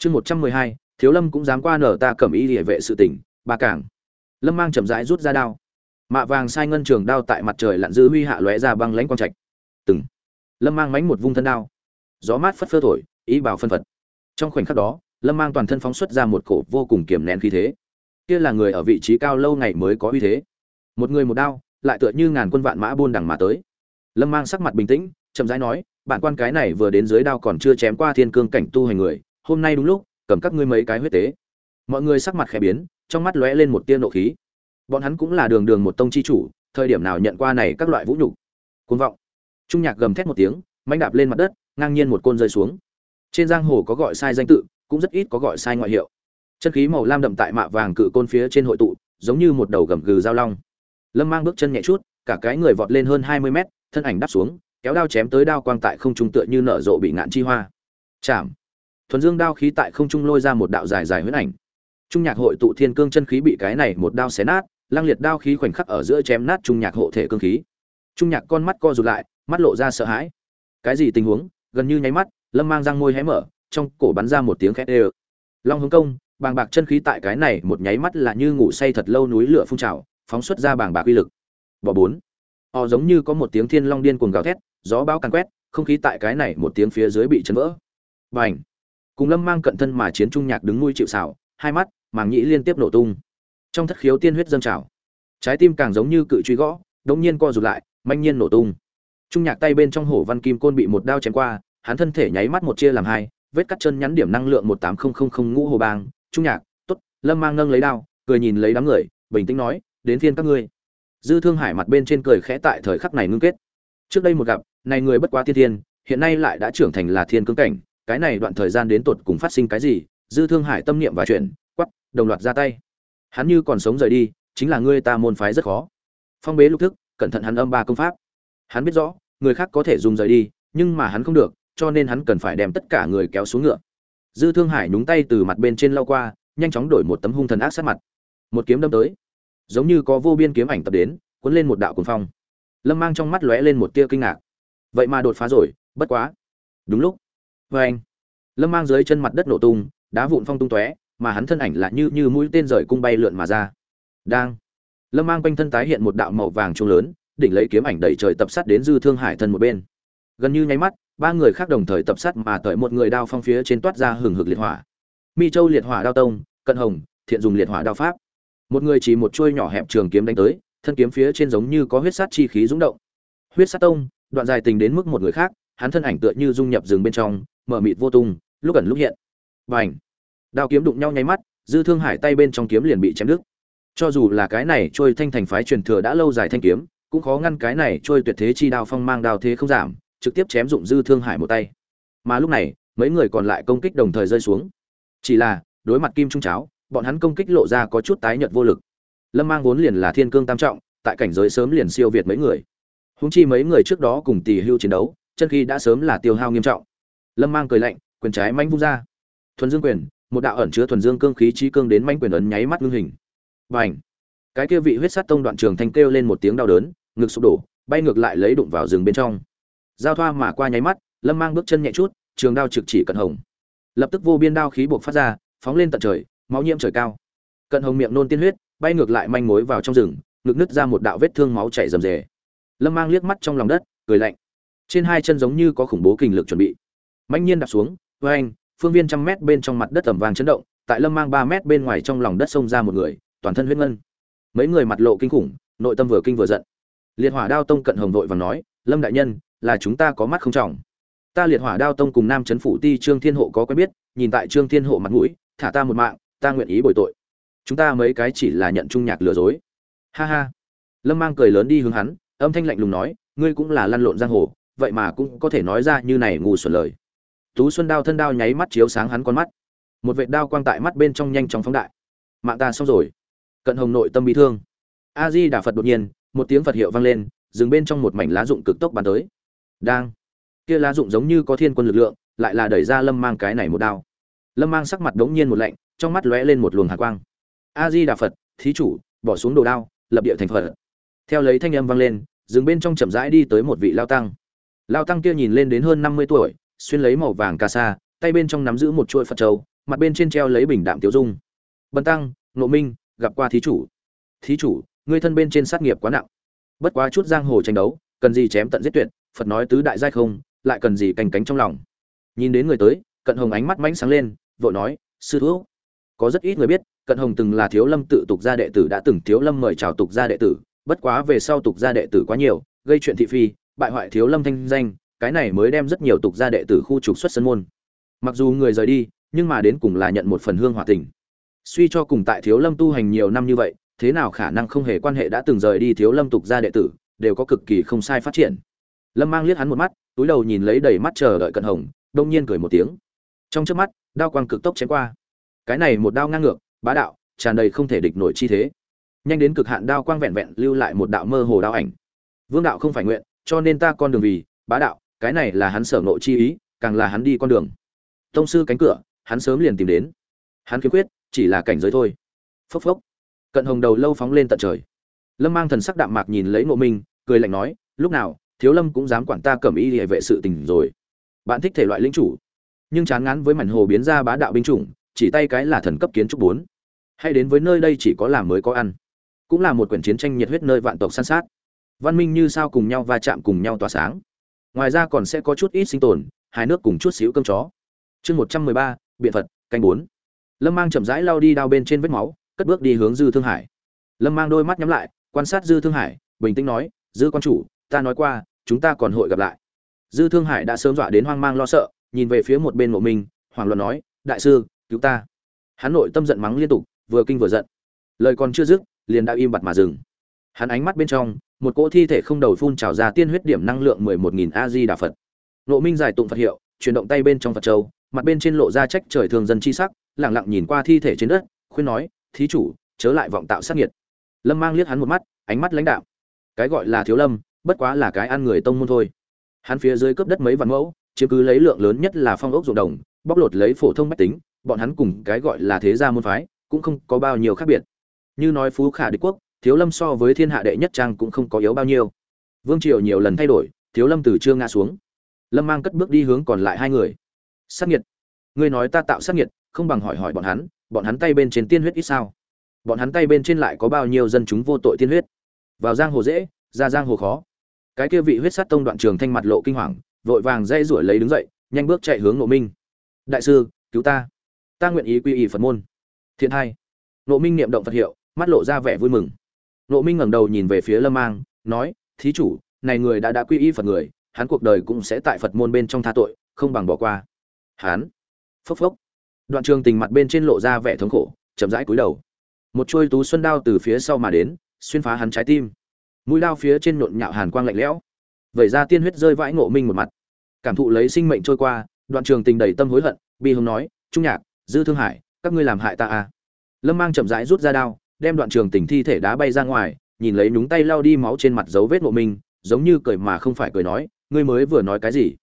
chương một trăm mười hai, thiếu lâm cũng dám qua nở ta cầm ý địa vệ sự tỉnh ba cảng. Lâm mang chậm rãi rút ra đao. Mạ vàng sai ngân trường đao tại mặt trời lặn dư huy hạ lóe ra băng lãnh quang trạch. Từng. Lâm mang mánh một vung thân đao. Gió mát phất phơ thổi, ý bảo phân phật. Trong khoảnh khắc đó, lâm mang toàn thân phóng xuất ra một cổ vô cùng kiềm nén khí thế. Kia là người ở vị trí cao lâu ngày mới có uy thế. Một người một đao, lại tựa như ngàn quân vạn mã buôn đằng mà tới. Lâm mang sắc mặt bình tĩnh, chậm rãi nói bản quan cái này vừa đến dưới đao còn chưa chém qua thiên cương cảnh tu hành người hôm nay đúng lúc, cầm các ngươi mấy cái huyết tế. Mọi người sắc mặt khẽ biến, trong mắt lóe lên một tia nộ khí. Bọn hắn cũng là đường đường một tông chi chủ, thời điểm nào nhận qua này các loại vũ nhục. Côn vọng. Trung nhạc gầm thét một tiếng mánh đạp lên mặt đất, ngang nhiên một côn rơi xuống. Trên giang hồ có gọi sai danh tự, cũng rất ít có gọi sai ngoại hiệu. Chân khí màu lam đậm tại mạ vàng cự côn phía trên hội tụ, giống như một đầu gầm gừ giao long. Lâm mang bước chân nhẹ chút, cả cái người vọt lên hơn hai mươi mét, thân ảnh đắp xuống, kéo đao chém tới đao quang tại không trung tựa như nở rộ bị ngạn chi hoa. Chạm thuần dương đao khí tại không trung lôi ra một đạo dài dài huyết ảnh. Trung nhạc hội tụ thiên cương chân khí bị cái này một đao xé nát lăng liệt đao khí khoảnh khắc ở giữa chém nát trung nhạc hộ thể cương khí. Trung nhạc con mắt co rụt lại, mắt lộ ra sợ hãi. Cái gì tình huống? Gần như nháy mắt, lâm mang răng môi hé mở, trong cổ bắn ra một tiếng khét ê long hướng công, bàng bạc chân khí tại cái này một nháy mắt là như ngủ say thật lâu núi lửa phun trào, phóng xuất ra bàng bạc uy lực. Bỏ bốn. Họ giống như có một tiếng thiên long điên cuồng gào thét, gió bão càn quét, không khí tại cái này một tiếng phía dưới bị chấn vỡ. Và cùng lâm mang cận thân mà chiến trung nhạc đứng nuôi chịu xảo, hai mắt, màng nhĩ liên tiếp nổ tung. Trong thất khiếu tiên huyết dâng trào. Trái tim càng giống như cự truy gõ, đống nhiên co rụt lại, manh nhiên nổ tung. Trung nhạc tay bên trong hổ văn kim côn bị một đao chém qua, hắn thân thể nháy mắt một chia làm hai, vết cắt chân nhắn điểm năng lượng một tám không không không ngũ hồ bang. Trung nhạc, tốt, lâm mang nâng lấy đao, cười nhìn lấy đám người, bình tĩnh nói, đến phiên các ngươi. Dư thương hải mặt bên trên cười khẽ tại thời khắc này ngưng kết. Trước đây một gặp, này người bất quá thiên thiên, hiện nay lại đã trưởng thành là thiên cương cảnh cái này đoạn thời gian đến tột cùng phát sinh cái gì, dư thương hải tâm niệm và chuyện quắp đồng loạt ra tay. Hắn như còn sống rời đi, chính là ngươi ta môn phái rất khó. Phong bế lục thức, cẩn thận hắn âm ba công pháp. Hắn biết rõ, người khác có thể dùng rời đi, nhưng mà hắn không được, cho nên hắn cần phải đem tất cả người kéo xuống ngựa. Dư thương hải nhúng tay từ mặt bên trên lau qua, nhanh chóng đổi một tấm hung thần ác sát mặt. Một kiếm đâm tới. Giống như có vô biên kiếm ảnh tập đến, cuốn lên một đạo cuồng phong. Lâm mang trong mắt lóe lên một tia kinh ngạc. Vậy mà đột phá rồi, bất quá. Đúng lúc. Vê anh lâm mang dưới chân mặt đất nổ tung, đá vụn phong tung tóe, mà hắn thân ảnh lại như như mũi tên rời cung bay lượn mà ra. Đang, lâm mang quanh thân tái hiện một đạo màu vàng trung lớn, đỉnh lấy kiếm ảnh đẩy trời tập sát đến dư thương hải thân một bên. Gần như nháy mắt, ba người khác đồng thời tập sát mà tới một người đao phong phía trên toát ra hừng hực liệt hỏa. Mi châu liệt hỏa đao tông, cận hồng, thiện dùng liệt hỏa đao pháp. Một người chỉ một chuôi nhỏ hẹp trường kiếm đánh tới, thân kiếm phía trên giống như có huyết sát chi khí rung động. Huyết sát tông, đoạn dài tình đến mức một người khác, hắn thân ảnh tựa như dung nhập rừng bên trong, mở mịt vô tung lúc ẩn lúc hiện. Bành, đao kiếm đụng nhau nháy mắt dư thương hải tay bên trong kiếm liền bị chém đứt. Cho dù là cái này trôi thanh thành phái truyền thừa đã lâu dài thanh kiếm cũng khó ngăn cái này trôi tuyệt thế chi đao phong mang đao thế không giảm trực tiếp chém dụng dư thương hải một tay. Mà lúc này mấy người còn lại công kích đồng thời rơi xuống. Chỉ là đối mặt kim trung cháo bọn hắn công kích lộ ra có chút tái nhợt vô lực. Lâm mang vốn liền là thiên cương tam trọng tại cảnh giới sớm liền siêu việt mấy người. Húng chi mấy người trước đó cùng tỷ hưu chiến đấu chân khi đã sớm là tiêu hao nghiêm trọng. Lâm mang cười lạnh quyền trái manh vung ra. Thuần dương quyền, một đạo ẩn chứa thuần dương cương khí chi cương đến manh quyền ấn nháy mắt ngưng hình. Và ảnh cái kia vị huyết sát tông đoạn trường thanh kêu lên một tiếng đau đớn, ngực sụp đổ, bay ngược lại lấy đụng vào rừng bên trong. Giao thoa mà qua nháy mắt, lâm mang bước chân nhẹ chút, trường đao trực chỉ cận hồng. Lập tức vô biên đao khí buộc phát ra, phóng lên tận trời, máu nhiễm trời cao. Cận hồng miệng nôn tiên huyết, bay ngược lại manh mối vào trong rừng, ngực nứt ra một đạo vết thương máu chảy rầm rề. Lâm mang liếc mắt trong lòng đất, cười lạnh. Trên hai chân giống như có khủng bố kình lực chuẩn bị. Mạnh nhiên đạp xuống với anh, phương viên trăm mét bên trong mặt đất tầm vàng chấn động, tại lâm mang ba mét bên ngoài trong lòng đất xông ra một người, toàn thân huyết ngân. Mấy người mặt lộ kinh khủng, nội tâm vừa kinh vừa giận. Liệt hỏa đao tông cận hồng vội và nói, lâm đại nhân, là chúng ta có mắt không trọng. Ta liệt hỏa đao tông cùng nam trấn phủ ti trương thiên hộ có quen biết, nhìn tại trương thiên hộ mặt mũi, thả ta một mạng, ta nguyện ý bồi tội. Chúng ta mấy cái chỉ là nhận trung nhạc lừa dối. Ha ha. Lâm mang cười lớn đi hướng hắn, âm thanh lạnh lùng nói, ngươi cũng là lăn lộn giang hồ, vậy mà cũng có thể nói ra như này ngu xuẩn lời tú xuân đao thân đao nháy mắt chiếu sáng hắn con mắt. Một vệt đao quang tại mắt bên trong nhanh chóng phóng đại. Mạng ta xong rồi. Cận hồng nội tâm bị thương. A di đà phật đột nhiên, một tiếng phật hiệu vang lên, dừng bên trong một mảnh lá dụng cực tốc bắn tới. Đang. Kia lá dụng giống như có thiên quân lực lượng, lại là đẩy ra lâm mang cái này một đao. Lâm mang sắc mặt đống nhiên một lạnh, trong mắt lóe lên một luồng hạ quang. A di đà phật, thí chủ, bỏ xuống đồ đao, lập địa thành phật. Theo lấy thanh âm vang lên, dừng bên trong chậm rãi đi tới một vị lao tăng. Lao tăng kia nhìn lên đến hơn năm mươi tuổi xuyên lấy màu vàng ca sa, tay bên trong nắm giữ một chuỗi phật trâu mặt bên trên treo lấy bình đạm tiêu dung. Bần tăng nộ minh, gặp qua thí chủ. Thí chủ, ngươi thân bên trên sát nghiệp quá nặng. Bất quá chút giang hồ tranh đấu, cần gì chém tận giết tuyệt, phật nói tứ đại giai không, lại cần gì cành cánh trong lòng. Nhìn đến người tới, cận hồng ánh mắt mãnh sáng lên, vội nói, sư thuốc có rất ít người biết, cận hồng từng là thiếu lâm tự tục gia đệ tử, đã từng thiếu lâm mời chào tục gia đệ tử, bất quá về sau tục gia đệ tử quá nhiều, gây chuyện thị phi, bại hoại thiếu lâm thanh danh cái này mới đem rất nhiều tục gia đệ tử khu trục xuất sân môn. Mặc dù người rời đi, nhưng mà đến cùng là nhận một phần hương hòa tình. Suy cho cùng tại thiếu lâm tu hành nhiều năm như vậy, thế nào khả năng không hề quan hệ đã từng rời đi thiếu lâm tục gia đệ tử, đều có cực kỳ không sai phát triển. Lâm mang liếc hắn một mắt, túi đầu nhìn lấy đầy mắt chờ đợi cận hồng, đông nhiên cười một tiếng. Trong trước mắt, đao quang cực tốc chém qua. Cái này một đao ngang ngược, bá đạo, tràn đầy không thể địch nổi chi thế. Nhanh đến cực hạn đao quang vẹn vẹn lưu lại một đạo mơ hồ đao ảnh. Vương đạo không phải nguyện, cho nên ta con đường vì, bá đạo cái này là hắn sở nội chi ý càng là hắn đi con đường. Tông sư cánh cửa hắn sớm liền tìm đến. Hắn khiếm quyết, chỉ là cảnh giới thôi. Phốc phốc. Cận hồng đầu lâu phóng lên tận trời. Lâm mang thần sắc đạm mạc nhìn lấy ngộ minh cười lạnh nói lúc nào thiếu lâm cũng dám quản ta cầm y địa vệ sự tình rồi. Bạn thích thể loại linh chủ. Nhưng chán ngán với mảnh hồ biến ra bá đạo binh chủng chỉ tay cái là thần cấp kiến trúc bốn. Hay đến với nơi đây chỉ có làm mới có ăn. Cũng là một quyển chiến tranh nhiệt huyết nơi vạn tộc san sát. Văn minh như sao cùng nhau va chạm cùng nhau tỏa sáng ngoài ra còn sẽ có chút ít sinh tồn hai nước cùng chút xíu cơm chó. Chương một trăm mười ba, biện phật, canh bốn. Lâm mang chậm rãi lao đi đao bên trên vết máu, cất bước đi hướng dư thương hải. Lâm mang đôi mắt nhắm lại, quan sát dư thương hải, bình tĩnh nói, dư quan chủ, ta nói qua, chúng ta còn hội gặp lại. Dư thương hải đã sớm dọa đến hoang mang lo sợ, nhìn về phía một bên mộ minh hoàng luận nói, đại sư, cứu ta. Hắn nội tâm giận mắng liên tục, vừa kinh vừa giận. Lời còn chưa dứt, liền đã im bặt mà dừng. Hắn ánh mắt bên trong một cỗ thi thể không đầu phun trào ra tiên huyết điểm năng lượng mười một nghìn a di đà phật. Nộ minh giải tụng phật hiệu, chuyển động tay bên trong phật châu, mặt bên trên lộ ra trách trời thường dân chi sắc lẳng lặng nhìn qua thi thể trên đất, khuyên nói, thí chủ, chớ lại vọng tạo sát nhiệt lâm mang liếc hắn một mắt, ánh mắt lãnh đạo cái gọi là thiếu lâm, bất quá là cái ăn người tông môn thôi. Hắn phía dưới cướp đất mấy vạn mẫu, chiếm cứ lấy lượng lớn nhất là phong ốc ruộng đồng, bóc lột lấy phổ thông mách tính, bọn hắn cùng cái gọi là thế gia môn phái, cũng không có bao nhiêu khác biệt. Như nói phú khả đế quốc thiếu lâm so với thiên hạ đệ nhất trang cũng không có yếu bao nhiêu. Vương triều nhiều lần thay đổi, thiếu lâm từ chưa ngã xuống. Lâm mang cất bước đi hướng còn lại hai người. Sát nhiệt ngươi nói ta tạo sát nhiệt không bằng hỏi hỏi bọn hắn bọn hắn tay bên trên tiên huyết ít sao? Bọn hắn tay bên trên lại có bao nhiêu dân chúng vô tội tiên huyết? Vào giang hồ dễ, ra giang hồ khó. Cái kia vị huyết sát tông đoạn trường thanh mặt lộ kinh hoàng, vội vàng dây rủi lấy đứng dậy, nhanh bước chạy hướng nộ minh. Đại sư, cứu ta. Ta nguyện ý quy y phật môn. Thiện hai. Nộ minh niệm động phật hiệu, mắt lộ ra vẻ vui mừng nộ minh ngẩng đầu nhìn về phía lâm mang, nói, thí chủ, này người đã đã quy y phật người, hắn cuộc đời cũng sẽ tại phật môn bên trong tha tội, không bằng bỏ qua. Hắn, phốc phốc. Đoạn trường tình mặt bên trên lộ ra vẻ thống khổ, chậm rãi cúi đầu. Một chuôi tú xuân đao từ phía sau mà đến, xuyên phá hắn trái tim. Mũi đao phía trên nhộn nhạo hàn quang lạnh lẽo. Vẩy ra tiên huyết rơi vãi ngộ minh một mặt. Cảm thụ lấy sinh mệnh trôi qua, đoạn trường tình đầy tâm hối hận, bi hùng nói, trung nhạc, dư thương hải các ngươi làm hại ta à. Lâm mang chậm rãi rút ra đao đem đoạn trường tình thi thể đá bay ra ngoài, nhìn lấy nhúng tay lao đi máu trên mặt dấu vết ngộ minh giống như cười mà không phải cười nói, ngươi mới vừa nói cái gì?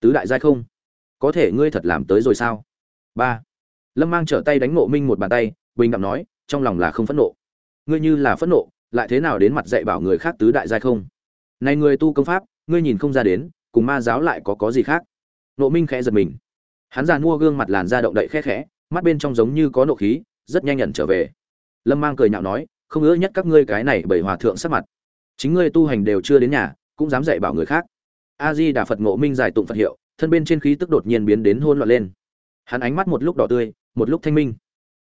Tứ đại giai không? Có thể ngươi thật làm tới rồi sao? Ba. Lâm mang trở tay đánh ngộ minh một bàn tay, bình đẳng nói, trong lòng là không phẫn nộ. Ngươi như là phẫn nộ, lại thế nào đến mặt dạy bảo người khác tứ đại giai không? Này người tu công pháp, ngươi nhìn không ra đến, cùng ma giáo lại có có gì khác? Nộ minh khẽ giật mình. Hắn giàn mua gương mặt làn da động đậy khẽ khẽ, mắt bên trong giống như có nộ khí, rất nhanh nhận trở về lâm mang cười nhạo nói, không ngỡ nhất các ngươi cái này bởi hòa thượng sắc mặt. Chính ngươi tu hành đều chưa đến nhà, cũng dám dạy bảo người khác. A di đà phật ngộ minh giải tụng phật hiệu, thân bên trên khí tức đột nhiên biến đến hôn loạn lên. Hắn ánh mắt một lúc đỏ tươi, một lúc thanh minh.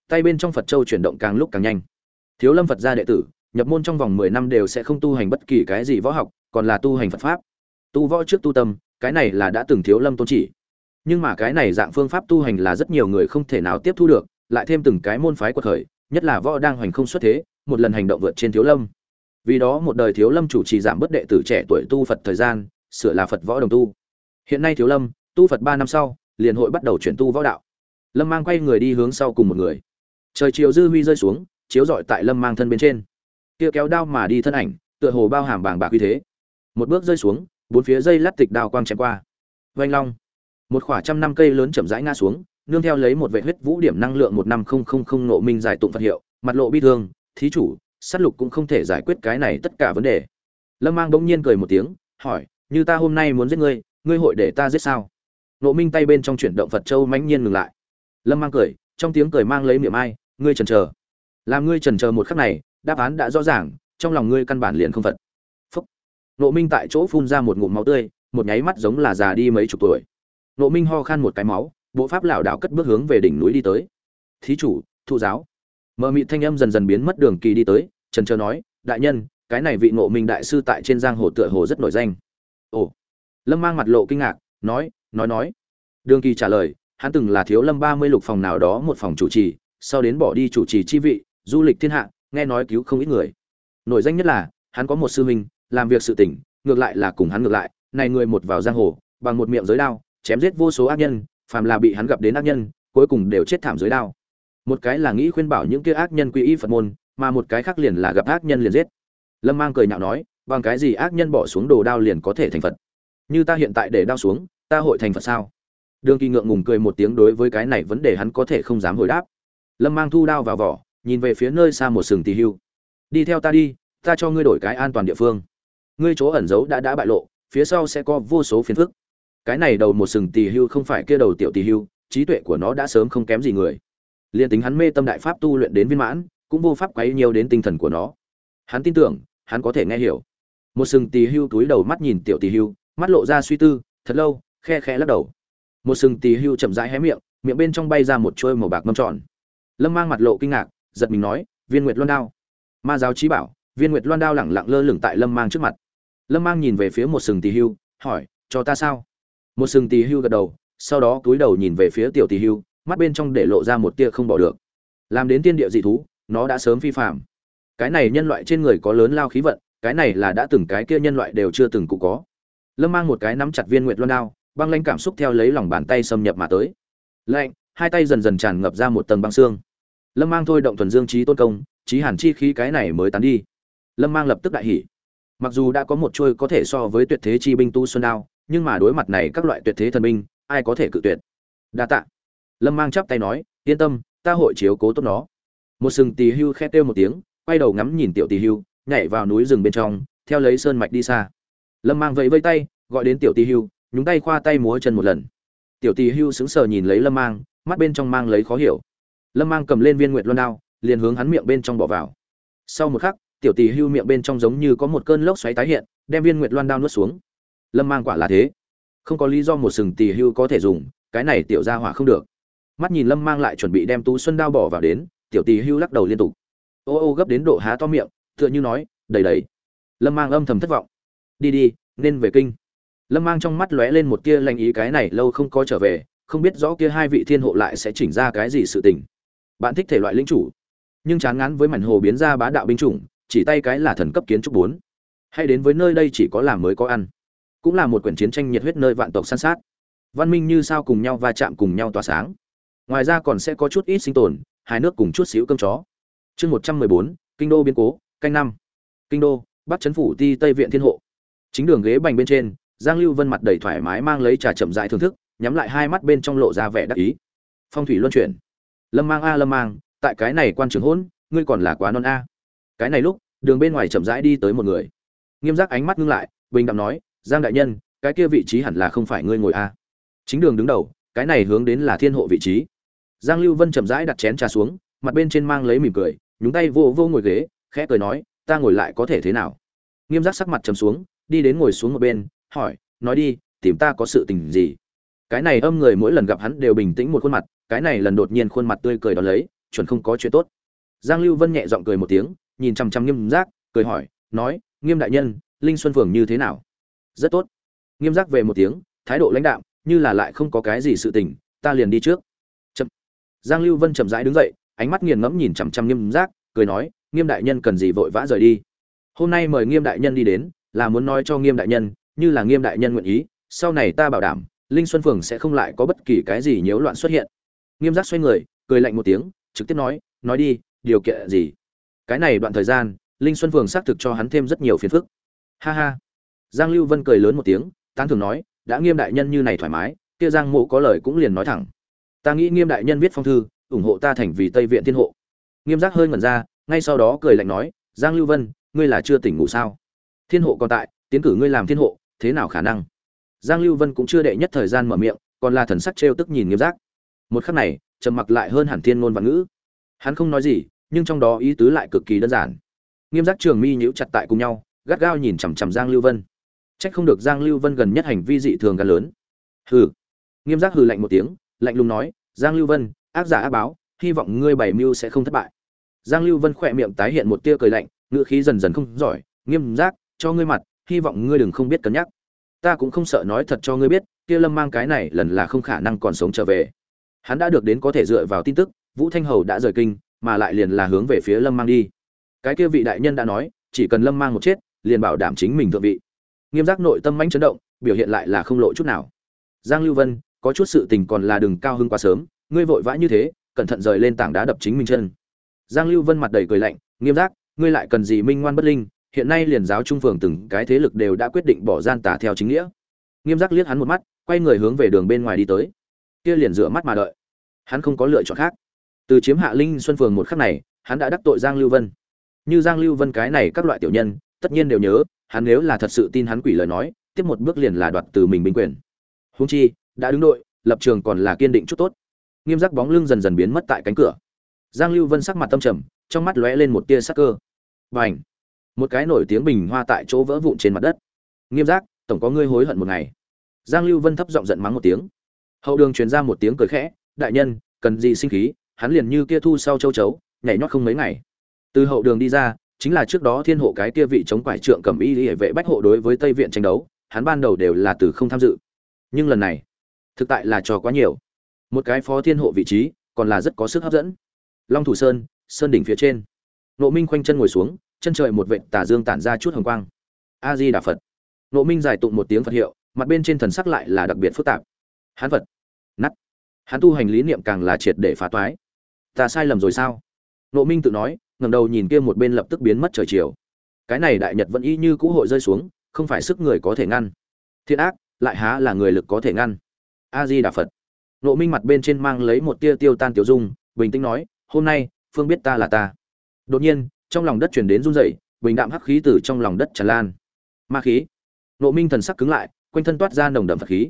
Tay bên trong phật châu chuyển động càng lúc càng nhanh. Thiếu lâm phật gia đệ tử, nhập môn trong vòng mười năm đều sẽ không tu hành bất kỳ cái gì võ học, còn là tu hành phật pháp. Tu võ trước tu tâm, cái này là đã từng thiếu lâm tôn chỉ. Nhưng mà cái này dạng phương pháp tu hành là rất nhiều người không thể nào tiếp thu được, lại thêm từng cái môn phái quật khởi nhất là võ đang hoành không xuất thế, một lần hành động vượt trên thiếu lâm. Vì đó một đời thiếu lâm chủ trì giảm bớt đệ tử trẻ tuổi tu phật thời gian, sửa là phật võ đồng tu. Hiện nay thiếu lâm, tu phật ba năm sau, liền hội bắt đầu chuyển tu võ đạo. Lâm mang quay người đi hướng sau cùng một người. Trời chiều dư huy rơi xuống, chiếu rọi tại lâm mang thân bên trên. Kia kéo đao mà đi thân ảnh, tựa hồ bao hàm bàng bạc uy thế. Một bước rơi xuống, bốn phía dây lát tịch đao quang chém qua. Vanh long. Một khoảng trăm năm cây lớn chậm rãi ngã xuống nương theo lấy một vệ huyết vũ điểm năng lượng một năm không không không nộ minh giải tụng phật hiệu, mặt lộ bi thương, thí chủ, sát lục cũng không thể giải quyết cái này tất cả vấn đề. Lâm mang bỗng nhiên cười một tiếng, hỏi, như ta hôm nay muốn giết ngươi ngươi hội để ta giết sao? Nộ minh tay bên trong chuyển động phật châu mãnh nhiên ngừng lại. Lâm mang cười, trong tiếng cười mang lấy miệng ai, ngươi trần chờ. Làm ngươi trần chờ một khắc này, đáp án đã rõ ràng, trong lòng ngươi căn bản liền không phật. Phúc. Nộ minh tại chỗ phun ra một ngụm máu tươi, một nháy mắt giống là già đi mấy chục tuổi. Nộ minh ho khan một cái máu bộ pháp lảo đảo cất bước hướng về đỉnh núi đi tới. Thí chủ, thụ giáo. Mờ mị thanh âm dần dần biến mất đường kỳ đi tới, trần trờ nói, đại nhân, cái này vị ngộ minh đại sư tại trên giang hồ tựa hồ rất nổi danh. Ồ. Lâm mang mặt lộ kinh ngạc, nói nói nói. Đường kỳ trả lời, hắn từng là thiếu lâm ba mươi lục phòng nào đó một phòng chủ trì, sau đến bỏ đi chủ trì chi vị, du lịch thiên hạ, nghe nói cứu không ít người. Nổi danh nhất là, hắn có một sư huynh, làm việc sự tỉnh, ngược lại là cùng hắn ngược lại, này người một vào giang hồ, bằng một miệng giới đao, chém giết vô số ác nhân phàm là bị hắn gặp đến ác nhân, cuối cùng đều chết thảm dưới đao. Một cái là nghĩ khuyên bảo những kia ác nhân quy y phật môn, mà một cái khác liền là gặp ác nhân liền giết. Lâm mang cười nhạo nói, bằng cái gì ác nhân bỏ xuống đồ đao liền có thể thành phật? Như ta hiện tại để đao xuống, ta hội thành phật sao? Đường kỳ ngượng ngùng cười một tiếng đối với cái này vấn đề hắn có thể không dám hồi đáp. Lâm mang thu đao vào vỏ, nhìn về phía nơi xa một sừng tỳ hưu. Đi theo ta đi, ta cho ngươi đổi cái an toàn địa phương. Ngươi chỗ ẩn giấu đã đã bại lộ, phía sau sẽ có vô số phiền phức cái này đầu một sừng tỳ hưu không phải kia đầu tiểu tỳ hưu, trí tuệ của nó đã sớm không kém gì người. Liền tính hắn mê tâm đại pháp tu luyện đến viên mãn, cũng vô pháp quấy nhiều đến tinh thần của nó. Hắn tin tưởng, hắn có thể nghe hiểu. Một sừng tỳ hưu túi đầu mắt nhìn tiểu tỳ hưu, mắt lộ ra suy tư, thật lâu, khe khe lắc đầu. Một sừng tỳ hưu chậm rãi hé miệng miệng bên trong bay ra một chuôi màu bạc mâm tròn. Lâm mang mặt lộ kinh ngạc, giật mình nói, viên nguyệt loan đao. Ma giáo trí bảo, viên nguyệt loan đao lẳng lặng lơ lửng tại lâm mang trước mặt. Lâm mang nhìn về phía một sừng tỳ hưu, hỏi, cho ta sao? Một sừng tỳ hưu gật đầu, sau đó túi đầu nhìn về phía tiểu tỳ hưu, mắt bên trong để lộ ra một tia không bỏ được. Làm đến tiên địa dị thú, nó đã sớm phi phạm cái này nhân loại trên người có lớn lao khí vận, cái này là đã từng cái kia nhân loại đều chưa từng cụ có. Lâm mang một cái nắm chặt viên nguyệt loan đao, băng lanh cảm xúc theo lấy lòng bàn tay xâm nhập mà tới. Lạnh, hai tay dần dần tràn ngập ra một tầng băng xương. Lâm mang thôi động thuần dương trí tôn công, trí hàn chi khí cái này mới tán đi. Lâm mang lập tức đại hỉ. Mặc dù đã có một trôi có thể so với tuyệt thế chi binh tu xuân đao nhưng mà đối mặt này các loại tuyệt thế thần binh ai có thể cự tuyệt? Đa tạ. Lâm mang chắp tay nói, yên tâm, ta hội chiếu cố tốt nó. Một sừng tỳ hưu khẽ kêu một tiếng, quay đầu ngắm nhìn tiểu tỳ hưu, nhảy vào núi rừng bên trong, theo lấy sơn mạch đi xa. Lâm mang vẫy vẫy tay, gọi đến tiểu tỳ hưu, nhúng tay khoa tay múa chân một lần. Tiểu tỳ hưu sững sờ nhìn lấy lâm mang, mắt bên trong mang lấy khó hiểu. Lâm mang cầm lên viên nguyệt loan đao, liền hướng hắn miệng bên trong bỏ vào. Sau một khắc, tiểu tỳ hưu miệng bên trong giống như có một cơn lốc xoáy tái hiện, đem viên nguyệt loan đao nuốt xuống lâm mang quả là thế. Không có lý do một sừng tỳ hưu có thể dùng, cái này tiểu ra hỏa không được. Mắt nhìn lâm mang lại chuẩn bị đem tú xuân đao bỏ vào đến, tiểu tỳ hưu lắc đầu liên tục. Ô ô gấp đến độ há to miệng, tựa như nói, đầy đầy. Lâm mang âm thầm thất vọng. Đi đi, nên về kinh. Lâm mang trong mắt lóe lên một tia lanh ý cái này lâu không có trở về, không biết rõ kia hai vị thiên hộ lại sẽ chỉnh ra cái gì sự tình. Bạn thích thể loại linh chủ, nhưng chán ngán với mảnh hồ biến ra bá đạo binh chủng, chỉ tay cái là thần cấp kiến trúc bốn. Hay đến với nơi đây chỉ có làm mới có ăn cũng là một quyển chiến tranh nhiệt huyết nơi vạn tộc san sát. Văn minh như sao cùng nhau va chạm cùng nhau tỏa sáng. Ngoài ra còn sẽ có chút ít sinh tồn hai nước cùng chút xíu cơm chó. Chương một trăm mười bốn kinh đô biến cố canh năm. Kinh đô bắc trấn phủ ti tây viện thiên hộ. Chính đường ghế bành bên trên giang lưu vân mặt đầy thoải mái mang lấy trà chậm dại thưởng thức nhắm lại hai mắt bên trong lộ ra vẻ đắc ý. Phong thủy luân chuyển. Lâm mang a lâm mang tại cái này quan trường hỗn, ngươi còn là quá non a. Cái này lúc đường bên ngoài chậm rãi đi tới một người. Nghiêm giác ánh mắt ngưng lại bình đạm nói giang đại nhân, cái kia vị trí hẳn là không phải ngươi ngồi a chính đường đứng đầu, cái này hướng đến là thiên hộ vị trí. Giang lưu vân chậm rãi đặt chén trà xuống, mặt bên trên mang lấy mỉm cười, nhúng tay vô vô ngồi ghế, khẽ cười nói, ta ngồi lại có thể thế nào? Nghiêm giác sắc mặt trầm xuống, đi đến ngồi xuống một bên, hỏi, nói đi, tìm ta có sự tình gì? Cái này âm người mỗi lần gặp hắn đều bình tĩnh một khuôn mặt, cái này lần đột nhiên khuôn mặt tươi cười đón lấy, chuẩn không có chuyện tốt. Giang lưu vân nhẹ giọng cười một tiếng, nhìn chằm chằm nghiêm giác, cười hỏi, nói, nghiêm đại nhân, linh xuân phường như thế nào? Rất tốt. Nghiêm giác về một tiếng thái độ lãnh đạm, như là lại không có cái gì sự tình ta liền đi trước. Chậm. Giang lưu vân chậm rãi đứng dậy ánh mắt nghiền ngẫm nhìn chằm chằm nghiêm giác cười nói nghiêm đại nhân cần gì vội vã rời đi? Hôm nay mời nghiêm đại nhân đi đến là muốn nói cho nghiêm đại nhân như là nghiêm đại nhân nguyện ý sau này ta bảo đảm linh xuân phường sẽ không lại có bất kỳ cái gì nhiễu loạn xuất hiện. Nghiêm giác xoay người cười lạnh một tiếng trực tiếp nói nói đi điều kiện gì? Cái này đoạn thời gian linh xuân phường xác thực cho hắn thêm rất nhiều phiền phức. Ha ha giang lưu vân cười lớn một tiếng, tán thường nói, đã nghiêm đại nhân như này thoải mái, kia giang mộ có lời cũng liền nói thẳng. Ta nghĩ nghiêm đại nhân viết phong thư, ủng hộ ta thành vì tây viện thiên hộ. Nghiêm giác hơi ngẩn ra, ngay sau đó cười lạnh nói, giang lưu vân, ngươi là chưa tỉnh ngủ sao? Thiên hộ còn tại, tiến cử ngươi làm thiên hộ, thế nào khả năng? Giang lưu vân cũng chưa đệ nhất thời gian mở miệng, còn là thần sắc trêu tức nhìn nghiêm giác. Một khắc này, trầm mặc lại hơn hẳn thiên ngôn và ngữ. Hắn không nói gì, nhưng trong đó ý tứ lại cực kỳ đơn giản. Nghiêm giác trường mi nhíu chặt tại cùng nhau, gắt gao nhìn chằm chằm giang lưu vân trách không được giang lưu vân gần nhất hành vi dị thường gan lớn. Hừ. Nghiêm giác hừ lạnh một tiếng, lạnh lùng nói, giang lưu vân, ác giả ác báo, hy vọng ngươi bảy mưu sẽ không thất bại. Giang lưu vân khỏe miệng tái hiện một tia cười lạnh, ngữ khí dần dần không giỏi, nghiêm giác, cho ngươi mặt, hy vọng ngươi đừng không biết cân nhắc. Ta cũng không sợ nói thật cho ngươi biết, kia lâm mang cái này lần là không khả năng còn sống trở về. Hắn đã được đến có thể dựa vào tin tức, vũ thanh hầu đã rời kinh, mà lại liền là hướng về phía lâm mang đi. Cái kia vị đại nhân đã nói, chỉ cần lâm mang một chết, liền bảo đảm chính mình thượng vị nghiêm giác nội tâm mãnh chấn động, biểu hiện lại là không lộ chút nào. Giang lưu vân, có chút sự tình còn là đừng cao hưng quá sớm, ngươi vội vã như thế, cẩn thận rời lên tảng đá đập chính mình chân. Giang lưu vân mặt đầy cười lạnh, nghiêm giác, ngươi lại cần gì minh ngoan bất linh, hiện nay liền giáo trung phường từng cái thế lực đều đã quyết định bỏ gian tả theo chính nghĩa. Nghiêm giác liếc hắn một mắt, quay người hướng về đường bên ngoài đi tới. Kia liền rửa mắt mà đợi. Hắn không có lựa chọn khác. Từ chiếm hạ linh xuân phường một khắc này, hắn đã đắc tội giang lưu vân. Như giang lưu vân cái này các loại tiểu nhân, tất nhiên đều nhớ hắn nếu là thật sự tin hắn quỷ lời nói, tiếp một bước liền là đoạt từ mình binh quyền. Húng chi, đã đứng đội, lập trường còn là kiên định chút tốt. Nghiêm giác bóng lưng dần dần biến mất tại cánh cửa. Giang lưu vân sắc mặt tâm trầm, trong mắt lóe lên một tia sắc cơ. Và ảnh một cái nổi tiếng bình hoa tại chỗ vỡ vụn trên mặt đất. Nghiêm giác, tổng có ngươi hối hận một ngày. Giang lưu vân thấp giọng giận mắng một tiếng. Hậu đường truyền ra một tiếng cười khẽ, đại nhân, cần gì sinh khí, hắn liền như kia thu sau châu chấu, nhảy nhót không mấy ngày. Từ hậu đường đi ra chính là trước đó thiên hộ cái kia vị chống quải trượng cầm y hệ vệ bách hộ đối với tây viện tranh đấu, hắn ban đầu đều là từ không tham dự. Nhưng lần này, thực tại là trò quá nhiều. Một cái phó thiên hộ vị trí, còn là rất có sức hấp dẫn. Long thủ sơn sơn đỉnh phía trên. Nộ minh khoanh chân ngồi xuống, chân trời một vệt tà dương tản ra chút hồng quang. A di đà phật. Nộ minh giải tụng một tiếng phật hiệu, mặt bên trên thần sắc lại là đặc biệt phức tạp. Hắn phật. Nắt hắn tu hành lý niệm càng là triệt để phá toái. Ta sai lầm rồi sao? Nộ minh tự nói ngẩng đầu nhìn kia một bên lập tức biến mất trời chiều. Cái này đại nhật vẫn y như cũ hội rơi xuống, không phải sức người có thể ngăn. Thiện ác, lại há là người lực có thể ngăn. A di đà phật nộ minh mặt bên trên mang lấy một tia tiêu tan tiểu dung, bình tĩnh nói, hôm nay, phương biết ta là ta. Đột nhiên, trong lòng đất truyền đến run rẩy, bình đạm hắc khí từ trong lòng đất tràn lan. Ma khí. Nộ minh thần sắc cứng lại, quanh thân toát ra nồng đậm phật khí.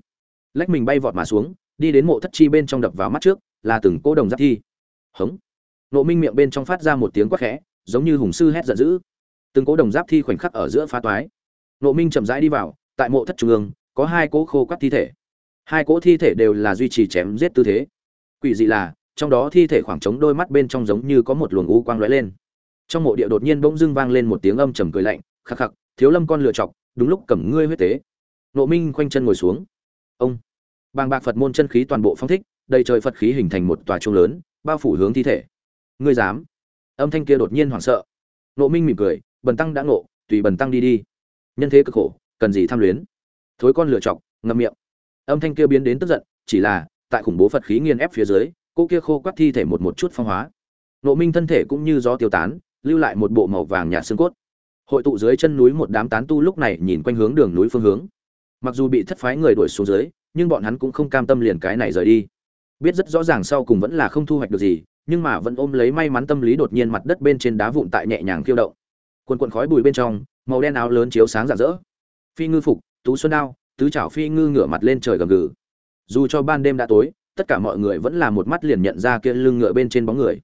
Lách mình bay vọt mà xuống, đi đến mộ thất chi bên trong đập vào mắt trước, là từng cô đồng giáp thi. Hống nộ minh miệng bên trong phát ra một tiếng quát khẽ, giống như hùng sư hét giận dữ. Từng cố đồng giáp thi khoảnh khắc ở giữa phá toái. Nộ minh chậm rãi đi vào, tại mộ thất trung ương, có hai cỗ khô quắt thi thể. Hai cỗ thi thể đều là duy trì chém giết tư thế. Quỷ dị là, trong đó thi thể khoảng trống đôi mắt bên trong giống như có một luồng u quang lóe lên. Trong mộ địa đột nhiên bỗng dưng vang lên một tiếng âm trầm cười lạnh, khắc khắc, thiếu lâm con lựa chọc, đúng lúc cầm ngươi huyết tế. Nộ minh khoanh chân ngồi xuống. Ông. Bàng bạc phật môn chân khí toàn bộ phong thích, đầy trời phật khí hình thành một tòa trung lớn, bao phủ hướng thi thể ngươi dám. Âm thanh kia đột nhiên hoảng sợ. Nộ minh mỉm cười, bần tăng đã ngộ, tùy bần tăng đi đi. Nhân thế cực khổ, cần gì tham luyến? Thối con lựa chọc, ngậm miệng. Âm thanh kia biến đến tức giận, chỉ là, tại khủng bố phật khí nghiền ép phía dưới, cô kia khô quắt thi thể một một chút phong hóa. Nộ minh thân thể cũng như gió tiêu tán, lưu lại một bộ màu vàng nhạt xương cốt. Hội tụ dưới chân núi một đám tán tu lúc này nhìn quanh hướng đường núi phương hướng. Mặc dù bị thất phái người đuổi xuống dưới, nhưng bọn hắn cũng không cam tâm liền cái này rời đi. Biết rất rõ ràng sau cùng vẫn là không thu hoạch được gì nhưng mà vẫn ôm lấy may mắn tâm lý đột nhiên mặt đất bên trên đá vụn tại nhẹ nhàng khiêu động. Quần quần khói bụi bên trong, màu đen áo lớn chiếu sáng rạng rỡ. Phi ngư phục, tú xuân đao, tứ chảo phi ngư ngửa mặt lên trời gầm gừ. Dù cho ban đêm đã tối, tất cả mọi người vẫn là một mắt liền nhận ra kia lưng ngựa bên trên bóng người.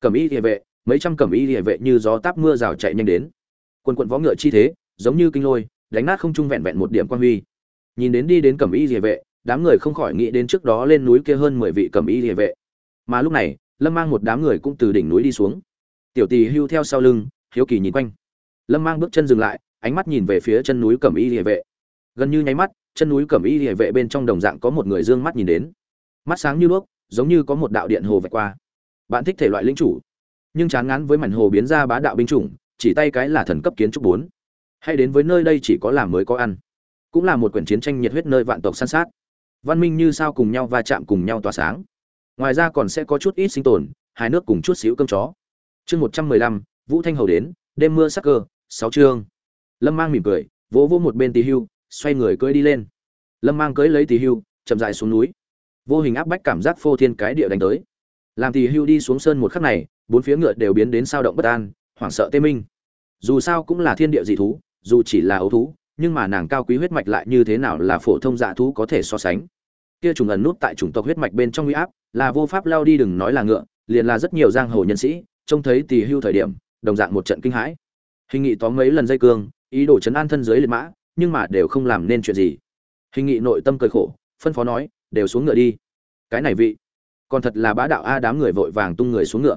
Cẩm y địa vệ, mấy trăm cẩm y địa vệ như gió táp mưa rào chạy nhanh đến. Quần quần võ ngựa chi thế, giống như kinh lôi, đánh nát không trung vẹn vẹn một điểm quan huy. Nhìn đến đi đến cẩm y địa vệ, đám người không khỏi nghĩ đến trước đó lên núi kia hơn mười vị cẩm y địa vệ. Mà lúc này lâm mang một đám người cũng từ đỉnh núi đi xuống. Tiểu tỳ hưu theo sau lưng, hiếu kỳ nhìn quanh. Lâm mang bước chân dừng lại, ánh mắt nhìn về phía chân núi cẩm y địa vệ. Gần như nháy mắt, chân núi cẩm y địa vệ bên trong đồng dạng có một người dương mắt nhìn đến. Mắt sáng như đuốc, giống như có một đạo điện hồ vạch qua. Bạn thích thể loại linh chủ, nhưng chán ngán với mảnh hồ biến ra bá đạo binh chủng, chỉ tay cái là thần cấp kiến trúc bốn. Hay đến với nơi đây chỉ có làm mới có ăn. Cũng là một quyển chiến tranh nhiệt huyết nơi vạn tộc san sát. Văn minh như sao cùng nhau va chạm cùng nhau tỏa sáng ngoài ra còn sẽ có chút ít sinh tồn, hai nước cùng chút xíu cơm chó. Chương một trăm mười lăm, vũ thanh hầu đến, đêm mưa sắc cơ, sáu chương. Lâm mang mỉm cười, vỗ vỗ một bên tì hưu, xoay người cưỡi đi lên. Lâm mang cưỡi lấy tì hưu, chậm dài xuống núi. Vô hình áp bách cảm giác phô thiên cái địa đánh tới. Làm tì hưu đi xuống sơn một khắc này, bốn phía ngựa đều biến đến sao động bất an, hoảng sợ tê minh. Dù sao cũng là thiên địa dị thú, dù chỉ là ấu thú, nhưng mà nàng cao quý huyết mạch lại như thế nào là phổ thông dạ thú có thể so sánh. Kia trùng ẩn nút tại chủng tộc huyết mạch bên trong uy áp là vô pháp lao đi đừng nói là ngựa, liền là rất nhiều giang hồ nhân sĩ, trông thấy tỳ hưu thời điểm, đồng dạng một trận kinh hãi. Hình nghị tóm mấy lần dây cương, ý đồ chấn an thân dưới liệt mã, nhưng mà đều không làm nên chuyện gì. Hình nghị nội tâm cười khổ, phân phó nói, đều xuống ngựa đi. Cái này vị, còn thật là bá đạo a, đám người vội vàng tung người xuống ngựa.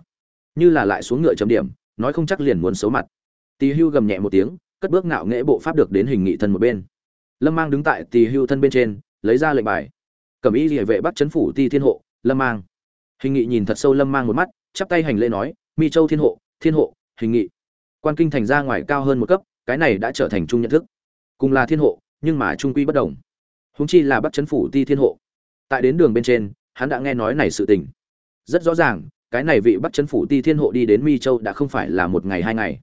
Như là lại xuống ngựa chấm điểm, nói không chắc liền muốn xấu mặt. Tỳ hưu gầm nhẹ một tiếng, cất bước ngạo nghễ bộ pháp được đến hình nghị thân một bên. Lâm mang đứng tại tỳ hưu thân bên trên, lấy ra lệnh bài. Cầm ý địa vệ bắt chấn phủ ti thiên hộ lâm mang. Hình nghị nhìn thật sâu lâm mang một mắt, chắp tay hành lễ nói, mi châu thiên hộ thiên hộ, hình nghị. Quan kinh thành ra ngoài cao hơn một cấp, cái này đã trở thành chung nhận thức. Cùng là thiên hộ, nhưng mà trung quy bất đồng. Húng chi là bắt chấn phủ ti thiên hộ. Tại đến đường bên trên, hắn đã nghe nói này sự tình. Rất rõ ràng, cái này vị bắt chấn phủ ti thiên hộ đi đến mi châu đã không phải là một ngày hai ngày.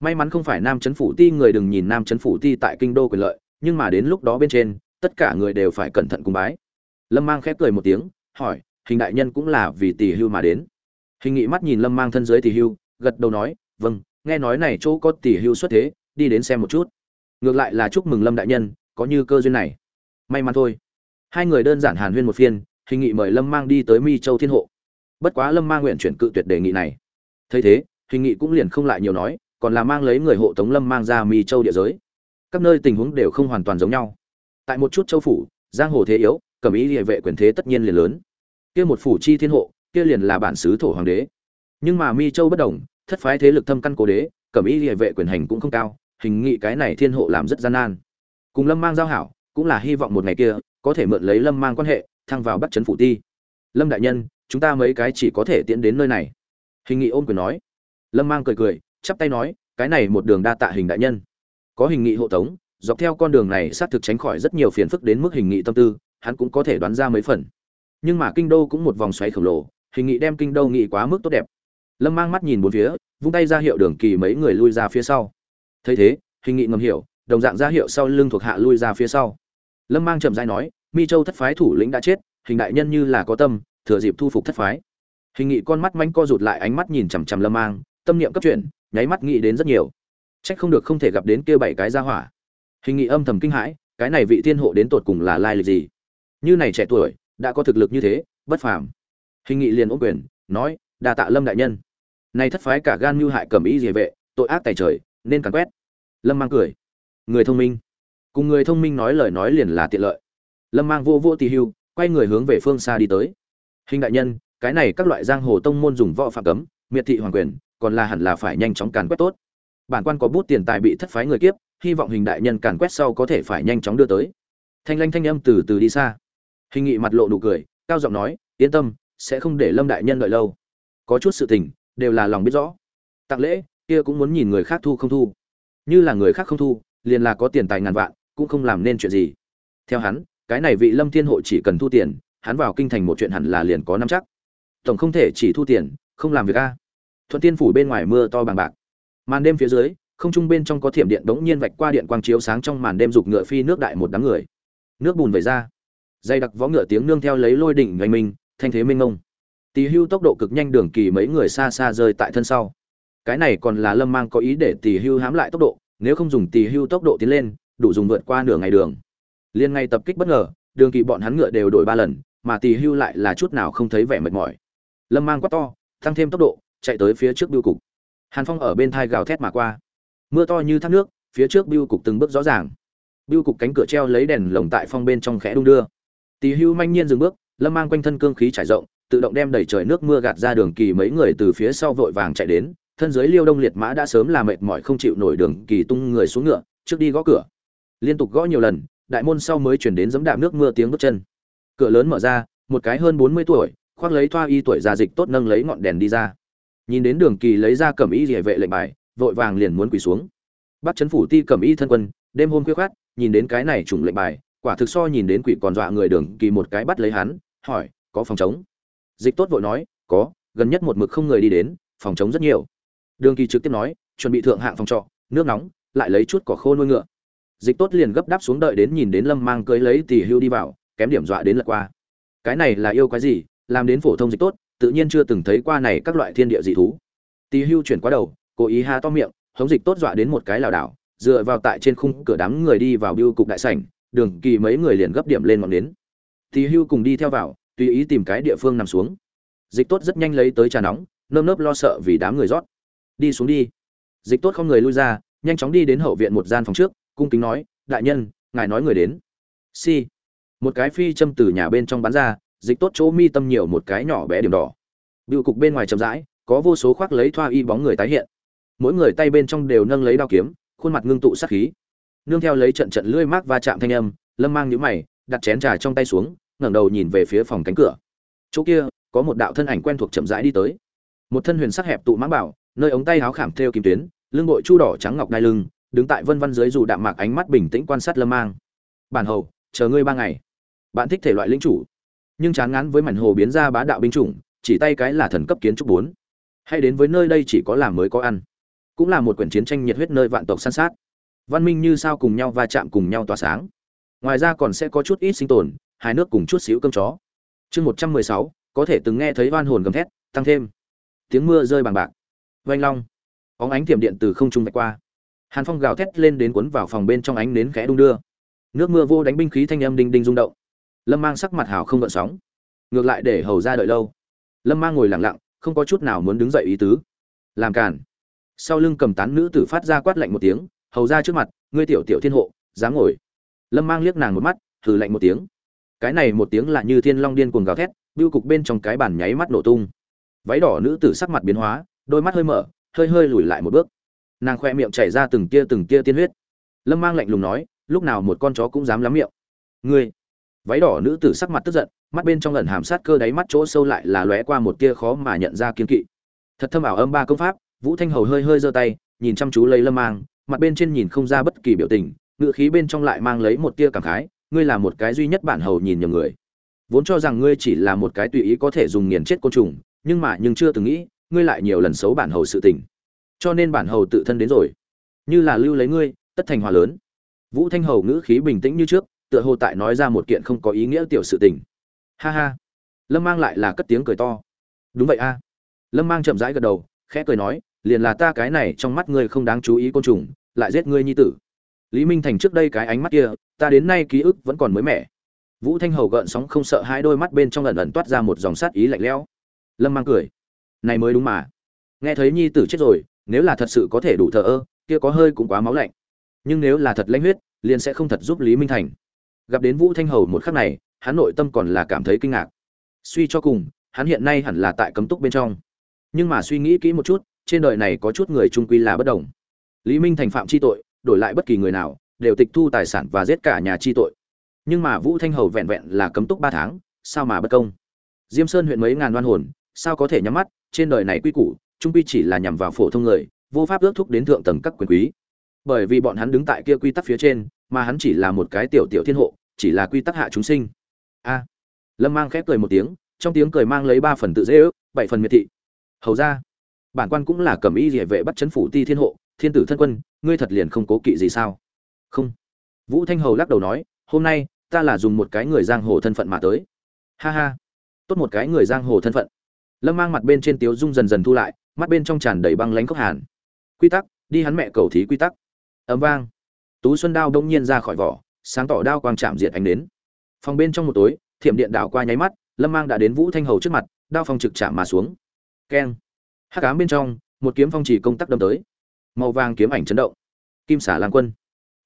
May mắn không phải nam chấn phủ ti, người đừng nhìn nam chấn phủ ti tại kinh đô quyền lợi, nhưng mà đến lúc đó bên trên, tất cả người đều phải cẩn thận cùng bái. Lâm mang khép cười một tiếng, hỏi hình đại nhân cũng là vì tỷ hưu mà đến. Hình nghị mắt nhìn lâm mang thân dưới tỷ hưu, gật đầu nói vâng nghe nói này chỗ có tỷ hưu xuất thế, đi đến xem một chút. Ngược lại là chúc mừng lâm đại nhân, có như cơ duyên này. May mắn thôi. Hai người đơn giản hàn huyên một phiên, hình nghị mời lâm mang đi tới mi châu thiên hộ. Bất quá lâm mang nguyện chuyển cự tuyệt đề nghị này. Thấy thế, hình nghị cũng liền không lại nhiều nói, còn là mang lấy người hộ tống lâm mang ra mi châu địa giới. Các nơi tình huống đều không hoàn toàn giống nhau. Tại một chút châu phủ, giang hồ thế yếu cầm ý địa vệ quyền thế tất nhiên liền lớn kia một phủ chi thiên hộ, kia liền là bản xứ thổ hoàng đế. Nhưng mà mi châu bất đồng, thất phái thế lực thâm căn cố đế, cẩm y địa vệ quyền hành cũng không cao, hình nghị cái này thiên hộ làm rất gian nan. Cùng lâm mang giao hảo, cũng là hy vọng một ngày kia, có thể mượn lấy lâm mang quan hệ, thăng vào bắt chấn phủ ti. Lâm đại nhân, chúng ta mấy cái chỉ có thể tiến đến nơi này. Hình nghị ôm quyền nói. Lâm mang cười cười, chắp tay nói, cái này một đường đa tạ hình đại nhân. Có hình nghị hộ tống, dọc theo con đường này xác thực tránh khỏi rất nhiều phiền phức đến mức hình nghị tâm tư, hắn cũng có thể đoán ra mấy phần nhưng mà kinh đô cũng một vòng xoáy khổng lồ, hình nghị đem kinh đô nghị quá mức tốt đẹp. Lâm mang mắt nhìn bốn phía, vung tay ra hiệu đường kỳ mấy người lui ra phía sau. Thấy thế, hình nghị ngầm hiểu, đồng dạng ra hiệu sau lưng thuộc hạ lui ra phía sau. Lâm mang chậm dai nói, mi châu thất phái thủ lĩnh đã chết, hình đại nhân như là có tâm, thừa dịp thu phục thất phái. Hình nghị con mắt manh co rụt lại ánh mắt nhìn chằm chằm lâm mang, tâm niệm cấp chuyển, nháy mắt nghĩ đến rất nhiều. Trách không được không thể gặp đến kia bảy cái ra hỏa. Hình nghị âm thầm kinh hãi, cái này vị thiên hộ đến tột cùng là lai lịch gì? Như này trẻ tuổi đã có thực lực như thế, bất phàm. Hình nghị liền ôm quyền, nói đà tạ lâm đại nhân. Nay thất phái cả gan mưu hại cầm ý địa vệ, tội ác tài trời, nên càn quét. Lâm mang cười. Người thông minh. Cùng người thông minh nói lời nói liền là tiện lợi. Lâm mang vô vô tì hưu, quay người hướng về phương xa đi tới. Hình đại nhân, cái này các loại giang hồ tông môn dùng võ phạm cấm, miệt thị hoàng quyền, còn là hẳn là phải nhanh chóng càn quét tốt. Bản quan có bút tiền tài bị thất phái người kiếp, hy vọng hình đại nhân càn quét sau có thể phải nhanh chóng đưa tới. Thanh lanh thanh âm từ từ đi xa hình nghị mặt lộ nụ cười, cao giọng nói, yên tâm, sẽ không để lâm đại nhân đợi lâu. Có chút sự tình, đều là lòng biết rõ. Tặng lễ, kia cũng muốn nhìn người khác thu không thu. Như là người khác không thu, liền là có tiền tài ngàn vạn, cũng không làm nên chuyện gì. Theo hắn, cái này vị lâm thiên hộ chỉ cần thu tiền, hắn vào kinh thành một chuyện hẳn là liền có năm chắc. Tổng không thể chỉ thu tiền, không làm việc a. Thuận tiên phủ bên ngoài mưa to bằng bạc. Màn đêm phía dưới, không trung bên trong có thiểm điện bỗng nhiên vạch qua điện quang chiếu sáng trong màn đêm dục ngựa phi nước đại một đám người. Nước bùn về ra dây đặc vó ngựa tiếng nương theo lấy lôi đỉnh oanh minh thanh thế minh ngông. Tỳ hưu tốc độ cực nhanh đường kỳ mấy người xa xa rơi tại thân sau. Cái này còn là lâm mang có ý để tỳ hưu hám lại tốc độ, nếu không dùng tỳ hưu tốc độ tiến lên, đủ dùng vượt qua nửa ngày đường. Liên ngay tập kích bất ngờ, đường kỳ bọn hắn ngựa đều đổi ba lần, mà tỳ hưu lại là chút nào không thấy vẻ mệt mỏi. Lâm mang quát to, tăng thêm tốc độ, chạy tới phía trước biêu cục. Hàn phong ở bên thai gào thét mà qua. Mưa to như thác nước, phía trước biêu cục từng bước rõ ràng. Biêu cục cánh cửa treo lấy đèn lồng tại phong bên trong khẽ đung đưa. Tỷ hưu manh nhiên dừng bước, lâm mang quanh thân cương khí trải rộng, tự động đem đẩy trời nước mưa gạt ra đường kỳ mấy người từ phía sau vội vàng chạy đến, thân dưới liêu đông liệt mã đã sớm là mệt mỏi không chịu nổi đường kỳ tung người xuống ngựa, trước đi gõ cửa. Liên tục gõ nhiều lần, đại môn sau mới chuyển đến giẫm đạp nước mưa tiếng bước chân. Cửa lớn mở ra, một cái hơn bốn mươi tuổi, khoác lấy thoa y tuổi già dịch tốt nâng lấy ngọn đèn đi ra. Nhìn đến đường kỳ lấy ra cẩm y liễu vệ lệnh bài, vội vàng liền muốn quỳ xuống. Bắt chấn phủ ti cẩm y thân quân, đêm hôm khuya khát nhìn đến cái này trùng lệnh bài quả thực so nhìn đến quỷ còn dọa người đường kỳ một cái bắt lấy hắn, hỏi, có phòng chống? Dịch tốt vội nói, có, gần nhất một mực không người đi đến, phòng chống rất nhiều. Đường kỳ trực tiếp nói, chuẩn bị thượng hạng phòng trọ, nước nóng, lại lấy chút cỏ khô nuôi ngựa. Dịch tốt liền gấp đáp xuống đợi đến nhìn đến lâm mang cưới lấy tỷ hưu đi vào, kém điểm dọa đến lật qua. Cái này là yêu cái gì? Làm đến phổ thông dịch tốt, tự nhiên chưa từng thấy qua này các loại thiên địa dị thú. Tỷ hưu chuyển qua đầu, cố ý ha to miệng, hống dịch tốt dọa đến một cái lảo đảo, dựa vào tại trên khung cửa đám người đi vào biêu cục đại sảnh đường kỳ mấy người liền gấp điểm lên ngọn đến thì hưu cùng đi theo vào, tùy ý tìm cái địa phương nằm xuống. Dịch tốt rất nhanh lấy tới trà nóng, nơm nớp lo sợ vì đám người rót. Đi xuống đi. Dịch tốt không người lui ra, nhanh chóng đi đến hậu viện một gian phòng trước, cung kính nói, đại nhân, ngài nói người đến. Si. Một cái phi châm từ nhà bên trong bắn ra, dịch tốt chỗ mi tâm nhiều một cái nhỏ bé điểm đỏ. Bưu cục bên ngoài chậm rãi, có vô số khoác lấy thoa y bóng người tái hiện. Mỗi người tay bên trong đều nâng lấy đao kiếm, khuôn mặt ngưng tụ sát khí nương theo lấy trận trận lưỡi mác va chạm thanh âm, lâm mang nhíu mày, đặt chén trà trong tay xuống, ngẩng đầu nhìn về phía phòng cánh cửa. Chỗ kia, có một đạo thân ảnh quen thuộc chậm rãi đi tới. Một thân huyền sắc hẹp tụ mãng bảo, nơi ống tay háo khảm thêu kim tuyến, lưng bội chu đỏ trắng ngọc đai lưng, đứng tại vân vân dưới dù đạm mạc ánh mắt bình tĩnh quan sát lâm mang. Bản hầu, chờ ngươi ba ngày. Bạn thích thể loại lĩnh chủ. Nhưng chán ngán với mảnh hồ biến ra bá đạo binh chủng, chỉ tay cái là thần cấp kiến trúc bốn. Hay đến với nơi đây chỉ có làm mới có ăn. Cũng là một quyển chiến tranh nhiệt huyết nơi vạn tộc săn sát văn minh như sao cùng nhau va chạm cùng nhau tỏa sáng. Ngoài ra còn sẽ có chút ít sinh tồn hai nước cùng chút xíu cơm chó. Chương một trăm mười sáu, có thể từng nghe thấy oan hồn gầm thét, tăng thêm. Tiếng mưa rơi bằng bạc. Vanh long. Óng ánh tiềm điện từ không trung vạch qua. Hàn phong gào thét lên đến cuốn vào phòng bên trong ánh nến khẽ đung đưa. Nước mưa vô đánh binh khí thanh âm đinh đinh rung động. Lâm mang sắc mặt hào không gợn sóng. Ngược lại để hầu ra đợi lâu. Lâm mang ngồi lặng lặng, không có chút nào muốn đứng dậy ý tứ. Làm cản sau lưng cầm tán nữ tử phát ra quát lạnh một tiếng hầu ra trước mặt, ngươi tiểu tiểu thiên hộ, dám ngồi. Lâm mang liếc nàng một mắt thử lạnh một tiếng. Cái này một tiếng là như thiên long điên cuồng gào thét, bưu cục bên trong cái bàn nháy mắt nổ tung. Váy đỏ nữ tử sắc mặt biến hóa, đôi mắt hơi mở, hơi hơi lùi lại một bước. Nàng khoe miệng chảy ra từng tia từng tia tiên huyết. Lâm mang lạnh lùng nói, lúc nào một con chó cũng dám lắm miệng. Ngươi. Váy đỏ nữ tử sắc mặt tức giận, mắt bên trong lần hàm sát cơ đáy mắt chỗ sâu lại là lóe qua một tia khó mà nhận ra kiên kỵ. Thật thâm ảo âm ba công pháp, vũ thanh hầu hơi hơi giơ tay, nhìn chăm chú lấy lâm mang mặt bên trên nhìn không ra bất kỳ biểu tình ngự khí bên trong lại mang lấy một tia cảm khái, ngươi là một cái duy nhất bản hầu nhìn nhầm người. Vốn cho rằng ngươi chỉ là một cái tùy ý có thể dùng nghiền chết côn trùng, nhưng mà nhưng chưa từng nghĩ, ngươi lại nhiều lần xấu bản hầu sự tình. Cho nên bản hầu tự thân đến rồi. Như là lưu lấy ngươi, tất thành hòa lớn. Vũ thanh hầu ngữ khí bình tĩnh như trước, tựa hồ tại nói ra một kiện không có ý nghĩa tiểu sự tình. Ha ha. Lâm mang lại là cất tiếng cười to. Đúng vậy a. Lâm mang chậm rãi gật đầu, khẽ cười nói liền là ta cái này trong mắt ngươi không đáng chú ý côn trùng, lại giết ngươi nhi tử. Lý minh thành trước đây cái ánh mắt kia, ta đến nay ký ức vẫn còn mới mẻ. Vũ thanh hầu gợn sóng không sợ hai đôi mắt bên trong lần ẩn toát ra một dòng sát ý lạnh lẽo. Lâm mang cười. Này mới đúng mà. Nghe thấy nhi tử chết rồi, nếu là thật sự có thể đủ thờ ơ, kia có hơi cũng quá máu lạnh. Nhưng nếu là thật lãnh huyết, liền sẽ không thật giúp lý minh thành. Gặp đến vũ thanh hầu một khắc này, hắn nội tâm còn là cảm thấy kinh ngạc. Suy cho cùng, hắn hiện nay hẳn là tại cấm túc bên trong. Nhưng mà suy nghĩ kỹ một chút trên đời này có chút người trung quy là bất đồng. Lý minh thành phạm chi tội, đổi lại bất kỳ người nào, đều tịch thu tài sản và giết cả nhà chi tội. Nhưng mà vũ thanh hầu vẹn vẹn là cấm túc ba tháng, sao mà bất công? Diêm sơn huyện mấy ngàn đoan hồn, sao có thể nhắm mắt? Trên đời này quy củ, trung quy chỉ là nhằm vào phổ thông người, vô pháp ước thúc đến thượng tầng các quyền quý. Bởi vì bọn hắn đứng tại kia quy tắc phía trên, mà hắn chỉ là một cái tiểu tiểu thiên hộ, chỉ là quy tắc hạ chúng sinh. A. Lâm mang khép cười một tiếng, trong tiếng cười mang lấy ba phần tự dễ ước, bảy phần miệt thị. Hầu ra bản quan cũng là cầm y địa vệ bắt chấn phủ ti thiên hộ, thiên tử thân quân, ngươi thật liền không cố kỵ gì sao? Không. Vũ thanh hầu lắc đầu nói, hôm nay, ta là dùng một cái người giang hồ thân phận mà tới. Ha ha. Tốt một cái người giang hồ thân phận. Lâm mang mặt bên trên tiếu dung dần dần thu lại, mắt bên trong tràn đầy băng lánh khốc hàn. Quy tắc, đi hắn mẹ cầu thí quy tắc. Ấm vang. Tú xuân đao đông nhiên ra khỏi vỏ, sáng tỏ đao quang chạm diệt ánh đến phòng bên trong một tối, thiểm điện đảo qua nháy mắt, lâm mang đã đến vũ thanh hầu trước mặt, đao phong trực chạm mà xuống. Keng hắc ám bên trong, một kiếm phong chỉ công tác đâm tới. Màu vàng kiếm ảnh chấn động. Kim xả lan quân.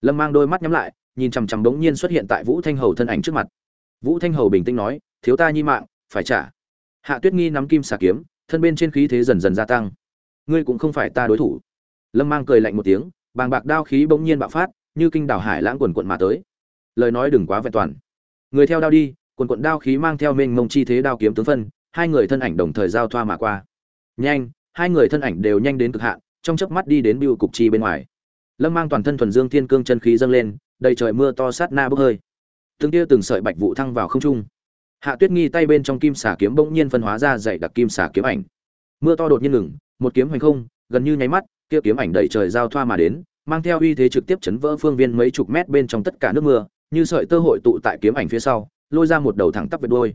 Lâm mang đôi mắt nhắm lại, nhìn chằm chằm đống nhiên xuất hiện tại vũ thanh hầu thân ảnh trước mặt. Vũ thanh hầu bình tĩnh nói, thiếu ta nhi mạng, phải trả. Hạ tuyết nghi nắm kim xả kiếm, thân bên trên khí thế dần dần gia tăng. Ngươi cũng không phải ta đối thủ. Lâm mang cười lạnh một tiếng, bàng bạc đao khí bỗng nhiên bạo phát, như kinh đảo hải lãng quần quận mà tới. Lời nói đừng quá vẹn toàn. Người theo đao đi, quần quận đao khí mang theo mênh mông chi thế đao kiếm tướng phân, hai người thân ảnh đồng thời giao thoa mà qua nhanh, hai người thân ảnh đều nhanh đến cực hạn, trong chớp mắt đi đến biêu cục chi bên ngoài. Lâm mang toàn thân thuần dương thiên cương chân khí dâng lên, đầy trời mưa to sát na bốc hơi. Từng tia từng sợi bạch vụ thăng vào không trung. Hạ tuyết nghi tay bên trong kim xà kiếm bỗng nhiên phân hóa ra dày đặc kim xà kiếm ảnh. Mưa to đột nhiên ngừng, một kiếm hoành không, gần như nháy mắt, kia kiếm ảnh đầy trời giao thoa mà đến, mang theo uy thế trực tiếp chấn vỡ phương viên mấy chục mét bên trong tất cả nước mưa, như sợi tơ hội tụ tại kiếm ảnh phía sau, lôi ra một đầu thẳng tắp về đôi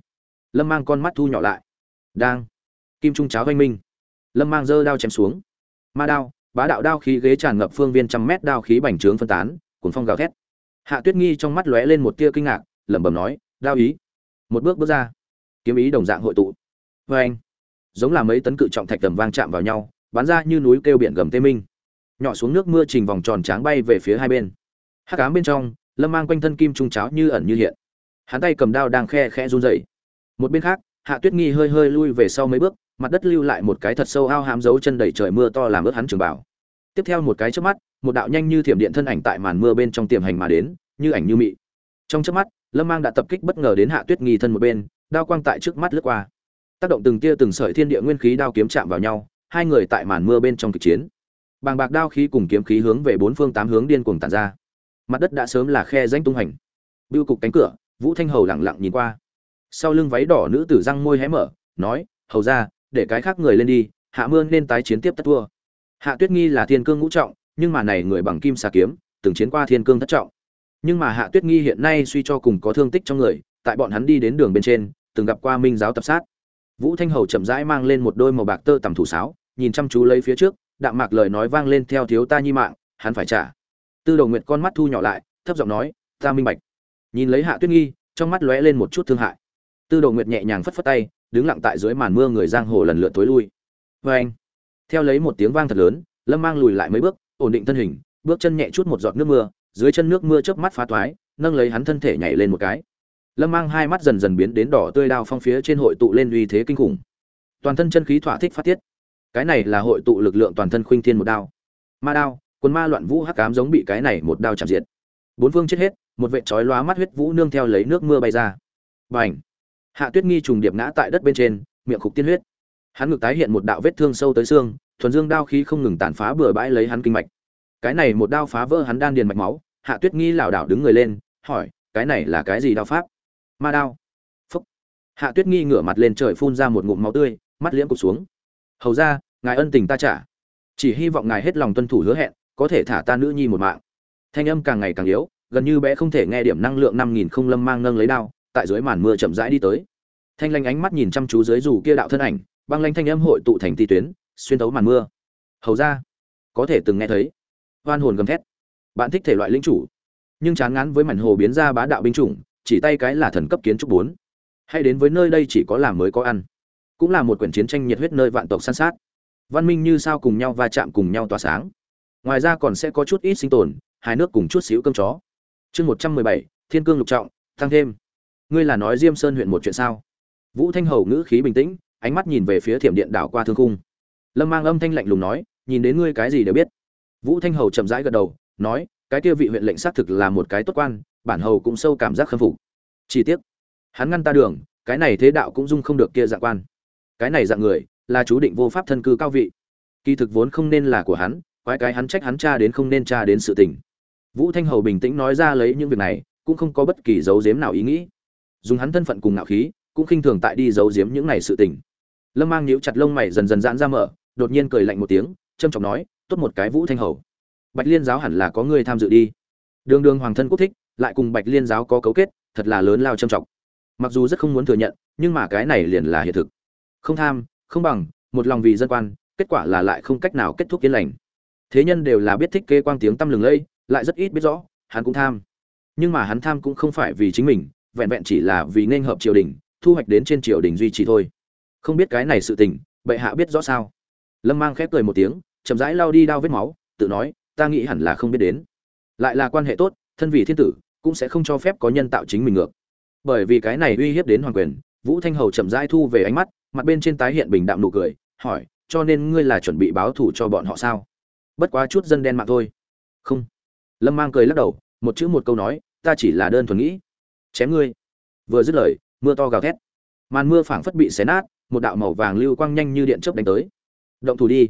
lâm mang con mắt thu nhỏ lại. Đang. Kim trung cháo oanh minh lâm mang giơ đao chém xuống. Ma đao, bá đạo đao khí ghế tràn ngập phương viên trăm mét đao khí bành trướng phân tán cuốn phong gào thét. Hạ tuyết nghi trong mắt lóe lên một tia kinh ngạc, lẩm bẩm nói, đao ý. Một bước bước ra, kiếm ý đồng dạng hội tụ. Vê anh, giống là mấy tấn cự trọng thạch tầm vang chạm vào nhau, bắn ra như núi kêu biển gầm tê minh. Nhỏ xuống nước mưa trình vòng tròn tráng bay về phía hai bên. Hát cám bên trong, lâm mang quanh thân kim trung cháo như ẩn như hiện. Hắn tay cầm đao đang khe khẽ run rẩy. Một bên khác, hạ tuyết nghi hơi hơi lui về sau mấy bước mặt đất lưu lại một cái thật sâu ao hám dấu chân đầy trời mưa to làm ướt hắn trường bảo tiếp theo một cái chớp mắt, một đạo nhanh như thiểm điện thân ảnh tại màn mưa bên trong tiềm hành mà đến, như ảnh như mị. Trong chớp mắt, lâm mang đã tập kích bất ngờ đến hạ tuyết nghi thân một bên, đao quang tại trước mắt lướt qua. Tác động từng tia từng sợi thiên địa nguyên khí đao kiếm chạm vào nhau, hai người tại màn mưa bên trong kịch chiến. Bàng bạc đao khí cùng kiếm khí hướng về bốn phương tám hướng điên cuồng tàn ra. Mặt đất đã sớm là khe danh tung hành. Bưu cục cánh cửa, vũ thanh hầu lặng lặng nhìn qua. Sau lưng váy đỏ nữ tử răng môi hé mở, nói, hầu ra để cái khác người lên đi, hạ mưa nên tái chiến tiếp tất thua. Hạ tuyết nghi là thiên cương ngũ trọng, nhưng mà này người bằng kim xà kiếm, từng chiến qua thiên cương thất trọng. Nhưng mà hạ tuyết nghi hiện nay suy cho cùng có thương tích trong người, tại bọn hắn đi đến đường bên trên, từng gặp qua minh giáo tập sát. Vũ thanh hầu chậm rãi mang lên một đôi màu bạc tơ tầm thủ sáo, nhìn chăm chú lấy phía trước, đạm mạc lời nói vang lên theo thiếu ta nhi mạng, hắn phải trả. Tư đầu nguyệt con mắt thu nhỏ lại, thấp giọng nói, ta minh bạch. Nhìn lấy hạ tuyết nghi, trong mắt lóe lên một chút thương hại. Tư đầu nguyệt nhẹ nhàng phất phất tay đứng lặng tại dưới màn mưa người giang hồ lần lượt tối lui. Vê anh, theo lấy một tiếng vang thật lớn, lâm mang lùi lại mấy bước, ổn định thân hình, bước chân nhẹ chút một giọt nước mưa, dưới chân nước mưa chớp mắt phá toái, nâng lấy hắn thân thể nhảy lên một cái. Lâm mang hai mắt dần dần biến đến đỏ tươi đao phong phía trên hội tụ lên uy thế kinh khủng. Toàn thân chân khí thỏa thích phát tiết. Cái này là hội tụ lực lượng toàn thân khuynh thiên một đao. Ma đao quân ma loạn vũ hắc cám giống bị cái này một đao chạm diệt. Bốn phương chết hết, một vệ chói lóa mắt huyết vũ nương theo lấy nước mưa bay ra. Bành! Hạ tuyết nghi trùng điệp ngã tại đất bên trên, miệng khục tiên huyết. Hắn ngực tái hiện một đạo vết thương sâu tới xương, thuần dương đao khí không ngừng tàn phá bừa bãi lấy hắn kinh mạch. Cái này một đao phá vỡ hắn đan điền mạch máu, hạ tuyết nghi lảo đảo đứng người lên, hỏi, cái này là cái gì đao pháp? Ma đao. Phúc. Hạ tuyết nghi ngửa mặt lên trời phun ra một ngụm máu tươi, mắt liễm cụt xuống. Hầu ra ngài ân tình ta trả. Chỉ hy vọng ngài hết lòng tuân thủ hứa hẹn, có thể thả ta nữ nhi một mạng. Thanh âm càng ngày càng yếu, gần như bé không thể nghe điểm năng lượng năm nghìn không lâm mang nâng lấy đao tại dưới màn mưa chậm rãi đi tới. Thanh lanh ánh mắt nhìn chăm chú dưới dù kia đạo thân ảnh, băng lanh thanh âm hội tụ thành ti tuyến, xuyên tấu màn mưa. Hầu ra, có thể từng nghe thấy. Hoan hồn gầm thét. Bạn thích thể loại linh chủ, nhưng chán ngán với mảnh hồ biến ra bá đạo binh chủng, chỉ tay cái là thần cấp kiến trúc bốn. Hay đến với nơi đây chỉ có làm mới có ăn. Cũng là một quyển chiến tranh nhiệt huyết nơi vạn tộc san sát. Văn minh như sao cùng nhau va chạm cùng nhau tỏa sáng. Ngoài ra còn sẽ có chút ít sinh tồn hai nước cùng chút xíu cơm chó. Chương một trăm mười bảy, thiên cương lục trọng tăng thêm ngươi là nói diêm sơn huyện một chuyện sao? Vũ thanh hầu ngữ khí bình tĩnh, ánh mắt nhìn về phía thiểm điện đảo qua thương khung. Lâm mang âm thanh lạnh lùng nói, nhìn đến ngươi cái gì đều biết. Vũ thanh hầu chậm rãi gật đầu, nói, cái kia vị huyện lệnh xác thực là một cái tốt quan, bản hầu cũng sâu cảm giác khâm phục. Chi tiết hắn ngăn ta đường, cái này thế đạo cũng dung không được kia dạng quan. Cái này dạng người, là chú định vô pháp thân cư cao vị. Kỳ thực vốn không nên là của hắn, quái cái hắn trách hắn cha đến không nên cha đến sự tình. Vũ thanh hầu bình tĩnh nói ra lấy những việc này, cũng không có bất kỳ dấu dếm nào ý nghĩ dùng hắn thân phận cùng ngạo khí, cũng khinh thường tại đi giấu giếm những này sự tình. Lâm mang nhíu chặt lông mày dần dần giãn ra mở, đột nhiên cười lạnh một tiếng trâm trọng nói, tốt một cái vũ thanh hầu. Bạch liên giáo hẳn là có người tham dự đi. Đường đường hoàng thân quốc thích, lại cùng bạch liên giáo có cấu kết, thật là lớn lao trâm trọng. Mặc dù rất không muốn thừa nhận, nhưng mà cái này liền là hiện thực. Không tham, không bằng, một lòng vì dân quan, kết quả là lại không cách nào kết thúc yên lành. Thế nhân đều là biết thích kê quang tiếng tăm lừng lây, lại rất ít biết rõ, hắn cũng tham. Nhưng mà hắn tham cũng không phải vì chính mình vẹn vẹn chỉ là vì nên hợp triều đình, thu hoạch đến trên triều đình duy trì thôi. Không biết cái này sự tình, bệ hạ biết rõ sao? Lâm mang khép cười một tiếng, chậm rãi lao đi đao vết máu, tự nói, ta nghĩ hẳn là không biết đến. Lại là quan hệ tốt, thân vị thiên tử, cũng sẽ không cho phép có nhân tạo chính mình ngược. Bởi vì cái này uy hiếp đến hoàng quyền, vũ thanh hầu chậm rãi thu về ánh mắt, mặt bên trên tái hiện bình đạm nụ cười, hỏi, cho nên ngươi là chuẩn bị báo thù cho bọn họ sao? Bất quá chút dân đen mạng thôi. Không. Lâm mang cười lắc đầu, một chữ một câu nói, ta chỉ là đơn thuần nghĩ chém ngươi. Vừa dứt lời, mưa to gào thét. Màn mưa phảng phất bị xé nát, một đạo màu vàng lưu quang nhanh như điện chớp đánh tới. Động thủ đi.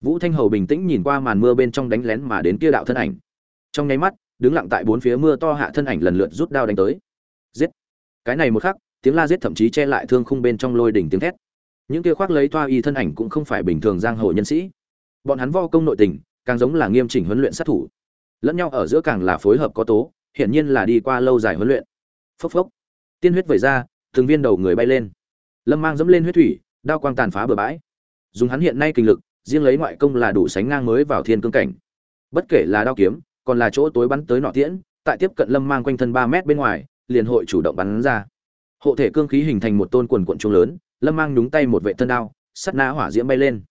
Vũ thanh hầu bình tĩnh nhìn qua màn mưa bên trong đánh lén mà đến kia đạo thân ảnh. Trong nháy mắt, đứng lặng tại bốn phía mưa to hạ thân ảnh lần lượt rút đao đánh tới. Giết. Cái này một khắc, tiếng la giết thậm chí che lại thương khung bên trong lôi đỉnh tiếng thét. Những kia khoác lấy toa y thân ảnh cũng không phải bình thường giang hồ nhân sĩ. Bọn hắn vo công nội tình, càng giống là nghiêm chỉnh huấn luyện sát thủ. Lẫn nhau ở giữa càng là phối hợp có tố, hiển nhiên là đi qua lâu dài huấn luyện phốc phốc. Tiên huyết vẩy ra, từng viên đầu người bay lên. Lâm mang dẫm lên huyết thủy, đao quang tàn phá bừa bãi. Dùng hắn hiện nay kinh lực, riêng lấy ngoại công là đủ sánh ngang mới vào thiên cương cảnh. Bất kể là đao kiếm, còn là chỗ tối bắn tới nọ tiễn, tại tiếp cận lâm mang quanh thân ba mét bên ngoài, liền hội chủ động bắn ra. Hộ thể cương khí hình thành một tôn quần cuộn trung lớn, lâm mang nhúng tay một vệ thân đao, sắt na hỏa diễm bay lên.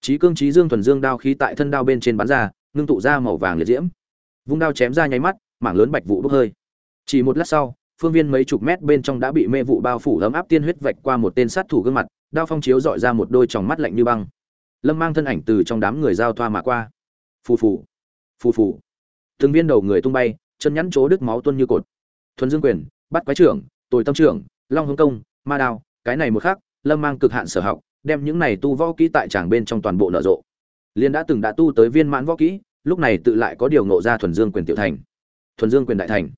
Trí cương trí dương thuần dương đao khí tại thân đao bên trên bắn ra, ngưng tụ ra màu vàng liệt diễm. Vung đao chém ra nháy mắt, mảng lớn bạch vụ bốc hơi. Chỉ một lát sau phương viên mấy chục mét bên trong đã bị mê vụ bao phủ ấm áp tiên huyết vạch qua một tên sát thủ gương mặt, đao phong chiếu dọi ra một đôi tròng mắt lạnh như băng. Lâm mang thân ảnh từ trong đám người giao thoa mà qua. Phù phù phù phù. Từng viên đầu người tung bay, chân nhắn chỗ đứt máu tuôn như cột. Thuần dương quyền bắt quái trưởng, tồi tâm trưởng, long hương công, ma đao, cái này một khác lâm mang cực hạn sở học, đem những này tu võ kỹ tại tràng bên trong toàn bộ nở rộ. Liên đã từng đã tu tới viên mãn võ kỹ, lúc này tự lại có điều ngộ ra thuần dương quyền tiểu thành. Thuần dương quyền đại thành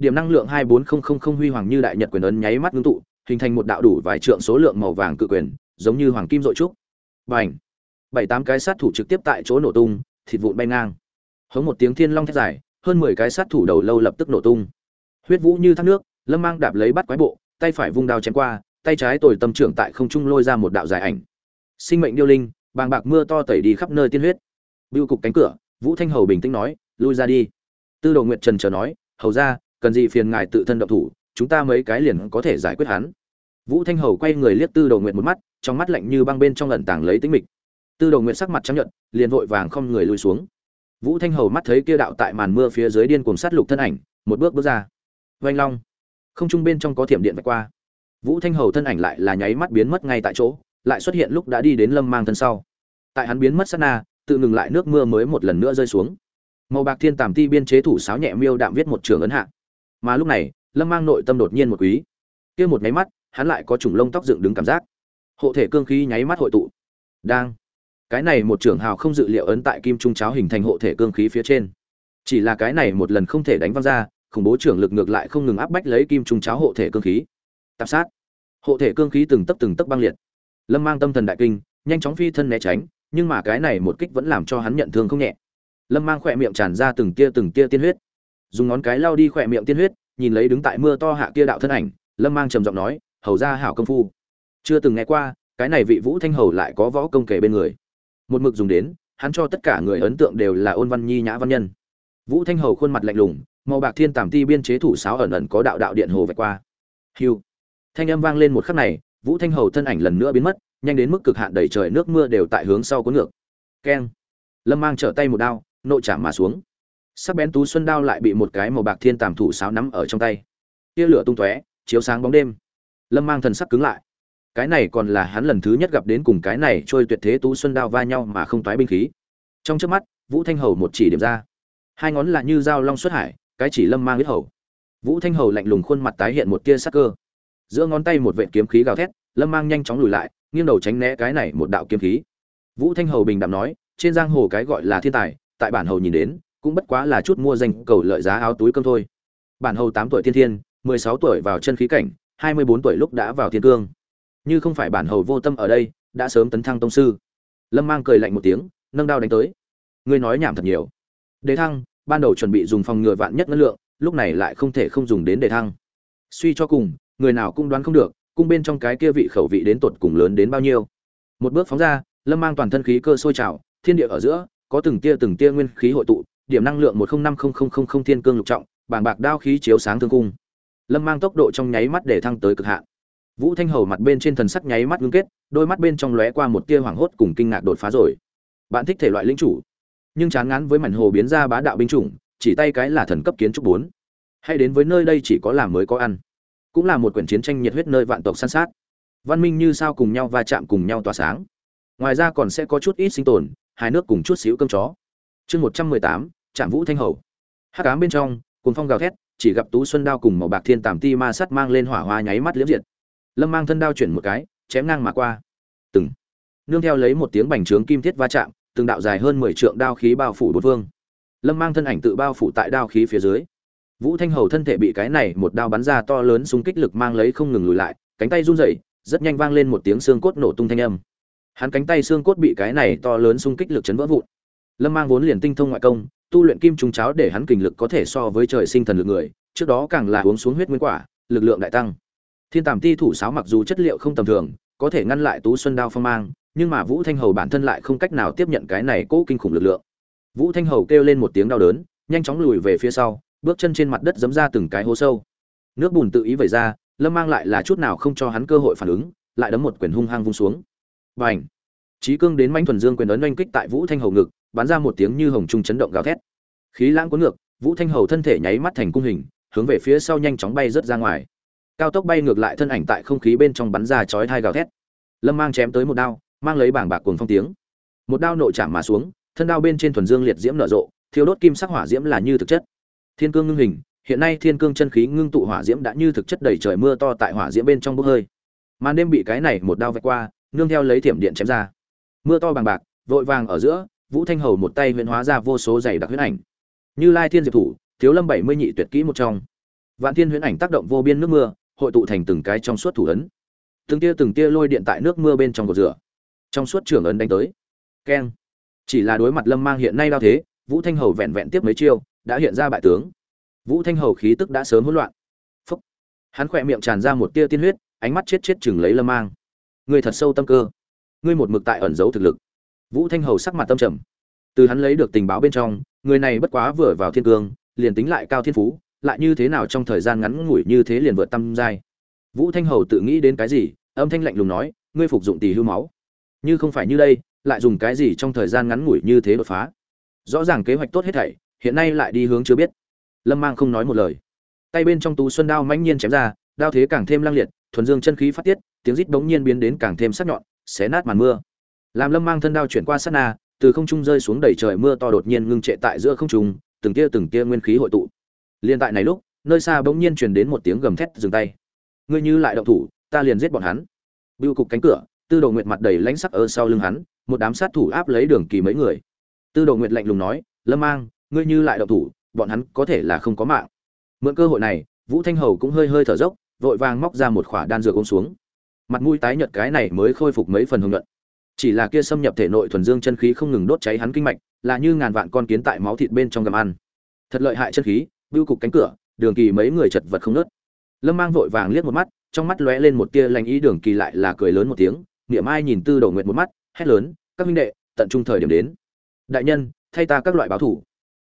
điểm năng lượng hai bốn không không không huy hoàng như đại nhật quyền ấn nháy mắt ngưng tụ, hình thành một đạo đủ vài trượng số lượng màu vàng cự quyền, giống như hoàng kim dội trúc. Bành! Bảy tám cái sát thủ trực tiếp tại chỗ nổ tung, thịt vụn bay ngang. Hống một tiếng thiên long thét dài, hơn mười cái sát thủ đầu lâu lập tức nổ tung. Huyết vũ như thác nước, lâm mang đạp lấy bắt quái bộ, tay phải vung đao chém qua, tay trái tồi tâm trưởng tại không trung lôi ra một đạo dài ảnh. Sinh mệnh điêu linh, bàng bạc mưa to tẩy đi khắp nơi tiên huyết. Bưu cục cánh cửa, vũ thanh hầu bình tĩnh nói, lui ra đi. Tư đồ nguyệt trần chờ nói, hầu ra cần gì phiền ngài tự thân động thủ, chúng ta mấy cái liền có thể giải quyết hắn. Vũ thanh hầu quay người liếc tư đồ nguyệt một mắt, trong mắt lạnh như băng bên trong lẩn tàng lấy tính mịch. Tư đồ nguyệt sắc mặt chấp nhận liền vội vàng không người lùi xuống. Vũ thanh hầu mắt thấy kia đạo tại màn mưa phía dưới điên cuồng sát lục thân ảnh, một bước bước ra. Vanh long. Không trung bên trong có thiểm điện vạch qua. Vũ thanh hầu thân ảnh lại là nháy mắt biến mất ngay tại chỗ, lại xuất hiện lúc đã đi đến lâm mang thân sau. Tại hắn biến mất sát na, tự ngừng lại nước mưa mới một lần nữa rơi xuống. Màu bạc thiên tàm ti biên chế thủ sáo nhẹ miêu đạm viết một trường ấn hạ mà lúc này, lâm mang nội tâm đột nhiên một quý. Kia một nháy mắt, hắn lại có chủng lông tóc dựng đứng cảm giác. Hộ thể cương khí nháy mắt hội tụ. Đang. Cái này một trưởng hào không dự liệu ấn tại kim trung cháo hình thành hộ thể cương khí phía trên. Chỉ là cái này một lần không thể đánh văng ra, khủng bố trưởng lực ngược lại không ngừng áp bách lấy kim trung cháo hộ thể cương khí. Tạp sát. Hộ thể cương khí từng tấc từng tấc băng liệt. Lâm mang tâm thần đại kinh, nhanh chóng phi thân né tránh, nhưng mà cái này một kích vẫn làm cho hắn nhận thương không nhẹ. Lâm mang khỏe miệng tràn ra từng tia từng tia tiên huyết dùng ngón cái lao đi khỏe miệng tiên huyết, nhìn lấy đứng tại mưa to hạ kia đạo thân ảnh, lâm mang trầm giọng nói, hầu ra hảo công phu. Chưa từng nghe qua, cái này vị vũ thanh hầu lại có võ công kể bên người. Một mực dùng đến, hắn cho tất cả người ấn tượng đều là ôn văn nhi nhã văn nhân. Vũ thanh hầu khuôn mặt lạnh lùng, màu bạc thiên tàm ti biên chế thủ sáo ẩn ẩn có đạo đạo điện hồ vạch qua. Hiu thanh âm vang lên một khắc này, vũ thanh hầu thân ảnh lần nữa biến mất, nhanh đến mức cực hạn đẩy trời nước mưa đều tại hướng sau cuốn ngược. Keng. Lâm mang trở tay một đao nội chạm mà xuống sắc bén tú xuân đao lại bị một cái màu bạc thiên tàm thủ sáo nắm ở trong tay. Tia lửa tung tóe, chiếu sáng bóng đêm. Lâm mang thần sắc cứng lại. Cái này còn là hắn lần thứ nhất gặp đến cùng cái này trôi tuyệt thế tú xuân đao va nhau mà không toái binh khí. Trong trước mắt, vũ thanh hầu một chỉ điểm ra. Hai ngón là như dao long xuất hải, cái chỉ lâm mang ít hầu. Vũ thanh hầu lạnh lùng khuôn mặt tái hiện một tia sắc cơ. Giữa ngón tay một vệ kiếm khí gào thét, lâm mang nhanh chóng lùi lại, nghiêng đầu tránh né cái này một đạo kiếm khí. Vũ thanh hầu bình đạm nói, trên giang hồ cái gọi là thiên tài, tại bản hầu nhìn đến cũng bất quá là chút mua danh cầu lợi giá áo túi cơm thôi. Bản hầu tám tuổi thiên thiên, mười sáu tuổi vào chân khí cảnh, hai mươi bốn tuổi lúc đã vào thiên cương. Như không phải bản hầu vô tâm ở đây, đã sớm tấn thăng tông sư. Lâm mang cười lạnh một tiếng, nâng đao đánh tới. Ngươi nói nhảm thật nhiều. Đề thăng, ban đầu chuẩn bị dùng phòng ngừa vạn nhất ngân lượng, lúc này lại không thể không dùng đến đề thăng. Suy cho cùng, người nào cũng đoán không được, cung bên trong cái kia vị khẩu vị đến tột cùng lớn đến bao nhiêu. Một bước phóng ra, lâm mang toàn thân khí cơ sôi trào, thiên địa ở giữa, có từng tia từng tia nguyên khí hội tụ điểm năng lượng 1050000 thiên cương lục trọng, bàng bạc đao khí chiếu sáng thương cung. Lâm Mang tốc độ trong nháy mắt để thăng tới cực hạn. Vũ Thanh Hầu mặt bên trên thần sắc nháy mắt ngưng kết, đôi mắt bên trong lóe qua một tia hoảng hốt cùng kinh ngạc đột phá rồi. Bạn thích thể loại lĩnh chủ, nhưng chán ngán với mảnh hồ biến ra bá đạo binh chủng, chỉ tay cái là thần cấp kiến trúc 4. Hay đến với nơi đây chỉ có làm mới có ăn. Cũng là một quyển chiến tranh nhiệt huyết nơi vạn tộc săn sát. Văn minh như sao cùng nhau va chạm cùng nhau tỏa sáng. Ngoài ra còn sẽ có chút ít sinh tồn, hai nước cùng chút xíu cơm chó. Chương 118, chạm vũ thanh hầu. Hắc cám bên trong cùng phong gào thét, chỉ gặp tú xuân đao cùng màu bạc thiên tàm ti ma sắt mang lên hỏa hoa nháy mắt liễm diệt. Lâm mang thân đao chuyển một cái, chém ngang mà qua. Từng. Nương theo lấy một tiếng bành trướng kim thiết va chạm, từng đạo dài hơn mười trượng đao khí bao phủ bốn vương lâm mang thân ảnh tự bao phủ tại đao khí phía dưới. Vũ thanh hầu thân thể bị cái này một đao bắn ra to lớn súng kích lực mang lấy không ngừng lùi lại, cánh tay run rẩy, rất nhanh vang lên một tiếng xương cốt nổ tung thanh âm. Hắn cánh tay xương cốt bị cái này to lớn xung kích lực chấn vỡ vụn. Lâm mang vốn liền tinh thông ngoại công tu luyện kim trùng cháo để hắn kình lực có thể so với trời sinh thần lực người, trước đó càng là uống xuống huyết nguyên quả, lực lượng đại tăng. Thiên Tầm ti thủ sáo mặc dù chất liệu không tầm thường, có thể ngăn lại tú xuân đao phong mang, nhưng mà vũ thanh hầu bản thân lại không cách nào tiếp nhận cái này cố kinh khủng lực lượng. Vũ thanh hầu kêu lên một tiếng đau đớn, nhanh chóng lùi về phía sau, bước chân trên mặt đất giấm ra từng cái hố sâu. Nước bùn tự ý vẩy ra, lâm mang lại là chút nào không cho hắn cơ hội phản ứng, lại đấm một quyền hung hăng vung xuống. Bành! Chí cương đến mãnh thuần dương quyền ấn oanh kích tại vũ thanh hầu ngực, bắn ra một tiếng như hồng trung chấn động gào thét. Khí lãng cuốn ngược, vũ thanh hầu thân thể nháy mắt thành cung hình, hướng về phía sau nhanh chóng bay rất ra ngoài. Cao tốc bay ngược lại thân ảnh tại không khí bên trong bắn ra chói tai gào thét. Lâm mang chém tới một đao, mang lấy bảng bạc cuồng phong tiếng. Một đao nội chạm mà xuống, thân đao bên trên thuần dương liệt diễm nở rộ thiếu đốt kim sắc hỏa diễm là như thực chất. Thiên cương ngưng hình, hiện nay thiên cương chân khí ngưng tụ hỏa diễm đã như thực chất đầy trời mưa to tại hỏa diễm bên trong bốc hơi. Màn đêm bị cái này một đao vạch qua, nương theo lấy thiểm điện chém ra mưa to bằng bạc, vội vàng ở giữa, vũ thanh hầu một tay huyễn hóa ra vô số dày đặc huyễn ảnh. Như lai thiên diệp thủ, thiếu lâm bảy mươi nhị tuyệt kỹ một trong. Vạn thiên huyễn ảnh tác động vô biên nước mưa, hội tụ thành từng cái trong suốt thủ ấn. Từng tia từng tia lôi điện tại nước mưa bên trong cột rửa. Trong suốt trường ấn đánh tới. Keng. Chỉ là đối mặt lâm mang hiện nay đau thế, vũ thanh hầu vẹn vẹn tiếp mấy chiêu, đã hiện ra bại tướng. Vũ thanh hầu khí tức đã sớm hỗn loạn. Phúc. Hắn khỏe miệng tràn ra một tia tiên huyết, ánh mắt chết chết chừng lấy lâm mang. Người thật sâu tâm cơ ngươi một mực tại ẩn giấu thực lực. Vũ thanh hầu sắc mặt tâm trầm. Từ hắn lấy được tình báo bên trong, người này bất quá vừa vào thiên cương, liền tính lại cao thiên phú, lại như thế nào trong thời gian ngắn ngủi như thế liền vượt tâm giai vũ thanh hầu tự nghĩ đến cái gì, âm thanh lạnh lùng nói, ngươi phục dụng tỷ hưu máu. Như không phải như đây, lại dùng cái gì trong thời gian ngắn ngủi như thế đột phá? Rõ ràng kế hoạch tốt hết thảy, hiện nay lại đi hướng chưa biết. Lâm mang không nói một lời. Tay bên trong tú xuân đao mãnh nhiên chém ra, đao thế càng thêm lang liệt, thuần dương chân khí phát tiết, tiếng rít bỗng nhiên biến đến càng thêm sắc nhọn xé nát màn mưa. Làm lâm mang thân đao chuyển qua sát na, từ không trung rơi xuống đầy trời mưa to đột nhiên ngưng trệ tại giữa không trung, từng tia từng tia nguyên khí hội tụ. Liên tại này lúc, nơi xa bỗng nhiên truyền đến một tiếng gầm thét dừng tay. Ngươi như lại động thủ, ta liền giết bọn hắn. Bưu cục cánh cửa, tư đồ nguyệt mặt đầy lãnh sắc ở sau lưng hắn, một đám sát thủ áp lấy đường kỳ mấy người. Tư đồ nguyệt lạnh lùng nói, lâm mang, ngươi như lại động thủ, bọn hắn có thể là không có mạng. Mượn cơ hội này, vũ thanh hầu cũng hơi hơi thở dốc, vội vàng móc ra một khỏa đan dược ôm xuống mặt mũi tái nhợt cái này mới khôi phục mấy phần hồng nhuận. Chỉ là kia xâm nhập thể nội thuần dương chân khí không ngừng đốt cháy hắn kinh mạch, là như ngàn vạn con kiến tại máu thịt bên trong gầm ăn. Thật lợi hại chân khí, bưu cục cánh cửa, đường kỳ mấy người chật vật không nớt. Lâm mang vội vàng liếc một mắt, trong mắt lóe lên một tia lành ý, đường kỳ lại là cười lớn một tiếng, niệm ai nhìn tư đầu nguyệt một mắt, hét lớn, các huynh đệ, tận trung thời điểm đến. Đại nhân, thay ta các loại báo thủ.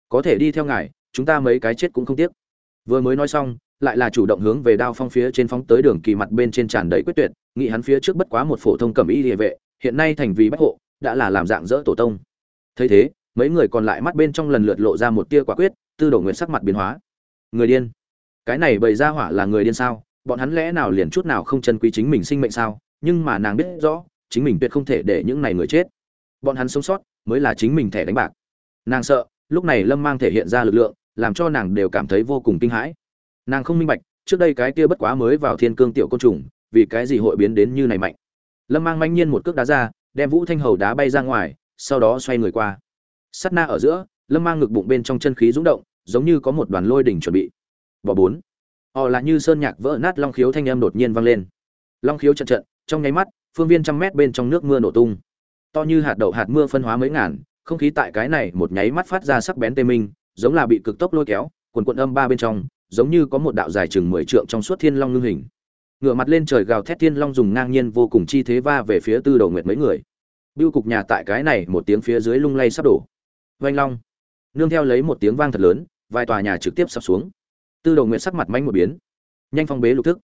Có thể đi theo ngài, chúng ta mấy cái chết cũng không tiếc. Vừa mới nói xong, lại là chủ động hướng về đao phong phía trên phóng tới đường kỳ mặt bên trên tràn đầy quyết tuyệt nghĩ hắn phía trước bất quá một phổ thông cẩm y địa vệ, hiện nay thành vì bách hộ, đã là làm dạng dỡ tổ tông. Thấy thế, mấy người còn lại mắt bên trong lần lượt lộ ra một tia quả quyết, tư đồ nguyện sắc mặt biến hóa. Người điên. Cái này bày ra hỏa là người điên sao? Bọn hắn lẽ nào liền chút nào không chân quý chính mình sinh mệnh sao? Nhưng mà nàng biết rõ, chính mình tuyệt không thể để những này người chết. Bọn hắn sống sót, mới là chính mình thẻ đánh bạc. Nàng sợ, lúc này lâm mang thể hiện ra lực lượng, làm cho nàng đều cảm thấy vô cùng kinh hãi. Nàng không minh bạch, trước đây cái kia bất quá mới vào thiên cương tiểu côn trùng vì cái gì hội biến đến như này mạnh? Lâm mang manh nhiên một cước đá ra, đem vũ thanh hầu đá bay ra ngoài, sau đó xoay người qua. Sắt na ở giữa, lâm mang ngực bụng bên trong chân khí rúng động, giống như có một đoàn lôi đỉnh chuẩn bị. Bỏ bốn. Họ là như sơn nhạc vỡ nát long khiếu thanh âm đột nhiên vang lên. Long khiếu trận trận, trong nháy mắt, phương viên trăm mét bên trong nước mưa nổ tung. To như hạt đậu hạt mưa phân hóa mấy ngàn, không khí tại cái này một nháy mắt phát ra sắc bén tê minh, giống là bị cực tốc lôi kéo, quần quận âm ba bên trong, giống như có một đạo dài chừng mười trượng trong suốt thiên long ngưng hình ngửa mặt lên trời gào thét thiên long dùng ngang nhiên vô cùng chi thế va về phía tư đầu nguyệt mấy người. Biêu cục nhà tại cái này một tiếng phía dưới lung lay sắp đổ. Vanh long, nương theo lấy một tiếng vang thật lớn, vài tòa nhà trực tiếp sập xuống. Tư đầu nguyệt sắc mặt manh một biến. Nhanh phong bế lục thức.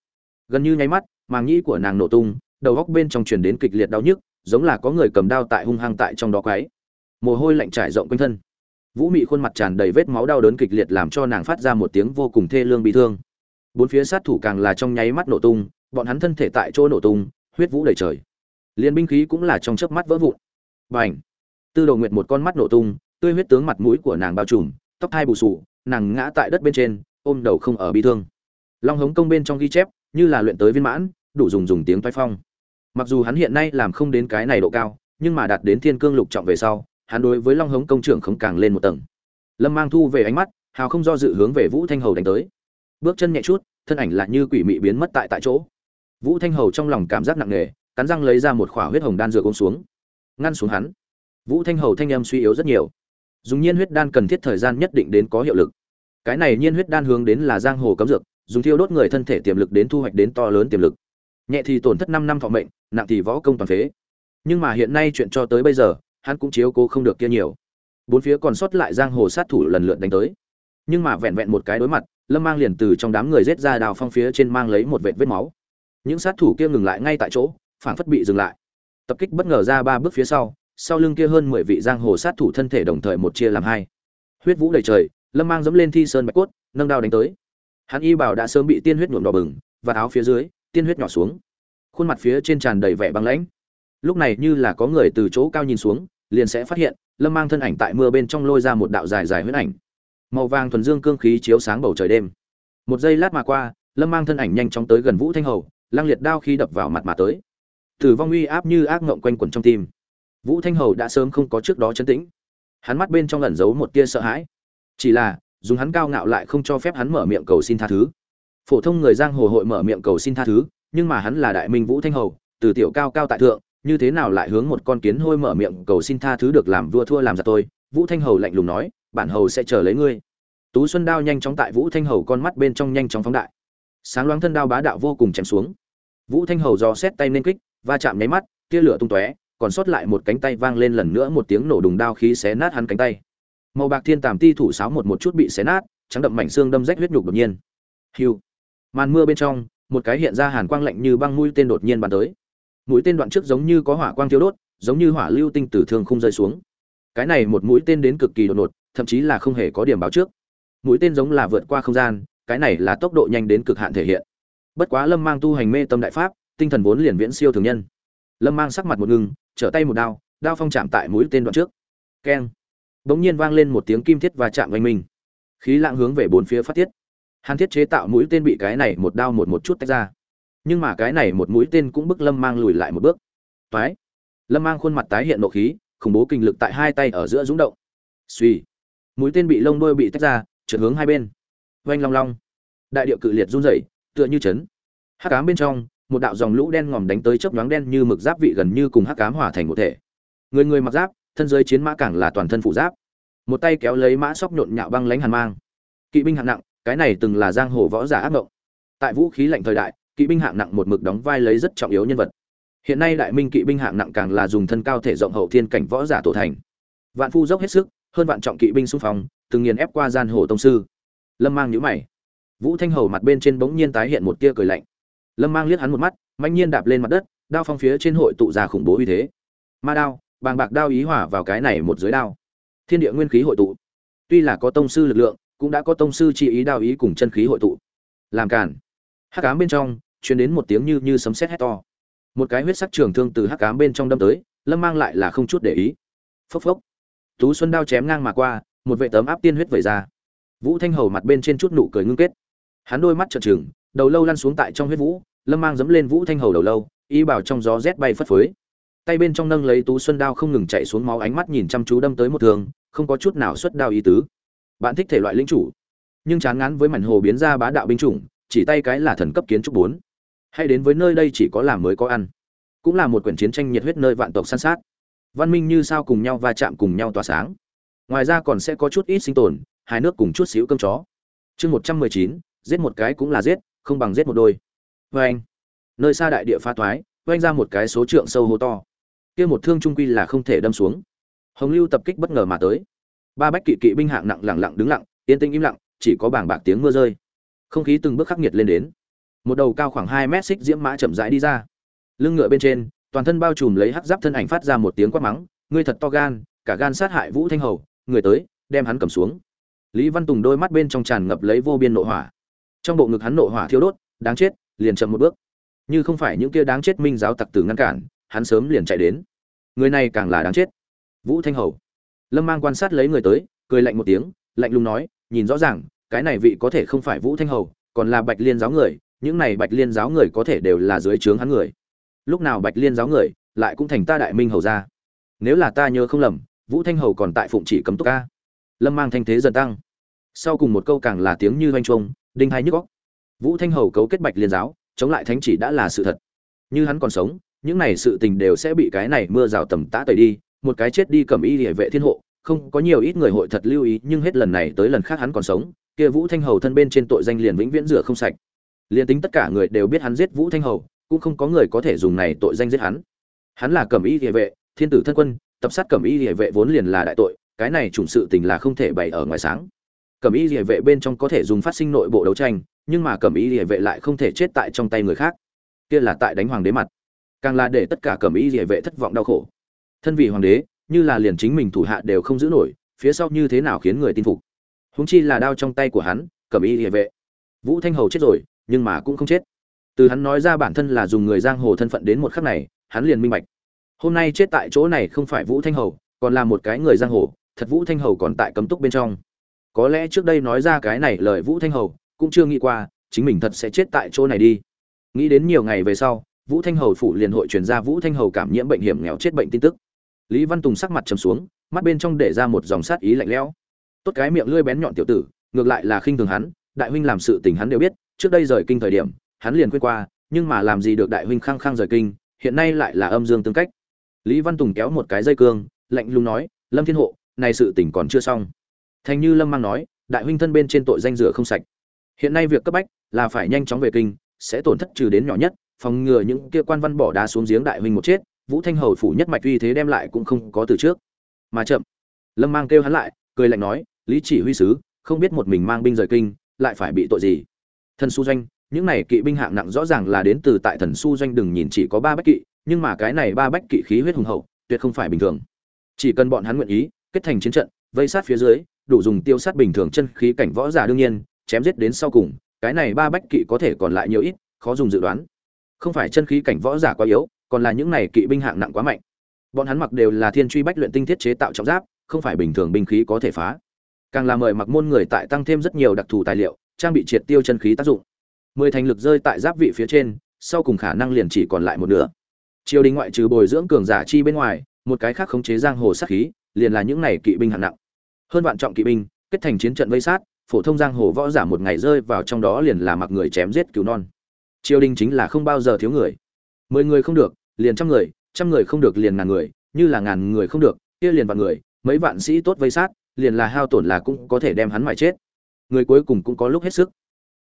Gần như nháy mắt, màng nhĩ của nàng nổ tung, đầu góc bên trong truyền đến kịch liệt đau nhức, giống là có người cầm đao tại hung hăng tại trong đó quái mồ hôi lạnh trải rộng quanh thân. Vũ mị khuôn mặt tràn đầy vết máu đau đớn kịch liệt làm cho nàng phát ra một tiếng vô cùng thê lương bị thương bốn phía sát thủ càng là trong nháy mắt nổ tung, bọn hắn thân thể tại chỗ nổ tung, huyết vũ đầy trời. Liên binh khí cũng là trong chớp mắt vỡ vụn. Bành! Tư đồ nguyệt một con mắt nổ tung, tươi huyết tướng mặt mũi của nàng bao trùm, tóc thai bù sù, nàng ngã tại đất bên trên, ôm đầu không ở bị thương. Long hống công bên trong ghi chép, như là luyện tới viên mãn, đủ dùng dùng tiếng toái phong. Mặc dù hắn hiện nay làm không đến cái này độ cao, nhưng mà đạt đến thiên cương lục trọng về sau, hắn đối với long hống công trưởng không càng lên một tầng. Lâm mang thu về ánh mắt, hào không do dự hướng về vũ thanh hầu đánh tới bước chân nhẹ chút, thân ảnh lại như quỷ mị biến mất tại tại chỗ. Vũ thanh hầu trong lòng cảm giác nặng nề, cắn răng lấy ra một khỏa huyết hồng đan dược ôm xuống, ngăn xuống hắn. Vũ thanh hầu thanh em suy yếu rất nhiều. Dùng nhiên huyết đan cần thiết thời gian nhất định đến có hiệu lực. Cái này nhiên huyết đan hướng đến là giang hồ cấm dược, dùng thiêu đốt người thân thể tiềm lực đến thu hoạch đến to lớn tiềm lực. Nhẹ thì tổn thất năm năm thọ mệnh, nặng thì võ công toàn phế. Nhưng mà hiện nay chuyện cho tới bây giờ, hắn cũng chiếu cố không được kia nhiều. Bốn phía còn sót lại giang hồ sát thủ lần lượt đánh tới. Nhưng mà vẹn vẹn một cái đối mặt lâm mang liền từ trong đám người rết ra đào phong phía trên mang lấy một vệt vết máu. Những sát thủ kia ngừng lại ngay tại chỗ phản phất bị dừng lại. Tập kích bất ngờ ra ba bước phía sau sau lưng kia hơn mười vị giang hồ sát thủ thân thể đồng thời một chia làm hai. Huyết vũ đầy trời, lâm mang dẫm lên thi sơn bạch cốt, nâng đao đánh tới. Hắn y bảo đã sớm bị tiên huyết nhuộm đỏ bừng, và áo phía dưới, tiên huyết nhỏ xuống. Khuôn mặt phía trên tràn đầy vẻ băng lãnh. Lúc này như là có người từ chỗ cao nhìn xuống, liền sẽ phát hiện, lâm mang thân ảnh tại mưa bên trong lôi ra một đạo dài dài huyết ảnh màu vàng thuần dương cương khí chiếu sáng bầu trời đêm. Một giây lát mà qua, lâm mang thân ảnh nhanh chóng tới gần vũ thanh hầu lăng liệt đao khí đập vào mặt mà tới. Tử vong uy áp như ác ngộng quanh quẩn trong tim. Vũ thanh hầu đã sớm không có trước đó chấn tĩnh. Hắn mắt bên trong ẩn giấu một tia sợ hãi. Chỉ là, dùng hắn cao ngạo lại không cho phép hắn mở miệng cầu xin tha thứ. Phổ thông người giang hồ hội mở miệng cầu xin tha thứ, nhưng mà hắn là đại minh vũ thanh hầu, từ tiểu cao cao tại thượng, như thế nào lại hướng một con kiến hôi mở miệng cầu xin tha thứ được làm vua thua làm ra tôi? Vũ thanh hầu lạnh lùng nói bản hầu sẽ chờ lấy ngươi. Tú xuân đao nhanh chóng tại vũ thanh hầu con mắt bên trong nhanh chóng phóng đại. Sáng loáng thân đao bá đạo vô cùng chém xuống. Vũ thanh hầu do xét tay nên kích, va chạm nháy mắt, tia lửa tung tóe, còn sót lại một cánh tay vang lên lần nữa một tiếng nổ đùng đao khí xé nát hắn cánh tay. Màu bạc thiên tàm ti thủ sáo một một chút bị xé nát, trắng đậm mảnh xương đâm rách huyết nhục đột nhiên. Hiu. Màn mưa bên trong, một cái hiện ra hàn quang lạnh như băng mũi tên đột nhiên bắn tới. Mũi tên đoạn trước giống như có hỏa quang thiếu đốt, giống như hỏa lưu tinh tử thương không rơi xuống. Cái này một mũi tên đến cực kỳ đột ngột thậm chí là không hề có điểm báo trước. Mũi tên giống là vượt qua không gian, cái này là tốc độ nhanh đến cực hạn thể hiện. Bất quá lâm mang tu hành mê tâm đại pháp, tinh thần vốn liền viễn siêu thường nhân. Lâm mang sắc mặt một ngưng, trở tay một đao đao phong chạm tại mũi tên đoạn trước. Keng. Bỗng nhiên vang lên một tiếng kim thiết và chạm oanh minh. Khí lạng hướng về bốn phía phát tiết. Hàn thiết chế tạo mũi tên bị cái này một đao một một chút tách ra. Nhưng mà cái này một mũi tên cũng bức lâm mang lùi lại một bước. Toái. Lâm mang khuôn mặt tái hiện nộ khí, khủng bố kinh lực tại hai tay ở giữa rúng động. Suy mũi tên bị lông đuôi bị tách ra, trượt hướng hai bên. Vanh long long. Đại điệu cự liệt run rẩy, tựa như chấn. Hắc ám bên trong, một đạo dòng lũ đen ngòm đánh tới chớp nhoáng đen như mực giáp vị gần như cùng hắc ám hòa thành một thể. Người người mặc giáp, thân dưới chiến mã càng là toàn thân phụ giáp. Một tay kéo lấy mã sóc nhộn nhạo băng lánh hàn mang. Kỵ binh hạng nặng, cái này từng là giang hồ võ giả ác mộng. Tại vũ khí lạnh thời đại, kỵ binh hạng nặng một mực đóng vai lấy rất trọng yếu nhân vật. Hiện nay đại minh kỵ binh hạng nặng càng là dùng thân cao thể rộng hậu thiên cảnh võ giả tổ thành. Vạn phu dốc hết sức hơn vạn trọng kỵ binh xung phong, từng nghiền ép qua gian hồ tông sư. Lâm mang nhíu mày. Vũ thanh hầu mặt bên trên bỗng nhiên tái hiện một tia cười lạnh. Lâm mang liếc hắn một mắt mạnh nhiên đạp lên mặt đất, đao phong phía trên hội tụ ra khủng bố uy thế. Ma đao, bàng bạc đao ý hỏa vào cái này một giới đao. Thiên địa nguyên khí hội tụ. Tuy là có tông sư lực lượng, cũng đã có tông sư chi ý đao ý cùng chân khí hội tụ. Làm cản hắc ám bên trong, truyền đến một tiếng như như sấm sét hét to. Một cái huyết sắc trường thương từ hắc ám bên trong đâm tới, lâm mang lại là không chút để ý. Phốc phốc tú xuân đao chém ngang mà qua, một vệ tấm áp tiên huyết vẩy ra. Vũ thanh hầu mặt bên trên chút nụ cười ngưng kết. Hắn đôi mắt trợn trừng, đầu lâu lăn xuống tại trong huyết vũ, lâm mang dẫm lên vũ thanh hầu đầu lâu, y bảo trong gió rét bay phất phới. Tay bên trong nâng lấy tú xuân đao không ngừng chạy xuống máu ánh mắt nhìn chăm chú đâm tới một thường không có chút nào xuất đao ý tứ. Bạn thích thể loại linh chủ, nhưng chán ngán với mảnh hồ biến ra bá đạo binh chủng, chỉ tay cái là thần cấp kiến trúc bốn. Hay đến với nơi đây chỉ có làm mới có ăn. Cũng là một quyển chiến tranh nhiệt huyết nơi vạn tộc san sát văn minh như sao cùng nhau va chạm cùng nhau tỏa sáng. Ngoài ra còn sẽ có chút ít sinh tồn hai nước cùng chút xíu cơm chó. Chương một trăm mười chín, giết một cái cũng là giết, không bằng giết một đôi. Vê anh, nơi xa đại địa pha toái anh ra một cái số trượng sâu hô to. Kia một thương trung quy là không thể đâm xuống. Hồng lưu tập kích bất ngờ mà tới. Ba bách kỵ kỵ binh hạng nặng lẳng lặng đứng lặng, yên tĩnh im lặng, chỉ có bảng bạc tiếng mưa rơi. Không khí từng bước khắc nghiệt lên đến. Một đầu cao khoảng hai mét xích diễm mã chậm rãi đi ra. Lưng ngựa bên trên toàn thân bao trùm lấy hắc giáp thân ảnh phát ra một tiếng quát mắng, ngươi thật to gan, cả gan sát hại vũ thanh hầu, người tới, đem hắn cầm xuống. Lý văn tùng đôi mắt bên trong tràn ngập lấy vô biên nộ hỏa. Trong bộ ngực hắn nộ hỏa thiêu đốt, đáng chết, liền chậm một bước. Như không phải những kia đáng chết minh giáo tặc tử ngăn cản, hắn sớm liền chạy đến. Người này càng là đáng chết. Vũ thanh hầu. Lâm mang quan sát lấy người tới, cười lạnh một tiếng, lạnh lùng nói, nhìn rõ ràng, cái này vị có thể không phải vũ thanh hầu, còn là bạch liên giáo người, những này bạch liên giáo người có thể đều là dưới trướng hắn người lúc nào bạch liên giáo người, lại cũng thành ta đại minh hầu ra nếu là ta nhớ không lầm, vũ thanh hầu còn tại phụng chỉ cấm túc ca. Lâm mang thanh thế dần tăng. Sau cùng một câu càng là tiếng như doanh trung đinh hai nhức góc vũ thanh hầu cấu kết bạch liên giáo, chống lại thánh chỉ đã là sự thật. Như hắn còn sống, những này sự tình đều sẽ bị cái này mưa rào tầm tã tẩy đi, một cái chết đi cầm y địa vệ thiên hộ, không có nhiều ít người hội thật lưu ý, nhưng hết lần này tới lần khác hắn còn sống, kia vũ thanh hầu thân bên trên tội danh liền vĩnh viễn rửa không sạch. Liền tính tất cả người đều biết hắn giết vũ thanh hầu cũng không có người có thể dùng này tội danh giết hắn. Hắn là cẩm y địa vệ, thiên tử thân quân, tập sát cẩm y địa vệ vốn liền là đại tội, cái này chủng sự tình là không thể bày ở ngoài sáng. Cẩm y địa vệ bên trong có thể dùng phát sinh nội bộ đấu tranh, nhưng mà cẩm y địa vệ lại không thể chết tại trong tay người khác. Kia là tại đánh hoàng đế mặt. Càng là để tất cả cẩm y địa vệ thất vọng đau khổ. Thân vị hoàng đế, như là liền chính mình thủ hạ đều không giữ nổi, phía sau như thế nào khiến người tin phục? Húng chi là đao trong tay của hắn, cẩm y địa vệ. Vũ thanh hầu chết rồi, nhưng mà cũng không chết từ hắn nói ra bản thân là dùng người giang hồ thân phận đến một khắc này, hắn liền minh bạch. Hôm nay chết tại chỗ này không phải vũ thanh hầu, còn là một cái người giang hồ, thật vũ thanh hầu còn tại cấm túc bên trong. Có lẽ trước đây nói ra cái này lời vũ thanh hầu, cũng chưa nghĩ qua, chính mình thật sẽ chết tại chỗ này đi. Nghĩ đến nhiều ngày về sau, vũ thanh hầu phủ liền hội truyền ra vũ thanh hầu cảm nhiễm bệnh hiểm nghèo chết bệnh tin tức. Lý văn tùng sắc mặt trầm xuống, mắt bên trong để ra một dòng sát ý lạnh lẽo. Tốt cái miệng lưỡi bén nhọn tiểu tử, ngược lại là khinh thường hắn, đại huynh làm sự tình hắn đều biết, trước đây rời kinh thời điểm hắn liền quên qua, nhưng mà làm gì được đại huynh khăng khăng rời kinh, hiện nay lại là âm dương tương cách. Lý văn tùng kéo một cái dây cương, lạnh lùng nói, lâm thiên hộ, này sự tình còn chưa xong. Thành như lâm mang nói, đại huynh thân bên trên tội danh rửa không sạch. Hiện nay việc cấp bách là phải nhanh chóng về kinh, sẽ tổn thất trừ đến nhỏ nhất, phòng ngừa những kia quan văn bỏ đá xuống giếng đại huynh một chết, vũ thanh hầu phủ nhất mạch uy thế đem lại cũng không có từ trước. Mà chậm, lâm mang kêu hắn lại, cười lạnh nói, lý chỉ huy sứ, không biết một mình mang binh rời kinh, lại phải bị tội gì? Thân su doanh những này kỵ binh hạng nặng rõ ràng là đến từ tại thần su doanh đừng nhìn chỉ có ba bách kỵ, nhưng mà cái này ba bách kỵ khí huyết hùng hậu, tuyệt không phải bình thường. Chỉ cần bọn hắn nguyện ý, kết thành chiến trận, vây sát phía dưới, đủ dùng tiêu sát bình thường chân khí cảnh võ giả đương nhiên, chém giết đến sau cùng, cái này ba bách kỵ có thể còn lại nhiều ít, khó dùng dự đoán. Không phải chân khí cảnh võ giả quá yếu, còn là những này kỵ binh hạng nặng quá mạnh. Bọn hắn mặc đều là thiên truy bách luyện tinh thiết chế tạo trọng giáp, không phải bình thường binh khí có thể phá. Càng là mời mặc môn người tại tăng thêm rất nhiều đặc thù tài liệu, trang bị triệt tiêu chân khí tác dụng mười thành lực rơi tại giáp vị phía trên, sau cùng khả năng liền chỉ còn lại một nửa. Triều đình ngoại trừ bồi dưỡng cường giả chi bên ngoài, một cái khác khống chế giang hồ sát khí, liền là những này kỵ binh hạng nặng. Hơn vạn trọng kỵ binh, kết thành chiến trận vây sát, phổ thông giang hồ võ giả một ngày rơi vào trong đó liền là mặc người chém giết cứu non. Triều đình chính là không bao giờ thiếu người. Mười người không được, liền trăm người trăm người không được liền ngàn người, như là ngàn người không được, kia liền vạn người, mấy vạn sĩ tốt vây sát, liền là hao tổn là cũng có thể đem hắn mải chết. Người cuối cùng cũng có lúc hết sức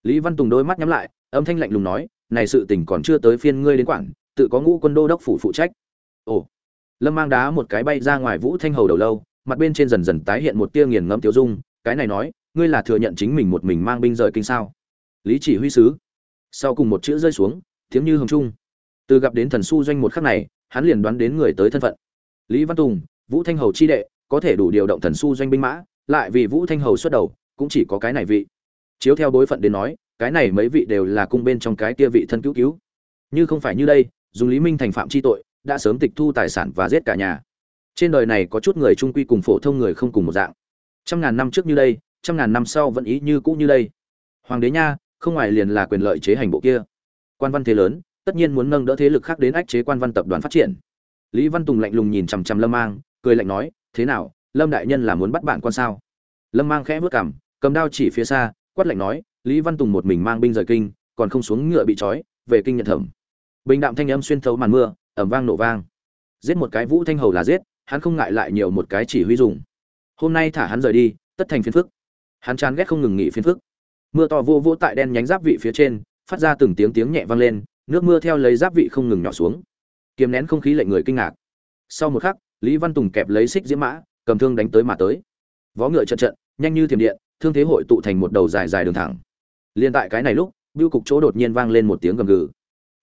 lý văn tùng đôi mắt nhắm lại, âm thanh lạnh lùng nói, này sự tình còn chưa tới phiên ngươi đến quản, tự có ngũ quân đô đốc phủ phụ trách. Ồ. Lâm mang đá một cái bay ra ngoài vũ thanh hầu đầu lâu, mặt bên trên dần dần tái hiện một tia nghiền ngẫm tiêu dung, cái này nói, ngươi là thừa nhận chính mình một mình mang binh rời kinh sao? Lý chỉ huy sứ. Sau cùng một chữ rơi xuống, tiếng như hồng trung. Từ gặp đến thần su doanh một khắc này, hắn liền đoán đến người tới thân phận. Lý văn tùng, vũ thanh hầu chi đệ, có thể đủ điều động thần su doanh binh mã, lại vì vũ thanh hầu xuất đầu, cũng chỉ có cái này vị chiếu theo bối phận đến nói, cái này mấy vị đều là cung bên trong cái kia vị thân cứu cứu. Như không phải như đây, dùng lý minh thành phạm chi tội, đã sớm tịch thu tài sản và giết cả nhà. Trên đời này có chút người trung quy cùng phổ thông người không cùng một dạng. Trăm ngàn năm trước như đây, trăm ngàn năm sau vẫn ý như cũ như đây. Hoàng đế nha, không ngoài liền là quyền lợi chế hành bộ kia. Quan văn thế lớn, tất nhiên muốn nâng đỡ thế lực khác đến ách chế quan văn tập đoàn phát triển. Lý văn tùng lạnh lùng nhìn chằm chằm lâm mang, cười lạnh nói, thế nào, lâm đại nhân là muốn bắt bạn quan sao? Lâm mang khẽ vớt cảm cầm đao chỉ phía xa quát lạnh nói, lý văn tùng một mình mang binh rời kinh, còn không xuống ngựa bị trói, về kinh nhận thẩm. Bình đạm thanh âm xuyên thấu màn mưa, ẩm vang nổ vang. Giết một cái vũ thanh hầu là giết, hắn không ngại lại nhiều một cái chỉ huy dùng. Hôm nay thả hắn rời đi, tất thành phiền phức. Hắn chán ghét không ngừng nghỉ phiền phức. Mưa to vô vô tại đen nhánh giáp vị phía trên, phát ra từng tiếng tiếng nhẹ vang lên, nước mưa theo lấy giáp vị không ngừng nhỏ xuống. Kiềm nén không khí lệnh người kinh ngạc. Sau một khắc, lý văn tùng kẹp lấy xích diễm mã, cầm thương đánh tới mà tới. Vó ngựa trận trận, nhanh như thiểm điện thương thế hội tụ thành một đầu dài dài đường thẳng. Liên tại cái này lúc bưu cục chỗ đột nhiên vang lên một tiếng gầm gừ.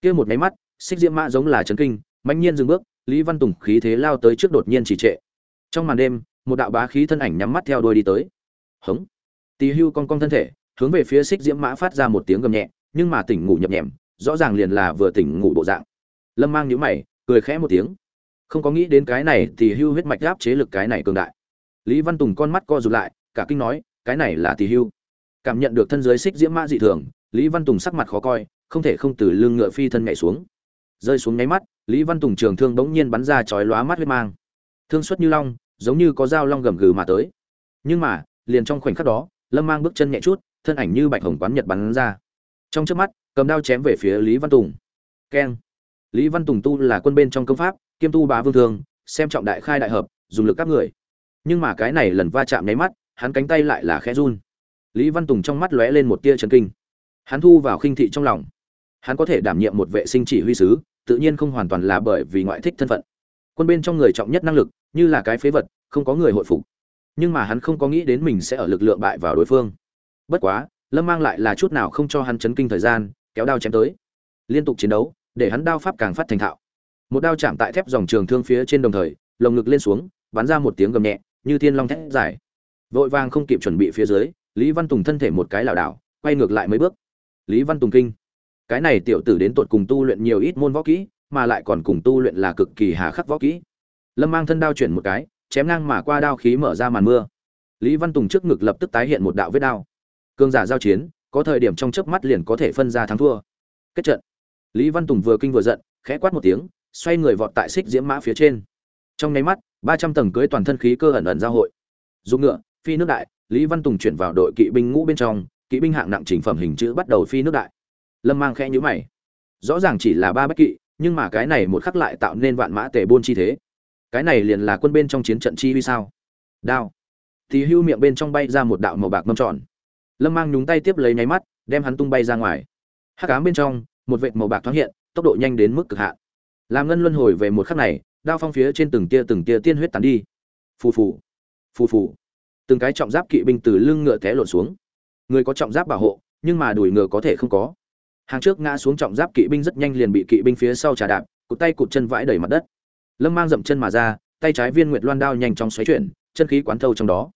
Kia một máy mắt, xích diễm mã giống là chấn kinh mạnh nhiên dừng bước, lý văn tùng khí thế lao tới trước đột nhiên chỉ trệ. Trong màn đêm, một đạo bá khí thân ảnh nhắm mắt theo đuôi đi tới. Hững. tì hưu con con thân thể, hướng về phía xích diễm mã phát ra một tiếng gầm nhẹ, nhưng mà tỉnh ngủ nhập nhèm, rõ ràng liền là vừa tỉnh ngủ bộ dạng. Lâm mang nhíu mày, cười khẽ một tiếng. Không có nghĩ đến cái này thì hưu huyết mạch áp chế lực cái này cường đại. Lý văn tùng con mắt co rụt lại, cả kinh nói cái này là tỷ hưu. Cảm nhận được thân dưới xích diễm mã dị thường, lý văn tùng sắc mặt khó coi, không thể không từ lưng ngựa phi thân nhảy xuống. Rơi xuống nháy mắt, lý văn tùng trường thương bỗng nhiên bắn ra chói lóa mắt huyết mang. Thương xuất như long, giống như có dao long gầm gừ mà tới. Nhưng mà, liền trong khoảnh khắc đó, lâm mang bước chân nhẹ chút, thân ảnh như bạch hồng quán nhật bắn ra. Trong trước mắt, cầm đao chém về phía lý văn tùng. Keng. Lý văn tùng tu là quân bên trong công pháp, kiêm tu bá vương thường xem trọng đại khai đại hợp, dùng lực các người. Nhưng mà cái này lần va chạm nháy mắt hắn cánh tay lại là khẽ run. Lý văn tùng trong mắt lóe lên một tia chấn kinh. Hắn thu vào khinh thị trong lòng. Hắn có thể đảm nhiệm một vệ sinh chỉ huy sứ, tự nhiên không hoàn toàn là bởi vì ngoại thích thân phận. Quân bên trong người trọng nhất năng lực, như là cái phế vật, không có người hội phục. Nhưng mà hắn không có nghĩ đến mình sẽ ở lực lượng bại vào đối phương. Bất quá, lâm mang lại là chút nào không cho hắn chấn kinh thời gian, kéo đao chém tới. Liên tục chiến đấu, để hắn đao pháp càng phát thành thạo. Một đao chạm tại thép dòng trường thương phía trên đồng thời, lồng ngực lên xuống, bắn ra một tiếng gầm nhẹ, như thiên long thét dài vội vàng không kịp chuẩn bị phía dưới, lý văn tùng thân thể một cái lảo đảo, quay ngược lại mấy bước. Lý văn tùng kinh. Cái này tiểu tử đến tột cùng tu luyện nhiều ít môn võ kỹ, mà lại còn cùng tu luyện là cực kỳ hà khắc võ kỹ. Lâm mang thân đao chuyển một cái, chém ngang mà qua đao khí mở ra màn mưa. Lý văn tùng trước ngực lập tức tái hiện một đạo vết đao. Cương giả giao chiến, có thời điểm trong chớp mắt liền có thể phân ra thắng thua. Kết trận. Lý văn tùng vừa kinh vừa giận, khẽ quát một tiếng, xoay người vọt tại xích diễm mã phía trên. Trong nháy mắt, ba trăm tầng cưới toàn thân khí cơ ẩn ẩn giao hội. Dùng ngựa phi nước đại, lý văn tùng chuyển vào đội kỵ binh ngũ bên trong, kỵ binh hạng nặng chỉnh phẩm hình chữ bắt đầu phi nước đại. Lâm mang khẽ nhữ mày. Rõ ràng chỉ là ba bách kỵ, nhưng mà cái này một khắc lại tạo nên vạn mã tề buôn chi thế. Cái này liền là quân bên trong chiến trận chi huy sao? Đao. Thì hưu miệng bên trong bay ra một đạo màu bạc mâm tròn. Lâm mang nhúng tay tiếp lấy nháy mắt, đem hắn tung bay ra ngoài. Hắc ám bên trong, một vệt màu bạc thoáng hiện, tốc độ nhanh đến mức cực hạn. Làm ngân luân hồi về một khắc này, đao phong phía trên từng tia từng tia tiên huyết tán đi. Phù phù. Phù phù từng cái trọng giáp kỵ binh từ lưng ngựa té lộn xuống. Người có trọng giáp bảo hộ, nhưng mà đuổi ngựa có thể không có. Hàng trước ngã xuống trọng giáp kỵ binh rất nhanh liền bị kỵ binh phía sau trà đạp, cụt tay cụt chân vãi đầy mặt đất. Lâm mang dậm chân mà ra, tay trái viên nguyệt loan đao nhanh chóng xoáy chuyển, chân khí quán thâu trong đó.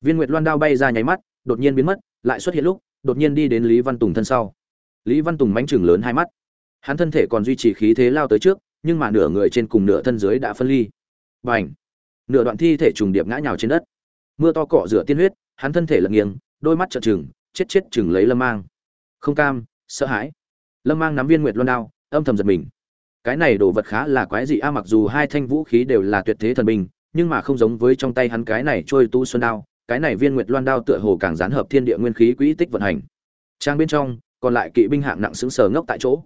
Viên nguyệt loan đao bay ra nháy mắt, đột nhiên biến mất, lại xuất hiện lúc, đột nhiên đi đến lý văn tùng thân sau. Lý văn tùng mánh chừng lớn hai mắt. Hắn thân thể còn duy trì khí thế lao tới trước, nhưng mà nửa người trên cùng nửa thân dưới đã phân ly. B à n h nửa đoạn thi thể trùng điệp ngã nhào trên đất mưa to cọ rửa tiên huyết, hắn thân thể lật nghiêng, đôi mắt trợn trừng, chết chết chừng lấy lâm mang. Không cam, sợ hãi. Lâm mang nắm viên nguyệt loan đao, âm thầm giật mình. Cái này đồ vật khá là quái dị a, mặc dù hai thanh vũ khí đều là tuyệt thế thần binh, nhưng mà không giống với trong tay hắn cái này trôi tu xuân đao, cái này viên nguyệt loan đao tựa hồ càng gián hợp thiên địa nguyên khí quỹ tích vận hành. Trang bên trong, còn lại kỵ binh hạng nặng xứng sờ ngốc tại chỗ.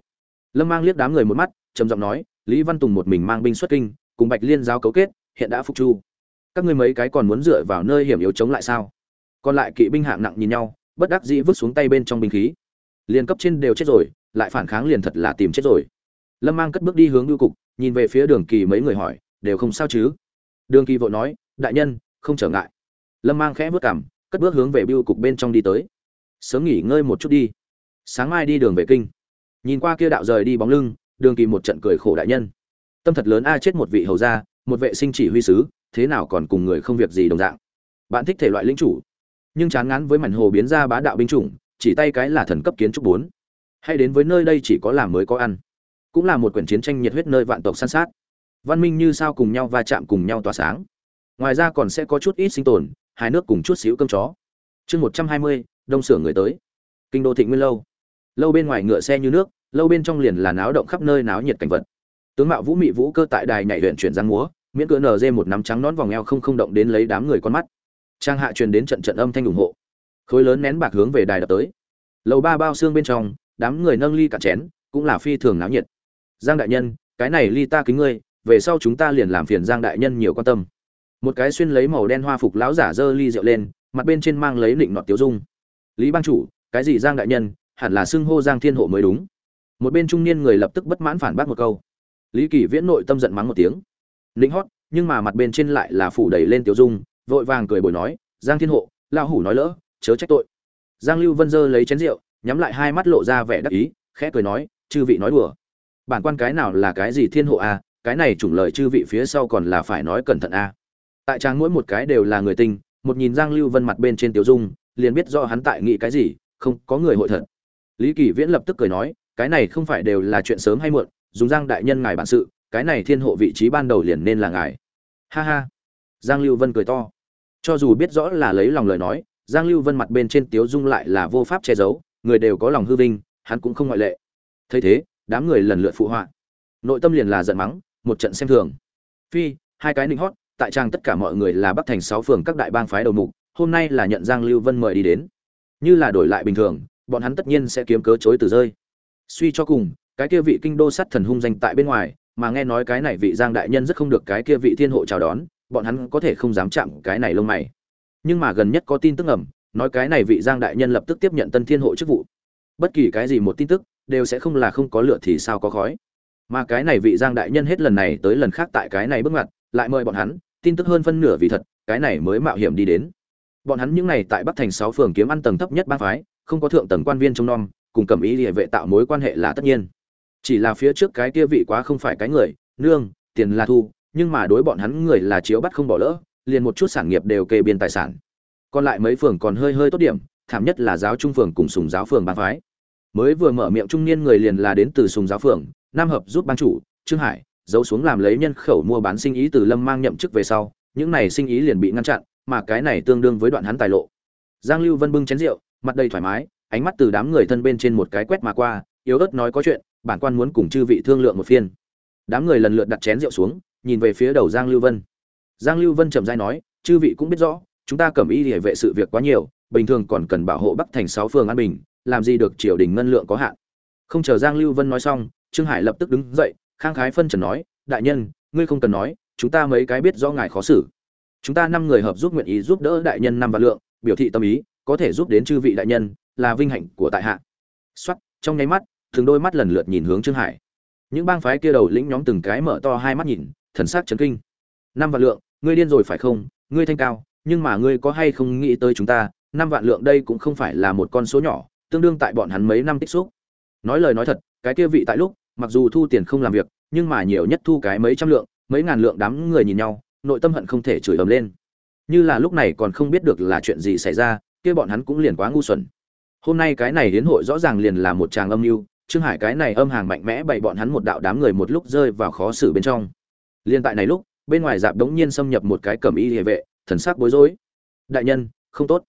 Lâm mang liếc đám người một mắt, trầm giọng nói, lý văn tùng một mình mang binh xuất kinh, cùng bạch liên giáo cấu kết, hiện đã phục chu các ngươi mấy cái còn muốn dựa vào nơi hiểm yếu chống lại sao? Còn lại kỵ binh hạng nặng nhìn nhau, bất đắc dĩ vứt xuống tay bên trong binh khí. Liền cấp trên đều chết rồi, lại phản kháng liền thật là tìm chết rồi. Lâm mang cất bước đi hướng lưu cục, nhìn về phía đường kỳ mấy người hỏi, đều không sao chứ? Đường kỳ vội nói, đại nhân, không trở ngại. Lâm mang khẽ vớt cảm cất bước hướng về biêu cục bên trong đi tới. Sớm nghỉ ngơi một chút đi. Sáng mai đi đường về kinh. Nhìn qua kia đạo rời đi bóng lưng, đường kỳ một trận cười khổ đại nhân. Tâm thật lớn a, chết một vị hầu gia, một vệ sinh chỉ huy sứ thế nào còn cùng người không việc gì đồng dạng. Bạn thích thể loại linh chủ, nhưng chán ngán với mảnh hồ biến ra bá đạo binh chủng, chỉ tay cái là thần cấp kiến trúc bốn. Hay đến với nơi đây chỉ có làm mới có ăn, cũng là một quyển chiến tranh nhiệt huyết nơi vạn tộc san sát. Văn minh như sao cùng nhau va chạm cùng nhau tỏa sáng. Ngoài ra còn sẽ có chút ít sinh tồn hai nước cùng chút xíu cơm chó. Chương một trăm hai mươi, đông sửa người tới. Kinh đô thịnh nguyên lâu. Lâu bên ngoài ngựa xe như nước, lâu bên trong liền là náo động khắp nơi náo nhiệt cảnh vật. Tướng mạo vũ mị vũ cơ tại đài nhảy luyện chuyển giang múa miễn cỡ nz một nắm trắng nón vòng eo không không động đến lấy đám người con mắt. Trang hạ truyền đến trận trận âm thanh ủng hộ. Khối lớn nén bạc hướng về đài đập tới. Lầu ba bao xương bên trong, đám người nâng ly cả chén, cũng là phi thường náo nhiệt. Giang đại nhân, cái này ly ta kính ngươi, về sau chúng ta liền làm phiền giang đại nhân nhiều quan tâm. Một cái xuyên lấy màu đen hoa phục lão giả dơ ly rượu lên, mặt bên trên mang lấy lịnh nọt tiếu dung. Lý bang chủ, cái gì giang đại nhân, hẳn là xưng hô giang thiên hộ mới đúng. Một bên trung niên người lập tức bất mãn phản bác một câu. Lý kỳ viễn nội tâm giận mắng một tiếng lính hót, nhưng mà mặt bên trên lại là phủ đầy lên tiểu dung, vội vàng cười bồi nói, giang thiên hộ lao hủ nói lỡ, chớ trách tội. Giang lưu vân dơ lấy chén rượu, nhắm lại hai mắt lộ ra vẻ đắc ý, khẽ cười nói, chư vị nói đùa. Bản quan cái nào là cái gì thiên hộ a cái này chủng lời chư vị phía sau còn là phải nói cẩn thận a tại trang mỗi một cái đều là người tinh một nhìn giang lưu vân mặt bên trên tiểu dung, liền biết do hắn tại nghĩ cái gì, không có người hội thật. Lý kỳ viễn lập tức cười nói, cái này không phải đều là chuyện sớm hay muộn, dùng giang đại nhân ngài bản sự cái này thiên hộ vị trí ban đầu liền nên là ngài. Ha ha. Giang lưu vân cười to. Cho dù biết rõ là lấy lòng lời nói, giang lưu vân mặt bên trên tiếu dung lại là vô pháp che giấu, người đều có lòng hư vinh, hắn cũng không ngoại lệ. Thấy thế, đám người lần lượt phụ họa. Nội tâm liền là giận mắng, một trận xem thường. Phi, hai cái ninh hót, tại trang tất cả mọi người là bắc thành sáu phường các đại bang phái đầu mục, hôm nay là nhận giang lưu vân mời đi đến. Như là đổi lại bình thường, bọn hắn tất nhiên sẽ kiếm cớ chối từ rơi. Suy cho cùng, cái kia vị kinh đô sát thần hung danh tại bên ngoài mà nghe nói cái này vị giang đại nhân rất không được cái kia vị thiên hộ chào đón, bọn hắn có thể không dám chạm cái này lông mày. Nhưng mà gần nhất có tin tức ẩm nói cái này vị giang đại nhân lập tức tiếp nhận tân thiên hộ chức vụ. Bất kỳ cái gì một tin tức, đều sẽ không là không có lửa thì sao có khói. Mà cái này vị giang đại nhân hết lần này tới lần khác tại cái này bước ngoặt, lại mời bọn hắn, tin tức hơn phân nửa vì thật, cái này mới mạo hiểm đi đến. Bọn hắn những này tại bắc thành sáu phường kiếm ăn tầng thấp nhất bang phái, không có thượng tầng quan viên trông nom, cùng cầm ý địa vệ tạo mối quan hệ là tất nhiên chỉ là phía trước cái kia vị quá không phải cái người, nương, tiền là thu, nhưng mà đối bọn hắn người là chiếu bắt không bỏ lỡ, liền một chút sản nghiệp đều kê biên tài sản. Còn lại mấy phường còn hơi hơi tốt điểm, thảm nhất là giáo trung phường cùng sùng giáo phường bang phái. Mới vừa mở miệng trung niên người liền là đến từ sùng giáo phường, nam hợp giúp ban chủ, trương hải, giấu xuống làm lấy nhân khẩu mua bán sinh ý từ lâm mang nhậm chức về sau, những này sinh ý liền bị ngăn chặn, mà cái này tương đương với đoạn hắn tài lộ. Giang lưu vân bưng chén rượu, mặt đầy thoải mái, ánh mắt từ đám người thân bên trên một cái quét mà qua yếu ớt nói có chuyện, bản quan muốn cùng chư vị thương lượng một phiên. Đám người lần lượt đặt chén rượu xuống, nhìn về phía đầu giang lưu vân. Giang lưu vân chậm rãi nói, chư vị cũng biết rõ, chúng ta cầm y để vệ sự việc quá nhiều, bình thường còn cần bảo hộ bắc thành sáu phường an bình, làm gì được triều đình ngân lượng có hạn. Không chờ giang lưu vân nói xong, trương hải lập tức đứng dậy, khang khái phân trần nói, đại nhân, ngươi không cần nói, chúng ta mấy cái biết do ngài khó xử. Chúng ta năm người hợp giúp nguyện ý giúp đỡ đại nhân năm vạn lượng, biểu thị tâm ý, có thể giúp đến chư vị đại nhân, là vinh hạnh của tại hạ. Xuất trong nháy mắt thường đôi mắt lần lượt nhìn hướng trương hải. Những bang phái kia đầu lĩnh nhóm từng cái mở to hai mắt nhìn, thần sắc chấn kinh. Năm vạn lượng, ngươi điên rồi phải không? Ngươi thanh cao, nhưng mà ngươi có hay không nghĩ tới chúng ta? Năm vạn lượng đây cũng không phải là một con số nhỏ, tương đương tại bọn hắn mấy năm tích xúc. Nói lời nói thật, cái kia vị tại lúc, mặc dù thu tiền không làm việc, nhưng mà nhiều nhất thu cái mấy trăm lượng, mấy ngàn lượng đám người nhìn nhau, nội tâm hận không thể chửi ầm lên. Như là lúc này còn không biết được là chuyện gì xảy ra, kia bọn hắn cũng liền quá ngu xuẩn hôm nay cái này đến hội rõ ràng liền là một tràng âm mưu, trương hải cái này âm hàng mạnh mẽ bày bọn hắn một đạo đám người một lúc rơi vào khó xử bên trong. Liên tại này lúc, bên ngoài dạp đống nhiên xâm nhập một cái cẩm y hệ vệ, thần sắc bối rối. Đại nhân, không tốt.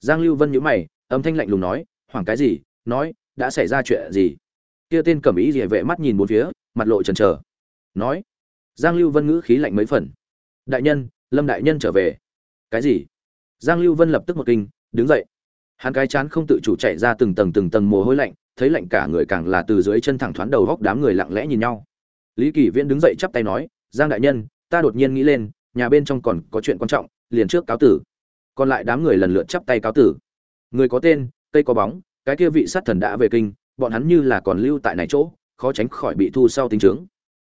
Giang lưu vân nhíu mày, âm thanh lạnh lùng nói, hoảng cái gì? Nói, đã xảy ra chuyện gì? Kia tên cẩm y hệ vệ mắt nhìn bốn phía, mặt lộ chần chờ. Nói, giang lưu vân ngữ khí lạnh mấy phần. Đại nhân, lâm đại nhân trở về. Cái gì? Giang lưu vân lập tức một kinh, đứng dậy hắn cái chán không tự chủ chạy ra từng tầng từng tầng mồ hôi lạnh, thấy lạnh cả người càng là từ dưới chân thẳng thoáng đầu góc đám người lặng lẽ nhìn nhau. Lý kỳ viễn đứng dậy chắp tay nói, giang đại nhân, ta đột nhiên nghĩ lên, nhà bên trong còn có chuyện quan trọng, liền trước cáo tử. Còn lại đám người lần lượt chắp tay cáo tử. Người có tên, cây có bóng, cái kia vị sát thần đã về kinh, bọn hắn như là còn lưu tại này chỗ, khó tránh khỏi bị thu sau tính trướng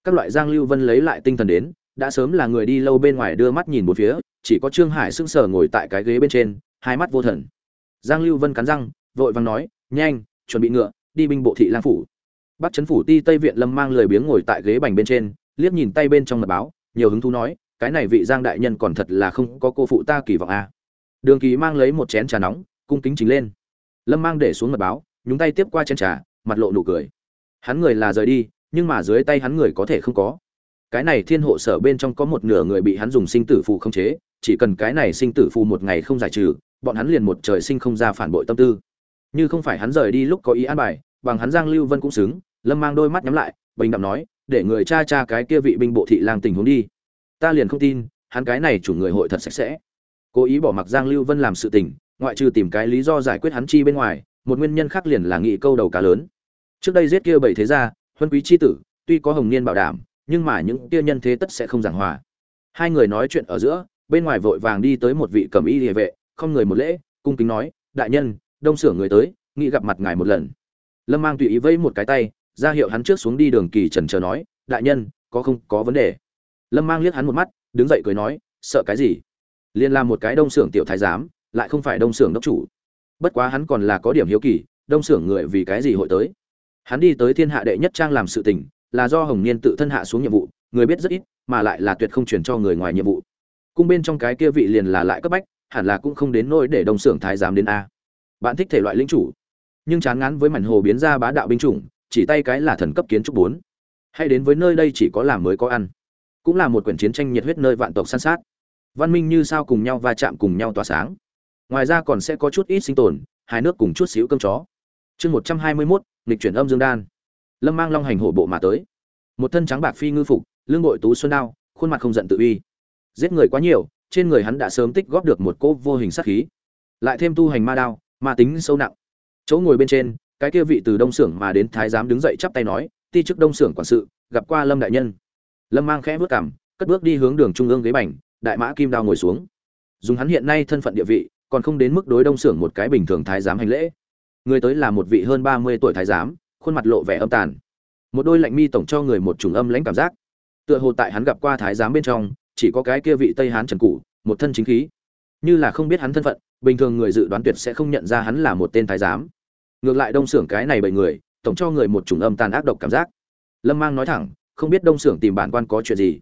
các loại giang lưu vân lấy lại tinh thần đến, đã sớm là người đi lâu bên ngoài đưa mắt nhìn một phía, chỉ có trương hải sững sờ ngồi tại cái ghế bên trên, hai mắt vô thần giang lưu vân cắn răng, vội vàng nói, nhanh, chuẩn bị ngựa, đi binh bộ thị lang phủ. Bắc trấn phủ ti tây viện lâm mang lười biếng ngồi tại ghế bành bên trên, liếc nhìn tay bên trong mật báo, nhiều hứng thú nói, cái này vị giang đại nhân còn thật là không có cô phụ ta kỳ vọng a à. đường kỳ mang lấy một chén trà nóng, cung kính chính lên. Lâm mang để xuống mật báo, nhúng tay tiếp qua chén trà, mặt lộ nụ cười. Hắn người là rời đi, nhưng mà dưới tay hắn người có thể không có. Cái này thiên hộ sở bên trong có một nửa người bị hắn dùng sinh tử phù không chế, chỉ cần cái này sinh tử phù một ngày không giải trừ bọn hắn liền một trời sinh không ra phản bội tâm tư. Như không phải hắn rời đi lúc có ý an bài, bằng hắn giang lưu vân cũng xứng, lâm mang đôi mắt nhắm lại, bình đạm nói, để người cha cha cái kia vị binh bộ thị lang tình huống đi. Ta liền không tin, hắn cái này chủ người hội thật sạch sẽ. Cố ý bỏ mặc giang lưu vân làm sự tình, ngoại trừ tìm cái lý do giải quyết hắn chi bên ngoài, một nguyên nhân khác liền là nghị câu đầu cá lớn. Trước đây giết kia bảy thế gia, huân quý chi tử, tuy có hồng niên bảo đảm, nhưng mà những kia nhân thế tất sẽ không giảng hòa. Hai người nói chuyện ở giữa, bên ngoài vội vàng đi tới một vị cầm y địa vệ không người một lễ, cung kính nói, đại nhân, đông sưởng người tới, nghĩ gặp mặt ngài một lần. Lâm mang tùy ý vẫy một cái tay, ra hiệu hắn trước xuống đi đường kỳ trần chờ nói, đại nhân, có không, có vấn đề. Lâm mang liếc hắn một mắt, đứng dậy cười nói, sợ cái gì? Liên làm một cái đông xưởng tiểu thái giám, lại không phải đông xưởng đốc chủ. Bất quá hắn còn là có điểm hiếu kỳ, đông xưởng người vì cái gì hội tới? Hắn đi tới thiên hạ đệ nhất trang làm sự tình, là do hồng niên tự thân hạ xuống nhiệm vụ, người biết rất ít, mà lại là tuyệt không chuyển cho người ngoài nhiệm vụ. Cung bên trong cái kia vị liền là lại cấp bách hẳn là cũng không đến nỗi để đông xưởng thái giám đến a. Bạn thích thể loại linh chủ, nhưng chán ngán với mảnh hồ biến ra bá đạo binh chủng, chỉ tay cái là thần cấp kiến trúc bốn. Hay đến với nơi đây chỉ có làm mới có ăn, cũng là một quyển chiến tranh nhiệt huyết nơi vạn tộc săn sát. Văn minh như sao cùng nhau va chạm cùng nhau tỏa sáng. Ngoài ra còn sẽ có chút ít sinh tồn, hai nước cùng chút xíu cơm chó. Chương một trăm hai mươi mốt, nghịch chuyển âm dương đan. Lâm mang long hành hổ bộ mà tới. Một thân trắng bạc phi ngư phục, lưng bội tú xuân đao, khuôn mặt không giận tự uy. Giết người quá nhiều trên người hắn đã sớm tích góp được một cỗ vô hình sát khí. Lại thêm tu hành ma đao, ma tính sâu nặng. Chỗ ngồi bên trên, cái kia vị từ đông xưởng mà đến thái giám đứng dậy chắp tay nói, ti chức đông xưởng quản sự, gặp qua lâm đại nhân. Lâm mang khẽ vớt cảm cất bước đi hướng đường trung ương ghế bành, đại mã kim đao ngồi xuống. Dùng hắn hiện nay thân phận địa vị, còn không đến mức đối đông xưởng một cái bình thường thái giám hành lễ. Người tới là một vị hơn ba mươi tuổi thái giám, khuôn mặt lộ vẻ âm tàn. Một đôi lạnh mi tổng cho người một trùng âm lãnh cảm giác. Tựa hồ tại hắn gặp qua thái giám bên trong chỉ có cái kia vị tây hán trần cụ một thân chính khí. Như là không biết hắn thân phận, bình thường người dự đoán tuyệt sẽ không nhận ra hắn là một tên thái giám. Ngược lại đông xưởng cái này bảy người, tổng cho người một chủng âm tàn ác độc cảm giác. Lâm mang nói thẳng, không biết đông xưởng tìm bản quan có chuyện gì.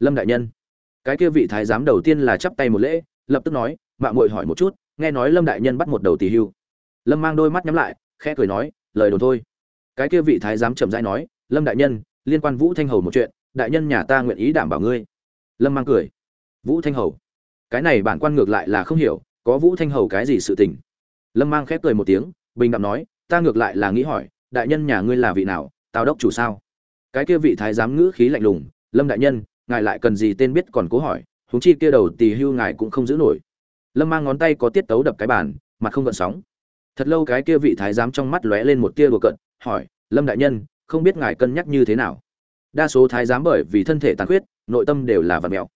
Lâm đại nhân, cái kia vị thái giám đầu tiên là chắp tay một lễ, lập tức nói mạng muội hỏi một chút, nghe nói lâm đại nhân bắt một đầu tỷ hưu. Lâm mang đôi mắt nhắm lại, khẽ cười nói, lời đồn thôi. Cái kia vị thái giám chậm rãi nói, lâm đại nhân, liên quan vũ thanh hầu một chuyện, đại nhân nhà ta nguyện ý đảm bảo ngươi lâm mang cười. Vũ thanh hầu. Cái này bản quan ngược lại là không hiểu, có vũ thanh hầu cái gì sự tình? Lâm mang khép cười một tiếng, bình đạm nói, ta ngược lại là nghĩ hỏi, đại nhân nhà ngươi là vị nào, tào đốc chủ sao? Cái kia vị thái giám ngữ khí lạnh lùng, lâm đại nhân, ngài lại cần gì tên biết còn cố hỏi, huống chi kia đầu tỳ hưu ngài cũng không giữ nổi. Lâm mang ngón tay có tiết tấu đập cái bàn, mặt không gợn sóng. Thật lâu cái kia vị thái giám trong mắt lóe lên một tia đùa cận hỏi, lâm đại nhân, không biết ngài cân nhắc như thế nào? Đa số thái giám bởi vì thân thể tàn khuyết nội tâm đều là vật mèo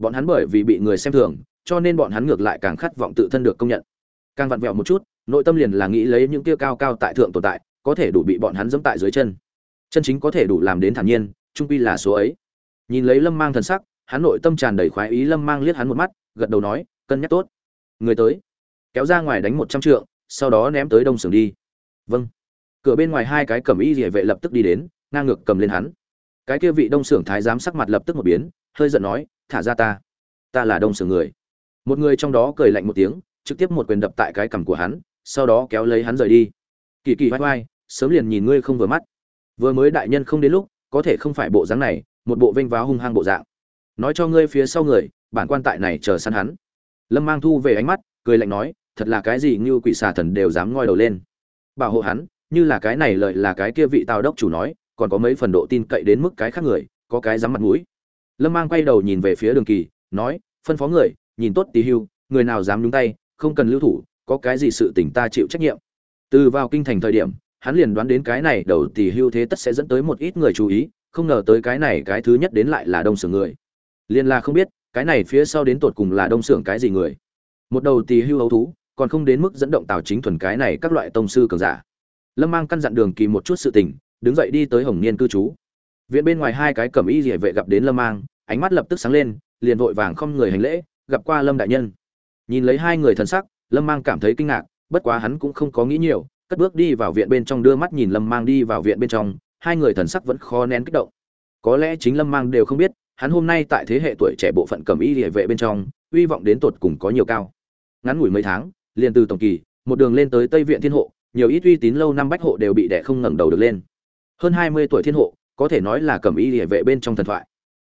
bọn hắn bởi vì bị người xem thường, cho nên bọn hắn ngược lại càng khát vọng tự thân được công nhận. Càng vặn vẹo một chút, nội tâm liền là nghĩ lấy những kia cao cao tại thượng tồn tại, có thể đủ bị bọn hắn giẫm tại dưới chân. Chân chính có thể đủ làm đến thản nhiên, trung quy là số ấy. Nhìn lấy lâm mang thần sắc, hắn nội tâm tràn đầy khoái ý, lâm mang liếc hắn một mắt, gật đầu nói, cân nhắc tốt. Người tới. Kéo ra ngoài đánh một trăm trượng, sau đó ném tới đông sưởng đi. Vâng. Cửa bên ngoài hai cái cầm y liễu vệ lập tức đi đến, ngang ngược cầm lên hắn cái kia vị đông sưởng thái giám sắc mặt lập tức một biến, hơi giận nói, thả ra ta. Ta là đông sưởng người. Một người trong đó cười lạnh một tiếng, trực tiếp một quyền đập tại cái cằm của hắn, sau đó kéo lấy hắn rời đi. Kỳ kỳ vai vai sớm liền nhìn ngươi không vừa mắt. Vừa mới đại nhân không đến lúc, có thể không phải bộ dáng này, một bộ vênh váo hung hăng bộ dạng. Nói cho ngươi phía sau người, bản quan tại này chờ săn hắn. Lâm mang thu về ánh mắt, cười lạnh nói, thật là cái gì như quỷ xà thần đều dám ngoi đầu lên. Bảo hộ hắn, như là cái này lợi là cái kia vị tào đốc chủ nói còn có mấy phần độ tin cậy đến mức cái khác người, có cái dám mặt mũi. Lâm mang quay đầu nhìn về phía đường kỳ, nói, phân phó người, nhìn tốt tí hưu, người nào dám nhúng tay, không cần lưu thủ, có cái gì sự tình ta chịu trách nhiệm. Từ vào kinh thành thời điểm, hắn liền đoán đến cái này đầu tỷ hưu thế tất sẽ dẫn tới một ít người chú ý, không ngờ tới cái này cái thứ nhất đến lại là đông sưởng người. Liền là không biết, cái này phía sau đến tột cùng là đông sưởng cái gì người. Một đầu tỷ hưu ấu thú, còn không đến mức dẫn động tào chính thuần cái này các loại tông sư cường giả. Lâm mang căn dặn đường kỳ một chút sự tình đứng dậy đi tới hồng niên cư trú. Viện bên ngoài hai cái cẩm y rỉa vệ gặp đến lâm mang, ánh mắt lập tức sáng lên, liền vội vàng không người hành lễ, gặp qua lâm đại nhân. Nhìn lấy hai người thần sắc, lâm mang cảm thấy kinh ngạc, bất quá hắn cũng không có nghĩ nhiều, cất bước đi vào viện bên trong đưa mắt nhìn lâm mang đi vào viện bên trong, hai người thần sắc vẫn khó nén kích động. Có lẽ chính lâm mang đều không biết, hắn hôm nay tại thế hệ tuổi trẻ bộ phận cầm y địa vệ bên trong, uy vọng đến tột cùng có nhiều cao. Ngắn ngủi mấy tháng, liền từ tổng kỳ, một đường lên tới tây viện thiên hộ, nhiều ít uy tín lâu năm bách hộ đều bị đẻ không ngẩng đầu được lên hơn hai mươi tuổi thiên hộ, có thể nói là cầm y địa vệ bên trong thần thoại.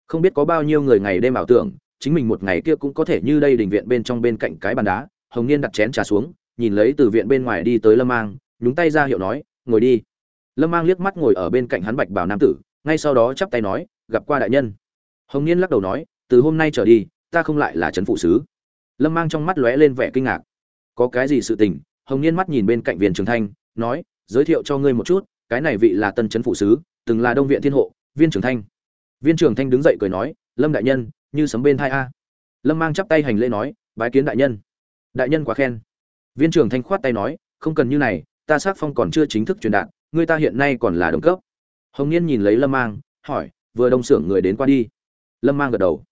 Không biết có bao nhiêu người ngày đêm ảo tưởng, chính mình một ngày kia cũng có thể như đây đình viện bên trong bên cạnh cái bàn đá, hồng niên đặt chén trà xuống, nhìn lấy từ viện bên ngoài đi tới lâm mang, nhúng tay ra hiệu nói, ngồi đi. Lâm mang liếc mắt ngồi ở bên cạnh hắn bạch bảo nam tử, ngay sau đó chắp tay nói, gặp qua đại nhân. Hồng niên lắc đầu nói, từ hôm nay trở đi, ta không lại là trấn phụ sứ. Lâm mang trong mắt lóe lên vẻ kinh ngạc. Có cái gì sự tình? Hồng niên mắt nhìn bên cạnh viên trường thanh, nói, giới thiệu cho ngươi một chút cái này vị là tân trấn phụ sứ, từng là đông viện thiên hộ, viên trưởng thanh. Viên trưởng thanh đứng dậy cười nói, lâm đại nhân, như sấm bên thai a. Lâm mang chắp tay hành lễ nói, bái kiến đại nhân. Đại nhân quá khen. Viên trưởng thanh khoát tay nói, không cần như này, ta xác phong còn chưa chính thức truyền đạt, người ta hiện nay còn là đồng cấp. Hồng niên nhìn lấy lâm mang, hỏi, vừa đông xưởng người đến qua đi? Lâm mang gật đầu.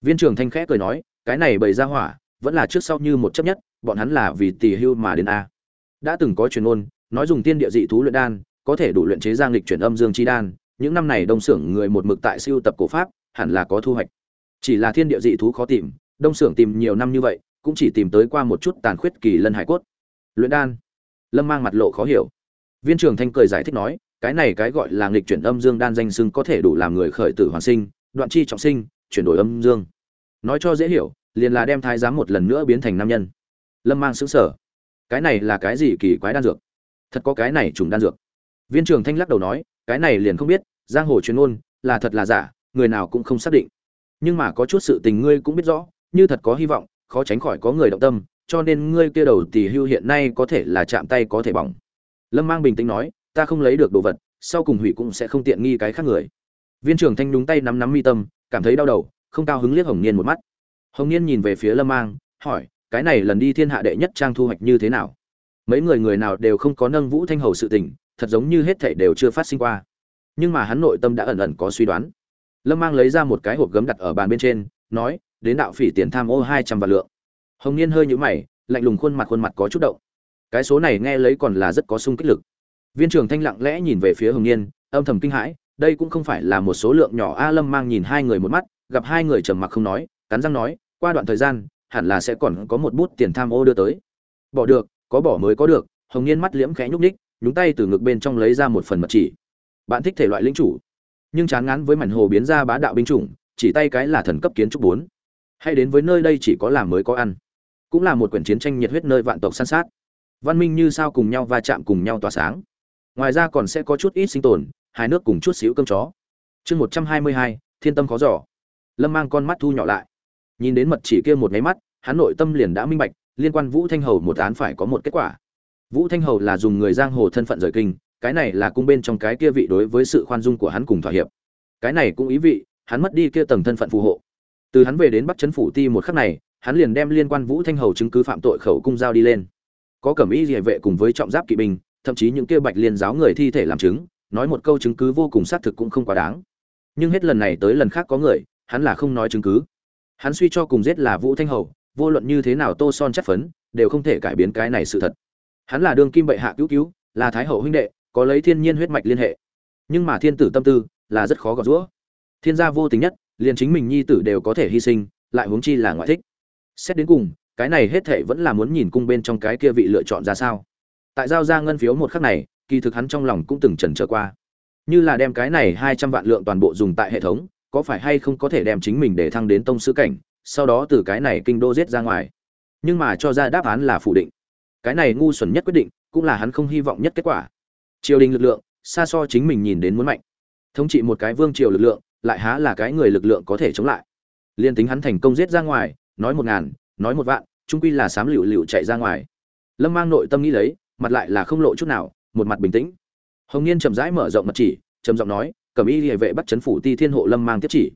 Viên trưởng thanh khẽ cười nói, cái này bày ra hỏa, vẫn là trước sau như một chấp nhất, bọn hắn là vì tỷ hưu mà đến a. Đã từng có truyền ôn nói dùng tiên địa dị thú luyện đan có thể đủ luyện chế giang lịch chuyển âm dương chi đan, những năm này đông xưởng người một mực tại siêu tập cổ pháp, hẳn là có thu hoạch. Chỉ là thiên địa dị thú khó tìm, đông xưởng tìm nhiều năm như vậy, cũng chỉ tìm tới qua một chút tàn khuyết kỳ lân hải cốt. Luyện đan. Lâm mang mặt lộ khó hiểu. Viên trưởng thanh cười giải thích nói, cái này cái gọi là nghịch chuyển âm dương đan danh xưng có thể đủ làm người khởi tử hoàn sinh, đoạn chi trọng sinh, chuyển đổi âm dương. Nói cho dễ hiểu, liền là đem thái giám một lần nữa biến thành nam nhân. Lâm mang sững sờ. Cái này là cái gì kỳ quái đan dược? Thật có cái này trùng đan dược viên trường thanh lắc đầu nói, cái này liền không biết, giang hồ truyền ngôn là thật là giả, người nào cũng không xác định. Nhưng mà có chút sự tình ngươi cũng biết rõ, như thật có hy vọng, khó tránh khỏi có người động tâm, cho nên ngươi kia đầu tỷ hưu hiện nay có thể là chạm tay có thể bỏng. Lâm mang bình tĩnh nói, ta không lấy được đồ vật, sau cùng hủy cũng sẽ không tiện nghi cái khác người. Viên trưởng thanh đúng tay nắm nắm mi tâm, cảm thấy đau đầu, không cao hứng liếc hồng niên một mắt. Hồng niên nhìn về phía lâm mang, hỏi, cái này lần đi thiên hạ đệ nhất trang thu hoạch như thế nào? Mấy người người nào đều không có nâng vũ thanh hầu sự tình thật giống như hết thảy đều chưa phát sinh qua. Nhưng mà hắn nội tâm đã ẩn ẩn có suy đoán. Lâm mang lấy ra một cái hộp gấm đặt ở bàn bên trên nói đến đạo phỉ tiền tham ô hai trăm vạn lượng. Hồng niên hơi nhũ mày lạnh lùng khuôn mặt khuôn mặt có chút động. Cái số này nghe lấy còn là rất có sung kích lực. Viên trưởng thanh lặng lẽ nhìn về phía hồng niên âm thầm kinh hãi đây cũng không phải là một số lượng nhỏ a lâm mang nhìn hai người một mắt gặp hai người trầm mặc không nói cắn răng nói qua đoạn thời gian hẳn là sẽ còn có một bút tiền tham ô đưa tới. Bỏ được có bỏ mới có được. Hồng niên mắt liễm khẽ nhúc nhích, nhúng tay từ ngực bên trong lấy ra một phần mật chỉ. Bạn thích thể loại lính chủ, nhưng chán ngán với mảnh hồ biến ra bá đạo binh chủng, chỉ tay cái là thần cấp kiến trúc bốn. Hay đến với nơi đây chỉ có làm mới có ăn, cũng là một quyển chiến tranh nhiệt huyết nơi vạn tộc san sát. Văn minh như sao cùng nhau va chạm cùng nhau tỏa sáng. Ngoài ra còn sẽ có chút ít sinh tồn hai nước cùng chút xíu cơm chó. Chương một trăm hai mươi hai, thiên tâm khó giỏ lâm mang con mắt thu nhỏ lại. Nhìn đến mật chỉ kia một nháy mắt, hắn nội tâm liền đã minh bạch, liên quan vũ thanh hầu một án phải có một kết quả vũ thanh hầu là dùng người giang hồ thân phận rời kinh, cái này là cung bên trong cái kia vị đối với sự khoan dung của hắn cùng thỏa hiệp. Cái này cũng ý vị, hắn mất đi kia tầng thân phận phù hộ. Từ hắn về đến bắc trấn phủ ti một khắc này, hắn liền đem liên quan vũ thanh hầu chứng cứ phạm tội khẩu cung giao đi lên. Có cẩm y liề vệ cùng với trọng giáp kỵ binh, thậm chí những kia bạch liên giáo người thi thể làm chứng, nói một câu chứng cứ vô cùng xác thực cũng không quá đáng. Nhưng hết lần này tới lần khác có người, hắn là không nói chứng cứ. Hắn suy cho cùng giết là vũ thanh hầu, vô luận như thế nào tô son chất phấn, đều không thể cải biến cái này sự thật hắn là đương kim bệ hạ cứu cứu, là thái hậu huynh đệ, có lấy thiên nhiên huyết mạch liên hệ. Nhưng mà thiên tử tâm tư là rất khó gọt rũa. Thiên gia vô tình nhất, liền chính mình nhi tử đều có thể hy sinh, lại huống chi là ngoại thích. Xét đến cùng, cái này hết thệ vẫn là muốn nhìn cung bên trong cái kia vị lựa chọn ra sao. Tại giao ra ngân phiếu một khắc này, kỳ thực hắn trong lòng cũng từng trần trở qua. Như là đem cái này hai trăm vạn lượng toàn bộ dùng tại hệ thống, có phải hay không có thể đem chính mình để thăng đến tông sứ cảnh, sau đó từ cái này kinh đô giết ra ngoài. Nhưng mà cho ra đáp án là phủ định cái này ngu xuẩn nhất quyết định cũng là hắn không hy vọng nhất kết quả. Triều đình lực lượng, xa so chính mình nhìn đến muốn mạnh. Thống trị một cái vương triều lực lượng, lại há là cái người lực lượng có thể chống lại. Liên tính hắn thành công giết ra ngoài, nói một ngàn, nói một vạn, trung quy là sám lựu lựu chạy ra ngoài. Lâm mang nội tâm nghĩ lấy, mặt lại là không lộ chút nào, một mặt bình tĩnh. Hồng niên chậm rãi mở rộng mặt chỉ, trầm giọng nói cầm y hệ vệ bắt chấn phủ ti thiên hộ lâm mang tiếp chỉ.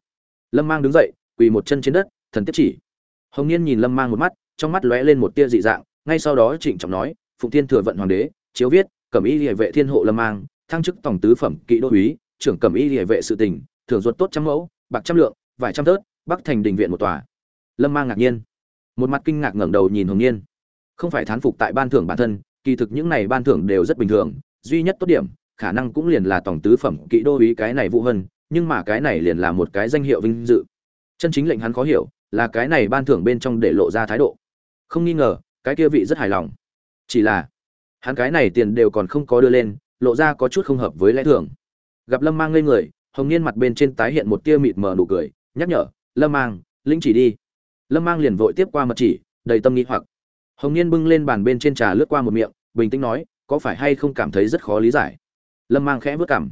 Lâm mang đứng dậy, quỳ một chân trên đất, thần tiếp chỉ. Hồng niên nhìn lâm mang một mắt, trong mắt lóe lên một tia dị dạng ngay sau đó trịnh trọng nói, phụng thiên thừa vận hoàng đế, chiếu viết, cẩm y địa vệ thiên hộ lâm mang, thăng chức tổng tứ phẩm kỵ đô úy, trưởng cẩm y địa vệ sự tình, thưởng ruột tốt trăm mẫu, bạc trăm lượng, vài trăm tớt, bắc thành đình viện một tòa. Lâm mang ngạc nhiên. Một mặt kinh ngạc ngẩng đầu nhìn hồng niên không phải thán phục tại ban thưởng bản thân, kỳ thực những này ban thưởng đều rất bình thường, duy nhất tốt điểm, khả năng cũng liền là tổng tứ phẩm kỵ đô úy cái này vụ hơn nhưng mà cái này liền là một cái danh hiệu vinh dự. Chân chính lệnh hắn khó hiểu, là cái này ban thưởng bên trong để lộ ra thái độ. Không nghi ngờ cái kia vị rất hài lòng. Chỉ là, hắn cái này tiền đều còn không có đưa lên, lộ ra có chút không hợp với lẽ thường. Gặp lâm mang ngây người, hồng niên mặt bên trên tái hiện một tia mịt mờ nụ cười, nhắc nhở, lâm mang linh chỉ đi. Lâm mang liền vội tiếp qua mật chỉ, đầy tâm nghĩ hoặc. Hồng niên bưng lên bàn bên trên trà lướt qua một miệng, bình tĩnh nói, có phải hay không cảm thấy rất khó lý giải? Lâm mang khẽ vớt cảm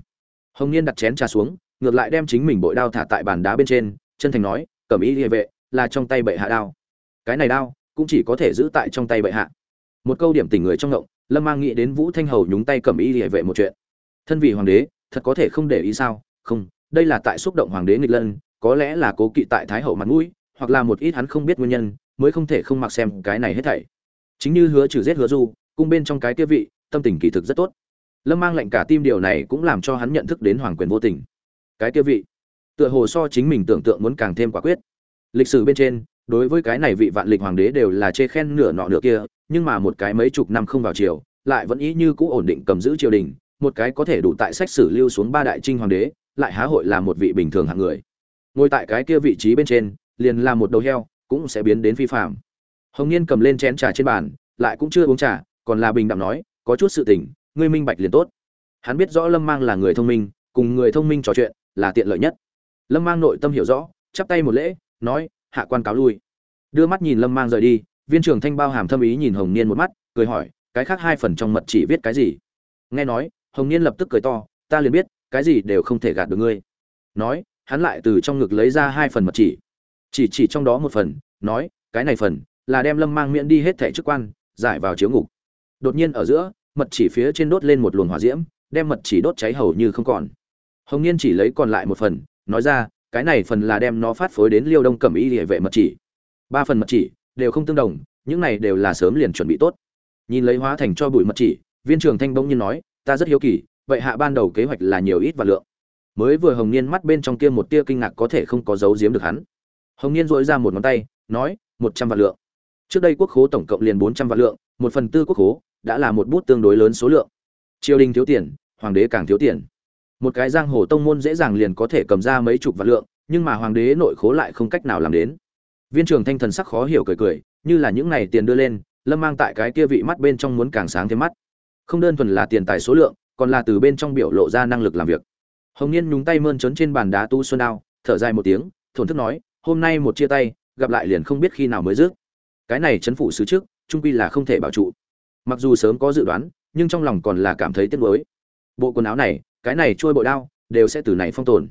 hồng niên đặt chén trà xuống, ngược lại đem chính mình bội đao thả tại bàn đá bên trên, chân thành nói, cẩm ý địa vệ, là trong tay bệ hạ đao. Cái này đao cũng chỉ có thể giữ tại trong tay bệ hạ. Một câu điểm tình người trong ngộng, lâm mang nghĩ đến vũ thanh hầu nhúng tay cầm ý địa vệ một chuyện. Thân vị hoàng đế, thật có thể không để ý sao? Không, đây là tại xúc động hoàng đế nghịch lân, có lẽ là cố kỵ tại thái hậu mặt mũi, hoặc là một ít hắn không biết nguyên nhân, mới không thể không mặc xem cái này hết thảy. Chính như hứa trừ giết hứa du cung bên trong cái kia vị, tâm tình kỳ thực rất tốt. Lâm mang lệnh cả tim điều này cũng làm cho hắn nhận thức đến hoàng quyền vô tình. Cái kia vị, tựa hồ so chính mình tưởng tượng muốn càng thêm quả quyết. Lịch sử bên trên đối với cái này vị vạn lịch hoàng đế đều là chê khen nửa nọ nửa kia, nhưng mà một cái mấy chục năm không vào triều, lại vẫn ý như cũ ổn định cầm giữ triều đình, một cái có thể đủ tại sách sử lưu xuống ba đại trinh hoàng đế, lại há hội là một vị bình thường hạng người. Ngồi tại cái kia vị trí bên trên, liền là một đầu heo, cũng sẽ biến đến phi phạm hồng niên cầm lên chén trà trên bàn, lại cũng chưa uống trà, còn là bình đạm nói, có chút sự tình, ngươi minh bạch liền tốt. Hắn biết rõ lâm mang là người thông minh, cùng người thông minh trò chuyện là tiện lợi nhất. Lâm mang nội tâm hiểu rõ, chắp tay một lễ, nói hạ quan cáo lui. Đưa mắt nhìn lâm mang rời đi, viên trưởng thanh bao hàm thâm ý nhìn hồng niên một mắt, cười hỏi, cái khác hai phần trong mật chỉ viết cái gì? Nghe nói, hồng niên lập tức cười to, ta liền biết, cái gì đều không thể gạt được ngươi. Nói, hắn lại từ trong ngực lấy ra hai phần mật chỉ. Chỉ chỉ trong đó một phần, nói, cái này phần là đem lâm mang miễn đi hết thẻ chức quan, giải vào chiếu ngục. Đột nhiên ở giữa, mật chỉ phía trên đốt lên một luồng hỏa diễm, đem mật chỉ đốt cháy hầu như không còn. Hồng niên chỉ lấy còn lại một phần, nói ra cái này phần là đem nó phát phối đến liêu đông cẩm y địa vệ mật chỉ. Ba phần mật chỉ đều không tương đồng, những này đều là sớm liền chuẩn bị tốt. Nhìn lấy hóa thành cho bụi mật chỉ, viên trường thanh bỗng nhiên nói, ta rất hiếu kỳ, vậy hạ ban đầu kế hoạch là nhiều ít và lượng? Mới vừa hồng niên mắt bên trong kia một tia kinh ngạc có thể không có giấu giếm được hắn. Hồng niên dội ra một ngón tay, nói, một trăm vạn lượng. Trước đây quốc khố tổng cộng liền bốn trăm vạn lượng, một phần tư quốc khố đã là một bút tương đối lớn số lượng. Triều đình thiếu tiền, hoàng đế càng thiếu tiền một cái giang hồ tông môn dễ dàng liền có thể cầm ra mấy chục vạn lượng, nhưng mà hoàng đế nội khố lại không cách nào làm đến. Viên trưởng thanh thần sắc khó hiểu cười cười, như là những này tiền đưa lên, lâm mang tại cái kia vị mắt bên trong muốn càng sáng thêm mắt. Không đơn thuần là tiền tài số lượng, còn là từ bên trong biểu lộ ra năng lực làm việc. Hồng niên nhúng tay mơn trớn trên bàn đá tu xuân đao thở dài một tiếng, thổn thức nói, hôm nay một chia tay, gặp lại liền không biết khi nào mới rước cái này chấn phủ sứ trước, trung quy là không thể bảo trụ. Mặc dù sớm có dự đoán, nhưng trong lòng còn là cảm thấy tiếc nuối. Bộ quần áo này cái này trôi bội đao, đều sẽ từ này phong tồn.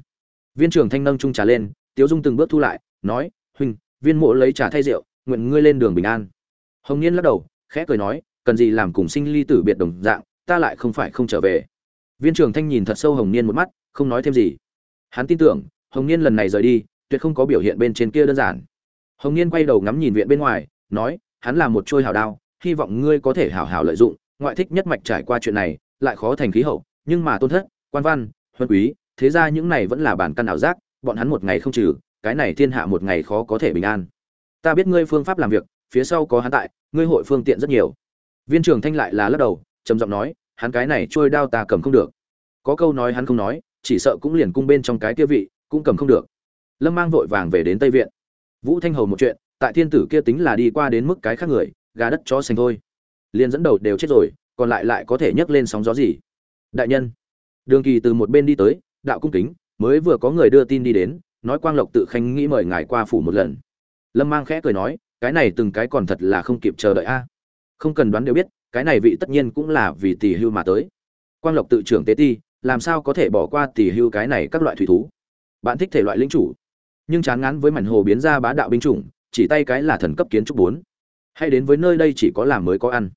Viên trưởng thanh nâng trung trà lên, tiếu dung từng bước thu lại, nói huynh viên mộ lấy trà thay rượu, nguyện ngươi lên đường bình an. Hồng niên lắc đầu, khẽ cười nói, cần gì làm cùng sinh ly tử biệt đồng dạng, ta lại không phải không trở về. Viên trưởng thanh nhìn thật sâu hồng niên một mắt, không nói thêm gì. Hắn tin tưởng, hồng niên lần này rời đi, tuyệt không có biểu hiện bên trên kia đơn giản. Hồng niên quay đầu ngắm nhìn viện bên ngoài, nói, hắn là một trôi hào đao, hy vọng ngươi có thể hảo hảo lợi dụng, ngoại thích nhất mạch trải qua chuyện này, lại khó thành khí hậu, nhưng mà tôn thất quan văn, huân quý, thế ra những này vẫn là bản căn ảo giác, bọn hắn một ngày không trừ, cái này thiên hạ một ngày khó có thể bình an. Ta biết ngươi phương pháp làm việc, phía sau có hắn tại, ngươi hội phương tiện rất nhiều. Viên trưởng thanh lại là lắc đầu, trầm giọng nói, hắn cái này trôi đao ta cầm không được. Có câu nói hắn không nói, chỉ sợ cũng liền cung bên trong cái kia vị, cũng cầm không được. Lâm mang vội vàng về đến tây viện. Vũ thanh hầu một chuyện, tại thiên tử kia tính là đi qua đến mức cái khác người, gà đất cho sành thôi. Liền dẫn đầu đều chết rồi, còn lại lại có thể nhấc lên sóng gió gì? Đại nhân đường kỳ từ một bên đi tới, đạo cung kính, mới vừa có người đưa tin đi đến, nói quang lộc tự khanh nghĩ mời ngài qua phủ một lần. Lâm mang khẽ cười nói, cái này từng cái còn thật là không kịp chờ đợi a. À. Không cần đoán đều biết, cái này vị tất nhiên cũng là vì tỷ hưu mà tới. Quang lộc tự trưởng tế ti, làm sao có thể bỏ qua tỷ hưu cái này các loại thủy thú? Bạn thích thể loại linh chủ. Nhưng chán ngán với mảnh hồ biến ra bá đạo binh chủng, chỉ tay cái là thần cấp kiến trúc bốn. Hay đến với nơi đây chỉ có làm mới có ăn.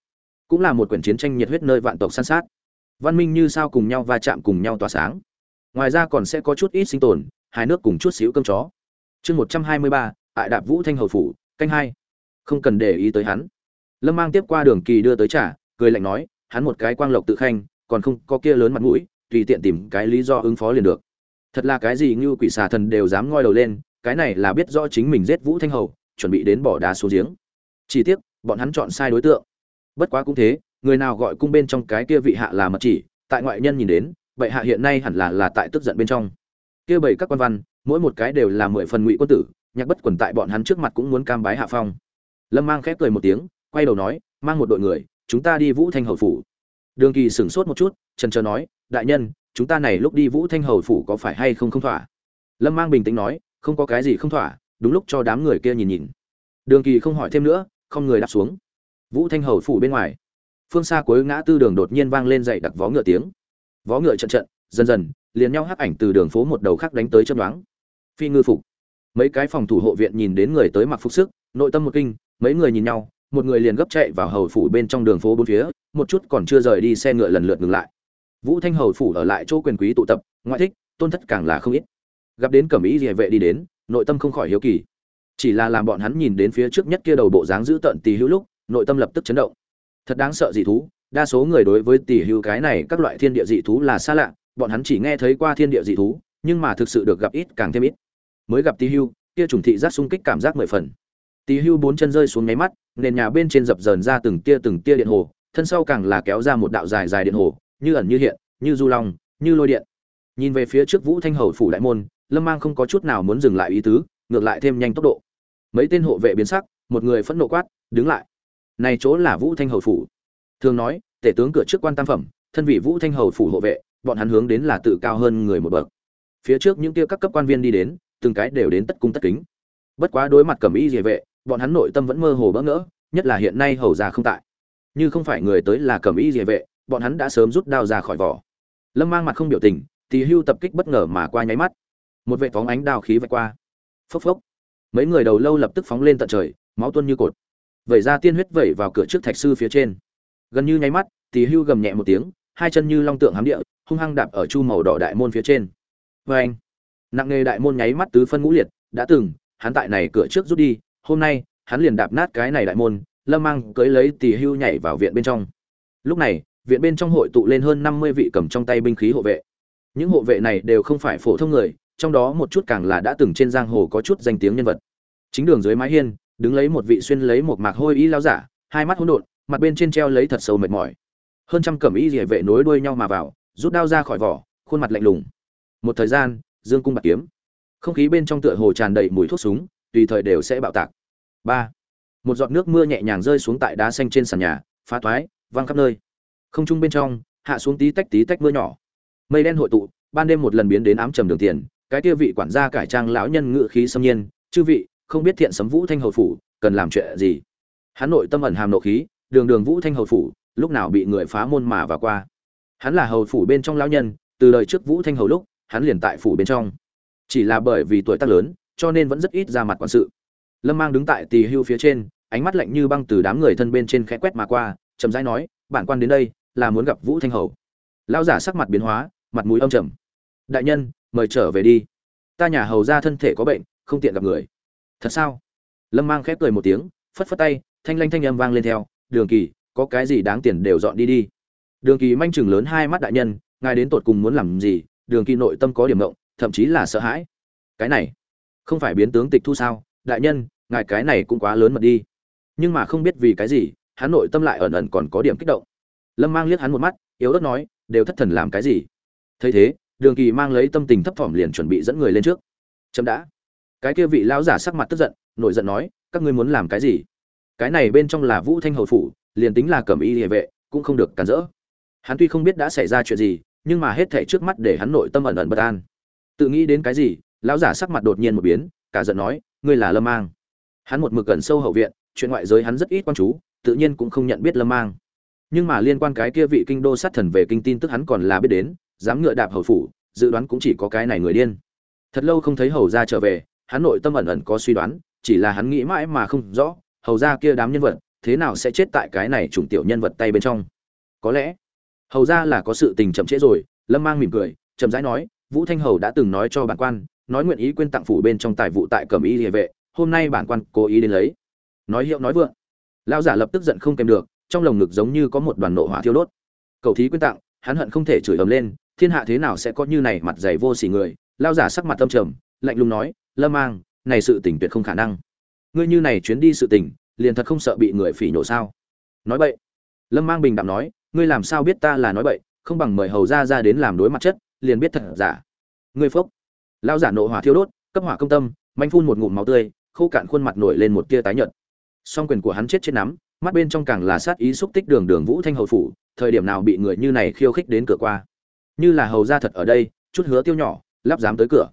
Cũng là một quyển chiến tranh nhiệt huyết nơi vạn tộc san sát văn minh như sao cùng nhau va chạm cùng nhau tỏa sáng. Ngoài ra còn sẽ có chút ít sinh tồn, hai nước cùng chút xíu cơm chó. Chương một trăm hai mươi ba ại đạp vũ thanh hầu phủ, canh hai. Không cần để ý tới hắn. Lâm mang tiếp qua đường kỳ đưa tới trả cười lạnh nói, hắn một cái quang lộc tự khanh, còn không có kia lớn mặt mũi, tùy tiện tìm cái lý do ứng phó liền được. Thật là cái gì như quỷ xà thần đều dám ngoi đầu lên, cái này là biết rõ chính mình giết vũ thanh hầu, chuẩn bị đến bỏ đá xuống giếng. Chỉ tiếc, bọn hắn chọn sai đối tượng. Bất quá cũng thế người nào gọi cung bên trong cái kia vị hạ là mật chỉ, tại ngoại nhân nhìn đến, bệ hạ hiện nay hẳn là là tại tức giận bên trong. Kia bảy các quan văn, mỗi một cái đều là mười phần ngụy quân tử, nhạc bất quần tại bọn hắn trước mặt cũng muốn cam bái hạ phong. Lâm mang khép cười một tiếng, quay đầu nói, mang một đội người, chúng ta đi vũ thanh hầu phủ. Đường kỳ sửng sốt một chút, trần trờ nói, đại nhân, chúng ta này lúc đi vũ thanh hầu phủ có phải hay không không thỏa? Lâm mang bình tĩnh nói, không có cái gì không thỏa, đúng lúc cho đám người kia nhìn nhìn. Đường kỳ không hỏi thêm nữa, không người đáp xuống. Vũ thanh hầu phủ bên ngoài phương xa cuối ngã tư đường đột nhiên vang lên dậy đặc vó ngựa tiếng. Vó ngựa trận trận, dần dần, liền nhau hắc ảnh từ đường phố một đầu khác đánh tới chân đoán phi ngư phục. Mấy cái phòng thủ hộ viện nhìn đến người tới mặc phục sức, nội tâm một kinh, mấy người nhìn nhau, một người liền gấp chạy vào hầu phủ bên trong đường phố bốn phía, một chút còn chưa rời đi xe ngựa lần lượt ngừng lại. Vũ thanh hầu phủ ở lại chỗ quyền quý tụ tập, ngoại thích, tôn thất càng là không ít. Gặp đến cẩm ý địa vệ đi đến, nội tâm không khỏi hiếu kỳ. Chỉ là làm bọn hắn nhìn đến phía trước nhất kia đầu bộ dáng giữ tận tì hữu lúc, nội tâm lập tức chấn động thật đáng sợ dị thú đa số người đối với tỷ hưu cái này các loại thiên địa dị thú là xa lạ bọn hắn chỉ nghe thấy qua thiên địa dị thú nhưng mà thực sự được gặp ít càng thêm ít. Mới gặp tỷ hưu, kia trùng thị giác xung kích cảm giác mười phần. Tỷ hưu bốn chân rơi xuống nháy mắt nền nhà bên trên dập dờn ra từng tia từng tia điện hồ thân sau càng là kéo ra một đạo dài dài điện hồ như ẩn như hiện như du long như lôi điện. Nhìn về phía trước vũ thanh hầu phủ đại môn lâm mang không có chút nào muốn dừng lại ý tứ ngược lại thêm nhanh tốc độ. Mấy tên hộ vệ biến sắc một người phẫn nộ quát đứng lại! Này chỗ là vũ thanh hầu phủ. Thường nói, tể tướng cửa trước quan tam phẩm, thân vị vũ thanh hầu phủ hộ vệ, bọn hắn hướng đến là tự cao hơn người một bậc. Phía trước những kia các cấp quan viên đi đến, từng cái đều đến tất cung tất kính. Bất quá đối mặt cầm y địa vệ, bọn hắn nội tâm vẫn mơ hồ bỡ ngỡ, nhất là hiện nay hầu già không tại. Như không phải người tới là cầm y địa vệ, bọn hắn đã sớm rút đao ra khỏi vỏ. Lâm mang mặt không biểu tình, thì hưu tập kích bất ngờ mà qua nháy mắt. Một vệ phóng ánh đao khí vạch qua. Phốc phốc. Mấy người đầu lâu lập tức phóng lên tận trời, máu tuôn như cột vẩy ra tiên huyết vẩy vào cửa trước thạch sư phía trên. Gần như nháy mắt thì hưu gầm nhẹ một tiếng, hai chân như long tượng hám địa, hung hăng đạp ở chu màu đỏ đại môn phía trên. Vê anh nặng nề đại môn nháy mắt tứ phân ngũ liệt, đã từng, hắn tại này cửa trước rút đi, hôm nay, hắn liền đạp nát cái này đại môn, lâm mang cưới lấy tỳ hưu nhảy vào viện bên trong. Lúc này, viện bên trong hội tụ lên hơn năm mươi vị cầm trong tay binh khí hộ vệ. Những hộ vệ này đều không phải phổ thông người, trong đó một chút càng là đã từng trên giang hồ có chút danh tiếng nhân vật. Chính đường dưới mái hiên đứng lấy một vị xuyên lấy một mạc hôi y lao giả, hai mắt hỗn độn, mặt bên trên treo lấy thật sâu mệt mỏi. Hơn trăm cẩm y rỉa vệ nối đuôi nhau mà vào, rút đao ra khỏi vỏ, khuôn mặt lạnh lùng. Một thời gian, dương cung bạc kiếm. Không khí bên trong tựa hồ tràn đầy mùi thuốc súng, tùy thời đều sẽ bạo tạc. Ba. Một giọt nước mưa nhẹ nhàng rơi xuống tại đá xanh trên sàn nhà, phá toái, văng khắp nơi. Không trung bên trong, hạ xuống tí tách tí tách mưa nhỏ. Mây đen hội tụ, ban đêm một lần biến đến ám trầm đường tiền, cái kia vị quản gia cải trang lão nhân ngự khí xâm nhiên, chư vị không biết thiện sấm vũ thanh hầu phủ cần làm chuyện gì. Hắn nội tâm ẩn hàm nộ khí, đường đường vũ thanh hầu phủ, lúc nào bị người phá môn mà vào qua. Hắn là hầu phủ bên trong lão nhân, từ đời trước vũ thanh hầu lúc, hắn liền tại phủ bên trong. Chỉ là bởi vì tuổi tác lớn, cho nên vẫn rất ít ra mặt quản sự. Lâm mang đứng tại tỳ hưu phía trên, ánh mắt lạnh như băng từ đám người thân bên trên khẽ quét mà qua, chậm rãi nói, bản quan đến đây, là muốn gặp vũ thanh hầu. Lão giả sắc mặt biến hóa, mặt mũi âm trầm. Đại nhân, mời trở về đi. Ta nhà hầu ra thân thể có bệnh, không tiện gặp người thật sao? Lâm mang khép cười một tiếng, phất phất tay, thanh lanh thanh âm vang lên theo, đường kỳ, có cái gì đáng tiền đều dọn đi đi. Đường kỳ manh chừng lớn hai mắt đại nhân, ngài đến tột cùng muốn làm gì? Đường kỳ nội tâm có điểm ngộng, thậm chí là sợ hãi. Cái này, không phải biến tướng tịch thu sao? Đại nhân, ngài cái này cũng quá lớn mật đi. Nhưng mà không biết vì cái gì, hắn nội tâm lại ẩn ẩn còn có điểm kích động. Lâm mang liếc hắn một mắt, yếu ớt nói, đều thất thần làm cái gì? Thấy thế, đường kỳ mang lấy tâm tình thấp thỏm liền chuẩn bị dẫn người lên trước. Chậm đã cái kia vị lão giả sắc mặt tức giận, nổi giận nói, các ngươi muốn làm cái gì? Cái này bên trong là vũ thanh hầu phủ, liền tính là cầm y địa vệ, cũng không được cản rỡ. Hắn tuy không biết đã xảy ra chuyện gì, nhưng mà hết thảy trước mắt để hắn nội tâm ẩn ẩn bất an. Tự nghĩ đến cái gì, lão giả sắc mặt đột nhiên một biến, cả giận nói, ngươi là lâm mang. Hắn một mực gần sâu hậu viện, chuyện ngoại giới hắn rất ít quan chú, tự nhiên cũng không nhận biết lâm mang. Nhưng mà liên quan cái kia vị kinh đô sát thần về kinh tin tức hắn còn là biết đến, dám ngựa đạp hầu phủ, dự đoán cũng chỉ có cái này người điên. Thật lâu không thấy hầu ra trở về hắn nội tâm ẩn ẩn có suy đoán, chỉ là hắn nghĩ mãi mà không rõ, hầu ra kia đám nhân vật, thế nào sẽ chết tại cái này trùng tiểu nhân vật tay bên trong. Có lẽ, hầu ra là có sự tình chậm trễ rồi, lâm mang mỉm cười, chậm rãi nói, vũ thanh hầu đã từng nói cho bản quan, nói nguyện ý quên tặng phủ bên trong tài vụ tại cẩm y địa vệ, hôm nay bản quan cố ý đến lấy. Nói hiệu nói vượng. Lao giả lập tức giận không kèm được, trong lồng ngực giống như có một đoàn nộ hỏa thiêu đốt. Cầu thí quyên tặng, hắn hận không thể chửi ầm lên, thiên hạ thế nào sẽ có như này mặt dày vô sỉ người. Lao giả sắc mặt tâm trầm, lạnh lùng nói lâm mang, này sự tình tuyệt không khả năng. Ngươi như này chuyến đi sự tình, liền thật không sợ bị người phỉ nhổ sao? Nói vậy lâm mang bình đạm nói, ngươi làm sao biết ta là nói bậy, không bằng mời hầu ra ra đến làm đối mặt chất, liền biết thật giả. Ngươi phốc. Lao giả nộ hỏa thiêu đốt, cấp hỏa công tâm, manh phun một ngụm máu tươi, khô cạn khuôn mặt nổi lên một tia tái nhợt. Song quyền của hắn chết chết nắm, mắt bên trong càng là sát ý xúc tích đường đường vũ thanh hầu phủ, thời điểm nào bị người như này khiêu khích đến cửa qua. Như là hầu ra thật ở đây, chút hứa tiêu nhỏ, lắp dám tới cửa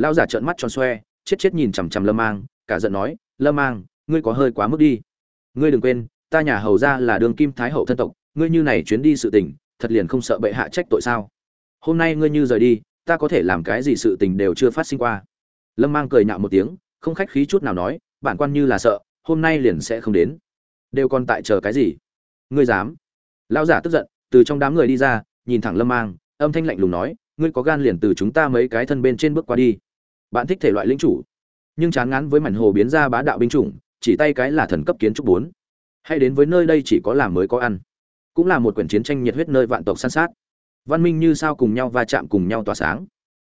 lao giả trợn mắt tròn xoe, chết chết nhìn chằm chằm lâm mang, cả giận nói, lâm mang, ngươi có hơi quá mức đi. Ngươi đừng quên, ta nhà hầu ra là đường kim thái hậu thân tộc, ngươi như này chuyến đi sự tình, thật liền không sợ bệ hạ trách tội sao? Hôm nay ngươi như rời đi, ta có thể làm cái gì sự tình đều chưa phát sinh qua. Lâm mang cười nhạo một tiếng, không khách khí chút nào nói, bản quan như là sợ, hôm nay liền sẽ không đến. Đều còn tại chờ cái gì? Ngươi dám? Lão giả tức giận, từ trong đám người đi ra, nhìn thẳng lâm mang, âm thanh lạnh lùng nói, ngươi có gan liền từ chúng ta mấy cái thân bên trên bước qua đi bạn thích thể loại linh chủ. Nhưng chán ngán với mảnh hồ biến ra bá đạo binh chủng, chỉ tay cái là thần cấp kiến trúc bốn. Hay đến với nơi đây chỉ có làm mới có ăn. Cũng là một quyển chiến tranh nhiệt huyết nơi vạn tộc san sát. Văn minh như sao cùng nhau va chạm cùng nhau tỏa sáng.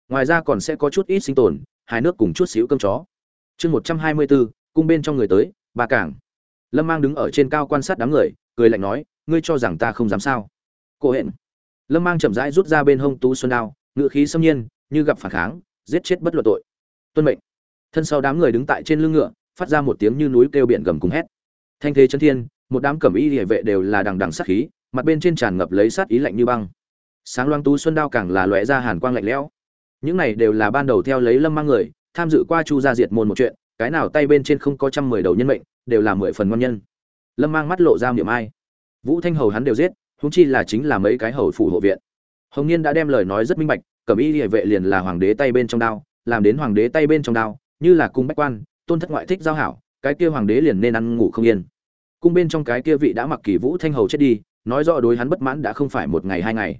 Ngoài ra còn sẽ có chút ít sinh tồn hai nước cùng chút xíu cơm chó. Chương một trăm hai mươi bốn, cung bên trong người tới ba cảng. Lâm mang đứng ở trên cao quan sát đám người, cười lạnh nói, ngươi cho rằng ta không dám sao? Cô hẹn. Lâm mang chậm rãi rút ra bên hông tú xuân đao ngự khí xâm nhiên, như gặp phản kháng, giết chết bất luận tội tuân mệnh. Thân sau đám người đứng tại trên lưng ngựa, phát ra một tiếng như núi kêu biển gầm cùng hét. Thanh thế chân thiên, một đám cẩm y địa vệ đều là đằng đằng sát khí, mặt bên trên tràn ngập lấy sát ý lạnh như băng. Sáng loang tú xuân đao càng là lóe ra hàn quang lạnh lẽo. Những này đều là ban đầu theo lấy lâm mang người, tham dự qua chu gia diệt môn một chuyện, cái nào tay bên trên không có trăm mười đầu nhân mệnh, đều là mười phần ngon nhân. Lâm mang mắt lộ ra miệng ai. Vũ thanh hầu hắn đều giết húng chi là chính là mấy cái hầu phủ hộ viện. Hồng niên đã đem lời nói rất minh bạch, cẩm y địa vệ liền là hoàng đế tay bên trong đao làm đến hoàng đế tay bên trong đao, như là cung bách quan, tôn thất ngoại thích giao hảo, cái kia hoàng đế liền nên ăn ngủ không yên. Cung bên trong cái kia vị đã mặc kỳ vũ thanh hầu chết đi, nói rõ đối hắn bất mãn đã không phải một ngày hai ngày.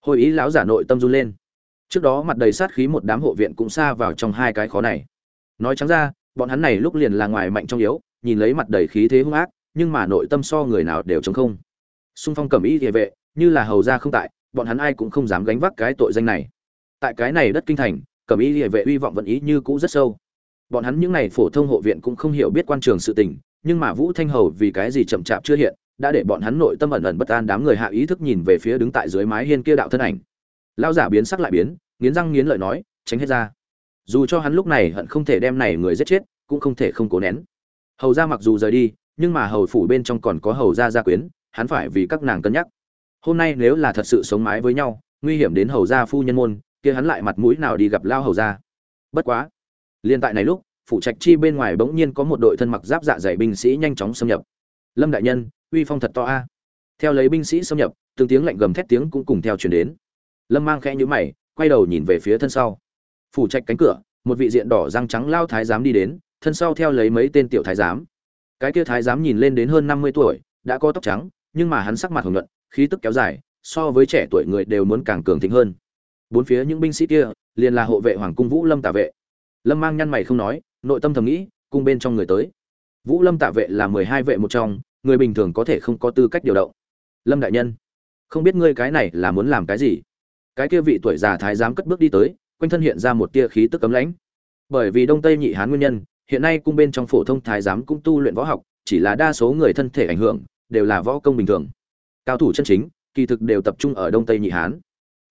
Hồi ý lão giả nội tâm run lên. Trước đó mặt đầy sát khí một đám hộ viện cũng xa vào trong hai cái khó này. Nói trắng ra, bọn hắn này lúc liền là ngoài mạnh trong yếu, nhìn lấy mặt đầy khí thế hung ác, nhưng mà nội tâm so người nào đều chống không. Xung phong cầm ý địa vệ, như là hầu ra không tại, bọn hắn ai cũng không dám gánh vác cái tội danh này. Tại cái này đất kinh thành cẩm y địa vệ uy vọng vẫn ý như cũ rất sâu. Bọn hắn những này phổ thông hộ viện cũng không hiểu biết quan trường sự tình, nhưng mà vũ thanh hầu vì cái gì chậm chạp chưa hiện, đã để bọn hắn nội tâm ẩn ẩn bất an đám người hạ ý thức nhìn về phía đứng tại dưới mái hiên kia đạo thân ảnh. Lao giả biến sắc lại biến, nghiến răng nghiến lợi nói, tránh hết ra. Dù cho hắn lúc này hận không thể đem này người giết chết, cũng không thể không cố nén. Hầu ra mặc dù rời đi, nhưng mà hầu phủ bên trong còn có hầu gia gia quyến, hắn phải vì các nàng cân nhắc. Hôm nay nếu là thật sự sống mái với nhau, nguy hiểm đến hầu gia phu nhân môn kia hắn lại mặt mũi nào đi gặp lao hầu ra. bất quá liên tại này lúc phủ trạch chi bên ngoài bỗng nhiên có một đội thân mặc giáp dạ dày binh sĩ nhanh chóng xâm nhập. Lâm đại nhân uy phong thật to a. Theo lấy binh sĩ xâm nhập từng tiếng lạnh gầm thét tiếng cũng cùng theo truyền đến. Lâm mang khẽ nhũ mày quay đầu nhìn về phía thân sau. Phủ trạch cánh cửa một vị diện đỏ răng trắng lao thái giám đi đến thân sau theo lấy mấy tên tiểu thái giám. Cái kia thái giám nhìn lên đến hơn năm mươi tuổi đã có tóc trắng nhưng mà hắn sắc mặt hồng luận, khí tức kéo dài so với trẻ tuổi người đều muốn càng cường thịnh hơn bốn phía những binh sĩ kia liền là hộ vệ hoàng cung vũ lâm tả vệ. Lâm mang nhăn mày không nói, nội tâm thầm nghĩ cung bên trong người tới. Vũ lâm tạ vệ là mười hai vệ một trong, người bình thường có thể không có tư cách điều động. Lâm đại nhân, không biết ngươi cái này là muốn làm cái gì? Cái kia vị tuổi già thái giám cất bước đi tới, quanh thân hiện ra một tia khí tức cấm lãnh. Bởi vì đông tây nhị hán nguyên nhân, hiện nay cung bên trong phổ thông thái giám cũng tu luyện võ học, chỉ là đa số người thân thể ảnh hưởng, đều là võ công bình thường. Cao thủ chân chính, kỳ thực đều tập trung ở đông tây nhị hán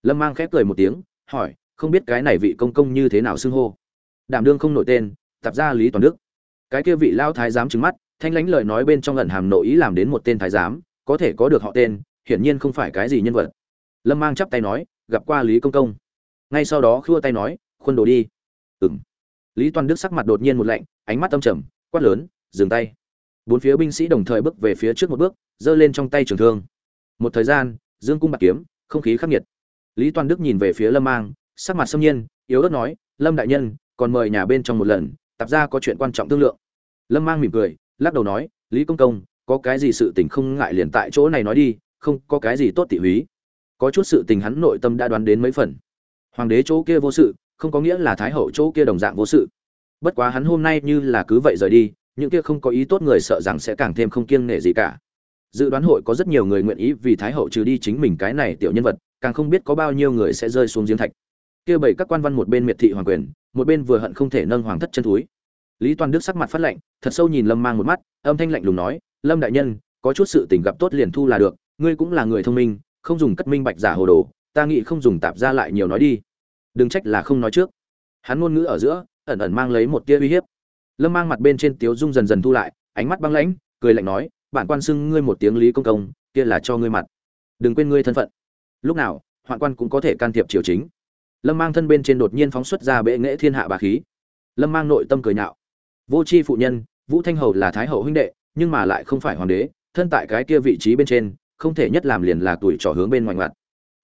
lâm mang khép cười một tiếng, hỏi, không biết cái này vị công công như thế nào xưng hô? Đảm đương không nổi tên, tạp gia lý toàn đức. Cái kia vị lao thái giám trừng mắt, thanh lãnh lời nói bên trong lần hàm nội ý làm đến một tên thái giám, có thể có được họ tên, hiển nhiên không phải cái gì nhân vật. Lâm mang chắp tay nói, gặp qua lý công công. Ngay sau đó khua tay nói, khuôn đồ đi. Ừng lý toàn đức sắc mặt đột nhiên một lạnh, ánh mắt âm trầm, quát lớn, dừng tay. Bốn phía binh sĩ đồng thời bước về phía trước một bước, giơ lên trong tay trường thương. Một thời gian, dương cung bạc kiếm, không khí khắc nghiệt lý toàn đức nhìn về phía lâm mang, sắc mặt xâm nhiên, yếu ớt nói, lâm đại nhân, còn mời nhà bên trong một lần tạp ra có chuyện quan trọng thương lượng. Lâm mang mỉm cười, lắc đầu nói, lý công công, có cái gì sự tình không ngại liền tại chỗ này nói đi, không có cái gì tốt tỉ húy. Có chút sự tình hắn nội tâm đã đoán đến mấy phần. Hoàng đế chỗ kia vô sự, không có nghĩa là thái hậu chỗ kia đồng dạng vô sự. Bất quá hắn hôm nay như là cứ vậy rời đi, những kia không có ý tốt người sợ rằng sẽ càng thêm không kiêng nể gì cả. Dự đoán hội có rất nhiều người nguyện ý vì thái hậu trừ đi chính mình cái này tiểu nhân vật càng không biết có bao nhiêu người sẽ rơi xuống giếng thạch. Kia bảy các quan văn một bên miệt thị hoàng quyền, một bên vừa hận không thể nâng hoàng thất chân túi. Lý toàn đức sắc mặt phát lạnh, thật sâu nhìn lâm mang một mắt, âm thanh lạnh lùng nói, lâm đại nhân, có chút sự tình gặp tốt liền thu là được, ngươi cũng là người thông minh, không dùng cất minh bạch giả hồ đồ, ta nghĩ không dùng tạp ra lại nhiều nói đi. Đừng trách là không nói trước. Hắn ngôn ngữ ở giữa, ẩn ẩn mang lấy một tia uy hiếp. Lâm mang mặt bên trên tiếu dung dần dần thu lại, ánh mắt băng lãnh, cười lạnh nói, bản quan xưng ngươi một tiếng lý công công, kia là cho ngươi mặt. Đừng quên ngươi thân phận lúc nào, hoạn quan cũng có thể can thiệp triều chính. Lâm mang thân bên trên đột nhiên phóng xuất ra bệ nghệ thiên hạ bà khí. Lâm mang nội tâm cười nhạo. Vô c h i phụ nhân, vũ thanh hầu là thái hậu huynh đệ, nhưng mà lại không phải hoàng đế, thân tại cái kia vị trí bên trên, không thể nhất làm liền là tuổi trò hướng bên ngoài ngoặt.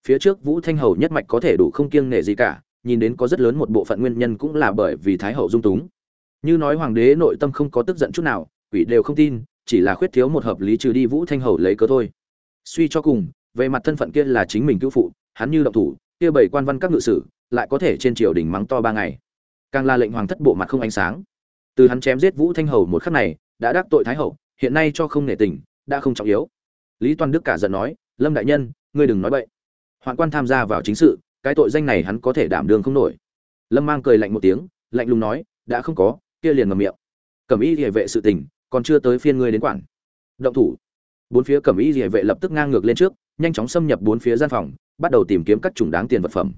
Phía trước vũ thanh hầu nhất mạch có thể đủ không kiêng nể gì cả, nhìn đến có rất lớn một bộ phận nguyên nhân cũng là bởi vì thái hậu dung túng. Như nói hoàng đế nội tâm không có tức giận chút nào, quỷ đều không tin, chỉ là khuyết thiếu một hợp lý trừ đi vũ thanh hầu lấy cớ thôi. Suy cho cùng về mặt thân phận kia là chính mình cứu phụ, hắn như động thủ, kia bảy quan văn các ngự sử lại có thể trên triều đình mắng to ba ngày. Càng là lệnh hoàng thất bộ mặt không ánh sáng. Từ hắn chém giết vũ thanh hầu một khắc này, đã đắc tội thái hậu, hiện nay cho không nể tình, đã không trọng yếu. Lý toàn đức cả giận nói, lâm đại nhân, ngươi đừng nói bậy. Hoạn quan tham gia vào chính sự, cái tội danh này hắn có thể đảm đương không nổi. Lâm mang cười lạnh một tiếng, lạnh lùng nói, đã không có, kia liền ngầm miệng. Cẩm y địa vệ sự tình, còn chưa tới phiên ngươi đến quản. Động thủ. Bốn phía cẩm y địa vệ lập tức ngang ngược lên trước nhanh chóng xâm nhập bốn phía gian phòng, bắt đầu tìm kiếm các chủng đáng tiền vật phẩm.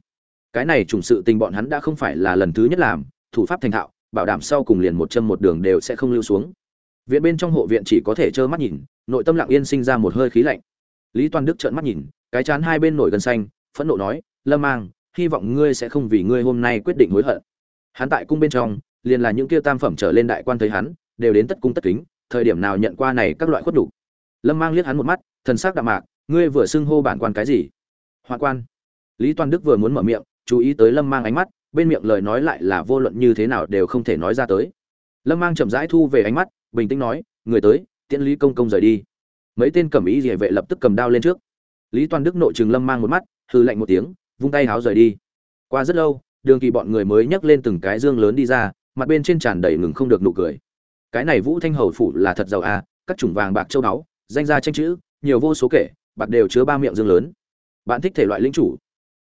Cái này chủng sự tình bọn hắn đã không phải là lần thứ nhất làm, thủ pháp thành thạo, bảo đảm sau cùng liền một châm một đường đều sẽ không lưu xuống. Viện bên trong hộ viện chỉ có thể trơ mắt nhìn, nội tâm lặng yên sinh ra một hơi khí lạnh. Lý toàn đức trợn mắt nhìn, cái chán hai bên nổi gần xanh, phẫn nộ nói, lâm mang, hy vọng ngươi sẽ không vì ngươi hôm nay quyết định hối hận. Hắn tại cung bên trong, liền là những kia tam phẩm trở lên đại quan thấy hắn, đều đến tất cung tất kính, thời điểm nào nhận qua này các loại khuất đủ lâm mang liếc hắn một mắt, thần sắc đạm mạc ngươi vừa xưng hô bản quan cái gì? Hoa quan. Lý toàn đức vừa muốn mở miệng, chú ý tới lâm mang ánh mắt, bên miệng lời nói lại là vô luận như thế nào đều không thể nói ra tới. Lâm mang chậm rãi thu về ánh mắt, bình tĩnh nói, người tới, tiễn lý công công rời đi. Mấy tên cẩm ý địa vệ lập tức cầm đao lên trước. Lý toàn đức nội trường lâm mang một mắt hư lạnh một tiếng, vung tay háo rời đi. Qua rất lâu, đường kỳ bọn người mới nhấc lên từng cái dương lớn đi ra, mặt bên trên tràn đầy ngừng không được nụ cười. Cái này vũ thanh hầu phủ là thật giàu à các chủng vàng bạc châu báu, danh gia tranh chữ, nhiều vô số kể bạc đều chứa ba miệng dương lớn. Bạn thích thể loại linh chủ,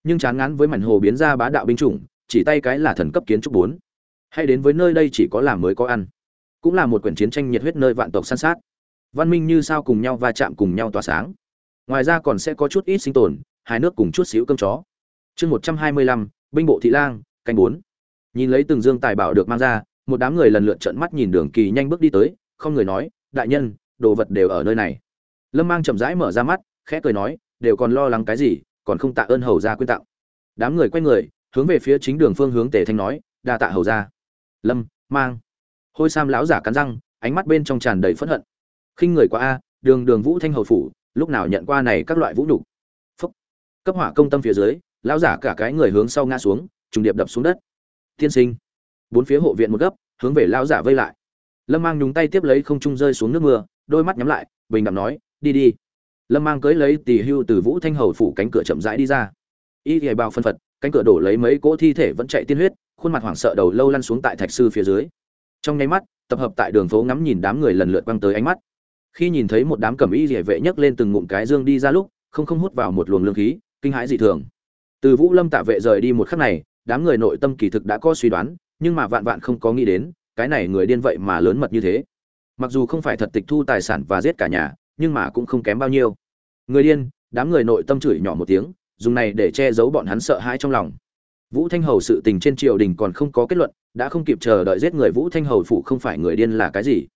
nhưng chán ngán với mảnh hồ biến ra bá đạo binh chủng, chỉ tay cái là thần cấp kiến trúc bốn. Hay đến với nơi đây chỉ có làm mới có ăn, cũng là một quyển chiến tranh nhiệt huyết nơi vạn tộc săn sát. Văn minh như sao cùng nhau va chạm cùng nhau tỏa sáng. Ngoài ra còn sẽ có chút ít sinh tồn hai nước cùng chút xíu cơm chó. Chương một trăm hai mươi lăm, binh bộ thị lang, canh bốn. Nhìn lấy từng dương tài bảo được mang ra, một đám người lần lượt trợn mắt nhìn đường kỳ nhanh bước đi tới, không người nói, đại nhân, đồ vật đều ở nơi này. Lâm mang chậm rãi mở ra mắt khẽ cười nói, đều còn lo lắng cái gì, còn không tạ ơn hầu ra quyên tặng. Đám người quay người, hướng về phía chính đường phương hướng tề thanh nói, đa tạ hầu ra lâm, mang, hôi sam lão giả cắn răng, ánh mắt bên trong tràn đầy phẫn hận. Khinh người qua a, đường đường vũ thanh hầu phủ, lúc nào nhận qua này các loại vũ nhục? Phúc. Cấp hỏa công tâm phía dưới, lão giả cả cái người hướng sau ngã xuống, trùng điệp đập xuống đất. Tiên sinh. Bốn phía hộ viện một gấp, hướng về lão giả vây lại. Lâm mang nhúng tay tiếp lấy không trung rơi xuống nước mưa, đôi mắt nhắm lại, bình đẳng nói, đi đi lâm mang cưới lấy tỳ hưu từ vũ thanh hầu phủ cánh cửa chậm rãi đi ra. Y ghề bao phân phật, cánh cửa đổ lấy mấy cỗ thi thể vẫn chạy tiên huyết, khuôn mặt hoảng sợ đầu lâu lăn xuống tại thạch sư phía dưới. Trong nháy mắt, tập hợp tại đường phố ngắm nhìn đám người lần lượt quăng tới ánh mắt. Khi nhìn thấy một đám cẩm y rỉa vệ nhấc lên từng ngụm cái dương đi ra lúc, không không hút vào một luồng lương khí, kinh hãi dị thường. Từ vũ lâm tạ vệ rời đi một khắc này, đám người nội tâm kỳ thực đã có suy đoán, nhưng mà vạn vạn không có nghĩ đến, cái này người điên vậy mà lớn mật như thế. Mặc dù không phải thật tịch thu tài sản và giết cả nhà nhưng mà cũng không kém bao nhiêu. Người điên, đám người nội tâm chửi nhỏ một tiếng, dùng này để che giấu bọn hắn sợ hãi trong lòng. Vũ thanh hầu sự tình trên triều đình còn không có kết luận, đã không kịp chờ đợi giết người vũ thanh hầu phụ không phải người điên là cái gì.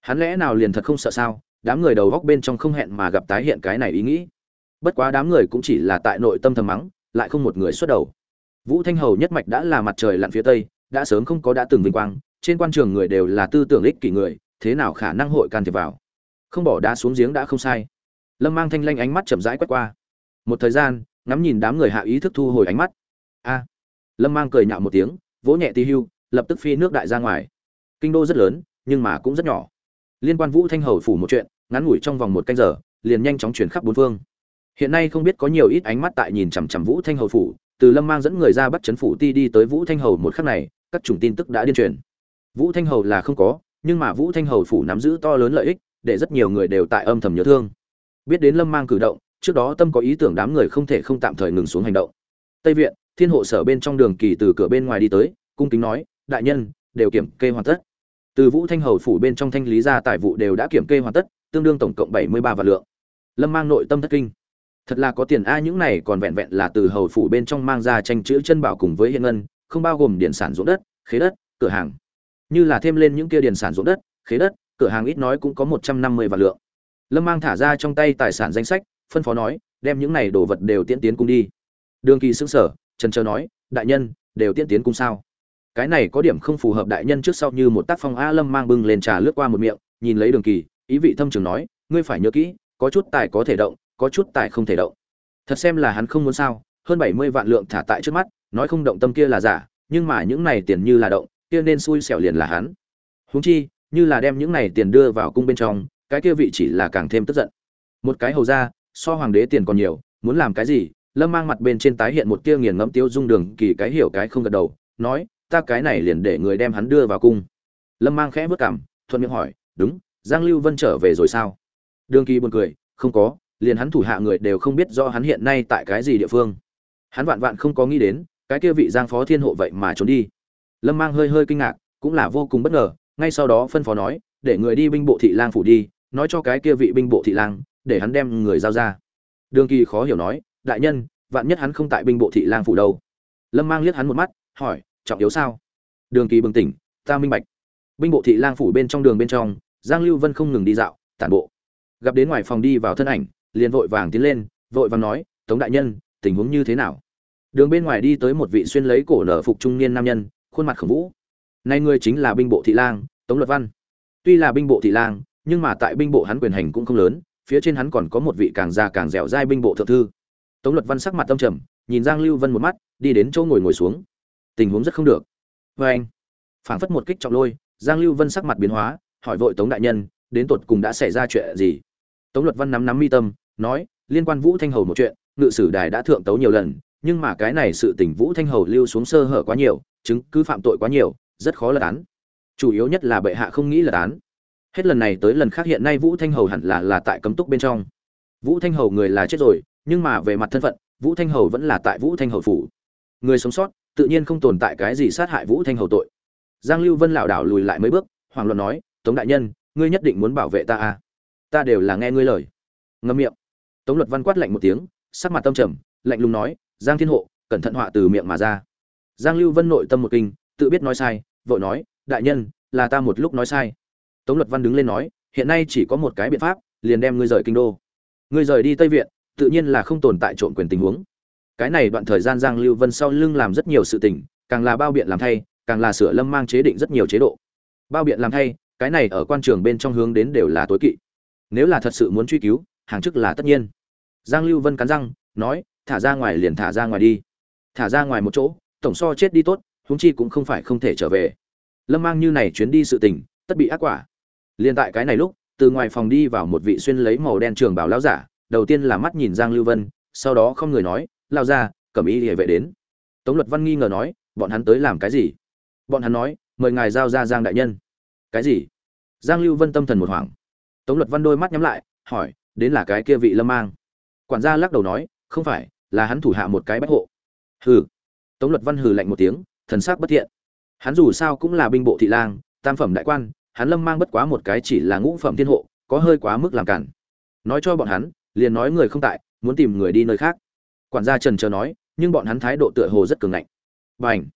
Hắn lẽ nào liền thật không sợ sao? Đám người đầu góc bên trong không hẹn mà gặp tái hiện cái này ý nghĩ. Bất quá đám người cũng chỉ là tại nội tâm thầm mắng, lại không một người xuất đầu. Vũ thanh hầu nhất mạch đã là mặt trời lặn phía tây, đã sớm không có đã từng vinh quang, trên quan trường người đều là tư tưởng ích kỷ người, thế nào khả năng hội can thiệp vào? Không bỏ đá xuống giếng đã không sai. Lâm mang thanh lanh ánh mắt chậm rãi quét qua. Một thời gian, ngắm nhìn đám người hạ ý thức thu hồi ánh mắt. A. Lâm mang cười nhạo một tiếng, vỗ nhẹ tí hưu, lập tức phi nước đại ra ngoài. Kinh đô rất lớn, nhưng mà cũng rất nhỏ. Liên quan vũ thanh hầu phủ một chuyện, ngắn ngủi trong vòng một canh giờ, liền nhanh chóng chuyển khắp bốn phương. Hiện nay không biết có nhiều ít ánh mắt tại nhìn chằm chằm vũ thanh hầu phủ, từ lâm mang dẫn người ra bắt chấn phủ ti đi tới vũ thanh hầu một khắc này, các chủng tin tức đã điên truyền. Vũ thanh hầu là không có, nhưng mà vũ thanh hầu phủ nắm giữ to lớn lợi ích để rất nhiều người đều tại âm thầm nhớ thương. Biết đến lâm mang cử động, trước đó tâm có ý tưởng đám người không thể không tạm thời ngừng xuống hành động. Tây viện, thiên hộ sở bên trong đường kỳ từ cửa bên ngoài đi tới, cung kính nói, đại nhân, đều kiểm kê hoàn tất. Từ vũ thanh hầu phủ bên trong thanh lý ra tài vụ đều đã kiểm kê hoàn tất, tương đương tổng cộng bảy mươi ba vạn lượng. Lâm mang nội tâm thất kinh. Thật là có tiền a, những này còn vẹn vẹn là từ hầu phủ bên trong mang ra tranh chữ chân bảo cùng với hiện ngân, không bao gồm điện sản ruộng đất, khế đất, cửa hàng. Như là thêm lên những kia điện sản ruộng đất, khế đất cửa hàng ít nói cũng có một trăm năm mươi vạn lượng. Lâm mang thả ra trong tay tài sản danh sách, phân phó nói, đem những này đồ vật đều tiễn tiến cung đi. Đường kỳ xứng sở trần trờ nói, đại nhân, đều tiễn tiến cung sao? Cái này có điểm không phù hợp đại nhân trước sau như một tác phong a lâm mang bưng lên trà lướt qua một miệng, nhìn lấy đường kỳ, ý vị thâm trường nói, ngươi phải nhớ kỹ, có chút tài có thể động, có chút tài không thể động. Thật xem là hắn không muốn sao, hơn bảy mươi vạn lượng thả tại trước mắt, nói không động tâm kia là giả, nhưng mà những này tiền như là động, kia nên xui xẻo liền là hắn. Huống chi như là đem những này tiền đưa vào cung bên trong, cái kia vị chỉ là càng thêm tức giận. Một cái hầu ra, so hoàng đế tiền còn nhiều, muốn làm cái gì? Lâm mang mặt bên trên tái hiện một tia nghiền ngẫm tiêu dung đường, kỳ cái hiểu cái không gật đầu, nói, ta cái này liền để người đem hắn đưa vào cung. Lâm mang khẽ vất cảm, thuận miệng hỏi, đúng, giang lưu vân trở về rồi sao? Đường kỳ buồn cười, không có, liền hắn thủ hạ người đều không biết do hắn hiện nay tại cái gì địa phương. Hắn vạn vạn không có nghĩ đến, cái kia vị giang phó thiên hộ vậy mà trốn đi. Lâm mang hơi hơi kinh ngạc, cũng là vô cùng bất ngờ ngay sau đó phân phó nói, để người đi binh bộ thị lang phủ đi, nói cho cái kia vị binh bộ thị lang, để hắn đem người giao ra. Đường kỳ khó hiểu nói, đại nhân, vạn nhất hắn không tại binh bộ thị lang phủ đâu? Lâm mang liếc hắn một mắt, hỏi, trọng yếu sao? Đường kỳ bừng tỉnh, ta minh bạch. Binh bộ thị lang phủ bên trong đường bên trong, giang lưu vân không ngừng đi dạo, tản bộ. Gặp đến ngoài phòng đi vào thân ảnh, liền vội vàng tiến lên, vội vàng nói, tống đại nhân, tình huống như thế nào? Đường bên ngoài đi tới một vị xuyên lấy cổ nở phục trung niên nam nhân, khuôn mặt khổng vũ nay người chính là binh bộ thị lang, tống luật văn. Tuy là binh bộ thị lang, nhưng mà tại binh bộ hắn quyền hành cũng không lớn, phía trên hắn còn có một vị càng già càng dẻo dai binh bộ thượng thư. Tống luật văn sắc mặt tâm trầm, nhìn giang lưu vân một mắt, đi đến chỗ ngồi ngồi xuống. Tình huống rất không được. Vê anh, phảng phất một kích trọng lôi, giang lưu vân sắc mặt biến hóa, hỏi vội tống đại nhân, đến tột cùng đã xảy ra chuyện gì? Tống luật văn nắm nắm mi tâm, nói, liên quan vũ thanh hầu một chuyện, ngự sử đài đã thượng tấu nhiều lần, nhưng mà cái này sự tình vũ thanh hầu lưu xuống sơ hở quá nhiều, chứng cứ phạm tội quá nhiều rất khó lật án. Chủ yếu nhất là bệ hạ không nghĩ lật án. Hết lần này tới lần khác hiện nay vũ thanh hầu hẳn là là tại cấm túc bên trong. Vũ thanh hầu người là chết rồi, nhưng mà về mặt thân phận, vũ thanh hầu vẫn là tại vũ thanh hầu phủ. Người sống sót, tự nhiên không tồn tại cái gì sát hại vũ thanh hầu tội. Giang lưu vân lảo đảo lùi lại mấy bước hoàng luận nói, tống đại nhân, ngươi nhất định muốn bảo vệ ta à? Ta đều là nghe ngươi lời. Ngâm miệng. Tống luật văn quát lạnh một tiếng, sắc mặt tâm trầm, lạnh lùng nói, giang thiên hộ, cẩn thận họa từ miệng mà ra. Giang lưu vân nội tâm một kinh, tự biết nói sai vội nói, đại nhân, là ta một lúc nói sai. Tống luật văn đứng lên nói, hiện nay chỉ có một cái biện pháp, liền đem ngươi rời kinh đô. Ngươi rời đi tây viện, tự nhiên là không tồn tại trộn quyền tình huống. Cái này đoạn thời gian giang lưu vân sau lưng làm rất nhiều sự tình, càng là bao biện làm thay, càng là sửa lâm mang chế định rất nhiều chế độ. Bao biện làm thay, cái này ở quan trường bên trong hướng đến đều là tối kỵ. Nếu là thật sự muốn truy cứu, hàng chức là tất nhiên. Giang lưu vân cắn răng, nói, thả ra ngoài liền thả ra ngoài đi. Thả ra ngoài một chỗ, tổng so chết đi tốt huống chi cũng không phải không thể trở về. Lâm mang như này chuyến đi sự tình, tất bị ác quả. Liền tại cái này lúc, từ ngoài phòng đi vào một vị xuyên lấy màu đen trường bảo lão giả, đầu tiên là mắt nhìn giang lưu vân, sau đó không người nói lao ra cẩm y địa vệ đến. Tống luật văn nghi ngờ nói, bọn hắn tới làm cái gì? Bọn hắn nói, mời ngài giao ra giang đại nhân. Cái gì? Giang lưu vân tâm thần một hoảng. Tống luật văn đôi mắt nhắm lại, hỏi, đến là cái kia vị lâm mang? Quản gia lắc đầu nói, không phải, là hắn thủ hạ một cái bách hộ. Hừ. Tống luật văn hừ lạnh một tiếng thần sắc bất thiện. Hắn dù sao cũng là binh bộ thị lang tam phẩm đại quan hắn lâm mang bất quá một cái chỉ là ngũ phẩm thiên hộ có hơi quá mức làm cản. Nói cho bọn hắn liền nói người không tại muốn tìm người đi nơi khác. Quản gia trần chờ nói nhưng bọn hắn thái độ tựa hồ rất cường ngạnh. Bành,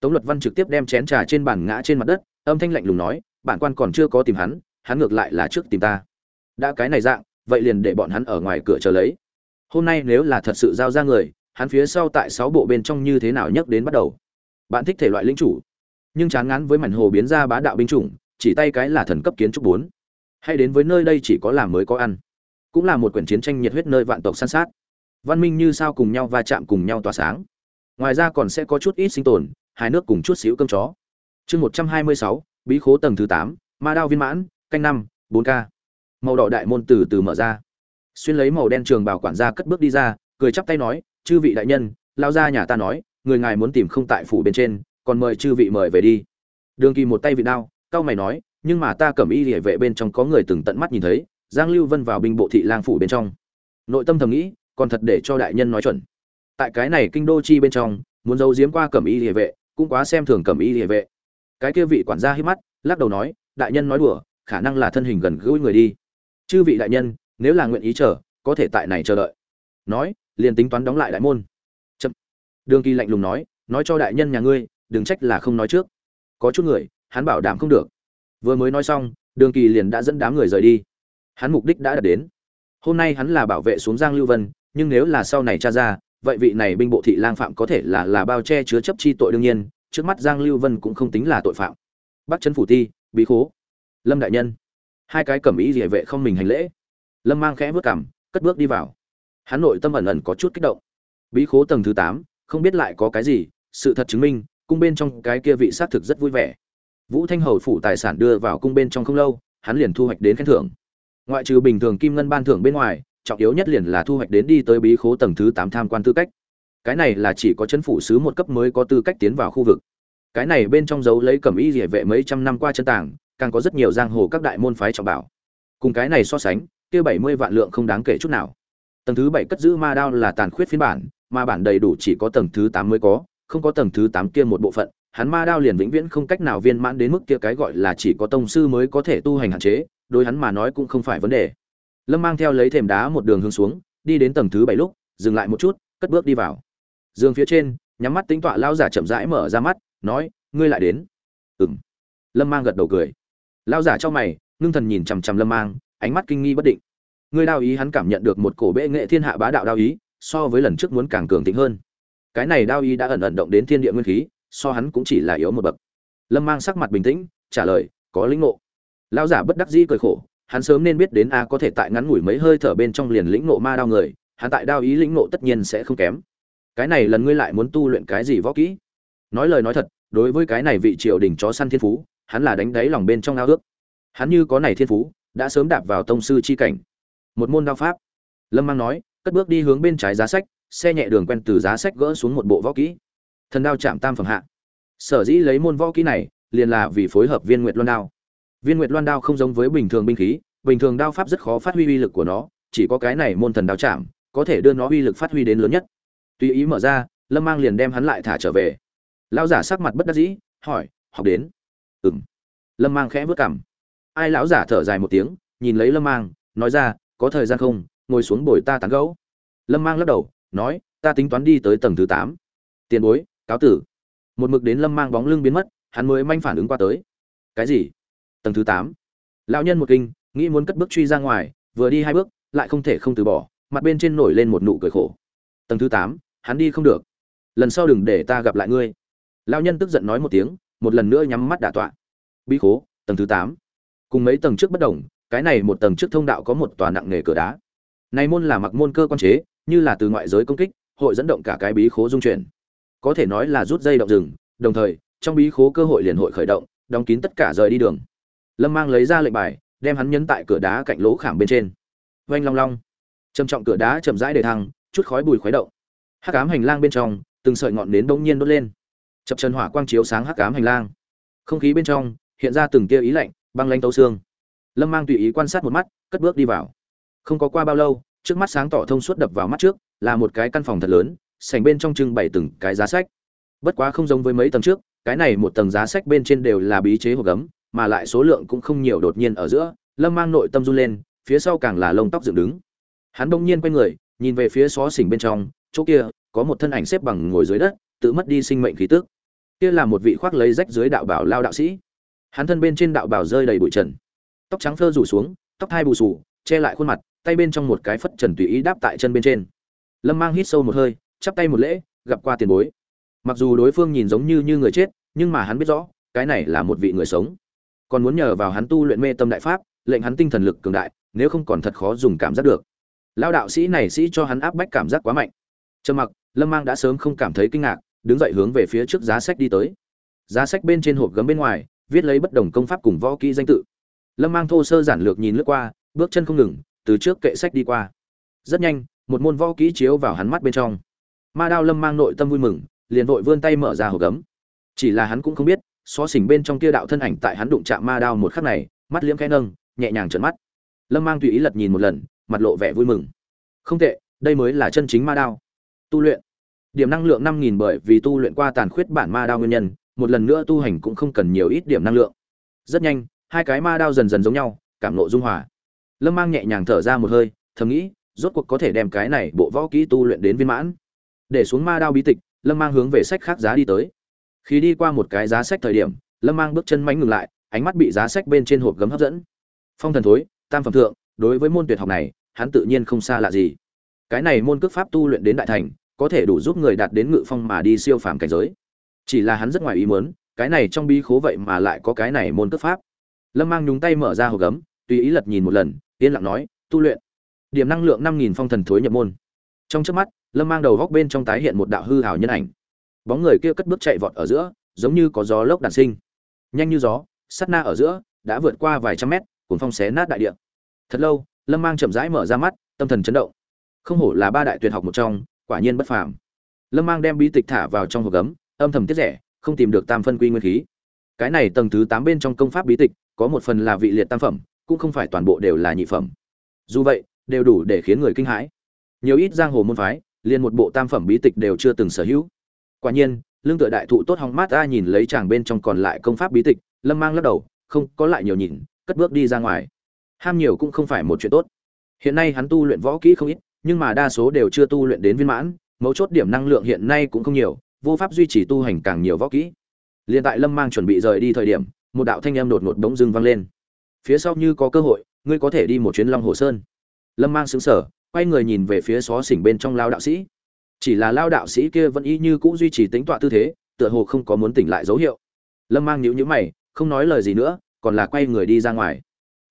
tống luật văn trực tiếp đem chén trà trên bàn ngã trên mặt đất âm thanh lạnh lùng nói bản quan còn chưa có tìm hắn hắn ngược lại là trước tìm ta. Đã cái này dạng vậy liền để bọn hắn ở ngoài cửa chờ lấy. Hôm nay nếu là thật sự giao ra người hắn phía sau tại sáu bộ bên trong như thế nào nhắc đến bắt đầu? Bạn thích thể loại linh chủ. Nhưng chán ngán với mảnh hồ biến ra bá đạo binh chủng, chỉ tay cái là thần cấp kiến trúc bốn. Hay đến với nơi đây chỉ có làm mới có ăn. Cũng là một quyển chiến tranh nhiệt huyết nơi vạn tộc săn sát. Văn minh như sao cùng nhau va chạm cùng nhau tỏa sáng. Ngoài ra còn sẽ có chút ít sinh tồn hai nước cùng chút xíu cơm chó. Chương một trăm hai mươi sáu, bí khố tầng thứ tám, ma đao viên mãn, canh năm, bốn k màu đỏ đại môn từ từ mở ra. Xuyên lấy màu đen trường bảo quản gia cất bước đi ra, cười chắp tay nói, chư vị đại nhân, lao ra nhà ta nói người ngài muốn tìm không tại phủ bên trên, còn mời chư vị mời về đi. Đường kỳ một tay vị đao, cao mày nói, nhưng mà ta cầm y địa vệ bên trong có người từng tận mắt nhìn thấy, giang lưu vân vào binh bộ thị lang phủ bên trong. Nội tâm thầm nghĩ, còn thật để cho đại nhân nói chuẩn. Tại cái này kinh đô chi bên trong, muốn giấu giếm qua cẩm y địa vệ, cũng quá xem thường cẩm y địa vệ. Cái kia vị quản gia hít mắt, lắc đầu nói, đại nhân nói đùa, khả năng là thân hình gần gũi người đi. Chư vị đại nhân, nếu là nguyện ý chờ, có thể tại này chờ đợi. Nói, liền tính toán đóng lại đại môn đường kỳ lạnh lùng nói nói cho đại nhân nhà ngươi đừng trách là không nói trước. Có chút người hắn bảo đảm không được. Vừa mới nói xong đường kỳ liền đã dẫn đám người rời đi. Hắn mục đích đã đạt đến. Hôm nay hắn là bảo vệ xuống giang lưu vân nhưng nếu là sau này tra ra vậy vị này binh bộ thị lang phạm có thể là là bao che chứa chấp chi tội đương nhiên trước mắt giang lưu vân cũng không tính là tội phạm. Bắc Trấn phủ ti bí khố. Lâm đại nhân. Hai cái cẩm ý địa vệ không mình hành lễ. Lâm mang khẽ bước cằm, cất bước đi vào. Hắn nội tâm ẩn ẩn có chút kích động. Bí khố tầng thứ tám không biết lại có cái gì, sự thật chứng minh, cung bên trong cái kia vị xác thực rất vui vẻ. Vũ thanh hầu phủ tài sản đưa vào cung bên trong không lâu, hắn liền thu hoạch đến khen thưởng. Ngoại trừ bình thường kim ngân ban thưởng bên ngoài, trọng yếu nhất liền là thu hoạch đến đi tới bí khố tầng thứ tám tham quan tư cách. Cái này là chỉ có chấn phủ sứ một cấp mới có tư cách tiến vào khu vực. Cái này bên trong dấu lấy cẩm y địa vệ mấy trăm năm qua chân tảng càng có rất nhiều giang hồ các đại môn phái trọng bảo. Cùng cái này so sánh, kia bảy mươi vạn lượng không đáng kể chút nào. Tầng thứ bảy cất giữ ma đao là tàn khuyết phiên bản mà bản đầy đủ chỉ có tầng thứ tám mới có, không có tầng thứ tám kia một bộ phận, hắn ma đao liền vĩnh viễn không cách nào viên mãn đến mức kia cái gọi là chỉ có tông sư mới có thể tu hành hạn chế, đối hắn mà nói cũng không phải vấn đề. Lâm mang theo lấy thềm đá một đường hướng xuống, đi đến tầng thứ bảy lúc, dừng lại một chút, cất bước đi vào. Dương phía trên, nhắm mắt tính tọa lao giả chậm rãi mở ra mắt, nói, ngươi lại đến. Ừm. lâm mang gật đầu cười. Lao giả cho mày, ngưng thần nhìn chằm chằm lâm mang, ánh mắt kinh nghi bất định. Ngươi đao ý hắn cảm nhận được một cổ bệ nghệ thiên hạ bá đạo đao ý so với lần trước muốn càng cường thịnh hơn. Cái này đao Y đã ẩn ẩn động đến thiên địa nguyên khí, so hắn cũng chỉ là yếu một bậc. Lâm mang sắc mặt bình tĩnh, trả lời, có lĩnh ngộ. Lao giả bất đắc dĩ cười khổ, hắn sớm nên biết đến a có thể tại ngắn ngủi mấy hơi thở bên trong liền lĩnh ngộ ma đao người, hắn tại đao ý lĩnh ngộ tất nhiên sẽ không kém. Cái này lần ngươi lại muốn tu luyện cái gì võ kỹ? Nói lời nói thật, đối với cái này vị triều đình chó săn thiên phú, hắn là đánh đáy lòng bên trong ao ước. Hắn như có này thiên phú, đã sớm đạp vào tông sư chi cảnh. Một môn đao pháp. Lâm mang nói cất bước đi hướng bên trái giá sách, xe nhẹ đường quen từ giá sách gỡ xuống một bộ võ kỹ. Thần đao chạm tam phẩm hạ. Sở dĩ lấy môn võ kỹ này, liền là vì phối hợp viên nguyệt loan đao. Viên nguyệt loan đao không giống với bình thường binh khí, bình thường đao pháp rất khó phát huy uy lực của nó, chỉ có cái này môn thần đao chạm, có thể đưa nó uy lực phát huy đến lớn nhất. Tùy ý mở ra, lâm mang liền đem hắn lại thả trở về. Lão giả sắc mặt bất đắc dĩ, hỏi, học đến? Ừm. Lâm mang khẽ vớt cảm ai lão giả thở dài một tiếng, nhìn lấy lâm mang, nói ra, có thời gian không? Ngồi xuống bồi ta tán gẫu. Lâm mang lắc đầu, nói, ta tính toán đi tới tầng thứ tám. Tiền bối, cáo tử. Một mực đến lâm mang bóng lưng biến mất, hắn mới manh phản ứng qua tới. Cái gì? Tầng thứ tám. Lão nhân một kinh, nghĩ muốn cất bước truy ra ngoài, vừa đi hai bước, lại không thể không từ bỏ, mặt bên trên nổi lên một nụ cười khổ. Tầng thứ tám, hắn đi không được. Lần sau đừng để ta gặp lại ngươi. Lão nhân tức giận nói một tiếng, một lần nữa nhắm mắt đả tọa. Bí khố, tầng thứ tám. Cùng mấy tầng trước bất đồng, cái này một tầng trước thông đạo có một tòa nặng nghề cửa đá này môn là mặc môn cơ quan chế, như là từ ngoại giới công kích, hội dẫn động cả cái bí khố dung chuyển. Có thể nói là rút dây động rừng, đồng thời, trong bí khố cơ hội liền hội khởi động, đóng kín tất cả rời đi đường. Lâm mang lấy ra lệnh bài, đem hắn nhấn tại cửa đá cạnh lỗ khảm bên trên. Oanh long long. Trầm trọng cửa đá chậm rãi để thăng, chút khói bùi khuấy động. Hắc ám hành lang bên trong, từng sợi ngọn nến bỗng nhiên đốt lên. Chập chân hỏa quang chiếu sáng hắc ám hành lang. Không khí bên trong, hiện ra từng tia ý lạnh, băng lanh tấu xương. Lâm mang tùy ý quan sát một mắt, cất bước đi vào không có qua bao lâu, trước mắt sáng tỏ thông suốt đập vào mắt trước, là một cái căn phòng thật lớn sành bên trong trưng bày từng cái giá sách. Bất quá không giống với mấy tầng trước, cái này một tầng giá sách bên trên đều là bí chế hộp gấm, mà lại số lượng cũng không nhiều đột nhiên ở giữa, lâm mang nội tâm run lên, phía sau càng là lông tóc dựng đứng. Hắn bỗng nhiên quay người, nhìn về phía xó xỉnh bên trong, chỗ kia, có một thân ảnh xếp bằng ngồi dưới đất, tự mất đi sinh mệnh khí tức. Kia là một vị khoác lấy rách dưới đạo bảo lao đạo sĩ. Hắn thân bên trên đạo bảo rơi đầy bụi trần. Tóc trắng phơ rủ xuống, tóc hai bù sù che lại khuôn mặt tay bên trong một cái phất trần tùy ý đáp tại chân bên trên. Lâm mang hít sâu một hơi, chắp tay một lễ, gặp qua tiền bối. Mặc dù đối phương nhìn giống như như người chết, nhưng mà hắn biết rõ, cái này là một vị người sống. Còn muốn nhờ vào hắn tu luyện mê tâm đại pháp, lệnh hắn tinh thần lực cường đại, nếu không còn thật khó dùng cảm giác được. Lao đạo sĩ này sĩ cho hắn áp bách cảm giác quá mạnh. Trầm mặc, lâm mang đã sớm không cảm thấy kinh ngạc, đứng dậy hướng về phía trước giá sách đi tới. Giá sách bên trên hộp gấm bên ngoài, viết lấy bất đồng công pháp cùng võ kỹ danh tự. Lâm mang thô sơ giản lược nhìn lướt qua, bước chân không ngừng từ trước kệ sách đi qua. Rất nhanh, một môn võ kỹ chiếu vào hắn mắt bên trong. Ma đao lâm mang nội tâm vui mừng, liền vội vươn tay mở ra hộp gấm. Chỉ là hắn cũng không biết, xó xỉnh bên trong kia đạo thân ảnh tại hắn đụng chạm ma đao một khắc này, mắt liễm khẽ nâng, nhẹ nhàng trợn mắt. Lâm mang tùy ý lật nhìn một lần, mặt lộ vẻ vui mừng. Không tệ, đây mới là chân chính ma đao. Tu luyện. Điểm năng lượng năm nghìn bởi vì tu luyện qua tàn khuyết bản ma đao nguyên nhân, một lần nữa tu hành cũng không cần nhiều ít điểm năng lượng. Rất nhanh, hai cái ma đao dần dần giống nhau, cảm nộ dung hòa lâm mang nhẹ nhàng thở ra một hơi, thầm nghĩ, rốt cuộc có thể đem cái này bộ võ kỹ tu luyện đến viên mãn. Để xuống ma đao bí tịch, lâm mang hướng về sách khác giá đi tới. Khi đi qua một cái giá sách thời điểm, lâm mang bước chân mánh ngừng lại, ánh mắt bị giá sách bên trên hộp gấm hấp dẫn. Phong thần thối, tam phẩm thượng, đối với môn tuyệt học này, hắn tự nhiên không xa lạ gì. Cái này môn cước pháp tu luyện đến đại thành, có thể đủ giúp người đạt đến ngự phong mà đi siêu phàm cảnh giới. Chỉ là hắn rất ngoài ý muốn, cái này trong bí khố vậy mà lại có cái này môn cước pháp. Lâm mang nhúng tay mở ra hộp gấm, tùy ý lật nhìn một lần yên lặng nói, tu luyện. Điểm năng lượng năm nghìn phong thần thối nhập môn. Trong trước mắt, lâm mang đầu góc bên trong tái hiện một đạo hư hào nhân ảnh. Bóng người kia cất bước chạy vọt ở giữa, giống như có gió lốc đàn sinh. Nhanh như gió sắt na ở giữa, đã vượt qua vài trăm mét, cuốn phong xé nát đại địa. Thật lâu, lâm mang chậm rãi mở ra mắt, tâm thần chấn động. Không hổ là ba đại tuyệt học một trong, quả nhiên bất phàm. Lâm mang đem bí tịch thả vào trong hộp gấm, âm thầm tiết rẻ, không tìm được tam phân quy nguyên khí. Cái này tầng thứ tám bên trong công pháp bí tịch, có một phần là vị liệt tam phẩm cũng không phải toàn bộ đều là nhị phẩm. Dù vậy, đều đủ để khiến người kinh hãi. Nhiều ít giang hồ môn phái, liền một bộ tam phẩm bí tịch đều chưa từng sở hữu. Quả nhiên, lương tựa đại thụ tốt hóng mát a nhìn lấy chàng bên trong còn lại công pháp bí tịch, lâm mang lắc đầu, không có lại nhiều nhìn, cất bước đi ra ngoài. Ham nhiều cũng không phải một chuyện tốt. Hiện nay hắn tu luyện võ kỹ không ít, nhưng mà đa số đều chưa tu luyện đến viên mãn, mấu chốt điểm năng lượng hiện nay cũng không nhiều, vô pháp duy trì tu hành càng nhiều võ kỹ. Liền tại lâm mang chuẩn bị rời đi thời điểm, một đạo thanh âm đột ngột bỗng dưng vang lên phía sau như có cơ hội, ngươi có thể đi một chuyến long hồ sơn. Lâm mang xứng sở quay người nhìn về phía xó xỉnh bên trong lao đạo sĩ. Chỉ là lao đạo sĩ kia vẫn y như cũ duy trì tính tọa tư thế, tựa hồ không có muốn tỉnh lại dấu hiệu. Lâm mang nhíu nhíu mày, không nói lời gì nữa, còn là quay người đi ra ngoài.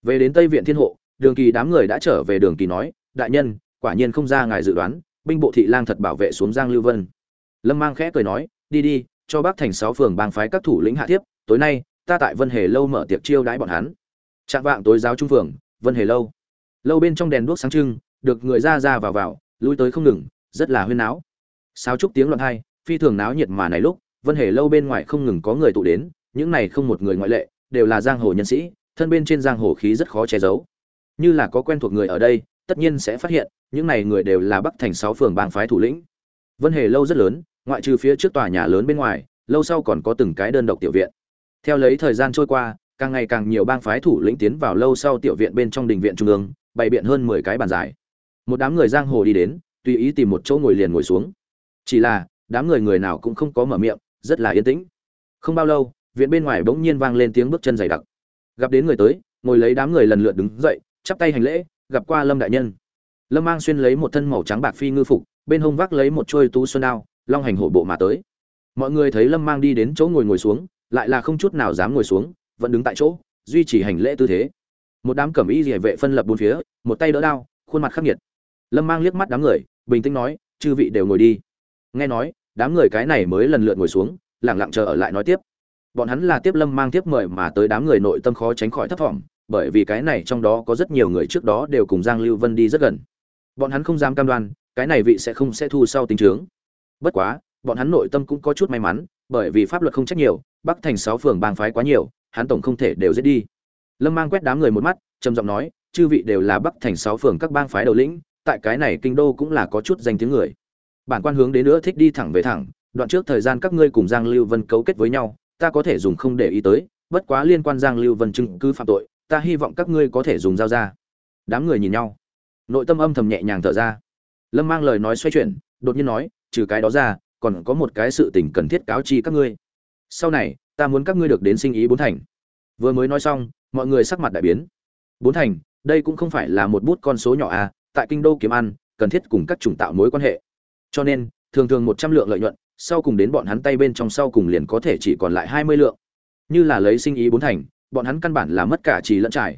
Về đến tây viện thiên hộ, đường kỳ đám người đã trở về đường kỳ nói, đại nhân, quả nhiên không ra ngài dự đoán, binh bộ thị lang thật bảo vệ xuống giang lưu vân. Lâm mang khẽ cười nói, đi đi, cho bác thành sáu phường bang phái các thủ lĩnh hạ thiếp, tối nay, ta tại vân hề lâu mở tiệc chiêu đãi bọn hắn trạng vạng tối giáo trung phường, vân hề lâu. Lâu bên trong đèn đuốc sáng trưng, được người ra ra vào vào, lui tới không ngừng, rất là huyên náo. Sáo trúc tiếng loạn hai, phi thường náo nhiệt mà này lúc, vân hề lâu bên ngoài không ngừng có người tụ đến, những này không một người ngoại lệ, đều là giang hồ nhân sĩ, thân bên trên giang hồ khí rất khó che giấu. Như là có quen thuộc người ở đây, tất nhiên sẽ phát hiện, những này người đều là bắc thành sáu phường bang phái thủ lĩnh. Vân hề lâu rất lớn, ngoại trừ phía trước tòa nhà lớn bên ngoài, lâu sau còn có từng cái đơn độc tiểu viện. Theo lấy thời gian trôi qua càng ngày càng nhiều bang phái thủ lĩnh tiến vào lâu sau tiểu viện bên trong đình viện trung ương, bày biện hơn mười cái bàn dài một đám người giang hồ đi đến, tùy ý tìm một chỗ ngồi liền ngồi xuống. Chỉ là, đám người người nào cũng không có mở miệng, rất là yên tĩnh. Không bao lâu, viện bên ngoài bỗng nhiên vang lên tiếng bước chân dày đặc. Gặp đến người tới, ngồi lấy đám người lần lượt đứng dậy, chắp tay hành lễ, gặp qua lâm đại nhân. Lâm mang xuyên lấy một thân màu trắng bạc phi ngư phục, bên hông vác lấy một trôi tú xuân đao, long hành hổ bộ mà tới. Mọi người thấy lâm mang đi đến chỗ ngồi ngồi xuống, lại là không chút nào dám ngồi xuống vẫn đứng tại chỗ, duy trì hành lễ tư thế. Một đám cẩm y rỉa vệ phân lập bốn phía, một tay đỡ đao, khuôn mặt khắc nghiệt. Lâm mang liếc mắt đám người, bình tĩnh nói, chư vị đều ngồi đi. Nghe nói, đám người cái này mới lần lượt ngồi xuống lẳng lặng chờ ở lại nói tiếp. Bọn hắn là tiếp lâm mang tiếp mời mà tới đám người nội tâm khó tránh khỏi thất vọng, bởi vì cái này trong đó có rất nhiều người trước đó đều cùng giang lưu vân đi rất gần. Bọn hắn không dám cam đoan, cái này vị sẽ không sẽ thu sau tính trướng. Bất quá, bọn hắn nội tâm cũng có chút may mắn, bởi vì pháp luật không trách nhiều, bắc thành sáu phường bang phái quá nhiều hắn tổng không thể đều giết đi. Lâm mang quét đám người một mắt, trầm giọng nói, chư vị đều là bắc thành sáu phường các bang phái đầu lĩnh, tại cái này kinh đô cũng là có chút danh tiếng người. Bản quan hướng đến nữa thích đi thẳng về thẳng, đoạn trước thời gian các ngươi cùng giang lưu vân cấu kết với nhau, ta có thể dùng không để ý tới, bất quá liên quan giang lưu vân chứng cứ phạm tội, ta hy vọng các ngươi có thể dùng dao ra. Đám người nhìn nhau. Nội tâm âm thầm nhẹ nhàng thở ra. Lâm mang lời nói xoay chuyển, đột nhiên nói, trừ cái đó ra, còn có một cái sự tình cần thiết cáo chi các ngươi. Sau này ta muốn các ngươi được đến sinh ý bốn thành. Vừa mới nói xong, mọi người sắc mặt đại biến. Bốn thành, đây cũng không phải là một bút con số nhỏ à tại kinh đô kiếm ăn, cần thiết cùng các chủng tạo mối quan hệ. Cho nên, thường thường một trăm lượng lợi nhuận, sau cùng đến bọn hắn tay bên trong sau cùng liền có thể chỉ còn lại hai mươi lượng. Như là lấy sinh ý bốn thành, bọn hắn căn bản là mất cả trì lẫn trải.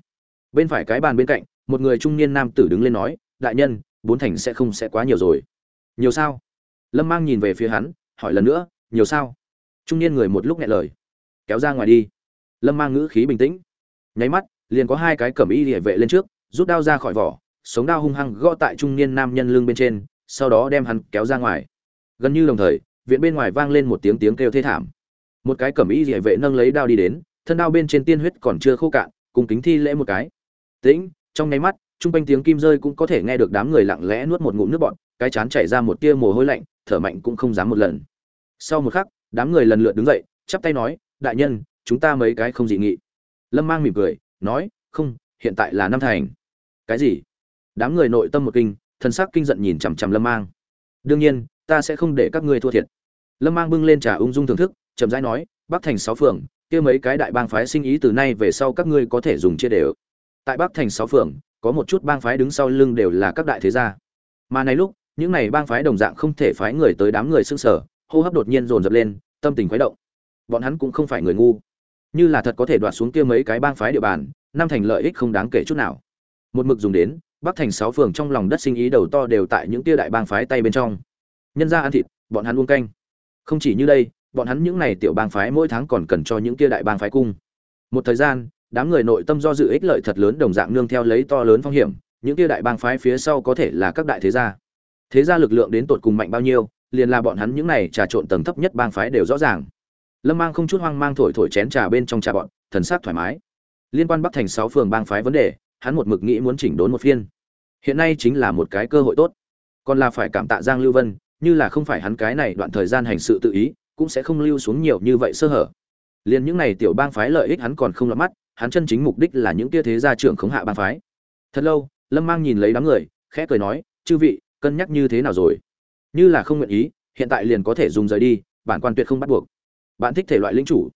Bên phải cái bàn bên cạnh, một người trung niên nam tử đứng lên nói, đại nhân, bốn thành sẽ không sẽ quá nhiều rồi. Nhiều sao? Lâm mang nhìn về phía hắn, hỏi lần nữa, nhiều sao? Trung niên người một lúc nghe lời kéo ra ngoài đi. Lâm mang ngữ khí bình tĩnh. Nháy mắt, liền có hai cái cẩm y địa vệ lên trước, rút đao ra khỏi vỏ, sống đao hung hăng gõ tại trung niên nam nhân lưng bên trên, sau đó đem hắn kéo ra ngoài. Gần như đồng thời, viện bên ngoài vang lên một tiếng tiếng kêu thê thảm. Một cái cẩm y địa vệ nâng lấy đao đi đến, thân đao bên trên tiên huyết còn chưa khô cạn, cùng kính thi lễ một cái. Tĩnh, trong nháy mắt, trung quanh tiếng kim rơi cũng có thể nghe được đám người lặng lẽ nuốt một ngụm nước bọt, cái chán chảy ra một tia mồ hôi lạnh, thở mạnh cũng không dám một lần. Sau một khắc, đám người lần lượt đứng dậy, chắp tay nói đại nhân, chúng ta mấy cái không dị nghị. Lâm mang mỉm cười, nói, không, hiện tại là năm thành. Cái gì? Đám người nội tâm một kinh thân xác kinh giận nhìn chằm chằm lâm mang. Đương nhiên, ta sẽ không để các ngươi thua thiệt. Lâm mang bưng lên trà ung dung thưởng thức, chậm rãi nói, bắc thành sáu phường, kia mấy cái đại bang phái sinh ý từ nay về sau các ngươi có thể dùng chia đều. Tại bắc thành sáu phường, có một chút bang phái đứng sau lưng đều là các đại thế gia. Mà này lúc, những này bang phái đồng dạng không thể phái người tới đám người xương sở hô hấp đột nhiên dồn dập lên, tâm tình khuấy động bọn hắn cũng không phải người ngu. Như là thật có thể đoạt xuống kia mấy cái bang phái địa bàn, năm thành lợi ích không đáng kể chút nào. Một mực dùng đến, bắc thành sáu phường trong lòng đất sinh ý đầu to đều tại những tia đại bang phái tay bên trong. Nhân ra ăn thịt, bọn hắn uống canh. Không chỉ như đây, bọn hắn những này tiểu bang phái mỗi tháng còn cần cho những tia đại bang phái cung. Một thời gian, đám người nội tâm do dự ích lợi thật lớn đồng dạng nương theo lấy to lớn phong hiểm, những tia đại bang phái phía sau có thể là các đại thế gia. Thế gia lực lượng đến tột cùng mạnh bao nhiêu, liền là bọn hắn những này trà trộn tầng thấp nhất bang phái đều rõ ràng lâm mang không chút hoang mang thổi thổi chén trà bên trong trà bọn thần sắc thoải mái. Liên quan bắc thành sáu phường bang phái vấn đề, hắn một mực nghĩ muốn chỉnh đốn một phiên. Hiện nay chính là một cái cơ hội tốt. Còn là phải cảm tạ giang lưu vân, như là không phải hắn cái này đoạn thời gian hành sự tự ý, cũng sẽ không lưu xuống nhiều như vậy sơ hở. Liền những này tiểu bang phái lợi ích hắn còn không lọt mắt, hắn chân chính mục đích là những tia thế gia trưởng khống hạ bang phái. Thật lâu, lâm mang nhìn lấy đám người, khẽ cười nói, chư vị, cân nhắc như thế nào rồi? Như là không nguyện ý, hiện tại liền có thể dùng rời đi, bản quan tuyệt không bắt buộc bạn thích thể loại linh chủ.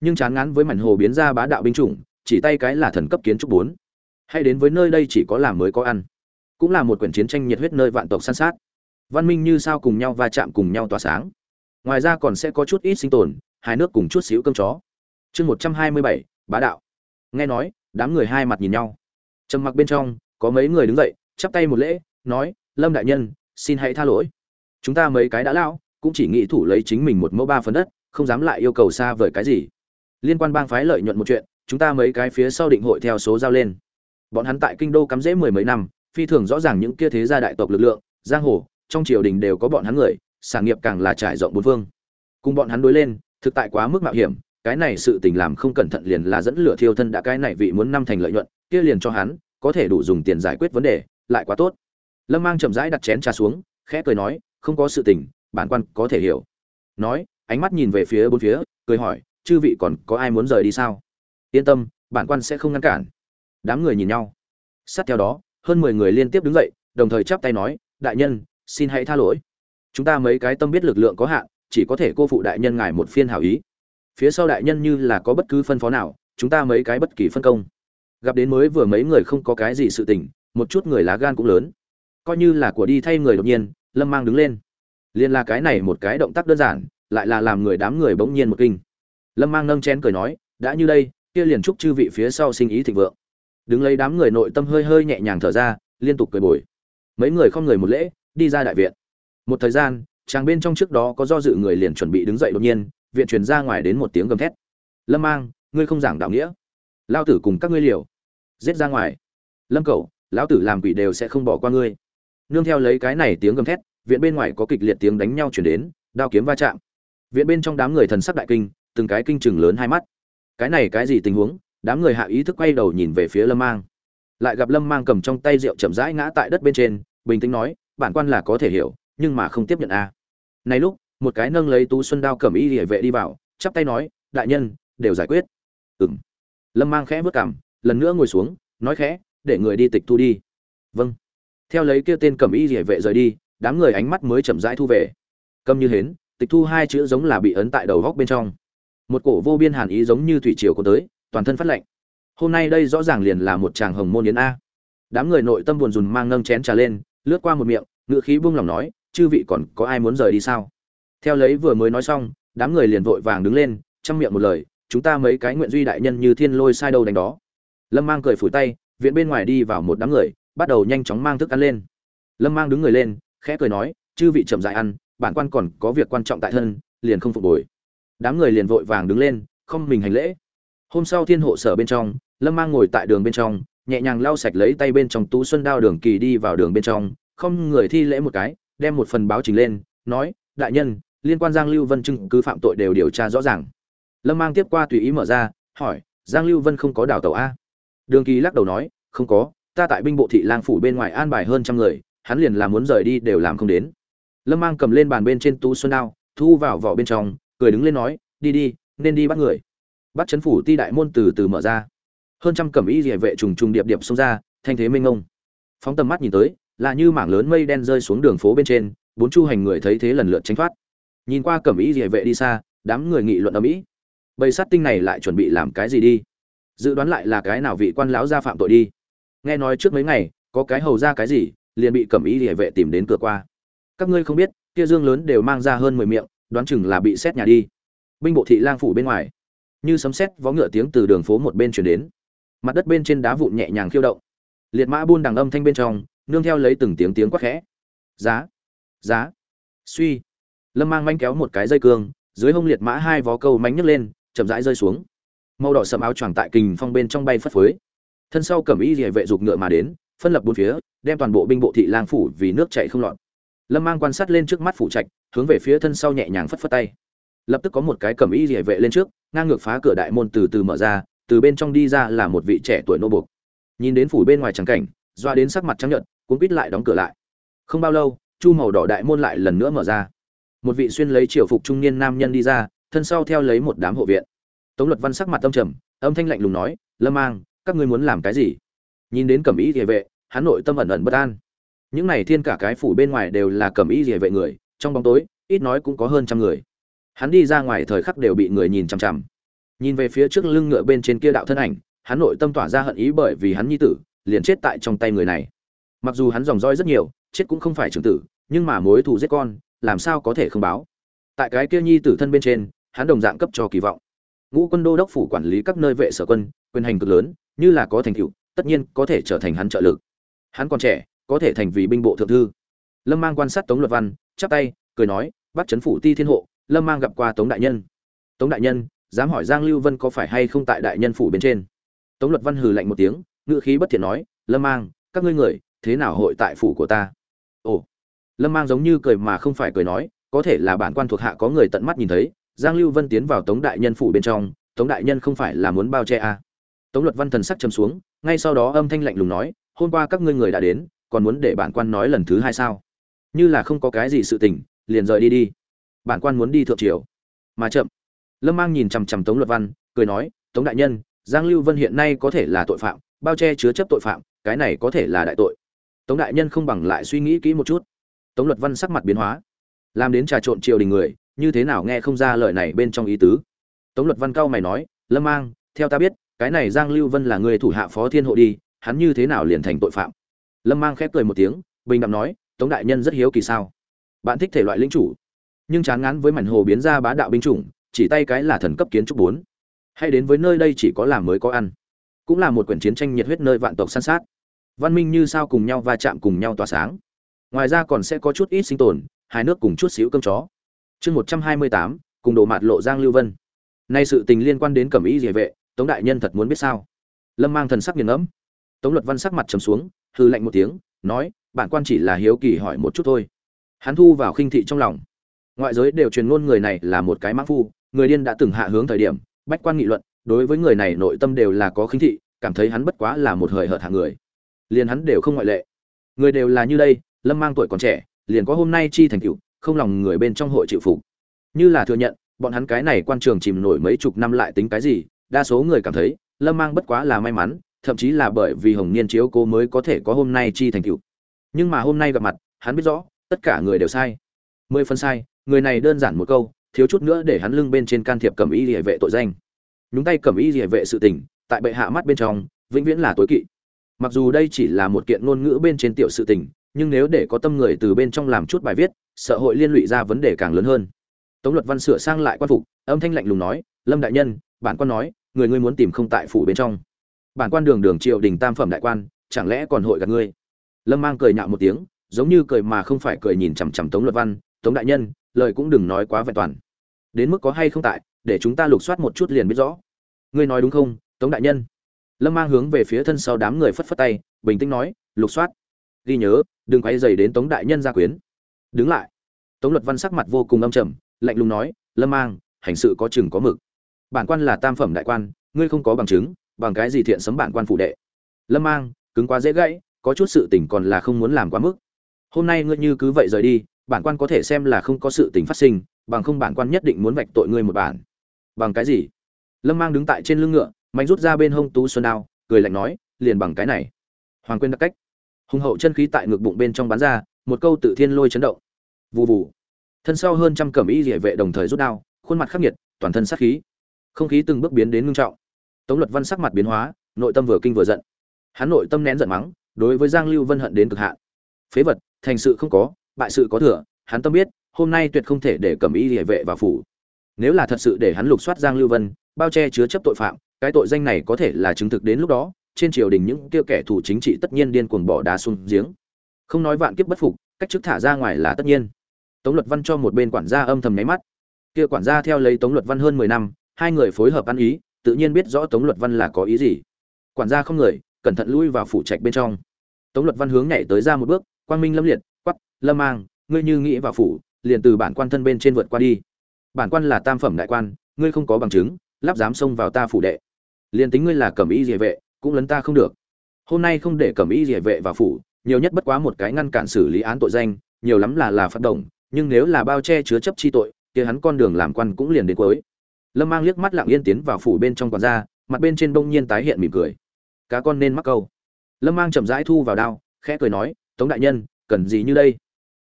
Nhưng chán ngán với mảnh hồ biến ra bá đạo binh chủng, chỉ tay cái là thần cấp kiến trúc bốn. Hay đến với nơi đây chỉ có làm mới có ăn. Cũng là một quyển chiến tranh nhiệt huyết nơi vạn tộc san sát. Văn minh như sao cùng nhau va chạm cùng nhau tỏa sáng. Ngoài ra còn sẽ có chút ít sinh tồn hai nước cùng chút xíu cơm chó. Chương một trăm hai mươi bảy, bá đạo. Nghe nói, đám người hai mặt nhìn nhau. Trầm mặc bên trong, có mấy người đứng dậy, chắp tay một lễ, nói, lâm đại nhân, xin hãy tha lỗi. Chúng ta mấy cái đã lão cũng chỉ nghĩ thủ lấy chính mình một mẫu ba phần đất không dám lại yêu cầu xa vời cái gì. Liên quan bang phái lợi nhuận một chuyện, chúng ta mấy cái phía sau định hội theo số giao lên. Bọn hắn tại kinh đô cắm rễ mười mấy năm, phi thường rõ ràng những kia thế gia đại tộc lực lượng, giang hồ, trong triều đình đều có bọn hắn người, sản nghiệp càng là trải rộng bốn phương. Cùng bọn hắn đối lên, thực tại quá mức mạo hiểm, cái này sự tình làm không cẩn thận liền là dẫn lửa thiêu thân đã cái này vị muốn năm thành lợi nhuận, kia liền cho hắn, có thể đủ dùng tiền giải quyết vấn đề, lại quá tốt. Lâm mang chậm rãi đặt chén trà xuống, khẽ cười nói, không có sự tình, bản quan có thể hiểu. Nói ánh mắt nhìn về phía bốn phía, cười hỏi, chư vị còn có ai muốn rời đi sao? Yên tâm, bản quan sẽ không ngăn cản. Đám người nhìn nhau. Sát theo đó, hơn mười người liên tiếp đứng dậy, đồng thời chắp tay nói, đại nhân, xin hãy tha lỗi. Chúng ta mấy cái tâm biết lực lượng có hạn, chỉ có thể cô phụ đại nhân ngài một phiên hảo ý. Phía sau đại nhân như là có bất cứ phân phó nào, chúng ta mấy cái bất kỳ phân công. Gặp đến mới vừa mấy người không có cái gì sự tình, một chút người lá gan cũng lớn. Coi như là của đi thay người đột nhiên, lâm mang đứng lên. Liên là cái này một cái động tác đơn giản lại là làm người đám người bỗng nhiên một kinh. Lâm mang nâng chén cười nói, đã như đây, kia liền chúc chư vị phía sau sinh ý thịnh vượng. Đứng lấy đám người nội tâm hơi hơi nhẹ nhàng thở ra, liên tục cười bồi. Mấy người không người một lễ, đi ra đại viện. Một thời gian, chàng bên trong trước đó có do dự người liền chuẩn bị đứng dậy đột nhiên, viện truyền ra ngoài đến một tiếng gầm thét. Lâm mang, ngươi không giảng đạo nghĩa. Lao tử cùng các ngươi liều. Giết ra ngoài. Lâm cẩu, lão tử làm quỷ đều sẽ không bỏ qua ngươi. Nương theo lấy cái này tiếng gầm thét, viện bên ngoài có kịch liệt tiếng đánh nhau chuyển đến, đao kiếm va chạm viện bên trong đám người thần sắc đại kinh, từng cái kinh chừng lớn hai mắt. Cái này cái gì tình huống? Đám người hạ ý thức quay đầu nhìn về phía lâm mang. Lại gặp lâm mang cầm trong tay rượu chậm rãi ngã tại đất bên trên, bình tĩnh nói, bản quan là có thể hiểu, nhưng mà không tiếp nhận a. À. này lúc, một cái nâng lấy tú xuân đao cầm y địa vệ đi vào, chắp tay nói, đại nhân, đều giải quyết. Ừng lâm mang khẽ vất cảm lần nữa ngồi xuống, nói khẽ, để người đi tịch thu đi. Vâng. Theo lấy kia tên cầm y địa vệ rời đi, đám người ánh mắt mới chậm rãi thu về. Câm như hến tịch thu hai chữ giống là bị ấn tại đầu góc bên trong. Một cổ vô biên hàn ý giống như thủy triều có tới, toàn thân phát lạnh. Hôm nay đây rõ ràng liền là một chàng hồng môn yến a. Đám người nội tâm buồn rùn mang nâng chén trà lên, lướt qua một miệng ngựa khí buông lòng nói, chư vị còn có ai muốn rời đi sao? Theo lấy vừa mới nói xong, đám người liền vội vàng đứng lên chăm miệng một lời, chúng ta mấy cái nguyện duy đại nhân như thiên lôi sai đâu đánh đó. Lâm mang cười phủi tay, viện bên ngoài đi vào một đám người, bắt đầu nhanh chóng mang thức ăn lên. Lâm mang đứng người lên, khẽ cười nói, chư vị chậm dại ăn bản quan còn có việc quan trọng tại thân, liền không phục hồi. Đám người liền vội vàng đứng lên, không mình hành lễ. Hôm sau thiên hộ sở bên trong, lâm mang ngồi tại đường bên trong, nhẹ nhàng lau sạch lấy tay bên trong tú xuân đao đường kỳ đi vào đường bên trong, không người thi lễ một cái, đem một phần báo trình lên, nói, đại nhân, liên quan giang lưu vân chứng cứ phạm tội đều điều tra rõ ràng. Lâm mang tiếp qua tùy ý mở ra, hỏi, giang lưu vân không có đào tàu a? Đường kỳ lắc đầu nói, không có, ta tại binh bộ thị lang phủ bên ngoài an bài hơn trăm người, hắn liền làm muốn rời đi đều làm không đến lâm mang cầm lên bàn bên trên tú xuân đao, thu vào vỏ bên trong, cười đứng lên nói, đi đi, nên đi bắt người. Bắt chấn phủ ti đại môn từ từ mở ra. Hơn trăm cẩm y địa vệ trùng trùng điệp điệp xông ra, thanh thế minh ngông phóng tầm mắt nhìn tới, là như mảng lớn mây đen rơi xuống đường phố bên trên, bốn chu hành người thấy thế lần lượt tránh thoát. Nhìn qua cẩm y địa vệ đi xa, đám người nghị luận ở mỹ bầy sát tinh này lại chuẩn bị làm cái gì đi? Dự đoán lại là cái nào vị quan lão gia phạm tội đi? Nghe nói trước mấy ngày, có cái hầu ra cái gì, liền bị cẩm y địa vệ tìm đến cửa qua các ngươi không biết, kia dương lớn đều mang ra hơn mười miệng, đoán chừng là bị xét nhà đi. Binh bộ thị lang phủ bên ngoài. Như sấm sét, vó ngựa tiếng từ đường phố một bên chuyển đến. Mặt đất bên trên đá vụn nhẹ nhàng khiêu động. Liệt mã buôn đằng âm thanh bên trong, nương theo lấy từng tiếng tiếng quát khẽ. Giá giá, suy. Lâm mang manh kéo một cái dây cương, dưới hông liệt mã hai vó câu mánh nhấc lên, chậm rãi rơi xuống. Màu đỏ sầm áo choàng tại kình phong bên trong bay phất phới. Thân sau cầm y địa vệ dục ngựa mà đến, phân lập bốn phía, đem toàn bộ binh bộ thị lang phủ vì nước chạy không lọt lâm mang quan sát lên trước mắt phủ trạch, hướng về phía thân sau nhẹ nhàng phất phất tay. Lập tức có một cái cầm y địa vệ lên trước, ngang ngược phá cửa đại môn từ từ mở ra, từ bên trong đi ra là một vị trẻ tuổi nô buộc. Nhìn đến phủ bên ngoài trắng cảnh, doa đến sắc mặt trắng nhợt cũng quýt lại đóng cửa lại. Không bao lâu, chu màu đỏ đại môn lại lần nữa mở ra. Một vị xuyên lấy triều phục trung niên nam nhân đi ra, thân sau theo lấy một đám hộ viện. Tống luật văn sắc mặt âm trầm, âm thanh lạnh lùng nói, lâm mang, các ngươi muốn làm cái gì? Nhìn đến cẩm ý địa vệ, hắn nội tâm ẩn ẩn bất an những này thiên cả cái phủ bên ngoài đều là cẩm ý rỉa vệ người, trong bóng tối, ít nói cũng có hơn trăm người. Hắn đi ra ngoài thời khắc đều bị người nhìn chằm chằm. Nhìn về phía trước lưng ngựa bên trên kia đạo thân ảnh, hắn nội tâm tỏa ra hận ý bởi vì hắn nhi tử, liền chết tại trong tay người này. Mặc dù hắn dòng roi rất nhiều, chết cũng không phải trưởng tử, nhưng mà mối thù giết con, làm sao có thể không báo? Tại cái kia nhi tử thân bên trên, hắn đồng dạng cấp cho kỳ vọng. Ngũ quân đô đốc phủ quản lý các nơi vệ sở quân, quyền hành cực lớn, như là có thành tựu, tất nhiên có thể trở thành hắn trợ lực. Hắn còn trẻ có thể thành vì binh bộ thượng thư. Lâm mang quan sát tống luật văn, chắp tay, cười nói, bắt chấn phủ ti thiên hộ, lâm mang gặp qua tống đại nhân. Tống đại nhân, dám hỏi giang lưu vân có phải hay không tại đại nhân phủ bên trên? Tống luật văn hừ lạnh một tiếng, ngữ khí bất thiện nói, lâm mang, các ngươi người, thế nào hội tại phủ của ta? Ồ. Lâm mang giống như cười mà không phải cười nói, có thể là bản quan thuộc hạ có người tận mắt nhìn thấy, giang lưu vân tiến vào tống đại nhân phủ bên trong, tống đại nhân không phải là muốn bao che à. tống luật văn thần sắc châm xuống, ngay sau đó âm thanh lạnh lùng nói, hôm qua các ngươi người đã đến còn muốn để bản quan nói lần thứ hai sao? Như là không có cái gì sự tình, liền rời đi đi. Bản quan muốn đi thượng triều. Mà chậm. Lâm mang nhìn chằm chằm tống luật văn, cười nói, tống đại nhân, giang lưu vân hiện nay có thể là tội phạm, bao che chứa chấp tội phạm, cái này có thể là đại tội. Tống đại nhân không bằng lại suy nghĩ kỹ một chút. Tống luật văn sắc mặt biến hóa. Làm đến trà trộn triều đình người, như thế nào nghe không ra lời này bên trong ý tứ? Tống luật văn cao mày nói, lâm mang, theo ta biết, cái này giang lưu vân là người thủ hạ phó thiên hộ đi, hắn như thế nào liền thành tội phạm? Lâm mang khép cười một tiếng, bình đạm nói, tống đại nhân rất hiếu kỳ sao? Bạn thích thể loại linh chủ, nhưng chán ngán với mảnh hồ biến ra bá đạo binh chủng, chỉ tay cái là thần cấp kiến trúc bốn. Hay đến với nơi đây chỉ có làm mới có ăn, cũng là một quyển chiến tranh nhiệt huyết nơi vạn tộc san sát. Văn minh như sao cùng nhau va chạm cùng nhau tỏa sáng. Ngoài ra còn sẽ có chút ít sinh tồn hai nước cùng chút xíu cơm chó. Chương một trăm hai mươi tám, cùng đồ mạt lộ giang lưu vân. Nay sự tình liên quan đến cẩm ý địa vệ, tống đại nhân thật muốn biết sao? Lâm mang thần sắc nghiền ngẫm tống luật văn sắc mặt trầm xuống hư lạnh một tiếng, nói, bản quan chỉ là hiếu kỳ hỏi một chút thôi. Hắn thu vào khinh thị trong lòng. Ngoại giới đều truyền ngôn người này là một cái mã phu, người điên đã từng hạ hướng thời điểm, bách quan nghị luận, đối với người này nội tâm đều là có khinh thị, cảm thấy hắn bất quá là một hời hợt hạng người. Liền hắn đều không ngoại lệ. Người đều là như đây, lâm mang tuổi còn trẻ, liền có hôm nay chi thành cựu không lòng người bên trong hội chịu phục. Như là thừa nhận, bọn hắn cái này quan trường chìm nổi mấy chục năm lại tính cái gì, đa số người cảm thấy, lâm mang bất quá là may mắn thậm chí là bởi vì hồng niên chiếu cố mới có thể có hôm nay chi thành tựu. nhưng mà hôm nay gặp mặt, hắn biết rõ, tất cả người đều sai. Mười phân sai, người này đơn giản một câu, thiếu chút nữa để hắn lưng bên trên can thiệp cầm y địa vệ tội danh. Nhúng tay cầm y địa vệ sự tình, tại bệ hạ mắt bên trong, vĩnh viễn là tối kỵ. Mặc dù đây chỉ là một kiện ngôn ngữ bên trên tiểu sự tình, nhưng nếu để có tâm người từ bên trong làm chút bài viết, sợ hội liên lụy ra vấn đề càng lớn hơn. Tống luật văn sửa sang lại quan phục, âm thanh lạnh lùng nói, lâm đại nhân, bản quan nói, người ngươi muốn tìm không tại phủ bên trong bản quan đường đường triều đình tam phẩm đại quan, chẳng lẽ còn hội gặp ngươi? Lâm mang cười nhạo một tiếng, giống như cười mà không phải cười nhìn chằm chằm tống luật văn, tống đại nhân, lời cũng đừng nói quá vẹn toàn. Đến mức có hay không tại, để chúng ta lục soát một chút liền biết rõ. Ngươi nói đúng không, tống đại nhân? Lâm mang hướng về phía thân sau đám người phất phất tay, bình tĩnh nói, lục soát. Ghi nhớ, đừng quay dày đến tống đại nhân gia quyến. Đứng lại. Tống luật văn sắc mặt vô cùng âm trầm, lạnh lùng nói, lâm mang, hành sự có chừng có mực. Bản quan là tam phẩm đại quan, ngươi không có bằng chứng bằng cái gì thiện sấm bản quan phụ đệ? Lâm mang, cứng quá dễ gãy, có chút sự tình còn là không muốn làm quá mức. Hôm nay ngươi như cứ vậy rời đi, bản quan có thể xem là không có sự tình phát sinh, bằng không bản quan nhất định muốn vạch tội ngươi một bản. Bằng cái gì? Lâm mang đứng tại trên lưng ngựa, mạnh rút ra bên hông tú xuân đao, cười lạnh nói, liền bằng cái này. Hoàng quên đặc cách. Hùng hậu chân khí tại ngực bụng bên trong bán ra, một câu tự thiên lôi chấn động. Vù vù. Thân sau hơn trăm cẩm y địa vệ đồng thời rút đao, khuôn mặt khắc nghiệt, toàn thân sát khí. Không khí từng bước biến đến ngưng trọng tống luật văn sắc mặt biến hóa, nội tâm vừa kinh vừa giận. Hắn nội tâm nén giận mắng, đối với giang lưu vân hận đến cực hạn. Phế vật, thành sự không có, bại sự có thừa, hắn tâm biết, hôm nay tuyệt không thể để cẩm y địa vệ vào phủ. Nếu là thật sự để hắn lục soát giang lưu vân, bao che chứa chấp tội phạm, cái tội danh này có thể là chứng thực đến lúc đó, trên triều đình những kia kẻ thù chính trị tất nhiên điên cuồng bỏ đá xuống giếng. Không nói vạn kiếp bất phục, cách chức thả ra ngoài là tất nhiên. Tống luật văn cho một bên quản gia âm thầm nháy mắt. Kia quản gia theo lấy tống luật văn hơn mười năm, hai người phối hợp ăn ý tự nhiên biết rõ tống luật văn là có ý gì. Quản gia không người cẩn thận lui vào phủ trạch bên trong. Tống luật văn hướng nhảy tới ra một bước quang minh lâm liệt quắc, lâm mang ngươi như nghĩ vào phủ liền từ bản quan thân bên trên vượt qua đi. Bản quan là tam phẩm đại quan ngươi không có bằng chứng lắp dám xông vào ta phủ đệ. Liền tính ngươi là cẩm y địa vệ cũng lấn ta không được. Hôm nay không để cẩm y địa vệ vào phủ nhiều nhất bất quá một cái ngăn cản xử lý án tội danh nhiều lắm là là phạt động nhưng nếu là bao che chứa chấp chi tội kia hắn con đường làm quan cũng liền đến cuối lâm mang liếc mắt lặng yên tiến vào phủ bên trong quản gia mặt bên trên đông nhiên tái hiện mỉm cười. Cá con nên mắc câu. Lâm mang chậm rãi thu vào đao, khẽ cười nói, tống đại nhân, cần gì như đây?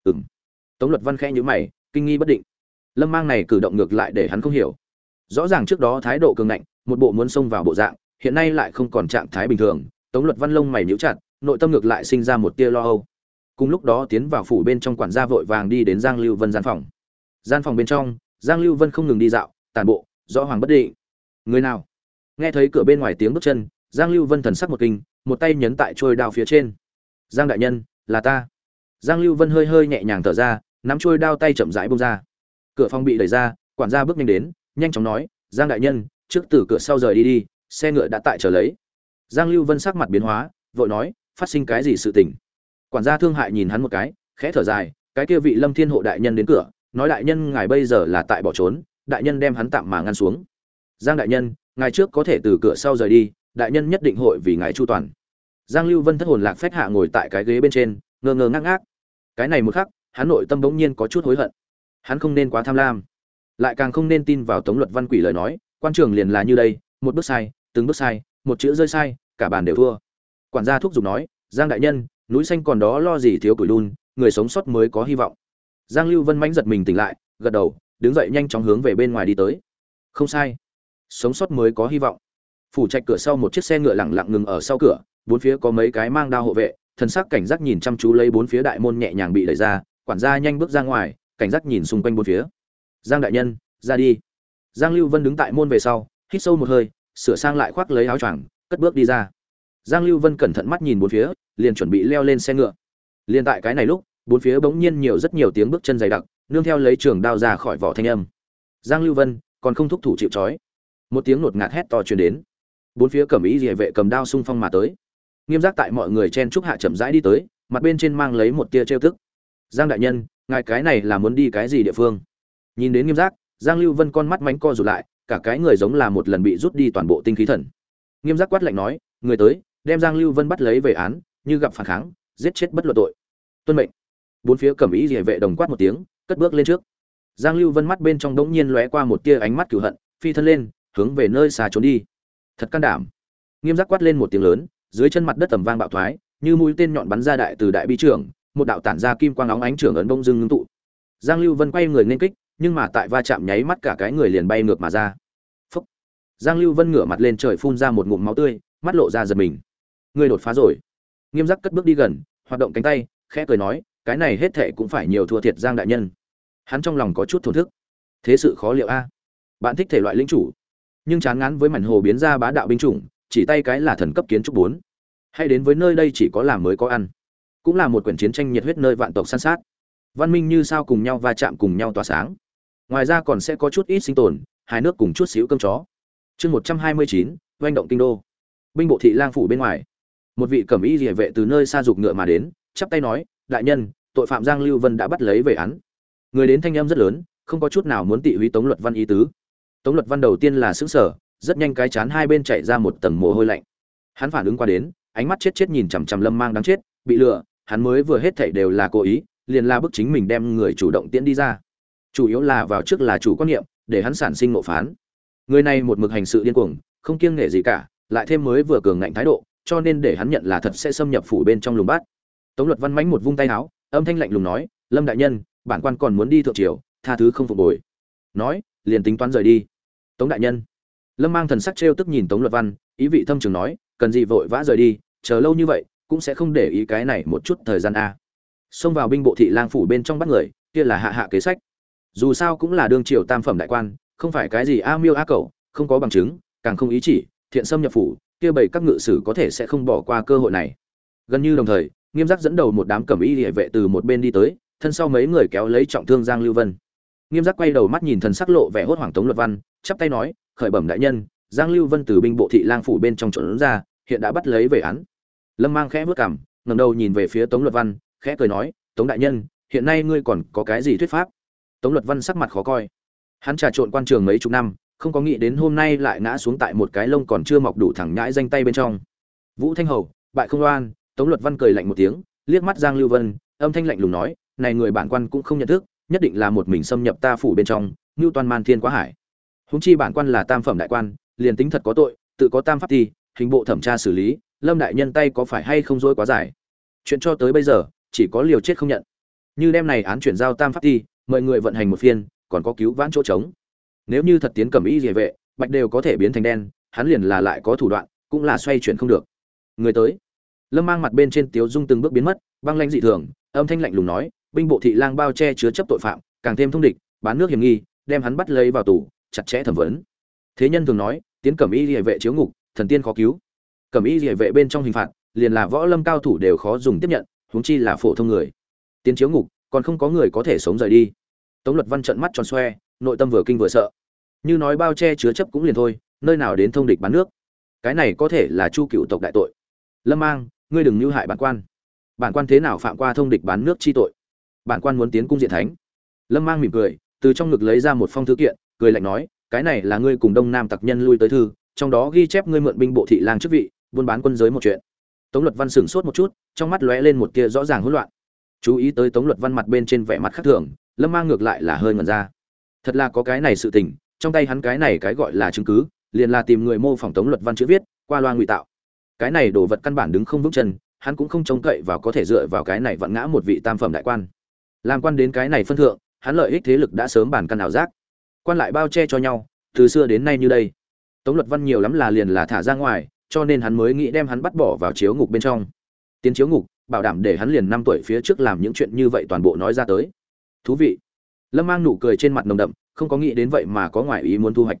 Ừ m tống luật văn khẽ nhữ mày, kinh nghi bất định. Lâm mang này cử động ngược lại để hắn không hiểu. Rõ ràng trước đó thái độ cường ngạnh, một bộ muốn xông vào bộ dạng, hiện nay lại không còn trạng thái bình thường. Tống luật văn lông mày nhíu chặt, nội tâm ngược lại sinh ra một tia lo âu. Cùng lúc đó tiến vào phủ bên trong quản gia vội vàng đi đến giang lưu vân gian phòng. Gian phòng bên trong, giang lưu vân không ngừng đi dạo tàn bộ rõ hoàng bất định. Người nào? Nghe thấy cửa bên ngoài tiếng bước chân, giang lưu vân thần sắc một kinh, một tay nhấn tại trôi đao phía trên. Giang đại nhân, là ta. Giang lưu vân hơi hơi nhẹ nhàng thở ra, nắm trôi đao tay chậm rãi bông ra. Cửa phòng bị đẩy ra, quản gia bước nhanh đến, nhanh chóng nói, giang đại nhân, trước từ cửa sau rời đi đi, xe ngựa đã tại chờ lấy. Giang lưu vân sắc mặt biến hóa, vội nói, phát sinh cái gì sự tình? Quản gia thương hại nhìn hắn một cái, khẽ thở dài, cái kia vị lâm thiên hộ đại nhân đến cửa, nói đại nhân ngài bây giờ là tại bỏ trốn đại nhân đem hắn tạm mà ngăn xuống. Giang đại nhân, ngài trước có thể từ cửa sau rời đi, đại nhân nhất định hội vì ngài chu toàn. Giang lưu vân thất hồn lạc phách hạ ngồi tại cái ghế bên trên, ngơ ngơ ngác ngác. Cái này một khắc, hắn nội tâm bỗng nhiên có chút hối hận. Hắn không nên quá tham lam. Lại càng không nên tin vào tống luật văn quỷ lời nói, quan trường liền là như đây, một bước sai, từng bước sai, một chữ rơi sai, cả bàn đều thua. Quản gia thúc giục nói, giang đại nhân, núi xanh còn đó lo gì thiếu củi đun, người sống sót mới có hy vọng. Giang lưu vân mãnh giật mình tỉnh lại, gật đầu đứng dậy nhanh chóng hướng về bên ngoài đi tới. Không sai. Sống sót mới có hy vọng. Phủ trạch cửa sau một chiếc xe ngựa lẳng lặng ngừng ở sau cửa, bốn phía có mấy cái mang đao hộ vệ, thần sắc cảnh giác nhìn chăm chú lấy bốn phía đại môn nhẹ nhàng bị đẩy ra, quản gia nhanh bước ra ngoài, cảnh giác nhìn xung quanh bốn phía. Giang đại nhân, ra đi. Giang lưu vân đứng tại môn về sau, hít sâu một hơi, sửa sang lại khoác lấy áo choàng, cất bước đi ra. Giang lưu vân cẩn thận mắt nhìn bốn phía, liền chuẩn bị leo lên xe ngựa. Liền tại cái này lúc, bốn phía bỗng nhiên nhiều rất nhiều tiếng bước chân dày đặc nương theo lấy trường đao ra khỏi vỏ thanh âm. Giang lưu vân, còn không thúc thủ chịu trói. Một tiếng nột ngạt hét to truyền đến. Bốn phía cầm ý địa vệ cầm đao xung phong mà tới. Nghiêm giác tại mọi người chen trúc hạ chậm rãi đi tới, mặt bên trên mang lấy một tia trêu tức. Giang đại nhân, ngài cái này là muốn đi cái gì địa phương? Nhìn đến nghiêm giác, giang lưu vân con mắt mánh co rụt lại, cả cái người giống là một lần bị rút đi toàn bộ tinh khí thần. Nghiêm giác quát lạnh nói, người tới, đem giang lưu vân bắt lấy về án, như gặp phản kháng, giết chết bất luận tội. Tuân mệnh. Bốn phía cẩm ý địa vệ đồng quát một tiếng cất bước lên trước. Giang lưu vân mắt bên trong đống nhiên lóe qua một tia ánh mắt cửu hận, phi thân lên, hướng về nơi xa trốn đi. Thật can đảm. Nghiêm giác quát lên một tiếng lớn, dưới chân mặt đất tầm vang bạo thoái, như mũi tên nhọn bắn ra đại từ đại bi trưởng, một đạo tản ra kim quang óng ánh trưởng ấn bông dưng ngưng tụ. Giang lưu vân quay người nên kích, nhưng mà tại va chạm nháy mắt cả cái người liền bay ngược mà ra. Phúc. giang lưu vân ngửa mặt lên trời phun ra một ngụm máu tươi, mắt lộ ra giật mình. Người đột phá rồi. Nghiêm giác cất bước đi gần, hoạt động cánh tay, khẽ cười nói, cái này hết thệ cũng phải nhiều thua thiệt giang đại nhân hắn trong lòng có chút thổn thức. Thế sự khó liệu a. Bạn thích thể loại linh chủ, nhưng chán ngán với mảnh hồ biến ra bá đạo binh chủng, chỉ tay cái là thần cấp kiến trúc bốn. Hay đến với nơi đây chỉ có làm mới có ăn. Cũng là một quyển chiến tranh nhiệt huyết nơi vạn tộc săn sát. Văn minh như sao cùng nhau va chạm cùng nhau tỏa sáng. Ngoài ra còn sẽ có chút ít sinh tồn hai nước cùng chút xíu cơm chó. Chương một trăm hai mươi chín doanh động kinh đô. Binh bộ thị lang phủ bên ngoài. Một vị cẩm y địa vệ từ nơi xa dục ngựa mà đến, chắp tay nói, đại nhân, tội phạm giang lưu vân đã bắt lấy về án người đến thanh âm rất lớn, không có chút nào muốn tị húy tống luật văn ý tứ. Tống luật văn đầu tiên là xứng sở rất nhanh cái chán hai bên chạy ra một tầng mồ hôi lạnh. Hắn phản ứng qua đến, ánh mắt chết chết nhìn chằm chằm lâm mang đáng chết, bị lừa, hắn mới vừa hết thảy đều là cố ý, liền la bức chính mình đem người chủ động tiễn đi ra. Chủ yếu là vào trước là chủ quan niệm, để hắn sản sinh nộ phán. Người này một mực hành sự điên cuồng, không kiêng nghệ gì cả, lại thêm mới vừa cường ngạnh thái độ, cho nên để hắn nhận là thật sẽ xâm nhập phủ bên trong lùng bát. Tống luật văn mánh một vung tay áo, âm thanh lạnh lùng nói, lâm đại nhân bản quan còn muốn đi thượng triều tha thứ không phục hồi. Nói liền tính toán rời đi. Tống đại nhân. Lâm mang thần sắc trêu tức nhìn tống luật văn ý vị thâm trường nói cần gì vội vã rời đi chờ lâu như vậy cũng sẽ không để ý cái này một chút thời gian a. Xông vào binh bộ thị lang phủ bên trong bắt người kia là hạ hạ kế sách. Dù sao cũng là đương triều tam phẩm đại quan không phải cái gì a miêu a cẩu, không có bằng chứng càng không ý chỉ thiện xâm nhập phủ kia bảy các ngự sử có thể sẽ không bỏ qua cơ hội này. Gần như đồng thời nghiêm giác dẫn đầu một đám cẩm y địa vệ từ một bên đi tới thân sau mấy người kéo lấy trọng thương giang lưu vân. Nghiêm giác quay đầu mắt nhìn thần sắc lộ vẻ hốt hoảng tống luật văn chắp tay nói khởi bẩm đại nhân giang lưu vân từ binh bộ thị lang phủ bên trong trộn ra hiện đã bắt lấy về án. Lâm mang khẽ vớt cằm, ngẩng đầu nhìn về phía tống luật văn khẽ cười nói tống đại nhân hiện nay ngươi còn có cái gì thuyết pháp? Tống luật văn sắc mặt khó coi. Hắn trà trộn quan trường mấy chục năm không có nghĩ đến hôm nay lại ngã xuống tại một cái lông còn chưa mọc đủ thẳng nhãi danh tay bên trong. Vũ thanh hầu bại không oan tống luật văn cười lạnh một tiếng liếc mắt giang lưu vân âm thanh lạnh lùng nói này người bản quan cũng không nhận thức, nhất định là một mình xâm nhập ta phủ bên trong ngưu toàn man thiên quá hải. Húng chi bản quan là tam phẩm đại quan, liền tính thật có tội, tự có tam pháp thi, hình bộ thẩm tra xử lý, lâm đại nhân tay có phải hay không dối quá dài? Chuyện cho tới bây giờ, chỉ có liều chết không nhận. Như đem này án chuyển giao tam pháp thi mọi người vận hành một phiên, còn có cứu vãn chỗ trống. Nếu như thật tiến cầm ý địa vệ, bạch đều có thể biến thành đen, hắn liền là lại có thủ đoạn, cũng là xoay chuyển không được. Người tới. Lâm mang mặt bên trên tiếu dung từng bước biến mất, băng lãnh dị thường, âm thanh lạnh lùng nói binh bộ thị lang bao che chứa chấp tội phạm, càng thêm thông địch, bán nước hiểm nghi, đem hắn bắt lấy vào tù, chặt chẽ thẩm vấn. Thế nhân thường nói, tiến cẩm y địa vệ chiếu ngục, thần tiên khó cứu. Cẩm y địa vệ bên trong hình phạt, liền là võ lâm cao thủ đều khó dùng tiếp nhận, huống chi là phổ thông người. Tiến chiếu ngục, còn không có người có thể sống rời đi. Tống luật văn trận mắt tròn xoe, nội tâm vừa kinh vừa sợ. Như nói bao che chứa chấp cũng liền thôi, nơi nào đến thông địch bán nước. Cái này có thể là chu cựu tộc đại tội. Lâm mang, ngươi đừng mưu hại bản quan. Bản quan thế nào phạm qua thông địch bán nước chi tội? Bản quan muốn tiến cung diện thánh. Lâm mang mỉm cười, từ trong ngực lấy ra một phong thư kiện, cười lạnh nói, cái này là ngươi cùng đông nam tặc nhân lui tới thư, trong đó ghi chép ngươi mượn binh bộ thị lang chức vị, buôn bán quân giới một chuyện. Tống luật văn sửng sốt một chút, trong mắt lóe lên một tia rõ ràng hỗn loạn. Chú ý tới tống luật văn mặt bên trên vẻ mặt khác thường, lâm mang ngược lại là hơi ngẩn ra. Thật là có cái này sự tình, trong tay hắn cái này cái gọi là chứng cứ, liền là tìm người mô phỏng tống luật văn chữ viết, qua loa ngụy tạo. Cái này đồ vật căn bản đứng không vững chân, hắn cũng không trông cậy vào có thể dựa vào cái này vặn ngã một vị tam phẩm đại quan làm quan đến cái này phân thượng, hắn lợi ích thế lực đã sớm bản căn ảo giác. Quan lại bao che cho nhau, từ xưa đến nay như đây. Tống luật văn nhiều lắm là liền là thả ra ngoài, cho nên hắn mới nghĩ đem hắn bắt bỏ vào chiếu ngục bên trong. Tiến chiếu ngục, bảo đảm để hắn liền năm tuổi phía trước làm những chuyện như vậy toàn bộ nói ra tới. Thú vị. Lâm mang nụ cười trên mặt nồng đậm, không có nghĩ đến vậy mà có ngoại ý muốn thu hoạch.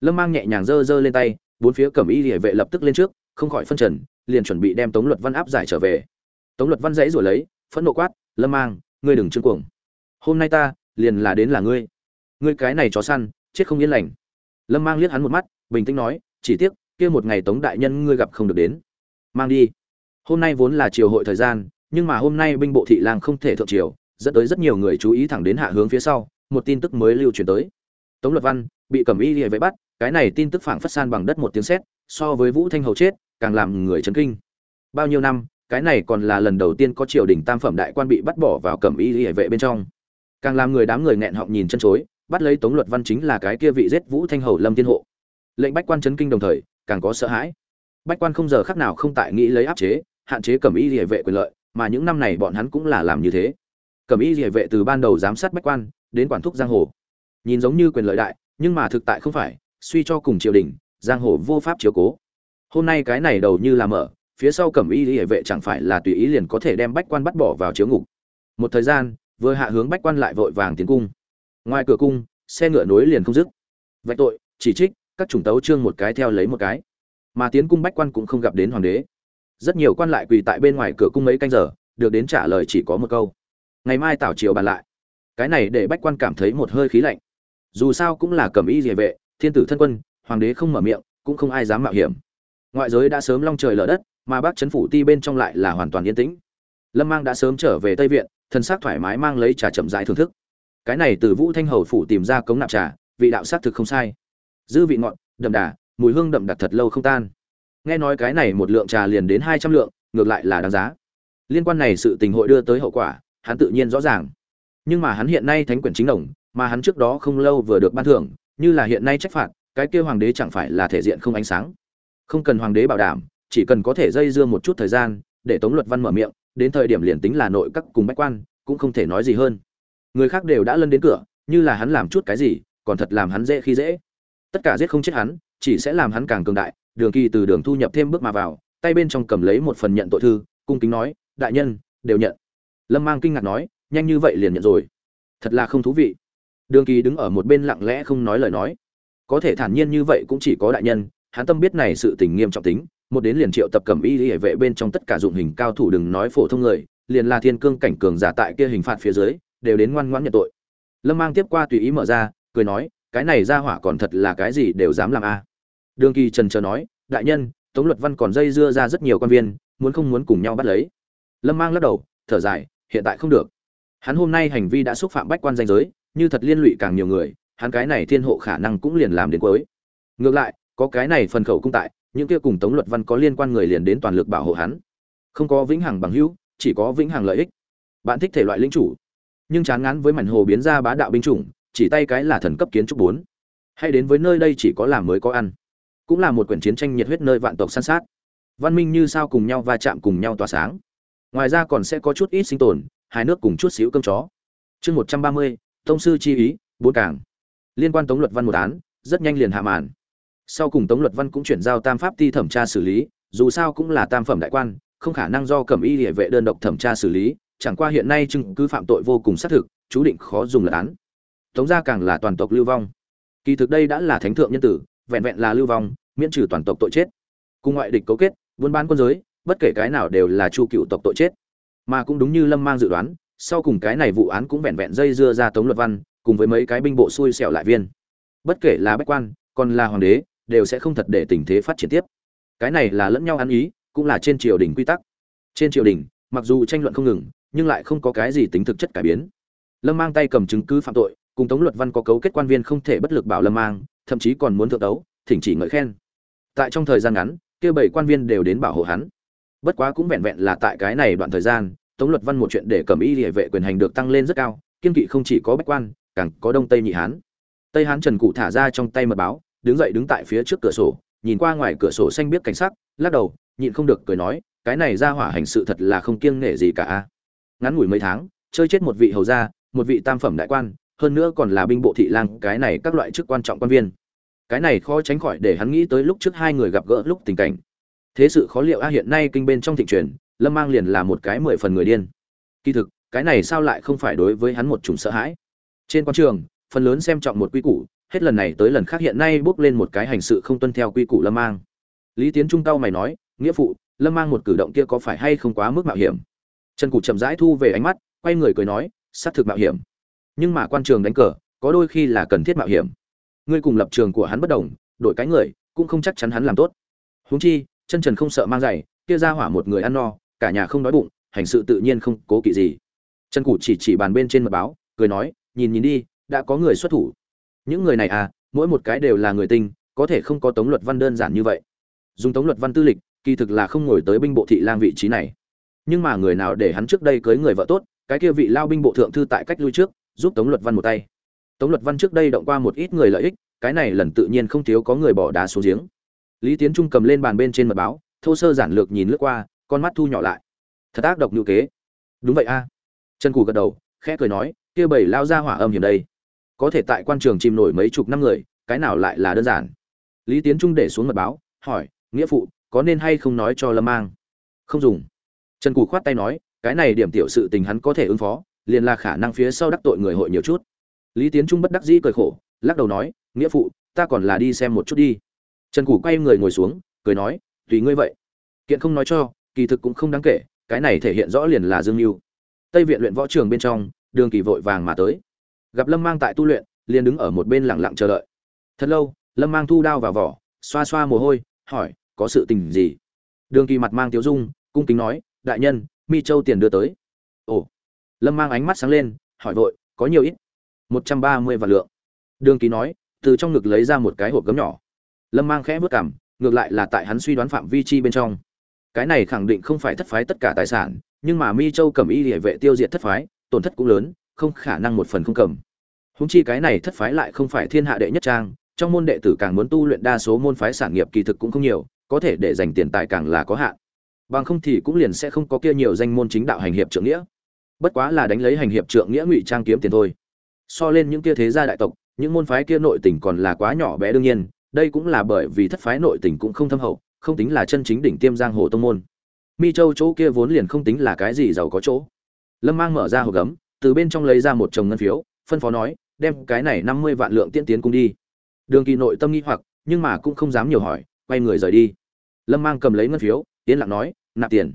Lâm mang nhẹ nhàng giơ giơ lên tay, bốn phía cẩm y địa vệ lập tức lên trước, không khỏi phân trần, liền chuẩn bị đem tống luật văn áp giải trở về. Tống luật văn dãy rồi lấy, phẫn nộ quát, lâm mang ngươi đừng trương cuồng. Hôm nay ta, liền là đến là ngươi. Ngươi cái này chó săn, chết không yên lành. Lâm mang liếc hắn một mắt, bình tĩnh nói, chỉ tiếc, kia một ngày tống đại nhân ngươi gặp không được đến. Mang đi. Hôm nay vốn là triều hội thời gian, nhưng mà hôm nay binh bộ thị lang không thể thượng triều, dẫn tới rất nhiều người chú ý thẳng đến hạ hướng phía sau, một tin tức mới lưu truyền tới. Tống luật văn, bị cẩm y địa vẫy bắt, cái này tin tức phảng phất san bằng đất một tiếng sét, so với vũ thanh hầu chết, càng làm người chấn kinh. Bao nhiêu năm cái này còn là lần đầu tiên có triều đình tam phẩm đại quan bị bắt bỏ vào cẩm y hệ vệ bên trong. Càng làm người đám người nghẹn họng nhìn chân chối, bắt lấy tống luật văn chính là cái kia vị giết vũ thanh hầu lâm tiên hộ. Lệnh bách quan chấn kinh đồng thời, càng có sợ hãi. Bách quan không giờ khác nào không tại nghĩ lấy áp chế, hạn chế cẩm y hệ vệ quyền lợi, mà những năm này bọn hắn cũng là làm như thế. Cẩm y hệ vệ từ ban đầu giám sát bách quan, đến quản thúc giang hồ. Nhìn giống như quyền lợi đại, nhưng mà thực tại không phải, suy cho cùng triều đình, giang hồ vô pháp chiếu cố. Hôm nay cái này đầu như là mở phía sau cẩm y hệ vệ chẳng phải là tùy ý liền có thể đem bách quan bắt bỏ vào chiếu ngục. Một thời gian, vừa hạ hướng bách quan lại vội vàng tiến cung. Ngoài cửa cung, xe ngựa nối liền không dứt. Vạch tội, chỉ trích, các chủng tấu trương một cái theo lấy một cái. Mà tiến cung bách quan cũng không gặp đến hoàng đế. Rất nhiều quan lại quỳ tại bên ngoài cửa cung mấy canh giờ, được đến trả lời chỉ có một câu. Ngày mai tảo triều bàn lại. Cái này để bách quan cảm thấy một hơi khí lạnh. Dù sao cũng là cầm y địa vệ, thiên tử thân quân, hoàng đế không mở miệng, cũng không ai dám mạo hiểm. Ngoại giới đã sớm long trời lở đất mà bác chấn phủ ti bên trong lại là hoàn toàn yên tĩnh. Lâm mang đã sớm trở về tây viện, thân xác thoải mái mang lấy trà chậm rãi thưởng thức. Cái này từ vũ thanh hầu phủ tìm ra cống nạp trà, vị đạo xác thực không sai. Dư vị ngọt, đậm đà, mùi hương đậm đặc thật lâu không tan. Nghe nói cái này một lượng trà liền đến hai trăm lượng, ngược lại là đáng giá. Liên quan này sự tình hội đưa tới hậu quả, hắn tự nhiên rõ ràng. Nhưng mà hắn hiện nay thánh quyển chính đồng, mà hắn trước đó không lâu vừa được ban thưởng, như là hiện nay trách phạt, cái kia hoàng đế chẳng phải là thể diện không ánh sáng. Không cần hoàng đế bảo đảm chỉ cần có thể dây dưa một chút thời gian, để tống luật văn mở miệng, đến thời điểm liền tính là nội các cùng bách quan, cũng không thể nói gì hơn. Người khác đều đã lân đến cửa, như là hắn làm chút cái gì, còn thật làm hắn dễ khi dễ. Tất cả giết không chết hắn, chỉ sẽ làm hắn càng cường đại, đường kỳ từ đường thu nhập thêm bước mà vào, tay bên trong cầm lấy một phần nhận tội thư, cung kính nói, đại nhân, đều nhận. Lâm mang kinh ngạc nói, nhanh như vậy liền nhận rồi. Thật là không thú vị. Đường kỳ đứng ở một bên lặng lẽ không nói lời nói. Có thể thản nhiên như vậy cũng chỉ có đại nhân, hắn tâm biết này sự tình nghiêm trọng tính một đến liền triệu tập cầm y hệ vệ bên trong tất cả dụng hình cao thủ đừng nói phổ thông người, liền là thiên cương cảnh cường giả tại kia hình phạt phía dưới, đều đến ngoan ngoãn nhận tội. Lâm mang tiếp qua tùy ý mở ra, cười nói, cái này ra hỏa còn thật là cái gì đều dám làm a. Đường kỳ trần chờ nói, đại nhân, tống luật văn còn dây dưa ra rất nhiều quan viên, muốn không muốn cùng nhau bắt lấy. Lâm mang lắc đầu, thở dài, hiện tại không được. Hắn hôm nay hành vi đã xúc phạm bách quan danh giới, như thật liên lụy càng nhiều người, hắn cái này thiên hộ khả năng cũng liền làm đến cuối. Ngược lại, có cái này phần khẩu cung tại những kia cùng tống luật văn có liên quan người liền đến toàn lực bảo hộ hắn. Không có vĩnh hằng bằng hữu, chỉ có vĩnh hằng lợi ích. Bạn thích thể loại linh chủ, nhưng chán ngán với mảnh hồ biến ra bá đạo binh chủng, chỉ tay cái là thần cấp kiến trúc bốn. Hay đến với nơi đây chỉ có làm mới có ăn. Cũng là một quyển chiến tranh nhiệt huyết nơi vạn tộc săn sát. Văn minh như sao cùng nhau va chạm cùng nhau tỏa sáng. Ngoài ra còn sẽ có chút ít sinh tồn, hai nước cùng chút xíu cơm chó. Chương một trăm ba mươi, tông sư chi ý, bốn cảng liên quan tống luật văn một án, rất nhanh liền hạ màn sau cùng tống luật văn cũng chuyển giao tam pháp ti thẩm tra xử lý, dù sao cũng là tam phẩm đại quan, không khả năng do cẩm y địa vệ đơn độc thẩm tra xử lý, chẳng qua hiện nay chứng cứ phạm tội vô cùng xác thực, chú định khó dùng lật án. Tống gia càng là toàn tộc lưu vong. Kỳ thực đây đã là thánh thượng nhân tử, vẹn vẹn là lưu vong, miễn trừ toàn tộc tội chết. Cùng ngoại địch cấu kết, buôn bán quân giới, bất kể cái nào đều là chu cựu tộc tội chết. Mà cũng đúng như lâm mang dự đoán, sau cùng cái này vụ án cũng vẹn vẹn dây dưa ra tống luật văn, cùng với mấy cái binh bộ xui xẻo lại viên. Bất kể là bách quan, còn là hoàng đế đều sẽ không thật để tình thế phát triển tiếp. Cái này là lẫn nhau ăn ý, cũng là trên triều đình quy tắc. Trên triều đình, mặc dù tranh luận không ngừng, nhưng lại không có cái gì tính thực chất cải biến. Lâm mang tay cầm chứng cứ phạm tội, cùng tống luật văn có cấu kết quan viên không thể bất lực bảo lâm mang, thậm chí còn muốn thượng đấu thỉnh chỉ ngợi khen. Tại trong thời gian ngắn, kia bảy quan viên đều đến bảo hộ hắn. Bất quá cũng vẹn vẹn là tại cái này đoạn thời gian, tống luật văn một chuyện để cầm y địa vệ quyền hành được tăng lên rất cao, kiên kỵ không chỉ có bách quan, càng có đông tây nhị hán. Tây hán trần cụ thả ra trong tay mật báo đứng dậy đứng tại phía trước cửa sổ, nhìn qua ngoài cửa sổ xanh biết cảnh sắc, lắc đầu, nhịn không được cười nói, cái này ra hỏa hành sự thật là không kiêng nể gì cả a. Ngắn ngủi mấy tháng, chơi chết một vị hầu gia, một vị tam phẩm đại quan, hơn nữa còn là binh bộ thị lang, cái này các loại chức quan trọng quan viên. Cái này khó tránh khỏi để hắn nghĩ tới lúc trước hai người gặp gỡ lúc tình cảnh. Thế sự khó liệu a, hiện nay kinh bên trong thị truyền, lâm mang liền là một cái mười phần người điên. Kỳ thực, cái này sao lại không phải đối với hắn một chủng sợ hãi? Trên quan trường, phần lớn xem trọng một quy củ hết lần này tới lần khác hiện nay bước lên một cái hành sự không tuân theo quy củ lâm mang. Lý tiến trung cao mày nói, nghĩa phụ, lâm mang một cử động kia có phải hay không quá mức mạo hiểm? Trần cụ chậm rãi thu về ánh mắt, quay người cười nói, xác thực mạo hiểm. Nhưng mà quan trường đánh cờ, có đôi khi là cần thiết mạo hiểm. Ngươi cùng lập trường của hắn bất đồng, đổi cái người, cũng không chắc chắn hắn làm tốt. Huống chi, chân trần không sợ mang giày, kia ra hỏa một người ăn no, cả nhà không đói bụng, hành sự tự nhiên không cố kỵ gì. Trần cụ chỉ chỉ bàn bên trên mật báo, cười nói, nhìn nhìn đi, đã có người xuất thủ những người này à mỗi một cái đều là người tinh, có thể không có tống luật văn đơn giản như vậy. Dùng tống luật văn tư lịch, kỳ thực là không ngồi tới binh bộ thị lang vị trí này. Nhưng mà người nào để hắn trước đây cưới người vợ tốt, cái kia vị lao binh bộ thượng thư tại cách lui trước, giúp tống luật văn một tay. Tống luật văn trước đây động qua một ít người lợi ích, cái này lần tự nhiên không thiếu có người bỏ đá xuống giếng. Lý tiến trung cầm lên bàn bên trên mật báo, thô sơ giản lược nhìn lướt qua, con mắt thu nhỏ lại. Thật ác độc nhũ kế. Đúng vậy a. Trần cù gật đầu, khẽ cười nói, kia bảy lao ra hỏa âm hiểm đây có thể tại quan trường chìm nổi mấy chục năm người, cái nào lại là đơn giản? Lý tiến trung để xuống mật báo, hỏi, nghĩa phụ, có nên hay không nói cho lâm mang? Không dùng. Trần cù khoát tay nói, cái này điểm tiểu sự tình hắn có thể ứng phó, liền là khả năng phía sau đắc tội người hội nhiều chút. Lý tiến trung bất đắc dĩ cười khổ, lắc đầu nói, nghĩa phụ, ta còn là đi xem một chút đi. Trần củ quay người ngồi xuống, cười nói, tùy ngươi vậy. Kiện không nói cho, kỳ thực cũng không đáng kể, cái này thể hiện rõ liền là dương mưu tây viện luyện võ trường bên trong, đường kỳ vội vàng mà tới gặp lâm mang tại tu luyện, liền đứng ở một bên lặng lặng chờ đợi. Thật lâu, lâm mang thu đao vào vỏ, xoa xoa mồ hôi, hỏi, có sự tình gì? Đường kỳ mặt mang tiếu dung, cung kính nói, đại nhân, mi châu tiền đưa tới. Ồ. Lâm mang ánh mắt sáng lên, hỏi vội, có nhiều ít? Một trăm ba mươi vạn lượng. Đường kỳ nói, từ trong ngực lấy ra một cái hộp gấm nhỏ. Lâm mang khẽ vớt cảm ngược lại là tại hắn suy đoán phạm vi chi bên trong. Cái này khẳng định không phải thất phái tất cả tài sản, nhưng mà mi châu cầm y địa vệ tiêu diệt thất phái, tổn thất cũng lớn, không khả năng một phần không cầm húng chi cái này thất phái lại không phải thiên hạ đệ nhất trang, trong môn đệ tử càng muốn tu luyện đa số môn phái sản nghiệp kỳ thực cũng không nhiều, có thể để dành tiền tài càng là có hạn. Bằng không thì cũng liền sẽ không có kia nhiều danh môn chính đạo hành hiệp trượng nghĩa. Bất quá là đánh lấy hành hiệp trượng nghĩa ngụy trang kiếm tiền thôi. So lên những kia thế gia đại tộc, những môn phái kia nội tình còn là quá nhỏ bé đương nhiên, đây cũng là bởi vì thất phái nội tình cũng không thâm hậu, không tính là chân chính đỉnh tiêm giang hồ tông môn. Mi châu chỗ kia vốn liền không tính là cái gì giàu có chỗ. Lâm mang mở ra hộp gấm, từ bên trong lấy ra một chồng ngân phiếu, phân phó nói đem cái này năm mươi vạn lượng tiên tiến cung đi. Đường kỳ nội tâm nghi hoặc, nhưng mà cũng không dám nhiều hỏi, quay người rời đi. Lâm mang cầm lấy ngân phiếu, tiến lặng nói, nạp tiền.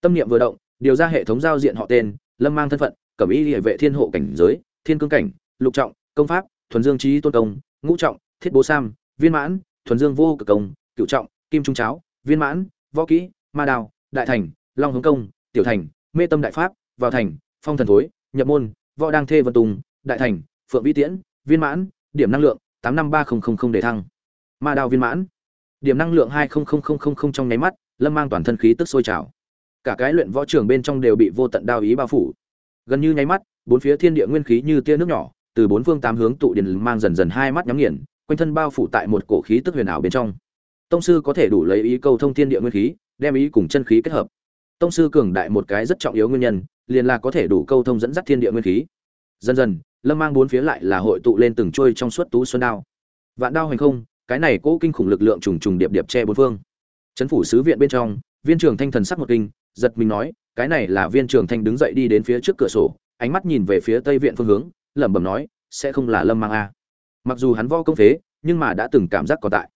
Tâm niệm vừa động, điều ra hệ thống giao diện họ tên, lâm mang thân phận, cẩm y hệ vệ thiên hộ cảnh giới, thiên cương cảnh, lục trọng, công pháp, thuần dương trí tôn công, ngũ trọng, thiết bố sam, viên mãn, thuần dương vô cực công cựu trọng, kim trung cháo, viên mãn, võ kỹ, ma đào đại thành, long hướng công, tiểu thành, mê tâm đại pháp, vào thành, phong thần thối, nhập môn, võ đăng thê vân tùng, đại thành phượng vĩ tiễn, viên mãn, điểm năng lượng, tám năm ba nghìn để thăng. Ma Đao viên mãn, điểm năng lượng hai trong nháy mắt, lâm mang toàn thân khí tức sôi trào. Cả cái luyện võ trường bên trong đều bị vô tận đao ý bao phủ. Gần như nháy mắt, bốn phía thiên địa nguyên khí như tia nước nhỏ, từ bốn phương tám hướng tụ điện mang dần dần hai mắt nhắm nghiền, quanh thân bao phủ tại một cổ khí tức huyền ảo bên trong. Tông sư có thể đủ lấy ý câu thông thiên địa nguyên khí, đem ý cùng chân khí kết hợp. Tông sư cường đại một cái rất trọng yếu nguyên nhân, liền là có thể đủ câu thông dẫn dắt thiên địa nguyên khí. Dần dần lâm mang bốn phía lại là hội tụ lên từng trôi trong suốt tú xuân đao. Vạn đao hành không, cái này cố kinh khủng lực lượng trùng trùng điệp điệp che bốn phương. Chấn phủ sứ viện bên trong, viên trưởng thanh thần sắc một kinh, giật mình nói, cái này là viên trưởng thanh đứng dậy đi đến phía trước cửa sổ, ánh mắt nhìn về phía tây viện phương hướng, lẩm bẩm nói, sẽ không là lâm mang a. Mặc dù hắn vo công phế, nhưng mà đã từng cảm giác còn tại.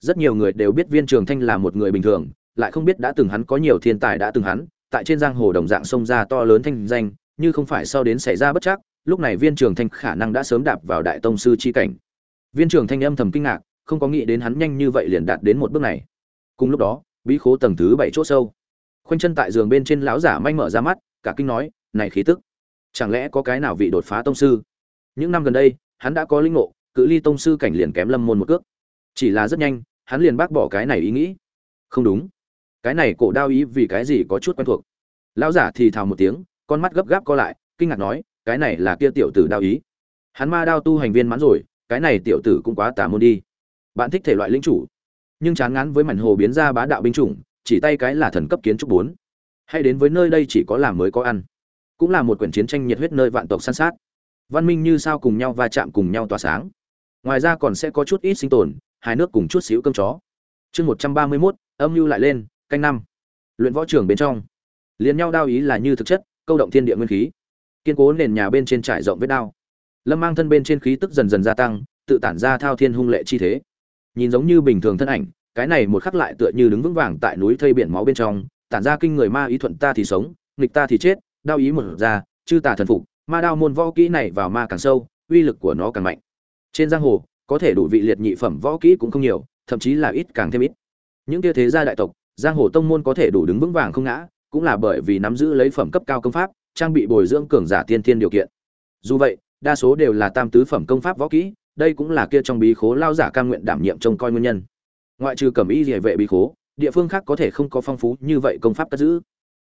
Rất nhiều người đều biết viên trường thanh là một người bình thường, lại không biết đã từng hắn có nhiều thiên tài đã từng hắn, tại trên giang hồ đồng dạng sông ra to lớn thanh danh, như không phải sau đến xảy ra bất chắc lúc này viên trường thanh khả năng đã sớm đạp vào đại tông sư chi cảnh. Viên trường thanh âm thầm kinh ngạc, không có nghĩ đến hắn nhanh như vậy liền đạt đến một bước này. Cùng lúc đó, bí khố tầng thứ bảy chỗ sâu. Khoanh chân tại giường bên trên lão giả manh mở ra mắt, cả kinh nói, này khí tức, chẳng lẽ có cái nào vị đột phá tông sư? Những năm gần đây, hắn đã có linh ngộ, cự ly tông sư cảnh liền kém lâm môn một cước. Chỉ là rất nhanh, hắn liền bác bỏ cái này ý nghĩ. Không đúng. Cái này cổ đao ý vì cái gì có chút quen thuộc? Lão giả thì thào một tiếng, con mắt gấp gáp co lại, kinh ngạc nói cái này là kia tiểu tử đao ý. Hắn ma đao tu hành viên mãn rồi, cái này tiểu tử cũng quá tà môn đi. Bạn thích thể loại linh chủ, nhưng chán ngán với mảnh hồ biến ra bá đạo binh chủng, chỉ tay cái là thần cấp kiến trúc bốn. Hay đến với nơi đây chỉ có làm mới có ăn, cũng là một quyển chiến tranh nhiệt huyết nơi vạn tộc săn sát. Văn minh như sao cùng nhau va chạm cùng nhau tỏa sáng. Ngoài ra còn sẽ có chút ít sinh tồn hai nước cùng chút xíu cơm chó. Chương một trăm ba mươi mốt, âm mưu lại lên, canh năm. Luyện võ trường bên trong. Liền nhau đao ý là như thực chất, câu động thiên địa nguyên khí kiên cố nền nhà bên trên trải rộng vết đao. Lâm mang thân bên trên khí tức dần dần gia tăng, tự tản ra thao thiên hung lệ chi thế. Nhìn giống như bình thường thân ảnh, cái này một khắc lại tựa như đứng vững vàng tại núi thây biển máu bên trong, tản ra kinh người ma ý thuận ta thì sống, nghịch ta thì chết, đao ý một ra, chư tà thần phục, ma đao môn võ kỹ này vào ma càng sâu, uy lực của nó càng mạnh. Trên giang hồ, có thể đủ vị liệt nhị phẩm võ kỹ cũng không nhiều, thậm chí là ít càng thêm ít. Những kia thế gia đại tộc, giang hồ tông môn có thể đủ đứng vững vàng không ngã, cũng là bởi vì nắm giữ lấy phẩm cấp cao công pháp trang bị bồi dưỡng cường giả tiên thiên điều kiện. Dù vậy, đa số đều là tam tứ phẩm công pháp võ kỹ, đây cũng là kia trong bí khố lao giả cam nguyện đảm nhiệm trông coi nguyên nhân. Ngoại trừ cẩm y địa vệ bí khố, địa phương khác có thể không có phong phú như vậy công pháp cất giữ.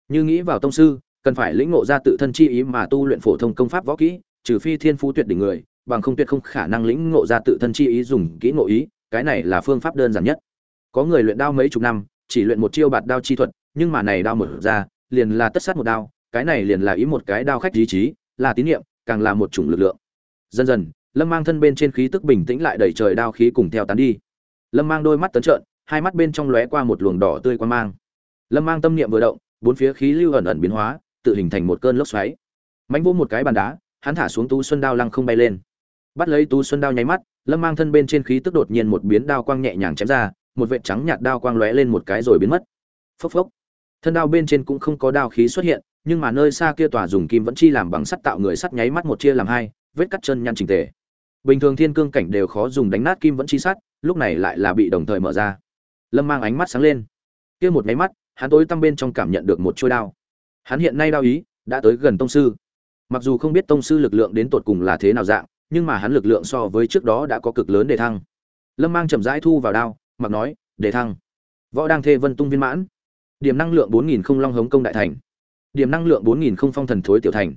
Như nghĩ vào tông sư, cần phải lĩnh ngộ ra tự thân chi ý mà tu luyện phổ thông công pháp võ kỹ, trừ phi thiên phú tuyệt đỉnh người, bằng không tuyệt không khả năng lĩnh ngộ ra tự thân chi ý dùng kỹ ngộ ý, cái này là phương pháp đơn giản nhất. Có người luyện đao mấy chục năm, chỉ luyện một chiêu bạt đao chi thuật, nhưng mà này đao mở ra, liền là tất sát một đao cái này liền là ý một cái đao khách ý chí, là tín nhiệm càng là một chủng lực lượng. Dần dần, lâm mang thân bên trên khí tức bình tĩnh lại đẩy trời đao khí cùng theo tán đi. Lâm mang đôi mắt tấn trợn, hai mắt bên trong lóe qua một luồng đỏ tươi quan mang. Lâm mang tâm niệm vừa động, bốn phía khí lưu ẩn ẩn biến hóa, tự hình thành một cơn lốc xoáy. Mánh vô một cái bàn đá, hắn thả xuống tú xuân đao lăng không bay lên. Bắt lấy tú xuân đao nháy mắt, lâm mang thân bên trên khí tức đột nhiên một biến đao quang nhẹ nhàng chém ra, một vệt trắng nhạt đao quang lóe lên một cái rồi biến mất. Phốc phốc. Thân đao bên trên cũng không có đao khí xuất hiện nhưng mà nơi xa kia tòa dùng kim vẫn chi làm bằng sắt tạo người sắt nháy mắt một chia làm hai, vết cắt chân nhăn chỉnh tề. Bình thường thiên cương cảnh đều khó dùng đánh nát kim vẫn chi sắt, lúc này lại là bị đồng thời mở ra. Lâm mang ánh mắt sáng lên. Kia một máy mắt, hắn tối tăm bên trong cảm nhận được một chuôi đao. Hắn hiện nay đao ý, đã tới gần tông sư. Mặc dù không biết tông sư lực lượng đến tột cùng là thế nào dạng, nhưng mà hắn lực lượng so với trước đó đã có cực lớn đề thăng. Lâm mang chậm rãi thu vào đao, mặc nói đề thăng. Võ đang thê vân tung viên mãn. Điểm năng lượng bốn nghìn không long hống công đại thành điểm năng lượng bốn nghìn không phong thần thối tiểu thành.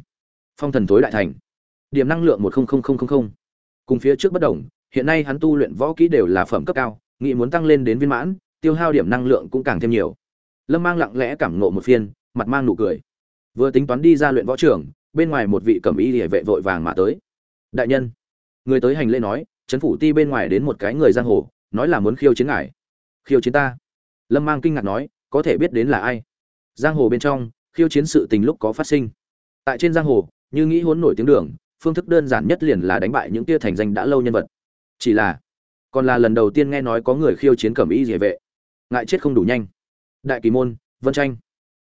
Phong thần thối đại thành. Điểm năng lượng một cùng phía trước bất đồng, hiện nay hắn tu luyện võ kỹ đều là phẩm cấp cao nghị muốn tăng lên đến viên mãn, tiêu hao điểm năng lượng cũng càng thêm nhiều. Lâm mang lặng lẽ cảm nộ một phiên, mặt mang nụ cười. Vừa tính toán đi ra luyện võ trưởng bên ngoài một vị cẩm y địa vệ vội vàng mà tới. Đại nhân. Người tới hành lễ nói, trấn phủ ti bên ngoài đến một cái người giang hồ, nói là muốn khiêu chiến ngài. Khiêu chiến ta? Lâm mang kinh ngạc nói, có thể biết đến là ai? Giang hồ bên trong khiêu chiến sự tình lúc có phát sinh. Tại trên giang hồ, như nghĩ huấn nổi tiếng đường, phương thức đơn giản nhất liền là đánh bại những tia thành danh đã lâu nhân vật. Chỉ là, còn là lần đầu tiên nghe nói có người khiêu chiến cẩm y địa vệ. Ngại chết không đủ nhanh. Đại kỳ môn, vân tranh.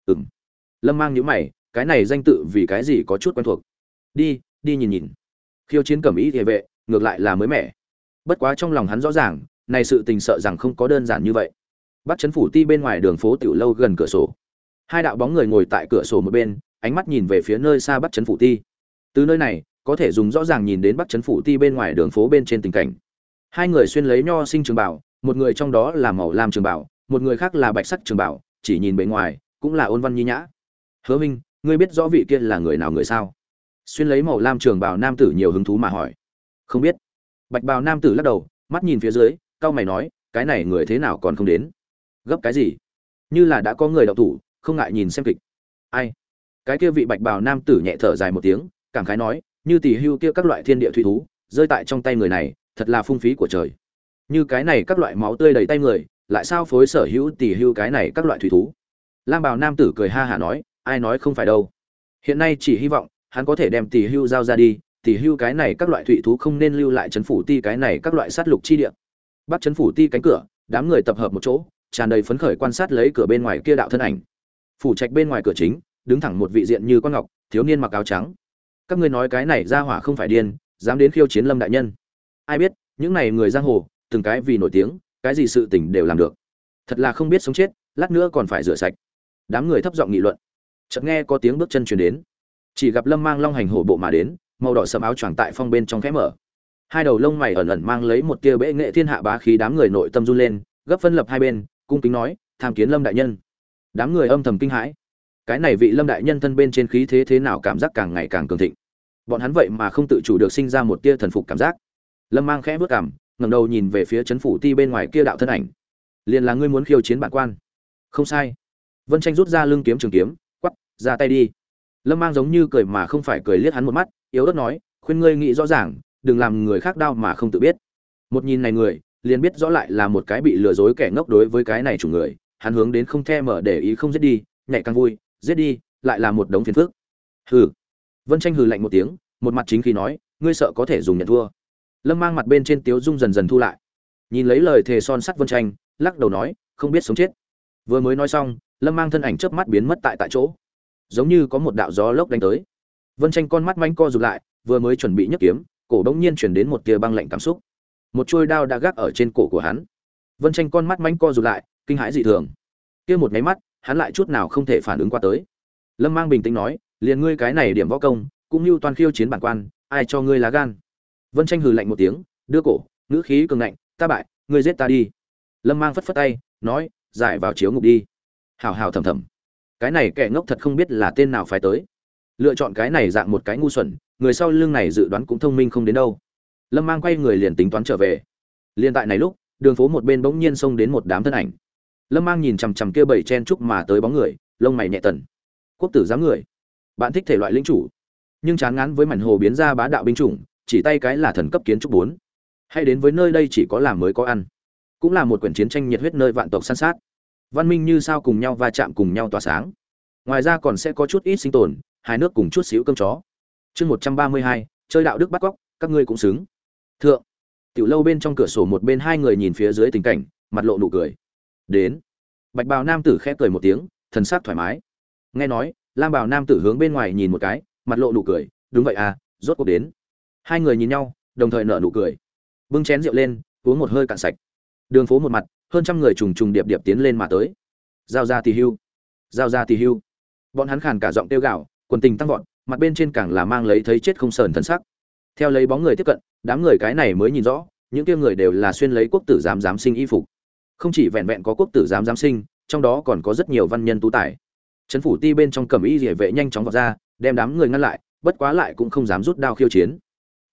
Ừng lâm mang nhữ mày, cái này danh tự vì cái gì có chút quen thuộc? Đi đi nhìn nhìn. Khiêu chiến cẩm y địa vệ, ngược lại là mới mẻ. Bất quá trong lòng hắn rõ ràng, này sự tình sợ rằng không có đơn giản như vậy. Bắt chấn phủ ti bên ngoài đường phố tiểu lâu gần cửa sổ hai đạo bóng người ngồi tại cửa sổ một bên, ánh mắt nhìn về phía nơi xa bắt chấn phủ ti. Từ nơi này, có thể dùng rõ ràng nhìn đến bắt chấn phủ ti bên ngoài đường phố bên trên tình cảnh. Hai người xuyên lấy nho sinh trường bảo, một người trong đó là màu lam trường bảo, một người khác là bạch sắc trường bảo, chỉ nhìn bề ngoài, cũng là ôn văn nhi nhã. Hứa minh, ngươi biết rõ vị kia là người nào người sao? Xuyên lấy màu lam trường bảo nam tử nhiều hứng thú mà hỏi. Không biết. Bạch bào nam tử lắc đầu, mắt nhìn phía dưới cao mày nói, cái này người thế nào còn không đến? Gấp cái gì? Như là đã có người đậu thủ không ngại nhìn xem kịch. Ai? Cái kia vị bạch bào nam tử nhẹ thở dài một tiếng, cảm khái nói, như tỷ hưu kia các loại thiên địa thủy thú, rơi tại trong tay người này, thật là phung phí của trời. Như cái này các loại máu tươi đầy tay người, lại sao phối sở hữu tỷ hưu cái này các loại thủy thú? Lam bào nam tử cười ha hả nói, ai nói không phải đâu. Hiện nay chỉ hy vọng, hắn có thể đem tỷ hưu giao ra đi tỷ hưu cái này các loại thủy thú không nên lưu lại chấn phủ ti cái này các loại sát lục chi địa. Bắt chấn phủ ti cánh cửa, đám người tập hợp một chỗ, tràn đầy phấn khởi quan sát lấy cửa bên ngoài kia đạo thân ảnh phủ trạch bên ngoài cửa chính, đứng thẳng một vị diện như con ngọc, thiếu niên mặc áo trắng. Các ngươi nói cái này ra hỏa không phải điên, dám đến khiêu chiến lâm đại nhân. Ai biết, những này người giang hồ, từng cái vì nổi tiếng, cái gì sự tình đều làm được. Thật là không biết sống chết, lát nữa còn phải rửa sạch. Đám người thấp giọng nghị luận. Chợt nghe có tiếng bước chân truyền đến. Chỉ gặp lâm mang long hành hổ bộ mà đến, màu đỏ sẫm áo choàng tại phong bên trong khẽ mở. Hai đầu lông mày ẩn ẩn mang lấy một tia bệ nghệ thiên hạ bá khí đám người nội tâm run lên, gấp phân lập hai bên, cung kính nói, tham kiến lâm đại nhân đám người âm thầm kinh hãi. Cái này vị lâm đại nhân thân bên trên khí thế thế nào cảm giác càng ngày càng cường thịnh. Bọn hắn vậy mà không tự chủ được sinh ra một tia thần phục cảm giác. Lâm mang khẽ vớt cảm, ngẩng đầu nhìn về phía chấn phủ ti bên ngoài kia đạo thân ảnh. Liền là ngươi muốn khiêu chiến bản quan. Không sai. Vân tranh rút ra lưng kiếm trường kiếm quắp ra tay đi. Lâm mang giống như cười mà không phải cười liếc hắn một mắt, yếu ớt nói, khuyên ngươi nghĩ rõ ràng, đừng làm người khác đau mà không tự biết. Một nhìn này người, liền biết rõ lại là một cái bị lừa dối kẻ ngốc đối với cái này chủ người hắn hướng đến không the mở để ý không giết đi, nhảy càng vui, giết đi, lại là một đống phiền phức. Hừ. Vân tranh hừ lạnh một tiếng, một mặt chính khi nói, ngươi sợ có thể dùng nhận thua. Lâm mang mặt bên trên tiếu dung dần dần thu lại. Nhìn lấy lời thề son sắt vân tranh lắc đầu nói, không biết sống chết. Vừa mới nói xong, lâm mang thân ảnh chớp mắt biến mất tại tại chỗ. Giống như có một đạo gió lốc đánh tới. Vân tranh con mắt manh co rụt lại, vừa mới chuẩn bị nhấc kiếm, cổ đống nhiên chuyển đến một tia băng lạnh cảm xúc. Một trôi đao đã gác ở trên cổ của hắn. Vân tranh con mắt manh co rụt lại kinh hãi dị thường. Kia một máy mắt, hắn lại chút nào không thể phản ứng qua tới. Lâm mang bình tĩnh nói, liền ngươi cái này điểm võ công, cũng như toàn khiêu chiến bản quan, ai cho ngươi lá gan? Vân tranh hừ lạnh một tiếng, đưa cổ, ngữ khí cường lạnh ta bại, ngươi giết ta đi. Lâm mang phất phất tay, nói, giải vào chiếu ngục đi. Hào hào thầm thầm. Cái này kẻ ngốc thật không biết là tên nào phải tới. Lựa chọn cái này dạng một cái ngu xuẩn, người sau lưng này dự đoán cũng thông minh không đến đâu. Lâm mang quay người liền tính toán trở về. Liền tại này lúc, đường phố một bên bỗng nhiên xông đến một đám thân ảnh lâm mang nhìn chằm chằm kia bảy chen trúc mà tới bóng người, lông mày nhẹ tần. Quốc tử giám người. Bạn thích thể loại lính chủ. Nhưng chán ngán với mảnh hồ biến ra bá đạo binh chủng, chỉ tay cái là thần cấp kiến trúc bốn. Hay đến với nơi đây chỉ có làm mới có ăn. Cũng là một quyển chiến tranh nhiệt huyết nơi vạn tộc san sát. Văn minh như sao cùng nhau va chạm cùng nhau tỏa sáng. Ngoài ra còn sẽ có chút ít sinh tồn, hai nước cùng chút xíu cơm chó. Chương một trăm ba mươi hai, chơi đạo đức bắt cóc, các ngươi cũng xứng. Thượng. Tiểu lâu bên trong cửa sổ một bên hai người nhìn phía dưới tình cảnh, mặt lộ nụ cười đến. Bạch bào nam tử khẽ cười một tiếng, thần sắc thoải mái. Nghe nói, lam bào nam tử hướng bên ngoài nhìn một cái, mặt lộ nụ cười, đúng vậy à rốt cuộc đến. Hai người nhìn nhau, đồng thời nở nụ cười. Bưng chén rượu lên, uống một hơi cạn sạch. Đường phố một mặt, hơn trăm người trùng trùng điệp điệp tiến lên mà tới. Giao ra tì hưu. Giao ra tì hưu. Bọn hắn khàn cả giọng tiêu gạo quần tình tăng vọt, mặt bên trên càng là mang lấy thấy chết không sờn thân sắc. Theo lấy bóng người tiếp cận, đám người cái này mới nhìn rõ, những kia người đều là xuyên lấy quốc tử giám giám sinh y phục không chỉ vẹn vẹn có quốc tử giám giám sinh, trong đó còn có rất nhiều văn nhân tú tài. Trấn phủ ti bên trong cầm y địa vệ nhanh chóng vọt ra, đem đám người ngăn lại, bất quá lại cũng không dám rút đao khiêu chiến.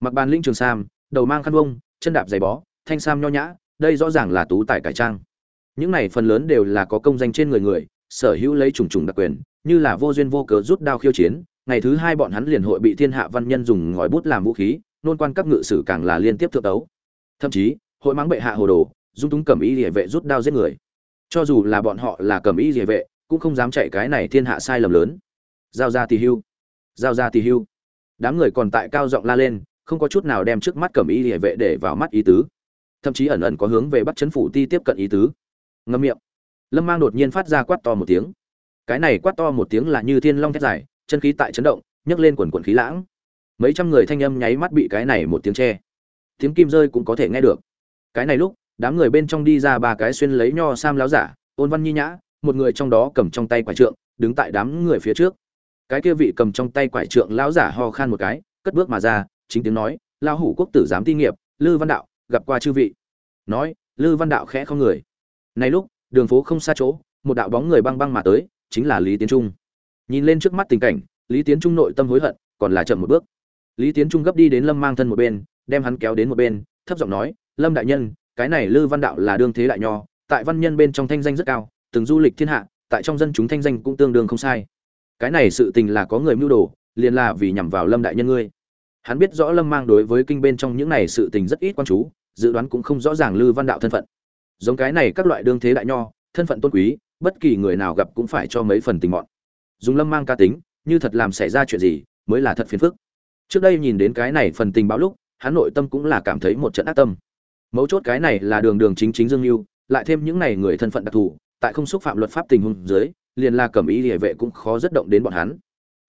Mặc bàn linh trường sam, đầu mang khăn vông chân đạp giày bó, thanh sam nho nhã, đây rõ ràng là tú tài cải trang. Những này phần lớn đều là có công danh trên người người, sở hữu lấy trùng trùng đặc quyền, như là vô duyên vô cớ rút đao khiêu chiến, ngày thứ hai bọn hắn liền hội bị thiên hạ văn nhân dùng ngòi bút làm vũ khí, nôn quan các ngự sử càng là liên tiếp thượng tấu. Thậm chí, hội mắng bệ hạ hồ đồ dung túng cầm y địa vệ rút đao giết người. Cho dù là bọn họ là cầm y địa vệ, cũng không dám chạy cái này thiên hạ sai lầm lớn. Giao ra tỳ hưu. Giao ra tỳ hưu. Đám người còn tại cao giọng la lên, không có chút nào đem trước mắt cầm y địa vệ để vào mắt ý tứ. Thậm chí ẩn ẩn có hướng về bắt chấn phủ ti tiếp cận ý tứ. Ngâm miệng. Lâm mang đột nhiên phát ra quát to một tiếng. Cái này quát to một tiếng là như thiên long thét dài, chân khí tại chấn động, nhấc lên quần quần khí lãng. Mấy trăm người thanh âm nháy mắt bị cái này một tiếng che. Tiếng kim rơi cũng có thể nghe được. Cái này lúc đám người bên trong đi ra ba cái xuyên lấy nho sam láo giả ôn văn nhi nhã, một người trong đó cầm trong tay quải trượng, đứng tại đám người phía trước. Cái kia vị cầm trong tay quải trượng lão giả ho khan một cái, cất bước mà ra, chính tiếng nói lao hủ quốc tử giám ti nghiệp, lư văn đạo, gặp qua chư vị. Nói, lư văn đạo khẽ không người. Này lúc, đường phố không xa chỗ, một đạo bóng người băng băng mà tới, chính là lý tiến trung. Nhìn lên trước mắt tình cảnh, lý tiến trung nội tâm hối hận, còn là chậm một bước. Lý tiến trung gấp đi đến lâm mang thân một bên, đem hắn kéo đến một bên, thấp giọng nói, lâm đại nhân cái này lư văn đạo là đương thế đại nho, tại văn nhân bên trong thanh danh rất cao, từng du lịch thiên hạ, tại trong dân chúng thanh danh cũng tương đương không sai. Cái này sự tình là có người mưu đồ, liền là vì nhằm vào lâm đại nhân ngươi. Hắn biết rõ lâm mang đối với kinh bên trong những này sự tình rất ít quan chú, dự đoán cũng không rõ ràng lư văn đạo thân phận. Giống cái này các loại đương thế đại nho, thân phận tôn quý, bất kỳ người nào gặp cũng phải cho mấy phần tình mọn. Dùng lâm mang ca tính, như thật làm xảy ra chuyện gì, mới là thật phiền phức. Trước đây nhìn đến cái này phần tình báo lúc, hắn nội tâm cũng là cảm thấy một trận ác tâm mấu chốt cái này là đường đường chính chính dương lưu lại thêm những này người thân phận đặc thù, tại không xúc phạm luật pháp tình huống dưới, liền là cẩm ý địa vệ cũng khó rất động đến bọn hắn.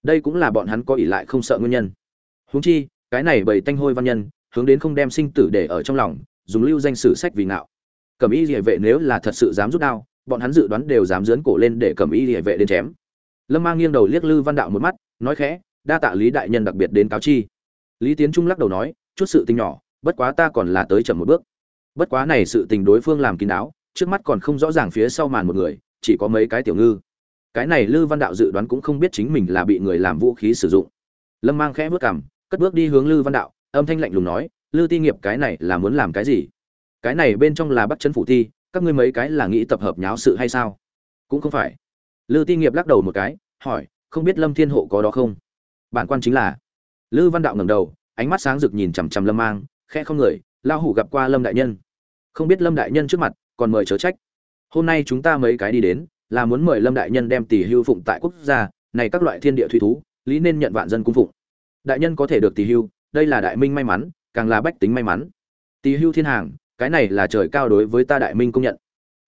Đây cũng là bọn hắn có ỷ lại không sợ nguyên nhân. Huống chi, cái này bầy tanh hôi văn nhân, hướng đến không đem sinh tử để ở trong lòng, dùng lưu danh sử sách vì ngạo. Cẩm ý địa vệ nếu là thật sự dám rút đao, bọn hắn dự đoán đều dám dướn cổ lên để cẩm ý địa vệ đến chém. Lâm mang nghiêng đầu liếc lư văn đạo một mắt, nói khẽ, đa tạ lý đại nhân đặc biệt đến cáo chi. Lý tiến trung lắc đầu nói, chút sự tình nhỏ bất quá ta còn là tới chậm một bước. Bất quá này sự tình đối phương làm kín đáo, trước mắt còn không rõ ràng phía sau màn một người, chỉ có mấy cái tiểu ngư. Cái này lư văn đạo dự đoán cũng không biết chính mình là bị người làm vũ khí sử dụng. Lâm mang khẽ bước cằm, cất bước đi hướng lư văn đạo, âm thanh lạnh lùng nói, lư ti nghiệp, cái này là muốn làm cái gì? Cái này bên trong là bắt chân phủ thi các ngươi mấy cái là nghĩ tập hợp nháo sự hay sao? Cũng không phải. Lư ti nghiệp lắc đầu một cái, hỏi, không biết lâm thiên hộ có đó không? Bản quan chính là. Lư văn đạo ngẩng đầu, ánh mắt sáng rực nhìn chằm chằm lâm mang khe không người lao hủ gặp qua lâm đại nhân. Không biết lâm đại nhân trước mặt, còn mời chớ trách. Hôm nay chúng ta mấy cái đi đến, là muốn mời lâm đại nhân đem tỷ hưu phụng tại quốc gia, này các loại thiên địa thủy thú, lý nên nhận vạn dân cung phụng. Đại nhân có thể được tỷ hưu, đây là đại minh may mắn, càng là bách tính may mắn. Tỷ hưu thiên hàng, cái này là trời cao đối với ta đại minh công nhận.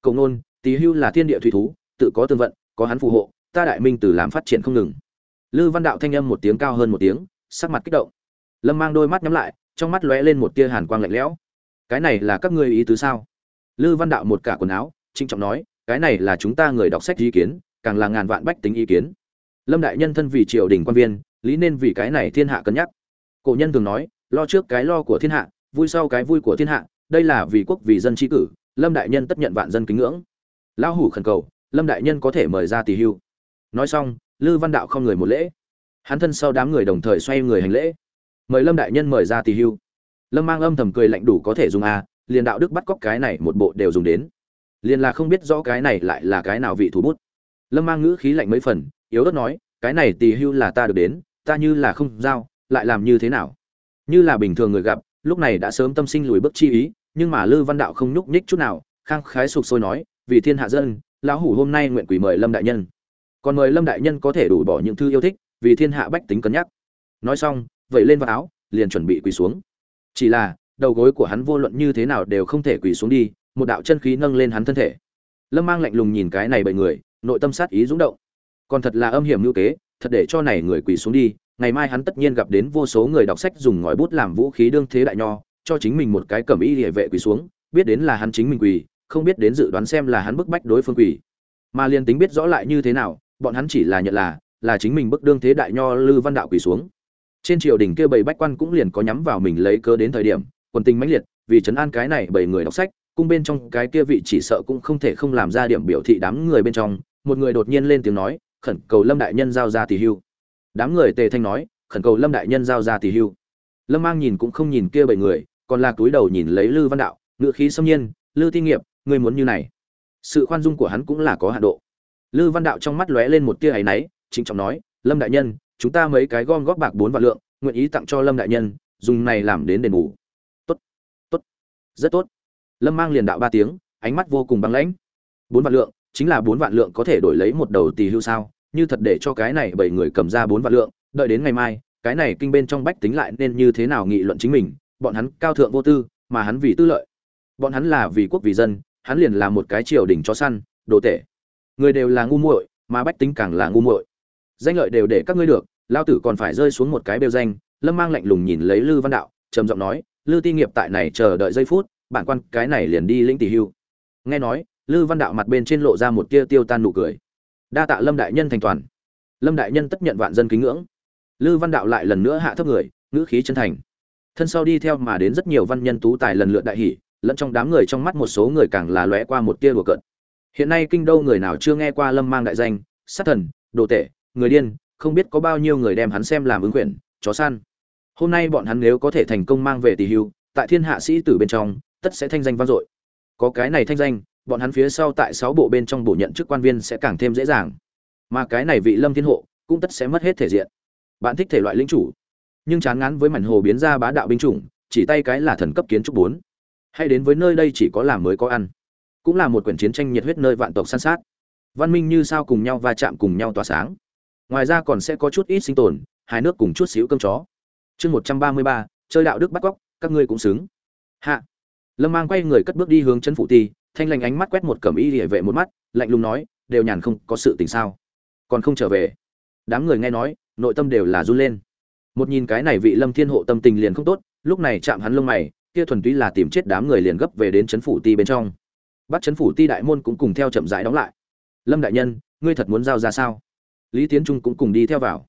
Cộng nôn tỷ hưu là thiên địa thủy thú, tự có tương vận, có hắn phù hộ, ta đại minh từ làm phát triển không ngừng. Lư văn đạo thanh âm một tiếng cao hơn một tiếng, sắc mặt kích động. Lâm mang đôi mắt nhắm lại trong mắt lóe lên một tia hàn quang lạnh lẽo. Cái này là các ngươi ý tứ sao? Lư văn đạo một cả quần áo trinh trọng nói, cái này là chúng ta người đọc sách ý kiến, càng là ngàn vạn bách tính ý kiến. Lâm đại nhân thân vì triều đình quan viên, lý nên vì cái này thiên hạ cân nhắc. Cổ nhân thường nói, lo trước cái lo của thiên hạ, vui sau cái vui của thiên hạ, đây là vì quốc vì dân chi cử, lâm đại nhân tất nhận vạn dân kính ngưỡng. Lão hủ khẩn cầu, lâm đại nhân có thể mời ra tỷ hưu. Nói xong, lư văn đạo không người một lễ. Hắn thân sau đám người đồng thời xoay người hành lễ mời lâm đại nhân mời ra tỷ hưu. Lâm mang âm thầm cười lạnh đủ có thể dùng a à, liền đạo đức bắt cóc cái này một bộ đều dùng đến. Liền là không biết rõ cái này lại là cái nào vị thủ bút. Lâm mang ngữ khí lạnh mấy phần yếu ớt nói cái này tỷ hưu là ta được đến ta như là không giao lại làm như thế nào? Như là bình thường người gặp lúc này đã sớm tâm sinh lùi bước chi ý nhưng mà lư văn đạo không nhúc nhích chút nào khang khái sụp sôi nói vì thiên hạ dân lão hủ hôm nay nguyện quỷ mời lâm đại nhân. Còn mời lâm đại nhân có thể đủ bỏ những thư yêu thích vì thiên hạ bách tính cân nhắc. Nói xong vậy lên vào áo, liền chuẩn bị quỳ xuống. Chỉ là, đầu gối của hắn vô luận như thế nào đều không thể quỳ xuống đi, một đạo chân khí nâng lên hắn thân thể. Lâm mang lạnh lùng nhìn cái này bảy người, nội tâm sát ý rúng động. Còn thật là âm hiểm ngữ kế thật để cho này người quỳ xuống đi, ngày mai hắn tất nhiên gặp đến vô số người đọc sách dùng ngòi bút làm vũ khí đương thế đại nho, cho chính mình một cái cẩm y địa vệ quỳ xuống, biết đến là hắn chính mình quỳ, không biết đến dự đoán xem là hắn bức bách đối phương quỳ. Mà liền tính biết rõ lại như thế nào, bọn hắn chỉ là nhận là là chính mình bức đương thế đại nho lư văn đạo quỳ xuống trên triều đình kia bảy bách quan cũng liền có nhắm vào mình lấy cơ đến thời điểm, quần tình mãnh liệt, vì trấn an cái này bảy người đọc sách, cung bên trong cái kia vị chỉ sợ cũng không thể không làm ra điểm biểu thị đám người bên trong, một người đột nhiên lên tiếng nói, khẩn cầu lâm đại nhân giao ra tỷ hưu. Đám người tề thanh nói, khẩn cầu lâm đại nhân giao ra tỷ hưu. Lâm mang nhìn cũng không nhìn kia bảy người, còn là túi đầu nhìn lấy lư văn đạo, ngự khí xâm nhiên, lư thi nghiệp, ngươi muốn như này? Sự khoan dung của hắn cũng là có hạ độ. Lư văn đạo trong mắt lóe lên một tia áy náy chính trọng nói, lâm đại nhân chúng ta mấy cái gom góp bạc bốn vạn lượng, nguyện ý tặng cho lâm đại nhân, dùng này làm đến đền bù. Tốt tốt, rất tốt. Lâm mang liền đạo ba tiếng, ánh mắt vô cùng băng lãnh. Bốn vạn lượng, chính là bốn vạn lượng có thể đổi lấy một đầu tỳ hưu sao? Như thật để cho cái này bảy người cầm ra bốn vạn lượng, đợi đến ngày mai, cái này kinh bên trong bách tính lại nên như thế nào nghị luận chính mình? Bọn hắn cao thượng vô tư, mà hắn vì tư lợi. Bọn hắn là vì quốc vì dân, hắn liền là một cái triều đình cho săn, đồ tể. Người đều là ngu muội, mà bách tính càng là ngu muội danh lợi đều để các ngươi được, lao tử còn phải rơi xuống một cái bêu danh. Lâm mang lạnh lùng nhìn lấy lư văn đạo, trầm giọng nói, lư ti nghiệp tại này chờ đợi giây phút, bản quan cái này liền đi lĩnh tỷ hưu. Nghe nói, lư văn đạo mặt bên trên lộ ra một tia tiêu tan nụ cười. Đa tạ lâm đại nhân thành toàn. Lâm đại nhân tất nhận vạn dân kính ngưỡng. Lư văn đạo lại lần nữa hạ thấp người, ngữ khí chân thành. Thân sau đi theo mà đến rất nhiều văn nhân tú tài lần lượt đại hỷ lẫn trong đám người trong mắt một số người càng là lóe qua một tia đùa cợt. Hiện nay kinh đô người nào chưa nghe qua lâm mang đại danh, sát thần, đồ tể người điên, không biết có bao nhiêu người đem hắn xem làm ứng quyển, chó săn. Hôm nay bọn hắn nếu có thể thành công mang về tỷ hưu, tại thiên hạ sĩ tử bên trong, tất sẽ thanh danh vang dội. Có cái này thanh danh, bọn hắn phía sau tại sáu bộ bên trong bổ nhận chức quan viên sẽ càng thêm dễ dàng. Mà cái này vị lâm thiên hộ, cũng tất sẽ mất hết thể diện. Bạn thích thể loại linh chủ. Nhưng chán ngán với mảnh hồ biến ra bá đạo binh chủng, chỉ tay cái là thần cấp kiến trúc bốn. Hay đến với nơi đây chỉ có làm mới có ăn. Cũng là một quyển chiến tranh nhiệt huyết nơi vạn tộc săn sát. Văn minh như sao cùng nhau va chạm cùng nhau tỏa sáng ngoài ra còn sẽ có chút ít sinh tồn, hai nước cùng chút xíu cơm chó. Chương một trăm ba mươi ba, chơi đạo đức bắt cóc, các ngươi cũng xứng. Hạ. Lâm mang quay người cất bước đi hướng chân phụ ti thanh lành ánh mắt quét một cẩm y địa vệ một mắt, lạnh lùng nói, đều nhàn không có sự tình sao? Còn không trở về? Đám người nghe nói, nội tâm đều là run lên. Một nhìn cái này vị lâm thiên hộ tâm tình liền không tốt, lúc này chạm hắn lông mày, kia thuần túy là tìm chết đám người liền gấp về đến chấn phủ ti bên trong. Bắt chấn phủ ti đại môn cũng cùng theo chậm rãi đóng lại. Lâm đại nhân, ngươi thật muốn giao ra sao? Lý tiến trung cũng cùng đi theo vào.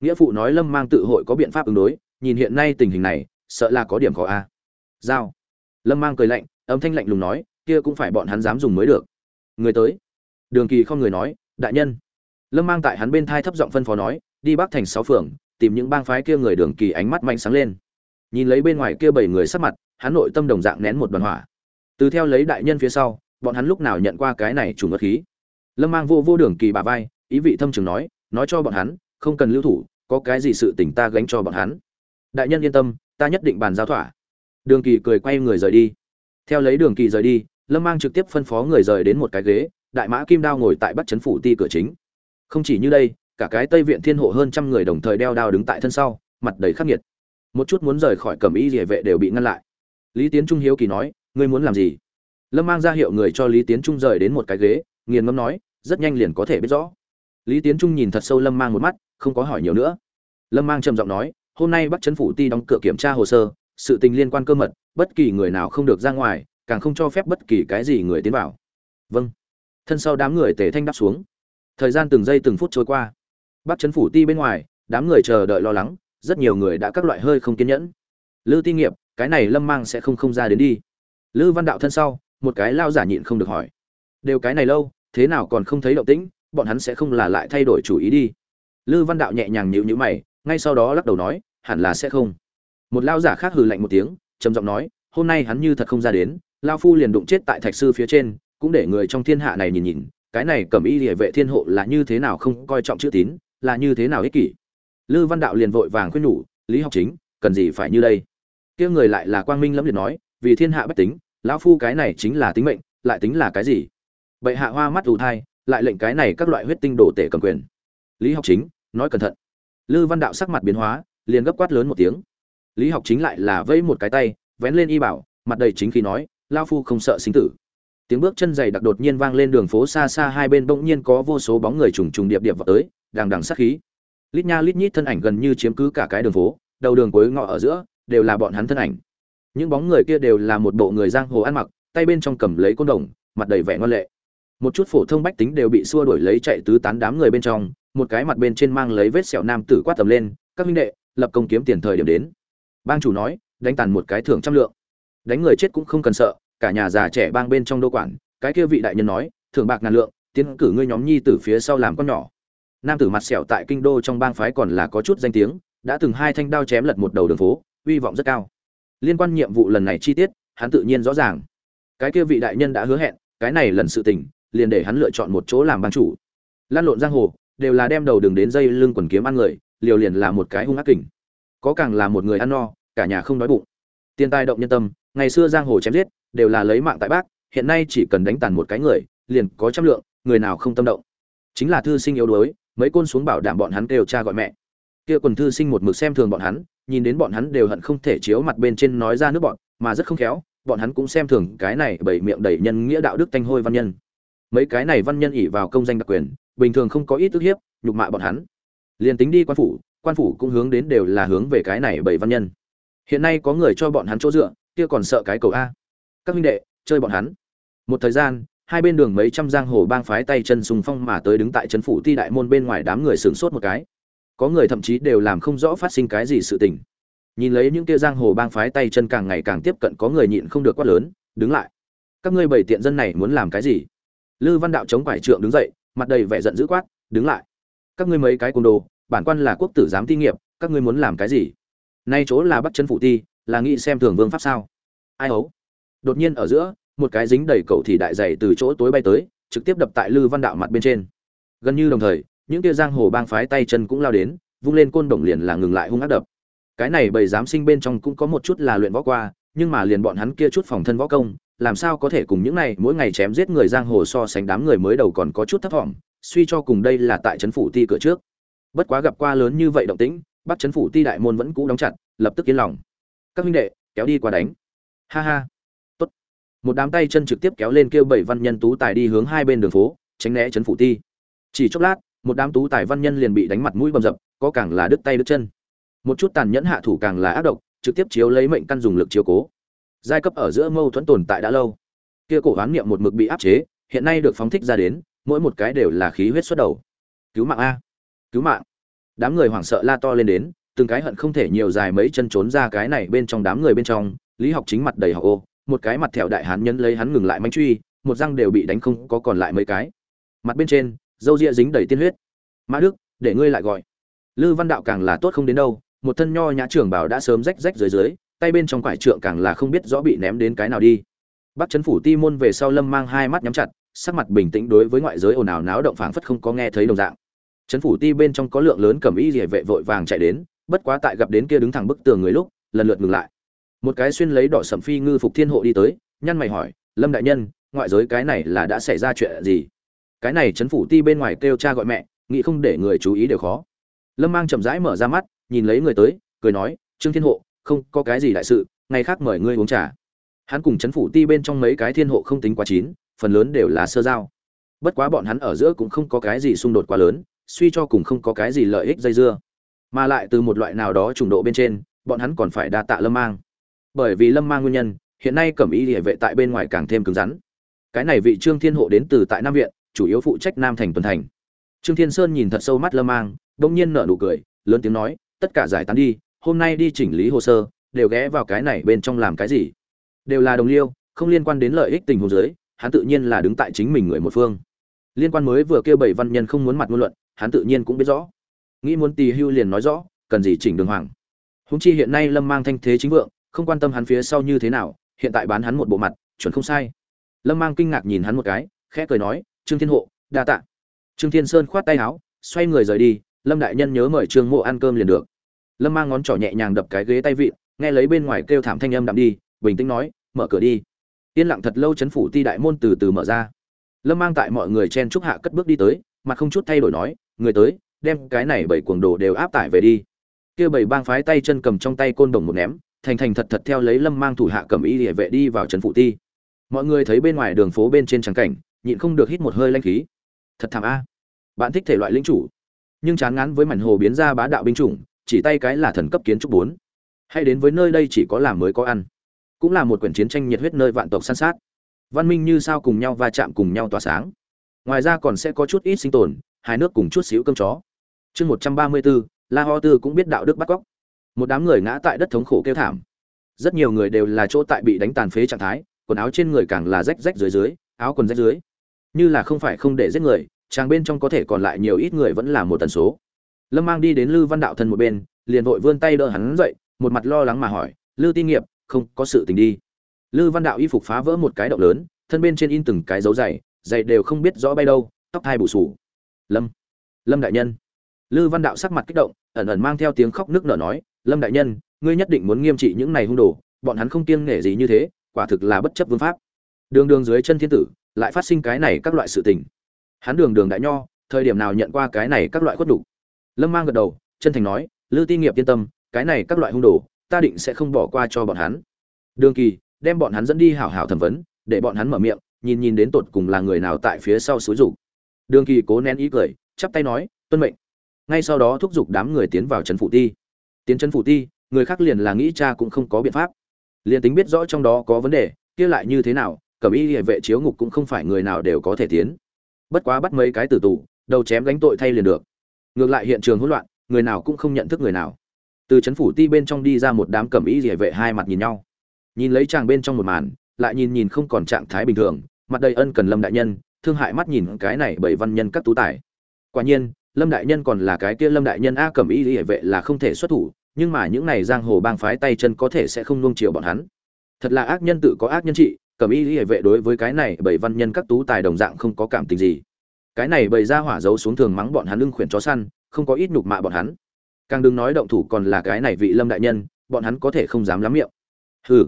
Nghĩa phụ nói lâm mang tự hội có biện pháp ứng đối, nhìn hiện nay tình hình này, sợ là có điểm khó a. Giao. Lâm mang cười lạnh, âm thanh lạnh lùng nói, kia cũng phải bọn hắn dám dùng mới được. Người tới. Đường kỳ không người nói, đại nhân. Lâm mang tại hắn bên thai thấp giọng phân phó nói, đi bắc thành sáu phường, tìm những bang phái kia người. Đường kỳ ánh mắt mạnh sáng lên. Nhìn lấy bên ngoài kia bảy người sắc mặt, hắn nội tâm đồng dạng nén một đoàn hỏa. Từ theo lấy đại nhân phía sau, bọn hắn lúc nào nhận qua cái này trùng ớt khí. Lâm mang vô vô đường kỳ bà vai ý vị thâm trường nói nói cho bọn hắn, không cần lưu thủ, có cái gì sự tình ta gánh cho bọn hắn. Đại nhân yên tâm, ta nhất định bàn giao thỏa. Đường kỳ cười quay người rời đi. Theo lấy đường kỳ rời đi, lâm mang trực tiếp phân phó người rời đến một cái ghế, đại mã kim đao ngồi tại bắt chấn phủ ti cửa chính. Không chỉ như đây, cả cái tây viện thiên hộ hơn trăm người đồng thời đeo đao đứng tại thân sau, mặt đầy khắc nghiệt. Một chút muốn rời khỏi cẩm y địa vệ đều bị ngăn lại. Lý tiến trung hiếu kỳ nói, ngươi muốn làm gì? Lâm mang ra hiệu người cho lý tiến trung rời đến một cái ghế, nghiền ngâm nói, rất nhanh liền có thể biết rõ lý tiến trung nhìn thật sâu lâm mang một mắt, không có hỏi nhiều nữa. Lâm mang trầm giọng nói, hôm nay Bắc chấn phủ ti đóng cửa kiểm tra hồ sơ, sự tình liên quan cơ mật, bất kỳ người nào không được ra ngoài, càng không cho phép bất kỳ cái gì người tiến vào. Vâng. Thân sau đám người tề thanh đáp xuống. Thời gian từng giây từng phút trôi qua. Bắc chấn phủ ti bên ngoài, đám người chờ đợi lo lắng, rất nhiều người đã các loại hơi không kiên nhẫn. Lư ti nghiệp, cái này lâm mang sẽ không không ra đến đi. Lư văn đạo thân sau, một cái lao giả nhịn không được hỏi. Đều cái này lâu, thế nào còn không thấy động tĩnh? Bọn hắn sẽ không là lại thay đổi chủ ý đi. Lư văn đạo nhẹ nhàng nhịu nhữ mày, ngay sau đó lắc đầu nói, hẳn là sẽ không. Một lao giả khác hừ lạnh một tiếng, trầm giọng nói, hôm nay hắn như thật không ra đến lao phu liền đụng chết tại thạch sư phía trên, cũng để người trong thiên hạ này nhìn nhìn, cái này cầm y địa vệ thiên hộ là như thế nào không coi trọng chữ tín, là như thế nào ích kỷ. Lư văn đạo liền vội vàng khuyên nhủ, lý học chính, cần gì phải như đây? Kia người lại là quang minh lẫm liệt nói, vì thiên hạ bất tính, lão phu cái này chính là tính mệnh, lại tính là cái gì? Bệ hạ hoa mắt ù thai lại lệnh cái này các loại huyết tinh đổ tể cầm quyền. Lý học chính nói cẩn thận. Lư văn đạo sắc mặt biến hóa, liền gấp quát lớn một tiếng. Lý học chính lại là vẫy một cái tay, vén lên y bảo, mặt đầy chính khi nói lao phu không sợ sinh tử. Tiếng bước chân dày đặc đột nhiên vang lên đường phố xa xa, hai bên bỗng nhiên có vô số bóng người trùng trùng điệp điệp vào tới, đằng đằng sát khí. Lít nha lít nhít thân ảnh gần như chiếm cứ cả cái đường phố, đầu đường cuối ngõ ở giữa đều là bọn hắn thân ảnh. Những bóng người kia đều là một bộ người giang hồ ăn mặc, tay bên trong cầm lấy côn đồng, mặt đầy vẻ ngoan lệ một chút phổ thông bách tính đều bị xua đuổi lấy chạy tứ tán đám người bên trong, một cái mặt bên trên mang lấy vết sẹo nam tử quát tầm lên, các minh đệ, lập công kiếm tiền thời điểm đến. Bang chủ nói, đánh tàn một cái thưởng trăm lượng. Đánh người chết cũng không cần sợ, cả nhà già trẻ bang bên trong đô quản, cái kia vị đại nhân nói, thưởng bạc ngàn lượng, tiến cử ngươi nhóm nhi tử phía sau làm con nhỏ. Nam tử mặt sẹo tại kinh đô trong bang phái còn là có chút danh tiếng, đã từng hai thanh đao chém lật một đầu đường phố, uy vọng rất cao. Liên quan nhiệm vụ lần này chi tiết, hắn tự nhiên rõ ràng. Cái kia vị đại nhân đã hứa hẹn, cái này lần sự tình liền để hắn lựa chọn một chỗ làm bang chủ. Lan lộn giang hồ, đều là đem đầu đường đến dây lưng quần kiếm ăn người, liều liền là một cái hung ác kình. Có càng là một người ăn no, cả nhà không đói bụng. Tiền tài động nhân tâm, ngày xưa giang hồ chém giết, đều là lấy mạng tại bác, hiện nay chỉ cần đánh tàn một cái người, liền có trăm lượng, người nào không tâm động. Chính là thư sinh yếu đuối, mấy côn xuống bảo đảm bọn hắn kêu cha gọi mẹ. Kia quần thư sinh một mực xem thường bọn hắn, nhìn đến bọn hắn đều hận không thể chiếu mặt bên trên nói ra nước bọn, mà rất không khéo, bọn hắn cũng xem thường cái này bởi miệng đầy nhân nghĩa đạo đức tanh hôi văn nhân mấy cái này văn nhân ỉ vào công danh đặc quyền, bình thường không có ít tức hiếp, nhục mạ bọn hắn. Liền tính đi quan phủ quan phủ cũng hướng đến đều là hướng về cái này bảy văn nhân. Hiện nay có người cho bọn hắn chỗ dựa, kia còn sợ cái cầu a. Các huynh đệ, chơi bọn hắn. Một thời gian, hai bên đường mấy trăm giang hồ bang phái tay chân sùng phong mà tới đứng tại trấn phủ ti đại môn bên ngoài đám người sửng sốt một cái. Có người thậm chí đều làm không rõ phát sinh cái gì sự tình. Nhìn lấy những kia giang hồ bang phái tay chân càng ngày càng tiếp cận, có người nhịn không được quát lớn, đứng lại. Các ngươi bảy tiện dân này muốn làm cái gì? Lư văn đạo chống quải trượng đứng dậy, mặt đầy vẻ giận dữ quát, đứng lại. Các ngươi mấy cái côn đồ, bản quan là quốc tử giám ti nghiệp, các ngươi muốn làm cái gì? Nay chỗ là bắt chân phủ ti, là nghĩ xem thường vương pháp sao? Ai ấu đột nhiên ở giữa, một cái dính đầy cậu thì đại dày từ chỗ tối bay tới, trực tiếp đập tại lư văn đạo mặt bên trên. Gần như đồng thời, những kia giang hồ bang phái tay chân cũng lao đến, vung lên côn đồng liền là ngừng lại hung ác đập. Cái này bầy giám sinh bên trong cũng có một chút là luyện võ qua, nhưng mà liền bọn hắn kia chút phòng thân võ công làm sao có thể cùng những này, mỗi ngày chém giết người giang hồ so sánh đám người mới đầu còn có chút thấp thỏm, suy cho cùng đây là tại trấn phủ ti cửa trước. Bất quá gặp qua lớn như vậy động tĩnh bắt trấn phủ ti đại môn vẫn cũ đóng chặt, lập tức yên lòng. Các huynh đệ, kéo đi qua đánh. Ha ha. Tốt. Một đám tay chân trực tiếp kéo lên kêu bảy văn nhân tú tài đi hướng hai bên đường phố, tránh né trấn phủ ti. Chỉ chốc lát, một đám tú tài văn nhân liền bị đánh mặt mũi bầm dập, có càng là đứt tay đứt chân. Một chút tàn nhẫn hạ thủ càng là ác độc, trực tiếp chiếu lấy mệnh căn dùng lực chiếu cố giai cấp ở giữa mâu thuẫn tồn tại đã lâu. Kia cổ hoán niệm một mực bị áp chế, hiện nay được phóng thích ra đến, mỗi một cái đều là khí huyết xuất đầu. Cứu mạng a. Cứu mạng. Đám người hoảng sợ la to lên đến, từng cái hận không thể nhiều dài mấy chân trốn ra cái này bên trong đám người bên trong, lý học chính mặt đầy học ô một cái mặt thẹo đại hán nhấn lấy hắn ngừng lại manh truy, một răng đều bị đánh không có còn lại mấy cái. Mặt bên trên, dâu ria dính đầy tiên huyết. Mã đức, để ngươi lại gọi. Lư văn đạo càng là tốt không đến đâu, một thân nho nhã trưởng bảo đã sớm rách rách dưới dưới tay bên trong quải trượng càng là không biết rõ bị ném đến cái nào đi. Bắc chấn phủ ti môn về sau lâm mang hai mắt nhắm chặt, sắc mặt bình tĩnh đối với ngoại giới ồn ào náo động phảng phất không có nghe thấy đồng dạng. Chấn phủ ti bên trong có lượng lớn cầm y rỉa vệ vội vàng chạy đến, bất quá tại gặp đến kia đứng thẳng bức tường người lúc, lần lượt ngừng lại. Một cái xuyên lấy đỏ sẩm phi ngư phục thiên hộ đi tới, nhăn mày hỏi, lâm đại nhân, ngoại giới cái này là đã xảy ra chuyện gì? Cái này chấn phủ ti bên ngoài kêu cha gọi mẹ, nghĩ không để người chú ý đều khó. Lâm mang chậm rãi mở ra mắt, nhìn lấy người tới, cười nói, trương thiên hộ không có cái gì đại sự, ngày khác mời ngươi uống trà. Hắn cùng chấn phủ ti bên trong mấy cái thiên hộ không tính quá chín, phần lớn đều là sơ giao. Bất quá bọn hắn ở giữa cũng không có cái gì xung đột quá lớn, suy cho cùng không có cái gì lợi ích dây dưa. Mà lại từ một loại nào đó trùng độ bên trên, bọn hắn còn phải đa tạ lâm mang. Bởi vì lâm mang nguyên nhân, hiện nay cẩm y địa vệ tại bên ngoài càng thêm cứng rắn. Cái này vị trương thiên hộ đến từ tại nam viện, chủ yếu phụ trách nam thành tuần thành. Trương thiên sơn nhìn thật sâu mắt lâm mang đông nhiên nở nụ cười, lớn tiếng nói, tất cả giải tán đi hôm nay đi chỉnh lý hồ sơ, đều ghé vào cái này bên trong làm cái gì? Đều là đồng liêu, không liên quan đến lợi ích tình huống dưới, hắn tự nhiên là đứng tại chính mình người một phương. Liên quan mới vừa kêu bảy văn nhân không muốn mặt ngôn luận, hắn tự nhiên cũng biết rõ. Nghĩ muốn tì hưu liền nói rõ, cần gì chỉnh đường hoàng. Húng chi hiện nay lâm mang thanh thế chính vượng, không quan tâm hắn phía sau như thế nào, hiện tại bán hắn một bộ mặt, chuẩn không sai. Lâm mang kinh ngạc nhìn hắn một cái, khẽ cười nói, trương thiên hộ, đa tạ. Trương thiên sơn khoát tay áo, xoay người rời đi, lâm đại nhân nhớ mời trương mộ ăn cơm liền được lâm mang ngón trỏ nhẹ nhàng đập cái ghế tay vịn, nghe lấy bên ngoài kêu thảm thanh âm đạm đi, bình tĩnh nói, mở cửa đi. Yên lặng thật lâu chấn phủ ti đại môn từ từ mở ra. Lâm mang tại mọi người chen trúc hạ cất bước đi tới, mặt không chút thay đổi nói, người tới, đem cái này bảy cuồng đồ đều áp tải về đi. Kia bảy bang phái tay chân cầm trong tay côn đồng một ném, thành thành thật thật theo lấy lâm mang thủ hạ cầm y địa vệ đi vào trấn phủ ti. Mọi người thấy bên ngoài đường phố bên trên trắng cảnh, nhịn không được hít một hơi lanh khí. Thật thảm a. Bạn thích thể loại lính chủ. Nhưng chán ngán với mảnh hồ biến ra bá đạo binh chủng chỉ tay cái là thần cấp kiến trúc bốn. Hay đến với nơi đây chỉ có làm mới có ăn. Cũng là một quyển chiến tranh nhiệt huyết nơi vạn tộc săn sát. Văn minh như sao cùng nhau va chạm cùng nhau tỏa sáng. Ngoài ra còn sẽ có chút ít sinh tồn hai nước cùng chút xíu cơm chó. Chương một trăm ba mươi bốn, la ho tư cũng biết đạo đức bắt cóc. Một đám người ngã tại đất thống khổ kêu thảm. Rất nhiều người đều là chỗ tại bị đánh tàn phế trạng thái, quần áo trên người càng là rách rách dưới dưới, áo quần rách dưới. Như là không phải không để giết người, chàng bên trong có thể còn lại nhiều ít người vẫn là một tần số lâm mang đi đến lư văn đạo thân một bên, liền vội vươn tay đỡ hắn dậy, một mặt lo lắng mà hỏi, lư tin nghiệp, không có sự tình đi. Lư văn đạo y phục phá vỡ một cái động lớn, thân bên trên in từng cái dấu dày dày đều không biết rõ bay đâu, tóc hai bù sù lâm lâm đại nhân. Lư văn đạo sắc mặt kích động, ẩn ẩn mang theo tiếng khóc nước nở nói, lâm đại nhân, ngươi nhất định muốn nghiêm trị những này hung đồ, bọn hắn không kiêng nể gì như thế, quả thực là bất chấp vương pháp. Đường đường dưới chân thiên tử, lại phát sinh cái này các loại sự tình. Hắn đường đường đại nho, thời điểm nào nhận qua cái này các loại khuất đủ lâm mang gật đầu, chân thành nói, lư ti nghiệp yên tâm, cái này các loại hung đồ, ta định sẽ không bỏ qua cho bọn hắn. Đường kỳ đem bọn hắn dẫn đi hảo hảo thẩm vấn, để bọn hắn mở miệng, nhìn nhìn đến tột cùng là người nào tại phía sau xúi rủ đường kỳ cố nén ý cười, chắp tay nói, tuân mệnh. Ngay sau đó thúc giục đám người tiến vào trấn phủ ti. Tiến trấn phủ ti, người khác liền là nghĩ cha cũng không có biện pháp. Liền tính biết rõ trong đó có vấn đề, kia lại như thế nào, cẩm y hệ vệ chiếu ngục cũng không phải người nào đều có thể tiến. Bất quá bắt mấy cái tử tù, đầu chém gánh tội thay liền được ngược lại hiện trường hỗn loạn, người nào cũng không nhận thức người nào. Từ trấn phủ ti bên trong đi ra một đám cẩm y hệ vệ hai mặt nhìn nhau. Nhìn lấy chàng bên trong một màn, lại nhìn nhìn không còn trạng thái bình thường, mặt đầy ân cần lâm đại nhân, thương hại mắt nhìn cái này bởi văn nhân các tú tài. Quả nhiên, lâm đại nhân còn là cái kia lâm đại nhân a cẩm y hệ vệ là không thể xuất thủ, nhưng mà những này giang hồ bang phái tay chân có thể sẽ không nuông chiều bọn hắn. Thật là ác nhân tự có ác nhân trị, cẩm y hệ vệ đối với cái này bảy văn nhân các tú tài đồng dạng không có cảm tình gì cái này bày ra hỏa dấu xuống thường mắng bọn hắn lưng khuyển chó săn, không có ít nhục mạ bọn hắn. Càng đừng nói động thủ còn là cái này vị lâm đại nhân, bọn hắn có thể không dám lắm miệng. Hừ.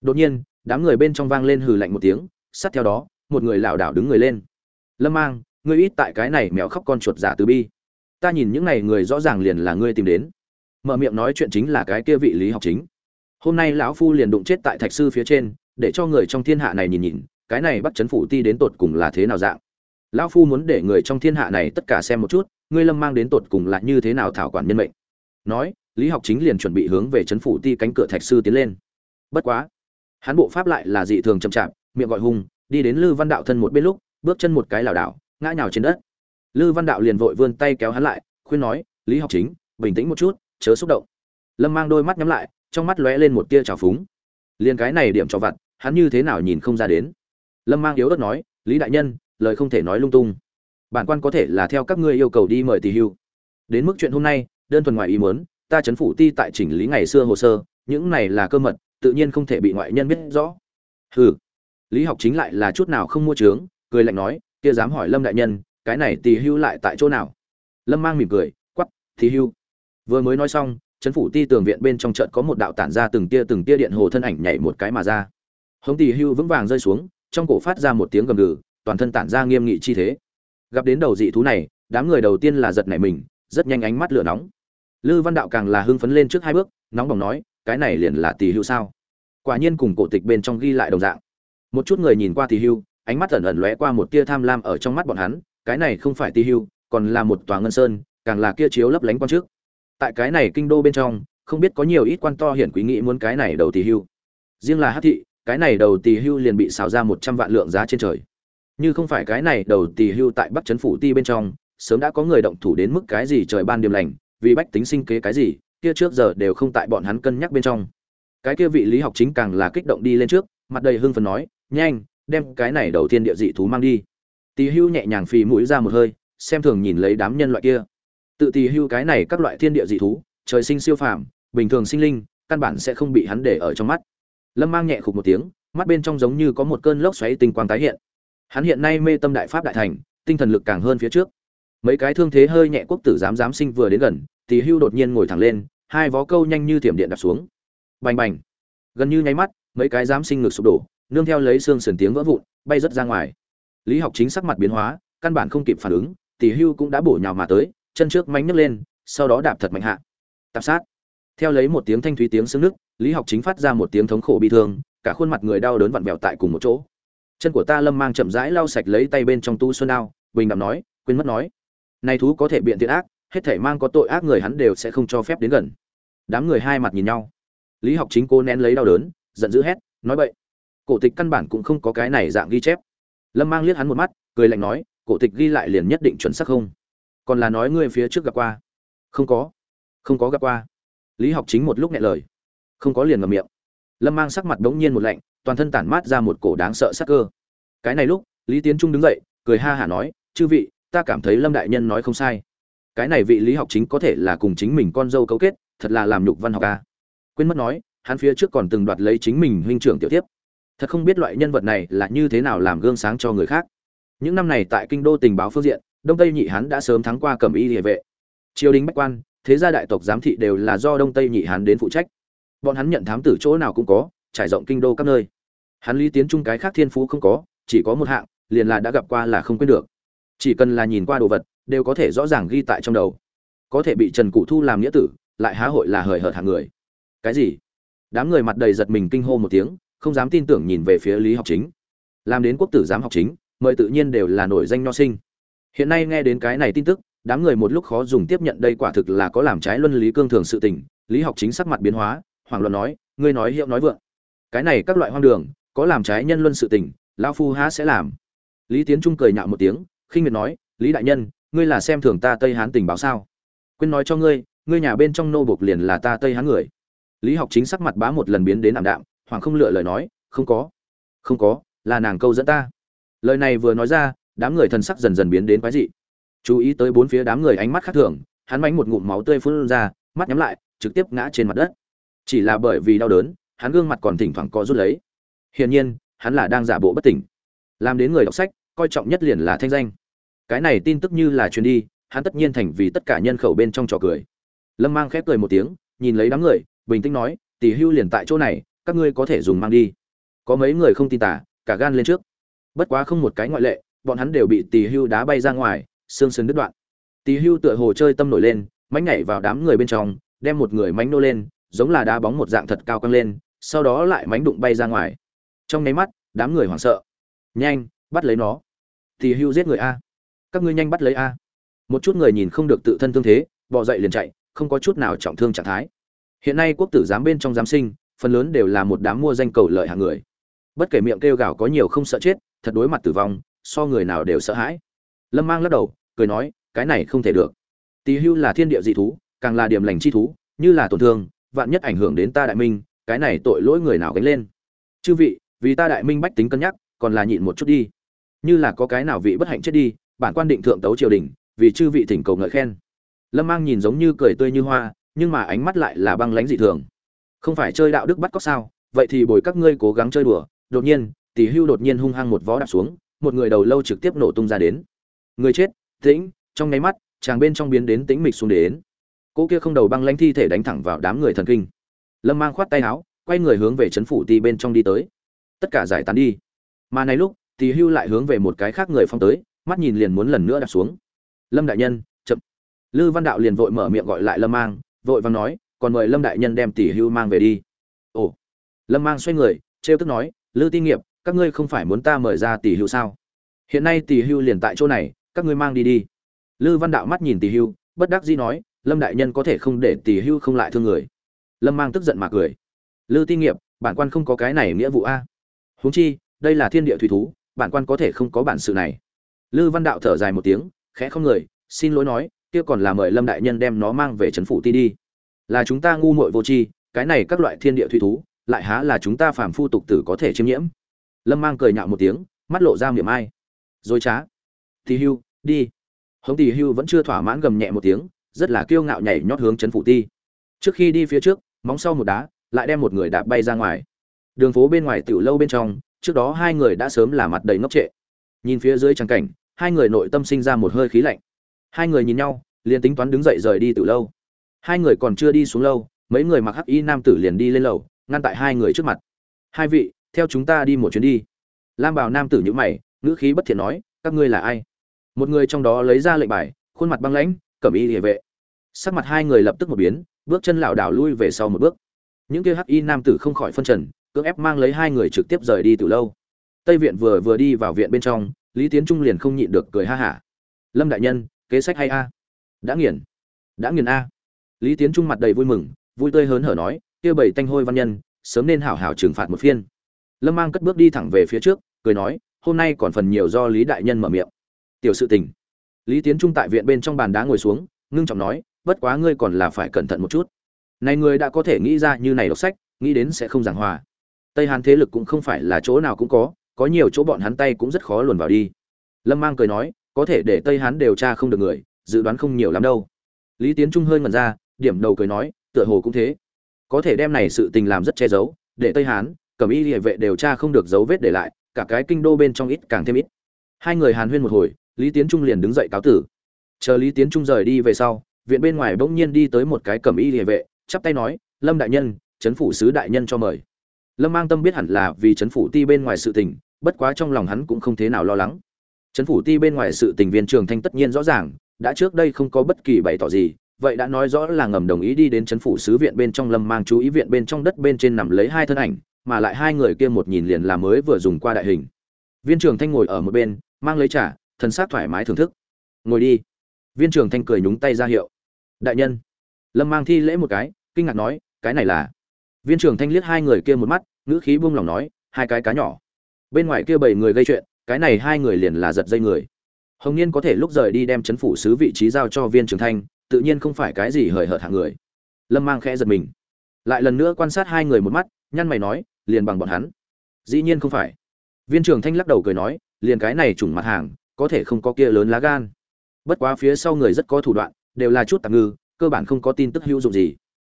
Đột nhiên, đám người bên trong vang lên hừ lạnh một tiếng, sát theo đó, một người lảo đảo đứng người lên. Lâm mang, ngươi ít tại cái này mèo khóc con chuột giả từ bi. Ta nhìn những này người rõ ràng liền là ngươi tìm đến. Mở miệng nói chuyện chính là cái kia vị lý học chính. Hôm nay lão phu liền đụng chết tại thạch sư phía trên, để cho người trong thiên hạ này nhìn nhìn, cái này bắt chấn phủ ti đến tột cùng là thế nào dạng? Lão phu muốn để người trong thiên hạ này tất cả xem một chút, ngươi lâm mang đến tột cùng là như thế nào thảo quản nhân mệnh? Nói, lý học chính liền chuẩn bị hướng về chấn phủ ti cánh cửa thạch sư tiến lên. Bất quá, hắn bộ pháp lại là dị thường chậm chạp, miệng gọi hùng, đi đến lư văn đạo thân một bên lúc, bước chân một cái lảo đảo, ngã nhào trên đất. Lư văn đạo liền vội vươn tay kéo hắn lại, khuyên nói, lý học chính, bình tĩnh một chút, chớ xúc động. Lâm mang đôi mắt nhắm lại, trong mắt lóe lên một tia trào phúng. Liền cái này điểm cho vặt, hắn như thế nào nhìn không ra đến. Lâm mang yếu ớt nói, lý đại nhân lời không thể nói lung tung. Bản quan có thể là theo các ngươi yêu cầu đi mời tỷ hưu. Đến mức chuyện hôm nay, đơn thuần ngoài ý muốn, ta chấn phủ ti tại chỉnh lý ngày xưa hồ sơ, những này là cơ mật, tự nhiên không thể bị ngoại nhân biết rõ. Hừ. Lý học chính lại là chút nào không mua trướng cười lạnh nói, kia dám hỏi lâm đại nhân, cái này tỳ hưu lại tại chỗ nào? Lâm mang mỉm cười quắp tỳ hưu. Vừa mới nói xong, chấn phủ ti tường viện bên trong trận có một đạo tản ra từng tia từng tia điện hồ thân ảnh nhảy một cái mà ra. Hống tỳ hưu vững vàng rơi xuống, trong cổ phát ra một tiếng gầm gừ toàn thân tản ra nghiêm nghị chi thế. Gặp đến đầu dị thú này, đám người đầu tiên là giật nảy mình, rất nhanh ánh mắt lửa nóng. Lư văn đạo càng là hưng phấn lên trước hai bước, nóng bỏng nói, cái này liền là tỳ hưu sao? Quả nhiên cùng cổ tịch bên trong ghi lại đồng dạng. Một chút người nhìn qua tỳ hưu, ánh mắt ẩn ẩn lóe qua một tia tham lam ở trong mắt bọn hắn, cái này không phải tỳ hưu, còn là một tòa ngân sơn, càng là kia chiếu lấp lánh quan trước. Tại cái này kinh đô bên trong, không biết có nhiều ít quan to hiển quý nghĩ muốn cái này đầu tỳ hưu. Riêng là hát thị, cái này đầu tỳ hưu liền bị xào ra một trăm vạn lượng giá trên trời như không phải cái này đầu tỳ hưu tại bắc trấn phủ ti bên trong, sớm đã có người động thủ đến mức cái gì trời ban điềm lành, vì bách tính sinh kế cái gì, kia trước giờ đều không tại bọn hắn cân nhắc bên trong. Cái kia vị lý học chính càng là kích động đi lên trước, mặt đầy hưng phấn nói, nhanh, đem cái này đầu tiên địa dị thú mang đi. Tỳ hưu nhẹ nhàng phì mũi ra một hơi, xem thường nhìn lấy đám nhân loại kia. Tự tỳ hưu cái này các loại thiên địa dị thú, trời sinh siêu phàm, bình thường sinh linh, căn bản sẽ không bị hắn để ở trong mắt. Lâm mang nhẹ khục một tiếng, mắt bên trong giống như có một cơn lốc xoáy tinh quang tái hiện hắn hiện nay mê tâm đại pháp đại thành, tinh thần lực càng hơn phía trước. Mấy cái thương thế hơi nhẹ quốc tử dám dám sinh vừa đến gần, tỳ hưu đột nhiên ngồi thẳng lên, hai vó câu nhanh như thiểm điện đạp xuống. Bành bành. Gần như nháy mắt, mấy cái dám sinh ngực sụp đổ, nương theo lấy xương sườn tiếng vỡ vụn, bay rất ra ngoài. Lý học chính sắc mặt biến hóa, căn bản không kịp phản ứng, tỳ hưu cũng đã bổ nhào mà tới, chân trước mánh nhấc lên, sau đó đạp thật mạnh hạ. Tạp sát. Theo lấy một tiếng thanh thúy tiếng xương nước lý học chính phát ra một tiếng thống khổ bi thương, cả khuôn mặt người đau đớn vặn vẹo tại cùng một chỗ chân của ta lâm mang chậm rãi lau sạch lấy tay bên trong tu xuân đao bình đạm nói, quên mất nói. Này thú có thể biện thiện ác, hết thể mang có tội ác người hắn đều sẽ không cho phép đến gần. Đám người hai mặt nhìn nhau. Lý học chính cô nén lấy đau đớn, giận dữ hét, nói vậy cổ tịch căn bản cũng không có cái này dạng ghi chép. Lâm mang liếc hắn một mắt, cười lạnh nói, cổ tịch ghi lại liền nhất định chuẩn xác không? Còn là nói ngươi phía trước gặp qua. Không có. Không có gặp qua. Lý học chính một lúc nhẹ lời. Không có liền ngầm miệng. Lâm mang sắc mặt đ ố n g nhiên một lạnh toàn thân tản mát ra một cổ đáng sợ sắc cơ. Cái này lúc, lý tiến trung đứng dậy, cười ha hả nói, chư vị, ta cảm thấy lâm đại nhân nói không sai. Cái này vị lý học chính có thể là cùng chính mình con dâu cấu kết, thật là làm nhục văn học ca quên mất nói, hắn phía trước còn từng đoạt lấy chính mình huynh trưởng tiểu tiếp thật không biết loại nhân vật này là như thế nào làm gương sáng cho người khác. Những năm này tại kinh đô tình báo phương diện, đông tây nhị hán đã sớm thắng qua cẩm y địa vệ. Triều đình bách quan, thế gia đại tộc giám thị đều là do đông tây nhị hán đến phụ trách. Bọn hắn nhận thám tử chỗ nào cũng có trải rộng kinh đô các nơi. Hắn lý tiến trung cái khác thiên phú không có, chỉ có một hạng, liền là đã gặp qua là không quên được. Chỉ cần là nhìn qua đồ vật, đều có thể rõ ràng ghi tại trong đầu. Có thể bị trần cụ thu làm nghĩa tử, lại há hội là hời hợt hàng người. Cái gì? Đám người mặt đầy giật mình kinh hô một tiếng, không dám tin tưởng nhìn về phía lý học chính. Làm đến quốc tử giám học chính, mời tự nhiên đều là nổi danh nho sinh. Hiện nay nghe đến cái này tin tức, đám người một lúc khó dùng tiếp nhận đây quả thực là có làm trái luân lý cương thường sự tình. Lý học chính sắc mặt biến hóa hoàng luận nói, ngươi nói hiệu nói vượng cái này các loại hoang đường, có làm trái nhân luân sự tình, lão phu há sẽ làm. Lý tiến trung cười nhạo một tiếng, khinh miệt nói, lý đại nhân, ngươi là xem thường ta tây hán tình báo sao? Quên nói cho ngươi ngươi nhà bên trong nô bộc liền là ta tây hán người. Lý học chính sắc mặt bá một lần biến đến ảm đạm, hoàng không lựa lời nói, không có không có, là nàng câu dẫn ta. Lời này vừa nói ra, đám người thần sắc dần dần biến đến quái dị. Chú ý tới bốn phía đám người ánh mắt khác thường, hắn bánh một ngụm máu tươi phun ra, mắt nhắm lại, trực tiếp ngã trên mặt đất. Chỉ là bởi vì đau đớn hắn gương mặt còn thỉnh thoảng co rút lấy. Hiển nhiên, hắn là đang giả bộ bất tỉnh. Làm đến người đọc sách, coi trọng nhất liền là thanh danh. Cái này tin tức như là truyền đi, hắn tất nhiên thành vì tất cả nhân khẩu bên trong trò cười. Lâm mang khép cười một tiếng, nhìn lấy đám người, bình tĩnh nói, tỷ hưu liền tại chỗ này, các ngươi có thể dùng mang đi. Có mấy người không tin tả, cả gan lên trước. Bất quá không một cái ngoại lệ, bọn hắn đều bị tỷ hưu đá bay ra ngoài, xương sườn đứt đoạn. Tỷ hưu tựa hồ chơi tâm nổi lên, mánh nhảy vào đám người bên trong, đem một người mánh nô lên, giống là đá bóng một dạng thật cao căng lên sau đó lại mánh đụng bay ra ngoài. Trong nháy mắt, đám người hoảng sợ. Nhanh, bắt lấy nó. Thì hưu giết người a. Các ngươi nhanh bắt lấy a. Một chút người nhìn không được tự thân thương thế, bò dậy liền chạy, không có chút nào trọng thương trạng thái. Hiện nay quốc tử giám bên trong giám sinh, phần lớn đều là một đám mua danh cầu lợi hàng người. Bất kể miệng kêu gào có nhiều không sợ chết, thật đối mặt tử vong, so người nào đều sợ hãi. Lâm mang lắc đầu, cười nói, cái này không thể được. Tỳ hưu là thiên địa dị thú, càng là điểm lành chi thú, như là tổn thương, vạn nhất ảnh hưởng đến ta đại minh cái này tội lỗi người nào gánh lên. Chư vị, vì ta đại minh bách tính cân nhắc, còn là nhịn một chút đi. Như là có cái nào vị bất hạnh chết đi, bản quan định thượng tấu triều đình, vì chư vị thỉnh cầu ngợi khen. Lâm mang nhìn giống như cười tươi như hoa, nhưng mà ánh mắt lại là băng lãnh dị thường. Không phải chơi đạo đức bắt cóc sao? Vậy thì bồi các ngươi cố gắng chơi đùa. Đột nhiên tỷ hưu đột nhiên hung hăng một vó đạp xuống, một người đầu lâu trực tiếp nổ tung ra đến. Người chết, tĩnh, trong nháy mắt, chàng bên trong biến đến tĩnh mịch xuống đến. Cỗ kia không đầu băng lãnh thi thể đánh thẳng vào đám người thần kinh lâm mang khoát tay áo, quay người hướng về trấn phủ ti bên trong đi tới. Tất cả giải tán đi. Mà này lúc tỷ hưu lại hướng về một cái khác người phong tới, mắt nhìn liền muốn lần nữa đặt xuống. Lâm đại nhân, chậm. Lư văn đạo liền vội mở miệng gọi lại lâm mang, vội vàng nói, còn mời lâm đại nhân đem tỷ hưu mang về đi. Ồ. Lâm mang xoay người, trêu tức nói, lư ti nghiệp, các ngươi không phải muốn ta mời ra tỷ hưu sao? Hiện nay tỷ hưu liền tại chỗ này, các ngươi mang đi đi. Lư văn đạo mắt nhìn tỷ hưu, bất đắc dĩ nói, lâm đại nhân có thể không để tỷ hưu không lại thương người lâm mang tức giận mà cười. Lư ti nghiệp, bản quan không có cái này nghĩa vụ a. Huống chi, đây là thiên địa thủy thú, bản quan có thể không có bản sự này. Lư văn đạo thở dài một tiếng, khẽ không người, xin lỗi nói, kia còn là mời lâm đại nhân đem nó mang về trấn phủ ti đi. Là chúng ta ngu muội vô tri, cái này các loại thiên địa thủy thú, lại há là chúng ta phàm phu tục tử có thể chiêm nhiễm. Lâm mang cười nhạo một tiếng, mắt lộ ra miệng ai. Dối trá. Thì hưu, đi. Hống thì hưu vẫn chưa thỏa mãn gầm nhẹ một tiếng, rất là kiêu ngạo nhảy nhót hướng trấn phủ ti. Trước khi đi phía trước móng sau một đá, lại đem một người đạp bay ra ngoài. Đường phố bên ngoài tiểu lâu bên trong, trước đó hai người đã sớm là mặt đầy ngốc trệ. Nhìn phía dưới trang cảnh, hai người nội tâm sinh ra một hơi khí lạnh. Hai người nhìn nhau, liền tính toán đứng dậy rời đi từ lâu. Hai người còn chưa đi xuống lâu, mấy người mặc hắc y nam tử liền đi lên lầu, ngăn tại hai người trước mặt. Hai vị, theo chúng ta đi một chuyến đi. Lam bảo nam tử nhữ mày, ngữ khí bất thiện nói, các ngươi là ai? Một người trong đó lấy ra lệnh bài, khuôn mặt băng lãnh, cẩm y địa vệ. Sắc mặt hai người lập tức một biến bước chân lảo đảo lui về sau một bước. Những kia hắc y nam tử không khỏi phân trần, cưỡng ép mang lấy hai người trực tiếp rời đi từ lâu. Tây viện vừa vừa đi vào viện bên trong, lý tiến trung liền không nhịn được cười ha hả. Lâm đại nhân, kế sách hay a? Đã nghiền đã nghiền a. Lý tiến trung mặt đầy vui mừng, vui tươi hớn hở nói, kia bảy tanh hôi văn nhân, sớm nên hảo hảo trừng phạt một phiên. Lâm mang cất bước đi thẳng về phía trước, cười nói, hôm nay còn phần nhiều do lý đại nhân mở miệng. Tiểu sự tình. Lý tiến trung tại viện bên trong bàn đá ngồi xuống, ngưng trọng nói bất quá ngươi còn là phải cẩn thận một chút. Này ngươi đã có thể nghĩ ra như này đọc sách, nghĩ đến sẽ không giảng hòa. Tây hàn thế lực cũng không phải là chỗ nào cũng có có nhiều chỗ bọn hắn tay cũng rất khó luồn vào đi. Lâm mang cười nói, có thể để tây hán điều tra không được người, dự đoán không nhiều lắm đâu. Lý tiến trung hơi ngẩn ra, điểm đầu cười nói, tựa hồ cũng thế. Có thể đem này sự tình làm rất che giấu, để tây hán cẩm y địa vệ điều tra không được dấu vết để lại, cả cái kinh đô bên trong ít càng thêm ít. Hai người hàn huyên một hồi, lý tiến trung liền đứng dậy cáo tử. Chờ lý tiến trung rời đi về sau viện bên ngoài bỗng nhiên đi tới một cái cẩm y địa vệ, chắp tay nói, lâm đại nhân, chấn phủ sứ đại nhân cho mời. Lâm mang tâm biết hẳn là vì chấn phủ ti bên ngoài sự tình, bất quá trong lòng hắn cũng không thế nào lo lắng. Chấn phủ ti bên ngoài sự tình viên trường thanh tất nhiên rõ ràng, đã trước đây không có bất kỳ bày tỏ gì, vậy đã nói rõ là ngầm đồng ý đi đến chấn phủ sứ viện bên trong lâm mang chú ý viện bên trong đất bên trên nằm lấy hai thân ảnh, mà lại hai người kia một nhìn liền là mới vừa dùng qua đại hình. Viên trường thanh ngồi ở một bên, mang lấy trà, thần sát thoải mái thưởng thức. Ngồi đi. Viên trường thanh cười nhúng tay ra hiệu đại nhân. Lâm mang thi lễ một cái, kinh ngạc nói, cái này là. Viên trưởng thanh liếc hai người kia một mắt, ngữ khí buông lòng nói, hai cái cá nhỏ. Bên ngoài kia bảy người gây chuyện, cái này hai người liền là giật dây người. Hồng niên có thể lúc rời đi đem chấn phủ sứ vị trí giao cho viên trưởng thanh, tự nhiên không phải cái gì hời hợt hạng người. Lâm mang khẽ giật mình. Lại lần nữa quan sát hai người một mắt, nhăn mày nói, liền bằng bọn hắn. Dĩ nhiên không phải. Viên trưởng thanh lắc đầu cười nói, liền cái này trùng mặt hàng, có thể không có kia lớn lá gan. Bất quá phía sau người rất có thủ đoạn đều là chút tạm ngư, cơ bản không có tin tức hữu dụng gì.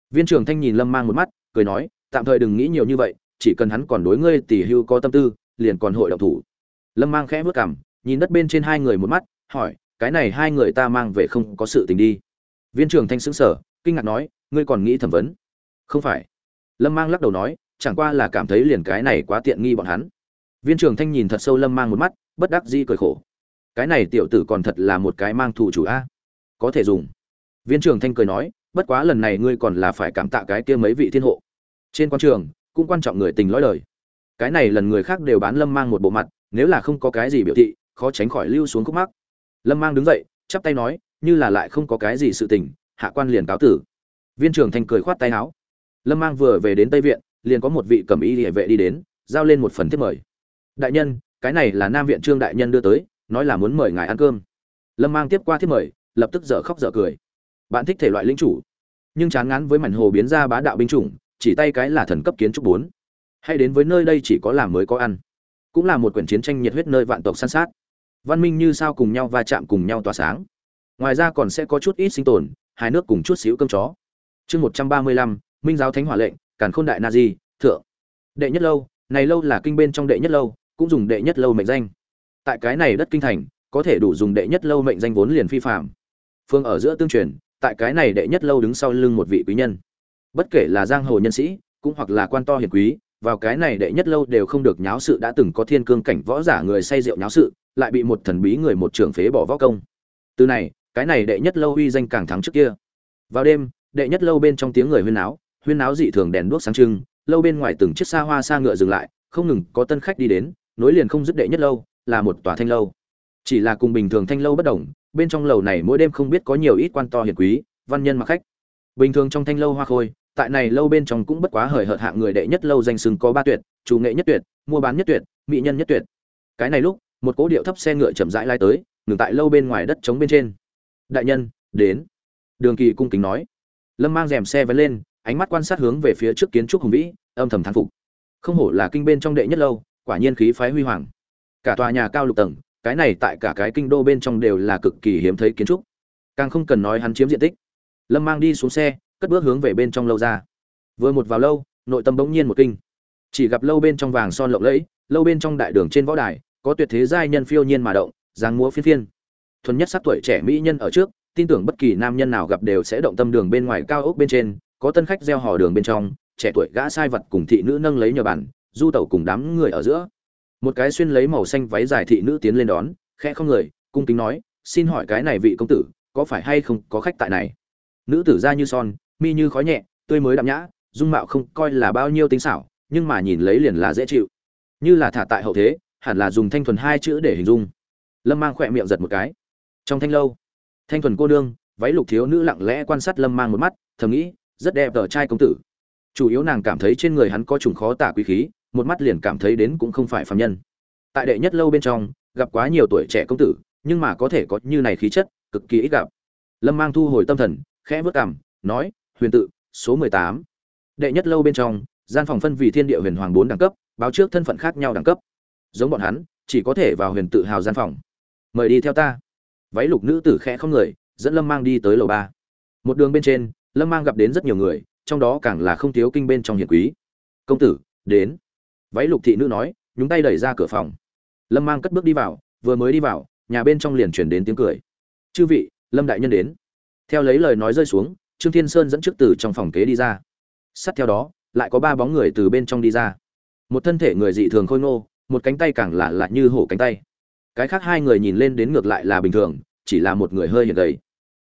Viên trưởng thanh nhìn lâm mang một mắt, cười nói, tạm thời đừng nghĩ nhiều như vậy, chỉ cần hắn còn đối ngươi tỷ hưu có tâm tư, liền còn hội động thủ. Lâm mang khẽ vớt cảm nhìn đất bên trên hai người một mắt, hỏi, cái này hai người ta mang về không có sự tình đi. Viên trưởng thanh sững sở kinh ngạc nói, ngươi còn nghĩ thẩm vấn? Không phải. Lâm mang lắc đầu nói, chẳng qua là cảm thấy liền cái này quá tiện nghi bọn hắn. Viên trưởng thanh nhìn thật sâu lâm mang một mắt, bất đắc dĩ cười khổ. Cái này tiểu tử còn thật là một cái mang thủ chủ a có thể dùng. Viên trưởng thanh cười nói, bất quá lần này ngươi còn là phải cảm tạ cái kia mấy vị thiên hộ. Trên quan trường, cũng quan trọng người tình lõi lời cái này lần người khác đều bán lâm mang một bộ mặt, nếu là không có cái gì biểu thị, khó tránh khỏi lưu xuống khúc mắc. Lâm mang đứng dậy, chắp tay nói, như là lại không có cái gì sự tình, hạ quan liền cáo tử. Viên trưởng thanh cười khoát tay áo. Lâm mang vừa về đến tây viện, liền có một vị cầm y địa vệ đi đến, giao lên một phần thiết mời. Đại nhân, cái này là nam viện trương đại nhân đưa tới, nói là muốn mời ngài ăn cơm. Lâm mang tiếp qua thiết mời lập tức dở khóc dở cười. Bạn thích thể loại linh chủ, nhưng chán ngán với mảnh hồ biến ra bá đạo binh chủng, chỉ tay cái là thần cấp kiến trúc bốn. Hay đến với nơi đây chỉ có làm mới có ăn. Cũng là một quyển chiến tranh nhiệt huyết nơi vạn tộc săn sát. Văn minh như sao cùng nhau va chạm cùng nhau tỏa sáng. Ngoài ra còn sẽ có chút ít sinh tồn hai nước cùng chút xíu cơm chó. Chương một trăm ba mươi lăm, minh giáo thánh hỏa lệnh, càn khôn đại na di, thượng. Đệ nhất lâu, này lâu là kinh bên trong đệ nhất lâu, cũng dùng đệ nhất lâu mệnh danh. Tại cái này đất kinh thành, có thể đủ dùng đệ nhất lâu mệnh danh vốn liền phi phạm phương ở giữa tương truyền, tại cái này đệ nhất lâu đứng sau lưng một vị quý nhân. Bất kể là giang hồ nhân sĩ, cũng hoặc là quan to hiền quý, vào cái này đệ nhất lâu đều không được nháo sự đã từng có thiên cương cảnh võ giả người say rượu nháo sự, lại bị một thần bí người một trưởng phế bỏ võ công. Từ này, cái này đệ nhất lâu uy danh càng thắng trước kia. Vào đêm, đệ nhất lâu bên trong tiếng người huyên náo huyên náo dị thường đèn đuốc sáng trưng, lâu bên ngoài từng chiếc xa hoa xa ngựa dừng lại, không ngừng có tân khách đi đến, nối liền không dứt đệ nhất lâu, là một tòa thanh lâu chỉ là cùng bình thường thanh lâu bất đồng, bên trong lầu này mỗi đêm không biết có nhiều ít quan to hiền quý, văn nhân mặc khách. Bình thường trong thanh lâu hoa khôi, tại này lâu bên trong cũng bất quá hời hợt hạng người đệ nhất lâu danh sừng có ba tuyệt, chủ nghệ nhất tuyệt, mua bán nhất tuyệt, mỹ nhân nhất tuyệt. Cái này lúc, một cỗ điệu thấp xe ngựa chậm rãi lai tới, ngừng tại lâu bên ngoài đất trống bên trên. Đại nhân, đến. Đường kỳ cung kính nói. Lâm mang rèm xe vén lên, ánh mắt quan sát hướng về phía trước kiến trúc hùng vĩ, âm thầm thán phục. Không hổ là kinh bên trong đệ nhất lâu, quả nhiên khí phái huy hoàng. Cả tòa nhà cao lục tầng cái này tại cả cái kinh đô bên trong đều là cực kỳ hiếm thấy kiến trúc. Càng không cần nói hắn chiếm diện tích. Lâm mang đi xuống xe, cất bước hướng về bên trong lâu ra. Vừa một vào lâu, nội tâm bỗng nhiên một kinh. Chỉ gặp lâu bên trong vàng son lộng lẫy, lâu bên trong đại đường trên võ đài, có tuyệt thế giai nhân phiêu nhiên mà động, dáng múa phiên phiên. Thuần nhất sắc tuổi trẻ mỹ nhân ở trước, tin tưởng bất kỳ nam nhân nào gặp đều sẽ động tâm đường bên ngoài cao ốc bên trên, có tân khách gieo hò đường bên trong, trẻ tuổi gã sai vật cùng thị nữ nâng lấy nhờ bản du tẩu cùng đám người ở giữa một cái xuyên lấy màu xanh váy dài thị nữ tiến lên đón, khẽ không người, cung kính nói, xin hỏi cái này vị công tử, có phải hay không có khách tại này? Nữ tử da như son, mi như khói nhẹ, tươi mới đạm nhã, dung mạo không coi là bao nhiêu tính xảo, nhưng mà nhìn lấy liền là dễ chịu. Như là thả tại hậu thế, hẳn là dùng thanh thuần hai chữ để hình dung. Lâm mang khỏe miệng giật một cái. Trong thanh lâu, thanh thuần cô nương, váy lục thiếu nữ lặng lẽ quan sát lâm mang một mắt, thầm nghĩ, rất đẹp tờ trai công tử. Chủ yếu nàng cảm thấy trên người hắn có trùng khó tả quý khí một mắt liền cảm thấy đến cũng không phải phạm nhân. Tại đệ nhất lâu bên trong, gặp quá nhiều tuổi trẻ công tử, nhưng mà có thể có như này khí chất, cực kỳ ít gặp. Lâm mang thu hồi tâm thần, khẽ vớt cảm nói, huyền tự, số mười tám. Đệ nhất lâu bên trong, gian phòng phân vì thiên địa huyền hoàng bốn đẳng cấp, báo trước thân phận khác nhau đẳng cấp. Giống bọn hắn, chỉ có thể vào huyền tự hào gian phòng. Mời đi theo ta. Váy lục nữ tử khẽ không người, dẫn lâm mang đi tới lầu ba. Một đường bên trên, lâm mang gặp đến rất nhiều người, trong đó càng là không thiếu kinh bên trong hiền quý. Công tử, đến váy lục thị nữ nói, nhúng tay đẩy ra cửa phòng. Lâm mang cất bước đi vào, vừa mới đi vào, nhà bên trong liền chuyển đến tiếng cười. Chư vị, lâm đại nhân đến. Theo lấy lời nói rơi xuống, trương thiên sơn dẫn trước từ trong phòng kế đi ra. Sát theo đó, lại có ba bóng người từ bên trong đi ra. Một thân thể người dị thường khôi ngô, một cánh tay càng là lạ như hổ cánh tay. Cái khác hai người nhìn lên đến ngược lại là bình thường, chỉ là một người hơi hiền gầy.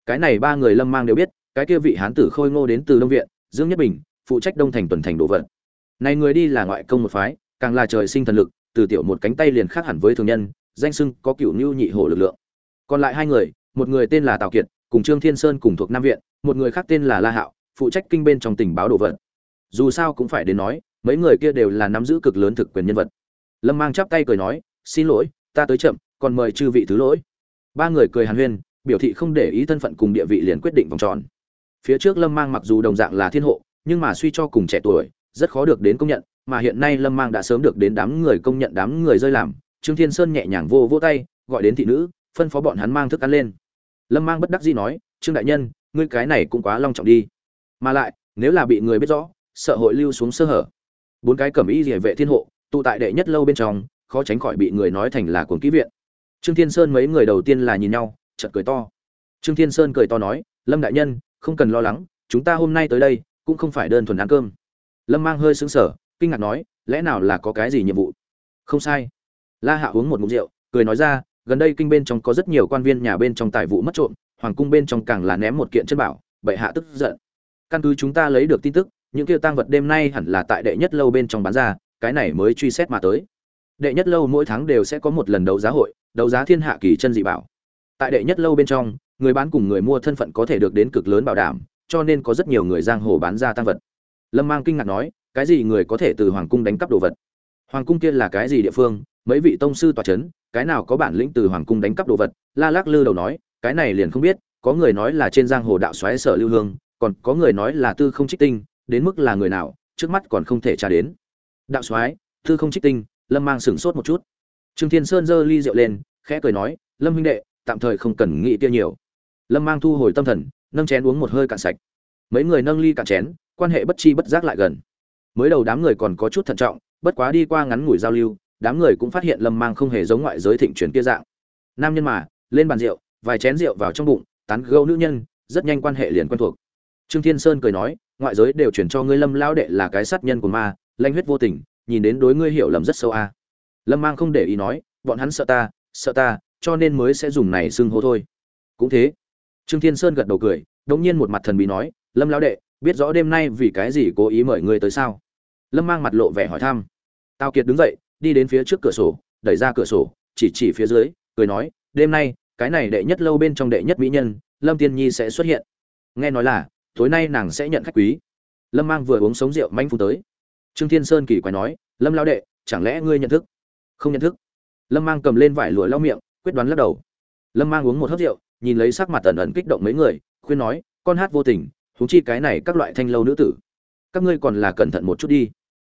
Cái này ba người lâm mang đều biết, cái kia vị hán tử khôi ngô đến từ đông viện, dương nhất bình, phụ trách đông thành tuần thành đồ vật này người đi là ngoại công một phái, càng là trời sinh thần lực, từ tiểu một cánh tay liền khác hẳn với thường nhân, danh sưng có cựu nhu nhị hổ lực lượng. Còn lại hai người, một người tên là tào kiệt, cùng trương thiên sơn cùng thuộc nam viện, một người khác tên là la hạo, phụ trách kinh bên trong tình báo đồ vật. Dù sao cũng phải đến nói, mấy người kia đều là nắm giữ cực lớn thực quyền nhân vật. Lâm mang chắp tay cười nói, xin lỗi, ta tới chậm, còn mời chư vị thứ lỗi. Ba người cười hàn huyên, biểu thị không để ý thân phận cùng địa vị liền quyết định vòng tròn. Phía trước lâm mang mặc dù đồng dạng là thiên hộ, nhưng mà suy cho cùng trẻ tuổi rất khó được đến công nhận, mà hiện nay lâm mang đã sớm được đến đám người công nhận đám người rơi làm. Trương thiên sơn nhẹ nhàng vô vô tay, gọi đến thị nữ, phân phó bọn hắn mang thức ăn lên. Lâm mang bất đắc dĩ nói, trương đại nhân, ngươi cái này cũng quá long trọng đi. Mà lại, nếu là bị người biết rõ, sợ hội lưu xuống sơ hở. Bốn cái cẩm y liễu vệ thiên hộ, tụ tại đệ nhất lâu bên trong, khó tránh khỏi bị người nói thành là cuồng kỹ viện. Trương thiên sơn mấy người đầu tiên là nhìn nhau, chợt cười to. Trương thiên sơn cười to nói, lâm đại nhân, không cần lo lắng, chúng ta hôm nay tới đây, cũng không phải đơn thuần ăn cơm lâm mang hơi sững sờ, kinh ngạc nói, lẽ nào là có cái gì nhiệm vụ? Không sai. La hạ uống một ngụm rượu, cười nói ra, gần đây kinh bên trong có rất nhiều quan viên nhà bên trong tài vụ mất trộm, hoàng cung bên trong càng là ném một kiện chân bảo, bệ hạ tức giận. Căn cứ chúng ta lấy được tin tức, những kia tang vật đêm nay hẳn là tại đệ nhất lâu bên trong bán ra, cái này mới truy xét mà tới. Đệ nhất lâu mỗi tháng đều sẽ có một lần đấu giá hội, đấu giá thiên hạ kỳ chân dị bảo. Tại đệ nhất lâu bên trong, người bán cùng người mua thân phận có thể được đến cực lớn bảo đảm, cho nên có rất nhiều người giang hồ bán ra tăng vật lâm mang kinh ngạc nói, cái gì người có thể từ hoàng cung đánh cắp đồ vật? Hoàng cung kia là cái gì địa phương? Mấy vị tông sư tòa c h ấ n cái nào có bản lĩnh từ hoàng cung đánh cắp đồ vật? La lắc lư đầu nói, cái này liền không biết, có người nói là trên giang hồ đạo xoáy sở lưu hương, còn có người nói là tư không trích tinh, đến mức là người nào, trước mắt còn không thể trả đến. Đạo xoáy, tư không trích tinh, lâm mang sửng sốt một chút. Trương thiên sơn giơ ly rượu lên, khẽ cười nói, lâm huynh đệ, tạm thời không cần nghĩ kia nhiều. Lâm mang thu hồi tâm thần, nâng chén uống một hơi cạn sạch. Mấy người nâng ly cạn chén quan hệ bất chi bất giác lại gần. Mới đầu đám người còn có chút thận trọng, bất quá đi qua ngắn ngủi giao lưu, đám người cũng phát hiện lâm mang không hề giống ngoại giới thịnh truyền kia dạng. Nam nhân mà, lên bàn rượu, vài chén rượu vào trong bụng, tán gâu nữ nhân, rất nhanh quan hệ liền quen thuộc. Trương thiên sơn cười nói, ngoại giới đều chuyển cho ngươi lâm lao đệ là cái sát nhân của ma, lanh huyết vô tình, nhìn đến đối ngươi hiểu lầm rất sâu a. Lâm mang không để ý nói, bọn hắn sợ ta sợ ta, cho nên mới sẽ dùng này xưng hô thôi. Cũng thế. Trương thiên sơn gật đầu cười đống nhiên một mặt thần bí nói, lâm lão đệ biết rõ đêm nay vì cái gì cố ý mời ngươi tới sao? Lâm mang mặt lộ vẻ hỏi thăm. Tào kiệt đứng dậy, đi đến phía trước cửa sổ, đẩy ra cửa sổ, chỉ chỉ phía dưới, cười nói, đêm nay, cái này đệ nhất lâu bên trong đệ nhất mỹ nhân, lâm tiên nhi sẽ xuất hiện. Nghe nói là, tối nay nàng sẽ nhận khách quý. Lâm mang vừa uống sống rượu manh phu tới. Trương thiên sơn kỳ quái nói, lâm lao đệ, chẳng lẽ ngươi nhận thức? Không nhận thức. Lâm mang cầm lên vải lụa lau miệng, quyết đoán lắc đầu. Lâm mang uống một hớp rượu, nhìn lấy sắc mặt ẩn ẩn kích động mấy người, khuyên nói, con hát vô tình huống chi cái này các loại thanh lâu nữ tử. Các ngươi còn là cẩn thận một chút đi.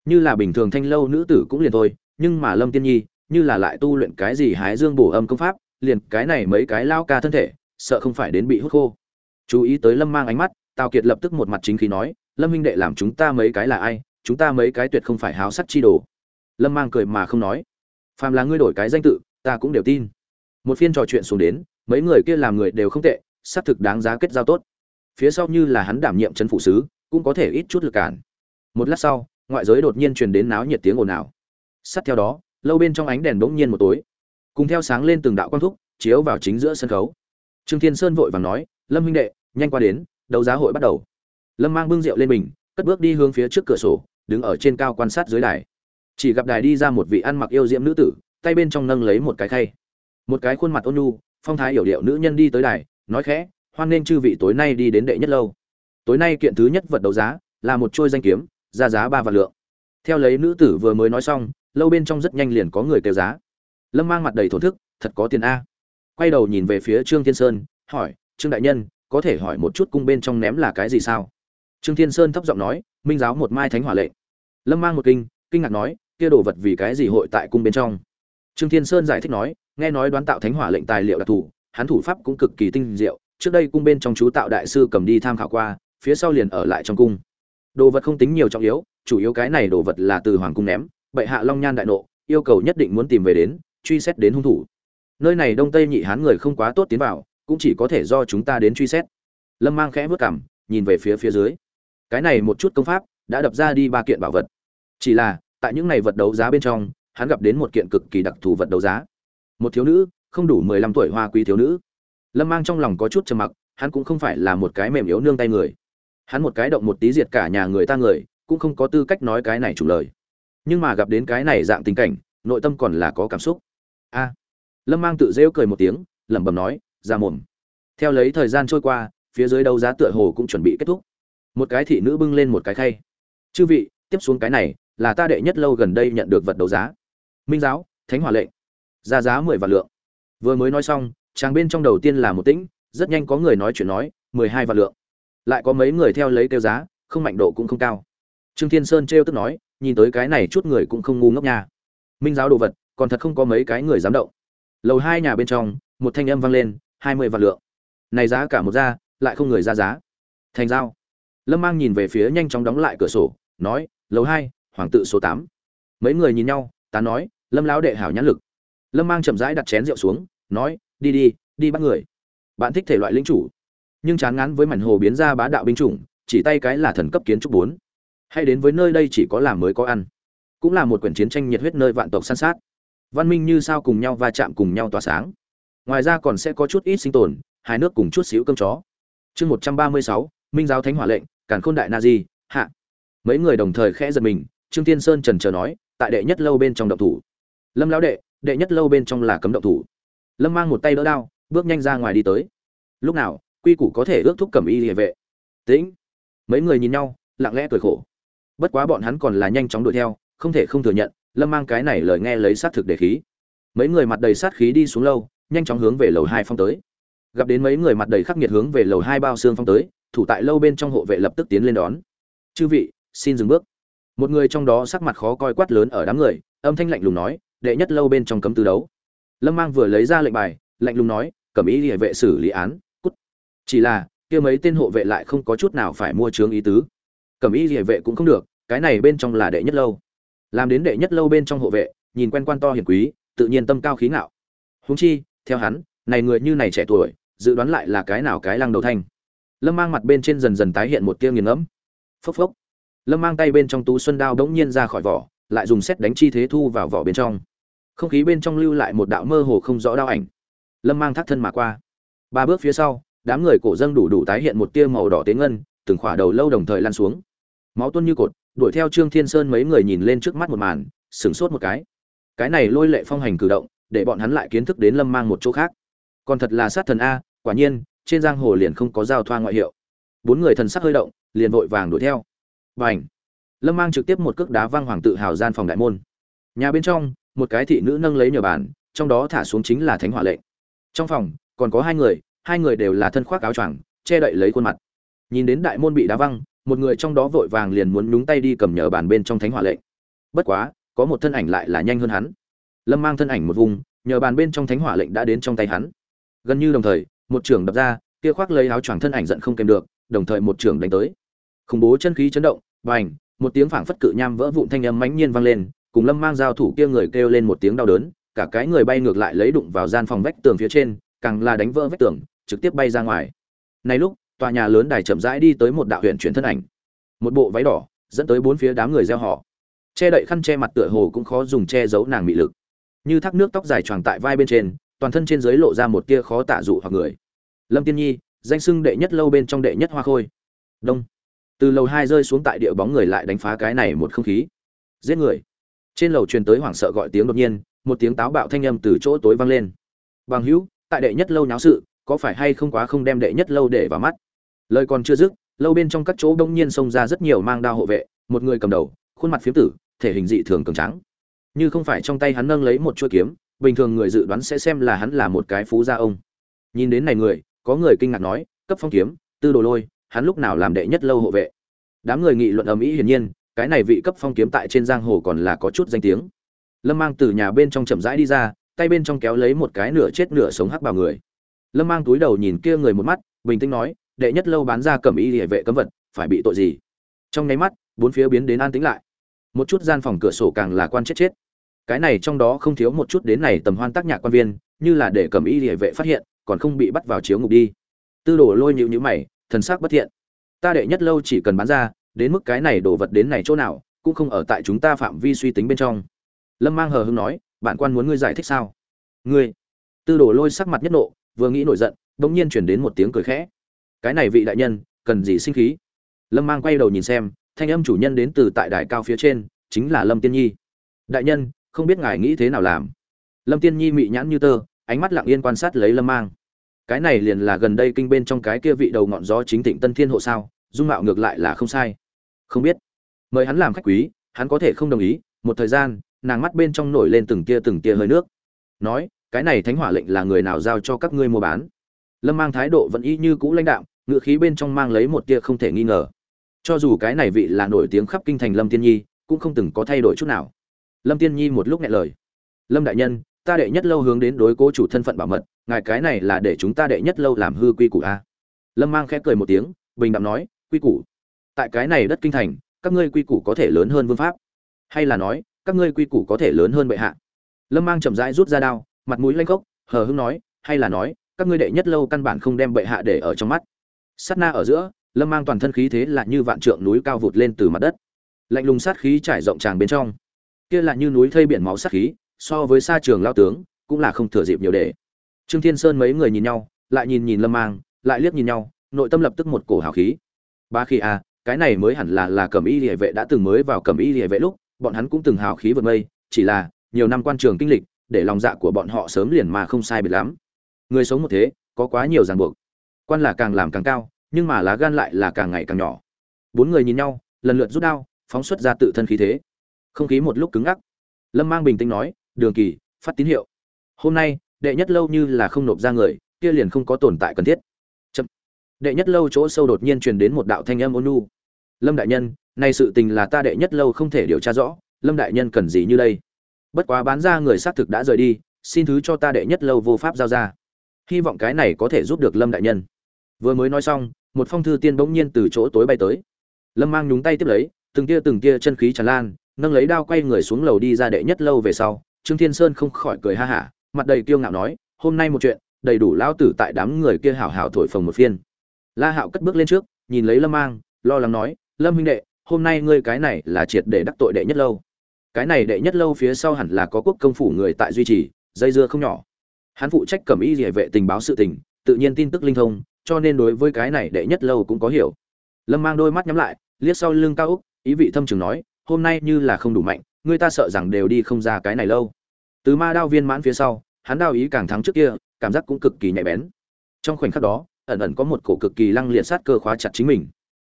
Như là bình thường thanh lâu nữ tử cũng liền thôi, nhưng mà lâm tiên nhi, như là lại tu luyện cái gì hái dương bổ âm công pháp, liền cái này mấy cái lao ca thân thể, sợ không phải đến bị hút khô. Chú ý tới lâm mang ánh mắt, tào kiệt lập tức một mặt chính khí nói, lâm huynh đệ làm chúng ta mấy cái là ai? Chúng ta mấy cái tuyệt không phải háo sắc chi đồ. Lâm mang cười mà không nói, phàm là ngươi đổi cái danh tự, ta cũng đều tin. Một phiên trò chuyện xuống đến, mấy người kia làm người đều không tệ, xác thực đáng giá kết giao tốt phía sau như là hắn đảm nhiệm chân phụ sứ, cũng có thể ít chút lực cản. Một lát sau, ngoại giới đột nhiên truyền đến náo nhiệt tiếng ồn ào. Sát theo đó, lâu bên trong ánh đèn bỗng nhiên một tối. Cùng theo sáng lên từng đạo quang thúc, chiếu vào chính giữa sân khấu. Trương thiên sơn vội vàng nói, lâm huynh đệ, nhanh qua đến, đấu giá hội bắt đầu. Lâm mang bưng rượu lên mình cất bước đi hướng phía trước cửa sổ, đứng ở trên cao quan sát dưới đài. Chỉ gặp đài đi ra một vị ăn mặc yêu diễm nữ tử, tay bên trong nâng lấy một cái khay. Một cái khuôn mặt ôn nhu, phong thái yểu điệu nữ nhân đi tới đài, nói khẽ hoan nên chư vị tối nay đi đến đệ nhất lâu. Tối nay kiện thứ nhất vật đấu giá là một trôi danh kiếm, ra giá ba vạn lượng. Theo lấy nữ tử vừa mới nói xong, lâu bên trong rất nhanh liền có người kêu giá. Lâm mang mặt đầy thổn thức, thật có tiền a. Quay đầu nhìn về phía trương thiên sơn, hỏi, trương đại nhân, có thể hỏi một chút cung bên trong ném là cái gì sao? Trương thiên sơn thấp giọng nói, minh giáo một mai thánh hỏa lệnh lâm mang một kinh kinh ngạc nói, kia đồ vật vì cái gì hội tại cung bên trong? Trương thiên sơn giải thích nói, nghe nói đoán tạo thánh hỏa lệnh tài liệu đặc thù, hắn thủ pháp cũng cực kỳ tinh diệu trước đây cung bên trong chú tạo đại sư cầm đi tham khảo qua, phía sau liền ở lại trong cung. Đồ vật không tính nhiều trọng yếu, chủ yếu cái này đồ vật là từ hoàng cung ném, bệ hạ long nhan đại nộ, yêu cầu nhất định muốn tìm về đến, truy xét đến hung thủ. Nơi này đông tây nhị hán người không quá tốt tiến vào, cũng chỉ có thể do chúng ta đến truy xét. Lâm mang khẽ vớt cảm nhìn về phía phía dưới. Cái này một chút công pháp, đã đập ra đi ba kiện bảo vật. Chỉ là, tại những này vật đấu giá bên trong, hắn gặp đến một kiện cực kỳ đặc thù vật đấu giá. Một thiếu nữ, không đủ mười lăm tuổi hoa quý thiếu nữ lâm mang trong lòng có chút trầm mặc, hắn cũng không phải là một cái mềm yếu nương tay người. Hắn một cái động một tí diệt cả nhà người ta người, cũng không có tư cách nói cái này chủ lời. Nhưng mà gặp đến cái này dạng tình cảnh, nội tâm còn là có cảm xúc. A. Lâm mang tự rêu cười một tiếng, lẩm bẩm nói, ra mồm. Theo lấy thời gian trôi qua, phía dưới đấu giá tựa hồ cũng chuẩn bị kết thúc. Một cái thị nữ bưng lên một cái khay. Chư vị, tiếp xuống cái này là ta đệ nhất lâu gần đây nhận được vật đấu giá. Minh giáo, thánh hỏa lệnh. Ra giá mười vạn lượng. Vừa mới nói xong chàng bên trong đầu tiên là một tĩnh, rất nhanh có người nói chuyện nói, mười hai vạn lượng. Lại có mấy người theo lấy kêu giá, không mạnh độ cũng không cao. Trương thiên sơn trêu tức nói, nhìn tới cái này chút người cũng không ngu ngốc nha. Minh giáo đồ vật, còn thật không có mấy cái người dám động. Lầu hai nhà bên trong, một thanh âm vang lên, hai mươi vạn lượng. Này giá cả một ra, lại không người ra giá. Thành giao. Lâm mang nhìn về phía nhanh chóng đóng lại cửa sổ, nói, lầu hai, hoàng tự số tám. Mấy người nhìn nhau ta nói, lâm lão đệ hảo nhãn lực. Lâm mang chậm rãi đặt chén rượu xuống, nói đi đi đi bắt người. Bạn thích thể loại lính chủ, nhưng chán ngán với mảnh hồ biến ra bá đạo binh chủng, chỉ tay cái là thần cấp kiến trúc bốn. Hay đến với nơi đây chỉ có làm mới có ăn, cũng là một quyển chiến tranh nhiệt huyết nơi vạn tộc săn sát. Văn minh như sao cùng nhau va chạm cùng nhau tỏa sáng. Ngoài ra còn sẽ có chút ít sinh tồn, hai nước cùng chút xíu cơm chó. Chương một trăm ba mươi sáu, minh giáo thánh hỏa lệnh, càn khôn đại na di, hạ. Mấy người đồng thời khẽ giật mình, trương tiên sơn trần chờ nói, tại đệ nhất lâu bên trong động thủ. Lâm lão đệ đệ nhất lâu bên trong là cấm động thủ lâm mang một tay đỡ đao, bước nhanh ra ngoài đi tới. Lúc nào, quy củ có thể ước thúc cẩm y địa vệ. Tĩnh. Mấy người nhìn nhau, lặng lẽ cười khổ. Bất quá bọn hắn còn là nhanh chóng đuổi theo, không thể không thừa nhận, lâm mang cái này lời nghe lấy sát thực để khí. Mấy người mặt đầy sát khí đi xuống lâu nhanh chóng hướng về lầu hai phong tới. Gặp đến mấy người mặt đầy khắc nghiệt hướng về lầu hai bao xương phong tới, thủ tại lâu bên trong hộ vệ lập tức tiến lên đón. Chư vị, xin dừng bước. Một người trong đó sắc mặt khó coi quát lớn ở đám người, âm thanh lạnh lùng nói, đệ nhất lâu bên trong cấm tư đấu lâm mang vừa lấy ra lệnh bài, lạnh lùng nói, cẩm ý địa vệ xử lý án, cút. Chỉ là, kia mấy tên hộ vệ lại không có chút nào phải mua trướng ý tứ. Cẩm y địa vệ cũng không được, cái này bên trong là đệ nhất lâu. Làm đến đệ nhất lâu bên trong hộ vệ, nhìn quen quan to hiền quý, tự nhiên tâm cao khí ngạo. Huống chi, theo hắn, này người như này trẻ tuổi, dự đoán lại là cái nào cái lăng đầu thanh lâm mang mặt bên trên dần dần tái hiện một tia nghiền ngẫm. Phốc phốc. Lâm mang tay bên trong tú xuân đao đống nhiên ra khỏi vỏ, lại dùng xét đánh chi thế thu vào vỏ bên trong không khí bên trong lưu lại một đạo mơ hồ không rõ đao ảnh. Lâm mang thắt thân mà qua. Ba bước phía sau, đám người cổ dâng đủ đủ tái hiện một tia màu đỏ tế ngân, từng khỏa đầu lâu đồng thời lan xuống. Máu tuôn như cột, đuổi theo trương thiên sơn mấy người nhìn lên trước mắt một màn, sửng sốt một cái. Cái này lôi lệ phong hành cử động, để bọn hắn lại kiến thức đến lâm mang một chỗ khác. Còn thật là sát thần a, quả nhiên, trên giang hồ liền không có giao thoa ngoại hiệu. Bốn người thần sắc hơi động, liền vội vàng đuổi theo. Và ảnh lâm mang trực tiếp một cước đá văng hoàng tự hào gian phòng đại môn. Nhà bên trong một cái thị nữ nâng lấy nhờ bàn, trong đó thả xuống chính là thánh hỏa lệnh. Trong phòng, còn có hai người hai người đều là thân khoác áo choàng, che đậy lấy khuôn mặt. Nhìn đến đại môn bị đá văng, một người trong đó vội vàng liền muốn nhúng tay đi cầm nhờ bàn bên trong thánh hỏa lệnh. Bất quá, có một thân ảnh lại là nhanh hơn hắn. Lâm mang thân ảnh một vùng, nhờ bàn bên trong thánh hỏa lệnh đã đến trong tay hắn. Gần như đồng thời, một trưởng đập ra, kia khoác lấy áo choàng thân ảnh giận không kèm được, đồng thời một trưởng đánh tới. Khủng bố chân khí chấn động, bành, một tiếng phảng phất cự nham vỡ vụn thanh âm mãnh nhiên vang lên cùng lâm mang giao thủ kia người kêu lên một tiếng đau đớn, cả cái người bay ngược lại lấy đụng vào gian phòng vách tường phía trên, càng là đánh vỡ vách tường, trực tiếp bay ra ngoài. Này lúc, tòa nhà lớn đài chậm rãi đi tới một đạo huyện chuyển thân ảnh. Một bộ váy đỏ, dẫn tới bốn phía đám người gieo họ. Che đậy khăn che mặt tựa hồ cũng khó dùng che giấu nàng mị lực. Như thác nước tóc dài choàng tại vai bên trên, toàn thân trên dưới lộ ra một tia khó tả dụ hoặc người. Lâm tiên nhi, danh sưng đệ nhất lâu bên trong đệ nhất hoa khôi. Đông. Từ lầu hai rơi xuống tại địa bóng người lại đánh phá cái này một không khí. Giết người trên lầu truyền tới hoảng sợ gọi tiếng đột nhiên, một tiếng táo bạo thanh âm từ chỗ tối vang lên. Bằng hữu, tại đệ nhất lâu nháo sự, có phải hay không quá không đem đệ nhất lâu để vào mắt? Lời còn chưa dứt, lâu bên trong các chỗ đông nhiên xông ra rất nhiều mang đao hộ vệ, một người cầm đầu, khuôn mặt phiếm tử, thể hình dị thường cường trắng như không phải trong tay hắn nâng lấy một chuôi kiếm, bình thường người dự đoán sẽ xem là hắn là một cái phú gia ông. Nhìn đến này người, có người kinh ngạc nói, cấp phong kiếm, tư đồ lôi, hắn lúc nào làm đệ nhất lâu hộ vệ? Đám người nghị luận ầm ĩ hiển nhiên cái này vị cấp phong kiếm tại trên giang hồ còn là có chút danh tiếng. Lâm mang từ nhà bên trong chậm rãi đi ra, tay bên trong kéo lấy một cái nửa chết nửa sống hắc bào người. Lâm mang túi đầu nhìn kia người một mắt, bình tĩnh nói, đệ nhất lâu bán ra cẩm y hệ vệ cấm vật, phải bị tội gì? Trong nháy mắt, bốn phía biến đến an tĩnh lại. Một chút gian phòng cửa sổ càng là quan chết chết. Cái này trong đó không thiếu một chút đến này tầm hoan tác nhạc quan viên, như là để cẩm y hệ vệ phát hiện, còn không bị bắt vào chiếu ngục đi. Tư đồ lôi nhịu nhữ mày, thần sắc bất thiện. Ta đệ nhất lâu chỉ cần bán ra đến mức cái này đổ vật đến này chỗ nào, cũng không ở tại chúng ta phạm vi suy tính bên trong. Lâm mang hờ hưng nói bạn quan muốn ngươi giải thích sao? Ngươi? Tư đồ lôi sắc mặt nhất nộ, vừa nghĩ nổi giận bỗng nhiên chuyển đến một tiếng cười khẽ. Cái này vị đại nhân, cần gì sinh khí? Lâm mang quay đầu nhìn xem, thanh âm chủ nhân đến từ tại đài cao phía trên, chính là lâm tiên nhi. Đại nhân, không biết ngài nghĩ thế nào làm? Lâm tiên nhi mị nhãn như tơ, ánh mắt lặng yên quan sát lấy lâm mang. Cái này liền là gần đây kinh bên trong cái kia vị đầu ngọn gió chính thịnh tân thiên hộ sao? Dung mạo ngược lại là không sai không biết. Mời hắn làm khách quý, hắn có thể không đồng ý, một thời gian, nàng mắt bên trong nổi lên từng tia từng tia hơi nước. Nói, cái này thánh hỏa lệnh là người nào giao cho các ngươi mua bán? Lâm mang thái độ vẫn y như cũ lãnh đạo ngựa khí bên trong mang lấy một tia không thể nghi ngờ. Cho dù cái này vị là nổi tiếng khắp kinh thành lâm tiên nhi, cũng không từng có thay đổi chút nào. Lâm tiên nhi một lúc nghe lời. Lâm đại nhân, ta đệ nhất lâu hướng đến đối cố chủ thân phận bảo mật, ngài cái này là để chúng ta đệ nhất lâu làm hư quy củ a. Lâm mang khẽ cười một tiếng, bình đạm nói, quy củ tại cái này đất kinh thành, các ngươi quy củ có thể lớn hơn vương pháp. Hay là nói, các ngươi quy củ có thể lớn hơn bệ hạ. Lâm mang chậm rãi rút ra đao, mặt mũi lanh khốc, hờ hưng nói, hay là nói, các ngươi đệ nhất lâu căn bản không đem bệ hạ để ở trong mắt. Sát na ở giữa, lâm mang toàn thân khí thế là như vạn trượng núi cao vụt lên từ mặt đất. Lạnh lùng sát khí trải rộng tràng bên trong. Kia là như núi thây biển máu sát khí, so với xa trường lao tướng, cũng là không thừa dịp nhiều để. Trương thiên sơn mấy người nhìn nhau, lại nhìn nhìn lâm mang, lại liếc nhìn nhau, nội tâm lập tức một cổ hào khí. Ba khi à cái này mới hẳn là là cẩm y địa vệ đã từng mới vào cẩm y địa vệ lúc, bọn hắn cũng từng hào khí vượt mây, chỉ là, nhiều năm quan trường kinh lịch, để lòng dạ của bọn họ sớm liền mà không sai biệt lắm. Người sống một thế, có quá nhiều ràng buộc. Quan là càng làm càng cao, nhưng mà lá gan lại là càng ngày càng nhỏ. Bốn người nhìn nhau, lần lượt rút đao, phóng xuất ra tự thân khí thế. Không khí một lúc cứng ngắc. Lâm mang bình tĩnh nói, đường kỳ, phát tín hiệu. Hôm nay, đệ nhất lâu như là không nộp ra người, kia liền không có tồn tại cần thiết đệ nhất lâu chỗ sâu đột nhiên truyền đến một đạo thanh âm ôn nhu. Lâm đại nhân, nay sự tình là ta đệ nhất lâu không thể điều tra rõ, lâm đại nhân cần gì như đây? Bất quá bán ra người xác thực đã rời đi, xin thứ cho ta đệ nhất lâu vô pháp giao ra. Hy vọng cái này có thể giúp được lâm đại nhân. Vừa mới nói xong, một phong thư tiên bỗng nhiên từ chỗ tối bay tới. Lâm mang nhúng tay tiếp lấy, từng tia từng tia chân khí tràn lan, nâng lấy đao quay người xuống lầu đi ra đệ nhất lâu về sau, trương thiên sơn không khỏi cười ha hả, mặt đầy kiêu ngạo nói, hôm nay một chuyện, đầy đủ lão tử tại đám người kia hảo hảo thổi phồng một phiên la hạo cất bước lên trước, nhìn lấy lâm mang, lo lắng nói, lâm huynh đệ, hôm nay ngươi cái này là triệt để đắc tội đệ nhất lâu. Cái này đệ nhất lâu phía sau hẳn là có quốc công phủ người tại duy trì, dây dưa không nhỏ. Hắn phụ trách cầm y địa vệ tình báo sự tình, tự nhiên tin tức linh thông, cho nên đối với cái này đệ nhất lâu cũng có hiểu. Lâm mang đôi mắt nhắm lại, liếc sau lưng cao úc, ý vị thâm trường nói, hôm nay như là không đủ mạnh người ta sợ rằng đều đi không ra cái này lâu. Từ ma đao viên mãn phía sau, hắn đao ý càng thắng trước kia, cảm giác cũng cực kỳ nhạy bén. Trong khoảnh khắc đó ẩn ẩn có một cổ cực kỳ lăng liệt sát cơ khóa chặt chính mình.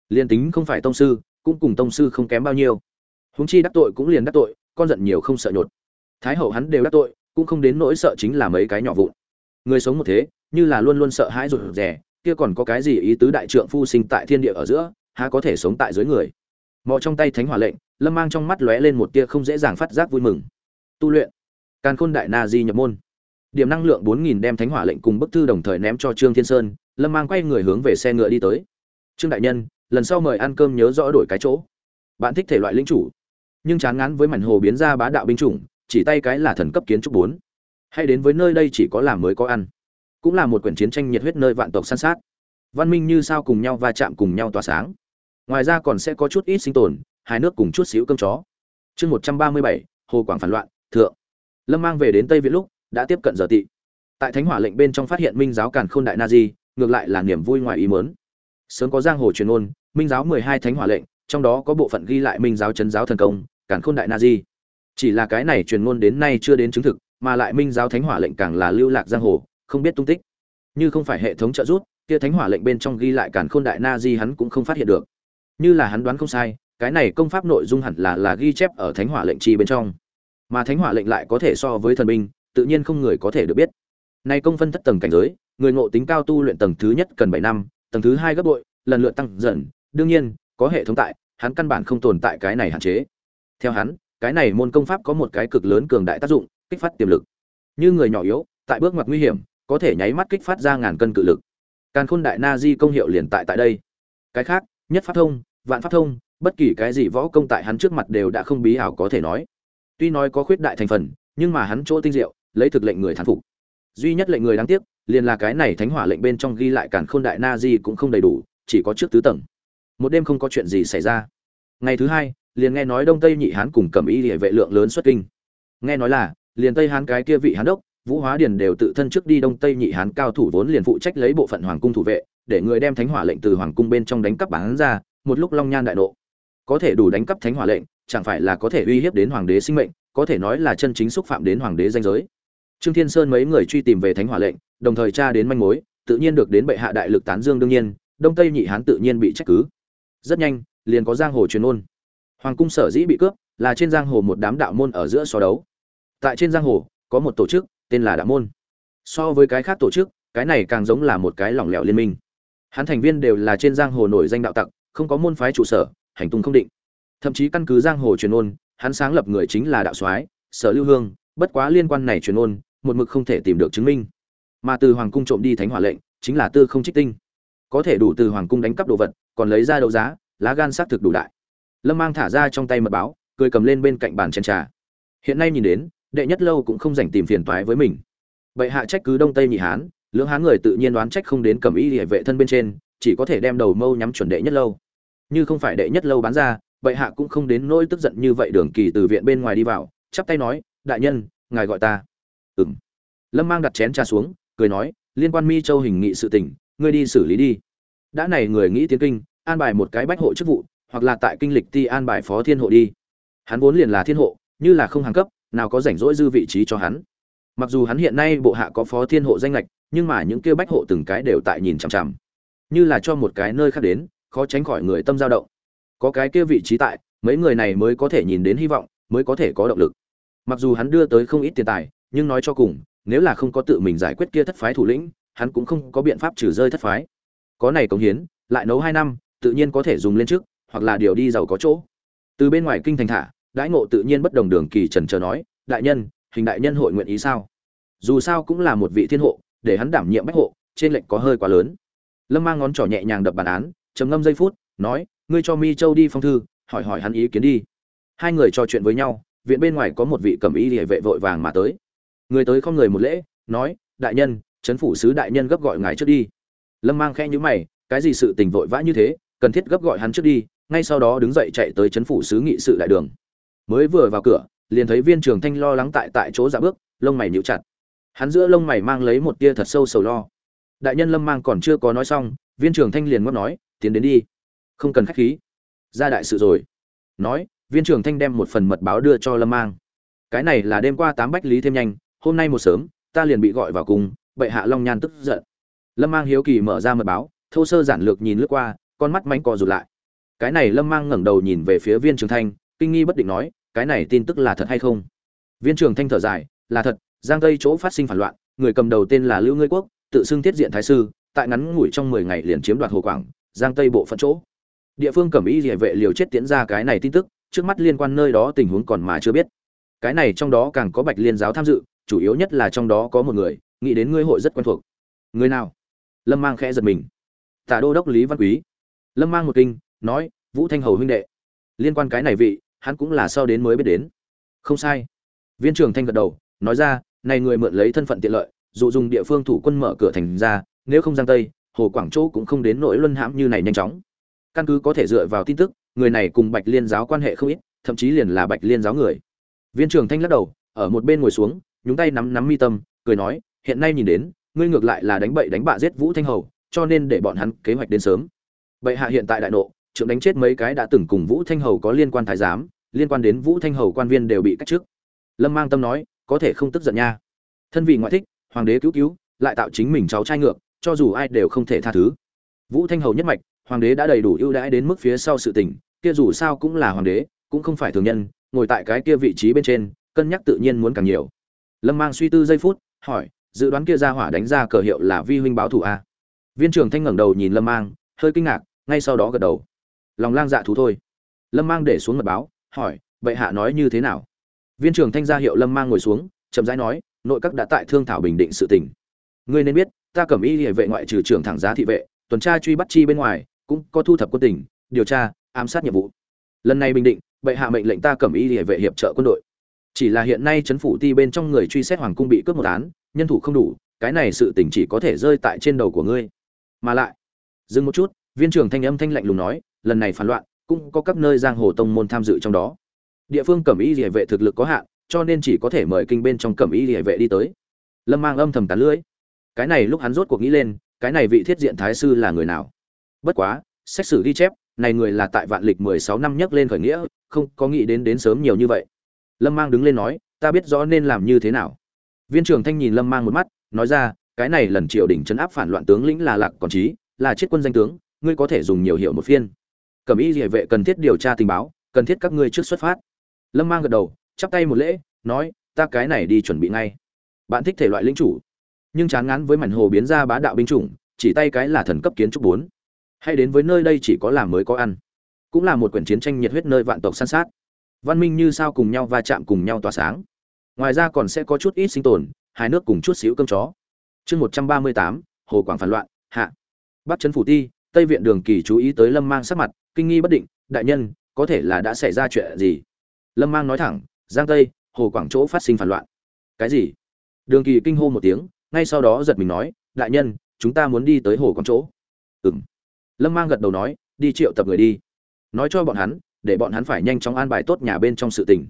Liên tính không phải tông sư, cũng cùng tông sư không kém bao nhiêu. Huống chi đắc tội cũng liền đắc tội, con giận nhiều không sợ nhột. Thái hậu hắn đều đắc tội, cũng không đến nỗi sợ chính là mấy cái nhỏ vụn. Người sống một thế, như là luôn luôn sợ hãi rụt rè, kia còn có cái gì ý tứ đại trượng phu sinh tại thiên địa ở giữa, há có thể sống tại dưới người? Mò trong tay thánh hỏa lệnh, lâm mang trong mắt lóe lên một tia không dễ dàng phát giác vui mừng. Tu luyện. Càn khôn đại na di nhập môn. Điểm năng lượng bốn nghìn đem thánh hỏa lệnh cùng bức thư đồng thời ném cho trương thiên sơn lâm mang quay người hướng về xe ngựa đi tới. Trương đại nhân, lần sau mời ăn cơm nhớ rõ đổi cái chỗ. Bạn thích thể loại linh chủ. Nhưng chán ngán với mảnh hồ biến ra bá đạo binh chủng, chỉ tay cái là thần cấp kiến trúc bốn. Hay đến với nơi đây chỉ có làm mới có ăn. Cũng là một quyển chiến tranh nhiệt huyết nơi vạn tộc san sát. Văn minh như sao cùng nhau va chạm cùng nhau tỏa sáng. Ngoài ra còn sẽ có chút ít sinh tồn, hai nước cùng chút xíu cơm chó. Chương một trăm ba mươi bảy, hồ quảng phản loạn, thượng. Lâm mang về đến tây viện lúc, đã tiếp cận giờ tị. Tại thánh hỏa lệnh bên trong phát hiện minh giáo càn khôn đại na di ngược lại là niềm vui ngoài ý mớn sớm có giang hồ truyền ôn minh giáo mười hai thánh hỏa lệnh, trong đó có bộ phận ghi lại minh giáo chấn giáo thần công cản khôn đại na di. Chỉ là cái này truyền ngôn đến nay chưa đến chứng thực, mà lại minh giáo thánh hỏa lệnh càng là lưu lạc giang hồ, không biết tung tích. Như không phải hệ thống trợ giúp, kia thánh hỏa lệnh bên trong ghi lại cản khôn đại na di hắn cũng không phát hiện được. Như là hắn đoán không sai, cái này công pháp nội dung hẳn là là ghi chép ở thánh hỏa lệnh chi bên trong. Mà thánh hỏa lệnh lại có thể so với thần binh, tự nhiên không người có thể được biết. Nay công phân thất tầng cảnh giới người ngộ tính cao tu luyện tầng thứ nhất cần bảy năm, tầng thứ hai gấp bội, lần lượt tăng dần. Đương nhiên, có hệ thống tại, hắn căn bản không tồn tại cái này hạn chế. Theo hắn, cái này môn công pháp có một cái cực lớn cường đại tác dụng, kích phát tiềm lực. Như người nhỏ yếu, tại bước ngoặt nguy hiểm, có thể nháy mắt kích phát ra ngàn cân cự lực. Càn khôn đại na di công hiệu liền tại tại đây. Cái khác, nhất pháp thông, vạn pháp thông, bất kỳ cái gì võ công tại hắn trước mặt đều đã không bí ảo có thể nói. Tuy nói có khuyết đại thành phần, nhưng mà hắn chỗ tinh diệu, lấy thực lệnh người thán phục. Duy nhất lệnh người đáng tiếc liền là cái này thánh hỏa lệnh bên trong ghi lại càn khôn đại na di cũng không đầy đủ, chỉ có trước tứ tầng. Một đêm không có chuyện gì xảy ra. Ngày thứ hai, liền nghe nói đông tây nhị hán cùng cầm y địa vệ lượng lớn xuất kinh. Nghe nói là, liền tây hán cái kia vị hán đốc, vũ hóa điền đều tự thân trước đi đông tây nhị hán cao thủ vốn liền phụ trách lấy bộ phận hoàng cung thủ vệ, để người đem thánh hỏa lệnh từ hoàng cung bên trong đánh cắp bán ra, một lúc long nhan đại nộ. Có thể đủ đánh cắp thánh hỏa lệnh, chẳng phải là có thể uy hiếp đến hoàng đế sinh mệnh, có thể nói là chân chính xúc phạm đến hoàng đế danh giới trương thiên sơn mấy người truy tìm về thánh hỏa lệnh đồng thời tra đến manh mối tự nhiên được đến bệ hạ đại lực tán dương đương nhiên đông tây nhị hán tự nhiên bị trách cứ. Rất nhanh liền có giang hồ truyền ngôn, hoàng cung sở dĩ bị cướp là trên giang hồ một đám đạo môn ở giữa so đấu. Tại trên giang hồ có một tổ chức tên là đạo môn. So với cái khác tổ chức cái này càng giống là một cái lỏng lẻo liên minh. Hắn thành viên đều là trên giang hồ nổi danh đạo tặc không có môn phái trụ sở hành tung không định. Thậm chí căn cứ giang hồ truyền ngôn, hắn sáng lập người chính là đạo soái sở lưu hương bất quá liên quan này truyền ngôn một mực không thể tìm được chứng minh. Mà từ hoàng cung trộm đi thánh hỏa lệnh, chính là tư không trích tinh. Có thể đủ từ hoàng cung đánh cắp đồ vật, còn lấy ra đấu giá, lá gan xác thực đủ đại. Lâm mang thả ra trong tay mật báo, cười cầm lên bên cạnh bàn chén trà. Hiện nay nhìn đến, đệ nhất lâu cũng không dành tìm phiền toái với mình. Bệ hạ trách cứ đông tây nhị hán, lưỡng hán người tự nhiên đoán trách không đến cầm y địa vệ thân bên trên, chỉ có thể đem đầu mâu nhắm chuẩn đệ nhất lâu. Như không phải đệ nhất lâu bán ra, bệ hạ cũng không đến nỗi tức giận như vậy đường kỳ từ viện bên ngoài đi vào, chắp tay nói, đại nhân, ngài gọi ta. "Ừm." lâm mang đặt chén trà xuống, cười nói, liên quan mi châu hình nghị sự tình, ngươi đi xử lý đi. Đã này người nghĩ tiến kinh, an bài một cái bách hộ chức vụ, hoặc là tại kinh lịch ti an bài phó thiên hộ đi. Hắn vốn liền là thiên hộ, như là không hàng cấp, nào có rảnh rỗi dư vị trí cho hắn. Mặc dù hắn hiện nay bộ hạ có phó thiên hộ danh lệch nhưng mà những kia bách hộ từng cái đều tại nhìn chằm chằm. Như là cho một cái nơi khác đến, khó tránh khỏi người tâm dao động. Có cái kia vị trí tại, mấy người này mới có thể nhìn đến hy vọng, mới có thể có động lực. Mặc dù hắn đưa tới không ít tiền tài nhưng nói cho cùng, nếu là không có tự mình giải quyết kia thất phái thủ lĩnh, hắn cũng không có biện pháp trừ rơi thất phái. Có này cống hiến, lại nấu hai năm, tự nhiên có thể dùng lên trước, hoặc là điều đi giàu có chỗ. Từ bên ngoài kinh thành thả, đãi ngộ tự nhiên bất đồng đường kỳ trần chờ nói, đại nhân, hình đại nhân hội nguyện ý sao? Dù sao cũng là một vị thiên hộ, để hắn đảm nhiệm bách hộ, trên lệnh có hơi quá lớn. Lâm mang ngón trỏ nhẹ nhàng đập bản án, trầm ngâm giây phút, nói, ngươi cho mi châu đi phong thư, hỏi hỏi hắn ý kiến đi. Hai người trò chuyện với nhau, viện bên ngoài có một vị cầm y liễu vệ vội vàng mà tới người tới không người một lễ, nói, đại nhân, chấn phủ sứ đại nhân gấp gọi ngài trước đi. Lâm mang khẽ nhữ mày, cái gì sự tình vội vã như thế, cần thiết gấp gọi hắn trước đi, ngay sau đó đứng dậy chạy tới chấn phủ sứ nghị sự đại đường. Mới vừa vào cửa, liền thấy viên trường thanh lo lắng tại tại chỗ dạ bước, lông mày nhíu chặt. Hắn giữa lông mày mang lấy một tia thật sâu sầu lo. Đại nhân lâm mang còn chưa có nói xong, viên trường thanh liền ngót nói, tiến đến đi. Không cần khách khí. Ra đại sự rồi. Nói, viên trường thanh đem một phần mật báo đưa cho lâm mang. Cái này là đêm qua tám bách lý thêm nhanh hôm nay một sớm, ta liền bị gọi vào cùng, bệ hạ long nhan tức giận. Lâm mang hiếu kỳ mở ra mật báo, thô sơ giản lược nhìn lướt qua, con mắt manh co rụt lại. Cái này lâm mang ngẩng đầu nhìn về phía viên trường thanh, kinh nghi bất định nói, cái này tin tức là thật hay không? Viên trường thanh thở dài, là thật, giang tây chỗ phát sinh phản loạn, người cầm đầu tên là lưu ngươi quốc, tự xưng thiết diện thái sư, tại ngắn ngủi trong mười ngày liền chiếm đoạt hồ quảng, giang tây bộ phận chỗ. Địa phương cẩm y địa vệ liều chết tiến ra cái này tin tức, trước mắt liên quan nơi đó tình huống còn mà chưa biết. Cái này trong đó càng có bạch liên giáo tham dự chủ yếu nhất là trong đó có một người, nghĩ đến ngươi hội rất quen thuộc. Người nào? Lâm mang khẽ giật mình. Tả đô đốc lý văn quý. Lâm mang một kinh, nói, vũ thanh hầu huynh đệ. Liên quan cái này vị, hắn cũng là sau đến mới biết đến. Không sai. Viên trưởng thanh gật đầu, nói ra, này người mượn lấy thân phận tiện lợi dụ dùng địa phương thủ quân mở cửa thành ra, nếu không giang tây, hồ quảng châu cũng không đến nỗi luân hãm như này nhanh chóng. Căn cứ có thể dựa vào tin tức, người này cùng bạch liên giáo quan hệ không ít, thậm chí liền là bạch liên giáo người. Viên trưởng thanh lắc đầu, ở một bên ngồi xuống nhúng tay nắm nắm mi tâm, cười nói, hiện nay nhìn đến, ngươi ngược lại là đánh bậy đánh bạ giết vũ thanh hầu, cho nên để bọn hắn kế hoạch đến sớm. Bệ hạ hiện tại đại nộ, trưởng đánh chết mấy cái đã từng cùng vũ thanh hầu có liên quan thái giám, liên quan đến vũ thanh hầu quan viên đều bị cách chức. Lâm mang tâm nói, có thể không tức giận nha. Thân vị ngoại thích, hoàng đế cứu cứu, lại tạo chính mình cháu trai ngược, cho dù ai đều không thể tha thứ. Vũ thanh hầu nhất mạch, hoàng đế đã đầy đủ ưu đãi đến mức phía sau sự tình, kia dù sao cũng là hoàng đế, cũng không phải thường nhân, ngồi tại cái kia vị trí bên trên, cân nhắc tự nhiên muốn càng nhiều lâm mang suy tư giây phút, hỏi, dự đoán kia ra hỏa đánh ra cờ hiệu là vi huynh báo thủ a? Viên trưởng thanh ngẩng đầu nhìn lâm mang, hơi kinh ngạc, ngay sau đó gật đầu. Lòng lang dạ thú thôi. Lâm mang để xuống mật báo, hỏi, bệ hạ nói như thế nào? Viên trưởng thanh ra hiệu lâm mang ngồi xuống, chậm rãi nói, nội các đã tại thương thảo bình định sự tình. Ngươi nên biết, ta cẩm y hệ vệ ngoại trừ trưởng thẳng giá thị vệ, tuần tra truy bắt chi bên ngoài, cũng có thu thập quân tình, điều tra, ám sát nhiệm vụ. Lần này bình định, bệ hạ mệnh lệnh ta cẩm y hệ vệ hiệp trợ quân đội chỉ là hiện nay chấn phủ ti bên trong người truy xét hoàng cung bị cướp một án, nhân thủ không đủ, cái này sự tình chỉ có thể rơi tại trên đầu của ngươi. Mà lại, dừng một chút, viên trưởng thanh âm thanh lạnh lùng nói, lần này phản loạn, cũng có các nơi giang hồ tông môn tham dự trong đó. Địa phương cẩm y địa vệ thực lực có hạn, cho nên chỉ có thể mời kinh bên trong cẩm y địa vệ đi tới. Lâm mang âm thầm tán lưỡi. Cái này lúc hắn rốt cuộc nghĩ lên, cái này vị thiết diện thái sư là người nào? Bất quá, xét xử ghi chép, này người là tại vạn lịch mười sáu năm nhất lên khởi nghĩa, không có nghĩ đến đến sớm nhiều như vậy lâm mang đứng lên nói, ta biết rõ nên làm như thế nào. Viên trưởng thanh nhìn lâm mang một mắt, nói ra, cái này lần triều đình chấn áp phản loạn tướng lĩnh là lạc còn trí, là chiết quân danh tướng, ngươi có thể dùng nhiều hiệu một phiên. Cẩm y địa vệ cần thiết điều tra tình báo, cần thiết các ngươi trước xuất phát. Lâm mang gật đầu, chắp tay một lễ, nói, ta cái này đi chuẩn bị ngay. Bạn thích thể loại lính chủ, nhưng chán ngán với mảnh hồ biến ra bá đạo binh chủng, chỉ tay cái là thần cấp kiến trúc bốn. Hay đến với nơi đây chỉ có làm mới có ăn. Cũng là một quyển chiến tranh nhiệt huyết nơi vạn tộc san sát văn minh như sao cùng nhau va chạm cùng nhau tỏa sáng. Ngoài ra còn sẽ có chút ít sinh tồn, hai nước cùng chút xíu cơm chó. Chương một trăm ba mươi tám, hồ quảng phản loạn, hạ. Bắc trấn phủ ti, tây viện đường kỳ chú ý tới lâm mang sắc mặt, kinh nghi bất định, đại nhân, có thể là đã xảy ra chuyện gì? Lâm mang nói thẳng, giang tây, hồ quảng chỗ phát sinh phản loạn. Cái gì? Đường kỳ kinh hô một tiếng, ngay sau đó giật mình nói, đại nhân, chúng ta muốn đi tới hồ quảng chỗ. Ừ m lâm mang gật đầu nói, đi triệu tập người đi. Nói cho bọn hắn để bọn hắn phải nhanh chóng an bài tốt nhà bên trong sự tình.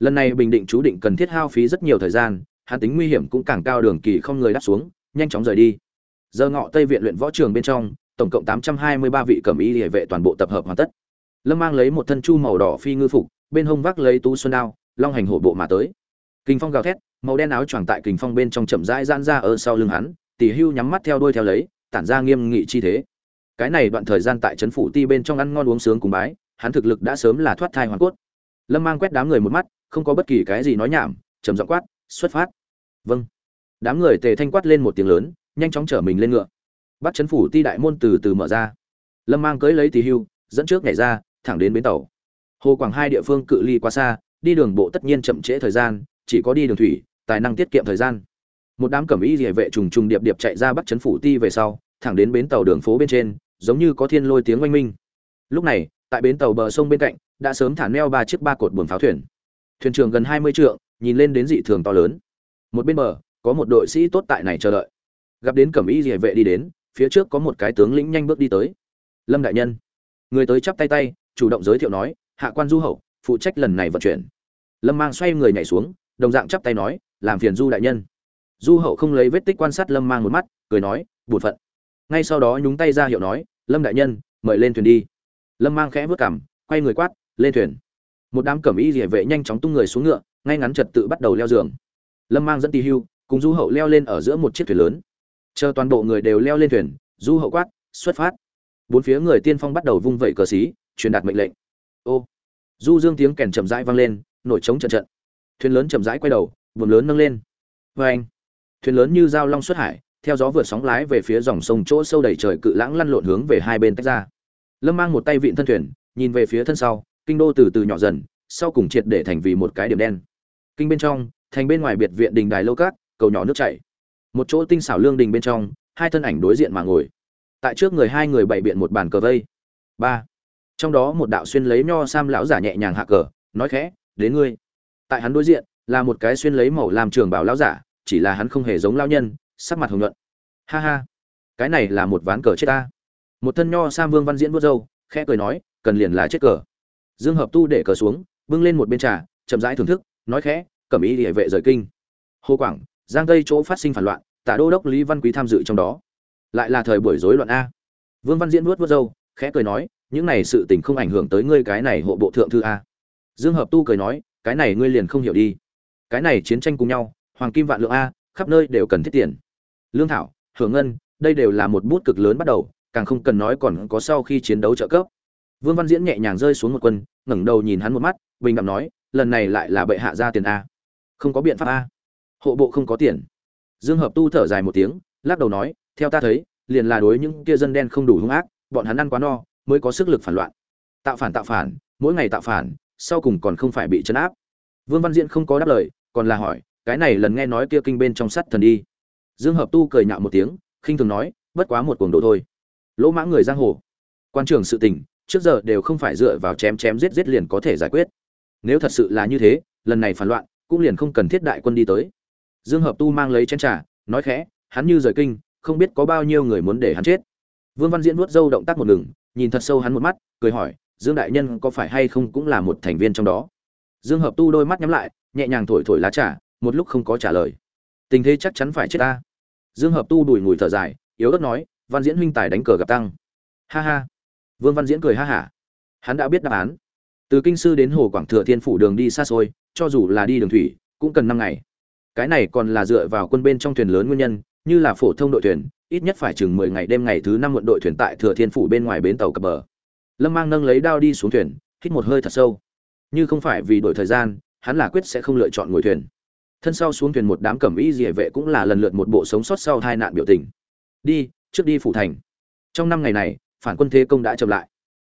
Lần này bình định chú định cần thiết hao phí rất nhiều thời gian, hắn tính nguy hiểm cũng càng cao đường kỳ không người đáp xuống, nhanh chóng rời đi. Giờ ngọ tây viện luyện võ trường bên trong, tổng cộng tám trăm hai mươi ba vị cẩm y địa vệ toàn bộ tập hợp hoàn tất. Lâm mang lấy một thân chu màu đỏ phi ngư phục, bên hông vác lấy tú xuân đao, long hành hổ bộ mà tới. Kinh phong gào thét, màu đen áo choàng tại kình phong bên trong chậm rãi giãn ra ở sau lưng hắn tỷ hưu nhắm mắt theo đuôi theo lấy, tản ra nghiêm nghị chi thế. Cái này đoạn thời gian tại trấn phủ ti bên trong ăn ngon uống sướng cùng bái hắn thực lực đã sớm là thoát thai hoàn cốt. Lâm mang quét đám người một mắt, không có bất kỳ cái gì nói nhảm, trầm giọng quát, xuất phát. Vâng. Đám người tề thanh quát lên một tiếng lớn, nhanh chóng trở mình lên ngựa. Bắt chấn phủ ti đại môn từ từ mở ra. Lâm mang cưới lấy Tỳ hưu, dẫn trước nhảy ra, thẳng đến bến tàu. Hồ quảng hai địa phương cự ly quá xa, đi đường bộ tất nhiên chậm trễ thời gian, chỉ có đi đường thủy, tài năng tiết kiệm thời gian. Một đám cẩm y địa vệ trùng trùng điệp điệp chạy ra bắt chấn phủ ti về sau, thẳng đến bến tàu đường phố bên trên, giống như có thiên lôi tiếng oanh minh. Lúc này tại bến tàu bờ sông bên cạnh, đã sớm thả neo ba chiếc ba cột buồng pháo thuyền. Thuyền trưởng gần hai mươi trượng, nhìn lên đến dị thường to lớn. Một bên bờ, có một đội sĩ tốt tại này chờ đợi. Gặp đến cẩm y địa vệ đi đến, phía trước có một cái tướng lĩnh nhanh bước đi tới. Lâm đại nhân. Người tới chắp tay tay, chủ động giới thiệu nói, hạ quan du hậu, phụ trách lần này vận chuyển. Lâm mang xoay người nhảy xuống, đồng dạng chắp tay nói, làm phiền du đại nhân. Du hậu không lấy vết tích quan sát lâm mang một mắt, cười nói, bổn phận. Ngay sau đó nhúng tay ra hiệu nói, lâm đại nhân, mời lên thuyền đi lâm mang khẽ vớt cảm quay người quát, lên thuyền. Một đám cẩm y rỉa vệ nhanh chóng tung người xuống ngựa, ngay ngắn trật tự bắt đầu leo giường. Lâm mang dẫn tì hưu cùng du hậu leo lên ở giữa một chiếc thuyền lớn. Chờ toàn bộ người đều leo lên thuyền, du hậu quát, xuất phát. Bốn phía người tiên phong bắt đầu vung vẩy cờ xí, truyền đạt mệnh lệnh. Ô! Du dương tiếng kèn chậm rãi vang lên, nổi trống trận trận. Thuyền lớn chậm rãi quay đầu vườn lớn nâng lên. Vê anh, thuyền lớn như dao long xuất hải, theo gió vượt sóng lái về phía dòng sông chỗ sâu đầy trời cự lãng lăn lộn hướng về hai bên tách ra lâm mang một tay vịn thân thuyền, nhìn về phía thân sau, kinh đô từ từ nhỏ dần, sau cùng triệt để thành vì một cái điểm đen. Kinh bên trong, thành bên ngoài biệt viện đình đài lâu cát, cầu nhỏ nước chảy. Một chỗ tinh xảo lương đình bên trong, hai thân ảnh đối diện mà ngồi. Tại trước người hai người bày biện một bàn cờ vây. Ba. Trong đó một đạo xuyên lấy nho sam lão giả nhẹ nhàng hạ cờ, nói khẽ, đến ngươi. Tại hắn đối diện, là một cái xuyên lấy màu làm trường bảo lão giả, chỉ là hắn không hề giống lão nhân, sắc mặt hồng nhuận. Ha ha, cái này là một ván cờ chết ta một thân nho sam vương văn diễn vuốt râu, khẽ cười nói, cần liền là chết cờ. Dương hợp tu để cờ xuống, bưng lên một bên trà, chậm rãi thưởng thức, nói khẽ, cẩm ý địa vệ rời kinh. Hồ quảng, giang tây chỗ phát sinh phản loạn, tả đô đốc lý văn quý tham dự trong đó. Lại là thời buổi rối loạn a. Vương văn diễn vuốt vuốt râu, khẽ cười nói, những này sự tình không ảnh hưởng tới ngươi cái này hộ bộ thượng thư a. Dương hợp tu cười nói, cái này ngươi liền không hiểu đi. Cái này chiến tranh cùng nhau, hoàng kim vạn lượng a, khắp nơi đều cần thiết tiền. Lương thảo, hưởng ngân, đây đều là một bút cực lớn bắt đầu càng không cần nói còn có sau khi chiến đấu trợ cấp. Vương văn diễn nhẹ nhàng rơi xuống một quân, ngẩng đầu nhìn hắn một mắt, bình đạm nói, lần này lại là bệ hạ ra tiền a. Không có biện pháp a. Hộ bộ không có tiền. Dương hợp tu thở dài một tiếng, lắc đầu nói, theo ta thấy, liền là đối những kia dân đen không đủ hung ác, bọn hắn ăn quá no, mới có sức lực phản loạn. Tạo phản tạo phản, mỗi ngày tạo phản, sau cùng còn không phải bị chấn áp. Vương văn diễn không có đáp lời, còn là hỏi, cái này lần nghe nói kia kinh bên trong sắt thần đi. Dương hợp tu cười nhạo một tiếng, khinh thường nói, bất quá một cuồng độ thôi lỗ mã người giang hồ. Quan trường sự tình, trước giờ đều không phải dựa vào chém chém giết giết liền có thể giải quyết. Nếu thật sự là như thế, lần này phản loạn, cũng liền không cần thiết đại quân đi tới. Dương hợp tu mang lấy chén trà, nói khẽ, hắn như rời kinh, không biết có bao nhiêu người muốn để hắn chết. Vương văn diễn nuốt dâu động tác một ngừng, nhìn thật sâu hắn một mắt, cười hỏi, dương đại nhân có phải hay không cũng là một thành viên trong đó? Dương hợp tu đôi mắt nhắm lại, nhẹ nhàng thổi thổi lá trà, một lúc không có trả lời. Tình thế chắc chắn phải chết ta. Dương hợp tu đùi ngùi thở dài, yếu ớt nói văn diễn huynh tài đánh cờ gặp tăng. Ha ha. Vương văn diễn cười ha hả. Hắn đã biết đáp án. Từ kinh sư đến hồ quảng thừa thiên phủ đường đi xa xôi, cho dù là đi đường thủy, cũng cần năm ngày. Cái này còn là dựa vào quân bên trong thuyền lớn nguyên nhân, như là phổ thông đội thuyền, ít nhất phải chừng mười ngày đêm ngày thứ năm muộn đội thuyền tại thừa thiên phủ bên ngoài bến tàu cập bờ. Lâm mang nâng lấy đao đi xuống thuyền, hít một hơi thật sâu. Như không phải vì đổi thời gian, hắn là quyết sẽ không lựa chọn ngồi thuyền. Thân sau xuống thuyền một đám cẩm y dỉa vệ cũng là lần lượt một bộ sống sót sau hai nạn biểu tình. Đi trước đi phủ thành. Trong năm ngày này, phản quân thế công đã chậm lại.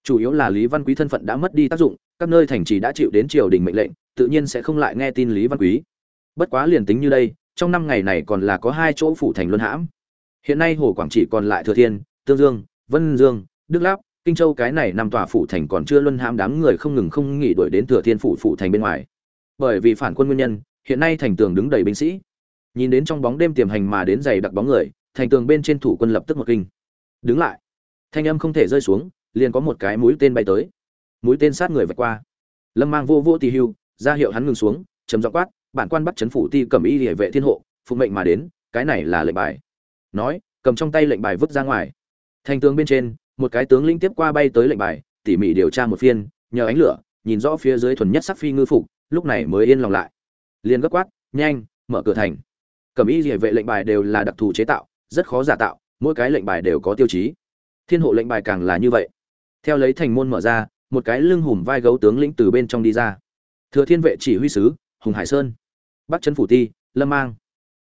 Chủ yếu là lý văn quý thân phận đã mất đi tác dụng, các nơi thành trì đã chịu đến triều đình mệnh lệnh, tự nhiên sẽ không lại nghe tin lý văn quý. Bất quá liền tính như đây, trong năm ngày này còn là có hai chỗ phủ thành luân hãm. Hiện nay hồ quảng trị còn lại thừa thiên, tương dương, vân dương, đức láp, kinh châu cái này năm tòa phủ thành còn chưa luân hãm, đám người không ngừng không nghỉ đuổi đến thừa thiên phủ phủ thành bên ngoài. Bởi vì phản quân nguyên nhân, hiện nay thành tường đứng đầy binh sĩ. Nhìn đến trong bóng đêm tiềm hành mà đến giày đặc bóng người thành tường bên trên thủ quân lập tức một kinh. Đứng lại. Thanh âm không thể rơi xuống, liền có một cái mũi tên bay tới. Mũi tên sát người vạch qua. Lâm mang vô vô tì hưu, ra hiệu hắn ngừng xuống chấm dọ quát, bản quan bắt chấn phủ ti cầm y địa vệ thiên hộ, phụ mệnh mà đến, cái này là lệnh bài. Nói, cầm trong tay lệnh bài vứt ra ngoài. Thành tướng bên trên, một cái tướng lĩnh tiếp qua bay tới lệnh bài, tỉ mỉ điều tra một phiên, nhờ ánh lửa, nhìn rõ phía dưới thuần nhất sắc phi ngư phục, lúc này mới yên lòng lại. Liền gấp quát, nhanh, mở cửa thành. Cầm y địa vệ lệnh bài đều là đặc thù chế tạo rất khó giả tạo, mỗi cái lệnh bài đều có tiêu chí. Thiên hộ lệnh bài càng là như vậy. Theo lấy thành môn mở ra, một cái lưng hùm vai gấu tướng lĩnh từ bên trong đi ra. Thừa thiên vệ chỉ huy sứ, hùng hải sơn. Bắc trấn phủ ti, lâm mang.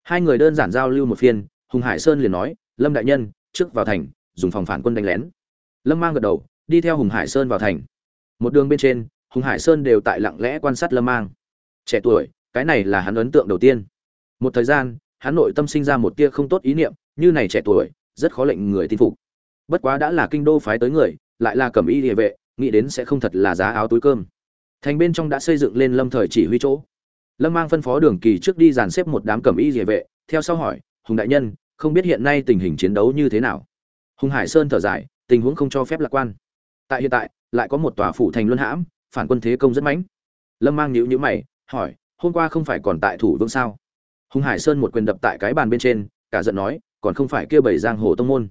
Hai người đơn giản giao lưu một phiên, hùng hải sơn liền nói, lâm đại nhân, trước vào thành, dùng phòng phản quân đánh lén. Lâm mang gật đầu, đi theo hùng hải sơn vào thành. Một đường bên trên, hùng hải sơn đều tại lặng lẽ quan sát lâm mang. Trẻ tuổi, cái này là hắn ấn tượng đầu tiên. Một thời gian, hắn nội tâm sinh ra một tia không tốt ý niệm như này trẻ tuổi, rất khó lệnh người tin phục. Bất quá đã là kinh đô phái tới người, lại là cẩm y địa vệ, nghĩ đến sẽ không thật là giá áo túi cơm. Thành bên trong đã xây dựng lên lâm thời chỉ huy chỗ. Lâm mang phân phó đường kỳ trước đi dàn xếp một đám cẩm y địa vệ, theo sau hỏi, hùng đại nhân, không biết hiện nay tình hình chiến đấu như thế nào? Hùng hải sơn thở dài, tình huống không cho phép lạc quan. Tại hiện tại, lại có một tòa phủ thành luân hãm, phản quân thế công rất mãnh lâm mang nhíu nhíu mày, hỏi, hôm qua không phải còn tại thủ vương sao? Hùng hải sơn một quyền đập tại cái bàn bên trên, cả giận nói còn không phải kia bảy giang hồ tông môn.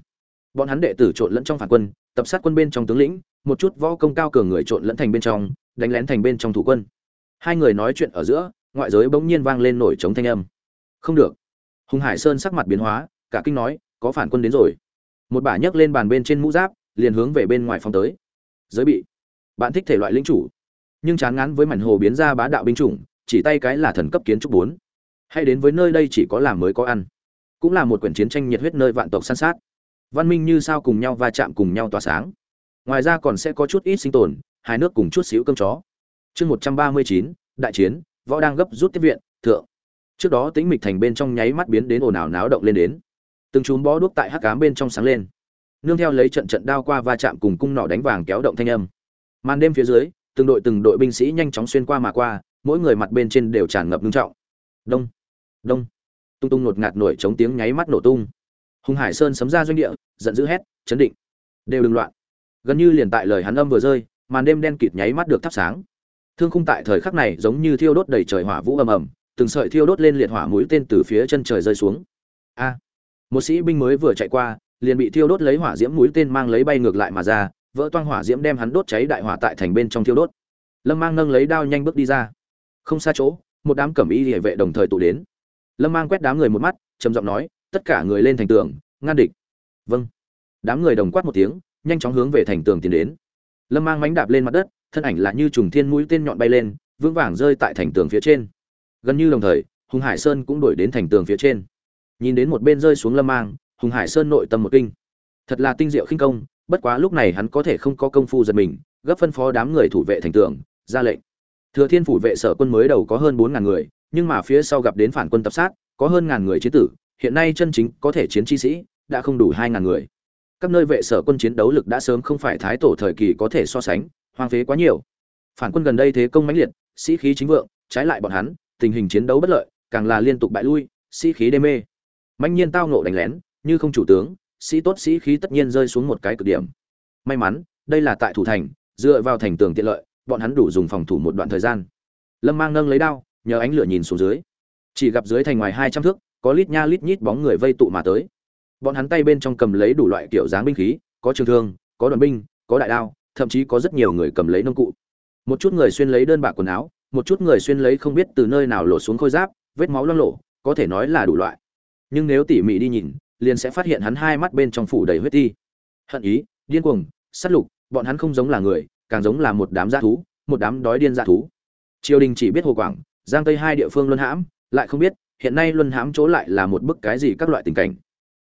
Bọn hắn đệ tử trộn lẫn trong phản quân, tập sát quân bên trong tướng lĩnh, một chút võ công cao cường người trộn lẫn thành bên trong, đánh lén thành bên trong thủ quân. Hai người nói chuyện ở giữa, ngoại giới bỗng nhiên vang lên nổi trống thanh âm. Không được. Hùng hải sơn sắc mặt biến hóa, cả kinh nói, có phản quân đến rồi. Một bà nhấc lên bàn bên trên mũ giáp, liền hướng về bên ngoài phòng tới. Giới bị. Bạn thích thể loại linh chủ. Nhưng chán ngán với mảnh hồ biến ra bá đạo binh chủng, chỉ tay cái là thần cấp kiến trúc bốn. Hay đến với nơi đây chỉ có làm mới có ăn cũng là một quyển chiến tranh nhiệt huyết nơi vạn tộc săn sát. Văn minh như sao cùng nhau va chạm cùng nhau tỏa sáng. Ngoài ra còn sẽ có chút ít sinh tồn hai nước cùng chút xíu cơm chó. Chương một trăm ba mươi chín, đại chiến, võ đang gấp rút tiếp viện, thượng. Trước đó tĩnh mịch thành bên trong nháy mắt biến đến ồn ào náo động lên đến. Từng chùm bó đuốc tại hắc cám bên trong sáng lên. Nương theo lấy trận trận đao qua va chạm cùng cung nỏ đánh vàng kéo động thanh âm. Màn đêm phía dưới, từng đội từng đội binh sĩ nhanh chóng xuyên qua mà qua, mỗi người mặt bên trên đều tràn ngập ngưng trọng. Đông. Đông tung tung ngột ngạt nổi chống tiếng nháy mắt nổ tung. Hùng hải sơn sấm ra doanh địa, giận dữ hét, chấn định! Đều đừng loạn. Gần như liền tại lời hắn âm vừa rơi, màn đêm đen kịt nháy mắt được thắp sáng. Thương khung tại thời khắc này giống như thiêu đốt đầy trời hỏa vũ ầm ầm, từng sợi thiêu đốt lên liệt hỏa mũi tên từ phía chân trời rơi xuống. A! Một sĩ binh mới vừa chạy qua, liền bị thiêu đốt lấy hỏa diễm mũi tên mang lấy bay ngược lại mà ra, vỡ toang hỏa diễm đem hắn đốt cháy đại hỏa tại thành bên trong thiêu đốt. Lâm mang nâng lấy đao nhanh bước đi ra. Không xa chỗ, một đám cẩm y địa vệ đồng thời tụ đến lâm mang quét đám người một mắt, trầm giọng nói, tất cả người lên thành tường, ngăn địch. Vâng. Đám người đồng quát một tiếng, nhanh chóng hướng về thành tường tiến đến. Lâm mang mánh đạp lên mặt đất, thân ảnh là như trùng thiên mũi tên nhọn bay lên, vững vàng rơi tại thành tường phía trên. Gần như đồng thời, hùng hải sơn cũng đổi đến thành tường phía trên. Nhìn đến một bên rơi xuống lâm mang, hùng hải sơn nội tâm một kinh. Thật là tinh diệu khinh công, bất quá lúc này hắn có thể không có công phu giật mình, gấp phân phó đám người thủ vệ thành tường, ra lệnh. Thừa thiên phủ vệ sở quân mới đầu có hơn bốn ngàn người nhưng mà phía sau gặp đến phản quân tập sát, có hơn ngàn người chiến tử, hiện nay chân chính có thể chiến chi sĩ, đã không đủ hai ngàn người. Các nơi vệ sở quân chiến đấu lực đã sớm không phải thái tổ thời kỳ có thể so sánh, hoang phế quá nhiều. Phản quân gần đây thế công mãnh liệt, sĩ khí chính vượng, trái lại bọn hắn, tình hình chiến đấu bất lợi, càng là liên tục bại lui, sĩ khí đê mê. Mạnh nhiên tao nộ đánh lén, như không chủ tướng, sĩ tốt sĩ khí tất nhiên rơi xuống một cái cực điểm. May mắn, đây là tại thủ thành, dựa vào thành tường tiện lợi, bọn hắn đủ dùng phòng thủ một đoạn thời gian. Lâm mang nâng lấy đao nhờ ánh lửa nhìn xuống dưới. Chỉ gặp dưới thành ngoài hai trăm thước, có lít nha lít nhít bóng người vây tụ mà tới. Bọn hắn tay bên trong cầm lấy đủ loại kiểu dáng binh khí, có trường thương, có đoàn binh, có đại đao, thậm chí có rất nhiều người cầm lấy nông cụ. Một chút người xuyên lấy đơn bạc quần áo, một chút người xuyên lấy không biết từ nơi nào lột xuống khôi giáp, vết máu loang lộ có thể nói là đủ loại. Nhưng nếu tỉ mỉ đi nhìn, liền sẽ phát hiện hắn hai mắt bên trong phủ đầy huyết ti. Hận ý, điên cuồng, sát lục, bọn hắn không giống là người, càng giống là một đám g thú, một đám đói điên g thú. Triều đình chỉ biết hồ quảng giang tây hai địa phương luân hãm, lại không biết, hiện nay luân hãm chỗ lại là một bức cái gì các loại tình cảnh.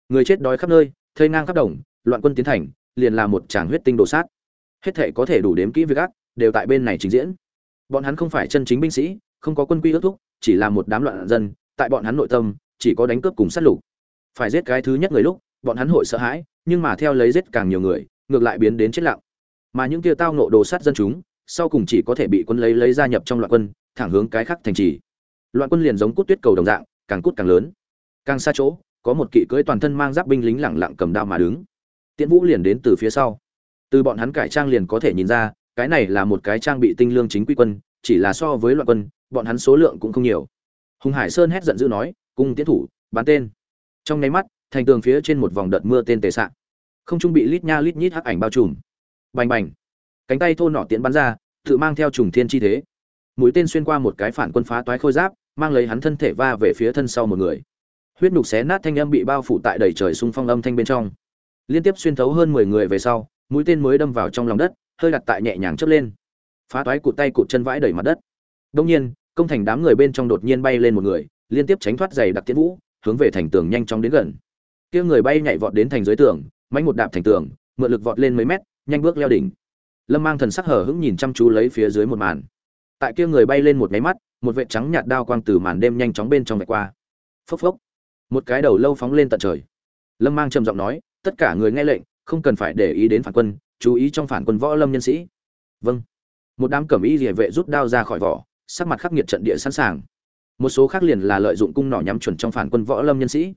Người chết đói khắp nơi, thây ngang khắp đồng, loạn quân tiến thành, liền là một tràng huyết tinh đồ sát. Hết thể có thể đủ đếm kỹ việc ác, đều tại bên này trình diễn. Bọn hắn không phải chân chính binh sĩ, không có quân quy ước thúc, chỉ là một đám loạn dân, tại bọn hắn nội tâm, chỉ có đánh cướp cùng sát lục. Phải giết cái thứ nhất người lúc, bọn hắn hội sợ hãi, nhưng mà theo lấy giết càng nhiều người, ngược lại biến đến chết lặng. Mà những kia tao nộ đồ sát dân chúng, sau cùng chỉ có thể bị quân lấy lấy gia nhập trong loạn quân thẳng hướng cái khác thành trì. Loạn quân liền giống cút tuyết cầu đồng dạng, càng cút càng lớn. Càng xa chỗ, có một kỵ cưỡi toàn thân mang giáp binh lính lẳng lặng cầm đao mà đứng. Tiễn vũ liền đến từ phía sau. Từ bọn hắn cải trang liền có thể nhìn ra, cái này là một cái trang bị tinh lương chính quy quân, chỉ là so với loạn quân, bọn hắn số lượng cũng không nhiều. Hùng hải sơn hét giận dữ nói, cung tiến thủ bán tên. Trong nháy mắt, thành tường phía trên một vòng đợt mưa tên tề sạn không trung bị lít nha lít nhít hắc ảnh bao trùm. Bành bành. Cánh tay thô nọ tiễn bắn ra, tự mang theo trùng thiên chi thế mũi tên xuyên qua một cái phản quân phá toái khôi giáp, mang lấy hắn thân thể va về phía thân sau một người. Huyết nhục xé nát thanh âm bị bao phủ tại đầy trời xung phong âm thanh bên trong. Liên tiếp xuyên thấu hơn mười người về sau, mũi tên mới đâm vào trong lòng đất, hơi đặt tại nhẹ nhàng chớp lên. Phá toái cụt tay cụt chân vãi đầy mặt đất. Đông nhiên, công thành đám người bên trong đột nhiên bay lên một người, liên tiếp tránh thoát giày đặc tiến vũ, hướng về thành tường nhanh chóng đến gần. Kia người bay nhảy vọt đến thành dưới tường mánh một đạp thành tường, mượn lực vọt lên mấy mét, nhanh bước leo đỉnh. Lâm mang thần sắc hở hững nhìn chăm chú lấy phía dưới một màn tại kia người bay lên một máy mắt, một vệ trắng nhạt đao quang từ màn đêm nhanh chóng bên trong vạch qua. Phốc phốc. Một cái đầu lâu phóng lên tận trời. Lâm mang trầm giọng nói, tất cả người nghe lệnh, không cần phải để ý đến phản quân, chú ý trong phản quân võ lâm nhân sĩ. Vâng. Một đám cẩm y địa vệ rút đao ra khỏi vỏ, sắc mặt khắc nghiệt trận địa sẵn sàng. Một số khác liền là lợi dụng cung nỏ nhắm chuẩn trong phản quân võ lâm nhân sĩ.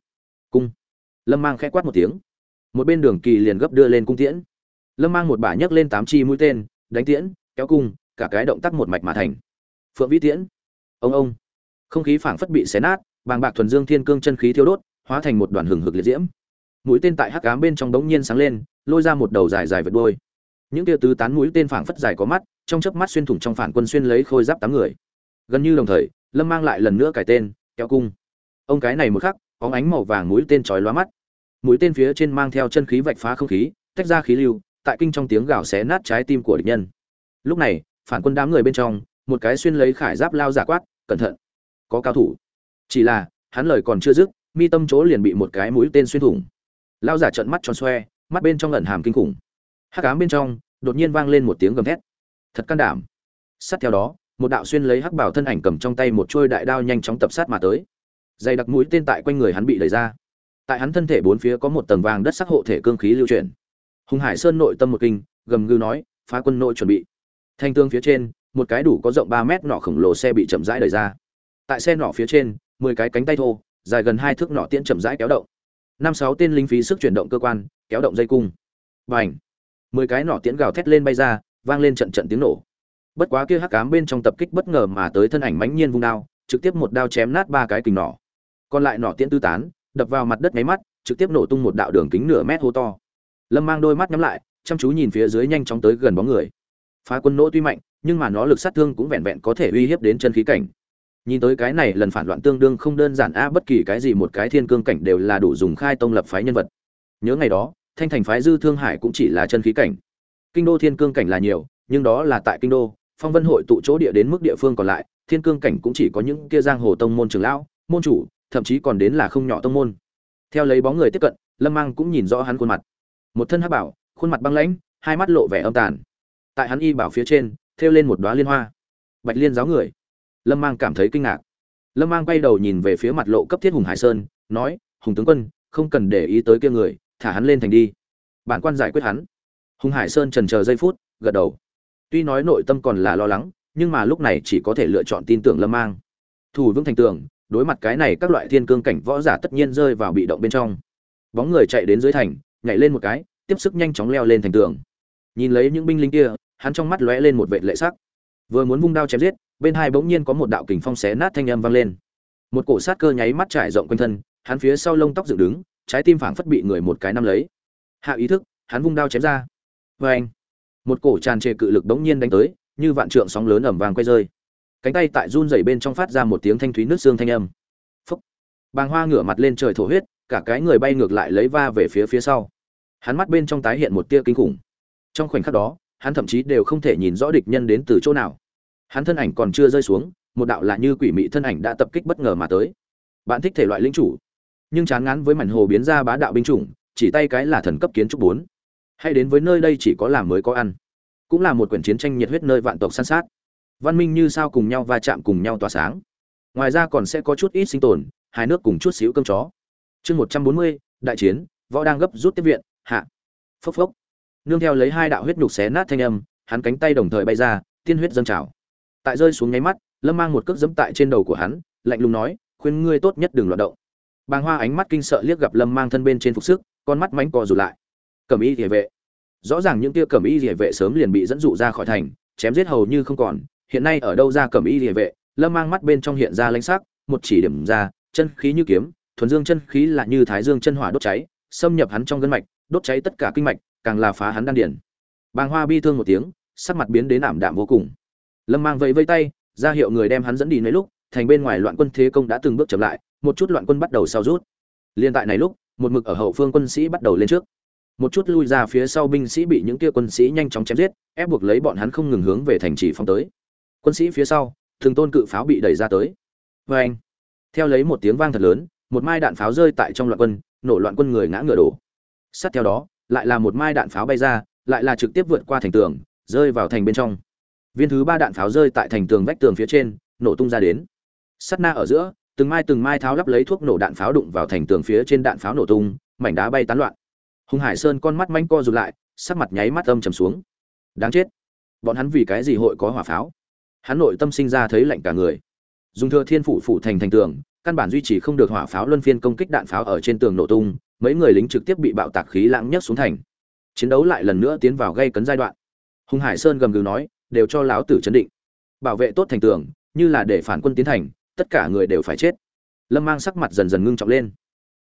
Cung. Lâm mang khẽ quát một tiếng. Một bên đường kỳ liền gấp đưa lên cung tiễn. Lâm mang một bả nhấc lên tám chi mũi tên, đánh tiễn, kéo cung cả cái động tác một mạch mà thành. Phượng vĩ tiễn, ông ông. Không khí phảng phất bị xé nát, bàng bạc thuần dương thiên cương chân khí thiêu đốt, hóa thành một đoàn hừng hực liệt diễm. Mũi tên tại hắc ám bên trong đống nhiên sáng lên, lôi ra một đầu dài dài vượt đuôi. Những tia tứ tán mũi tên phảng phất dài có mắt, trong chớp mắt xuyên thủng trong phản quân xuyên lấy khôi giáp tám người. Gần như đồng thời, lâm mang lại lần nữa cải tên, kéo cung. Ông cái này một khắc, có ánh màu vàng mũi tên chói lóa mắt. Mũi tên phía trên mang theo chân khí vạch phá không khí, tách ra khí lưu, tại kinh trong tiếng gào xé nát trái tim của địch nhân. Lúc này phản quân đám người bên trong, một cái xuyên lấy khải giáp lao giả quát, cẩn thận, có cao thủ. Chỉ là, hắn lời còn chưa dứt, mi tâm chỗ liền bị một cái mũi tên xuyên thủng. Lao giả trợn mắt tròn xoe, mắt bên trong lẩn hàm kinh khủng. Hắc ám bên trong, đột nhiên vang lên một tiếng gầm thét. Thật can đảm. Sát theo đó, một đạo xuyên lấy hắc bảo thân ảnh cầm trong tay một chuôi đại đao nhanh chóng tập sát mà tới. Dày đặc mũi tên tại quanh người hắn bị đẩy ra. Tại hắn thân thể bốn phía có một tầng vàng đất sắc hộ thể cương khí lưu chuyển. Hùng hải sơn nội tâm một kinh, gầm gừ nói, phá quân nội chuẩn bị thanh tương phía trên, một cái đủ có rộng ba mét nọ khổng lồ xe bị chậm rãi đẩy ra. Tại xe nọ phía trên, mười cái cánh tay thô, dài gần hai thước nọ tiễn chậm rãi kéo động. Năm sáu tên lính phí sức chuyển động cơ quan, kéo động dây cung. Và ảnh mười cái nọ tiễn gào thét lên bay ra, vang lên trận trận tiếng nổ. Bất quá kia hắc ám bên trong tập kích bất ngờ mà tới thân ảnh mãnh nhiên vung đao, trực tiếp một đao chém nát ba cái kình nỏ. Còn lại nỏ tiễn tư tán, đập vào mặt đất máy mắt, trực tiếp nổ tung một đạo đường kính nửa mét hô to. Lâm mang đôi mắt nhắm lại, chăm chú nhìn phía dưới nhanh chóng tới gần bóng người phá quân nỗ tuy mạnh, nhưng mà nó lực sát thương cũng vẹn vẹn có thể uy hiếp đến chân khí cảnh. Nhìn tới cái này, lần phản loạn tương đương không đơn giản a bất kỳ cái gì một cái thiên cương cảnh đều là đủ dùng khai tông lập phái nhân vật. Nhớ ngày đó, thanh thành phái dư thương hải cũng chỉ là chân khí cảnh. Kinh đô thiên cương cảnh là nhiều, nhưng đó là tại kinh đô, phong vân hội tụ chỗ địa đến mức địa phương còn lại, thiên cương cảnh cũng chỉ có những kia giang hồ tông môn trường lão, môn chủ, thậm chí còn đến là không nhỏ tông môn. Theo lấy bóng người tiếp cận, lâm mang cũng nhìn rõ hắn khuôn mặt. Một thân hắc bảo, khuôn mặt băng lãnh, hai mắt lộ vẻ âm tàn tại hắn y bảo phía trên, thêu lên một đoá liên hoa. Bạch liên giáo người. Lâm mang cảm thấy kinh ngạc. Lâm mang quay đầu nhìn về phía mặt lộ cấp thiết hùng hải sơn, nói, hùng tướng quân, không cần để ý tới kia người, thả hắn lên thành đi. Bản quan giải quyết hắn. Hùng hải sơn trần chờ giây phút, gật đầu. Tuy nói nội tâm còn là lo lắng, nhưng mà lúc này chỉ có thể lựa chọn tin tưởng lâm mang. Thủ vững thành tường, đối mặt cái này các loại thiên cương cảnh võ giả tất nhiên rơi vào bị động bên trong. Bóng người chạy đến dưới thành, nhảy lên một cái, tiếp sức nhanh chóng leo lên thành tường nhìn lấy những binh lính kia, hắn trong mắt lóe lên một vệ lệ sắc. Vừa muốn vung đao chém giết, bên hai bỗng nhiên có một đạo kình phong xé nát thanh âm vang lên. Một cổ sát cơ nháy mắt trải rộng quanh thân, hắn phía sau lông tóc dựng đứng, trái tim phảng phất bị người một cái nắm lấy. Hạ ý thức, hắn vung đao chém ra. Vê anh một cổ tràn trề cự lực bỗng nhiên đánh tới, như vạn trượng sóng lớn ẩm vàng quay rơi. Cánh tay tại run rẩy bên trong phát ra một tiếng thanh thúy nước xương thanh âm. Phúc! Bàng hoa ngửa mặt lên trời thổ huyết, cả cái người bay ngược lại lấy va về phía phía sau. Hắn mắt bên trong tái hiện một tia kinh khủng trong khoảnh khắc đó, hắn thậm chí đều không thể nhìn rõ địch nhân đến từ chỗ nào. Hắn thân ảnh còn chưa rơi xuống, một đạo lạ như quỷ mị thân ảnh đã tập kích bất ngờ mà tới. Bạn thích thể loại lính chủ. Nhưng chán ngán với mảnh hồ biến ra bá đạo binh chủng, chỉ tay cái là thần cấp kiến trúc bốn. Hay đến với nơi đây chỉ có làm mới có ăn. Cũng là một quyển chiến tranh nhiệt huyết nơi vạn tộc săn sát. Văn minh như sao cùng nhau va chạm cùng nhau tỏa sáng. Ngoài ra còn sẽ có chút ít sinh tồn hai nước cùng chút xíu cơm chó. Chương một trăm bốn mươi, đại chiến, võ đang gấp rút tiếp viện, hạ. Phốc phốc nương theo lấy hai đạo huyết nhục xé nát thanh âm, hắn cánh tay đồng thời bay ra, tiên huyết dâng trào. Tại rơi xuống nháy mắt, lâm mang một cước giẫm tại trên đầu của hắn, lạnh lùng nói, khuyên ngươi tốt nhất đừng loạn động. Bàng hoa ánh mắt kinh sợ liếc gặp lâm mang thân bên trên phục sức, con mắt mánh co rụt lại. Cẩm y Liễu vệ. Rõ ràng những tia cẩm y Liễu vệ sớm liền bị dẫn dụ ra khỏi thành, chém giết hầu như không còn, hiện nay ở đâu ra cẩm y Liễu vệ? Lâm mang mắt bên trong hiện ra lãnh sắc, một chỉ điểm ra, chân khí như kiếm, thuần dương chân khí là như thái dương chân hỏa đốt cháy, xâm nhập hắn trong gân mạch, đốt cháy tất cả kinh mạch càng là phá hắn đan điển bàng hoa bi thương một tiếng, sắc mặt biến đến ảm đạm vô cùng. Lâm mang vẫy vây tay, ra hiệu người đem hắn dẫn đi lấy lúc, thành bên ngoài loạn quân thế công đã từng bước chậm lại, một chút loạn quân bắt đầu sau rút. Liên tại này lúc, một mực ở hậu phương quân sĩ bắt đầu lên trước. Một chút lui ra phía sau binh sĩ bị những kia quân sĩ nhanh chóng chém giết, ép buộc lấy bọn hắn không ngừng hướng về thành trì phong tới. Quân sĩ phía sau, thường tôn cự pháo bị đẩy ra tới. Vê anh, theo lấy một tiếng vang thật lớn, một mai đạn pháo rơi tại trong loạn quân, nổ loạn quân người ngã ngựa đổ. Sát theo đó lại là một mai đạn pháo bay ra, lại là trực tiếp vượt qua thành tường, rơi vào thành bên trong. Viên thứ ba đạn pháo rơi tại thành tường vách tường phía trên, nổ tung ra đến. Sắt na ở giữa, từng mai từng mai tháo lắp lấy thuốc nổ đạn pháo đụng vào thành tường phía trên đạn pháo nổ tung, mảnh đá bay tán loạn. Hùng hải sơn con mắt manh co rụt lại, sắc mặt nháy mắt âm trầm xuống. Đáng chết. Bọn hắn vì cái gì hội có hỏa pháo? Hắn nội tâm sinh ra thấy lạnh cả người. Dùng thừa thiên phủ phủ thành thành tường, căn bản duy trì không được hỏa pháo luân phiên công kích đạn pháo ở trên tường nổ tung mấy người lính trực tiếp bị bạo tạc khí lãng nhất xuống thành. Chiến đấu lại lần nữa tiến vào gây cấn giai đoạn. Hùng hải sơn gầm gừ nói, đều cho lão tử chấn định. Bảo vệ tốt thành tường, như là để phản quân tiến thành, tất cả người đều phải chết. Lâm mang sắc mặt dần dần ngưng trọng lên.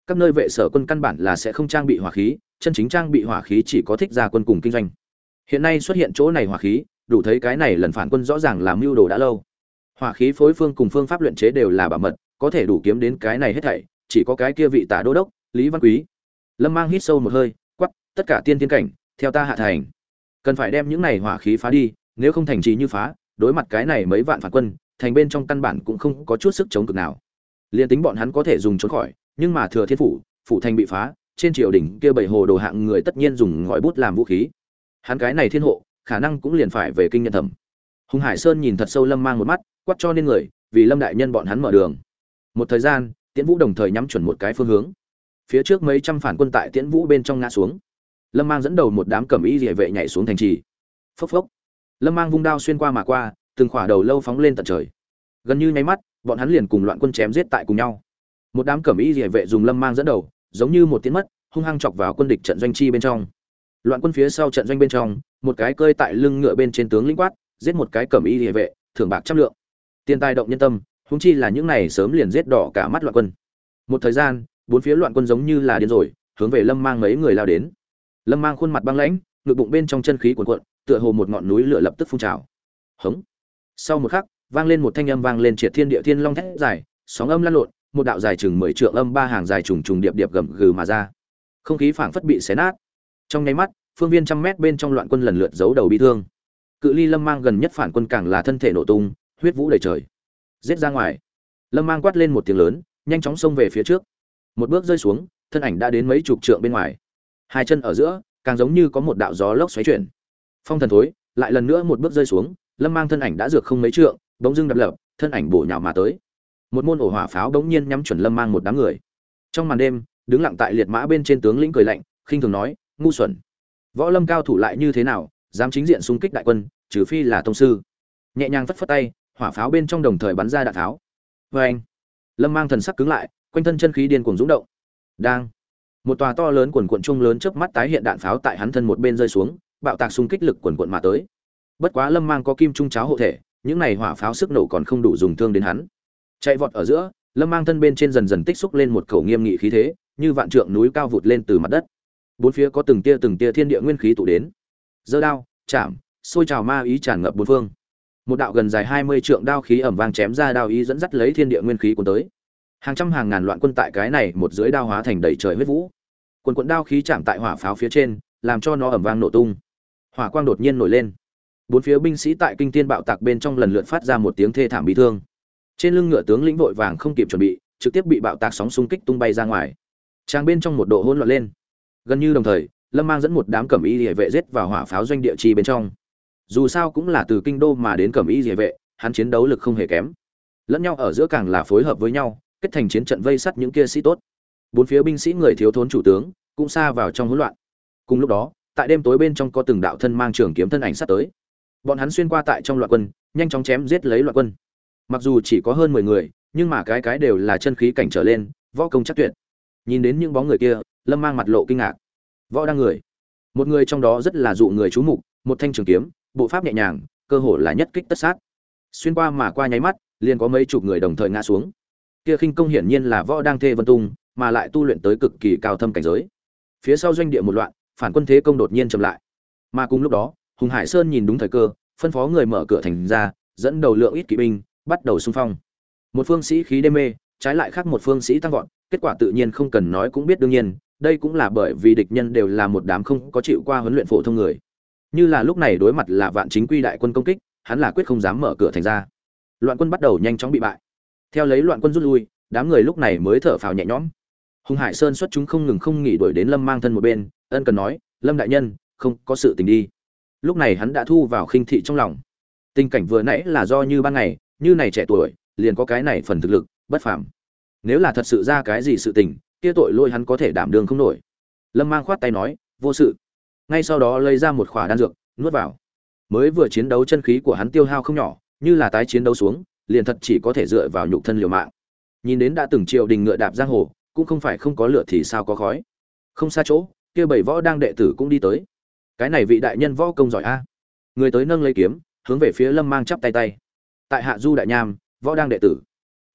Các nơi vệ sở quân căn bản là sẽ không trang bị hỏa khí, chân chính trang bị hỏa khí chỉ có thích ra quân cùng kinh doanh. Hiện nay xuất hiện chỗ này hỏa khí, đủ thấy cái này lần phản quân rõ ràng làm mưu đồ đã lâu. Hỏa khí phối phương cùng phương pháp luyện chế đều là bảo mật, có thể đủ kiếm đến cái này hết thảy, chỉ có cái kia vị tả đô đốc, lý văn quý lâm mang hít sâu một hơi quắp tất cả tiên tiến cảnh, theo ta hạ thành. Cần phải đem những này hỏa khí phá đi, nếu không thành trì như phá, đối mặt cái này mấy vạn phản quân, thành bên trong căn bản cũng không có chút sức chống cực nào. Liền tính bọn hắn có thể dùng trốn khỏi, nhưng mà thừa thiên phủ phủ thành bị phá, trên triều đình kia bảy hồ đồ hạng người tất nhiên dùng ngòi bút làm vũ khí. Hắn cái này thiên hộ, khả năng cũng liền phải về kinh nhận thẩm. Hùng hải sơn nhìn thật sâu lâm mang một mắt quắt cho nên người, vì lâm đại nhân bọn hắn mở đường. Một thời gian, tiễn vũ đồng thời nhắm chuẩn một cái phương hướng phía trước mấy trăm phản quân tại tiễn vũ bên trong ngã xuống. Lâm mang dẫn đầu một đám cẩm y địa vệ nhảy xuống thành trì. Phốc phốc. Lâm mang vung đao xuyên qua mà qua, từng khỏa đầu lâu phóng lên tận trời. Gần như nháy mắt, bọn hắn liền cùng loạn quân chém giết tại cùng nhau. Một đám cẩm y địa vệ dùng lâm mang dẫn đầu, giống như một tiếng mất, hung hăng chọc vào quân địch trận doanh chi bên trong. Loạn quân phía sau trận doanh bên trong, một cái cơi tại lưng ngựa bên trên tướng lĩnh quát, giết một cái cẩm y địa vệ, thưởng bạc trăm lượng. Tiền tài động nhân tâm húng chi là những này sớm liền giết đỏ cả mắt loạn quân. Một thời gian bốn phía loạn quân giống như là điên rồi, hướng về lâm mang mấy người lao đến. Lâm mang khuôn mặt băng lãnh, ngực bụng bên trong chân khí cuồn cuộn, tựa hồ một ngọn núi lửa lập tức phun trào. Hống. Sau một khắc, vang lên một thanh âm vang lên triệt thiên địa thiên long thét dài, sóng âm lăn lộn, một đạo dài chừng mười trượng âm ba hàng dài trùng trùng điệp điệp gầm gừ mà ra. Không khí phảng phất bị xé nát. Trong nháy mắt, phương viên trăm mét bên trong loạn quân lần lượt giấu đầu bị thương. Cự ly lâm mang gần nhất phản quân càng là thân thể nổ tung, huyết vũ đầy trời. Giết ra ngoài. Lâm mang quát lên một tiếng lớn, nhanh chóng xông về phía trước một bước rơi xuống, thân ảnh đã đến mấy chục trượng bên ngoài. Hai chân ở giữa, càng giống như có một đạo gió lốc xoáy chuyển. Phong thần thối, lại lần nữa một bước rơi xuống, lâm mang thân ảnh đã dược không mấy trượng, bỗng dưng đập lập, thân ảnh bổ nhào mà tới. Một môn ổ hỏa pháo bỗng nhiên nhắm chuẩn lâm mang một đám người. Trong màn đêm, đứng lặng tại liệt mã bên trên tướng lĩnh cười lạnh, khinh thường nói, ngu xuẩn, võ lâm cao thủ lại như thế nào, dám chính diện xung kích đại quân, trừ phi là tông sư. Nhẹ nhàng phất phất tay, hỏa pháo bên trong đồng thời bắn ra đạn tháo. Vê anh lâm mang thần sắc cứng lại quanh thân chân khí điên cuồng dũng động. Đang, một tòa to lớn quần quần trung lớn chớp mắt tái hiện đạn pháo tại hắn thân một bên rơi xuống, bạo tạc xung kích lực quần quần mà tới. Bất quá lâm mang có kim trung cháo hộ thể, những này hỏa pháo sức nổ còn không đủ dùng thương đến hắn. Chạy vọt ở giữa, lâm mang thân bên trên dần dần tích xúc lên một khẩu nghiêm nghị khí thế, như vạn trượng núi cao vụt lên từ mặt đất. Bốn phía có từng tia từng tia thiên địa nguyên khí tụ đến. Giơ đao, chạm, xôi trào ma ý tràn ngập bốn phương. Một đạo gần dài hai mươi trượng đao khí ẩm vang chém ra đao ý dẫn dắt lấy thiên địa nguyên khí cuốn tới hàng trăm hàng ngàn loạn quân tại cái này một dưới đao hóa thành đầy trời huyết vũ. Quần quận đao khí chạm tại hỏa pháo phía trên, làm cho nó ẩm vang nổ tung. Hỏa quang đột nhiên nổi lên. Bốn phía binh sĩ tại kinh tiên bạo tạc bên trong lần lượt phát ra một tiếng thê thảm bị thương. Trên lưng ngựa tướng lĩnh vội vàng không kịp chuẩn bị, trực tiếp bị bạo tạc sóng xung kích tung bay ra ngoài. Trang bên trong một độ hỗn loạn lên. Gần như đồng thời, lâm mang dẫn một đám cẩm y địa vệ giết vào hỏa pháo doanh địa chi bên trong. Dù sao cũng là từ kinh đô mà đến cẩm y địa vệ, hắn chiến đấu lực không hề kém. Lẫn nhau ở giữa càng là phối hợp với nhau kết thành chiến trận vây sắt những kia sĩ tốt. Bốn phía binh sĩ người thiếu thốn chủ tướng cũng xa vào trong hỗn loạn. Cùng lúc đó, tại đêm tối bên trong có từng đạo thân mang trường kiếm thân ảnh sát tới. Bọn hắn xuyên qua tại trong loạn quân, nhanh chóng chém giết lấy loạn quân. Mặc dù chỉ có hơn mười người, nhưng mà cái cái đều là chân khí cảnh trở lên, võ công chắc tuyệt. Nhìn đến những bóng người kia, lâm mang mặt lộ kinh ngạc. Võ đang người. Một người trong đó rất là dụ người chú mục, một thanh trường kiếm, bộ pháp nhẹ nhàng, cơ hồ là nhất kích tất sát. Xuyên qua mà qua nháy mắt, liền có mấy chục người đồng thời ngã xuống kia khinh công hiển nhiên là võ đang thê vân tung, mà lại tu luyện tới cực kỳ cao thâm cảnh giới. Phía sau doanh địa một loạn, phản quân thế công đột nhiên chậm lại. Mà cùng lúc đó, hùng hải sơn nhìn đúng thời cơ, phân phó người mở cửa thành ra, dẫn đầu lượng ít kỵ binh, bắt đầu xung phong. Một phương sĩ khí đê mê, trái lại khác một phương sĩ tăng vọt, kết quả tự nhiên không cần nói cũng biết đương nhiên, đây cũng là bởi vì địch nhân đều là một đám không có chịu qua huấn luyện phổ thông người. Như là lúc này đối mặt là vạn chính quy đại quân công kích, hắn là quyết không dám mở cửa thành ra. Loạn quân bắt đầu nhanh chóng bị bại theo lấy loạn quân rút lui, đám người lúc này mới thở phào nhẹ nhõm. Hùng hải sơn xuất chúng không ngừng không nghỉ đuổi đến lâm mang thân một bên, ân cần nói, lâm đại nhân, không có sự tình đi. Lúc này hắn đã thu vào khinh thị trong lòng. Tình cảnh vừa nãy là do như ban ngày, như này trẻ tuổi, liền có cái này phần thực lực, bất phàm. Nếu là thật sự ra cái gì sự tình, kia tội lỗi hắn có thể đảm đương không nổi. Lâm mang khoát tay nói, vô sự. Ngay sau đó lấy ra một khỏa đan dược, nuốt vào. Mới vừa chiến đấu chân khí của hắn tiêu hao không nhỏ, như là tái chiến đấu xuống liền thật chỉ có thể dựa vào nhục thân liều mạng. Nhìn đến đã từng triều đình ngựa đạp giang hồ, cũng không phải không có lửa thì sao có khói. Không xa chỗ, kia bảy võ đang đệ tử cũng đi tới. Cái này vị đại nhân võ công giỏi a. Người tới nâng lấy kiếm, hướng về phía lâm mang chắp tay tay. Tại hạ du đại nham, võ đang đệ tử.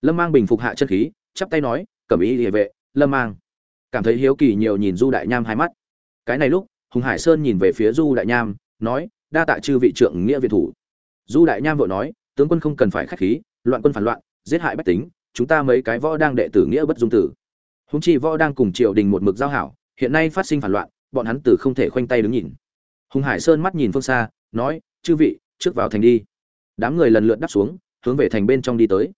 Lâm mang bình phục hạ chân khí, chắp tay nói, cẩm ý địa vệ, lâm mang. Cảm thấy hiếu kỳ nhiều nhìn du đại nham hai mắt. Cái này lúc, hùng hải sơn nhìn về phía du đại nham, nói, đa tạ chư vị trượng nghĩa việt thủ. Du đại nham vội nói tướng quân không cần phải khách khí loạn quân phản loạn giết hại bách tính chúng ta mấy cái võ đang đệ tử nghĩa bất dung tử. Húng chi võ đang cùng triều đình một mực giao hảo hiện nay phát sinh phản loạn bọn hắn tử không thể khoanh tay đứng nhìn. Hùng hải sơn mắt nhìn phương xa nói chư vị trước vào thành đi. Đám người lần lượt đáp xuống hướng về thành bên trong đi tới.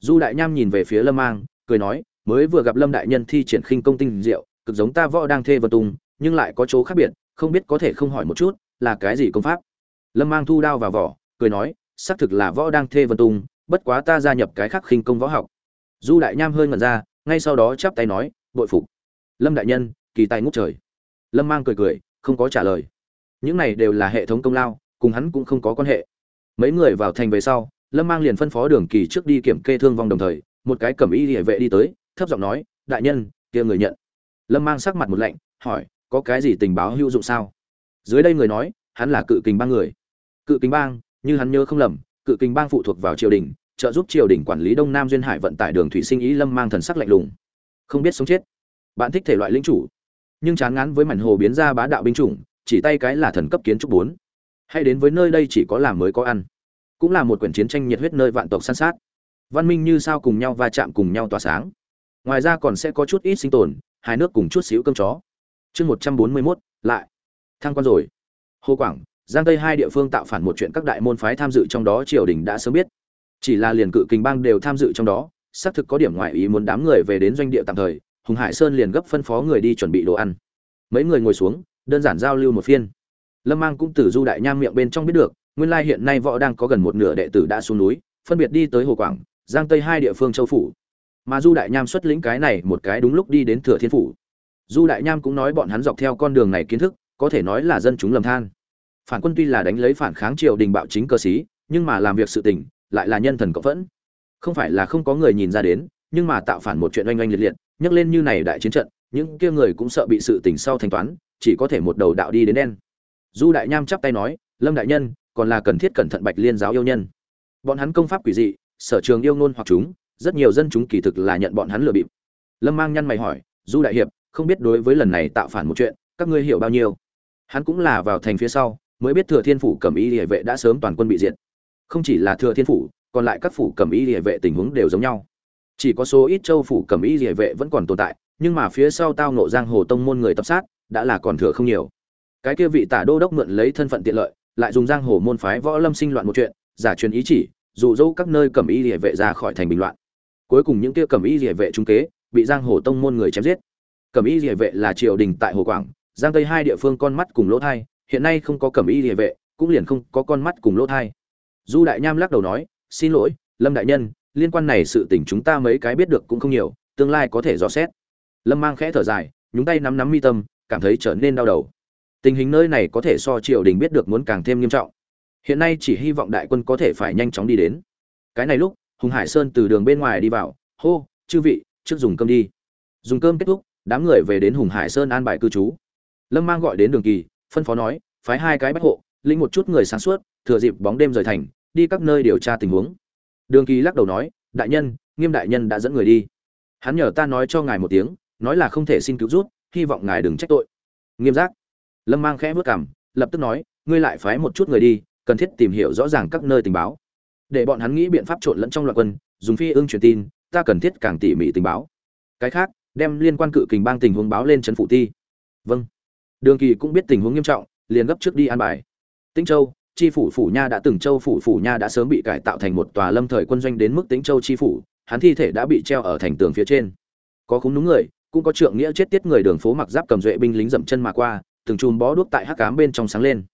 Du đại nham nhìn về phía lâm mang cười nói mới vừa gặp lâm đại nhân thi triển khinh công tinh diệu cực giống ta võ đang thê vật tùng, nhưng lại có chỗ khác biệt không biết có thể không hỏi một chút là cái gì công pháp? Lâm mang thu đao vào vỏ cười nói xác thực là võ đang thê vân tung bất quá ta gia nhập cái khác khinh công võ học. Du đại nham hơi ngẩn ra, ngay sau đó chắp tay nói, bội phục. Lâm đại nhân, kỳ tài ngút trời. Lâm mang cười cười, không có trả lời. Những này đều là hệ thống công lao, cùng hắn cũng không có quan hệ. Mấy người vào thành về sau, lâm mang liền phân phó đường kỳ trước đi kiểm kê thương vong đồng thời, một cái cẩm y địa vệ đi tới, thấp giọng nói, đại nhân, kia người nhận. Lâm mang sắc mặt một lạnh, hỏi, có cái gì tình báo hữu dụng sao? Dưới đây người nói, hắn là cự kình bang người. Cự kình bang như hắn nhớ không lầm, cự kình bang phụ thuộc vào triều đình, trợ giúp triều đình quản lý đông nam duyên hải vận tải đường thủy sinh ý lâm mang thần sắc lạnh lùng. Không biết sống chết. Bạn thích thể loại lính chủ. Nhưng chán ngán với mảnh hồ biến ra bá đạo binh chủng, chỉ tay cái là thần cấp kiến trúc bốn. Hay đến với nơi đây chỉ có làm mới có ăn. Cũng là một quyển chiến tranh nhiệt huyết nơi vạn tộc săn sát. Văn minh như sao cùng nhau va chạm cùng nhau tỏa sáng. Ngoài ra còn sẽ có chút ít sinh tồn, hai nước cùng chút xíu cơm chó. Chương một trăm bốn mươi mốt, lại. Thăng quan rồi. Hồ quảng giang tây hai địa phương tạo phản một chuyện các đại môn phái tham dự trong đó triều đình đã sớm biết. Chỉ là liền cự kình bang đều tham dự trong đó, xác thực có điểm ngoại ý muốn đám người về đến doanh địa tạm thời, hùng hải sơn liền gấp phân phó người đi chuẩn bị đồ ăn. Mấy người ngồi xuống, đơn giản giao lưu một phiên. Lâm mang cũng từ du đại nham miệng bên trong biết được, nguyên lai hiện nay võ đang có gần một nửa đệ tử đã xuống núi, phân biệt đi tới hồ quảng, giang tây hai địa phương châu phủ. Mà du đại nham xuất lĩnh cái này một cái đúng lúc đi đến thừa thiên phủ. Du đại nham cũng nói bọn hắn dọc theo con đường này kiến thức, có thể nói là dân chúng lầm than phản quân tuy là đánh lấy phản kháng triều đình bạo chính cơ sĩ, nhưng mà làm việc sự tình, lại là nhân thần cộng phẫn. Không phải là không có người nhìn ra đến, nhưng mà tạo phản một chuyện oanh oanh liệt liệt nhắc lên như này đại chiến trận, những kia người cũng sợ bị sự tình sau thanh toán, chỉ có thể một đầu đạo đi đến đen. Du đại nham chắp tay nói, lâm đại nhân, còn là cần thiết cẩn thận bạch liên giáo yêu nhân. Bọn hắn công pháp quỷ dị, sở trường yêu ngôn hoặc chúng, rất nhiều dân chúng kỳ thực là nhận bọn hắn lừa bịp. Lâm mang nhăn mày hỏi, du đại hiệp, không biết đối với lần này tạo phản một chuyện, các ngươi hiểu bao nhiêu? Hắn cũng là vào thành phía sau mới biết thừa thiên phủ cẩm y địa vệ đã sớm toàn quân bị diệt. Không chỉ là thừa thiên phủ, còn lại các phủ cẩm y địa vệ tình huống đều giống nhau. Chỉ có số ít châu phủ cẩm y địa vệ vẫn còn tồn tại, nhưng mà phía sau tao nộ giang hồ tông môn người tập sát, đã là còn thừa không nhiều. Cái kia vị tả đô đốc mượn lấy thân phận tiện lợi, lại dùng giang hồ môn phái võ lâm sinh loạn một chuyện, giả truyền ý chỉ, dụ dỗ các nơi cẩm y địa vệ ra khỏi thành bình loạn. Cuối cùng những kia cẩm y địa vệ trung kế, bị giang hồ tông môn người chém giết. Cẩm y địa vệ là triều đình tại hồ quảng, giang tây hai địa phương con mắt cùng lỗ thai hiện nay không có cẩm y địa vệ, cũng liền không có con mắt cùng lỗ thai. Du đại nham lắc đầu nói, xin lỗi, lâm đại nhân, liên quan này sự tình chúng ta mấy cái biết được cũng không nhiều, tương lai có thể rõ xét. Lâm mang khẽ thở dài, nhúng tay nắm nắm mi tâm, cảm thấy trở nên đau đầu. Tình hình nơi này có thể so triều đình biết được muốn càng thêm nghiêm trọng. Hiện nay chỉ hy vọng đại quân có thể phải nhanh chóng đi đến. Cái này lúc, hùng hải sơn từ đường bên ngoài đi vào, hô, chư vị, trước dùng cơm đi. Dùng cơm kết thúc, đám người về đến hùng hải sơn an bài cư trú. Lâm mang gọi đến đường kỳ phân phó nói, phái hai cái bách hộ linh một chút người sáng suốt, thừa dịp bóng đêm rời thành, đi các nơi điều tra tình huống. Đường kỳ lắc đầu nói, đại nhân, nghiêm đại nhân đã dẫn người đi. Hắn nhờ ta nói cho ngài một tiếng, nói là không thể xin cứu rút hy vọng ngài đừng trách tội. Nghiêm giác. Lâm mang khẽ vớt cảm lập tức nói, ngươi lại phái một chút người đi, cần thiết tìm hiểu rõ ràng các nơi tình báo. Để bọn hắn nghĩ biện pháp trộn lẫn trong loạn quân, dùng phi ương truyền tin, ta cần thiết càng tỉ mỉ tình báo. Cái khác, đem liên quan cự kình bang tình huống báo lên trấn phủ ti. Vâng đường kỳ cũng biết tình huống nghiêm trọng, liền gấp trước đi an bài. Tĩnh châu, chi phủ phủ nha đã từng, châu phủ phủ nha đã sớm bị cải tạo thành một tòa lâm thời quân doanh đến mức tĩnh châu chi phủ, hắn thi thể đã bị treo ở thành tường phía trên. Có cũng đúng người, cũng có trượng nghĩa chết tiết người đường phố mặc giáp cầm duệ binh lính dậm chân mà qua, từng chùm bó đuốc tại hắc ám bên trong sáng lên.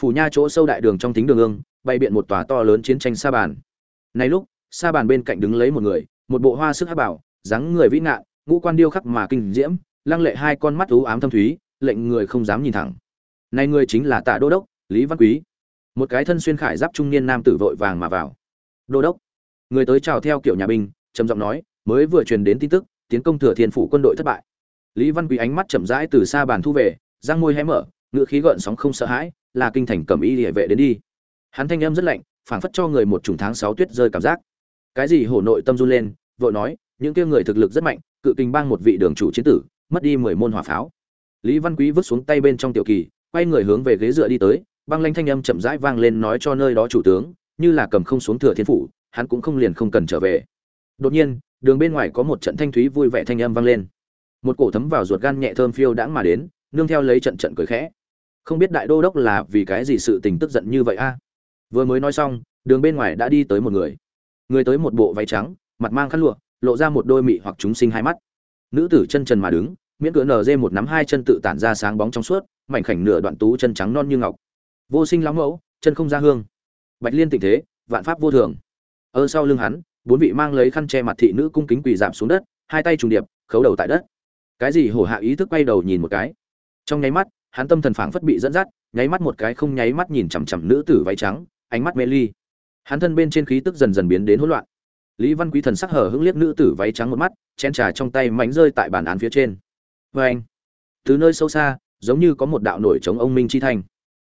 Phủ nha chỗ sâu đại đường trong tính đường ương bay biện một tòa to lớn chiến tranh sa bàn. Này lúc, sa bàn bên cạnh đứng lấy một người, một bộ hoa sức hắc bảo, dáng người vĩ ngạn, ngũ quan điêu khắc mà kinh diễm, lăng lệ hai con mắt u ám thâm thúy lệnh người không dám nhìn thẳng. Này người chính là tạ đô đốc, lý văn quý. Một cái thân xuyên khải giáp trung niên nam tử vội vàng mà vào. Đô đốc. Người tới chào theo kiểu nhà binh, trầm giọng nói, mới vừa truyền đến tin tức, tiến công thừa thiên phủ quân đội thất bại. Lý văn quý ánh mắt chậm rãi từ xa bàn thu về giang môi hé mở ngựa khí gợn sóng không sợ hãi, là kinh thành cầm y địa vệ đến đi. Hắn thanh âm rất lạnh, phảng phất cho người một trùng tháng sáu tuyết rơi cảm giác. Cái gì hổ nội tâm run lên, vội nói, những kia người thực lực rất mạnh, cự kinh bang một vị đường chủ chiến tử, mất đi mười môn hỏa pháo lý văn quý vứt xuống tay bên trong tiểu kỳ, quay người hướng về ghế dựa đi tới, băng lanh thanh âm chậm rãi vang lên nói cho nơi đó chủ tướng, như là cầm không xuống thừa thiên phủ, hắn cũng không liền không cần trở về. Đột nhiên, đường bên ngoài có một trận thanh thúy vui vẻ thanh âm vang lên. Một cổ thấm vào ruột gan nhẹ thơm phiêu đãng mà đến, nương theo lấy trận trận cười khẽ. Không biết đại đô đốc là vì cái gì sự tình tức giận như vậy a? Vừa mới nói xong, đường bên ngoài đã đi tới một người. Người tới một bộ váy trắng, mặt mang khăn lụa, lộ ra một đôi mị hoặc chúng sinh hai mắt. Nữ tử chân trần mà đứng miễn cửa nz một nắm hai chân tự tản ra sáng bóng trong suốt, mảnh khảnh nửa đoạn tú chân trắng non như ngọc. Vô sinh lắm mẫu, chân không ra hương. Bạch liên tình thế, vạn pháp vô thường. Ở sau lưng hắn, bốn vị mang lấy khăn che mặt thị nữ cung kính quỳ giảm xuống đất, hai tay trùng điệp, khấu đầu tại đất. Cái gì hổ hạ ý thức quay đầu nhìn một cái. Trong nháy mắt, hắn tâm thần phảng phất bị dẫn dắt, nháy mắt một cái không nháy mắt nhìn chằm chằm nữ tử váy trắng, ánh mắt mê ly. Hắn thân bên trên khí tức dần dần biến đến hỗn loạn. Lý văn quý thần sắc hở hững liếc nữ tử váy trắng một mắt chen trà trong tay mánh rơi tại bàn án phía trên vê anh, từ nơi sâu xa, giống như có một đạo nổi chống ông minh chi thành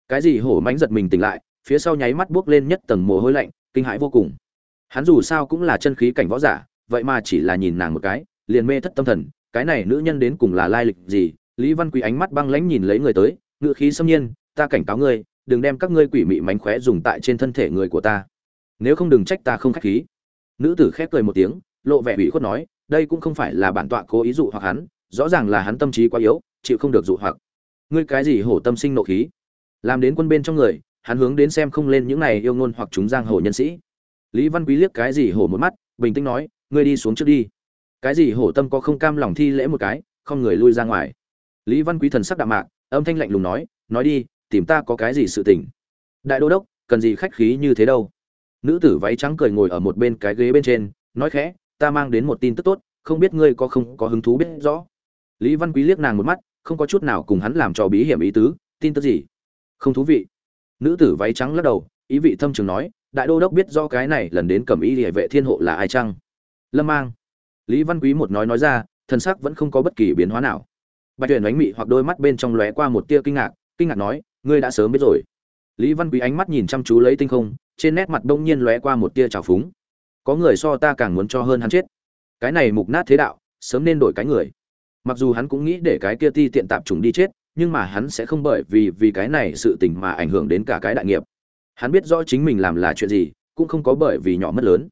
cái gì hổ mánh giật mình tỉnh lại, phía sau nháy mắt buốc lên nhất tầng mồ hôi lạnh, kinh hãi vô cùng. Hắn dù sao cũng là chân khí cảnh võ giả, vậy mà chỉ là nhìn nàng một cái, liền mê thất tâm thần, cái này nữ nhân đến cùng là lai lịch gì? Lý văn quý ánh mắt băng lãnh nhìn lấy người tới ngựa khí xâm nhiên, ta cảnh cáo ngươi, đừng đem các ngươi quỷ mị mánh khóe dùng tại trên thân thể người của ta. Nếu không đừng trách ta không khách khí. Nữ tử khép cười một tiếng, lộ vẻ ủy khuất nói, đây cũng không phải là bản tọa cố ý dụ hoặc hắn rõ ràng là hắn tâm trí quá yếu, chịu không được dụ hoặc. Ngươi cái gì hổ tâm sinh nộ khí? Làm đến quân bên trong người, hắn hướng đến xem không lên những này yêu ngôn hoặc chúng giang hồ nhân sĩ. Lý văn quý liếc cái gì hổ một mắt, bình tĩnh nói, ngươi đi xuống trước đi. Cái gì hổ tâm có không cam lòng thi lễ một cái, không người lui ra ngoài. Lý văn quý thần sắc đạm mạc, âm thanh lạnh lùng nói nói đi, tìm ta có cái gì sự tình? Đại đô đốc, cần gì khách khí như thế đâu? Nữ tử váy trắng cười ngồi ở một bên cái ghế bên trên, nói khẽ, ta mang đến một tin tức tốt, không biết ngươi có không có hứng thú biết rõ lý văn quý liếc nàng một mắt, không có chút nào cùng hắn làm trò bí hiểm ý tứ, tin tức gì? Không thú vị. Nữ tử váy trắng lắc đầu, ý vị thâm trường nói, đại đô đốc biết do cái này lần đến cầm ý địa vệ thiên hộ là ai chăng? Lâm mang. Lý văn quý một nói nói ra, thân sắc vẫn không có bất kỳ biến hóa nào. Bạch tuyển ánh mị hoặc đôi mắt bên trong lóe qua một tia kinh ngạc kinh ngạc nói, ngươi đã sớm biết rồi. Lý văn quý ánh mắt nhìn chăm chú lấy tinh không, trên nét mặt đông nhiên lóe qua một tia trào phúng. Có người so ta càng muốn cho hơn hắn chết. Cái này mục nát thế đạo, sớm nên đổi cái người mặc dù hắn cũng nghĩ để cái kia ti tiện tạp trùng đi chết, nhưng mà hắn sẽ không bởi vì vì cái này sự tình mà ảnh hưởng đến cả cái đại nghiệp. Hắn biết rõ chính mình làm là chuyện gì, cũng không có bởi vì nhỏ mất lớn.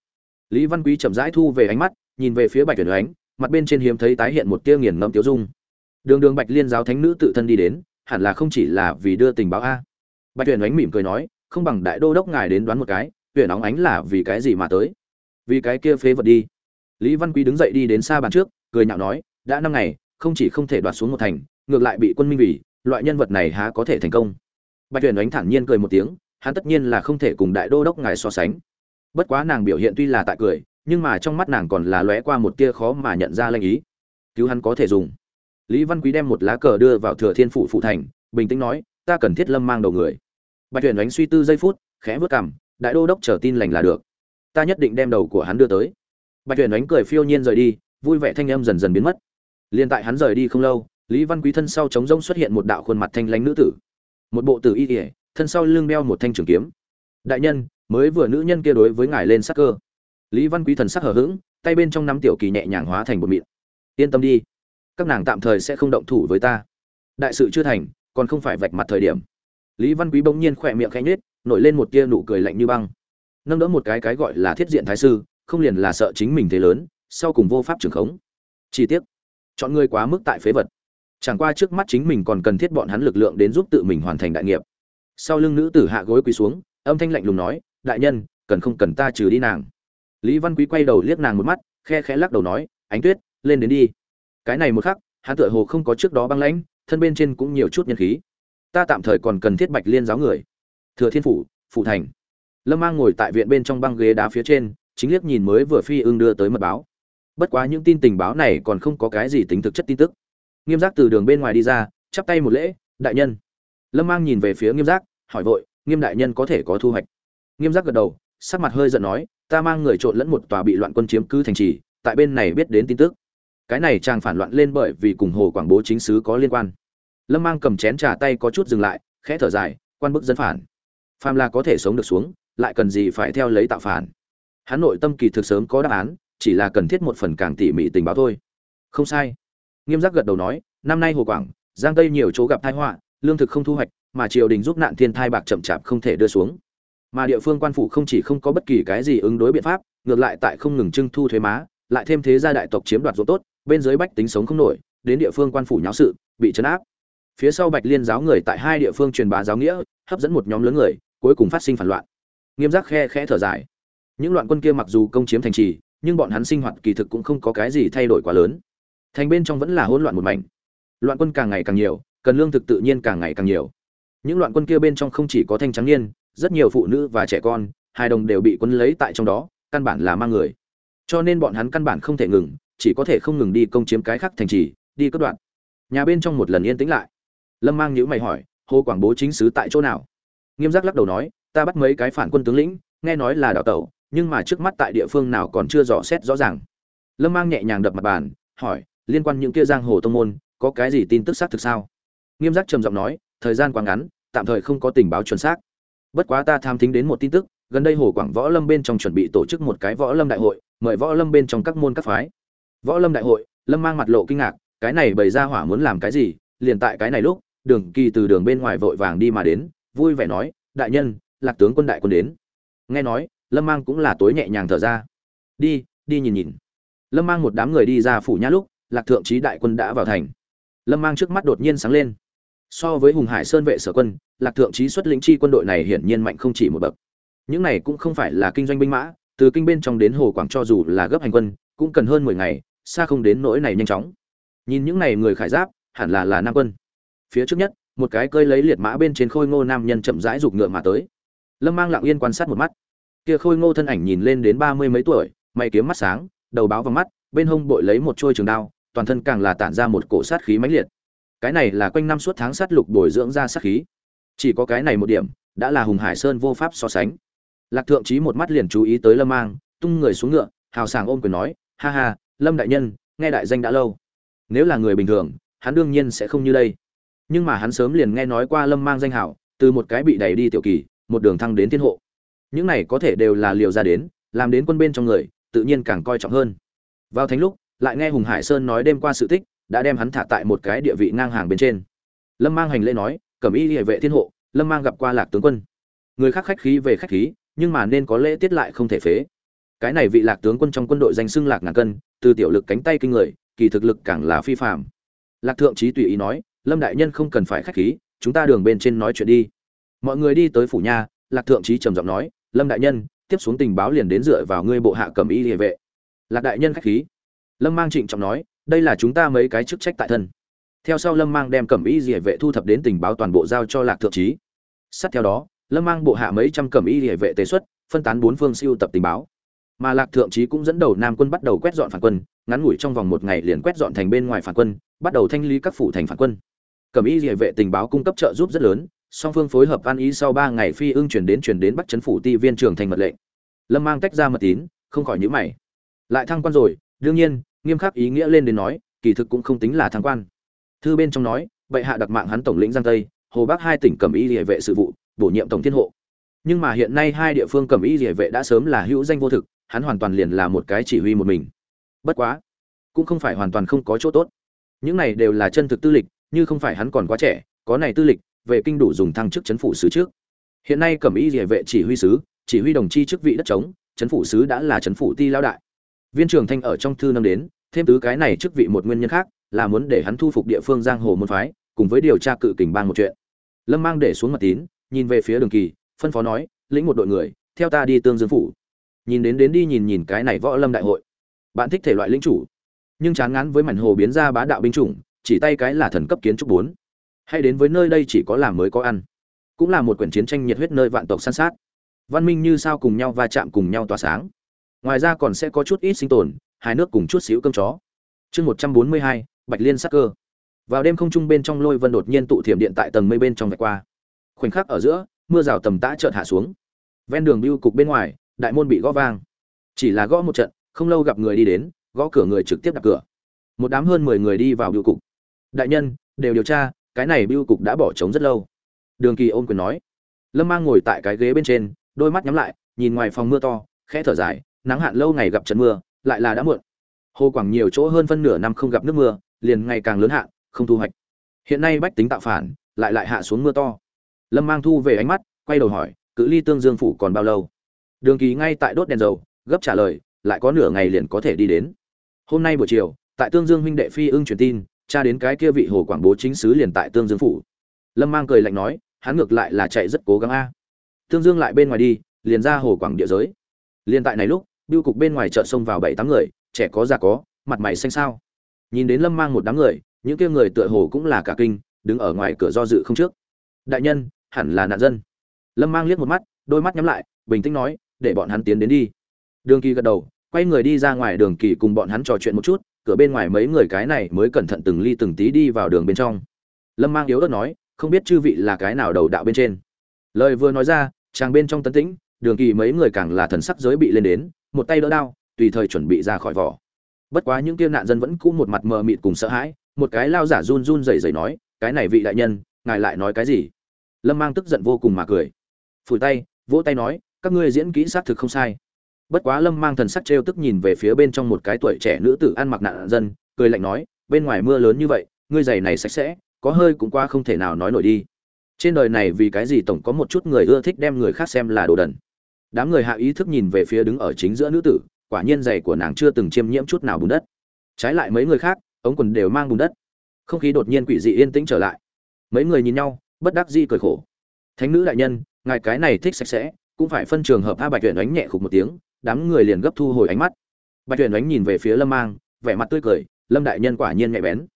Lý văn quý chậm rãi thu về ánh mắt, nhìn về phía bạch tuyển ánh, mặt bên trên hiếm thấy tái hiện một tia nghiền ngẫm tiêu dung. Đường đường bạch liên giáo thánh nữ tự thân đi đến, hẳn là không chỉ là vì đưa tình báo a. Bạch tuyển ánh mỉm cười nói, không bằng đại đô đốc ngài đến đoán một cái tuyển óng ánh là vì cái gì mà tới? Vì cái kia phế vật đi. Lý văn quý đứng dậy đi đến xa bàn trước, cười nhạo nói, đã năm ngày không chỉ không thể đoạt xuống một thành, ngược lại bị quân minh vì, loại nhân vật này há có thể thành công. Bạch tuyển ánh thản nhiên cười một tiếng, hắn tất nhiên là không thể cùng đại đô đốc ngài so sánh. Bất quá nàng biểu hiện tuy là tại cười, nhưng mà trong mắt nàng còn là lóe qua một tia khó mà nhận ra lanh ý. Cứu hắn có thể dùng. Lý văn quý đem một lá cờ đưa vào thừa thiên phủ phụ thành, bình tĩnh nói, ta cần thiết lâm mang đầu người. Bạch tuyển đánh suy tư giây phút, khẽ vớt cằm, đại đô đốc chờ tin lành là được. Ta nhất định đem đầu của hắn đưa tới. Bạch tuyển đánh cười phiêu nhiên rời đi, vui vẻ thanh âm dần dần biến mất liên tại hắn rời đi không lâu lý văn quý thân sau trống rông xuất hiện một đạo khuôn mặt thanh lãnh nữ tử. Một bộ tử y y, thân sau lưng đeo một thanh trường kiếm. Đại nhân mới vừa nữ nhân kia đối với ngài lên sắc cơ. Lý văn quý thần sắc hờ hững, tay bên trong nắm tiểu kỳ nhẹ nhàng hóa thành một mịn. Yên tâm đi các nàng tạm thời sẽ không động thủ với ta. Đại sự chưa thành còn không phải vạch mặt thời điểm. Lý văn quý bỗng nhiên khỏe miệng khẽ nhếch, nổi lên một tia nụ cười lạnh như băng. Nâng đỡ một cái cái gọi là thiết diện thái sư không liền là sợ chính mình thế lớn sau cùng vô pháp trường khống. Chi tiết chọn người quá mức tại phế vật. Chẳng qua trước mắt chính mình còn cần thiết bọn hắn lực lượng đến giúp tự mình hoàn thành đại nghiệp. Sau lưng nữ tử hạ gối quỳ xuống, âm thanh lạnh lùng nói, đại nhân, cần không cần ta trừ đi nàng? Lý văn quý quay đầu liếc nàng một mắt, khe khẽ lắc đầu nói, ánh tuyết, lên đến đi. Cái này một khắc, hắn tựa hồ không có trước đó băng lãnh, thân bên trên cũng nhiều chút nhân khí. Ta tạm thời còn cần thiết bạch liên giáo người. Thừa thiên phủ phụ thành. Lâm mang ngồi tại viện bên trong băng ghế đá phía trên, chính liếc nhìn mới vừa phi ưng đưa tới mật báo bất quá những tin tình báo này còn không có cái gì tính thực chất tin tức. Nghiêm giác từ đường bên ngoài đi ra, chắp tay một lễ, đại nhân. Lâm mang nhìn về phía nghiêm giác, hỏi vội, nghiêm đại nhân có thể có thu hoạch? Nghiêm giác gật đầu, sắc mặt hơi giận nói, ta mang người trộn lẫn một tòa bị loạn quân chiếm cứ thành trì, tại bên này biết đến tin tức. Cái này chàng phản loạn lên bởi vì cùng hồ quảng bố chính sứ có liên quan. Lâm mang cầm chén trà tay có chút dừng lại, khẽ thở dài, quan bức dân phản. Phàm là có thể sống được xuống, lại cần gì phải theo lấy tạo phản? Hắn nội tâm kỳ thực sớm có đáp án chỉ là cần thiết một phần càng tỉ mỉ tình báo thôi. Không sai. Nghiêm giác gật đầu nói, năm nay hồ quảng, giang tây nhiều chỗ gặp tai họa, lương thực không thu hoạch, mà triều đình giúp nạn thiên thai bạc chậm chạp không thể đưa xuống. Mà địa phương quan phủ không chỉ không có bất kỳ cái gì ứng đối biện pháp, ngược lại tại không ngừng trưng thu thuế má, lại thêm thế gia đại tộc chiếm đoạt ruộng tốt, bên dưới bách tính sống không nổi, đến địa phương quan phủ nháo sự, bị chấn áp. Phía sau bạch liên giáo người tại hai địa phương truyền bá giáo nghĩa, hấp dẫn một nhóm lớn người, cuối cùng phát sinh phản loạn. Nghiêm giác khe khẽ thở dài. Những loạn quân kia mặc dù công chiếm thành trì nhưng bọn hắn sinh hoạt kỳ thực cũng không có cái gì thay đổi quá lớn. Thành bên trong vẫn là hỗn loạn một mảnh. Loạn quân càng ngày càng nhiều, cần lương thực tự nhiên càng ngày càng nhiều. Những loạn quân kia bên trong không chỉ có thanh trắng niên, rất nhiều phụ nữ và trẻ con, hai đồng đều bị quân lấy tại trong đó, căn bản là mang người. Cho nên bọn hắn căn bản không thể ngừng, chỉ có thể không ngừng đi công chiếm cái khác thành trì, đi cất đoạn nhà bên trong một lần yên tĩnh lại. Lâm mang nhữ mày hỏi, hồ quảng bố chính sứ tại chỗ nào? Nghiêm giác lắc đầu nói, ta bắt mấy cái phản quân tướng lĩnh, nghe nói là đào tẩu nhưng mà trước mắt tại địa phương nào còn chưa rõ xét rõ ràng. Lâm mang nhẹ nhàng đập mặt bàn, hỏi, liên quan những kia giang hồ tông môn, có cái gì tin tức xác thực sao? Nghiêm giác trầm giọng nói, thời gian quá ngắn, tạm thời không có tình báo chuẩn xác. Bất quá ta tham thính đến một tin tức, gần đây hồ quảng võ lâm bên trong chuẩn bị tổ chức một cái võ lâm đại hội, mời võ lâm bên trong các môn các phái. Võ lâm đại hội, lâm mang mặt lộ kinh ngạc, cái này bày ra hỏa muốn làm cái gì, liền tại cái này lúc, đường kỳ từ đường bên ngoài vội vàng đi mà đến, vui vẻ nói, đại nhân, lạc tướng quân đại quân đến. Nghe nói lâm mang cũng là tối nhẹ nhàng thở ra. Đi đi nhìn nhìn. Lâm mang một đám người đi ra phủ nhã lúc, lạc thượng trí đại quân đã vào thành. Lâm mang trước mắt đột nhiên sáng lên. So với hùng hải sơn vệ sở quân, lạc thượng trí xuất lĩnh chi quân đội này hiển nhiên mạnh không chỉ một bậc. Những này cũng không phải là kinh doanh binh mã, từ kinh bên trong đến hồ quảng cho dù là gấp hành quân, cũng cần hơn mười ngày, xa không đến nỗi này nhanh chóng. Nhìn những này người khải giáp, hẳn là là nam quân. Phía trước nhất, một cái cơi lấy liệt mã bên trên khôi ngô nam nhân chậm rãi rục ngựa mà tới. Lâm mang lặng yên quan sát một mắt kia khôi ngô thân ảnh nhìn lên đến ba mươi mấy tuổi, mày kiếm mắt sáng, đầu báo vào mắt, bên hông bội lấy một trôi trường đao, toàn thân càng là tản ra một cổ sát khí mãnh liệt. Cái này là quanh năm suốt tháng sát lục bồi dưỡng ra sát khí. Chỉ có cái này một điểm, đã là hùng hải sơn vô pháp so sánh. Lạc thượng trí một mắt liền chú ý tới lâm mang, tung người xuống ngựa, hào sảng ôm quyền nói, ha ha, lâm đại nhân, nghe đại danh đã lâu. Nếu là người bình thường, hắn đương nhiên sẽ không như đây. Nhưng mà hắn sớm liền nghe nói qua lâm mang danh hảo, từ một cái bị đẩy đi tiểu kỳ, một đường thăng đến thiên hộ những này có thể đều là liều ra đến, làm đến quân bên trong người, tự nhiên càng coi trọng hơn. Vào thánh lúc, lại nghe hùng hải sơn nói đêm qua sự tích, đã đem hắn thả tại một cái địa vị ngang hàng bên trên. Lâm mang hành lễ nói, cẩm y hệ vệ thiên hộ, lâm mang gặp qua lạc tướng quân. Người khác khách khí về khách khí, nhưng mà nên có lễ tiết lại không thể phế. Cái này vị lạc tướng quân trong quân đội danh xưng lạc ngàn cân, từ tiểu lực cánh tay kinh người, kỳ thực lực càng là phi phạm lạc thượng trí tùy ý nói, lâm đại nhân không cần phải khách khí, chúng ta đường bên trên nói chuyện đi. Mọi người đi tới phủ nha lạc thượng trí trầm giọng nói lâm đại nhân, tiếp xuống tình báo liền đến dựa vào ngươi bộ hạ cầm y địa vệ. Lạc đại nhân khách khí. Lâm mang trịnh trọng nói, đây là chúng ta mấy cái chức trách tại thân. Theo sau lâm mang đem cẩm y địa vệ thu thập đến tình báo toàn bộ giao cho lạc thượng trí. Sát theo đó, lâm mang bộ hạ mấy trăm cẩm y địa vệ tế xuất, phân tán bốn phương siêu tập tình báo. Mà lạc thượng trí cũng dẫn đầu nam quân bắt đầu quét dọn phản quân, ngắn ngủi trong vòng một ngày liền quét dọn thành bên ngoài phản quân, bắt đầu thanh lý các phủ thành phản quân. Cẩm y địa vệ tình báo cung cấp trợ giúp rất lớn song phương phối hợp ăn ý sau ba ngày phi ưng chuyển đến chuyển đến bắt chấn phủ ti viên trưởng thành mật lệnh. Lâm mang tách ra mật tín, không khỏi nhữ mày. Lại thăng quan rồi, đương nhiên, nghiêm khắc ý nghĩa lên đến nói, kỳ thực cũng không tính là thăng quan. Thư bên trong nói, bệ hạ đặc mạng hắn tổng lĩnh giang tây, hồ bắc hai tỉnh cẩm y địa vệ sự vụ, bổ nhiệm tổng thiên hộ. Nhưng mà hiện nay hai địa phương cẩm y địa vệ đã sớm là hữu danh vô thực, hắn hoàn toàn liền là một cái chỉ huy một mình. Bất quá, cũng không phải hoàn toàn không có chỗ tốt. Những này đều là chân thực tư lịch, như không phải hắn còn quá trẻ, có này tư lịch về kinh đủ dùng thăng chức chấn phủ sứ trước. Hiện nay cẩm y địa vệ chỉ huy sứ, chỉ huy đồng chi chức vị đất trống, chấn phủ sứ đã là chấn phủ ti lão đại. Viên trưởng thanh ở trong thư nâng đến, thêm tứ cái này chức vị một nguyên nhân khác, là muốn để hắn thu phục địa phương giang hồ môn phái, cùng với điều tra cự kình bang một chuyện. Lâm mang để xuống mặt tín, nhìn về phía đường kỳ, phân phó nói, lĩnh một đội người, theo ta đi tương dương phủ. Nhìn đến đến đi nhìn nhìn cái này võ lâm đại hội. Bạn thích thể loại lĩnh chủ. Nhưng chán ngán với mảnh hồ biến ra bá đạo binh chủng, chỉ tay cái là thần cấp kiến trúc bốn hay đến với nơi đây chỉ có làm mới có ăn. Cũng là một quyển chiến tranh nhiệt huyết nơi vạn tộc san sát. Văn minh như sao cùng nhau va chạm cùng nhau tỏa sáng. Ngoài ra còn sẽ có chút ít sinh tồn hai nước cùng chút xíu cơm chó. Chương một trăm bốn mươi hai, bạch liên sắc cơ. Vào đêm không trung bên trong lôi vân đột nhiên tụ thiểm điện tại tầng mây bên trong vạch qua. Khoảnh khắc ở giữa, mưa rào tầm tã chợt hạ xuống. Ven đường biêu cục bên ngoài, đại môn bị gõ vang. Chỉ là gõ một trận, không lâu gặp người đi đến, gõ cửa người trực tiếp đặt cửa. Một đám hơn mười người đi vào biêu cục. Đại nhân, đều điều tra cái này biêu cục đã bỏ trống rất lâu. Đường kỳ ôm quyền nói. Lâm mang ngồi tại cái ghế bên trên, đôi mắt nhắm lại, nhìn ngoài phòng mưa to, khẽ thở dài, nắng hạn lâu ngày gặp trận mưa, lại là đã muộn. Hồ quảng nhiều chỗ hơn phân nửa năm không gặp nước mưa, liền ngày càng lớn hạn, không thu hoạch. Hiện nay bách tính tạo phản, lại lại hạ xuống mưa to. Lâm mang thu về ánh mắt, quay đầu hỏi, cự ly tương dương phủ còn bao lâu? Đường kỳ ngay tại đốt đèn dầu, gấp trả lời, lại có nửa ngày liền có thể đi đến. Hôm nay buổi chiều, tại tương dương huynh đệ phi ưng truyền tin cha đến cái kia vị hồ quảng bố chính sứ liền tại tương dương phủ. Lâm mang cười lạnh nói, hắn ngược lại là chạy rất cố gắng a. Tương dương lại bên ngoài đi, liền ra hồ quảng địa giới. Liền tại này lúc, biêu cục bên ngoài chợ xông vào bảy tám người, trẻ có già có, mặt mày xanh xao. Nhìn đến lâm mang một đám người, những kia người tựa hồ cũng là cả kinh, đứng ở ngoài cửa do dự không trước. Đại nhân, hẳn là nạn dân. Lâm mang liếc một mắt, đôi mắt nhắm lại, bình tĩnh nói, để bọn hắn tiến đến đi. Đường kỳ gật đầu, quay người đi ra ngoài đường kỳ cùng bọn hắn trò chuyện một chút cửa bên ngoài mấy người cái này mới cẩn thận từng ly từng tí đi vào đường bên trong. Lâm mang yếu ớt nói, không biết chư vị là cái nào đầu đạo bên trên? Lời vừa nói ra, chàng bên trong tấn tĩnh, đường kỳ mấy người càng là thần sắc giới bị lên đến, một tay đỡ đao, tùy thời chuẩn bị ra khỏi vỏ. Bất quá những kia nạn dân vẫn cũ một mặt mờ mịt cùng sợ hãi, một cái lao giả run run rẩy rẩy nói, cái này vị đại nhân, ngài lại nói cái gì? Lâm mang tức giận vô cùng mà cười. Phủi tay, vỗ tay nói, các ngươi diễn kỹ xác thực không sai bất quá lâm mang thần sắc trêu tức nhìn về phía bên trong một cái tuổi trẻ nữ tử ăn mặc nạn dân, cười lạnh nói, bên ngoài mưa lớn như vậy, ngươi giày này sạch sẽ, có hơi cũng qua không thể nào nói nổi đi. Trên đời này vì cái gì tổng có một chút người ưa thích đem người khác xem là đồ đần? Đám người hạ ý thức nhìn về phía đứng ở chính giữa nữ tử, quả nhiên giày của nàng chưa từng chiêm nhiễm chút nào bùn đất. Trái lại mấy người khác, ống quần đều mang bùn đất. Không khí đột nhiên quỷ dị yên tĩnh trở lại. Mấy người nhìn nhau, bất đắc dĩ cười khổ. Thánh nữ đại nhân, ngài cái này thích sạch sẽ, cũng phải phân trường hợp a bạch huyện đánh nhẹ khục một tiếng đám người liền gấp thu hồi ánh mắt. Bạch tuyển Ánh nhìn về phía lâm mang vẻ mặt tươi cười lâm đại nhân quả nhiên nhạy bén.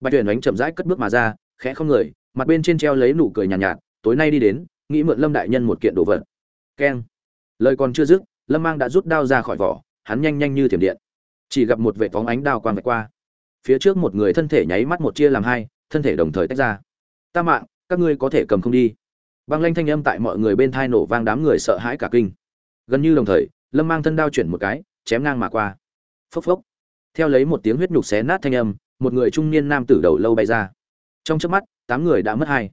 Bạch tuyển Ánh chậm rãi cất bước mà ra khẽ không người mặt bên trên treo lấy nụ cười nhàn nhạt, nhạt tối nay đi đến nghĩ mượn lâm đại nhân một kiện đồ vật. Keng. Lời còn chưa dứt lâm mang đã rút đao ra khỏi vỏ hắn nhanh nhanh như thiểm điện. Chỉ gặp một vệ phóng ánh đao quang vạch qua. Phía trước một người thân thể nháy mắt một chia làm hai thân thể đồng thời tách ra. Ta mạng các ngươi có thể cầm không đi. Băng lanh thanh âm tại mọi người bên thai nổ vang đám người sợ hãi cả kinh. Gần như đồng thời lâm mang thân đao chuyển một cái, chém ngang mà qua. Phốc phốc. Theo lấy một tiếng huyết nhục xé nát thanh âm, một người trung niên nam tử đầu lâu bay ra. Trong chớp mắt, tám người đã mất hai.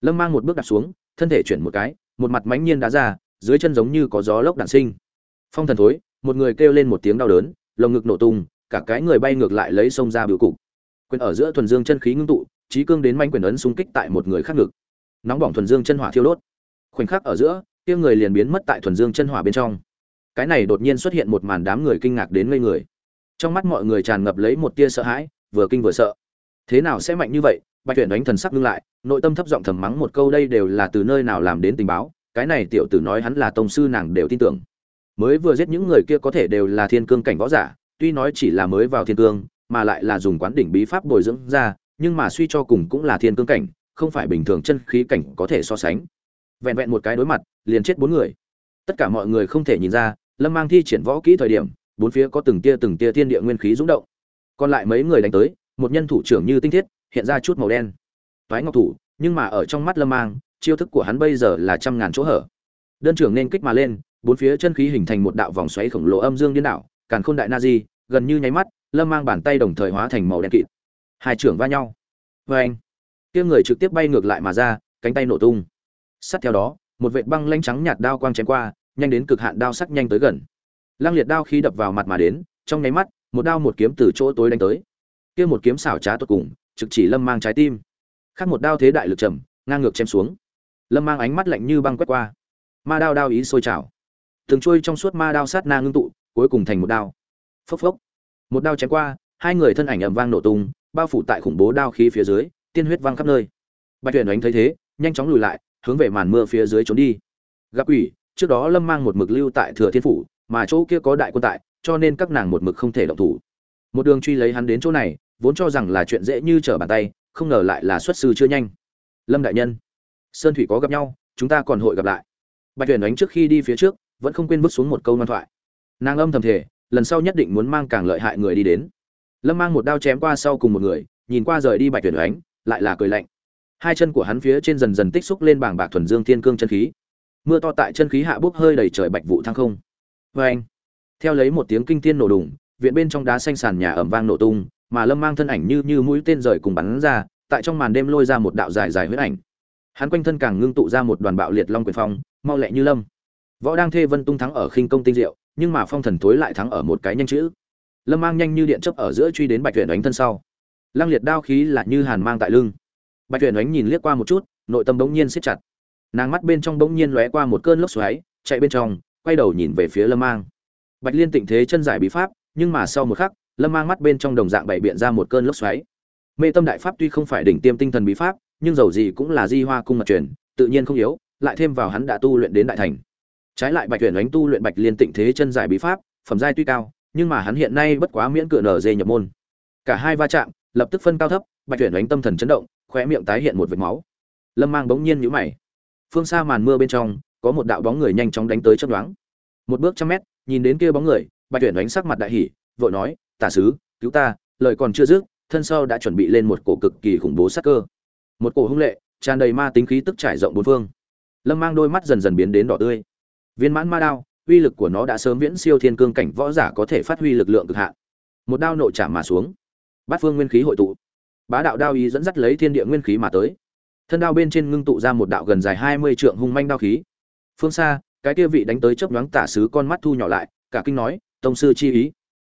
Lâm mang một bước đặt xuống, thân thể chuyển một cái, một mặt mãnh nhiên đá ra, dưới chân giống như có gió lốc đạn sinh. Phong thần thối, một người kêu lên một tiếng đau đớn, lồng ngực nổ tung, cả cái người bay ngược lại lấy sông ra biểu cục. Quyền ở giữa thuần dương chân khí ngưng tụ trí cương đến manh quyền ấn xung kích tại một người khác ngực. Nóng bỏng thuần dương chân hỏa thiêu đốt. Khoảnh khắc ở giữa, kia người liền biến mất tại thuần dương chân hỏa bên trong cái này đột nhiên xuất hiện một màn đám người kinh ngạc đến ngây người. Trong mắt mọi người tràn ngập lấy một tia sợ hãi, vừa kinh vừa sợ. Thế nào sẽ mạnh như vậy? Bạch tuyển đánh thần sắc ngưng lại, nội tâm thấp giọng thầm mắng một câu, đây đều là từ nơi nào làm đến tình báo, cái này tiểu tử nói hắn là tông sư nàng đều tin tưởng. Mới vừa giết những người kia có thể đều là thiên cương cảnh võ giả, tuy nói chỉ là mới vào thiên cương, mà lại là dùng quán đỉnh bí pháp bồi dưỡng ra, nhưng mà suy cho cùng cũng là thiên cương cảnh, không phải bình thường chân khí cảnh có thể so sánh. Vẹn vẹn một cái đối mặt, liền chết bốn người. Tất cả mọi người không thể nhìn ra lâm mang thi triển võ kỹ thời điểm, bốn phía có từng tia từng tia thiên địa nguyên khí rúng động. Còn lại mấy người đánh tới, một nhân thủ trưởng như tinh thiết, hiện ra chút màu đen. Toái ngọc thủ, nhưng mà ở trong mắt lâm mang, chiêu thức của hắn bây giờ là trăm ngàn chỗ hở. Đơn trưởng nên kích mà lên, bốn phía chân khí hình thành một đạo vòng xoáy khổng lồ âm dương điên đảo, càn khôn đại na di, gần như nháy mắt, lâm mang bàn tay đồng thời hóa thành màu đen kịt. Hai trưởng va nhau. Vê anh, kia người trực tiếp bay ngược lại mà ra, cánh tay nổ tung. Sát theo đó, một vệt băng lanh trắng nhạt đao quang chém qua nhanh đến cực hạn đao sắc nhanh tới gần. Lăng liệt đao khí đập vào mặt mà đến, trong nháy mắt, một đao một kiếm từ chỗ tối đánh tới. Kia một kiếm xảo trá tuyệt cùng, trực chỉ lâm mang trái tim. Khác một đao thế đại lực trầm, ngang ngược chém xuống. Lâm mang ánh mắt lạnh như băng quét qua. Ma đao đao ý sôi trào. Từng trôi trong suốt ma đao sát na ngưng tụ, cuối cùng thành một đao. Phốc phốc. Một đao chém qua, hai người thân ảnh ầm vang nổ tung, bao phủ tại khủng bố đao khí phía dưới, tiên huyết văng khắp nơi. Bạch tuyển đánh thấy thế, nhanh chóng lùi lại, hướng về màn mưa phía dưới trốn đi. Gặp quỷ trước đó lâm mang một mực lưu tại thừa thiên phủ, mà chỗ kia có đại quân tại, cho nên các nàng một mực không thể động thủ. Một đường truy lấy hắn đến chỗ này, vốn cho rằng là chuyện dễ như trở bàn tay, không ngờ lại là xuất sư chưa nhanh. Lâm đại nhân, sơn thủy có gặp nhau, chúng ta còn hội gặp lại. Bạch tuyển đánh trước khi đi phía trước, vẫn không quên bước xuống một câu ngoan thoại. Nàng âm thầm thể lần sau nhất định muốn mang càng lợi hại người đi đến. Lâm mang một đao chém qua sau cùng một người, nhìn qua rời đi bạch tuyển ánh, lại là cười lạnh. Hai chân của hắn phía trên dần dần tích xúc lên bảng bạc thuần dương thiên cương chân khí mưa to tại chân khí hạ bốc hơi đầy trời bạch vụ thăng không. Vê anh, theo lấy một tiếng kinh thiên nổ đùng, viện bên trong đá xanh sàn nhà ẩm vang nổ tung, mà lâm mang thân ảnh như như mũi tên rời cùng bắn ra, tại trong màn đêm lôi ra một đạo dài dài huyết ảnh. Hắn quanh thân càng ngưng tụ ra một đoàn bạo liệt long quyền phong, mau lẹ như lâm. Võ đang thê vân tung thắng ở khinh công tinh diệu, nhưng mà phong thần thối lại thắng ở một cái nhanh chữ. Lâm mang nhanh như điện chấp ở giữa truy đến bạch uyển đánh thân sau. Lăng liệt đao khí là như hàn mang tại lưng. Bạch uyển đánh nhìn liếc qua một chút, nội tâm bỗng nhiên siết chặt nàng mắt bên trong bỗng nhiên lóe qua một cơn lốc xoáy, chạy bên trong, quay đầu nhìn về phía lâm mang. Bạch liên tịnh thế chân giải bí pháp, nhưng mà sau một khắc, lâm mang mắt bên trong đồng dạng bày biện ra một cơn lốc xoáy. Mê tâm đại pháp tuy không phải đỉnh tiêm tinh thần bí pháp, nhưng dầu gì cũng là di hoa cung mật truyền, tự nhiên không yếu, lại thêm vào hắn đã tu luyện đến đại thành. Trái lại bạch tuyển đánh tu luyện bạch liên tịnh thế chân giải bí pháp, phẩm giai tuy cao, nhưng mà hắn hiện nay bất quá miễn cửa nở dê nhập môn. Cả hai va chạm, lập tức phân cao thấp, bạch tuyển đánh tâm thần chấn động, khóe miệng tái hiện một vệt máu. Lâm mang bỗng nhiên nhíu mày phương xa màn mưa bên trong, có một đạo bóng người nhanh chóng đánh tới chấp đoán một bước trăm mét, nhìn đến kia bóng người, bạch tuyển đánh sắc mặt đại hỉ, vội nói, tả sứ, cứu ta, lời còn chưa dứt, thân sau đã chuẩn bị lên một cổ cực kỳ khủng bố sát cơ. Một cổ hung lệ, tràn đầy ma tính khí tức trải rộng bốn phương. Lâm mang đôi mắt dần dần biến đến đỏ tươi. Viên mãn ma đao, uy lực của nó đã sớm viễn siêu thiên cương cảnh võ giả có thể phát huy lực lượng cực hạn. Một đao nộ chạm mà xuống. Bát phương nguyên khí hội tụ. Bá đạo đao ý dẫn dắt lấy thiên địa nguyên khí mà tới thân đao bên trên ngưng tụ ra một đạo gần dài hai mươi trượng hung manh đao khí. Phương xa, cái kia vị đánh tới chớp nhoáng tả sứ con mắt thu nhỏ lại, cả kinh nói, tông sư chi ý.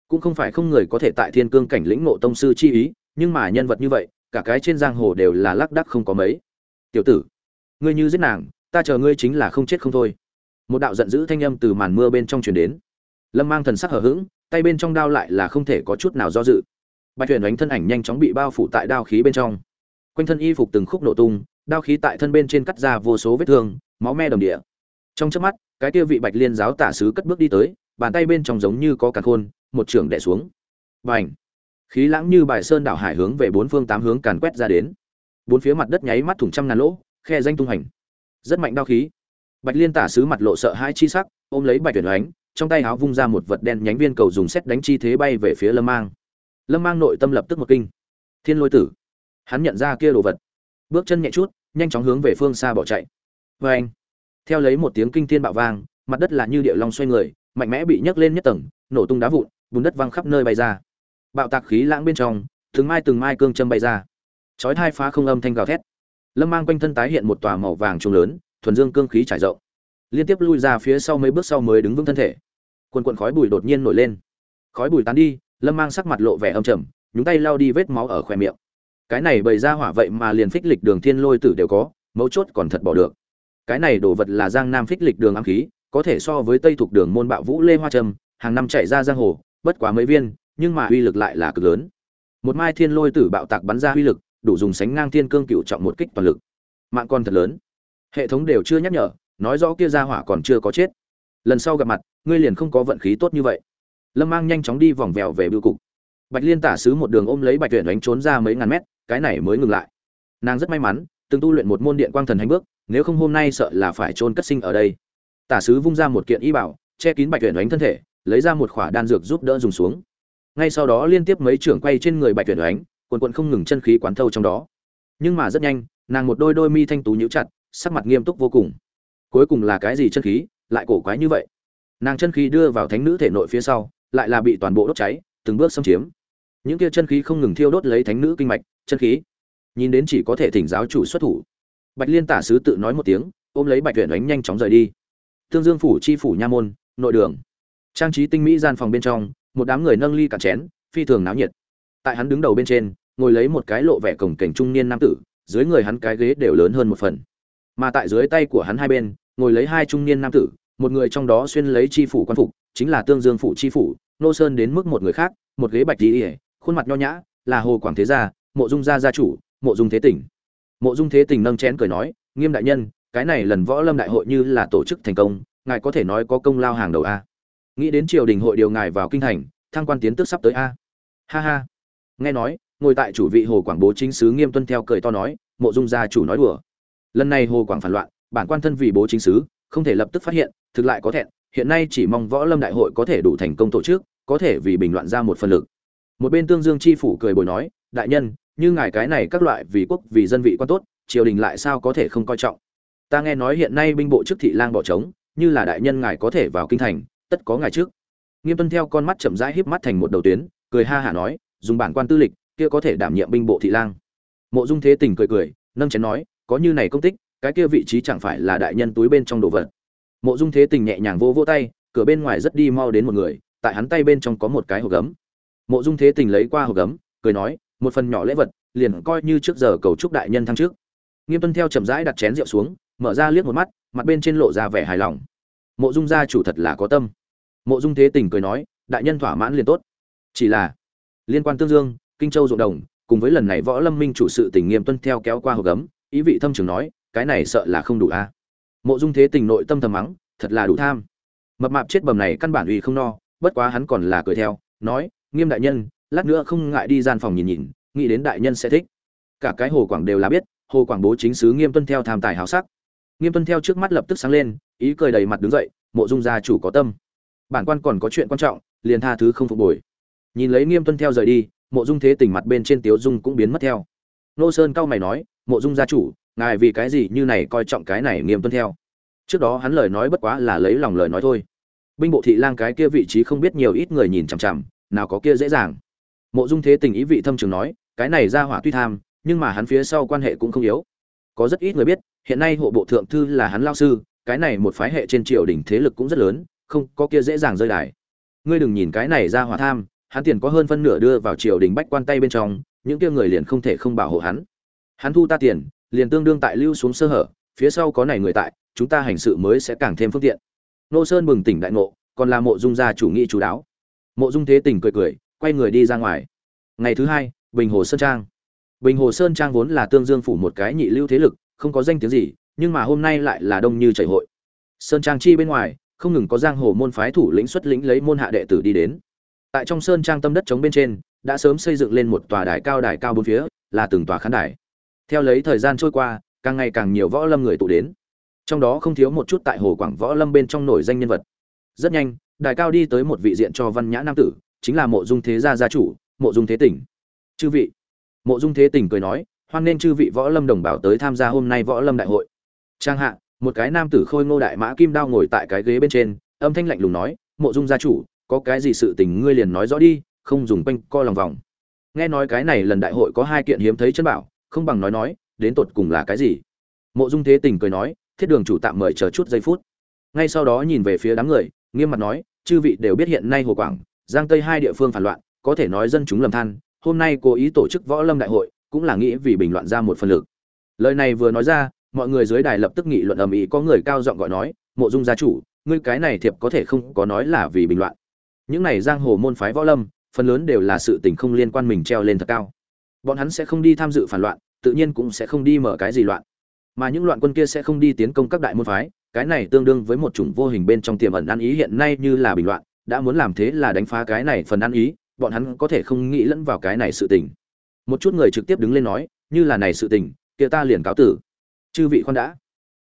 Cũng không phải không người có thể tại thiên cương cảnh lĩnh ngộ tông sư chi ý, nhưng mà nhân vật như vậy, cả cái trên giang hồ đều là lác đắc không có mấy. Tiểu tử, ngươi như giết nàng, ta chờ ngươi chính là không chết không thôi. Một đạo giận dữ thanh âm từ màn mưa bên trong truyền đến. Lâm mang thần sắc hở h ữ g tay bên trong đao lại là không thể có chút nào do dự. Bạch thuyền đánh thân ảnh nhanh chóng bị bao phủ tại đao khí bên trong quanh thân y phục từng khúc nổ tung, đao khí tại thân bên trên cắt ra vô số vết thương, máu me đồng địa. Trong chớp mắt, cái kia vị bạch liên giáo tả sứ cất bước đi tới, bàn tay bên trong giống như có cả khôn, một trường đẻ xuống. Và h khí lãng như bài sơn đảo hải hướng về bốn phương tám hướng càn quét ra đến. Bốn phía mặt đất nháy mắt thủng trăm ngàn lỗ, khe danh tung hành. Rất mạnh đao khí. Bạch liên tả sứ mặt lộ sợ hai chi sắc, ôm lấy bạch tuyển ánh, trong tay áo vung ra một vật đen nhánh viên cầu dùng xét đánh chi thế bay về phía lâm mang. Lâm mang nội tâm lập tức một kinh. Thiên lôi tử hắn nhận ra kia đồ vật. Bước chân nhẹ chút, nhanh chóng hướng về phương xa bỏ chạy. Vê anh, theo lấy một tiếng kinh thiên bạo vang, mặt đất là như địa long xoay người, mạnh mẽ bị nhấc lên nhất tầng, nổ tung đá vụn, bùn đất văng khắp nơi bay ra. Bạo tạc khí lãng bên trong, từng mai từng mai cương châm bay ra. Chói thai phá không âm thanh gào thét. Lâm mang quanh thân tái hiện một tòa màu vàng trùng lớn, thuần dương cương khí trải rộng. Liên tiếp lui ra phía sau mấy bước sau mới đứng vững thân thể. Quần quần khói bụi đột nhiên nổi lên. Khói bụi tán đi, lâm mang sắc mặt lộ vẻ âm trầm, nhúng tay lao đi vết máu ở khoe miệng cái này bày ra hỏa vậy mà liền phích lịch đường thiên lôi tử đều có, mấu chốt còn thật bỏ được. Cái này đồ vật là giang nam phích lịch đường ám khí, có thể so với tây thuộc đường môn bạo vũ lê hoa trâm, hàng năm chạy ra giang hồ, bất quá mấy viên, nhưng mà uy lực lại là cực lớn. Một mai thiên lôi tử bạo tạc bắn ra uy lực, đủ dùng sánh ngang thiên cương cựu trọng một kích toàn lực. Mạng con thật lớn. Hệ thống đều chưa nhắc nhở, nói rõ kia ra hỏa còn chưa có chết. Lần sau gặp mặt, ngươi liền không có vận khí tốt như vậy. Lâm mang nhanh chóng đi vòng vèo về bưu cục. Bạch liên tả sứ một đường ôm lấy bạch tuyển đánh trốn ra mấy ngàn mét cái này mới ngừng lại. Nàng rất may mắn, từng tu luyện một môn điện quang thần hành bước, nếu không hôm nay sợ là phải trôn cất sinh ở đây. Tả sứ vung ra một kiện y bảo, che kín bạch tuyển đánh thân thể, lấy ra một khỏa đan dược giúp đỡ dùng xuống. Ngay sau đó liên tiếp mấy trưởng quay trên người bạch tuyển đánh quần quần không ngừng chân khí quán thâu trong đó. Nhưng mà rất nhanh, nàng một đôi đôi mi thanh tú nhíu chặt, sắc mặt nghiêm túc vô cùng. Cuối cùng là cái gì chân khí, lại cổ quái như vậy? Nàng chân khí đưa vào thánh nữ thể nội phía sau, lại là bị toàn bộ đốt cháy, từng bước xâm chiếm. Những kia chân khí không ngừng thiêu đốt lấy thánh nữ kinh mạch chân khí. Nhìn đến chỉ có thể thỉnh giáo chủ xuất thủ. Bạch liên tả sứ tự nói một tiếng, ôm lấy bạch tuyển đánh nhanh chóng rời đi. Tương dương phủ chi phủ nha môn, nội đường. Trang trí tinh mỹ gian phòng bên trong, một đám người nâng ly cả chén, phi thường náo nhiệt. Tại hắn đứng đầu bên trên, ngồi lấy một cái lộ vẻ cổng cảnh trung niên nam tử, dưới người hắn cái ghế đều lớn hơn một phần. Mà tại dưới tay của hắn hai bên, ngồi lấy hai trung niên nam tử, một người trong đó xuyên lấy chi phủ quan phục, chính là tương dương phủ chi phủ, nô sơn đến mức một người khác, một ghế bạch tí ỉa khuôn mặt nho nhã, là hồ quảng thế gia mộ dung gia gia chủ, mộ dung thế tỉnh mộ dung thế tỉnh nâng chén cười nói, nghiêm đại nhân, cái này lần võ lâm đại hội như là tổ chức thành công, ngài có thể nói có công lao hàng đầu a. Nghĩ đến triều đình hội điều ngài vào kinh thành, thăng quan tiến tước sắp tới a. Ha ha. Nghe nói, ngồi tại chủ vị hồ quảng bố chính sứ nghiêm tuân theo cười to nói, mộ dung gia chủ nói đùa. Lần này hồ quảng phản loạn, bản quan thân vì bố chính sứ, không thể lập tức phát hiện, thực lại có thẹn, hiện nay chỉ mong võ lâm đại hội có thể đủ thành công tổ chức, có thể vì bình loạn ra một phần lực. Một bên tương dương chi phủ cười bồi nói, đại nhân như ngài cái này các loại vì quốc, vì dân vị quan tốt, triều đình lại sao có thể không coi trọng? Ta nghe nói hiện nay binh bộ chức thị lang bỏ trống, như là đại nhân ngài có thể vào kinh thành, tất có ngài trước. Nghiêm tuân theo con mắt chậm rãi híp mắt thành một đầu tuyến, cười ha hả nói, dùng bản quan tư lịch, kia có thể đảm nhiệm binh bộ thị lang. Mộ dung thế tình cười cười, nâng chén nói, có như này công tích, cái kia vị trí chẳng phải là đại nhân túi bên trong đồ vật. Mộ dung thế tình nhẹ nhàng vô vô tay, cửa bên ngoài rất đi mau đến một người, tại hắn tay bên trong có một cái hộp gấm. Mộ dung thế tình lấy qua hộp gấm, cười nói một phần nhỏ lễ vật, liền coi như trước giờ cầu chúc đại nhân thăng trước nghiêm tuân theo chậm rãi đặt chén rượu xuống, mở ra liếc một mắt, mặt bên trên lộ ra vẻ hài lòng. Mộ dung gia chủ thật là có tâm. Mộ dung thế tình cười nói, đại nhân thỏa mãn liền tốt. Chỉ là, liên quan tương dương, kinh châu ruộng đồng, cùng với lần này võ lâm minh chủ sự tình nghiêm tuân theo kéo qua hộp gấm, ý vị thâm trường nói, cái này sợ là không đủ a. Mộ dung thế tình nội tâm thầm mắng, thật là đủ tham. Mập mạp chết bầm này căn bản uy không no, bất quá hắn còn là cười theo, nói, nghiêm đại nhân lát nữa không ngại đi gian phòng nhìn nhìn, nghĩ đến đại nhân sẽ thích. Cả cái hồ quảng đều là biết, hồ quảng bố chính sứ nghiêm tuân theo tham tài hào sắc. Nghiêm tuân theo trước mắt lập tức sáng lên, ý cười đầy mặt đứng dậy, mộ dung gia chủ có tâm. Bản quan còn có chuyện quan trọng, liền tha thứ không phục bồi. Nhìn lấy nghiêm tuân theo rời đi, mộ dung thế tình mặt bên trên tiếu dung cũng biến mất theo. Nô sơn cao mày nói, mộ dung gia chủ, ngài vì cái gì như này coi trọng cái này nghiêm tuân theo? Trước đó hắn lời nói bất quá là lấy lòng lời nói thôi. Binh bộ thị lang cái kia vị trí không biết nhiều ít người nhìn chằm chằm, nào có kia dễ dàng mộ dung thế tình ý vị thâm trường nói, cái này ra hỏa tuy tham, nhưng mà hắn phía sau quan hệ cũng không yếu. Có rất ít người biết, hiện nay hộ bộ thượng thư là hắn lao sư, cái này một phái hệ trên triều đình thế lực cũng rất lớn, không có kia dễ dàng rơi đài. Ngươi đừng nhìn cái này ra hỏa tham, hắn tiền có hơn phân nửa đưa vào triều đình bách quan tay bên trong, những kia người liền không thể không bảo hộ hắn. Hắn thu ta tiền, liền tương đương tại lưu xuống sơ hở, phía sau có này người tại, chúng ta hành sự mới sẽ càng thêm phương tiện. Nô sơn bừng tỉnh đại ngộ, còn là mộ dung gia chủ nghĩ chú đáo. Mộ dung thế tỉnh cười cười quay người đi ra ngoài. Ngày thứ hai, bình hồ sơn trang. Bình hồ sơn trang vốn là tương dương phủ một cái nhị lưu thế lực, không có danh tiếng gì, nhưng mà hôm nay lại là đông như chảy hội. Sơn trang chi bên ngoài, không ngừng có giang hồ môn phái thủ lĩnh xuất lĩnh lấy môn hạ đệ tử đi đến. Tại trong sơn trang tâm đất trống bên trên, đã sớm xây dựng lên một tòa đài cao đài cao bốn phía, là từng tòa khán đài. Theo lấy thời gian trôi qua, càng ngày càng nhiều võ lâm người tụ đến. Trong đó không thiếu một chút tại hồ quảng võ lâm bên trong nổi danh nhân vật. Rất nhanh, đài cao đi tới một vị diện cho văn nhã nam tử chính là mộ dung thế gia gia chủ, mộ dung thế tỉnh. Chư vị. Mộ dung thế tỉnh cười nói, hoan nên chư vị võ lâm đồng bào tới tham gia hôm nay võ lâm đại hội. Trang hạ, một cái nam tử khôi ngô đại mã kim đao ngồi tại cái ghế bên trên, âm thanh lạnh lùng nói, mộ dung gia chủ, có cái gì sự tình ngươi liền nói rõ đi, không dùng quanh co lòng vòng. Nghe nói cái này lần đại hội có hai kiện hiếm thấy chân bảo, không bằng nói nói, đến tột cùng là cái gì? Mộ dung thế tình cười nói, thiết đường chủ tạm mời chờ chút giây phút. Ngay sau đó nhìn về phía đám người, nghiêm mặt nói, chư vị đều biết hiện nay hồ quảng giang tây hai địa phương phản loạn, có thể nói dân chúng lầm than, hôm nay cố ý tổ chức võ lâm đại hội, cũng là nghĩ vì bình loạn ra một phần lực. Lời này vừa nói ra, mọi người dưới đài lập tức nghị luận ầm ĩ, có người cao giọng gọi nói, mộ dung gia chủ, ngươi cái này thiệp có thể không có nói là vì bình loạn. Những này giang hồ môn phái võ lâm, phần lớn đều là sự tình không liên quan mình treo lên thật cao. Bọn hắn sẽ không đi tham dự phản loạn, tự nhiên cũng sẽ không đi mở cái gì loạn. Mà những loạn quân kia sẽ không đi tiến công các đại môn phái, cái này tương đương với một chủng vô hình bên trong tiềm ẩn ăn ý hiện nay như là bình loạn đã muốn làm thế là đánh phá cái này phần ăn ý, bọn hắn có thể không nghĩ lẫn vào cái này sự tình. Một chút người trực tiếp đứng lên nói, như là này sự tình, kia ta liền cáo tử. Chư vị khoan đã.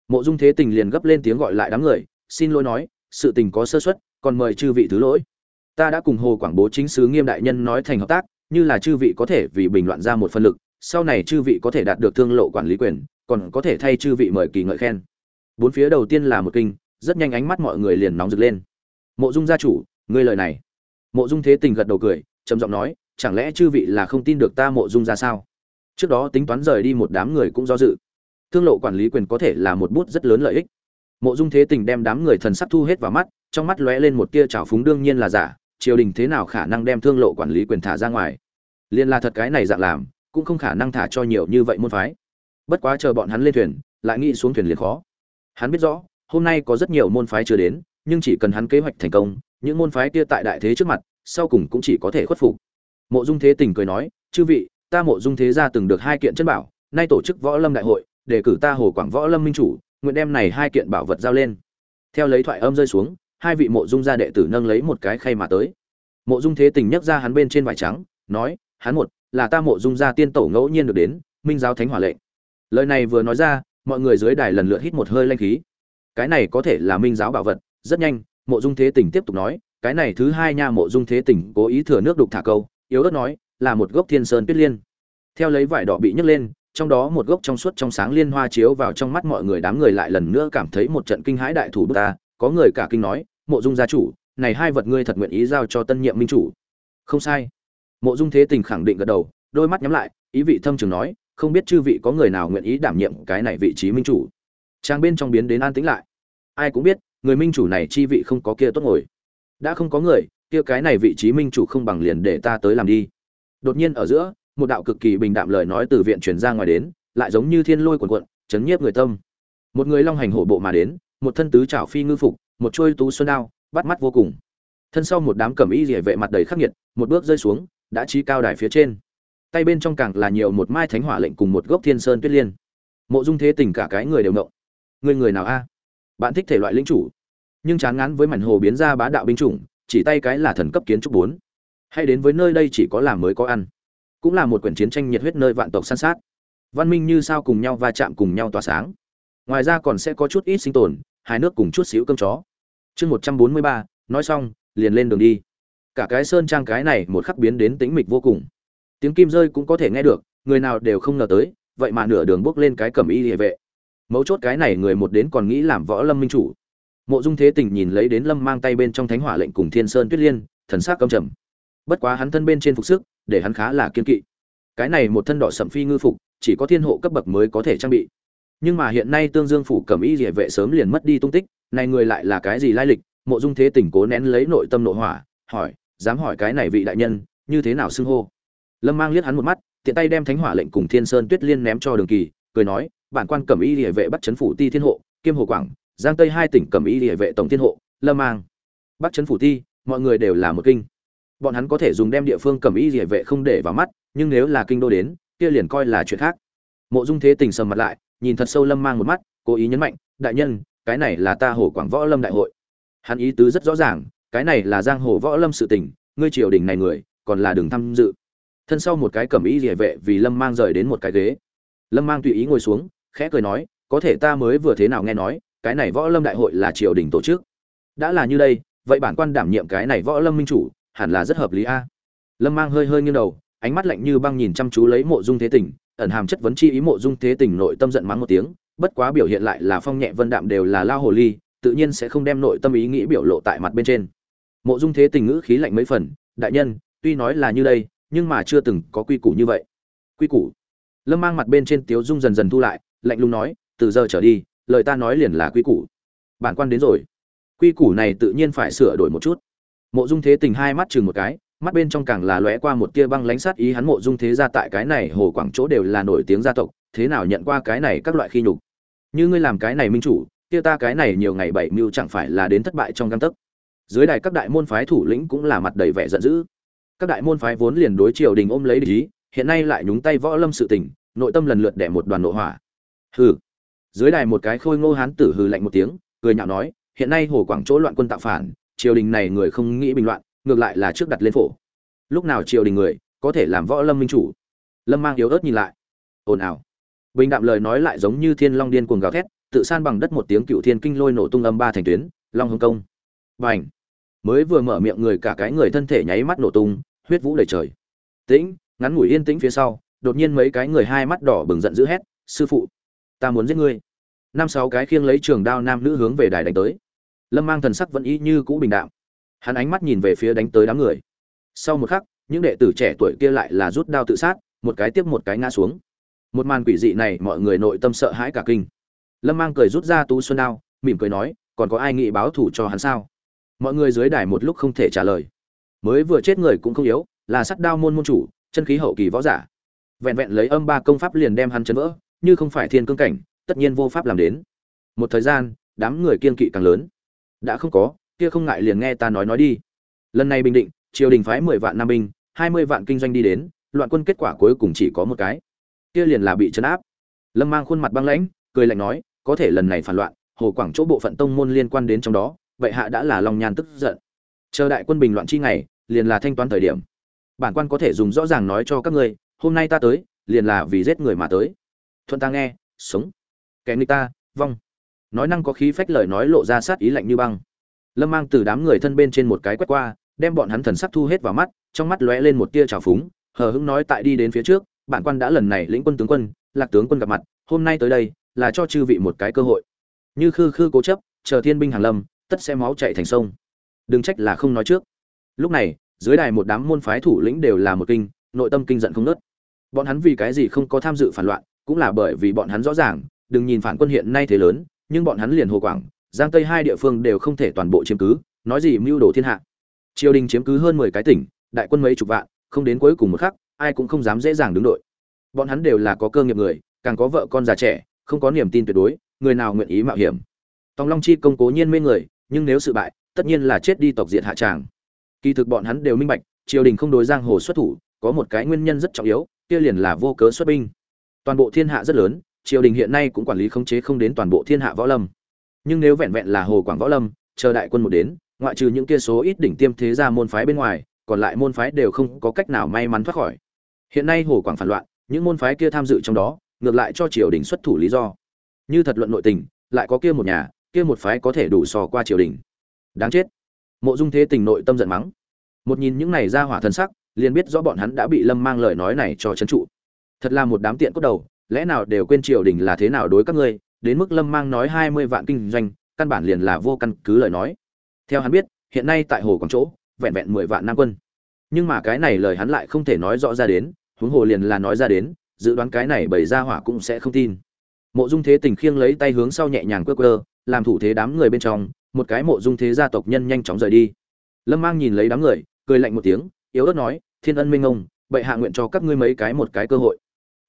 Mộ dung thế tình liền gấp lên tiếng gọi lại đám người, xin lỗi nói, sự tình có sơ suất, còn mời chư vị thứ lỗi. Ta đã cùng hồ quảng bố chính sứ nghiêm đại nhân nói thành hợp tác, như là chư vị có thể vì bình loạn ra một phân lực, sau này chư vị có thể đạt được thương lộ quản lý quyền, còn có thể thay chư vị mời kỳ ngợi khen. Bốn phía đầu tiên là một kinh, rất nhanh ánh mắt mọi người liền nóng rực lên. Mộ dung gia chủ ngươi lời này. Mộ dung thế tình gật đầu cười, trầm giọng nói, chẳng lẽ chư vị là không tin được ta mộ dung ra sao? Trước đó tính toán rời đi một đám người cũng do dự. Thương lộ quản lý quyền có thể là một bút rất lớn lợi ích. Mộ dung thế tình đem đám người thần sắc thu hết vào mắt, trong mắt lóe lên một tia trào phúng đương nhiên là giả, triều đình thế nào khả năng đem thương lộ quản lý quyền thả ra ngoài? Liên là thật cái này dạng làm, cũng không khả năng thả cho nhiều như vậy môn phái. Bất quá chờ bọn hắn lên thuyền, lại nghĩ xuống thuyền liền khó. Hắn biết rõ, hôm nay có rất nhiều môn phái chưa đến, nhưng chỉ cần hắn kế hoạch thành công những môn phái kia tại đại thế trước mặt, sau cùng cũng chỉ có thể khuất phục. Mộ dung thế tình cười nói, chư vị, ta mộ dung thế gia từng được hai kiện chân bảo, nay tổ chức võ lâm đại hội, để cử ta hồ quảng võ lâm minh chủ, nguyện đem này hai kiện bảo vật giao lên. Theo lấy thoại âm rơi xuống, hai vị mộ dung gia đệ tử nâng lấy một cái khay mà tới. Mộ dung thế tình nhấc ra hắn bên trên vải trắng, nói, hắn một, là ta mộ dung gia tiên tổ ngẫu nhiên được đến, minh giáo thánh hỏa lệnh. Lời này vừa nói ra, mọi người dưới đài lần lượt hít một hơi lanh khí. Cái này có thể là minh giáo bảo vật, rất nhanh mộ dung thế tình tiếp tục nói, cái này thứ hai nha mộ dung thế tình cố ý thừa nước đục thả câu, yếu ớt nói, là một gốc thiên sơn tuyết liên. Theo lấy vải đỏ bị nhấc lên, trong đó một gốc trong suốt trong sáng liên hoa chiếu vào trong mắt mọi người đám người lại lần nữa cảm thấy một trận kinh hãi đại thủ bức ta. Có người cả kinh nói, mộ dung gia chủ, này hai vật ngươi thật nguyện ý giao cho tân nhiệm minh chủ? Không sai. Mộ dung thế tình khẳng định gật đầu, đôi mắt nhắm lại, ý vị thâm trường nói, không biết chư vị có người nào nguyện ý đảm nhiệm cái này vị trí minh chủ? Trang bên trong biến đến an tĩnh lại. Ai cũng biết người minh chủ này chi vị không có kia tốt ngồi. Đã không có người, kia cái này vị trí minh chủ không bằng liền để ta tới làm đi. Đột nhiên ở giữa, một đạo cực kỳ bình đạm lời nói từ viện truyền ra ngoài đến, lại giống như thiên lôi cuồn cuộn, chấn nhiếp người tâm. Một người long hành hổ bộ mà đến, một thân tứ trảo phi ngư phục, một trôi tú xuân đao, bắt mắt vô cùng. Thân sau một đám cẩm y rỉa vệ mặt đầy khắc nghiệt, một bước rơi xuống, đã trí cao đài phía trên. Tay bên trong càng là nhiều một mai thánh hỏa lệnh cùng một gốc thiên sơn tuyết liên. Mộ dung thế tình cả cái người đều ngộng. Người người nào a? Bạn thích thể loại linh chủ. Nhưng chán ngán với mảnh hồ biến ra bá đạo binh chủng, chỉ tay cái là thần cấp kiến trúc bốn. Hay đến với nơi đây chỉ có làm mới có ăn. Cũng là một quyển chiến tranh nhiệt huyết nơi vạn tộc san sát. Văn minh như sao cùng nhau va chạm cùng nhau tỏa sáng. Ngoài ra còn sẽ có chút ít sinh tồn hai nước cùng chút xíu cơm chó. Chương một trăm bốn mươi ba, nói xong, liền lên đường đi. Cả cái sơn trang cái này một khắc biến đến tĩnh mịch vô cùng. Tiếng kim rơi cũng có thể nghe được, người nào đều không ngờ tới, vậy mà nửa đường bước lên cái cẩm y địa vệ mấu chốt cái này người một đến còn nghĩ làm võ lâm minh chủ. Mộ dung thế tình nhìn lấy đến lâm mang tay bên trong thánh hỏa lệnh cùng thiên sơn tuyết liên, thần sắc cầm trầm. Bất quá hắn thân bên trên phục sức, để hắn khá là kiên kỵ. Cái này một thân đỏ sậm phi ngư phục, chỉ có thiên hộ cấp bậc mới có thể trang bị. Nhưng mà hiện nay tương dương phủ cẩm y địa vệ sớm liền mất đi tung tích, này người lại là cái gì lai lịch? Mộ dung thế tình cố nén lấy nội tâm nội hỏa, hỏi, dám hỏi cái này vị đại nhân, như thế nào xưng hô? Lâm mang liếc hắn một mắt, tiện tay đem thánh hỏa lệnh cùng thiên sơn tuyết liên ném cho đường kỳ, cười nói bản quan cẩm y địa vệ bắt chấn phủ ti thiên hộ, kiêm hồ quảng, giang tây hai tỉnh cẩm y địa vệ tổng thiên hộ, lâm mang bắt chấn phủ ti, mọi người đều là một kinh. Bọn hắn có thể dùng đem địa phương cẩm y địa vệ không để vào mắt, nhưng nếu là kinh đô đến, kia liền coi là chuyện khác. Mộ dung thế tình sầm mặt lại, nhìn thật sâu lâm mang một mắt, cố ý nhấn mạnh, đại nhân, cái này là ta hồ quảng võ lâm đại hội. Hắn ý tứ rất rõ ràng, cái này là giang hồ võ lâm sự tình, ngươi triều đình này người, còn là đừng tham dự. Thân sau một cái cẩm ý địa vệ vì lâm mang rời đến một cái ghế. Lâm mang tùy ý ngồi xuống khẽ cười nói, có thể ta mới vừa thế nào nghe nói, cái này võ lâm đại hội là triều đình tổ chức. Đã là như đây, vậy bản quan đảm nhiệm cái này võ lâm minh chủ, hẳn là rất hợp lý a. Lâm mang hơi hơi nghiêng đầu, ánh mắt lạnh như băng nhìn chăm chú lấy mộ dung thế tình ẩn hàm chất vấn chi ý mộ dung thế tình nội tâm giận mắng một tiếng, bất quá biểu hiện lại là phong nhẹ vân đạm đều là lao hồ ly, tự nhiên sẽ không đem nội tâm ý nghĩ biểu lộ tại mặt bên trên. Mộ dung thế tình ngữ khí lạnh mấy phần, đại nhân, tuy nói là như đây, nhưng mà chưa từng có quy củ như vậy. Quy củ? Lâm mang mặt bên trên tiếu dung dần dần thu lại lạnh lùng nói, từ giờ trở đi, lời ta nói liền là quy củ. Bản quan đến rồi. Quy củ này tự nhiên phải sửa đổi một chút. Mộ dung thế tình hai mắt chừng một cái, mắt bên trong càng là lóe qua một tia băng lánh sát ý, hắn mộ dung thế gia tại cái này hồ quảng chỗ đều là nổi tiếng gia tộc, thế nào nhận qua cái này các loại khi nhục? Như ngươi làm cái này minh chủ, kia ta cái này nhiều ngày bảy mưu chẳng phải là đến thất bại trong găng tấc. Dưới đài các đại môn phái thủ lĩnh cũng là mặt đầy vẻ giận dữ. Các đại môn phái vốn liền đối triều đình ôm lấy lý hiện nay lại nhúng tay võ lâm sự tình, nội tâm lần lượt đẻ một đoàn nội hỏa hừ. Dưới đài một cái khôi ngô hán tử hừ lạnh một tiếng, cười nhạo nói, hiện nay hồ quảng chỗ loạn quân tạo phản, triều đình này người không nghĩ bình loạn, ngược lại là trước đặt lên phổ. Lúc nào triều đình người có thể làm võ lâm minh chủ? Lâm mang yếu ớt nhìn lại. Ồn ào. Bình đạm lời nói lại giống như thiên long điên cuồng gào thét, tự san bằng đất một tiếng cựu thiên kinh lôi nổ tung âm ba thành tuyến, long hồng công. Và h mới vừa mở miệng người cả cái người thân thể nháy mắt nổ tung, huyết vũ đầy trời. Tĩnh, ngắn ngủi yên tĩnh phía sau, đột nhiên mấy cái người hai mắt đỏ bừng giận dữ hét, sư phụ! Ta muốn giết ngươi. Năm sáu cái khiêng lấy trường đao nam nữ hướng về đài đánh tới. Lâm mang thần sắc vẫn y như cũ bình đạm. Hắn ánh mắt nhìn về phía đánh tới đám người. Sau một khắc, những đệ tử trẻ tuổi kia lại là rút đao tự sát, một cái tiếp một cái ngã xuống. Một màn quỷ dị này mọi người nội tâm sợ hãi cả kinh. Lâm mang cười rút ra tú xuân đao, mỉm cười nói, còn có ai nghị báo thủ cho hắn sao? Mọi người dưới đài một lúc không thể trả lời. Mới vừa chết người cũng không yếu, là sắt đao môn môn chủ, chân khí hậu kỳ võ giả. Vẹn vẹn lấy âm ba công pháp liền đem hắn chấn vỡ như không phải thiên cương cảnh, tất nhiên vô pháp làm đến. Một thời gian, đám người kiên kỵ càng lớn. Đã không có, kia không ngại liền nghe ta nói nói đi. Lần này bình định, triều đình phái mười vạn nam binh, hai mươi vạn kinh doanh đi đến, loạn quân kết quả cuối cùng chỉ có một cái. Kia liền là bị chấn áp. Lâm mang khuôn mặt băng lãnh, cười lạnh nói, có thể lần này phản loạn, hồ quảng chỗ bộ phận tông môn liên quan đến trong đó, vậy hạ đã là lòng nhan tức giận. Chờ đại quân bình loạn chi ngày, liền là thanh toán thời điểm. Bản quan có thể dùng rõ ràng nói cho các ngươi, hôm nay ta tới, liền là vì giết người mà tới thuận ta nghe, sống. Kẻ người ta, vong. Nói năng có khí phách lời nói lộ ra sát ý lạnh như băng. Lâm mang từ đám người thân bên trên một cái quét qua, đem bọn hắn thần sắc thu hết vào mắt, trong mắt lóe lên một tia trào phúng, hờ hững nói tại đi đến phía trước, bản quan đã lần này lĩnh quân tướng quân, lạc tướng quân gặp mặt, hôm nay tới đây, là cho chư vị một cái cơ hội. Như khư khư cố chấp, chờ thiên binh hàng lâm, tất sẽ máu chạy thành sông. Đừng trách là không nói trước. Lúc này, dưới đài một đám môn phái thủ lĩnh đều là một kinh, nội tâm kinh giận không nớt bọn hắn vì cái gì không có tham dự phản loạn cũng là bởi vì bọn hắn rõ ràng, đừng nhìn phản quân hiện nay thế lớn, nhưng bọn hắn liền hồ quảng, giang tây hai địa phương đều không thể toàn bộ chiếm cứ, nói gì mưu đồ thiên hạ. Triều đình chiếm cứ hơn mười cái tỉnh, đại quân mấy chục vạn, không đến cuối cùng một khắc, ai cũng không dám dễ dàng đứng đội. Bọn hắn đều là có cơ nghiệp người, càng có vợ con già trẻ, không có niềm tin tuyệt đối, người nào nguyện ý mạo hiểm. Tòng long chi công cố nhiên mê người, nhưng nếu sự bại, tất nhiên là chết đi tộc diện hạ tràng. Kỳ thực bọn hắn đều minh bạch, triều đình không đối giang hồ xuất thủ, có một cái nguyên nhân rất trọng yếu, kia liền là vô cớ xuất binh toàn bộ thiên hạ rất lớn, triều đình hiện nay cũng quản lý khống chế không đến toàn bộ thiên hạ võ lâm. Nhưng nếu vẹn vẹn là hồ quảng võ lâm, chờ đại quân một đến, ngoại trừ những kia số ít đỉnh tiêm thế gia môn phái bên ngoài, còn lại môn phái đều không có cách nào may mắn thoát khỏi. Hiện nay hồ quảng phản loạn, những môn phái kia tham dự trong đó, ngược lại cho triều đình xuất thủ lý do. Như thật luận nội tình, lại có kia một nhà, kia một phái có thể đủ sò qua triều đình. Đáng chết. Mộ dung thế tình nội tâm giận mắng. Một nhìn những này ra hỏa thân sắc, liền biết rõ bọn hắn đã bị lâm mang lời nói này cho trấn trụ thật là một đám tiện cốt đầu, lẽ nào đều quên triều đình là thế nào đối các ngươi, đến mức lâm mang nói hai mươi vạn kinh doanh, căn bản liền là vô căn cứ lời nói. Theo hắn biết, hiện nay tại hồ quảng chỗ, vẹn vẹn mười vạn nam quân. Nhưng mà cái này lời hắn lại không thể nói rõ ra đến, huống hồ liền là nói ra đến, dự đoán cái này bầy ra hỏa cũng sẽ không tin. Mộ dung thế tình khiêng lấy tay hướng sau nhẹ nhàng quơ quơ, làm thủ thế đám người bên trong, một cái mộ dung thế gia tộc nhân nhanh chóng rời đi. Lâm mang nhìn lấy đám người, cười lạnh một tiếng, yếu ớt nói, thiên ân minh ông, bệ hạ nguyện cho các ngươi mấy cái một cái cơ hội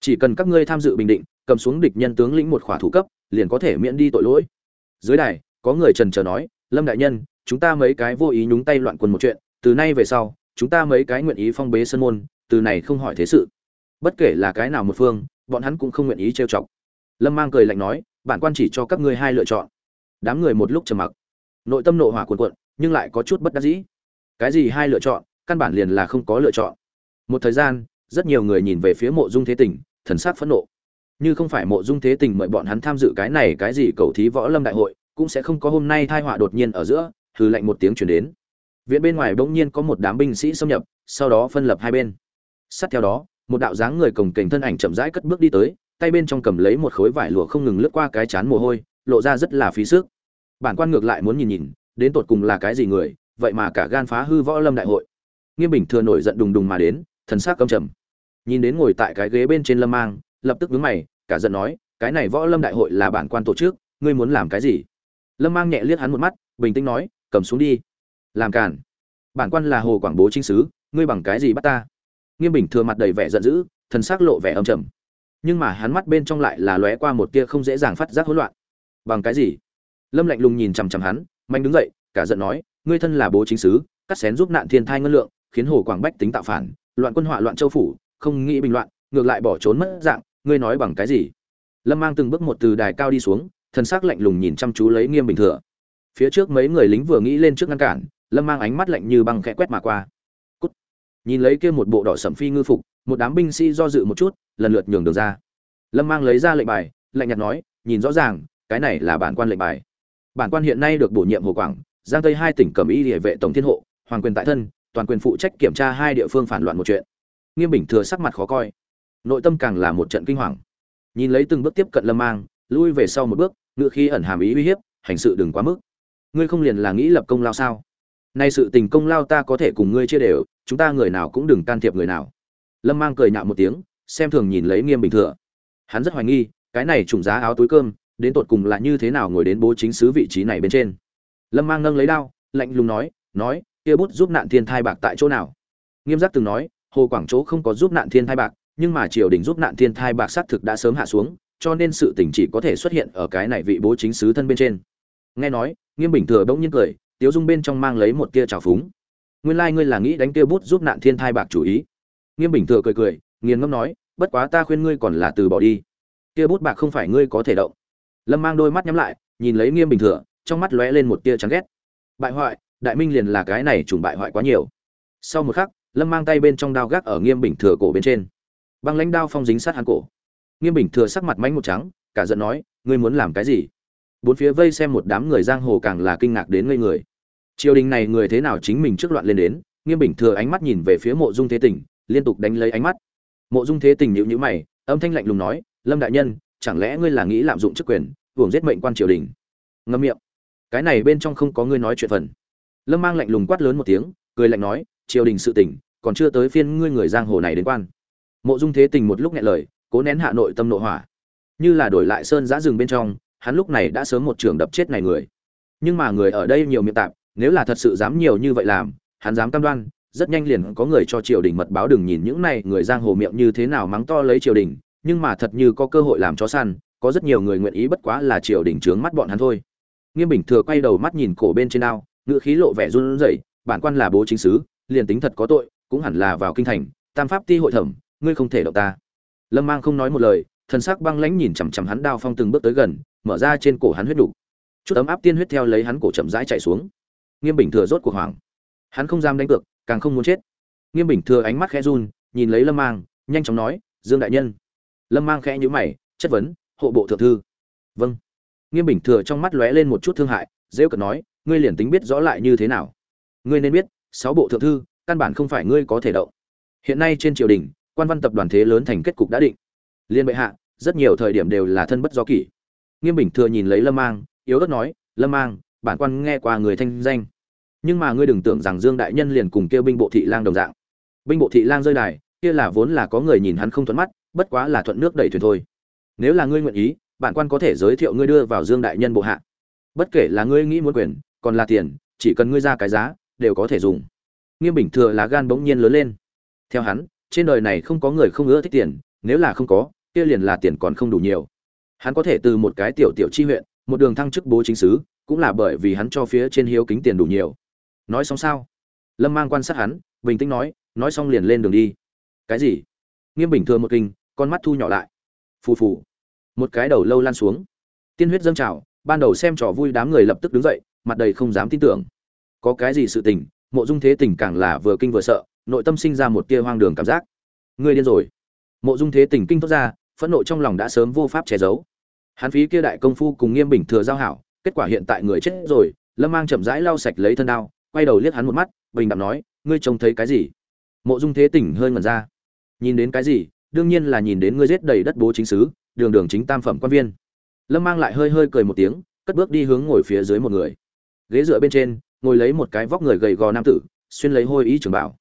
chỉ cần các ngươi tham dự bình định, cầm xuống địch nhân tướng lĩnh một khỏa thủ cấp, liền có thể miễn đi tội lỗi. Dưới đài, có người trần trờ nói, lâm đại nhân, chúng ta mấy cái vô ý nhúng tay loạn quân một chuyện, từ nay về sau, chúng ta mấy cái nguyện ý phong bế sân môn, từ này không hỏi thế sự. Bất kể là cái nào một phương, bọn hắn cũng không nguyện ý trêu chọc. Lâm mang cười lạnh nói, bản quan chỉ cho các ngươi hai lựa chọn. Đám người một lúc trầm mặc. Nội tâm nộ hỏa cuồn cuộn, nhưng lại có chút bất đắc dĩ. Cái gì hai lựa chọn, căn bản liền là không có lựa chọn. Một thời gian rất nhiều người nhìn về phía mộ dung thế tình, thần sắc phẫn nộ. Như không phải mộ dung thế tình mời bọn hắn tham dự cái này cái gì cầu thí võ lâm đại hội, cũng sẽ không có hôm nay thai họa đột nhiên ở giữa, hừ lạnh một tiếng chuyển đến. Viện bên ngoài bỗng nhiên có một đám binh sĩ xâm nhập, sau đó phân lập hai bên. Sát theo đó, một đạo dáng người cồng kềnh thân ảnh chậm rãi cất bước đi tới, tay bên trong cầm lấy một khối vải lụa không ngừng lướt qua cái chán mồ hôi, lộ ra rất là phí sức. Bản quan ngược lại muốn nhìn nhìn, đến tột cùng là cái gì người, vậy mà cả gan phá hư võ lâm đại hội. Nghiêm bình thừa nổi giận đùng đùng mà đến thần sắc căm trầm. Nhìn đến ngồi tại cái ghế bên trên lâm mang, lập tức nhướng mày, cả giận nói, cái này võ lâm đại hội là bản quan tổ chức, ngươi muốn làm cái gì? Lâm mang nhẹ liếc hắn một mắt, bình tĩnh nói, cầm xuống đi. Làm cản bản quan là hồ quảng bố chính sứ, ngươi bằng cái gì bắt ta? Nghiêm bình thừa mặt đầy vẻ giận dữ, thần sắc lộ vẻ âm trầm. Nhưng mà hắn mắt bên trong lại là lóe qua một tia không dễ dàng phát giác hỗn loạn. Bằng cái gì? Lâm lạnh lùng nhìn chằm chằm hắn, mạnh đứng dậy, cả giận nói, ngươi thân là bố chính sứ, cắt xén giúp nạn thiên thai ngân lượng, khiến hồ quảng bách tính tạo phản loạn quân họa loạn châu phủ, không nghĩ bình loạn, ngược lại bỏ trốn mất dạng, ngươi nói bằng cái gì? Lâm mang từng bước một từ đài cao đi xuống thân xác lạnh lùng nhìn chăm chú lấy nghiêm bình thừa. Phía trước mấy người lính vừa nghĩ lên trước ngăn cản, lâm mang ánh mắt lạnh như băng khẽ quét mà qua. Cút. nhìn lấy kia một bộ đỏ sẩm phi ngư phục, một đám binh sĩ do dự một chút, lần lượt nhường đường ra. Lâm mang lấy ra lệnh bài, lạnh nhạt nói, nhìn rõ ràng, cái này là bản quan lệnh bài. Bản quan hiện nay được bổ nhiệm hồ quảng, giang tây hai tỉnh cầm y địa vệ tổng thiên hộ, hoàng quyền tại thân toàn quyền phụ trách kiểm tra hai địa phương phản loạn một chuyện. Nghiêm bình thừa sắc mặt khó coi. Nội tâm càng là một trận kinh hoàng. Nhìn lấy từng bước tiếp cận lâm mang, lui về sau một bước, ngựa khi ẩn hàm ý uy hiếp, hành sự đừng quá mức. Ngươi không liền là nghĩ lập công lao sao? Nay sự tình công lao ta có thể cùng ngươi chia đều, chúng ta người nào cũng đừng can thiệp người nào. Lâm mang cười nhạo một tiếng, xem thường nhìn lấy nghiêm bình thừa. Hắn rất hoài nghi, cái này trùng giá áo túi cơm, đến tột cùng là như thế nào ngồi đến bố chính sứ vị trí này bên trên. Lâm mang nâng lấy đao, lạnh lùng nói nói kia bút giúp nạn thiên thai bạc tại chỗ nào? Nghiêm giác từng nói, hồ quảng chỗ không có giúp nạn thiên thai bạc, nhưng mà triều đình giúp nạn thiên thai bạc xác thực đã sớm hạ xuống, cho nên sự tình chỉ có thể xuất hiện ở cái này vị bố chính sứ thân bên trên. Nghe nói, nghiêm bình thừa bỗng nhiên cười, tiếu dung bên trong mang lấy một tia trào phúng. Nguyên lai ngươi là nghĩ đánh kia bút giúp nạn thiên thai bạc chủ ý. Nghiêm bình thừa cười cười, nghiền ngâm nói, bất quá ta khuyên ngươi còn là từ bỏ đi. Kia bút bạc không phải ngươi có thể động. Lâm mang đôi mắt nhắm lại, nhìn lấy nghiêm bình thừa, trong mắt lóe lên một tia chán ghét. Bại hoại đại minh liền là cái này trùng bại hoại quá nhiều. Sau một khắc, lâm mang tay bên trong đao gác ở nghiêm bình thừa cổ bên trên. Băng lãnh đao phong dính sát hắn cổ. Nghiêm bình thừa sắc mặt mánh một trắng, cả giận nói, ngươi muốn làm cái gì? Bốn phía vây xem một đám người giang hồ càng là kinh ngạc đến ngây người. Triều đình này người thế nào chính mình trước loạn lên đến, nghiêm bình thừa ánh mắt nhìn về phía mộ dung thế tình, liên tục đánh lấy ánh mắt. Mộ dung thế tình nhịu nhữ mày, âm thanh lạnh lùng nói, lâm đại nhân, chẳng lẽ ngươi là nghĩ lạm dụng chức quyền, hưởng giết mệnh quan triều đình? Ngâm miệng, cái này bên trong không có ngươi nói chuyện phần lâm mang lạnh lùng quát lớn một tiếng, cười lạnh nói, triều đình sự tỉnh còn chưa tới phiên ngươi người giang hồ này đến quan. Mộ dung thế tình một lúc nghe lời, cố nén hạ nội tâm nội hỏa. Như là đổi lại sơn giã rừng bên trong, hắn lúc này đã sớm một trường đập chết này người. Nhưng mà người ở đây nhiều miệng tạp, nếu là thật sự dám nhiều như vậy làm, hắn dám cam đoan, rất nhanh liền có người cho triều đình mật báo đừng nhìn những này người giang hồ miệng như thế nào mắng to lấy triều đình, nhưng mà thật như có cơ hội làm chó săn, có rất nhiều người nguyện ý bất quá là triều đình trướng mắt bọn hắn thôi. Nghiêm bình thừa quay đầu mắt nhìn cổ bên trên ao ngựa khí lộ vẻ run rẩy, bản quan là bố chính sứ, liền tính thật có tội, cũng hẳn là vào kinh thành, tam pháp ti hội thẩm, ngươi không thể động ta. Lâm mang không nói một lời, thần sắc băng lãnh nhìn chằm chằm hắn đao phong từng bước tới gần, mở ra trên cổ hắn huyết đủ. Chút ấm áp tiên huyết theo lấy hắn cổ chậm rãi chạy xuống. Nghiêm bình thừa rốt cuộc hoảng. Hắn không dám đánh cược, càng không muốn chết. Nghiêm bình thừa ánh mắt khẽ run, nhìn lấy lâm mang, nhanh chóng nói, dương đại nhân. Lâm mang khẽ nhíu mày, chất vấn, hộ bộ thượng thư. Vâng. Nghiêm bình thừa trong mắt lóe lên một chút thương hại dễ cận nói ngươi liền tính biết rõ lại như thế nào. Ngươi nên biết, sáu bộ thượng thư, căn bản không phải ngươi có thể động. Hiện nay trên triều đình, quan văn tập đoàn thế lớn thành kết cục đã định. Liên bệ hạ, rất nhiều thời điểm đều là thân bất do kỷ. Nghiêm bình thừa nhìn lấy lâm mang, yếu ớt nói, lâm mang, bản quan nghe qua người thanh danh. Nhưng mà ngươi đừng tưởng rằng dương đại nhân liền cùng kêu binh bộ thị lang đồng dạng. Binh bộ thị lang rơi đài, kia là vốn là có người nhìn hắn không thuận mắt, bất quá là thuận nước đẩy thuyền thôi. Nếu là ngươi nguyện ý, bản quan có thể giới thiệu ngươi đưa vào dương đại nhân bộ hạ. Bất kể là ngươi nghĩ muốn quyền còn là tiền, chỉ cần ngươi ra cái giá, đều có thể dùng. Nghiêm bình thừa là gan bỗng nhiên lớn lên. Theo hắn, trên đời này không có người không ưa thích tiền, nếu là không có, kia liền là tiền còn không đủ nhiều. Hắn có thể từ một cái tiểu tiểu chi huyện, một đường thăng chức bố chính sứ, cũng là bởi vì hắn cho phía trên hiếu kính tiền đủ nhiều. Nói xong sao? Lâm mang quan sát hắn, bình tĩnh nói nói xong liền lên đường đi. Cái gì? Nghiêm bình thừa một kinh, con mắt thu nhỏ lại. Phù phù. Một cái đầu lâu lan xuống. Tiên huyết dâng trào, ban đầu xem trò vui đám người lập tức đứng dậy mặt đầy không dám tin tưởng. Có cái gì sự tình, mộ dung thế tình càng là vừa kinh vừa sợ, nội tâm sinh ra một tia hoang đường cảm giác. Ngươi điên rồi. Mộ dung thế tình kinh tốt ra, phẫn nộ trong lòng đã sớm vô pháp che giấu. Hắn phí kia đại công phu cùng nghiêm bình thừa giao hảo, kết quả hiện tại người chết rồi, lâm mang chậm rãi lau sạch lấy thân đao, quay đầu liếc hắn một mắt, bình đạm nói, ngươi trông thấy cái gì? Mộ dung thế tỉnh hơi ngẩn ra. Nhìn đến cái gì? Đương nhiên là nhìn đến ngươi giết đầy đất bố chính sứ đường đường chính tam phẩm quan viên. Lâm mang lại hơi hơi cười một tiếng, cất bước đi hướng ngồi phía dưới một người ghế dựa bên trên, ngồi lấy một cái vóc người gầy gò nam tử, xuyên lấy hôi ý trường bảo.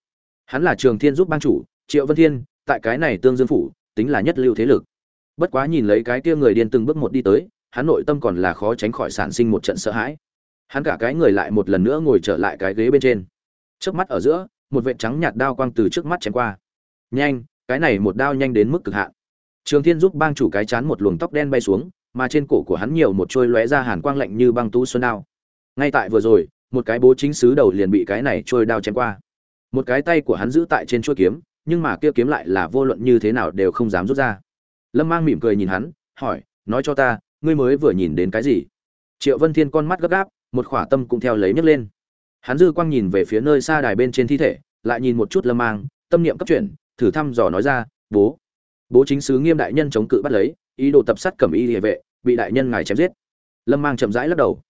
Hắn là trường thiên giúp bang chủ, triệu vân thiên, tại cái này tương dương phủ, tính là nhất lưu thế lực. Bất quá nhìn lấy cái kia người điên từng bước một đi tới, hắn nội tâm còn là khó tránh khỏi sản sinh một trận sợ hãi. Hắn cả cái người lại một lần nữa ngồi trở lại cái ghế bên trên. Trước mắt ở giữa, một vệt trắng nhạt đao quang từ trước mắt chém qua. Nhanh, cái này một đao nhanh đến mức cực hạn. Trường thiên giúp bang chủ cái chán một luồng tóc đen bay xuống, mà trên cổ của hắn nhiều một trôi lóe ra hàn quang lạnh như băng tú xuân đao ngay tại vừa rồi, một cái bố chính sứ đầu liền bị cái này trôi đao chém qua. Một cái tay của hắn giữ tại trên chuôi kiếm, nhưng mà kia kiếm lại là vô luận như thế nào đều không dám rút ra. Lâm mang mỉm cười nhìn hắn, hỏi, nói cho ta, ngươi mới vừa nhìn đến cái gì? Triệu vân thiên con mắt gấp gáp, một khỏa tâm cũng theo lấy nhấc lên. Hắn dư quang nhìn về phía nơi xa đài bên trên thi thể, lại nhìn một chút lâm mang, tâm niệm cấp chuyển, thử thăm dò nói ra, bố. Bố chính sứ nghiêm đại nhân chống cự bắt lấy, ý đồ tập sát cẩm y địa vệ, bị đại nhân ngài chém giết. Lâm mang chậm rãi lắc đầu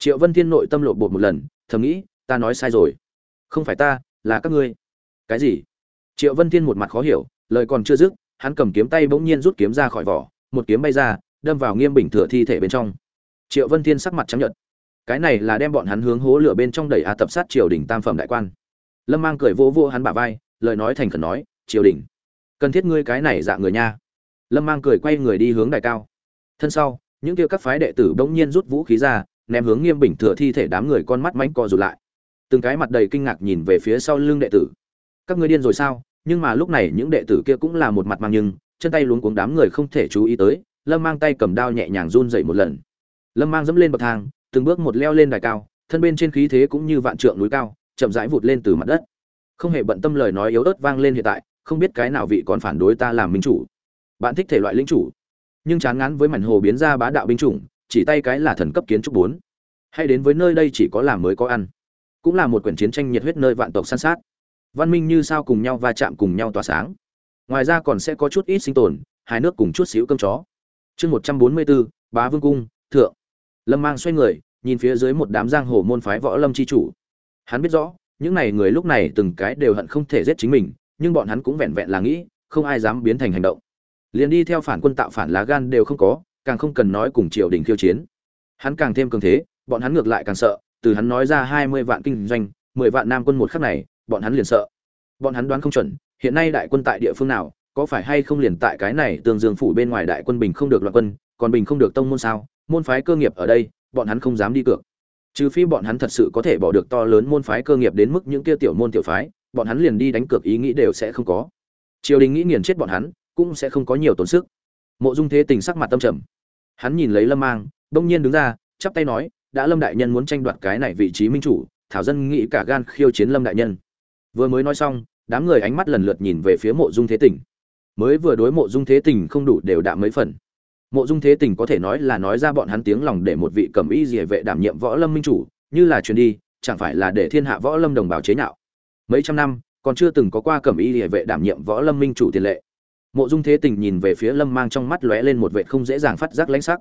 triệu vân thiên nội tâm lộ bột một lần, thầm nghĩ, ta nói sai rồi. Không phải ta, là các ngươi. Cái gì? Triệu vân thiên một mặt khó hiểu, lời còn chưa dứt, hắn cầm kiếm tay bỗng nhiên rút kiếm ra khỏi vỏ, một kiếm bay ra, đâm vào nghiêm bình thừa thi thể bên trong. Triệu vân thiên sắc mặt trắng nhợt. Cái này là đem bọn hắn hướng hố lửa bên trong đẩy a tập sát triều đình tam phẩm đại quan. Lâm mang cười vỗ vỗ hắn bả vai, lời nói thành khẩn nói, triều đình, cần thiết ngươi cái này dạ người nha. Lâm mang cười quay người đi hướng đại cao. Thân sau, những kia các phái đệ tử bỗng nhiên rút vũ khí ra ném hướng nghiêm bình thừa thi thể đám người con mắt mánh co rụt lại. Từng cái mặt đầy kinh ngạc nhìn về phía sau lưng đệ tử. Các ngươi điên rồi sao? Nhưng mà lúc này những đệ tử kia cũng là một mặt mang nhưng, chân tay luống cuống đám người không thể chú ý tới, lâm mang tay cầm đao nhẹ nhàng run dậy một lần. Lâm mang dẫm lên bậc thang, từng bước một leo lên đài cao, thân bên trên khí thế cũng như vạn trượng núi cao, chậm rãi vụt lên từ mặt đất. Không hề bận tâm lời nói yếu ớt vang lên hiện tại, không biết cái nào vị còn phản đối ta làm minh chủ. Bạn thích thể loại linh chủ. Nhưng chán ngán với mảnh hồ biến ra bá đạo binh chủng chỉ tay cái là thần cấp kiến trúc bốn. Hay đến với nơi đây chỉ có làm mới có ăn. Cũng là một quyển chiến tranh nhiệt huyết nơi vạn tộc san sát. Văn minh như sao cùng nhau va chạm cùng nhau tỏa sáng. Ngoài ra còn sẽ có chút ít sinh tồn hai nước cùng chút xíu cơm chó. Chương một trăm bốn mươi bốn bá vương cung, thượng. Lâm mang xoay người, nhìn phía dưới một đám giang hồ môn phái võ lâm c h i chủ. Hắn biết rõ, những n à y người lúc này từng cái đều hận không thể giết chính mình, nhưng bọn hắn cũng vẹn vẹn là nghĩ, không ai dám biến thành hành động. Liền đi theo phản quân tạo phản lá gan đều không có càng không cần nói cùng triều đình khiêu chiến. Hắn càng thêm cường thế, bọn hắn ngược lại càng sợ, từ hắn nói ra hai mươi vạn kinh doanh, mười vạn nam quân một khắc này, bọn hắn liền sợ. Bọn hắn đoán không chuẩn, hiện nay đại quân tại địa phương nào, có phải hay không liền tại cái này tương dương phủ bên ngoài đại quân bình không được loạn quân, còn bình không được tông môn sao? Môn phái cơ nghiệp ở đây, bọn hắn không dám đi cược. Trừ phi bọn hắn thật sự có thể bỏ được to lớn môn phái cơ nghiệp đến mức những kia tiểu môn tiểu phái, bọn hắn liền đi đánh cược ý nghĩ đều sẽ không có. Triều đình nghĩ nghiền chết bọn hắn, cũng sẽ không có nhiều tổn sức mộ dung thế tình sắc mặt tâm trầm. Hắn nhìn lấy lâm mang đông nhiên đứng ra, chắp tay nói, đã lâm đại nhân muốn tranh đoạt cái này vị trí minh chủ, thảo dân nghĩ cả gan khiêu chiến lâm đại nhân. Vừa mới nói xong, đám người ánh mắt lần lượt nhìn về phía mộ dung thế tình. Mới vừa đối mộ dung thế tình không đủ đều đạm mấy phần. Mộ dung thế tình có thể nói là nói ra bọn hắn tiếng lòng để một vị cẩm y dỉa vệ đảm nhiệm võ lâm minh chủ, như là truyền đi, chẳng phải là để thiên hạ võ lâm đồng bào chế nhạo. Mấy trăm năm, còn chưa từng có qua cẩm y dỉa vệ đảm nhiệm võ lâm minh chủ tiền lệ mộ dung thế tình nhìn về phía lâm mang trong mắt lóe lên một vệ không dễ dàng phát giác lãnh sắc.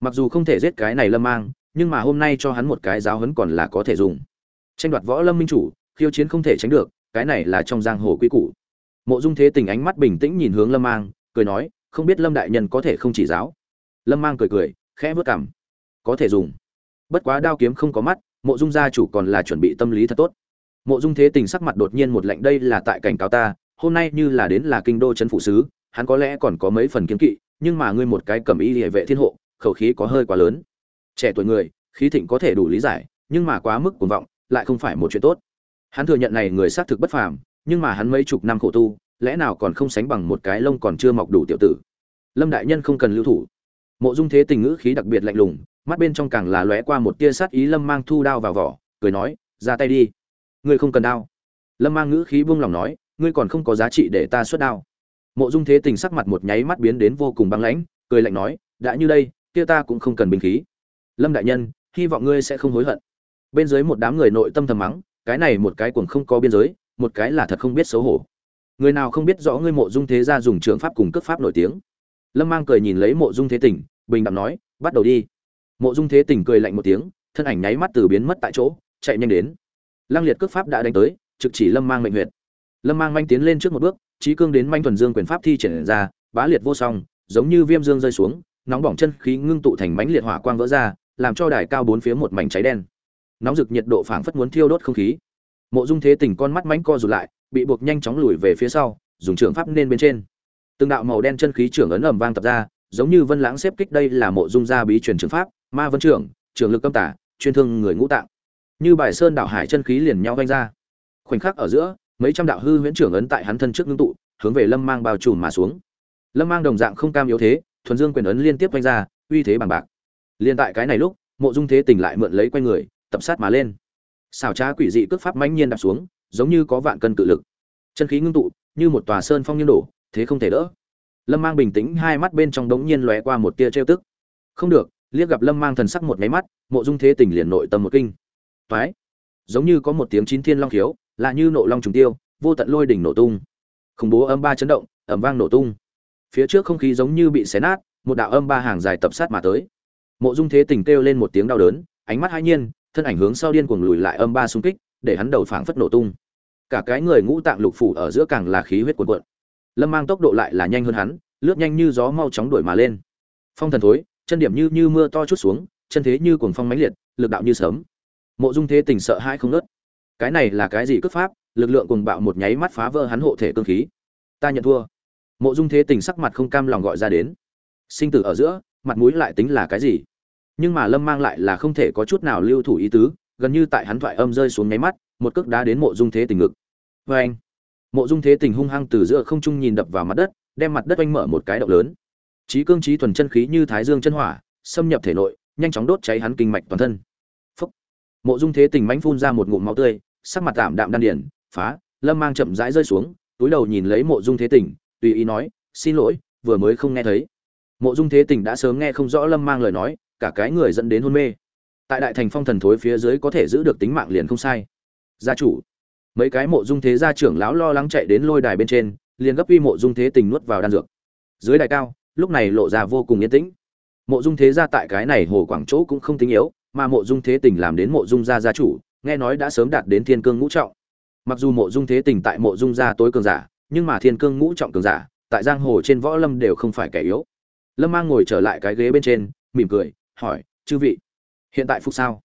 Mặc dù không thể giết cái này lâm mang, nhưng mà hôm nay cho hắn một cái giáo hấn còn là có thể dùng. Tranh đoạt võ lâm minh chủ, khiêu chiến không thể tránh được, cái này là trong giang hồ quy củ. Mộ dung thế tình ánh mắt bình tĩnh nhìn hướng lâm mang, cười nói, không biết lâm đại nhân có thể không chỉ giáo. Lâm mang cười cười, khẽ vớt cảm có thể dùng. Bất quá đao kiếm không có mắt, mộ dung gia chủ còn là chuẩn bị tâm lý thật tốt. Mộ dung thế tình sắc mặt đột nhiên một lạnh, đây là tại cảnh cáo ta hôm nay như là đến là kinh đô trấn phụ sứ, hắn có lẽ còn có mấy phần kiêng kỵ, nhưng mà ngươi một cái cầm y liễu vệ thiên hộ, khẩu khí có hơi quá lớn. Trẻ tuổi người, khí thịnh có thể đủ lý giải, nhưng mà quá mức cuồng vọng, lại không phải một chuyện tốt. Hắn thừa nhận này người xác thực bất phàm, nhưng mà hắn mấy chục năm khổ tu, lẽ nào còn không sánh bằng một cái lông còn chưa mọc đủ tiểu tử. Lâm đại nhân không cần lưu thủ. Mộ dung thế tình ngữ khí đặc biệt lạnh lùng, mắt bên trong càng là lóe qua một tia sát ý lâm mang thu đao vào vỏ, cười nói, ra tay đi. Ngươi không cần đao. Lâm mang ngữ khí buông lòng nói ngươi còn không có giá trị để ta xuất đao. Mộ dung thế tình sắc mặt một nháy mắt biến đến vô cùng băng lãnh, cười lạnh nói, đã như đây, kia ta cũng không cần binh khí. Lâm đại nhân, hy vọng ngươi sẽ không hối hận. Bên dưới một đám người nội tâm thầm mắng, cái này một cái cuồng không có biên giới, một cái là thật không biết xấu hổ. Người nào không biết rõ ngươi mộ dung thế gia dùng trường pháp cùng cước pháp nổi tiếng? Lâm mang cười nhìn lấy mộ dung thế tỉnh bình đẳng nói, bắt đầu đi. Mộ dung thế tỉnh cười lạnh một tiếng, thân ảnh nháy mắt từ biến mất tại chỗ, chạy nhanh đến. Lăng liệt cước pháp đã đánh tới, trực chỉ lâm mang mệnh huyệt lâm mang manh tiến lên trước một bước trí cương đến manh thuần dương quyền pháp thi triển ra, bá liệt vô song, giống như viêm dương rơi xuống, nóng bỏng chân khí ngưng tụ thành mánh liệt hỏa quang vỡ ra, làm cho đài cao bốn phía một mảnh cháy đen. Nóng rực nhiệt độ phảng phất muốn thiêu đốt không khí. Mộ dung thế tỉnh con mắt mánh co rụt lại, bị buộc nhanh chóng lùi về phía sau, dùng trường pháp nên bên trên. Từng đạo màu đen chân khí trưởng ấn ầm vang tập ra, giống như vân lãng xếp kích đây là mộ dung gia bí truyền trường pháp, ma vân trưởng, trường lực âm tả, chuyên thương người ngũ tạng. Như bài sơn đạo hải chân khí liền nhau vanh ra. Khoảnh khắc ở giữa mấy trăm đạo hư huyễn trưởng ấn tại hắn thân trước ngưng tụ, hướng về lâm mang bao trùm mà xuống. Lâm mang đồng dạng không cam yếu thế, thuần dương quyền ấn liên tiếp quanh ra, uy thế bằng bạc. Liên tại cái này lúc, mộ dung thế tình lại mượn lấy quanh người, tập sát mà lên. Xảo trá quỷ dị cước pháp mãnh nhiên đạp xuống, giống như có vạn cân cự lực. Chân khí ngưng tụ, như một tòa sơn phong nghiêng đổ, thế không thể đỡ. Lâm mang bình tĩnh, hai mắt bên trong đống nhiên lóe qua một tia trêu tức. Không được, liếc gặp lâm mang thần sắc một máy mắt, mộ dung thế tình liền nội tâm một kinh. Phái giống như có một tiếng chín thiên long khiếu là như nộ long trùng tiêu, vô tận lôi đỉnh nổ tung. Khủng bố âm ba chấn động ẩm vang nổ tung. Phía trước không khí giống như bị xé nát, một đạo âm ba hàng dài tập sát mà tới. Mộ dung thế tình kêu lên một tiếng đau đớn, ánh mắt hai nhiên, thân ảnh hướng sau điên cuồng lùi lại âm ba xung kích, để hắn đầu phảng phất nổ tung. Cả cái người ngũ tạng lục phủ ở giữa càng là khí huyết cuồn cuộn. Lâm mang tốc độ lại là nhanh hơn hắn, lướt nhanh như gió mau chóng đuổi mà lên. Phong thần thối, chân điểm như như mưa to chút xuống, chân thế như cuồng phong mãnh liệt, lực đạo như sớm mộ dung thế tình sợ hãi không nớt cái này là cái gì cướp pháp? Lực lượng cuồng bạo một nháy mắt phá vỡ hắn hộ thể cương khí. Ta nhận thua. Mộ dung thế tình sắc mặt không cam lòng gọi ra đến. Sinh tử ở giữa, mặt mũi lại tính là cái gì? Nhưng mà lâm mang lại là không thể có chút nào lưu thủ ý tứ, gần như tại hắn thoại âm rơi xuống nháy mắt, một cước đá đến mộ dung thế tình ngực. Vê anh, mộ dung thế tình hung hăng từ giữa không trung nhìn đập vào mặt đất, đem mặt đất oanh mở một cái động lớn. Trí cương trí thuần chân khí như thái dương chân hỏa, xâm nhập thể nội, nhanh chóng đốt cháy hắn kinh mạch toàn thân. Phúc. mộ dung thế tình mánh phun ra một ngụm máu tươi sắc mặt tạm đạm đan điền, phá lâm mang chậm rãi rơi xuống túi đầu nhìn lấy mộ dung thế tình tùy ý nói xin lỗi vừa mới không nghe thấy. Mộ dung thế tình đã sớm nghe không rõ lâm mang lời nói cả cái người dẫn đến hôn mê. Tại đại thành phong thần thối phía dưới có thể giữ được tính mạng liền không sai. Gia chủ mấy cái mộ dung thế gia trưởng lão lo lắng chạy đến lôi đài bên trên liền gấp uy mộ dung thế tình nuốt vào đan dược. Dưới đài cao lúc này lộ ra vô cùng yên tĩnh. Mộ dung thế gia tại cái này hồ quảng chỗ cũng không tính yếu mà mộ dung thế tình làm đến mộ dung gia gia chủ nghe nói đã sớm đạt đến thiên cương ngũ trọng. Mặc dù mộ dung thế tình tại mộ dung gia tối cường giả, nhưng mà thiên cương ngũ trọng cường giả, tại giang hồ trên võ lâm đều không phải kẻ yếu. Lâm mang ngồi trở lại cái ghế bên trên, mỉm cười, hỏi, chư vị, hiện tại phục sao?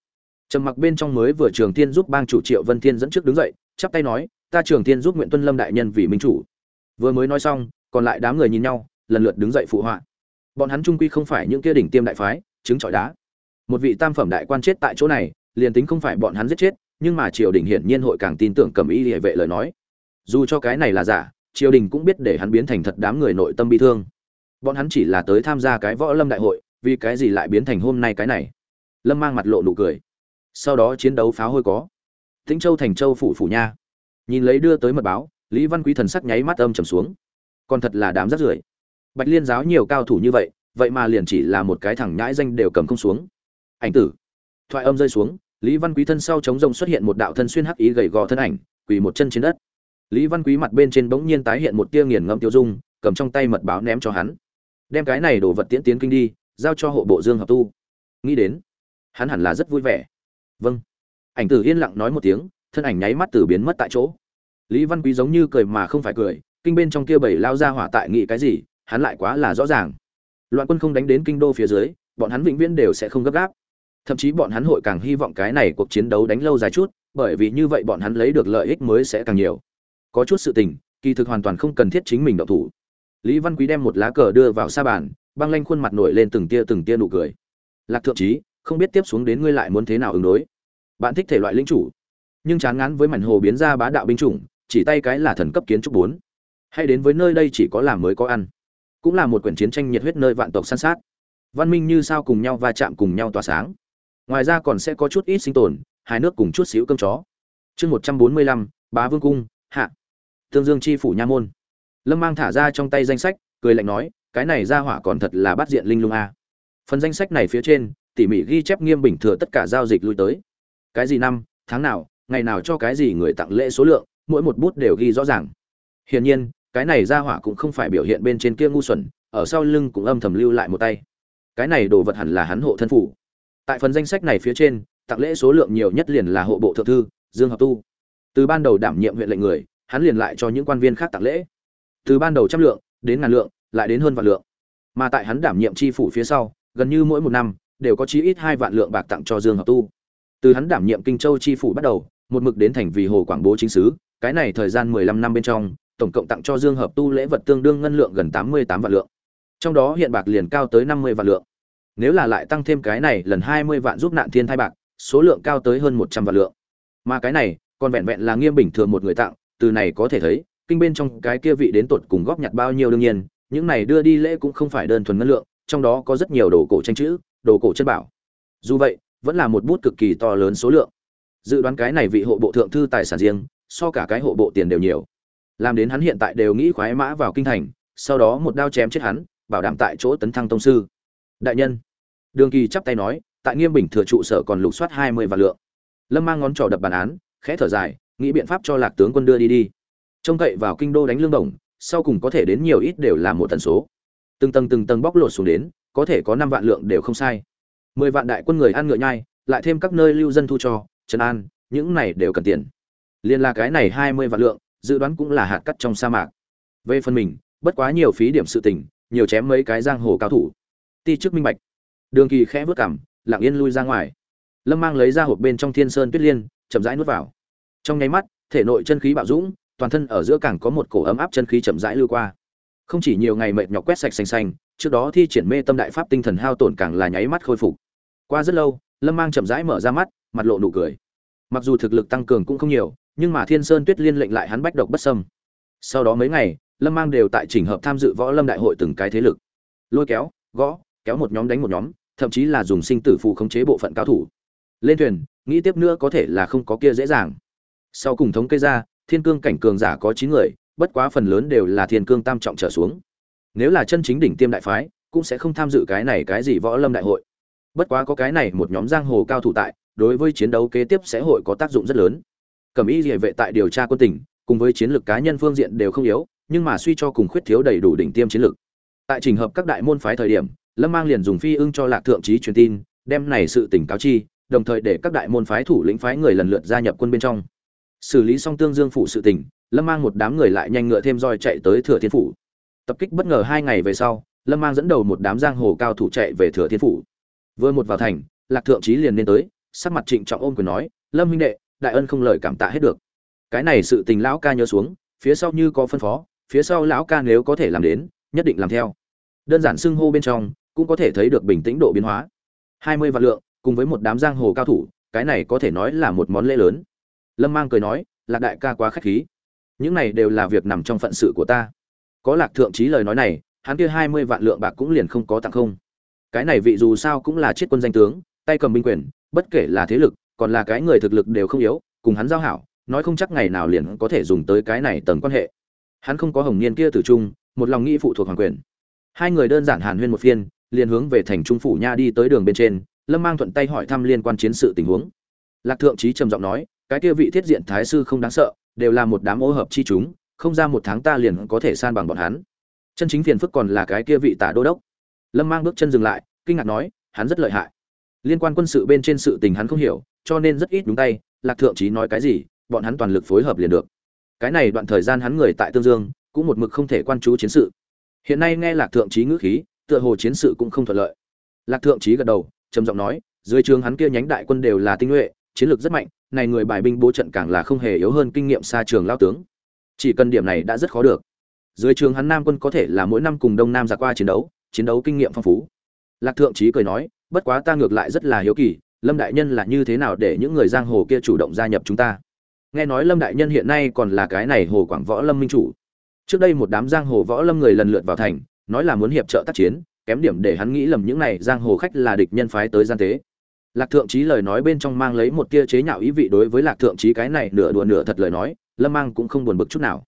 Trầm mặc bên trong mới vừa trường tiên giúp bang chủ triệu vân thiên dẫn trước đứng dậy, chắp tay nói, ta trường tiên giúp nguyễn tuân lâm đại nhân vì minh chủ. Vừa mới nói xong, còn lại đám người nhìn nhau, lần lượt đứng dậy phụ họa. Bọn hắn trung quy không phải những kia đỉnh tiêm đại phái chứng trọi đá. Một vị tam phẩm đại quan chết tại chỗ này liền tính không phải bọn hắn giết chết, nhưng mà triều đình hiển nhiên hội càng tin tưởng cầm y địa vệ lời nói. Dù cho cái này là giả, triều đình cũng biết để hắn biến thành thật đám người nội tâm bi thương. Bọn hắn chỉ là tới tham gia cái võ lâm đại hội, vì cái gì lại biến thành hôm nay cái này? Lâm mang mặt lộ nụ cười. Sau đó chiến đấu pháo hôi có. Tĩnh châu thành châu phủ phủ nha. Nhìn lấy đưa tới mật báo, lý văn quý thần sắc nháy mắt âm trầm xuống. Còn thật là đám rắt rưởi. Bạch liên giáo nhiều cao thủ như vậy vậy mà liền chỉ là một cái thằng nhãi danh đều cầm không xuống. Ảnh tử. Thoại âm rơi xuống lý văn quý thân sau chống rồng xuất hiện một đạo thân xuyên hắc ý gầy gò thân ảnh, quỳ một chân trên đất. Lý văn quý mặt bên trên bỗng nhiên tái hiện một tia nghiền ngẫm tiêu dung, cầm trong tay mật báo ném cho hắn. Đem cái này đồ vật tiễn tiến kinh đi, giao cho hộ bộ dương hợp tu. Nghĩ đến, hắn hẳn là rất vui vẻ. Vâng. Ảnh tử yên lặng nói một tiếng, thân ảnh nháy mắt từ biến mất tại chỗ. Lý văn quý giống như cười mà không phải cười, kinh bên trong kia bảy lao ra hỏa tại nghĩ cái gì, hắn lại quá là rõ ràng. Loạn quân không đánh đến kinh đô phía dưới, bọn hắn vĩnh viễn đều sẽ không gấp gáp thậm chí bọn hắn hội càng hy vọng cái này cuộc chiến đấu đánh lâu dài chút, bởi vì như vậy bọn hắn lấy được lợi ích mới sẽ càng nhiều. Có chút sự tình, kỳ thực hoàn toàn không cần thiết chính mình động thủ. Lý văn quý đem một lá cờ đưa vào sa bàn, băng lanh khuôn mặt nổi lên từng tia từng tia nụ cười. Lạc thượng trí, không biết tiếp xuống đến ngươi lại muốn thế nào ứng đối. Bạn thích thể loại linh chủ, nhưng chán ngán với mảnh hồ biến ra bá đạo binh chủng, chỉ tay cái là thần cấp kiến trúc bốn. Hay đến với nơi đây chỉ có làm mới có ăn. Cũng là một quyển chiến tranh nhiệt huyết nơi vạn tộc san sát. Văn minh như sao cùng nhau va chạm cùng nhau tỏa sáng ngoài ra còn sẽ có chút ít sinh tồn hai nước cùng chút xíu cơm chó. Chương một trăm bốn mươi lăm, bá vương cung, hạ. Tương dương chi phủ nha môn. Lâm mang thả ra trong tay danh sách, cười lạnh nói, cái này ra hỏa còn thật là bắt diện linh lung a. Phần danh sách này phía trên, tỉ mỉ ghi chép nghiêm bình thừa tất cả giao dịch lui tới. Cái gì năm, tháng nào, ngày nào cho cái gì người tặng lễ số lượng, mỗi một bút đều ghi rõ ràng. Hiển nhiên, cái này ra hỏa cũng không phải biểu hiện bên trên kia ngu xuẩn, ở sau lưng cũng âm thầm lưu lại một tay. Cái này đồ vật hẳn là hắn hộ thân phủ tại phần danh sách này phía trên, tặng lễ số lượng nhiều nhất liền là hộ bộ thượng thư, dương hợp tu. Từ ban đầu đảm nhiệm huyện lệnh người, hắn liền lại cho những quan viên khác tặng lễ. Từ ban đầu trăm lượng, đến ngàn lượng, lại đến hơn vạn lượng. Mà tại hắn đảm nhiệm tri phủ phía sau, gần như mỗi một năm, đều có chí ít hai vạn lượng bạc tặng cho dương hợp tu. Từ hắn đảm nhiệm kinh châu tri phủ bắt đầu, một mực đến thành vì hồ quảng bố chính sứ, cái này thời gian mười lăm năm bên trong, tổng cộng tặng cho dương hợp tu lễ vật tương đương ngân lượng gần tám mươi tám vạn lượng. Trong đó hiện bạc liền cao tới năm mươi vạn lượng nếu là lại tăng thêm cái này lần hai mươi vạn giúp nạn thiên thai bạc, số lượng cao tới hơn một trăm vạn lượng. Mà cái này, còn vẹn vẹn là nghiêm bình thường một người tặng, từ này có thể thấy, kinh bên trong cái kia vị đến tột cùng góp nhặt bao nhiêu đương nhiên, những này đưa đi lễ cũng không phải đơn thuần ngân lượng, trong đó có rất nhiều đồ cổ tranh chữ, đồ cổ chân bảo. Dù vậy, vẫn là một bút cực kỳ to lớn số lượng. Dự đoán cái này vị hộ bộ thượng thư tài sản riêng, so cả cái hộ bộ tiền đều nhiều. Làm đến hắn hiện tại đều nghĩ khoái mã vào kinh thành, sau đó một đao chém chết hắn, bảo đảm tại chỗ tấn thăng tông sư đại nhân. Đường kỳ chắp tay nói, tại nghiêm bình thừa trụ sở còn lục soát hai mươi vạn lượng. Lâm mang ngón trỏ đập bàn án, khẽ thở dài, nghĩ biện pháp cho lạc tướng quân đưa đi đi. Trông cậy vào kinh đô đánh lương đồng, sau cùng có thể đến nhiều ít đều là một tần số. Từng tầng từng tầng bóc lột xuống đến, có thể có năm vạn lượng đều không sai. Mười vạn đại quân người ăn ngựa nhai, lại thêm các nơi lưu dân thu cho trần an, những này đều cần tiền. Liên là cái này hai mươi vạn lượng, dự đoán cũng là hạt cắt trong sa mạc. Về phần mình, bất quá nhiều phí điểm sự tình, nhiều chém mấy cái giang hồ cao thủ ti chức minh bạch. Đường kỳ khẽ vớt cảm, lặng yên lui ra ngoài. Lâm mang lấy ra hộp bên trong thiên sơn tuyết liên, chậm rãi nuốt vào. Trong nháy mắt, thể nội chân khí bạo dũng, toàn thân ở giữa càng có một cổ ấm áp chân khí chậm rãi lưu qua. Không chỉ nhiều ngày mệt nhọc quét sạch xanh xanh trước đó thi triển mê tâm đại pháp tinh thần hao tổn càng là nháy mắt khôi phục. Qua rất lâu, lâm mang chậm rãi mở ra mắt, mặt lộ nụ cười. Mặc dù thực lực tăng cường cũng không nhiều, nhưng mà thiên sơn tuyết liên lệnh lại hắn bách độc bất sâm sau đó mấy ngày, lâm mang đều tại trình hợp tham dự võ lâm đại hội từng cái thế lực. Lôi kéo, gõ kéo một nhóm đánh một nhóm, thậm chí là dùng sinh tử phù khống chế bộ phận cao thủ. Lên thuyền, nghĩ tiếp nữa có thể là không có kia dễ dàng. Sau cùng thống kê ra, thiên cương cảnh cường giả có chín người, bất quá phần lớn đều là thiên cương tam trọng trở xuống. Nếu là chân chính đỉnh tiêm đại phái, cũng sẽ không tham dự cái này cái gì võ lâm đại hội. Bất quá có cái này một nhóm giang hồ cao thủ tại, đối với chiến đấu kế tiếp sẽ hội có tác dụng rất lớn. Cẩm y địa vệ tại điều tra quân tỉnh cùng với chiến lược cá nhân phương diện đều không yếu, nhưng mà suy cho cùng khuyết thiếu đầy đủ đỉnh tiêm chiến lược. Tại trình hợp các đại môn phái thời điểm lâm mang liền dùng phi ưng cho lạc thượng trí truyền tin, đem này sự tỉnh cáo chi, đồng thời để các đại môn phái thủ lĩnh phái người lần lượt gia nhập quân bên trong. Xử lý xong tương dương phụ sự tỉnh, lâm mang một đám người lại nhanh ngựa thêm roi chạy tới thừa thiên phủ. Tập kích bất ngờ hai ngày về sau, lâm mang dẫn đầu một đám giang hồ cao thủ chạy về thừa thiên phủ. Vừa một vào thành, lạc thượng trí liền lên tới, sắc mặt trịnh trọng ôm quyền nói, lâm huynh đệ, đại ân không lời cảm tạ hết được. Cái này sự tình lão ca nhớ xuống, phía sau như có phân phó, phía sau lão ca nếu có thể làm đến, nhất định làm theo. Đơn giản xưng hô bên trong cũng có thể thấy được bình tĩnh độ biến hóa. Hai mươi vạn lượng, cùng với một đám giang hồ cao thủ, cái này có thể nói là một món lễ lớn. Lâm mang cười nói, lạc đại ca quá khách khí. Những này đều là việc nằm trong phận sự của ta. Có lạc thượng chí lời nói này, hắn kia hai mươi vạn lượng bạc cũng liền không có tặng không. Cái này vị dù sao cũng là chết quân danh tướng, tay cầm binh quyền, bất kể là thế lực, còn là cái người thực lực đều không yếu, cùng hắn giao hảo, nói không chắc ngày nào liền có thể dùng tới cái này tầng quan hệ. Hắn không có hồng niên kia tử trung, một lòng nghĩ phụ thuộc hoàng quyền. Hai người đơn giản hàn huyên một phiên liền hướng về thành trung phủ nha đi tới đường bên trên, lâm mang thuận tay hỏi thăm liên quan chiến sự tình huống. Lạc thượng trí trầm giọng nói, cái kia vị thiết diện thái sư không đáng sợ, đều là một đám ô hợp chi chúng, không ra một tháng ta liền có thể san bằng bọn hắn. Chân chính phiền phức còn là cái kia vị tả đô đốc. Lâm mang bước chân dừng lại, kinh ngạc nói, hắn rất lợi hại. Liên quan quân sự bên trên sự tình hắn không hiểu, cho nên rất ít đúng tay, lạc thượng trí nói cái gì, bọn hắn toàn lực phối hợp liền được. Cái này đoạn thời gian hắn người tại tương dương, cũng một mực không thể quan chú chiến sự. Hiện nay nghe lạc thượng trí ngữ khí tựa hồ chiến sự cũng không thuận lợi. Lạc thượng Chí gật đầu, trầm giọng nói, dưới trường hắn kia nhánh đại quân đều là tinh nhuệ, chiến lược rất mạnh, này người bài binh bố trận càng là không hề yếu hơn kinh nghiệm xa trường lao tướng. Chỉ cần điểm này đã rất khó được. Dưới trường hắn nam quân có thể là mỗi năm cùng đông nam giặc qua chiến đấu chiến đấu kinh nghiệm phong phú. Lạc thượng Chí cười nói, bất quá ta ngược lại rất là hiếu kỳ, lâm đại nhân là như thế nào để những người giang hồ kia chủ động gia nhập chúng ta? Nghe nói lâm đại nhân hiện nay còn là cái này hồ quảng võ lâm minh chủ. Trước đây một đám giang hồ võ lâm người lần lượt vào thành nói là muốn hiệp trợ tác chiến, kém điểm để hắn nghĩ lầm những này giang hồ khách là địch nhân phái tới gian tế. Lạc thượng trí lời nói bên trong mang lấy một tia chế nhạo ý vị đối với lạc thượng trí cái này nửa đùa nửa thật lời nói, lâm mang cũng không buồn bực chút nào.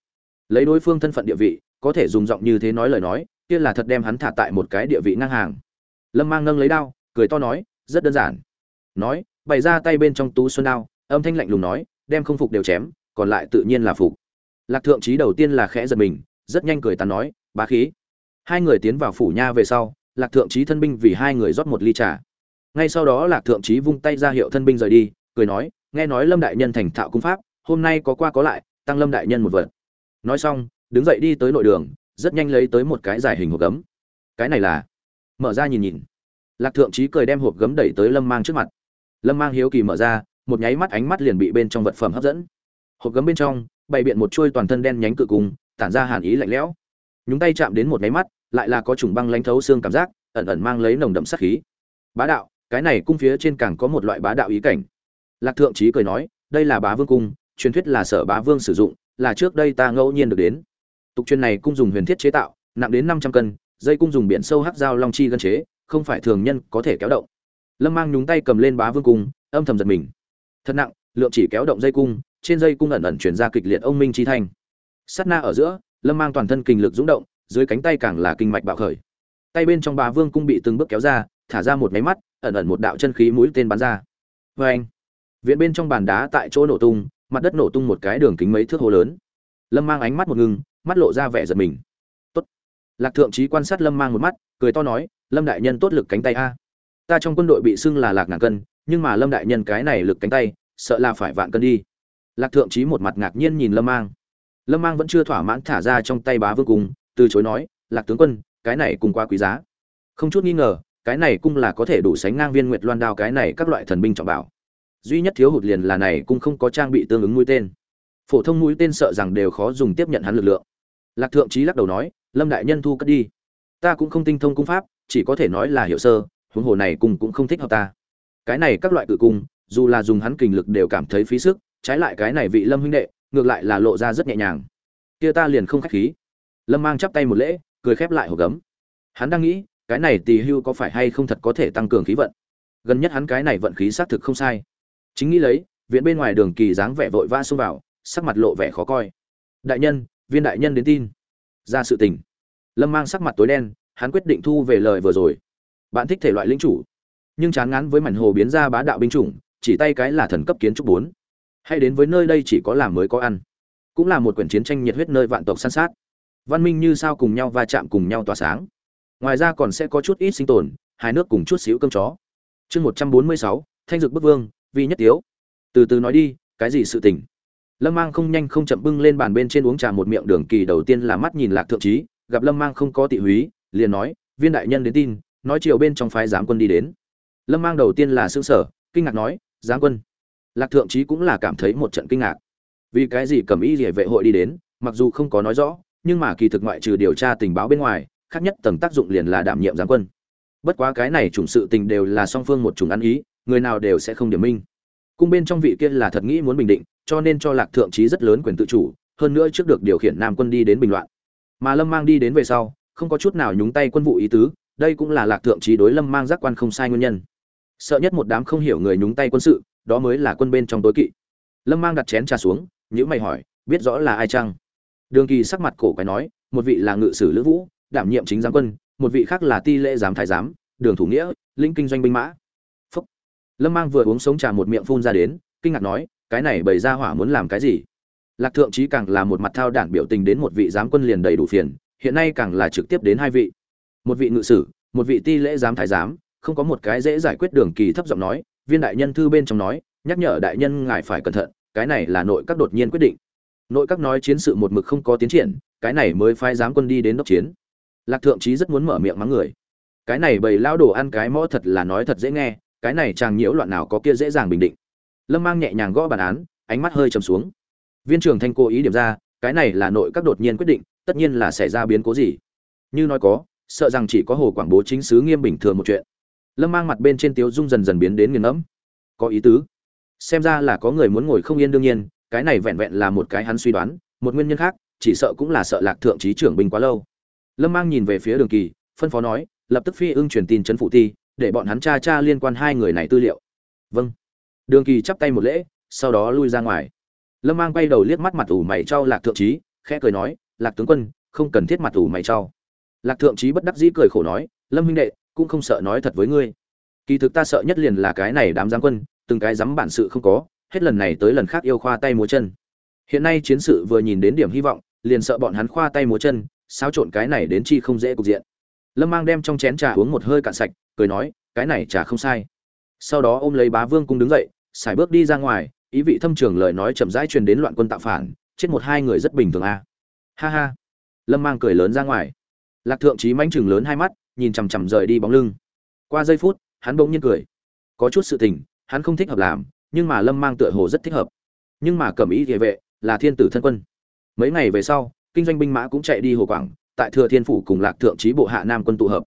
Lấy đối phương thân phận địa vị, có thể dùng giọng như thế nói lời nói, kia là thật đem hắn thả tại một cái địa vị ngang hàng. Lâm mang nâng lấy đao, cười to nói, rất đơn giản. Nói, bày ra tay bên trong tú xuân đao, âm thanh lạnh lùng nói, đem không phục đều chém, còn lại tự nhiên là phục. Lạc thượng trí đầu tiên là khẽ giật mình, rất nhanh cười tàn nói, bá khí hai người tiến vào phủ nha về sau, lạc thượng trí thân binh vì hai người rót một ly trà. Ngay sau đó lạc thượng trí vung tay ra hiệu thân binh rời đi, cười nói, nghe nói lâm đại nhân thành thạo cung pháp, hôm nay có qua có lại, tăng lâm đại nhân một vật. Nói xong, đứng dậy đi tới nội đường, rất nhanh lấy tới một cái giải hình hộp gấm. Cái này là? Mở ra nhìn nhìn. Lạc thượng trí cười đem hộp gấm đẩy tới lâm mang trước mặt. Lâm mang hiếu kỳ mở ra, một nháy mắt ánh mắt liền bị bên trong vật phẩm hấp dẫn. Hộp gấm bên trong bày biện một chuôi toàn thân đen nhánh cự cung, tản ra hàn ý lạnh lẽo nhúng tay chạm đến một máy mắt, lại là có trùng băng lánh thấu xương cảm giác, ẩn ẩn mang lấy nồng đậm sát khí. Bá đạo, cái này cung phía trên càng có một loại bá đạo ý cảnh. Lạc thượng trí cười nói, đây là bá vương cung, truyền thuyết là sở bá vương sử dụng, là trước đây ta ngẫu nhiên được đến. Tục truyền này cung dùng huyền thiết chế tạo, nặng đến năm trăm cân, dây cung dùng biển sâu hắc dao long chi gân chế, không phải thường nhân có thể kéo động. Lâm mang nhúng tay cầm lên bá vương cung, âm thầm giật mình. Thật nặng, lượng chỉ kéo động dây cung, trên dây cung ẩn ẩn chuyển ra kịch liệt ông minh chi thanh. Sát na ở giữa lâm mang toàn thân kinh lực dũng động, dưới cánh tay càng là kinh mạch bạo khởi. Tay bên trong bà vương cung bị từng bước kéo ra, thả ra một máy mắt, ẩn ẩn một đạo chân khí mũi tên bắn ra. Vê anh viện bên trong bàn đá tại chỗ nổ tung, mặt đất nổ tung một cái đường kính mấy thước hồ lớn. Lâm mang ánh mắt một ngưng mắt lộ ra vẻ giật mình. Tốt. Lạc thượng trí quan sát lâm mang một mắt, cười to nói, lâm đại nhân tốt lực cánh tay a. Ta trong quân đội bị xưng là lạc ngàn cân, nhưng mà lâm đại nhân cái này lực cánh tay, sợ là phải vạn cân đi. Lạc thượng trí một mặt ngạc nhiên nhìn lâm mang lâm mang vẫn chưa thỏa mãn thả ra trong tay bá vương cung, từ chối nói, lạc tướng quân, cái này cùng quá quý giá. Không chút nghi ngờ, cái này cung là có thể đủ sánh ngang viên nguyệt loan đao cái này các loại thần binh trọng bảo. Duy nhất thiếu hụt liền là này cung không có trang bị tương ứng mũi tên. Phổ thông mũi tên sợ rằng đều khó dùng tiếp nhận hắn lực lượng. Lạc thượng trí lắc đầu nói, lâm đại nhân thu cất đi. Ta cũng không tinh thông cung pháp, chỉ có thể nói là hiểu sơ, huống hồ này cung cũng không thích hợp ta. Cái này các loại cự cung, dù là dùng hắn kình lực đều cảm thấy phí sức, trái lại cái này vị lâm huynh đệ ngược lại là lộ ra rất nhẹ nhàng. Kia ta liền không khách khí. Lâm mang chắp tay một lễ, cười khép lại hộp gấm. Hắn đang nghĩ, cái này tỳ hưu có phải hay không thật có thể tăng cường khí vận? Gần nhất hắn cái này vận khí xác thực không sai. Chính nghĩ lấy, viện bên ngoài đường kỳ dáng vẻ vội vã xông vào, sắc mặt lộ vẻ khó coi. Đại nhân, viên đại nhân đến tin. Ra sự tình. Lâm mang sắc mặt tối đen, hắn quyết định thu về lời vừa rồi. Bạn thích thể loại lĩnh chủ. Nhưng chán ngán với mảnh hồ biến ra bá đạo binh chủng, chỉ tay cái là thần cấp kiến trúc bốn hay đến với nơi đây chỉ có làm mới có ăn. Cũng là một quyển chiến tranh nhiệt huyết nơi vạn tộc san sát. Văn minh như sao cùng nhau va chạm cùng nhau tỏa sáng. Ngoài ra còn sẽ có chút ít sinh tồn hai nước cùng chút xíu cơm chó. Chương một trăm bốn mươi sáu, thanh dược bức vương, vi nhất tiếu. Từ từ nói đi, cái gì sự tình? Lâm mang không nhanh không chậm bưng lên bàn bên trên uống trà một miệng đường kỳ đầu tiên là mắt nhìn lạc thượng trí, gặp lâm mang không có tị húy, liền nói, viên đại nhân đến tin, nói chiều bên trong phái giám quân đi đến. Lâm mang đầu tiên là xương sở kinh ngạc nói, giám quân lạc thượng trí cũng là cảm thấy một trận kinh ngạc. Vì cái gì cầm ý địa vệ hội đi đến, mặc dù không có nói rõ, nhưng mà kỳ thực ngoại trừ điều tra tình báo bên ngoài, khác nhất tầng tác dụng liền là đảm nhiệm giám quân. Bất quá cái này chủng sự tình đều là song phương một chủng ăn ý, người nào đều sẽ không điểm minh. Cung bên trong vị kia là thật nghĩ muốn bình định, cho nên cho lạc thượng trí rất lớn quyền tự chủ, hơn nữa trước được điều khiển nam quân đi đến bình loạn. Mà lâm mang đi đến về sau, không có chút nào nhúng tay quân vụ ý tứ, đây cũng là lạc thượng trí đối lâm mang giác quan không sai nguyên nhân. Sợ nhất một đám không hiểu người nhúng tay quân sự đó mới là quân bên trong tối kỵ. Lâm mang đặt chén trà xuống nhữ mày hỏi, biết rõ là ai chăng? Đường kỳ sắc mặt cổ quái nói, một vị là ngự sử lữ vũ, đảm nhiệm chính giám quân, một vị khác là ti lễ giám thái giám, đường thủ nghĩa, lĩnh kinh doanh binh mã. Phúc. lâm mang vừa uống sống trà một miệng phun ra đến, kinh ngạc nói, cái này bày ra hỏa muốn làm cái gì? Lạc thượng trí càng là một mặt thao đản biểu tình đến một vị giám quân liền đầy đủ phiền, hiện nay càng là trực tiếp đến hai vị. Một vị ngự sử, một vị ti lễ giám thái giám, không có một cái dễ giải quyết đường kỳ thấp giọng nói viên đại nhân thư bên trong nói, nhắc nhở đại nhân ngài phải cẩn thận, cái này là nội các đột nhiên quyết định. Nội các nói chiến sự một mực không có tiến triển, cái này mới phái giám quân đi đến đốc chiến. Lạc thượng trí rất muốn mở miệng mắng người. Cái này bầy lao đồ ăn cái mõ thật là nói thật dễ nghe, cái này chàng nhiễu loạn nào có kia dễ dàng bình định. Lâm mang nhẹ nhàng gõ bản án, ánh mắt hơi trầm xuống. Viên trưởng thanh cố ý điểm ra, cái này là nội các đột nhiên quyết định, tất nhiên là xảy ra biến cố gì. Như nói có, sợ rằng chỉ có hồ quảng bố chính sứ nghiêm bình thường một chuyện lâm mang mặt bên trên tiếu dung dần dần biến đến nghiền ngẫm. Có ý tứ. Xem ra là có người muốn ngồi không yên đương nhiên, cái này vẹn vẹn là một cái hắn suy đoán, một nguyên nhân khác, chỉ sợ cũng là sợ lạc thượng trí trưởng binh quá lâu. Lâm mang nhìn về phía đường kỳ, phân phó nói, lập tức phi ưng truyền tin chấn phụ ti, để bọn hắn tra tra liên quan hai người này tư liệu. Vâng. Đường kỳ chắp tay một lễ, sau đó lui ra ngoài. Lâm mang bay đầu liếc mắt mặt ủ mày trao lạc thượng trí khẽ cười nói, lạc tướng quân, không cần thiết mặt ủ mày trao lạc thượng trí bất đắc dĩ cười khổ nói, lâm huynh đệ cũng không sợ nói thật với ngươi. Kỳ thực ta sợ nhất liền là cái này đám giáng quân, từng cái dám bản sự không có, hết lần này tới lần khác yêu khoa tay múa chân. Hiện nay chiến sự vừa nhìn đến điểm hy vọng, liền sợ bọn hắn khoa tay múa chân, xáo trộn cái này đến chi không dễ cục diện. Lâm mang đem trong chén trà uống một hơi cạn sạch, cười nói, cái này trà không sai. Sau đó ôm lấy bá vương cung đứng dậy xài bước đi ra ngoài, ý vị thâm trường lời nói chậm rãi truyền đến loạn quân tạo phản, chết một hai người rất bình thường a. À. ha ha. Lâm mang cười lớn ra ngoài. Lạc thượng trí mãnh chừng lớn hai mắt nhìn chằm chằm rời đi bóng lưng. Qua giây phút, hắn bỗng nhiên cười. Có chút sự tình, hắn không thích hợp làm, nhưng mà lâm mang tựa hồ rất thích hợp. Nhưng mà cẩm ý địa vệ là thiên tử thân quân. Mấy ngày về sau, kinh doanh binh mã cũng chạy đi hồ quảng, tại thừa thiên phủ cùng lạc thượng trí bộ hạ nam quân tụ hợp.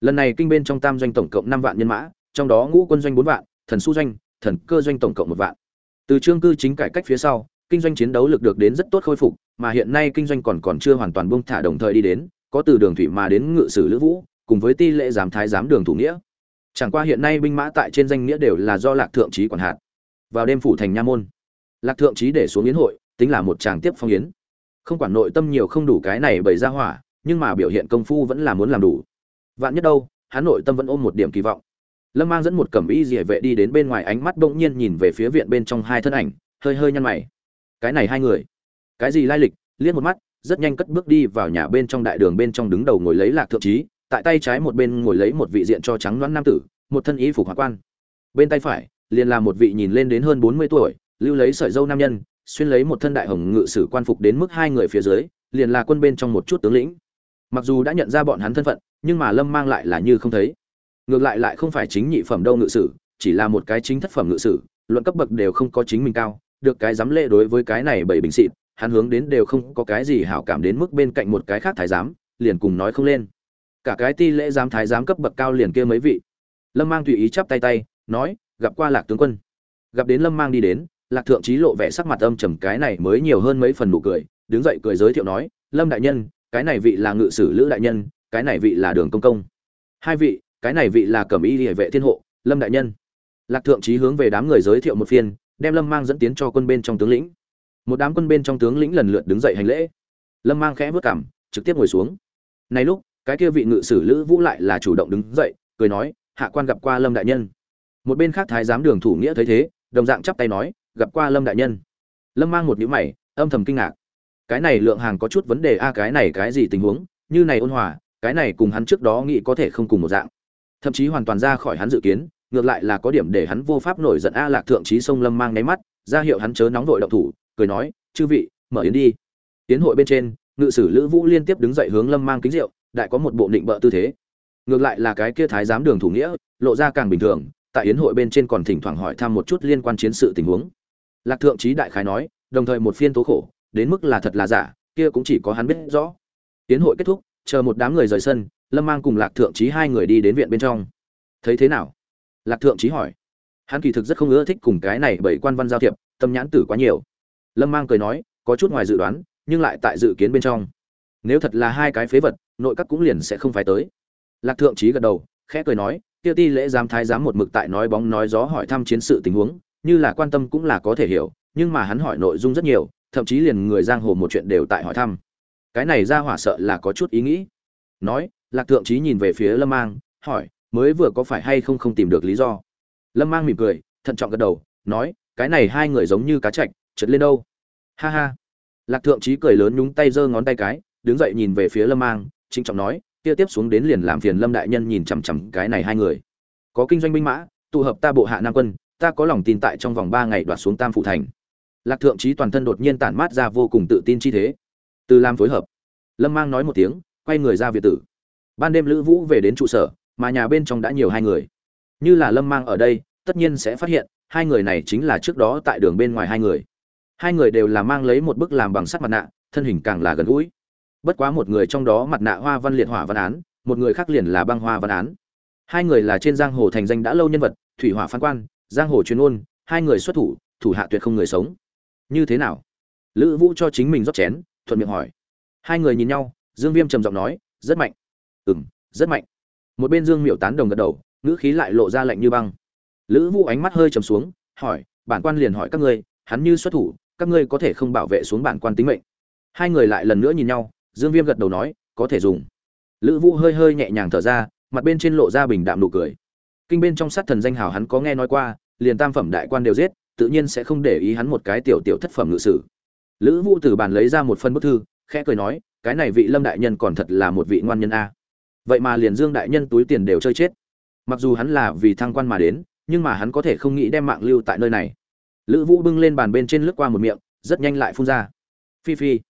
Lần này kinh bên trong tam doanh tổng cộng năm vạn nhân mã, trong đó ngũ quân doanh bốn vạn, thần su doanh, thần cơ doanh tổng cộng một vạn. Từ trương cư chính cải cách phía sau, kinh doanh chiến đấu lực được đến rất tốt khôi phục, mà hiện nay kinh doanh còn còn chưa hoàn toàn buông thả đồng thời đi đến, có từ đường thủy mà đến ngự sử lữ vũ cùng với ti lệ giám thái giám đường thủ nghĩa. Chẳng qua hiện nay binh mã tại trên danh nghĩa đều là do lạc thượng trí quản hạt. Vào đêm phủ thành nha môn, lạc thượng trí để xuống yến hội, tính là một chàng tiếp phong yến. Không quản nội tâm nhiều không đủ cái này bày ra hỏa, nhưng mà biểu hiện công phu vẫn là muốn làm đủ. Vạn nhất đâu, hắn nội tâm vẫn ôm một điểm kỳ vọng. Lâm mang dẫn một cẩm y dỉa vệ đi đến bên ngoài ánh mắt bỗng nhiên nhìn về phía viện bên trong hai thân ảnh, hơi hơi nhăn mày. Cái này hai người, cái gì lai lịch? Liếc một mắt, rất nhanh cất bước đi vào nhà bên trong đại đường bên trong đứng đầu ngồi lấy lạc thượng trí tại tay trái một bên ngồi lấy một vị diện cho trắng đoán nam tử, một thân y phục hòa quan. Bên tay phải, liền là một vị nhìn lên đến hơn bốn mươi tuổi, lưu lấy sợi dâu nam nhân, xuyên lấy một thân đại hồng ngự sử quan phục đến mức hai người phía dưới, liền là quân bên trong một chút tướng lĩnh. Mặc dù đã nhận ra bọn hắn thân phận, nhưng mà lâm mang lại là như không thấy. Ngược lại lại không phải chính nhị phẩm đâu ngự sử, chỉ là một cái chính thất phẩm ngự sử, luận cấp bậc đều không có chính mình cao, được cái dám lệ đối với cái này bảy bình xịt hắn hướng đến đều không có cái gì hảo cảm đến mức bên cạnh một cái khác thái giám, liền cùng nói không lên cả cái ti lễ giám thái giám cấp bậc cao liền kia mấy vị. Lâm mang tùy ý chắp tay tay, nói, gặp qua lạc tướng quân. Gặp đến lâm mang đi đến, lạc thượng trí lộ vẻ sắc mặt âm trầm, cái này mới nhiều hơn mấy phần nụ cười, đứng dậy cười giới thiệu nói, lâm đại nhân, cái này vị là ngự sử lữ đại nhân, cái này vị là đường công công. Hai vị, cái này vị là cẩm y hệ vệ thiên hộ, lâm đại nhân. Lạc thượng trí hướng về đám người giới thiệu một phiên, đem lâm mang dẫn tiến cho quân bên trong tướng lĩnh. Một đám quân bên trong tướng lĩnh lần lượt đứng dậy hành lễ. Lâm mang khẽ vớt cảm trực tiếp ngồi xuống. Này lúc cái kia vị ngự sử lữ vũ lại là chủ động đứng dậy, cười nói, hạ quan gặp qua lâm đại nhân. Một bên khác thái giám đường thủ nghĩa thấy thế, đồng dạng chắp tay nói, gặp qua lâm đại nhân. Lâm mang một nhữ mày, âm thầm kinh ngạc. Cái này lượng hàng có chút vấn đề a à, cái này cái gì tình huống? Như này ôn hòa, cái này cùng hắn trước đó nghĩ có thể không cùng một dạng. Thậm chí hoàn toàn ra khỏi hắn dự kiến, ngược lại là có điểm để hắn vô pháp nổi giận a, lạc thượng trí sông lâm mang nháy mắt, ra hiệu hắn chớ nóng vội động thủ, cười nói, chư vị, mở yến đi. Tiến hội bên trên, ngự sử lữ vũ liên tiếp đứng dậy hướng lâm mang kính rượu đại có một bộ định bợ tư thế. Ngược lại là cái kia thái giám đường thủ nghĩa, lộ ra càng bình thường, tại yến hội bên trên còn thỉnh thoảng hỏi thăm một chút liên quan chiến sự tình huống. Lạc thượng trí đại khái nói, đồng thời một phiên tố khổ, đến mức là thật là giả, kia cũng chỉ có hắn biết rõ. Yến hội kết thúc, chờ một đám người rời sân, lâm mang cùng lạc thượng trí hai người đi đến viện bên trong. Thấy thế nào? Lạc thượng trí hỏi. Hắn kỳ thực rất không ưa thích cùng cái này bởi quan văn giao thiệp, tâm nhãn tử quá nhiều. Lâm mang cười nói, có chút ngoài dự đoán, nhưng lại tại dự kiến bên trong. Nếu thật là hai cái phế vật nội các cũng liền sẽ không phải tới. Lạc thượng trí gật đầu, khẽ cười nói tiêu ti lễ giám thái giám một mực tại nói bóng nói gió hỏi thăm chiến sự tình huống, như là quan tâm cũng là có thể hiểu, nhưng mà hắn hỏi nội dung rất nhiều, thậm chí liền người giang hồ một chuyện đều tại hỏi thăm. Cái này ra hỏa sợ là có chút ý nghĩ. Nói, lạc thượng trí nhìn về phía lâm mang, hỏi, mới vừa có phải hay không không tìm được lý do? Lâm mang mỉm cười, thận trọng gật đầu, nói, cái này hai người giống như cá chạch, trượt lên đâu? Ha ha. Lạc thượng trí cười lớn nhúng tay giơ ngón tay cái, đứng dậy nhìn về phía lâm mang trịnh trọng nói, kia tiếp xuống đến liền làm phiền lâm đại nhân nhìn chằm chằm cái này hai người. Có kinh doanh binh mã, tụ hợp ta bộ hạ nam quân, ta có lòng tin tại trong vòng ba ngày đoạt xuống tam phụ thành. Lạc thượng trí toàn thân đột nhiên tản mát ra vô cùng tự tin chi thế. Từ làm phối hợp, lâm mang nói một tiếng, quay người ra việt tử. Ban đêm lữ vũ về đến trụ sở, mà nhà bên trong đã nhiều hai người. Như là lâm mang ở đây, tất nhiên sẽ phát hiện, hai người này chính là trước đó tại đường bên ngoài hai người. Hai người đều là mang lấy một bức làm bằng sắt mặt nạ, thân hình càng là gần gũi bất quá một người trong đó mặt nạ hoa văn liệt hỏa văn án, một người khác liền là băng hoa văn án. Hai người là trên giang hồ thành danh đã lâu nhân vật, thủy hỏa phán quan, giang hồ chuyên ôn hai người xuất thủ thủ hạ tuyệt không người sống. Như thế nào? Lữ vũ cho chính mình rót chén, thuận miệng hỏi. Hai người nhìn nhau, dương viêm trầm giọng nói, rất mạnh. Ừ m rất mạnh. Một bên dương miệu tán đồng gật đầu, ngữ khí lại lộ ra lạnh như băng. Lữ vũ ánh mắt hơi trầm xuống, hỏi, bản quan liền hỏi các ngươi, hắn như xuất thủ, các ngươi có thể không bảo vệ xuống bản quan tính mệnh? Hai người lại lần nữa nhìn nhau dương viêm gật đầu nói, có thể dùng. Lữ vũ hơi hơi nhẹ nhàng thở ra, mặt bên trên lộ ra bình đạm nụ cười. Kinh bên trong sát thần danh hào hắn có nghe nói qua, liền tam phẩm đại quan đều giết, tự nhiên sẽ không để ý hắn một cái tiểu tiểu thất phẩm ngự sử. Lữ vũ từ bàn lấy ra một phân bức thư, khẽ cười nói, cái này vị lâm đại nhân còn thật là một vị ngoan nhân a. Vậy mà liền dương đại nhân túi tiền đều chơi chết. Mặc dù hắn là vì thăng quan mà đến, nhưng mà hắn có thể không nghĩ đem mạng lưu tại nơi này. Lữ vũ bưng lên bàn bên trên lướt qua một miệng, rất nhanh lại phun ra. Phi phi,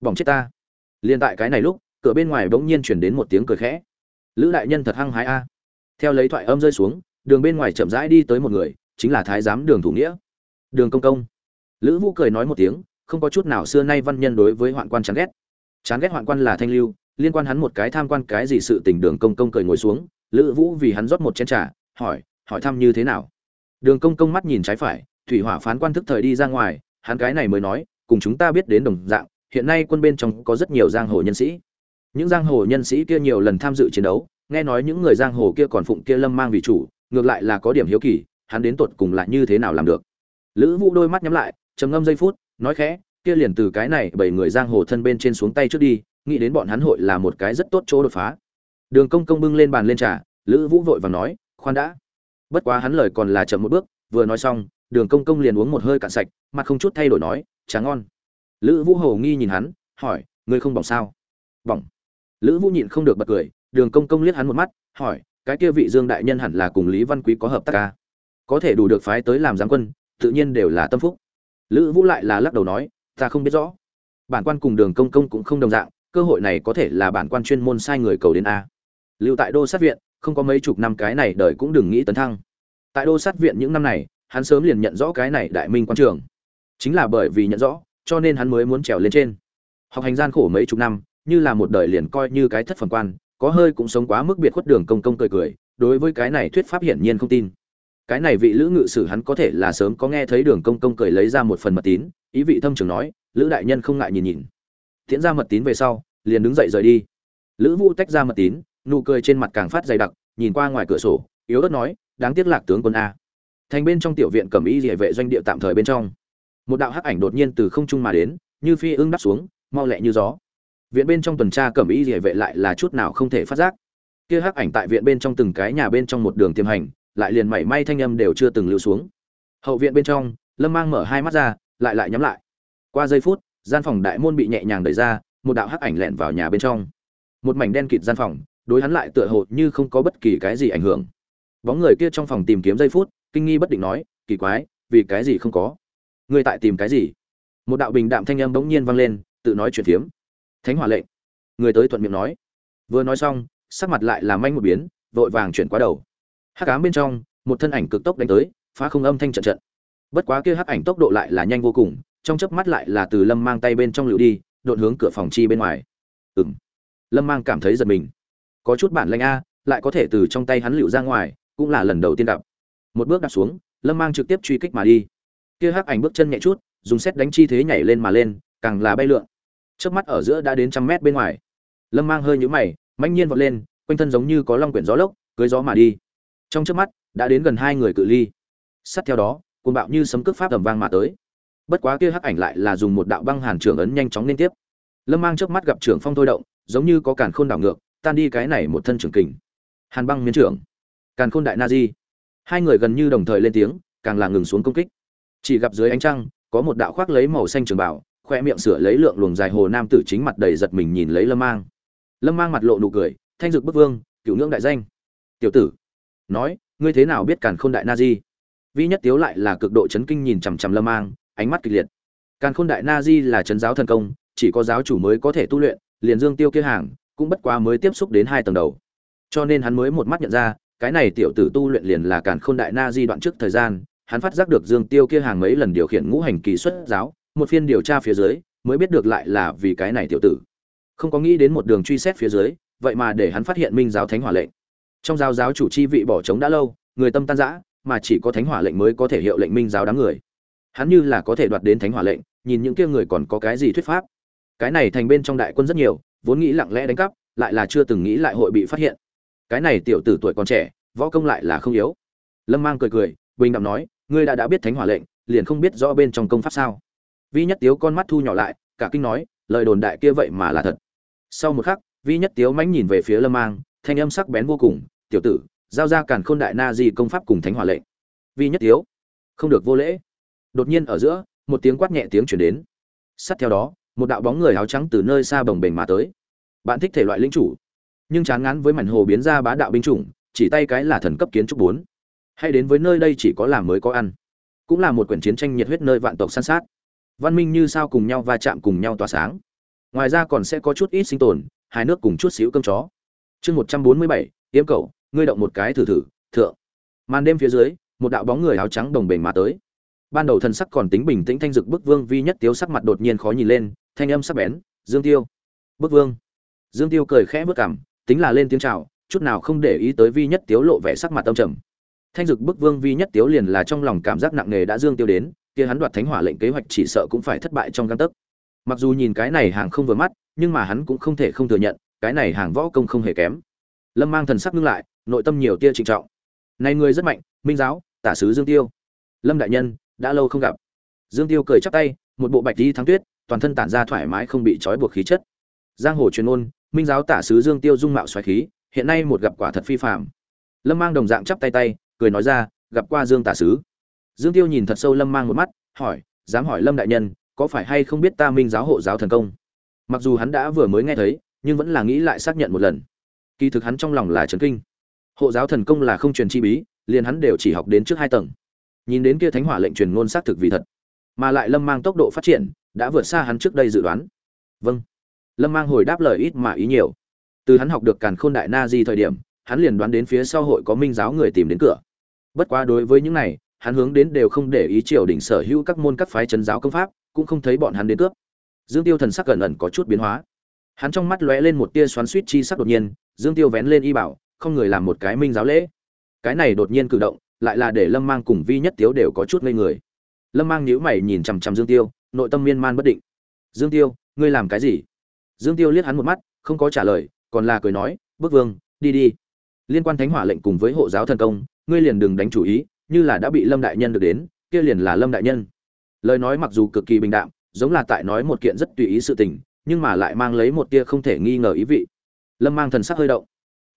bỏng chết ta liền tại cái này lúc, cửa bên ngoài bỗng nhiên chuyển đến một tiếng cười khẽ. Lữ đại nhân thật hăng hái a. À. Theo lấy thoại âm rơi xuống, đường bên ngoài chậm rãi đi tới một người, chính là thái giám đường thủ nghĩa. Đường công công. Lữ vũ cười nói một tiếng, không có chút nào xưa nay văn nhân đối với hoạn quan chán ghét. Chán ghét hoạn quan là thanh lưu, liên quan hắn một cái tham quan cái gì sự tình đường công công cười ngồi xuống, lữ vũ vì hắn rót một chén trà, hỏi hỏi thăm như thế nào. Đường công công mắt nhìn trái phải, thủy hỏa phán quan thức thời đi ra ngoài, hắn cái này mới nói, cùng chúng ta biết đến đồng dạng hiện nay quân bên trong có rất nhiều giang hồ nhân sĩ. Những giang hồ nhân sĩ kia nhiều lần tham dự chiến đấu, nghe nói những người giang hồ kia còn phụng kia lâm mang vì chủ, ngược lại là có điểm hiếu kỳ, hắn đến tột cùng lại như thế nào làm được. Lữ vũ đôi mắt nhắm lại, trầm ngâm giây phút, nói khẽ, kia liền từ cái này bảy người giang hồ thân bên trên xuống tay trước đi, nghĩ đến bọn hắn hội là một cái rất tốt chỗ đột phá. Đường công công bưng lên bàn lên trà, lữ vũ vội vàng nói, khoan đã. Bất quá hắn lời còn là chậm một bước, vừa nói xong, đường công công liền uống một hơi cạn sạch, mặt không chút thay đổi nói, trà ngon lữ vũ hầu nghi nhìn hắn, hỏi, ngươi không bỏng sao? Bỏng. Lữ vũ nhịn không được bật cười, đường công công liếc hắn một mắt, hỏi, cái kia vị dương đại nhân hẳn là cùng lý văn quý có hợp tác ca có thể đủ được phái tới làm giáng quân, tự nhiên đều là tâm phúc. Lữ vũ lại là lắc đầu nói, ta không biết rõ. Bản quan cùng đường công công cũng không đồng dạng, cơ hội này có thể là bản quan chuyên môn sai người cầu đến a. Lưu tại đô sát viện, không có mấy chục năm cái này đời cũng đừng nghĩ tấn thăng. Tại đô sát viện những năm này, hắn sớm liền nhận rõ cái này đại minh quan trường. Chính là bởi vì nhận rõ cho nên hắn mới muốn trèo lên trên. Học hành gian khổ mấy chục năm, như là một đời liền coi như cái thất phẩm quan, có hơi cũng sống quá mức biệt khuất đường công công cười cười, đối với cái này thuyết pháp hiển nhiên không tin. Cái này vị lữ ngự sử hắn có thể là sớm có nghe thấy đường công công cười lấy ra một phần mật tín, ý vị thâm trường nói, lữ đại nhân không ngại nhìn nhìn. Tiễn ra mật tín về sau, liền đứng dậy rời đi. Lữ vũ tách ra mật tín, nụ cười trên mặt càng phát dày đặc, nhìn qua ngoài cửa sổ, yếu ớt nói, đáng tiếc lạc tướng quân a. Thành bên trong tiểu viện cầm ý địa vệ doanh địa tạm thời bên trong một đạo hắc ảnh đột nhiên từ không trung mà đến, như phi ưng đắp xuống, mau lẹ như gió. Viện bên trong tuần tra cẩm y địa vệ lại là chút nào không thể phát giác. Kia hắc ảnh tại viện bên trong từng cái nhà bên trong một đường tiềm hành, lại liền mảy may thanh âm đều chưa từng lưu xuống. Hậu viện bên trong, lâm mang mở hai mắt ra, lại lại nhắm lại. Qua giây phút, gian phòng đại môn bị nhẹ nhàng đẩy ra, một đạo hắc ảnh lẹn vào nhà bên trong. Một mảnh đen kịt gian phòng, đối hắn lại tựa hồ như không có bất kỳ cái gì ảnh hưởng. Bóng người kia trong phòng tìm kiếm giây phút, kinh nghi bất định nói, kỳ quái, vì cái gì không có? Ngươi tại tìm cái gì? Một đạo bình đạm thanh âm bỗng nhiên vang lên, tự nói chuyện phiếm. Thánh hỏa lệnh. Người tới thuận miệng nói. Vừa nói xong, sắc mặt lại làm manh một biến, vội vàng chuyển qua đầu. Hắc ám bên trong, một thân ảnh cực tốc đánh tới, phá không âm thanh trận trận. Bất quá kia hắc ảnh tốc độ lại là nhanh vô cùng, trong chớp mắt lại là từ lâm mang tay bên trong lựu đi, đột hướng cửa phòng chi bên ngoài. Ừng lâm mang cảm thấy giật mình. Có chút bản lanh a, lại có thể từ trong tay hắn lựu ra ngoài, cũng là lần đầu tiên gặp. Một bước đặt xuống, lâm mang trực tiếp truy kích mà đi kia hắc ảnh bước chân nhẹ chút, dùng xét đánh chi thế nhảy lên mà lên, càng là bay lượn. Trước mắt ở giữa đã đến trăm mét bên ngoài. Lâm mang hơi nhũ mày, mãnh nhiên vọt lên, quanh thân giống như có long quyển gió lốc, cưới gió mà đi. Trong trước mắt, đã đến gần hai người cự ly. Sát theo đó, cuồng bạo như sấm cước pháp tầm vang mà tới. Bất quá kia hắc ảnh lại là dùng một đạo băng hàn trưởng ấn nhanh chóng liên tiếp. Lâm mang trước mắt gặp trưởng phong thôi động, giống như có càn khôn đảo ngược, tan đi cái này một thân trưởng kình. Hàn băng miến trưởng. Càn khôn đại na di. Hai người gần như đồng thời lên tiếng, càng là ngừng xuống công kích chỉ gặp dưới ánh trăng, có một đạo khoác lấy màu xanh trường bảo, khoe miệng sửa lấy lượng luồng dài hồ nam tử chính mặt đầy giật mình nhìn lấy lâm mang. Lâm mang mặt lộ nụ cười, thanh dực bức vương, cựu ngưỡng đại danh. Tiểu tử, nói, ngươi thế nào biết càn khôn đại na di? Vi nhất tiếu lại là cực độ chấn kinh nhìn chằm chằm lâm mang, ánh mắt kịch liệt. Càn khôn đại na di là chấn giáo thần công, chỉ có giáo chủ mới có thể tu luyện, liền dương tiêu kia hàng, cũng bất quá mới tiếp xúc đến hai tầng đầu. Cho nên hắn mới một mắt nhận ra, cái này tiểu tử tu luyện liền là càn khôn đại na di đoạn trước thời gian hắn phát giác được dương tiêu kia hàng mấy lần điều khiển ngũ hành kỳ xuất giáo, một phiên điều tra phía dưới, mới biết được lại là vì cái này tiểu tử. Không có nghĩ đến một đường truy xét phía dưới, vậy mà để hắn phát hiện minh giáo thánh hỏa lệnh. Trong giáo giáo chủ chi vị bỏ trống đã lâu, người tâm tan dã mà chỉ có thánh hỏa lệnh mới có thể hiệu lệnh minh giáo đám người. Hắn như là có thể đoạt đến thánh hỏa lệnh, nhìn những kia người còn có cái gì thuyết pháp. Cái này thành bên trong đại quân rất nhiều, vốn nghĩ lặng lẽ đánh cắp, lại là chưa từng nghĩ lại hội bị phát hiện. Cái này tiểu tử tuổi còn trẻ, võ công lại là không yếu. Lâm mang cười cười, bình đạm nói ngươi đã đã biết thánh hỏa lệnh, liền không biết rõ bên trong công pháp sao? Vi nhất tiếu con mắt thu nhỏ lại, cả kinh nói, lời đồn đại kia vậy mà là thật. Sau một khắc, vi nhất tiếu mãnh nhìn về phía lâm mang, thanh âm sắc bén vô cùng, tiểu tử, giao ra càn khôn đại na di công pháp cùng thánh hỏa lệnh. Vi nhất tiếu, không được vô lễ. Đột nhiên ở giữa, một tiếng quát nhẹ tiếng chuyển đến. Sát theo đó, một đạo bóng người áo trắng từ nơi xa bồng bềnh mà tới. Bạn thích thể loại linh chủ. Nhưng chán ngán với mảnh hồ biến ra bá đạo binh chủng, chỉ tay cái là thần cấp kiến trúc bốn hay đến với nơi đây chỉ có làm mới có ăn. Cũng là một quyển chiến tranh nhiệt huyết nơi vạn tộc san sát. Văn minh như sao cùng nhau va chạm cùng nhau tỏa sáng. Ngoài ra còn sẽ có chút ít sinh tồn hai nước cùng chút xíu cơm chó. Chương một trăm bốn mươi bảy, yếm cậu ngươi động một cái thử thử, thượng. Màn đêm phía dưới, một đạo bóng người áo trắng đồng bền mà tới. Ban đầu thần sắc còn tính bình tĩnh thanh dực bức vương vi nhất tiếu sắc mặt đột nhiên khó nhìn lên, thanh âm sắc bén, dương tiêu. Bức vương. Dương tiêu cười khẽ bước cảm tính là lên tiếng chào, chút nào không để ý tới vi nhất tiếu lộ vẻ sắc mặt âm trầm thanh dực bức vương vi nhất tiếu liền là trong lòng cảm giác nặng nề đã dương tiêu đến, kia hắn đoạt thánh hỏa lệnh kế hoạch chỉ sợ cũng phải thất bại trong căn tấc. Mặc dù nhìn cái này hàng không vừa mắt, nhưng mà hắn cũng không thể không thừa nhận, cái này hàng võ công không hề kém. Lâm mang thần sắc ngưng lại, nội tâm nhiều tia trịnh trọng. Này người rất mạnh, minh giáo, tả sứ dương tiêu. Lâm đại nhân, đã lâu không gặp. Dương tiêu cười chắp tay, một bộ bạch đi thắng tuyết, toàn thân tản ra thoải mái không bị trói buộc khí chất. Giang hồ truyền ôn, minh giáo tả sứ dương tiêu dung mạo xoáy khí, hiện nay một gặp quả thật phi phạm lâm mang đồng dạng chắp tay tay cười nói ra, gặp qua dương tả sứ. Dương tiêu nhìn thật sâu lâm mang một mắt, hỏi, dám hỏi lâm đại nhân, có phải hay không biết ta minh giáo hộ giáo thần công? Mặc dù hắn đã vừa mới nghe thấy, nhưng vẫn là nghĩ lại xác nhận một lần. Kỳ thực hắn trong lòng là trấn kinh. Hộ giáo thần công là không truyền chi bí, liền hắn đều chỉ học đến trước hai tầng. Nhìn đến kia thánh hỏa lệnh truyền ngôn xác thực vì thật. Mà lại lâm mang tốc độ phát triển, đã vượt xa hắn trước đây dự đoán. Vâng. Lâm mang hồi đáp lời ít mà ý nhiều. Từ hắn học được càn khôn đại na di thời điểm hắn liền đoán đến phía sau hội có minh giáo người tìm đến cửa. Bất quá đối với những này, hắn hướng đến đều không để ý triều đình sở hữu các môn các phái chấn giáo công pháp, cũng không thấy bọn hắn đến cướp. Dương tiêu thần sắc gần ẩn có chút biến hóa. Hắn trong mắt lóe lên một tia xoắn suýt chi sắc đột nhiên, dương tiêu vén lên y bảo, không người làm một cái minh giáo lễ. Cái này đột nhiên cử động, lại là để lâm mang cùng vi nhất tiếu đều có chút ngây người. Lâm mang nhíu mày nhìn chằm chằm dương tiêu, nội tâm miên man bất định. Dương tiêu, ngươi làm cái gì? Dương tiêu liếc hắn một mắt, không có trả lời, còn là cười nói bức vương, đi đi liên quan thánh hỏa lệnh cùng với hộ giáo thần công, ngươi liền đừng đánh chủ ý, như là đã bị lâm đại nhân được đến, kia liền là lâm đại nhân. Lời nói mặc dù cực kỳ bình đạm, giống là tại nói một kiện rất tùy ý sự tình, nhưng mà lại mang lấy một tia không thể nghi ngờ ý vị. Lâm mang thần sắc hơi động.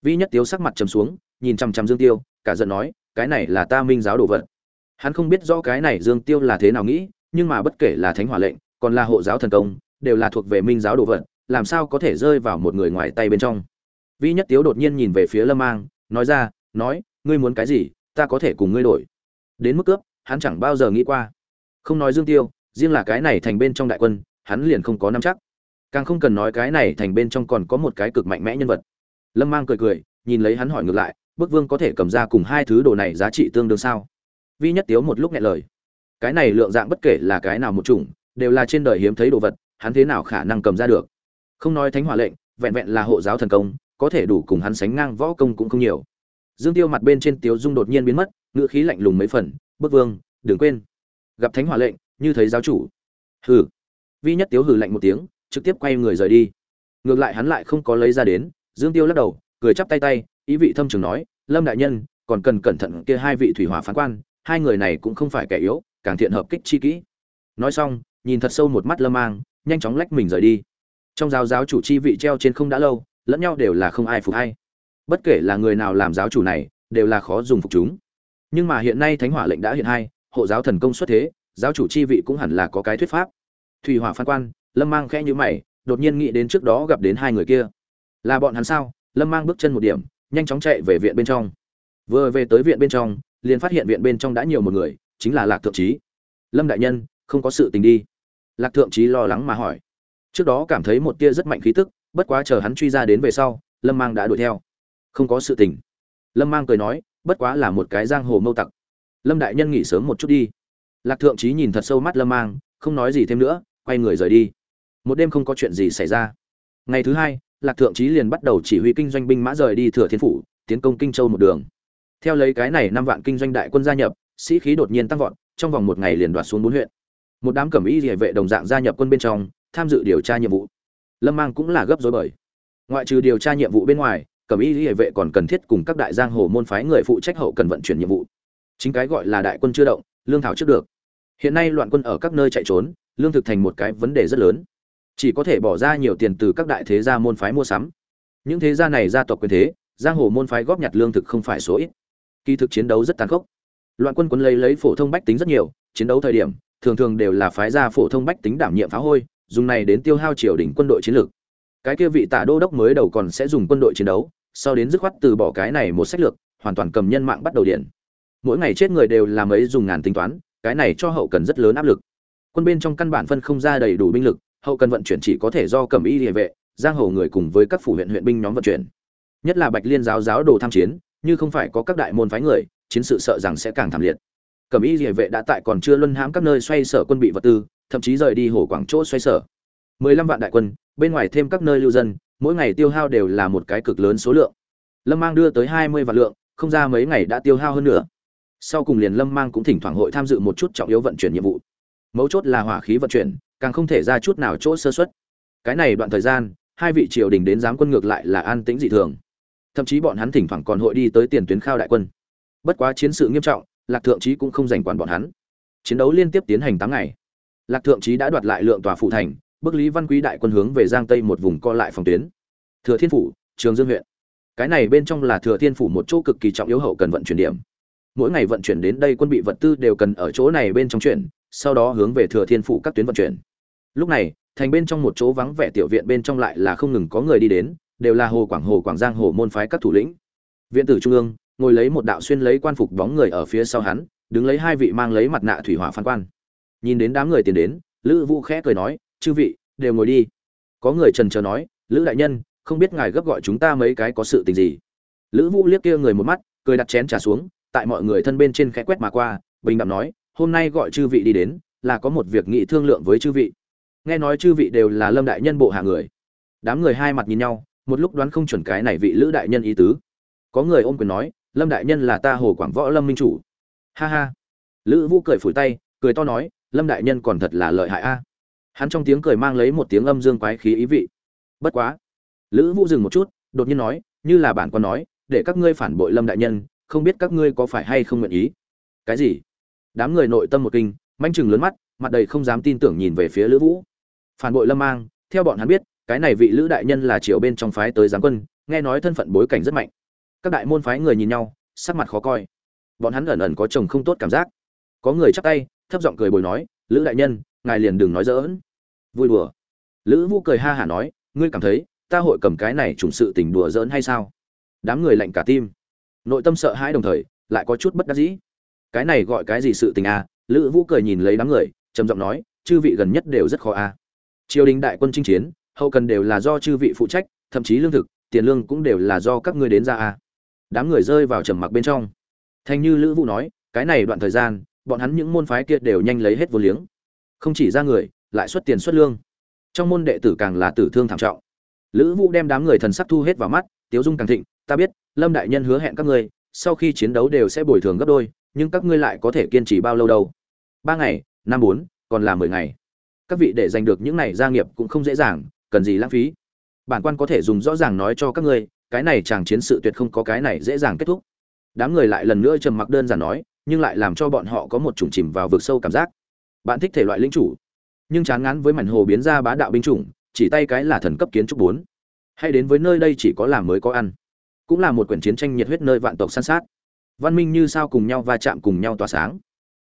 Vi nhất tiếu sắc mặt trầm xuống, nhìn chằm chằm dương tiêu, cả giận nói, cái này là ta minh giáo đồ vật. Hắn không biết rõ cái này dương tiêu là thế nào nghĩ, nhưng mà bất kể là thánh hỏa lệnh, còn là hộ giáo thần công, đều là thuộc về minh giáo đồ vật, làm sao có thể rơi vào một người ngoài tay bên trong vi nhất tiếu đột nhiên nhìn về phía lâm mang, nói ra, nói, ngươi muốn cái gì, ta có thể cùng ngươi đổi. Đến mức cướp, hắn chẳng bao giờ nghĩ qua. Không nói dương tiêu, riêng là cái này thành bên trong đại quân, hắn liền không có nắm chắc. Càng không cần nói cái này thành bên trong còn có một cái cực mạnh mẽ nhân vật. Lâm mang cười cười, nhìn lấy hắn hỏi ngược lại, bức vương có thể cầm ra cùng hai thứ đồ này giá trị tương đương sao? Vi nhất tiếu một lúc nghe lời. Cái này lượng dạng bất kể là cái nào một chủng, đều là trên đời hiếm thấy đồ vật, hắn thế nào khả năng cầm ra được? Không nói thánh hỏa lệnh, vẹn vẹn là hộ giáo thần công có thể đủ cùng hắn sánh ngang võ công cũng không nhiều. Dương tiêu mặt bên trên tiếu dung đột nhiên biến mất, ngữ khí lạnh lùng mấy phần bức vương, đừng quên. Gặp thánh hỏa lệnh, như thấy giáo chủ. Hừ. Vi nhất tiếu hừ lạnh một tiếng, trực tiếp quay người rời đi. Ngược lại hắn lại không có lấy ra đến, dương tiêu lắc đầu, cười chắp tay tay, ý vị thâm trường nói, lâm đại nhân, còn cần cẩn thận kia hai vị thủy hỏa phán quan, hai người này cũng không phải kẻ yếu, càng thiện hợp kích chi kỹ. Nói xong, nhìn thật sâu một mắt lâm mang, nhanh chóng lách mình rời đi. Trong giáo giáo chủ chi vị treo trên không đã lâu lẫn nhau đều là không ai phục hay. Bất kể là người nào làm giáo chủ này, đều là khó dùng phục chúng. Nhưng mà hiện nay thánh hỏa lệnh đã hiện hai, hộ giáo thần công xuất thế, giáo chủ chi vị cũng hẳn là có cái thuyết pháp. Thủy hỏa phan quan, lâm mang khẽ như mày, đột nhiên nghĩ đến trước đó gặp đến hai người kia. Là bọn hắn sao? Lâm mang bước chân một điểm, nhanh chóng chạy về viện bên trong. Vừa về tới viện bên trong, liền phát hiện viện bên trong đã nhiều một người, chính là lạc thượng trí. Lâm đại nhân, không có sự tình đi. Lạc thượng trí lo lắng mà hỏi. Trước đó cảm thấy một tia rất mạnh khí tức bất quá chờ hắn truy ra đến về sau, lâm mang đã đuổi theo. Không có sự tình. Lâm mang cười nói, bất quá là một cái giang hồ mâu tặc. Lâm đại nhân nghỉ sớm một chút đi. Lạc thượng trí nhìn thật sâu mắt lâm mang, không nói gì thêm nữa, quay người rời đi. Một đêm không có chuyện gì xảy ra. Ngày thứ hai, lạc thượng trí liền bắt đầu chỉ huy kinh doanh binh mã rời đi thừa thiên phủ, tiến công kinh châu một đường. Theo lấy cái này năm vạn kinh doanh đại quân gia nhập, sĩ khí đột nhiên tăng vọt, trong vòng một ngày liền đoạt xuống bốn huyện. Một đám cẩm y địa vệ đồng dạng gia nhập quân bên trong, tham dự điều tra nhiệm vụ lâm mang cũng là gấp rối bởi. Ngoại trừ điều tra nhiệm vụ bên ngoài, cẩm y hệ vệ còn cần thiết cùng các đại giang hồ môn phái người phụ trách hậu cần vận chuyển nhiệm vụ. Chính cái gọi là đại quân chưa động, lương thảo trước được. Hiện nay loạn quân ở các nơi chạy trốn, lương thực thành một cái vấn đề rất lớn. Chỉ có thể bỏ ra nhiều tiền từ các đại thế gia môn phái mua sắm. Những thế gia này gia tộc quyền thế, giang hồ môn phái góp nhặt lương thực không phải số ít. Kỳ thực chiến đấu rất tàn khốc. Loạn quân quân lấy lấy phổ thông bách tính rất nhiều, chiến đấu thời điểm, thường thường đều là phái gia phổ thông bách tính đảm nhiệm phá hôi dùng này đến tiêu hao triều đình quân đội chiến lược. Cái kia vị tạ đô đốc mới đầu còn sẽ dùng quân đội chiến đấu, sau đến dứt khoát từ bỏ cái này một sách lược, hoàn toàn cầm nhân mạng bắt đầu điện. Mỗi ngày chết người đều là mấy dùng ngàn tính toán, cái này cho hậu cần rất lớn áp lực. Quân bên trong căn bản phân không ra đầy đủ binh lực, hậu cần vận chuyển chỉ có thể do cầm y địa vệ, giang hồ người cùng với các phủ huyện huyện binh nhóm vận chuyển. Nhất là bạch liên giáo giáo đồ tham chiến, như không phải có các đại môn phái người, chiến sự sợ rằng sẽ càng thảm liệt. Cầm y địa vệ đã tại còn chưa luân hãm các nơi xoay sở quân bị vật tư thậm chí rời đi hồ quảng chỗ xoay sở. Mười lăm vạn đại quân, bên ngoài thêm các nơi lưu dân, mỗi ngày tiêu hao đều là một cái cực lớn số lượng. Lâm mang đưa tới hai mươi vạn lượng, không ra mấy ngày đã tiêu hao hơn nữa sau cùng liền lâm mang cũng thỉnh thoảng hội tham dự một chút trọng yếu vận chuyển nhiệm vụ. Mấu chốt là hỏa khí vận chuyển, càng không thể ra chút nào chỗ sơ xuất cái này đoạn thời gian, hai vị triều đình đến giám quân ngược lại là an tĩnh dị thường. Thậm chí bọn hắn thỉnh thoảng còn hội đi tới tiền tuyến khao đại quân. Bất quá chiến sự nghiêm trọng, lạc thượng trí cũng không dành quản bọn hắn. Chiến đấu liên tiếp tiến hành tám ngày lạc thượng trí đã đoạt lại lượng tòa phụ thành bức lý văn quý đại quân hướng về giang tây một vùng co lại phòng tuyến. Thừa thiên phủ, trường dương huyện. Cái này bên trong là thừa thiên phủ một chỗ cực kỳ trọng yếu hậu cần vận chuyển điểm. Mỗi ngày vận chuyển đến đây quân bị vật tư đều cần ở chỗ này bên trong chuyển, sau đó hướng về thừa thiên phủ các tuyến vận chuyển. Lúc này, thành bên trong một chỗ vắng vẻ tiểu viện bên trong lại là không ngừng có người đi đến, đều là hồ quảng hồ, quảng giang hồ môn phái các thủ lĩnh. Viện tử trung ương, ngồi lấy một đạo xuyên lấy quan phục bóng người ở phía sau hắn, đứng lấy hai vị mang lấy mặt nạ thủy hỏa phán quan nhìn đến đám người tiến đến, lữ vũ khẽ cười nói, chư vị, đều ngồi đi. Có người trần trờ nói, lữ đại nhân, không biết ngài gấp gọi chúng ta mấy cái có sự tình gì? Lữ vũ liếc kia người một mắt, cười đặt chén trà xuống, tại mọi người thân bên trên khẽ quét mà qua, bình đẳng nói, hôm nay gọi chư vị đi đến, là có một việc nghị thương lượng với chư vị. Nghe nói chư vị đều là lâm đại nhân bộ hạ người. Đám người hai mặt nhìn nhau, một lúc đoán không chuẩn cái này vị lữ đại nhân ý tứ. Có người ôm quyền nói, lâm đại nhân là ta hồ quảng võ lâm minh chủ. Ha ha. Lữ vũ cười phủi tay, cười to nói lâm đại nhân còn thật là lợi hại a. Hắn trong tiếng cười mang lấy một tiếng âm dương quái khí ý vị. Bất quá. Lữ vũ dừng một chút, đột nhiên nói, như là bản quan nói, để các ngươi phản bội lâm đại nhân, không biết các ngươi có phải hay không nguyện ý? Cái gì? Đám người nội tâm một kinh, manh chừng lớn mắt, mặt đầy không dám tin tưởng nhìn về phía lữ vũ. Phản bội lâm mang, theo bọn hắn biết, cái này vị lữ đại nhân là triều bên trong phái tới giáng quân, nghe nói thân phận bối cảnh rất mạnh. Các đại môn phái người nhìn nhau, sắc mặt khó coi. Bọn hắn ẩn ẩn có chồng không tốt cảm giác. Có người chắp tay thấp giọng cười bồi nói, lữ đại nhân, ngài liền đừng nói dỡn vui đùa. Lữ vũ cười ha hả nói, ngươi cảm thấy ta hội cầm cái này trùng sự tình đùa dỡn hay sao? Đám người lạnh cả tim. Nội tâm sợ hãi đồng thời, lại có chút bất đắc dĩ. Cái này gọi cái gì sự tình à? Lữ vũ cười nhìn lấy đám người, trầm giọng nói, chư vị gần nhất đều rất khó a triều đình đại quân chinh chiến, hậu cần đều là do chư vị phụ trách, thậm chí lương thực, tiền lương cũng đều là do các ngươi đến ra a đám người rơi vào trầm mặc bên trong. Thanh như lữ vũ nói, cái này đoạn thời gian bọn hắn những môn phái kia đều nhanh lấy hết vô liếng. Không chỉ ra người, lại xuất tiền xuất lương. Trong môn đệ tử càng là tử thương thảm trọng. Lữ vũ đem đám người thần sắc thu hết vào mắt, tiếu dung càng thịnh, ta biết, lâm đại nhân hứa hẹn các ngươi, sau khi chiến đấu đều sẽ bồi thường gấp đôi, nhưng các ngươi lại có thể kiên trì bao lâu đâu? Ba ngày, năm bốn, còn là mười ngày. Các vị để giành được những này gia nghiệp cũng không dễ dàng, cần gì lãng phí. Bản quan có thể dùng rõ ràng nói cho các ngươi, cái này chàng chiến sự tuyệt không có cái này dễ dàng kết thúc. Đám người lại lần nữa trầm mặc đơn giản nói nhưng lại làm cho bọn họ có một chủng chìm vào vực sâu cảm giác. Bạn thích thể loại linh chủ, nhưng chán ngán với mảnh hồ biến ra bá đạo binh chủng, chỉ tay cái là thần cấp kiến trúc bốn. Hay đến với nơi đây chỉ có làm mới có ăn, cũng là một quyển chiến tranh nhiệt huyết nơi vạn tộc san sát. Văn minh như sao cùng nhau va chạm cùng nhau tỏa sáng.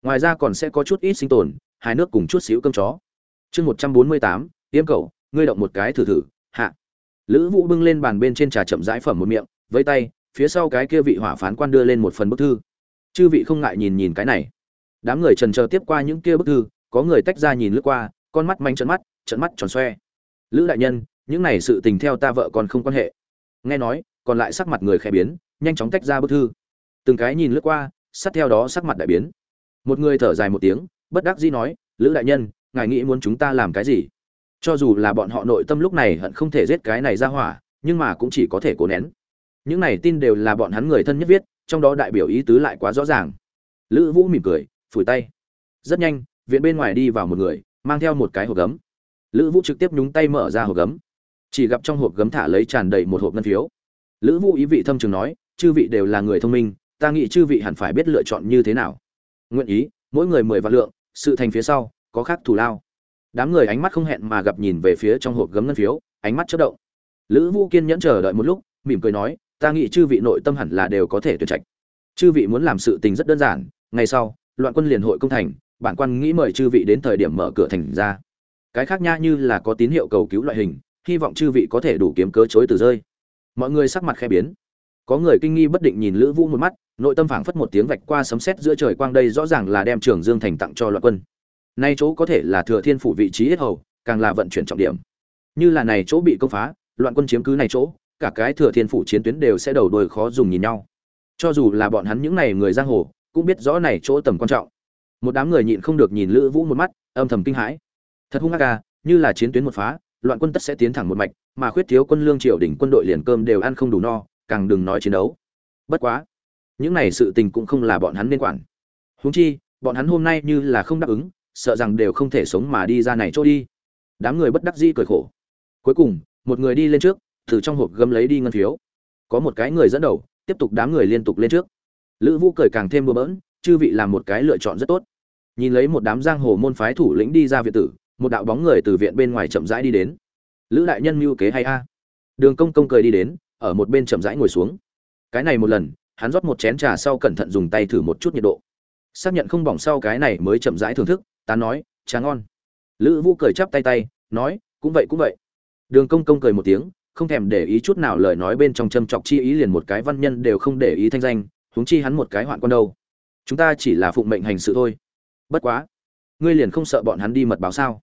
Ngoài ra còn sẽ có chút ít sinh tồn, hai nước cùng chút xíu cơm chó. Chương một trăm bốn mươi tám tiêm cầu ngươi động một cái thử thử, hạ. Lữ vũ bưng lên bàn bên trên trà chậm rãi phẩm một miệng với tay, phía sau cái kia vị hỏa phán quan đưa lên một phần bức thư chư vị không ngại nhìn nhìn cái này. Đám người trần chờ tiếp qua những kia bức thư, có người tách ra nhìn lướt qua, con mắt manh trận mắt trận mắt tròn xoe. Lữ đại nhân, những này sự tình theo ta vợ còn không quan hệ. Nghe nói, còn lại sắc mặt người khẽ biến, nhanh chóng tách ra bức thư. Từng cái nhìn lướt qua, sát theo đó sắc mặt đại biến. Một người thở dài một tiếng, bất đắc dĩ nói, lữ đại nhân, ngài nghĩ muốn chúng ta làm cái gì? Cho dù là bọn họ nội tâm lúc này hận không thể giết cái này ra hỏa, nhưng mà cũng chỉ có thể cố nén. Những này tin đều là bọn hắn người thân nhất viết trong đó đại biểu ý tứ lại quá rõ ràng. Lữ vũ mỉm cười, phủi tay. Rất nhanh, viện bên ngoài đi vào một người, mang theo một cái hộp gấm. Lữ vũ trực tiếp nhúng tay mở ra hộp gấm. Chỉ gặp trong hộp gấm thả lấy tràn đầy một hộp ngân phiếu. Lữ vũ ý vị thâm trường nói, chư vị đều là người thông minh, ta nghĩ chư vị hẳn phải biết lựa chọn như thế nào. Nguyện ý, mỗi người mười vạn lượng, sự thành phía sau, có khác thù lao. Đám người ánh mắt không hẹn mà gặp nhìn về phía trong hộp gấm ngân phiếu, ánh mắt chất động. Lữ vũ kiên nhẫn chờ đợi một lúc, mỉm cười nói ta nghĩ chư vị nội tâm hẳn là đều có thể tuyển trạch. Chư vị muốn làm sự tình rất đơn giản, ngày sau, loạn quân liền hội công thành, bản quan nghĩ mời chư vị đến thời điểm mở cửa thành ra. Cái khác nha như là có tín hiệu cầu cứu loại hình, hy vọng chư vị có thể đủ kiếm cớ chối từ rơi. Mọi người sắc mặt khe biến. Có người kinh nghi bất định nhìn lữ vũ một mắt, nội tâm phảng phất một tiếng vạch qua sấm sét giữa trời quang đây rõ ràng là đem trường dương thành tặng cho loạn quân. Nay chỗ có thể là thừa thiên phủ vị trí ít hầu, càng là vận chuyển trọng điểm. Như là này chỗ bị công phá, loạn quân chiếm cứ này chỗ cả cái thừa thiên phủ chiến tuyến đều sẽ đầu đuôi khó dùng nhìn nhau. Cho dù là bọn hắn những này người giang hồ, cũng biết rõ này chỗ tầm quan trọng. Một đám người nhịn không được nhìn lữ vũ một mắt, âm thầm kinh hãi. Thật hung ác ca như là chiến tuyến một phá, loạn quân tất sẽ tiến thẳng một mạch, mà khuyết thiếu quân lương triều đỉnh quân đội liền cơm đều ăn không đủ no, càng đừng nói chiến đấu. Bất quá, những này sự tình cũng không là bọn hắn nên quản. Huống chi, bọn hắn hôm nay như là không đáp ứng, sợ rằng đều không thể sống mà đi ra này chỗ đi. Đám người bất đắc dĩ cười khổ. Cuối cùng, một người đi lên trước từ trong hộp gấm lấy đi ngân phiếu. Có một cái người dẫn đầu, tiếp tục đám người liên tục lên trước. Lữ vũ cười càng thêm bừa bỡn, chư vị làm một cái lựa chọn rất tốt. Nhìn lấy một đám giang hồ môn phái thủ lĩnh đi ra viện tử, một đạo bóng người từ viện bên ngoài chậm rãi đi đến. Lữ đại nhân mưu kế hay a? Đường công công cười đi đến, ở một bên chậm rãi ngồi xuống. Cái này một lần, hắn rót một chén trà sau cẩn thận dùng tay thử một chút nhiệt độ. Xác nhận không bỏng sau cái này mới chậm rãi thưởng thức, ta nói, trà ngon. Lữ vũ cười chắp tay tay, nói, cũng vậy cũng vậy. Đường công công cười một tiếng không thèm để ý chút nào lời nói bên trong châm chọc chi ý liền một cái văn nhân đều không để ý thanh danh, huống chi hắn một cái hoạn con đâu. Chúng ta chỉ là phụng mệnh hành sự thôi. Bất quá, ngươi liền không sợ bọn hắn đi mật báo sao?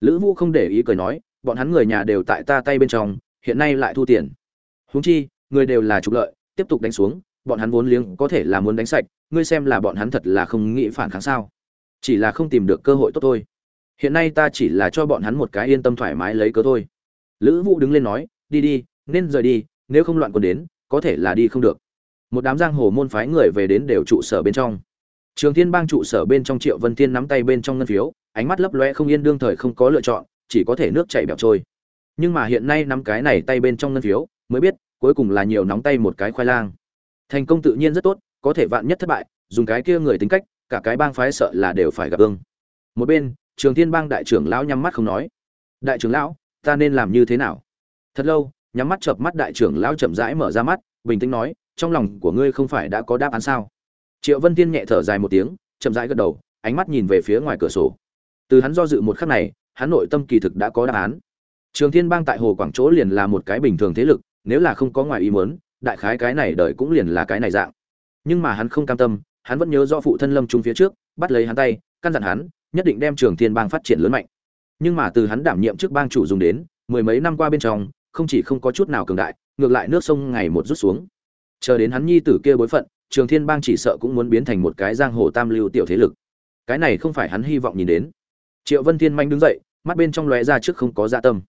Lữ vũ không để ý cười nói, bọn hắn người nhà đều tại ta tay bên trong, hiện nay lại thu tiền. Huống chi, người đều là trục lợi, tiếp tục đánh xuống, bọn hắn vốn liếng có thể là muốn đánh sạch, ngươi xem là bọn hắn thật là không nghĩ phản kháng sao? Chỉ là không tìm được cơ hội tốt thôi. Hiện nay ta chỉ là cho bọn hắn một cái yên tâm thoải mái lấy cớ thôi. Lữ vũ đứng lên nói đi đi, nên rời đi, nếu không loạn còn đến, có thể là đi không được. Một đám giang hồ môn phái người về đến đều trụ sở bên trong. Trường thiên bang trụ sở bên trong triệu vân thiên nắm tay bên trong ngân phiếu, ánh mắt lấp loe không yên đương thời không có lựa chọn, chỉ có thể nước chảy bẹo trôi. Nhưng mà hiện nay nắm cái này tay bên trong ngân phiếu, mới biết, cuối cùng là nhiều nóng tay một cái khoai lang. Thành công tự nhiên rất tốt, có thể vạn nhất thất bại, dùng cái kia người tính cách, cả cái bang phái sợ là đều phải gặp ương. Một bên, trường thiên bang đại trưởng lão nhắm mắt không nói. Đại trưởng lão, ta nên làm như thế nào? Thật lâu, nhắm mắt chợp mắt đại trưởng lão chậm rãi mở ra mắt, bình tĩnh nói, trong lòng của ngươi không phải đã có đáp án sao? Triệu vân tiên nhẹ thở dài một tiếng, chậm rãi gật đầu, ánh mắt nhìn về phía ngoài cửa sổ. Từ hắn do dự một khắc này, hắn nội tâm kỳ thực đã có đáp án. Trường thiên bang tại hồ quảng chỗ liền là một cái bình thường thế lực, nếu là không có ngoài ý muốn, đại khái cái này đợi cũng liền là cái này dạng. Nhưng mà hắn không cam tâm, hắn vẫn nhớ do phụ thân lâm trung phía trước, bắt lấy hắn tay, căn dặn hắn, nhất định đem trường thiên bang phát triển lớn mạnh. Nhưng mà từ hắn đảm nhiệm chức bang chủ dùng đến, mười mấy năm qua bên trong không chỉ không có chút nào cường đại, ngược lại nước sông ngày một rút xuống. Chờ đến hắn nhi tử kia bối phận, trường thiên bang chỉ sợ cũng muốn biến thành một cái giang hồ tam lưu tiểu thế lực. Cái này không phải hắn hy vọng nhìn đến. Triệu vân thiên manh đứng dậy, mắt bên trong lóe ra trước không có dạ tâm.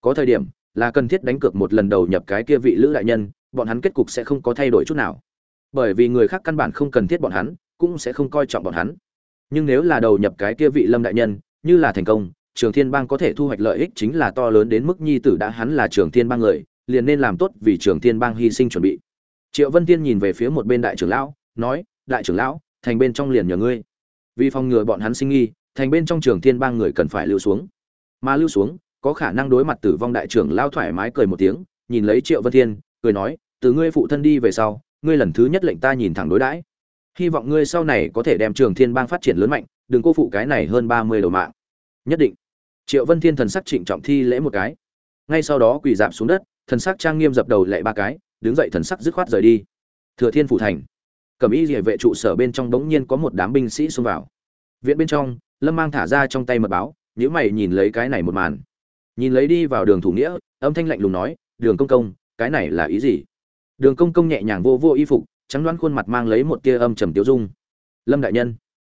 Có thời điểm, là cần thiết đánh cược một lần đầu nhập cái kia vị lữ đại nhân, bọn hắn kết cục sẽ không có thay đổi chút nào. Bởi vì người khác căn bản không cần thiết bọn hắn, cũng sẽ không coi trọng bọn hắn. Nhưng nếu là đầu nhập cái kia vị lâm đại nhân, như là thành công trường thiên bang có thể thu hoạch lợi ích chính là to lớn đến mức nhi tử đã hắn là trường thiên bang người, liền nên làm tốt vì trường thiên bang hy sinh chuẩn bị. Triệu vân tiên nhìn về phía một bên đại trưởng lão, nói, đại trưởng lão, thành bên trong liền nhờ ngươi. Vì phòng ngừa bọn hắn sinh nghi, thành bên trong trường thiên bang người cần phải lưu xuống. Mà lưu xuống, có khả năng đối mặt tử vong đại trưởng lão thoải mái cười một tiếng, nhìn lấy triệu vân thiên cười nói, từ ngươi phụ thân đi về sau, ngươi lần thứ nhất lệnh ta nhìn thẳng đối đãi. Hy vọng ngươi sau này có thể đem trường thiên bang phát triển lớn mạnh, đừng cô phụ cái này hơn ba mươi đầu mạng. Nhất định triệu vân thiên thần sắc trịnh trọng thi lễ một cái. Ngay sau đó quỳ dạp xuống đất, thần sắc trang nghiêm dập đầu lệ ba cái, đứng dậy thần sắc dứt khoát rời đi. Thừa thiên phủ thành. Cẩm y địa vệ trụ sở bên trong bỗng nhiên có một đám binh sĩ xông vào. Viện bên trong, lâm mang thả ra trong tay mật báo nhữ mày nhìn lấy cái này một màn. Nhìn lấy đi vào đường thủ nghĩa, âm thanh lạnh lùng nói, đường công công, cái này là ý gì? Đường công công nhẹ nhàng vô vô y phục, trắng đoán khuôn mặt mang lấy một tia âm trầm tiêu dung. Lâm đại nhân,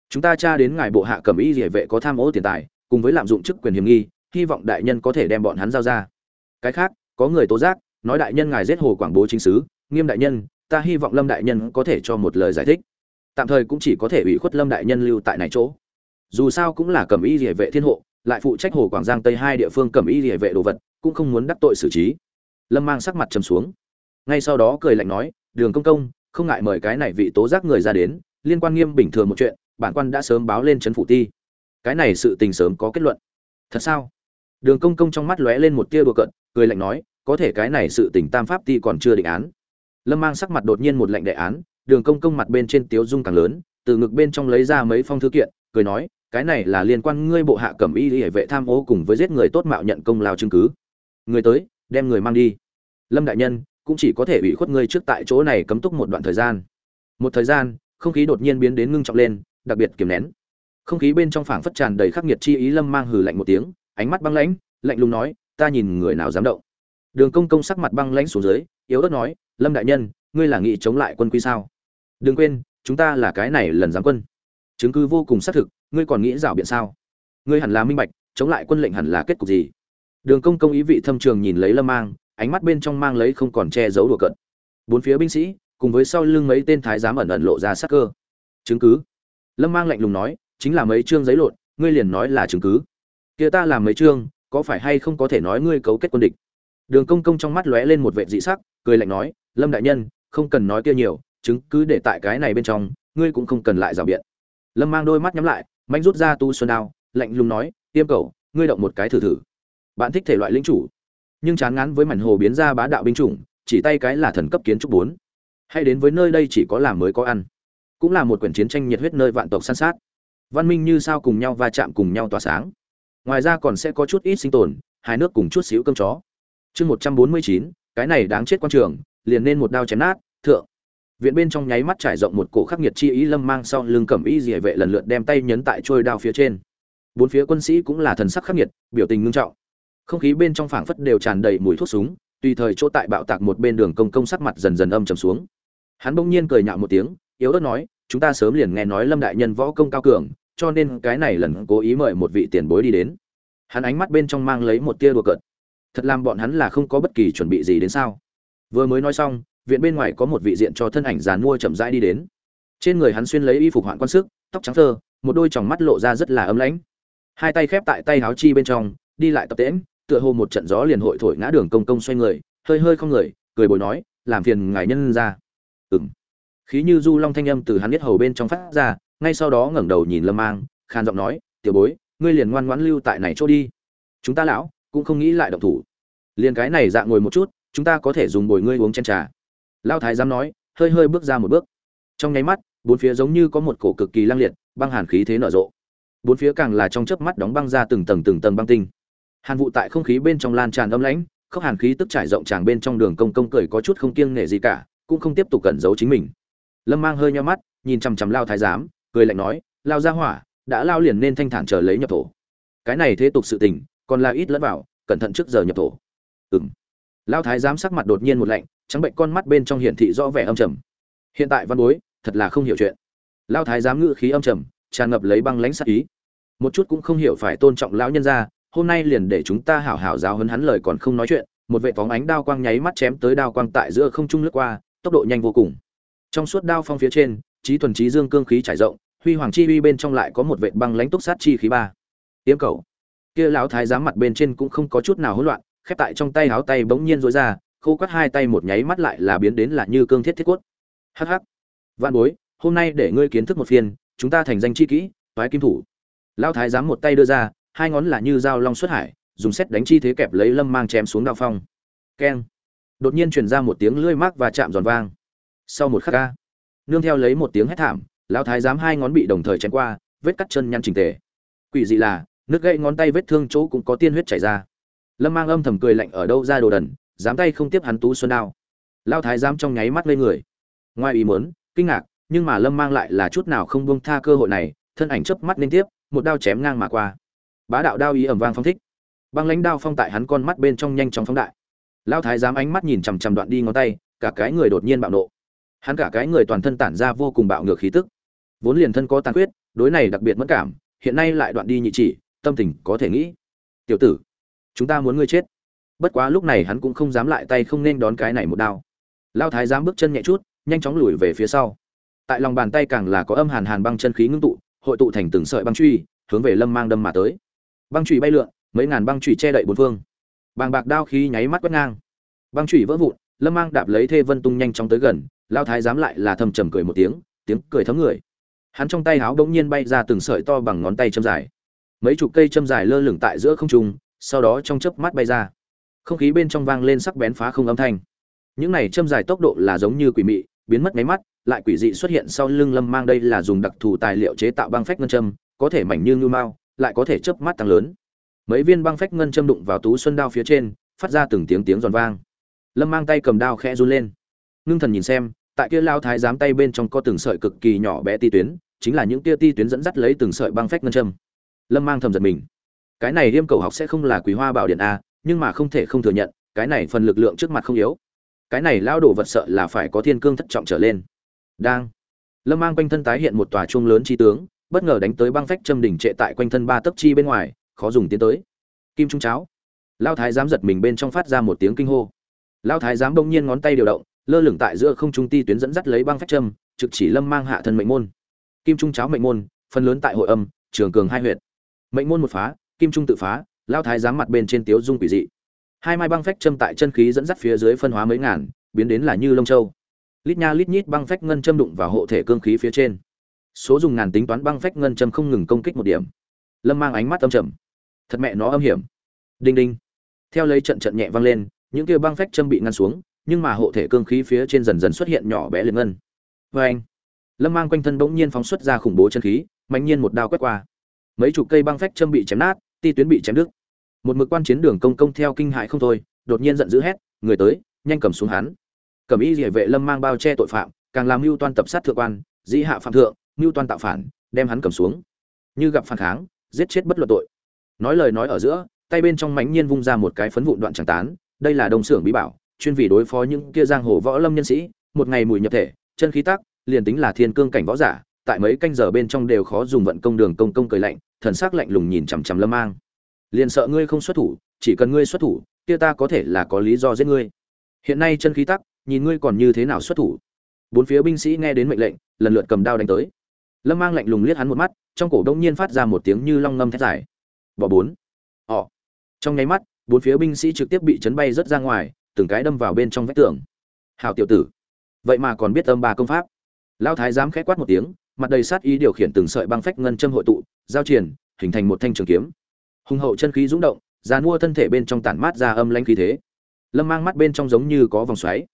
chúng ta tra đến ngài bộ hạ cẩm y địa vệ có tham ô tiền tài cùng với lạm dụng chức quyền hiểm nghi, hy vọng đại nhân có thể đem bọn hắn giao ra. Cái khác, có người tố giác, nói đại nhân ngài giết hồ quảng bố chính sứ, nghiêm đại nhân, ta hy vọng lâm đại nhân có thể cho một lời giải thích. Tạm thời cũng chỉ có thể ủy khuất lâm đại nhân lưu tại này chỗ. Dù sao cũng là cẩm y địa vệ thiên hộ, lại phụ trách hồ quảng giang tây hai địa phương cẩm y địa vệ đồ vật, cũng không muốn đắc tội xử trí. Lâm mang sắc mặt trầm xuống. Ngay sau đó cười lạnh nói, đường công công, không ngại mời cái này vị tố giác người ra đến, liên quan nghiêm bình thường một chuyện, bản quan đã sớm báo lên trấn phủ ti cái này sự tình sớm có kết luận. Thật sao? Đường công công trong mắt lóe lên một tia đùa cận cười lạnh nói, có thể cái này sự tình tam pháp ti còn chưa định án. Lâm mang sắc mặt đột nhiên một lệnh đại án, đường công công mặt bên trên tiếu dung càng lớn, từ ngực bên trong lấy ra mấy phong thư kiện, cười nói, cái này là liên quan ngươi bộ hạ cẩm y hệ vệ tham ô cùng với giết người tốt mạo nhận công lao chứng cứ. Người tới, đem người mang đi. Lâm đại nhân, cũng chỉ có thể ủy khuất ngươi trước tại chỗ này cấm túc một đoạn thời gian. Một thời gian, không khí đột nhiên biến đến ngưng trọng lên, đặc biệt kiềm nén không khí bên trong phảng phất tràn đầy khắc nghiệt chi ý lâm mang hừ lạnh một tiếng, ánh mắt băng lãnh, lạnh lùng nói, ta nhìn người nào dám động? Đường công công sắc mặt băng lãnh xuống dưới, yếu ớt nói, lâm đại nhân, ngươi là nghị chống lại quân quy sao? Đừng quên, chúng ta là cái này lần giáng quân. Chứng cứ vô cùng xác thực, ngươi còn nghĩ rảo biện sao? Ngươi hẳn là minh bạch, chống lại quân lệnh hẳn là kết cục gì? Đường công công ý vị thâm trường nhìn lấy lâm mang, ánh mắt bên trong mang lấy không còn che giấu đùa cận bốn phía binh sĩ, cùng với sau lưng mấy tên thái giám ẩn ẩn lộ ra sắc cơ. Chứng cứ? Lâm mang lạnh lùng nói chính là mấy chương giấy lộn, ngươi liền nói là chứng cứ. Kia ta làm mấy chương, có phải hay không có thể nói ngươi cấu kết quân địch? Đường công công trong mắt lóe lên một vệ dị sắc, cười lạnh nói, lâm đại nhân, không cần nói kia nhiều, chứng cứ để tại cái này bên trong, ngươi cũng không cần lại rào biện. Lâm mang đôi mắt nhắm lại mạnh rút ra tu xuân đao, lạnh lùng nói, tiêm cầu ngươi động một cái thử thử. Bạn thích thể loại lính chủ, nhưng chán ngán với mảnh hồ biến ra bá đạo binh chủng, chỉ tay cái là thần cấp kiến trúc bốn. Hay đến với nơi đây chỉ có làm mới có ăn. Cũng là một quyển chiến tranh nhiệt huyết nơi vạn tộc san sát văn minh như sao cùng nhau va chạm cùng nhau tỏa sáng. Ngoài ra còn sẽ có chút ít sinh tồn hai nước cùng chút xíu cơm chó. Chương một trăm bốn mươi chín, cái này đáng chết quan trường, liền nên một đao chém nát, thượng. Viện bên trong nháy mắt trải rộng một cổ khắc nghiệt chi ý lâm mang sau lưng cẩm y dỉa vệ lần lượt đem tay nhấn tại trôi đao phía trên. Bốn phía quân sĩ cũng là thần sắc khắc nghiệt, biểu tình ngưng trọng. Không khí bên trong phảng phất đều tràn đầy mùi thuốc súng, tùy thời chỗ tại bạo tạc một bên đường công công sắc mặt dần dần âm trầm xuống. Hắn bỗng nhiên cười nhạo một tiếng, yếu ớt nói, chúng ta sớm liền nghe nói lâm đại nhân võ công cao cường cho nên cái này lần cố ý mời một vị tiền bối đi đến. Hắn ánh mắt bên trong mang lấy một tia đùa cợt. Thật làm bọn hắn là không có bất kỳ chuẩn bị gì đến sao? Vừa mới nói xong, viện bên ngoài có một vị diện cho thân ảnh dàn mua chậm rãi đi đến. Trên người hắn xuyên lấy y phục hoạn quan sức, tóc trắng thơ, một đôi tròng mắt lộ ra rất là ấm lãnh. Hai tay khép tại tay háo chi bên trong, đi lại tập tễm tựa hồ một trận gió liền hội thổi ngã đường công công xoay người, hơi hơi không người, cười bồi nói, làm phiền ngài nhân ra. Ừng khí như du long thanh âm từ hắn biết hầu bên trong phát ra ngay sau đó ngẩng đầu nhìn lâm mang khan giọng nói, tiểu bối, ngươi liền ngoan ngoãn lưu tại này chỗ đi. Chúng ta lão cũng không nghĩ lại động thủ. Liền cái này dạng ngồi một chút, chúng ta có thể dùng bồi ngươi uống chén trà. Lao thái dám nói, hơi hơi bước ra một bước. Trong nháy mắt, bốn phía giống như có một cổ cực kỳ lang liệt, băng hàn khí thế nở rộ. Bốn phía càng là trong chớp mắt đóng băng ra từng tầng từng tầng băng tinh. Hàn vụ tại không khí bên trong lan tràn âm lãnh không hàn khí tức trải rộng tràng bên trong đường công công cười có chút không kiêng nể gì cả, cũng không tiếp tục cẩn giấu chính mình. Lâm mang hơi nhau mắt, nhìn chằm chằm lao thái giám cười lạnh nói, lao ra hỏa, đã lao liền nên thanh thản chờ lấy nhập thổ. Cái này thế tục sự tình, còn là ít lẫn vào, cẩn thận trước giờ nhập thổ. Ừng lao thái giám sắc mặt đột nhiên một lạnh, trắng bệnh con mắt bên trong hiển thị rõ vẻ âm trầm. Hiện tại văn bối, thật là không hiểu chuyện. Lao thái giám ngự khí âm trầm, tràn ngập lấy băng lãnh sắc ý. Một chút cũng không hiểu phải tôn trọng lão nhân gia, hôm nay liền để chúng ta hảo hảo giáo hấn hắn lời còn không nói chuyện, một vệ phóng ánh đao quang nháy mắt chém tới đao quang tại giữa không trung lướt qua, tốc độ nhanh vô cùng. Trong suốt đao phong phía trên trí thuần trí dương cương khí trải rộng, huy hoàng chi uy bên trong lại có một vệ băng lãnh túc sát chi khí ba. Yếm cầu. Kia lão thái giám mặt bên trên cũng không có chút nào hỗn loạn, khép tại trong tay áo tay bỗng nhiên rối ra, khô quắt hai tay một nháy mắt lại là biến đến là như cương thiết thiết cốt. Hắc hắc. Vạn bối, hôm nay để ngươi kiến thức một phiên, chúng ta thành danh chi kỹ, toái kim thủ. Lão thái giám một tay đưa ra, hai ngón là như dao long xuất hải, dùng xét đánh chi thế kẹp lấy lâm mang chém xuống đao phong. Keng. Đột nhiên truyền ra một tiếng lưỡi mác và chạm giòn vang. Sau một khắc ca nương theo lấy một tiếng hét thảm, lão thái giám hai ngón bị đồng thời chém qua, vết cắt chân nhăn trình tề. Quỷ dị là, nước gãy ngón tay vết thương chỗ cũng có tiên huyết chảy ra. Lâm mang âm thầm cười lạnh ở đâu ra đồ đần, dám tay không tiếp hắn tú xuân đao. Lao thái giám trong nháy mắt lên người. Ngoài ý muốn, kinh ngạc, nhưng mà lâm mang lại là chút nào không buông tha cơ hội này, thân ảnh chớp mắt liên tiếp, một đao chém ngang mà qua. Bá đạo đao ý ẩm vang phong thích. Băng lãnh đao phong tại hắn con mắt bên trong nhanh chóng phóng đại. Lao thái giám ánh mắt nhìn chằm chằm đoạn đi ngón tay, cả cái người đột nhiên bạo nộ hắn cả cái người toàn thân tản ra vô cùng bạo ngược khí tức. Vốn liền thân có tàn quyết đối này đặc biệt mất cảm, hiện nay lại đoạn đi nhị chỉ, tâm tình có thể nghĩ. Tiểu tử, chúng ta muốn ngươi chết. Bất quá lúc này hắn cũng không dám lại tay không nên đón cái này một đao. Lao thái giám bước chân nhẹ chút, nhanh chóng lùi về phía sau. Tại lòng bàn tay càng là có âm hàn hàn băng chân khí ngưng tụ, hội tụ thành từng sợi băng truy, hướng về lâm mang đâm mà tới. Băng truy bay lượn, mấy ngàn băng truy che đậy bốn phương. Bàng bạc đao khí nháy mắt quét ngang. Băng truy vỡ vụn, lâm mang đạp lấy thê vân tung nhanh chóng tới gần lao thái dám lại là thầm trầm cười một tiếng tiếng cười thấm người. Hắn trong tay háo bỗng nhiên bay ra từng sợi to bằng ngón tay châm dài. Mấy chục cây châm dài lơ lửng tại giữa không trung, sau đó trong chớp mắt bay ra. Không khí bên trong vang lên sắc bén phá không âm thanh. Những này châm dài tốc độ là giống như quỷ mị, biến mất máy mắt, lại quỷ dị xuất hiện sau lưng lâm mang đây là dùng đặc thù tài liệu chế tạo băng phách ngân châm, có thể mảnh như ngưu mao, lại có thể chớp mắt tăng lớn. Mấy viên băng phách ngân châm đụng vào tú xuân đao phía trên, phát ra từng tiếng tiếng giòn vang. Lâm mang tay cầm đao khẽ run lên. Ngưng thần nhìn xem tại kia lao thái giám tay bên trong có từng sợi cực kỳ nhỏ bé ti tuyến, chính là những tia ti tuyến dẫn dắt lấy từng sợi băng phách ngân châm. Lâm mang thầm giật mình. Cái này liêm cầu học sẽ không là quý hoa bảo điện a, nhưng mà không thể không thừa nhận, cái này phần lực lượng trước mặt không yếu. Cái này lao đổ vật sợ là phải có thiên cương thất trọng trở lên. Đang. Lâm mang quanh thân tái hiện một tòa chuông lớn chi tướng, bất ngờ đánh tới băng phách châm đỉnh trệ tại quanh thân ba tấc chi bên ngoài, khó dùng tiến tới. Kim trung cháo. Lao thái giám giật mình bên trong phát ra một tiếng kinh hô. Lao thái giám bỗng nhiên ngón tay điều động lơ lửng tại giữa không trung ti tuyến dẫn dắt lấy băng phách châm, trực chỉ lâm mang hạ thân mệnh môn. Kim trung cháo mệnh môn, phần lớn tại hội âm, trường cường hai huyện mệnh môn một phá, kim trung tự phá, lao thái giám mặt bên trên tiếu dung quỷ dị. Hai mai băng phách châm tại chân khí dẫn dắt phía dưới phân hóa mấy ngàn, biến đến là như lông châu. Lít nha lít nhít băng phách ngân châm đụng vào hộ thể cương khí phía trên. Số dùng ngàn tính toán băng phách ngân châm không ngừng công kích một điểm. Lâm mang ánh mắt âm trầm. Thật mẹ nó âm hiểm. Đinh đinh. Theo lấy trận trận nhẹ vang lên, những kia băng phách châm bị ngăn xuống nhưng mà hộ thể cương khí phía trên dần dần xuất hiện nhỏ bé liền ngân. Vê anh, lâm mang quanh thân bỗng nhiên phóng xuất ra khủng bố chân khí, mạnh nhiên một đao quét qua. Mấy chục cây băng phách châm bị chém nát, ti tuyến bị chém đứt. Một mực quan chiến đường công công theo kinh hại không thôi, đột nhiên giận dữ hét, người tới, nhanh cầm xuống hắn. Cầm y địa vệ lâm mang bao che tội phạm, càng làm mưu toan tập sát thượng quan, dĩ hạ phạm thượng, mưu toan tạo phản, đem hắn cầm xuống. Như gặp phản kháng, giết chết bất luận tội. Nói lời nói ở giữa, tay bên trong mãnh nhiên vung ra một cái phấn vụn đoạn chẳng tán, đây là đông xưởng bí bảo chuyên vì đối phó những kia giang hồ võ lâm nhân sĩ, một ngày mùi nhập thể, chân khí tác liền tính là thiên cương cảnh võ giả, tại mấy canh giờ bên trong đều khó dùng vận công đường công công cười lạnh, thần sắc lạnh lùng nhìn chằm chằm lâm mang. Liền sợ ngươi không xuất thủ, chỉ cần ngươi xuất thủ, kia ta có thể là có lý do giết ngươi. Hiện nay chân khí tắc, nhìn ngươi còn như thế nào xuất thủ. Bốn phía binh sĩ nghe đến mệnh lệnh, lần lượt cầm đao đánh tới. Lâm mang lạnh lùng liếc hắn một mắt, trong cổ đông nhiên phát ra một tiếng như long ngâm thét dài. Bỏ bốn. Họ trong nháy mắt, bốn phía binh sĩ trực tiếp bị chấn bay rất ra ngoài từng cái đâm vào bên trong vách tường. Hào tiểu tử, vậy mà còn biết âm ba công pháp. Lao thái dám khẽ quát một tiếng, mặt đầy sát ý điều khiển từng sợi băng phách ngân châm hội tụ, giao triển, hình thành một thanh trường kiếm. Hùng hậu chân khí dũng động dàn mua thân thể bên trong tản mát ra âm lãnh khí thế. Lâm mang mắt bên trong giống như có vòng xoáy.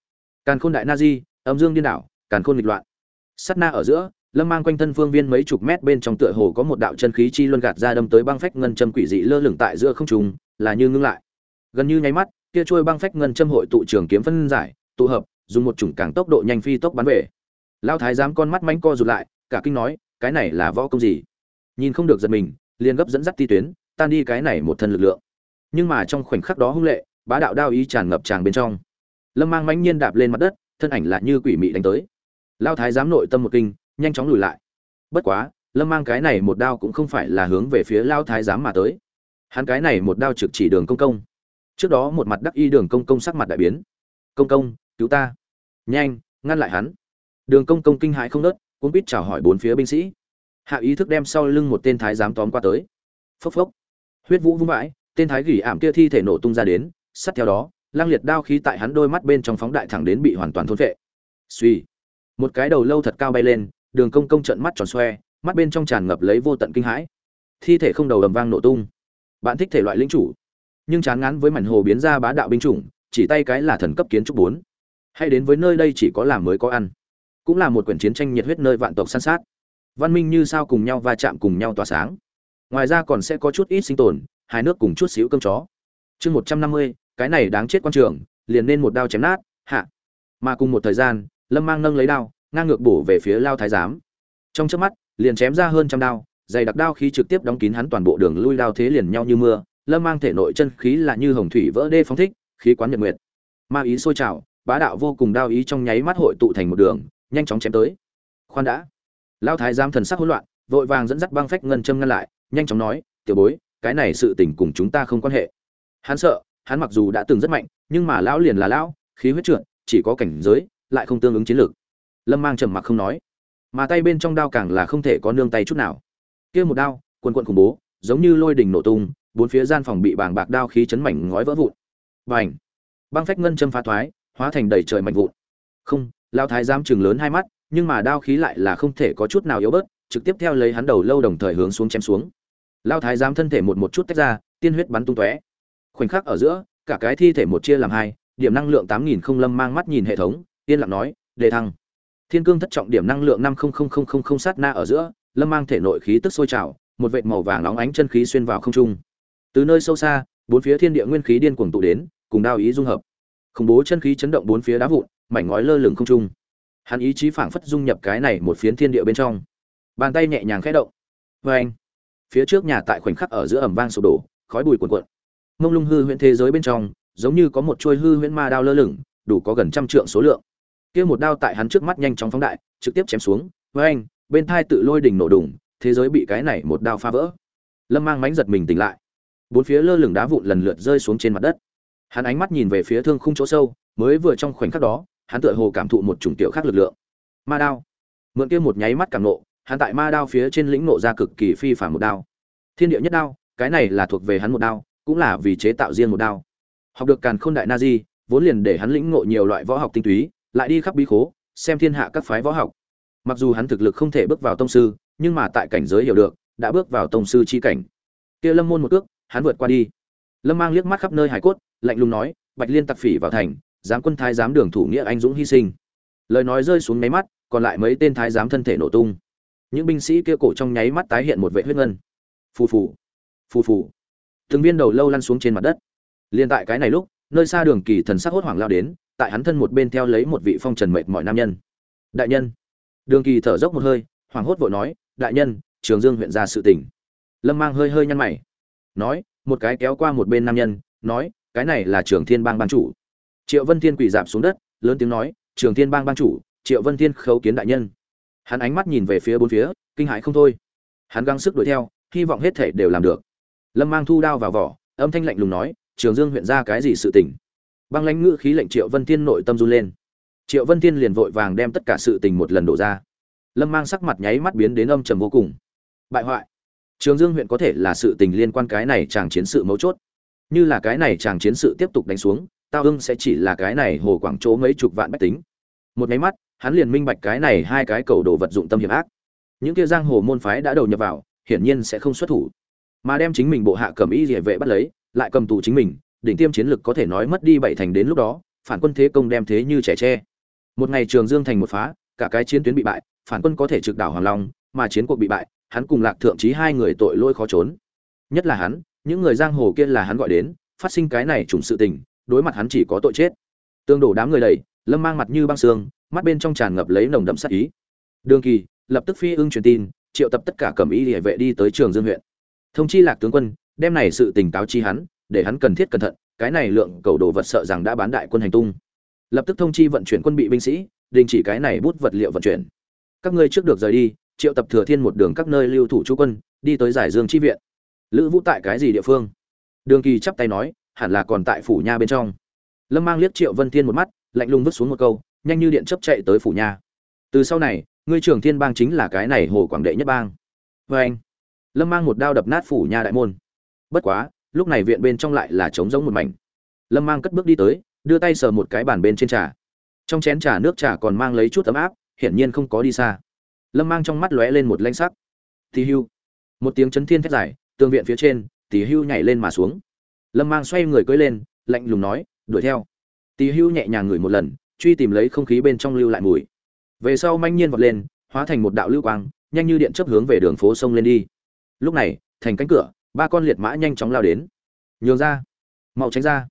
Càn khôn đại na di, âm dương điên đảo, càn khôn nghịch loạn. Sắt na ở giữa, lâm mang quanh thân phương viên mấy chục mét bên trong tựa hồ có một đạo chân khí chi luân gạt ra đâm tới băng phách ngân châm quỷ dị lơ lửng tại giữa không trùng là như ngưng lại. Gần như nháy mắt kia trôi băng phách ngân châm hội tụ trường kiếm phân giải, tụ hợp, dùng một chủng càng tốc độ nhanh phi tốc bắn về. Lao thái giám con mắt mánh co rụt lại, cả kinh nói, cái này là võ công gì? Nhìn không được giật mình, liền gấp dẫn dắt ti tuyến, tan đi cái này một thân lực lượng. Nhưng mà trong khoảnh khắc đó hung lệ, bá đạo đao ý tràn ngập tràng bên trong. Lâm mang mãnh nhiên đạp lên mặt đất, thân ảnh lại như quỷ mị đánh tới. Lao thái giám nội tâm một kinh, nhanh chóng lùi lại. Bất quá, lâm mang cái này một đao cũng không phải là hướng về phía lao thái giám mà tới. Hắn cái này một đao trực chỉ đường công công trước đó một mặt đắc y đường công công sắc mặt đại biến. Công công, cứu ta. Nhanh, ngăn lại hắn. Đường công công kinh hãi không nớt cũng biết chào hỏi bốn phía binh sĩ. Hạ ý thức đem sau lưng một tên thái giám tóm qua tới. Phốc phốc. Huyết vũ vung vãi, tên thái gỉ ảm kia thi thể nổ tung ra đến sát theo đó, lang liệt đao khí tại hắn đôi mắt bên trong phóng đại thẳng đến bị hoàn toàn thôn vệ suy một cái đầu lâu thật cao bay lên, đường công công trận mắt tròn xoe, mắt bên trong tràn ngập lấy vô tận kinh hãi. Thi thể không đầu ầm vang nổ tung. Bạn thích thể loại lính chủ nhưng chán ngán với mảnh hồ biến ra bá đạo binh chủng, chỉ tay cái là thần cấp kiến trúc bốn. Hay đến với nơi đây chỉ có làm mới có ăn. Cũng là một quyển chiến tranh nhiệt huyết nơi vạn tộc săn sát. Văn minh như sao cùng nhau va chạm cùng nhau tỏa sáng. Ngoài ra còn sẽ có chút ít sinh tồn hai nước cùng chút xíu cơm chó. Chương một trăm năm mươi, cái này đáng chết quan trường, liền nên một đao chém nát, hạ. Mà cùng một thời gian, lâm mang nâng lấy đao, ngang ngược bổ về phía lao thái giám. Trong chớp mắt, liền chém ra hơn trăm đao, dày đặc đao khí trực tiếp đóng kín hắn toàn bộ đường lui đao thế liền nhau như mưa lâm mang thể nội chân khí là như hồng thủy vỡ đê phóng thích, khí quán nhật nguyệt. Ma ý sôi trào, bá đạo vô cùng đao ý trong nháy mắt hội tụ thành một đường, nhanh chóng chém tới. Khoan đã. Lao thái giám thần sắc hỗn loạn, vội vàng dẫn dắt băng phách ngân châm ngăn lại, nhanh chóng nói, tiểu bối, cái này sự tình cùng chúng ta không quan hệ. Hắn sợ, hắn mặc dù đã từng rất mạnh, nhưng mà lão liền là lão, khí huyết trượt chỉ có cảnh giới, lại không tương ứng chiến lược. Lâm mang trầm mặc không nói. Mà tay bên trong đao càng là không thể có nương tay chút nào. Kia một đao, quần quận khủng bố, giống như lôi đình nổ tung bốn phía gian phòng bị bàng bạc đao khí chấn mảnh ngói vỡ vụn. Bành! Băng phách ngân châm phá thoái, hóa thành đầy trời mạnh vụn. Không lao thái giám chừng lớn hai mắt, nhưng mà đao khí lại là không thể có chút nào yếu bớt, trực tiếp theo lấy hắn đầu lâu đồng thời hướng xuống chém xuống. Lao thái giám thân thể một một chút tách ra, tiên huyết bắn tung tóe. Khoảnh khắc ở giữa, cả cái thi thể một chia làm hai, điểm năng lượng tám nghìn không lâm mang mắt nhìn hệ thống, yên lặng nói, đề thăng. Thiên cương thất trọng điểm năng lượng năm sát na ở giữa, lâm mang thể nội khí tức sôi trào, một vệt màu vàng nóng ánh chân khí xuyên vào không trung từ nơi sâu xa, bốn phía thiên địa nguyên khí điên cuồng tụ đến, cùng đao ý dung hợp. Khủng bố chân khí chấn động bốn phía đá vụn, mảnh ngói lơ lửng không trung. Hắn ý chí phảng phất dung nhập cái này một phiến thiên địa bên trong. Bàn tay nhẹ nhàng khẽ động. Vê anh phía trước nhà tại khoảnh khắc ở giữa ẩm vang sụp đổ, khói bụi cuồn cuộn. Mông lung hư huyễn thế giới bên trong, giống như có một chuôi hư huyễn ma đao lơ lửng, đủ có gần trăm trượng số lượng. Kia một đao tại hắn trước mắt nhanh chóng phóng đại, trực tiếp chém xuống. Với anh bên thai tự lôi đỉnh nổ đùng, thế giới bị cái này một đao phá vỡ. Lâm mang mánh giật mình tỉnh lại bốn phía lơ lửng đá vụn lần lượt rơi xuống trên mặt đất. Hắn ánh mắt nhìn về phía thương khung chỗ sâu, mới vừa trong khoảnh khắc đó, hắn tựa hồ cảm thụ một chủng tiểu khác lực lượng. Ma đao. Mượn kia một nháy mắt cảm nộ, hắn tại ma đao phía trên lĩnh nộ ra cực kỳ phi phàm một đao. Thiên địa nhất đao, cái này là thuộc về hắn một đao, cũng là vì chế tạo riêng một đao. Học được càn khôn đại na di, vốn liền để hắn lĩnh ngộ nhiều loại võ học tinh túy, lại đi khắp bí khố, xem thiên hạ các phái võ học. Mặc dù hắn thực lực không thể bước vào tông sư, nhưng mà tại cảnh giới hiểu được, đã bước vào tông sư chi cảnh. Kia lâm môn một cước hắn vượt qua đi. Lâm mang liếc mắt khắp nơi hải cốt, lạnh lùng nói, bạch liên tặc phỉ vào thành, giám quân thái giám đường thủ nghĩa anh dũng hy sinh. Lời nói rơi xuống nháy mắt, còn lại mấy tên thái giám thân thể nổ tung. Những binh sĩ kia cổ trong nháy mắt tái hiện một vệ huyết ngân. Phù phù phù phù. Từng viên đầu lâu lăn xuống trên mặt đất. Liền tại cái này lúc, nơi xa đường kỳ thần sắc hốt hoảng lao đến, tại hắn thân một bên theo lấy một vị phong trần mệt mọi nam nhân. Đại nhân. Đường kỳ thở dốc một hơi, hoảng hốt vội nói, đại nhân, trường dương huyện ra sự tỉnh lâm mang hơi hơi nhăn mày nói, một cái kéo qua một bên nam nhân, nói, cái này là trường thiên bang ban chủ. Triệu vân thiên quỳ dạp xuống đất, lớn tiếng nói, trường thiên bang ban chủ, triệu vân thiên khấu kiến đại nhân. Hắn ánh mắt nhìn về phía bốn phía, kinh hãi không thôi. Hắn gắng sức đuổi theo, hy vọng hết thể đều làm được. Lâm mang thu đao vào vỏ, âm thanh lạnh lùng nói, trường dương huyện ra cái gì sự tình? Băng lãnh ngữ khí lệnh triệu vân thiên nội tâm run lên. Triệu vân thiên liền vội vàng đem tất cả sự tình một lần đổ ra. Lâm mang sắc mặt nháy mắt biến đến âm trầm vô cùng. Bại hoại! Trường dương huyện có thể là sự tình liên quan cái này chàng chiến sự mấu chốt. Như là cái này chàng chiến sự tiếp tục đánh xuống, tao ưng sẽ chỉ là cái này hồ quảng chỗ mấy chục vạn bách tính. Một cái mắt, hắn liền minh bạch cái này hai cái cầu đồ vật dụng tâm hiểm ác. Những kia giang hồ môn phái đã đầu nhập vào, hiển nhiên sẽ không xuất thủ. Mà đem chính mình bộ hạ cầm y liễu vệ bắt lấy, lại cầm tù chính mình, đỉnh tiêm chiến lực có thể nói mất đi bảy thành đến lúc đó, phản quân thế công đem thế như trẻ tre. Một ngày trường dương thành một phá, cả cái chiến tuyến bị bại, phản quân có thể trực đảo hoàng long, mà chiến cuộc bị bại hắn cùng lạc thượng trí hai người tội lỗi khó trốn. Nhất là hắn, những người giang hồ kia là hắn gọi đến, phát sinh cái này trùng sự tình, đối mặt hắn chỉ có tội chết. Tương đổ đám người đầy, lâm mang mặt như băng xương, mắt bên trong tràn ngập lấy nồng đậm sát ý. Đường kỳ, lập tức phi ưng truyền tin, triệu tập tất cả cẩm y địa vệ đi tới trường dương huyện. Thông chi lạc tướng quân, đem này sự tình cáo chi hắn, để hắn cần thiết cẩn thận, cái này lượng cầu đồ vật sợ rằng đã bán đại quân hành tung. Lập tức thông chi vận chuyển quân bị binh sĩ, đình chỉ cái này bút vật liệu vận chuyển. Các ngươi trước được rời đi triệu tập thừa thiên một đường các nơi lưu thủ chú quân, đi tới giải dương chi viện. Lữ vũ tại cái gì địa phương? Đường kỳ chắp tay nói, hẳn là còn tại phủ nha bên trong. Lâm mang liếc triệu vân thiên một mắt, lạnh lùng vứt xuống một câu, nhanh như điện chấp chạy tới phủ nha. Từ sau này, ngươi trưởng thiên bang chính là cái này hồ quảng đệ nhất bang. Vê anh, lâm mang một đao đập nát phủ nha đại môn. Bất quá, lúc này viện bên trong lại là trống giống một mảnh. Lâm mang cất bước đi tới, đưa tay sờ một cái bàn bên trên trà. Trong chén trà nước trà còn mang lấy chút ấm áp, hiển nhiên không có đi xa lâm mang trong mắt lóe lên một lanh sắc. Tì hưu. Một tiếng chấn thiên thét dài, tường viện phía trên, tì hưu nhảy lên mà xuống. Lâm mang xoay người cưỡi lên, lạnh lùng nói, đuổi theo. Tì hưu nhẹ nhàng ngửi một lần, truy tìm lấy không khí bên trong lưu lại mùi. Về sau manh nhiên vọt lên, hóa thành một đạo lưu quang, nhanh như điện chấp hướng về đường phố sông lên đi. Lúc này, thành cánh cửa, ba con liệt mã nhanh chóng lao đến. Nhường ra. Mau tránh ra.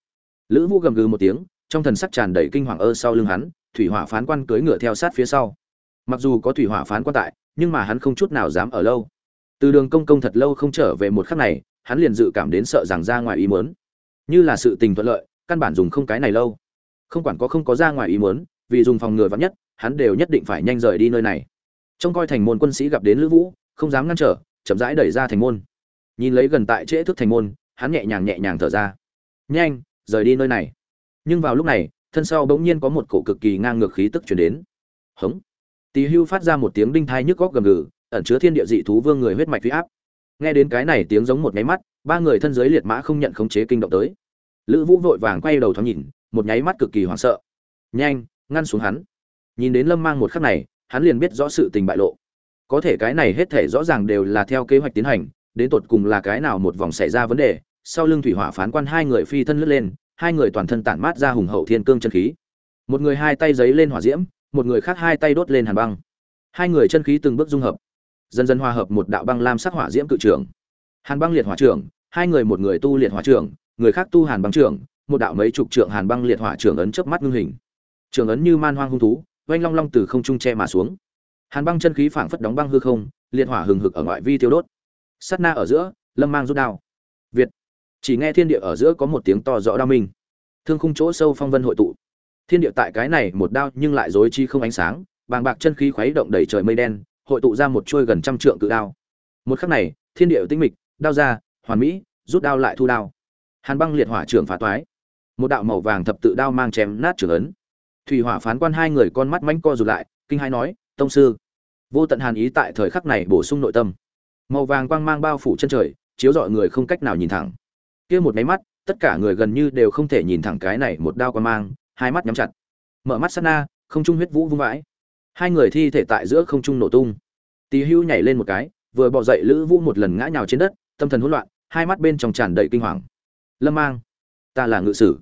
Lữ vũ gầm gừ một tiếng, trong thần sắc tràn đầy kinh hoàng ơ sau lưng hắn, thủy hỏa phán quan cưỡi ngựa theo sát phía sau mặc dù có thủy hỏa phán quan tại, nhưng mà hắn không chút nào dám ở lâu. Từ đường công công thật lâu không trở về một khắc này, hắn liền dự cảm đến sợ rằng ra ngoài ý muốn. Như là sự tình thuận lợi, căn bản dùng không cái này lâu. Không quản có không có ra ngoài ý muốn, vì dùng phòng ngừa vắng nhất, hắn đều nhất định phải nhanh rời đi nơi này. Trông coi thành môn quân sĩ gặp đến lữ vũ, không dám ngăn trở, chậm rãi đẩy ra thành môn. Nhìn lấy gần tại trễ thức thành môn, hắn nhẹ nhàng nhẹ nhàng thở ra. Nhanh, rời đi nơi này. Nhưng vào lúc này, thân sau bỗng nhiên có một cổ cực kỳ ngang ngược khí tức chuyển đến. Hống tỳ hưu phát ra một tiếng đinh thai nhức góc gầm gừ, ẩn chứa thiên địa dị thú vương người huyết mạch huy áp. Nghe đến cái này tiếng giống một nháy mắt, ba người thân dưới liệt mã không nhận khống chế kinh động tới. Lữ vũ vội vàng quay đầu thoáng nhìn, một nháy mắt cực kỳ hoảng sợ. Nhanh, ngăn xuống hắn. Nhìn đến lâm mang một khắc này, hắn liền biết rõ sự tình bại lộ. Có thể cái này hết thể rõ ràng đều là theo kế hoạch tiến hành, đến tột cùng là cái nào một vòng xảy ra vấn đề. Sau lưng thủy hỏa phán quan hai người phi thân lướt lên, hai người toàn thân tản mát ra hùng hậu thiên cương chân khí. Một người hai tay giấy lên hỏa diễm một người khác hai tay đốt lên hàn băng. Hai người chân khí từng bước dung hợp, dần dần hòa hợp một đạo băng lam sắc hỏa diễm cự trưởng. Hàn băng liệt hỏa trưởng, hai người một người tu liệt hỏa trưởng, người khác tu hàn băng trưởng, một đạo mấy chục trượng hàn băng liệt hỏa trưởng ấn chớp mắt ngưng hình. Trưởng ấn như man hoang hung thú, oanh long long từ không trung che mà xuống. Hàn băng chân khí phảng phất đóng băng hư không, liệt hỏa hừng hực ở ngoại vi tiêu đốt. Sát na ở giữa, lâm mang rút đao. Việt. Chỉ nghe thiên địa ở giữa có một tiếng to rõ đao minh. Thương khung chỗ sâu phong vân hội tụ thiên địa tại cái này một đao nhưng lại dối chi không ánh sáng, bàng bạc chân khí khuấy động đầy trời mây đen, hội tụ ra một chuôi gần trăm trượng cự đao. Một khắc này, thiên địa tinh mịch, đao ra, hoàn mỹ, rút đao lại thu đao. Hàn băng liệt hỏa trưởng phá toái. Một đạo màu vàng thập tự đao mang chém nát trưởng ấn. Thủy hỏa phán quan hai người con mắt mánh co rụt lại, kinh hai nói, tông sư. Vô tận hàn ý tại thời khắc này bổ sung nội tâm. Màu vàng quang mang bao phủ chân trời, chiếu rọi người không cách nào nhìn thẳng. Kia một máy mắt, tất cả người gần như đều không thể nhìn thẳng cái này một đao quang mang hai mắt nhắm chặt, mở mắt sát na, không trung huyết vũ vung vãi. Hai người thi thể tại giữa không trung nổ tung. Tì hưu nhảy lên một cái, vừa bỏ dậy lữ vũ một lần ngã nhào trên đất, tâm thần hỗn loạn, hai mắt bên trong tràn đầy kinh hoàng. Lâm mang, ta là ngự sử.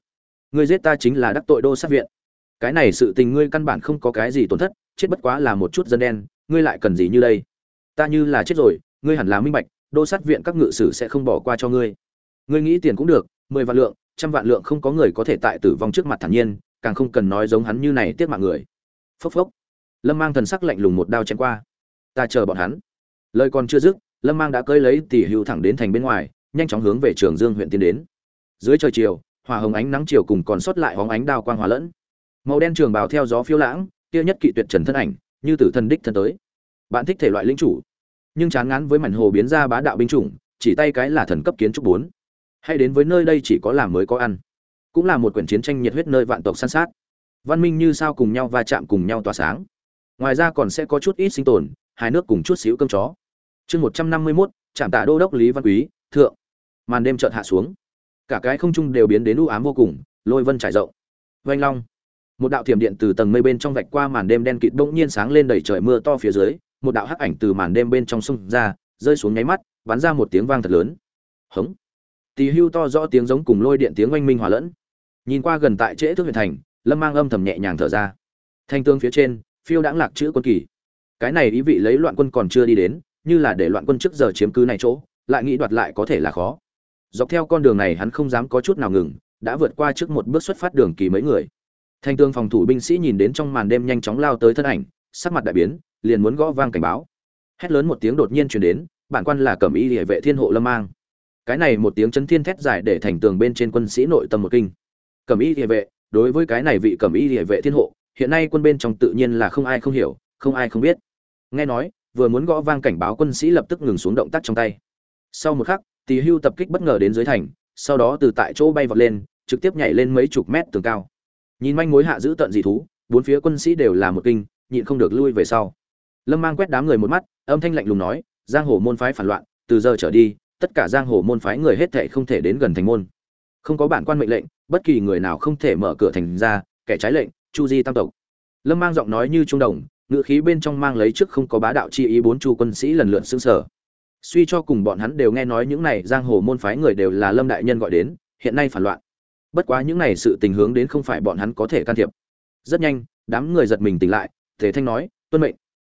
Ngươi giết ta chính là đắc tội đô sát viện. Cái này sự tình ngươi căn bản không có cái gì tổn thất, chết bất quá là một chút dân đen, ngươi lại cần gì như đây? Ta như là chết rồi, ngươi hẳn là minh bạch, đô sát viện các ngự sử sẽ không bỏ qua cho ngươi. Ngươi nghĩ tiền cũng được, mười vạn lượng trăm vạn lượng không có người có thể tại tử vong trước mặt thản nhiên, càng không cần nói giống hắn như này tiếc mạng người. Phốc phốc. Lâm mang thần sắc lạnh lùng một đao chém qua. Ta chờ bọn hắn. Lời còn chưa dứt, lâm mang đã cơi lấy tỷ hưu thẳng đến thành bên ngoài, nhanh chóng hướng về trường dương huyện tiến đến. Dưới trời chiều hòa hồng ánh nắng chiều cùng còn sót lại hóng ánh đao quang hòa lẫn. Màu đen trường bào theo gió phiêu lãng, kia nhất kỵ tuyệt trần thân ảnh, như tử thân đích thân tới. Bạn thích thể loại linh chủ, nhưng chán ngán với mảnh hồ biến ra bá đạo binh chủng, chỉ tay cái là thần cấp kiến trúc bốn hay đến với nơi đây chỉ có làm mới có ăn. Cũng là một quyển chiến tranh nhiệt huyết nơi vạn tộc san sát. Văn minh như sao cùng nhau va chạm cùng nhau tỏa sáng. Ngoài ra còn sẽ có chút ít sinh tồn hai nước cùng chút xíu cơm chó. Chương một trăm năm mươi mốt, trạm tạ đô đốc lý văn quý, thượng. Màn đêm chợt hạ xuống. Cả cái không trung đều biến đến u ám vô cùng, lôi vân trải rộng. Vanh long. Một đạo thiểm điện từ tầng mây bên trong vạch qua màn đêm đen kịt bỗng nhiên sáng lên đầy trời mưa to phía dưới, một đạo hắc ảnh từ màn đêm bên trong sông ra, rơi xuống nháy mắt, bắn ra một tiếng vang thật lớn. Hống tì hưu to rõ tiếng giống cùng lôi điện tiếng oanh minh hòa lẫn. Nhìn qua gần tại trễ thước huyện thành, lâm mang âm thầm nhẹ nhàng thở ra. Thanh tương phía trên, phiêu đãng lạc chữ quân kỳ. Cái này ý vị lấy loạn quân còn chưa đi đến, như là để loạn quân trước giờ chiếm cứ này chỗ, lại nghĩ đoạt lại có thể là khó. Dọc theo con đường này hắn không dám có chút nào ngừng, đã vượt qua trước một bước xuất phát đường kỳ mấy người. Thanh tương phòng thủ binh sĩ nhìn đến trong màn đêm nhanh chóng lao tới thân ảnh, sắc mặt đại biến, liền muốn gõ vang cảnh báo. Hét lớn một tiếng đột nhiên truyền đến, bản quan là cẩm y địa vệ thiên hộ lâm mang cái này một tiếng chấn thiên thét dài để thành tường bên trên quân sĩ nội tâm một kinh. Cẩm y địa vệ, đối với cái này vị cẩm y địa vệ thiên hộ, hiện nay quân bên trong tự nhiên là không ai không hiểu, không ai không biết. Nghe nói, vừa muốn gõ vang cảnh báo quân sĩ lập tức ngừng xuống động tác trong tay. Sau một khắc, tỳ hưu tập kích bất ngờ đến dưới thành, sau đó từ tại chỗ bay vọt lên, trực tiếp nhảy lên mấy chục mét tường cao. Nhìn manh mối hạ giữ tận dị thú, bốn phía quân sĩ đều là một kinh, nhịn không được lui về sau. Lâm mang quét đám người một mắt, âm thanh lạnh lùng nói, giang hồ môn phái phản loạn, từ giờ trở đi tất cả giang hồ môn phái người hết thệ không thể đến gần thành môn. Không có bản quan mệnh lệnh, bất kỳ người nào không thể mở cửa thành ra, kẻ trái lệnh, chu di tam tộc. Lâm mang giọng nói như trung đồng ngự khí bên trong mang lấy trước không có bá đạo chi ý bốn chu quân sĩ lần lượt sững sờ. suy cho cùng bọn hắn đều nghe nói những này giang hồ môn phái người đều là lâm đại nhân gọi đến, hiện nay phản loạn. Bất quá những này sự tình hướng đến không phải bọn hắn có thể can thiệp. Rất nhanh, đám người giật mình tỉnh lại thế thanh nói, tuân mệnh.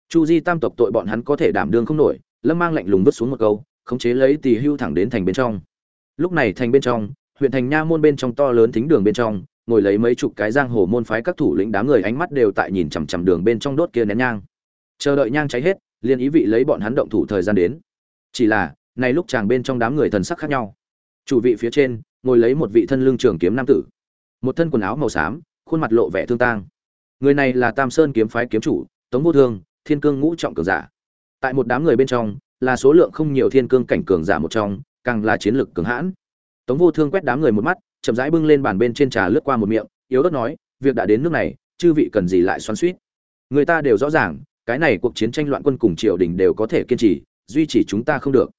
Chu di tam tộc tội bọn hắn có thể đảm đương không nổi, lâm mang lạnh lùng vứt xuống một câu khống chế lấy tỷ hưu thẳng đến thành bên trong. Lúc này thành bên trong, huyện thành nha môn bên trong to lớn thính đường bên trong, ngồi lấy mấy chục cái giang hồ môn phái các thủ lĩnh đám người ánh mắt đều tại nhìn chằm chằm đường bên trong đốt kia nén nhang. Chờ đợi nhang cháy hết, liền ý vị lấy bọn hắn động thủ thời gian đến. Chỉ là, này lúc chàng bên trong đám người thần sắc khác nhau. Chủ vị phía trên, ngồi lấy một vị thân lương trường kiếm nam tử. Một thân quần áo màu xám, khuôn mặt lộ vẻ thương tang. Người này là tam sơn kiếm phái kiếm chủ, tống vô thương, thiên cương ngũ trọng cường giả. Tại một đám người bên trong là số lượng không nhiều thiên cương cảnh cường giả một trong, càng là chiến lực cường hãn. Tống vô thương quét đám người một mắt, chậm rãi bưng lên bàn bên trên trà lướt qua một miệng, yếu ớt nói, việc đã đến nước này, chư vị cần gì lại xoắn xuýt? người ta đều rõ ràng, cái này cuộc chiến tranh loạn quân cùng triều đình đều có thể kiên trì, duy trì chúng ta không được.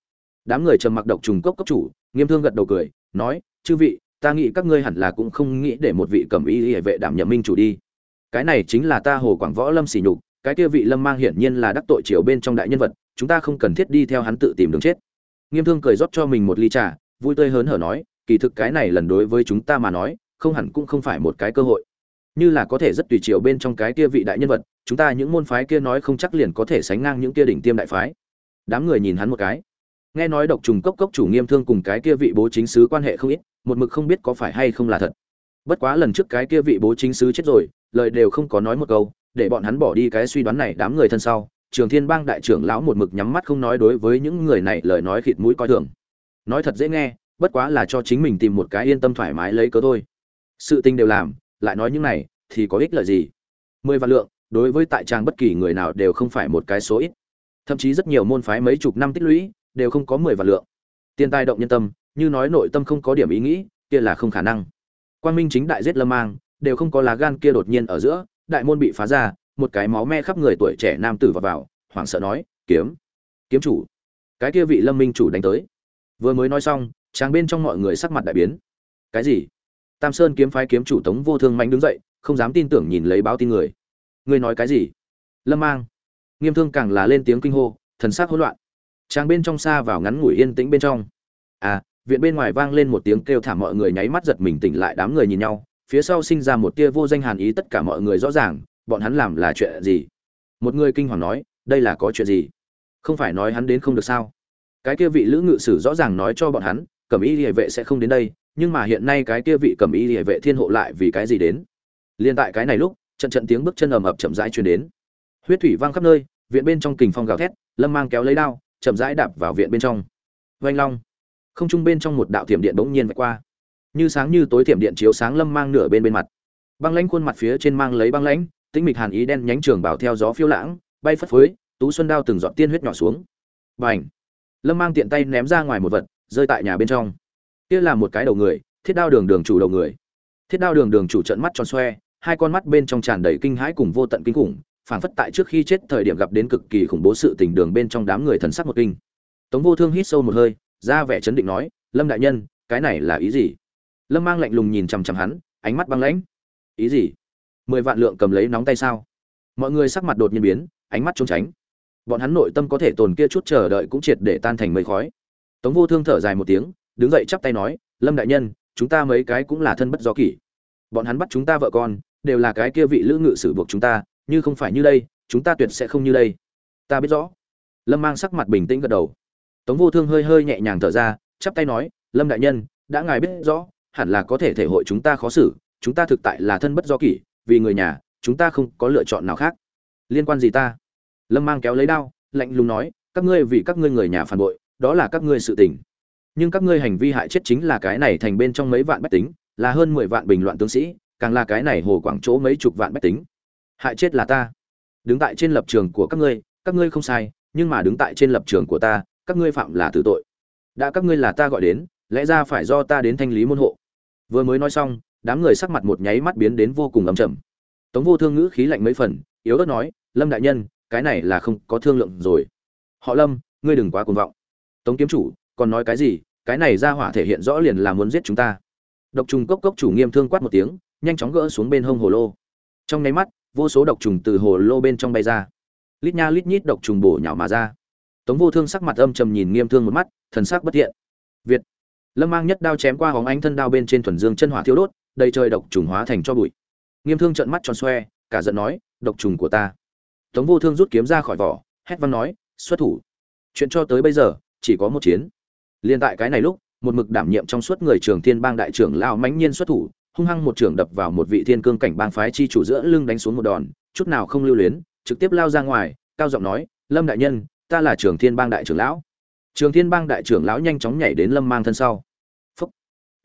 Đám người trầm mặc độc trùng cốc cấp chủ, nghiêm thương gật đầu cười, nói, chư vị, ta nghĩ các ngươi hẳn là cũng không nghĩ để một vị cầm y hệ vệ đảm nhiệm minh chủ đi. Cái này chính là ta hồ quảng võ lâm sỉ nhục, cái kia vị lâm mang hiển nhiên là đắc tội triều bên trong đại nhân vật chúng ta không cần thiết đi theo hắn tự tìm đường chết. Nghiêm thương cười rót cho mình một ly trà, vui tươi hớn hở nói, kỳ thực cái này lần đối với chúng ta mà nói, không hẳn cũng không phải một cái cơ hội. Như là có thể rất tùy chiều bên trong cái kia vị đại nhân vật, chúng ta những môn phái kia nói không chắc liền có thể sánh ngang những kia đỉnh tiêm đại phái. Đám người nhìn hắn một cái. Nghe nói độc trùng cốc cốc chủ nghiêm thương cùng cái kia vị bố chính sứ quan hệ không ít, một mực không biết có phải hay không là thật. Bất quá lần trước cái kia vị bố chính sứ chết rồi, lời đều không có nói một câu, để bọn hắn bỏ đi cái suy đoán này đám người thân sau trường thiên bang đại trưởng lão một mực nhắm mắt không nói đối với những người này lời nói khịt mũi coi thường. Nói thật dễ nghe, bất quá là cho chính mình tìm một cái yên tâm thoải mái lấy cớ thôi. Sự tình đều làm, lại nói những này, thì có ích lợi gì? Mười vạn lượng, đối với tại trang bất kỳ người nào đều không phải một cái số ít. Thậm chí rất nhiều môn phái mấy chục năm tích lũy, đều không có mười vạn lượng. Tiền tài động nhân tâm, như nói nội tâm không có điểm ý nghĩ, kia là không khả năng. Quan minh chính đại giết lâm mang, đều không có lá gan kia đột nhiên ở giữa, đại môn bị phá ra một cái máu me khắp người tuổi trẻ nam tử vào vào, hoảng sợ nói, kiếm kiếm chủ. Cái kia vị lâm minh chủ đánh tới. Vừa mới nói xong, chàng bên trong mọi người sắc mặt đại biến. Cái gì? Tam sơn kiếm phái kiếm chủ tống vô thương mạnh đứng dậy, không dám tin tưởng nhìn lấy báo tin người. Người nói cái gì? Lâm mang. Nghiêm thương càng là lên tiếng kinh hô, thần sắc hỗn loạn. Chàng bên trong xa vào ngắn ngủi yên tĩnh bên trong. À viện bên ngoài vang lên một tiếng kêu thảm mọi người nháy mắt giật mình tỉnh lại đám người nhìn nhau, phía sau sinh ra một tia vô danh hàn ý tất cả mọi người rõ ràng bọn hắn làm là chuyện gì? Một người kinh hoàng nói, đây là có chuyện gì? Không phải nói hắn đến không được sao? Cái kia vị lữ ngự sử rõ ràng nói cho bọn hắn, cẩm y địa vệ sẽ không đến đây, nhưng mà hiện nay cái kia vị cẩm y địa vệ thiên hộ lại vì cái gì đến? Liên tại cái này lúc, trận trận tiếng bước chân ầm ập chậm rãi truyền đến. Huyết thủy vang khắp nơi, viện bên trong kình phong gào thét, lâm mang kéo lấy đao, chậm rãi đạp vào viện bên trong. Vanh long. Không trung bên trong một đạo thiểm điện bỗng nhiên vạch qua. Như sáng như tối thiểm điện chiếu sáng lâm mang nửa bên bên mặt. Băng lãnh khuôn mặt phía trên mang lấy băng lãnh tĩnh mịch hàn ý đen nhánh trường bảo theo gió phiêu lãng, bay phất phới, tú xuân đao từng giọt tiên huyết nhỏ xuống. Bành! Lâm mang tiện tay ném ra ngoài một vật, rơi tại nhà bên trong. Kia là một cái đầu người, thiết đao đường đường chủ đầu người. Thiết đao đường đường chủ trận mắt tròn xoe, hai con mắt bên trong tràn đầy kinh hãi cùng vô tận kinh khủng, phảng phất tại trước khi chết thời điểm gặp đến cực kỳ khủng bố sự tình đường bên trong đám người thần sắc một kinh. Tống vô thương hít sâu một hơi, ra vẻ chấn định nói, lâm đại nhân, cái này là ý gì? Lâm mang lạnh lùng nhìn chằm chằm hắn, ánh mắt băng lãnh. Ý gì? Mười vạn lượng cầm lấy nóng tay sao? Mọi người sắc mặt đột nhiên biến, ánh mắt trốn tránh. Bọn hắn nội tâm có thể tồn kia chút chờ đợi cũng triệt để tan thành mây khói. Tống vô thương thở dài một tiếng, đứng dậy chắp tay nói, lâm đại nhân, chúng ta mấy cái cũng là thân bất do kỷ. Bọn hắn bắt chúng ta vợ con, đều là cái kia vị lữ ngự sử buộc chúng ta, như không phải như đây, chúng ta tuyệt sẽ không như đây. Ta biết rõ. Lâm mang sắc mặt bình tĩnh gật đầu. Tống vô thương hơi hơi nhẹ nhàng thở ra, chắp tay nói, lâm đại nhân, đã ngài biết rõ, hẳn là có thể thể hội chúng ta khó xử, chúng ta thực tại là thân bất do kỷ vì người nhà, chúng ta không có lựa chọn nào khác. Liên quan gì ta? Lâm mang kéo lấy đao, lạnh lùng nói, các ngươi vì các ngươi người nhà phản bội, đó là các ngươi sự tình. Nhưng các ngươi hành vi hại chết chính là cái này thành bên trong mấy vạn bách tính, là hơn mười vạn bình loạn tướng sĩ, càng là cái này hồ quảng chỗ mấy chục vạn bách tính. Hại chết là ta. Đứng tại trên lập trường của các ngươi các ngươi không sai, nhưng mà đứng tại trên lập trường của ta, các ngươi phạm là tử tội. Đã các ngươi là ta gọi đến, lẽ ra phải do ta đến thanh lý môn hộ. Vừa mới nói xong đám người sắc mặt một nháy mắt biến đến vô cùng ấm trầm. Tống vô thương ngữ khí lạnh mấy phần, yếu ớt nói, lâm đại nhân, cái này là không có thương lượng rồi. Họ lâm, ngươi đừng quá cuồng vọng. Tống kiếm chủ, còn nói cái gì? Cái này ra hỏa thể hiện rõ liền là muốn giết chúng ta. Độc trùng cốc cốc chủ nghiêm thương quát một tiếng, nhanh chóng gỡ xuống bên hông hồ lô. Trong nháy mắt, vô số độc trùng từ hồ lô bên trong bay ra. Lít nha lít nhít độc trùng bổ nhào mà ra. Tống vô thương sắc mặt âm trầm nhìn nghiêm thương một mắt, thần sắc bất thiện. Việt. Lâm mang nhất đao chém qua hóng ánh thân đao bên trên thuần dương chân hỏa thiếu đốt đầy trời độc trùng hóa thành cho bụi. Nghiêm thương trợn mắt tròn xoe, cả giận nói, độc trùng của ta. Tống vô thương rút kiếm ra khỏi vỏ, hét văn nói, xuất thủ. Chuyện cho tới bây giờ, chỉ có một chiến. Liên tại cái này lúc, một mực đảm nhiệm trong suốt người trường thiên bang đại trưởng lao mãnh nhiên xuất thủ, hung hăng một trưởng đập vào một vị thiên cương cảnh bang phái chi chủ giữa lưng đánh xuống một đòn, chút nào không lưu luyến, trực tiếp lao ra ngoài, cao giọng nói, lâm đại nhân, ta là trường thiên bang đại trưởng lão. Trường thiên bang đại trưởng lão nhanh chóng nhảy đến lâm mang thân sau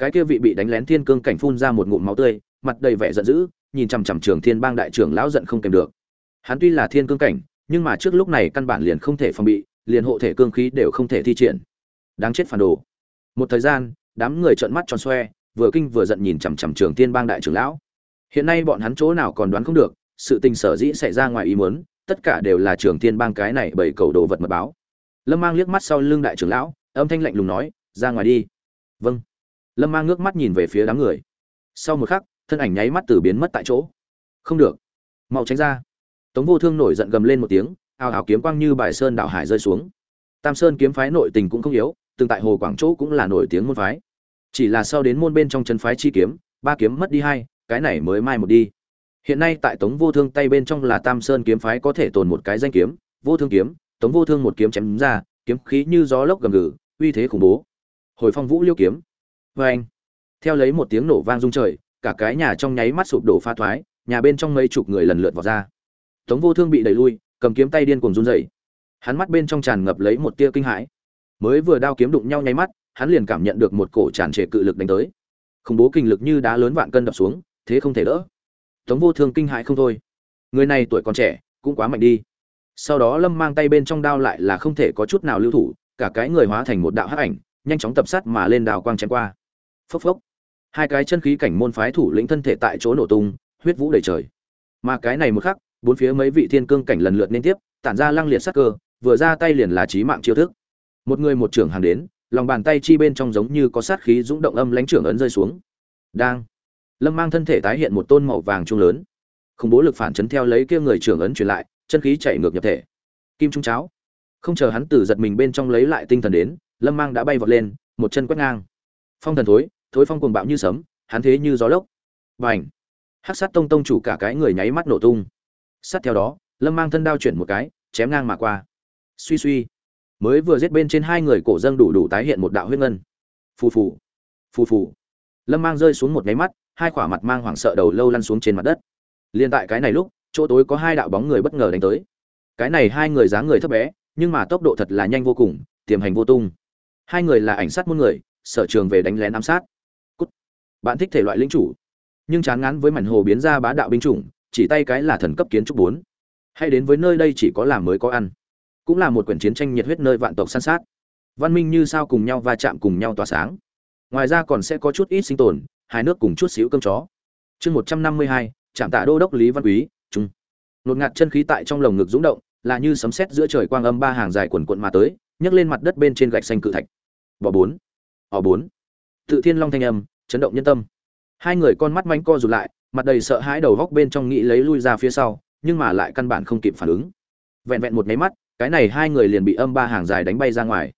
cái kia vị bị đánh lén thiên cương cảnh phun ra một ngụm máu tươi, mặt đầy vẻ giận dữ, nhìn chằm chằm trường thiên bang đại trưởng lão giận không kèm được. Hắn tuy là thiên cương cảnh, nhưng mà trước lúc này căn bản liền không thể phòng bị, liền hộ thể cương khí đều không thể thi triển. Đáng chết phản đồ. Một thời gian, đám người trợn mắt tròn xoe, vừa kinh vừa giận nhìn chằm chằm trường thiên bang đại trưởng lão. Hiện nay bọn hắn chỗ nào còn đoán không được, sự tình sở dĩ xảy ra ngoài ý muốn, tất cả đều là trường thiên bang cái này bảy cầu đồ vật mật báo. Lâm mang liếc mắt sau lưng đại trưởng lão, âm thanh lạnh lùng nói, ra ngoài đi. Vâng lâm mang ngước mắt nhìn về phía đám người. Sau một khắc, thân ảnh nháy mắt từ biến mất tại chỗ. Không được. Mau tránh ra. Tống vô thương nổi giận gầm lên một tiếng, ào ào kiếm quang như bài sơn đạo hải rơi xuống. Tam sơn kiếm phái nội tình cũng không yếu, từng tại hồ quảng chỗ cũng là nổi tiếng môn phái. Chỉ là sau đến môn bên trong chân phái chi kiếm, ba kiếm mất đi hai, cái này mới mai một đi. Hiện nay tại tống vô thương tay bên trong là tam sơn kiếm phái có thể tồn một cái danh kiếm, vô thương kiếm, tống vô thương một kiếm chém ra, kiếm khí như gió lốc gầm gừ, uy thế khủng bố. Hồi phong vũ liêu kiếm vê anh, theo lấy một tiếng nổ vang rung trời, cả cái nhà trong nháy mắt sụp đổ pha thoái, nhà bên trong mấy chục người lần lượt vào ra. Tống vô thương bị đẩy lui, cầm kiếm tay điên cuồng run rẩy. Hắn mắt bên trong tràn ngập lấy một tia kinh hãi. Mới vừa đao kiếm đụng nhau nháy mắt, hắn liền cảm nhận được một cổ tràn trề cự lực đánh tới. Khủng bố kinh lực như đá lớn vạn cân đập xuống, thế không thể đỡ. Tống vô thương kinh hãi không thôi. Người này tuổi còn trẻ, cũng quá mạnh đi. Sau đó lâm mang tay bên trong đao lại là không thể có chút nào lưu thủ, cả cái người hóa thành một đạo hắc ảnh, nhanh chóng tập sát mà lên đào quang chém qua phốc phốc. Hai cái chân khí cảnh môn phái thủ lĩnh thân thể tại chỗ nổ tung, huyết vũ đầy trời. Mà cái này một khắc, bốn phía mấy vị thiên cương cảnh lần lượt liên tiếp, tản ra lăng liệt sắc cơ, vừa ra tay liền là chí mạng chiêu thức. Một người một trưởng hàng đến, lòng bàn tay chi bên trong giống như có sát khí rung động âm lãnh trưởng ấn rơi xuống. Đang. Lâm mang thân thể tái hiện một tôn màu vàng trung lớn. Khủng bố lực phản chấn theo lấy kia người trưởng ấn truyền lại, chân khí chạy ngược nhập thể. Kim trung cháo. Không chờ hắn từ giật mình bên trong lấy lại tinh thần đến, lâm mang đã bay vọt lên, một chân quét ngang. Phong thần thối thối phong cuồng bạo như sấm, hắn thế như gió lốc. Và ảnh hắc sát tông tông chủ cả cái người nháy mắt nổ tung. Sát theo đó, lâm mang thân đao chuyển một cái, chém ngang mà qua. Suy suy. Mới vừa giết bên trên hai người cổ dâng đủ đủ tái hiện một đạo huyết ngân. Phù phù. Phù phù. Lâm mang rơi xuống một nháy mắt, hai khỏa mặt mang hoảng sợ đầu lâu lăn xuống trên mặt đất. Liên tại cái này lúc, chỗ tối có hai đạo bóng người bất ngờ đánh tới. Cái này hai người dáng người thấp bé, nhưng mà tốc độ thật là nhanh vô cùng, tiềm hành vô tung. Hai người là ảnh sát muôn người, sở trường về đánh lén ám sát bạn thích thể loại lính chủ. Nhưng chán ngán với mảnh hồ biến ra bá đạo binh chủng, chỉ tay cái là thần cấp kiến trúc bốn. Hay đến với nơi đây chỉ có làm mới có ăn. Cũng là một quyển chiến tranh nhiệt huyết nơi vạn tộc săn sát. Văn minh như sao cùng nhau va chạm cùng nhau tỏa sáng. Ngoài ra còn sẽ có chút ít sinh tồn hai nước cùng chút xíu cơm chó. Chương một trăm năm mươi hai, trạm tạ đô đốc lý văn quý, trung. Nột ngạt chân khí tại trong lồng ngực rúng động, là như sấm sét giữa trời quang âm ba hàng dài quần quận mà tới, nhấc lên mặt đất bên trên gạch xanh cự thạch. Bò bốn. Ò bốn. Tự thiên long thanh âm chấn động nhân tâm. Hai người con mắt manh co rụt lại, mặt đầy sợ hãi đầu góc bên trong nghĩ lấy lui ra phía sau, nhưng mà lại căn bản không kịp phản ứng. Vẹn vẹn một máy mắt, cái này hai người liền bị âm ba hàng dài đánh bay ra ngoài.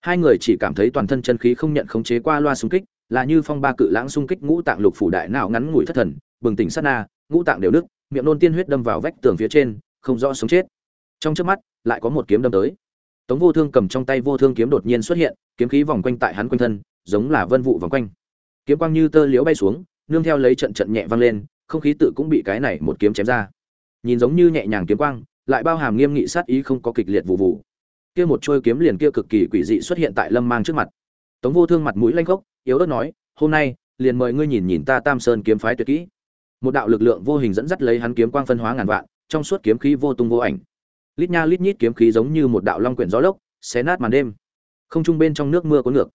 Hai người chỉ cảm thấy toàn thân chân khí không nhận khống chế qua loa xung kích, là như phong ba cự lãng xung kích ngũ tạng lục phủ đại não ngắn ngủi thất thần, bừng tỉnh sát na, ngũ tạng đều nứt, miệng nôn tiên huyết đâm vào vách tường phía trên, không rõ sống chết. Trong trước mắt, lại có một kiếm đâm tới. Tống vô thương cầm trong tay vô thương kiếm đột nhiên xuất hiện, kiếm khí vòng quanh tại hắn quanh thân, giống là vân vụ vòng quanh kiếm quang như tơ liễu bay xuống, nương theo lấy trận trận nhẹ vang lên, không khí tự cũng bị cái này một kiếm chém ra. Nhìn giống như nhẹ nhàng kiếm quang, lại bao hàm nghiêm nghị sát ý không có kịch liệt vụ vụ. Kia một trôi kiếm liền kia cực kỳ quỷ dị xuất hiện tại lâm mang trước mặt. Tống vô thương mặt mũi lanh gốc yếu ớt nói, hôm nay, liền mời ngươi nhìn nhìn ta tam sơn kiếm phái tuyệt kỹ. Một đạo lực lượng vô hình dẫn dắt lấy hắn kiếm quang phân hóa ngàn vạn, trong suốt kiếm khí vô tung vô ảnh. Lít nha lít nhít kiếm khí giống như một đạo long quyển gió lốc, xé nát màn đêm. Không trung bên trong nước mưa có ngược.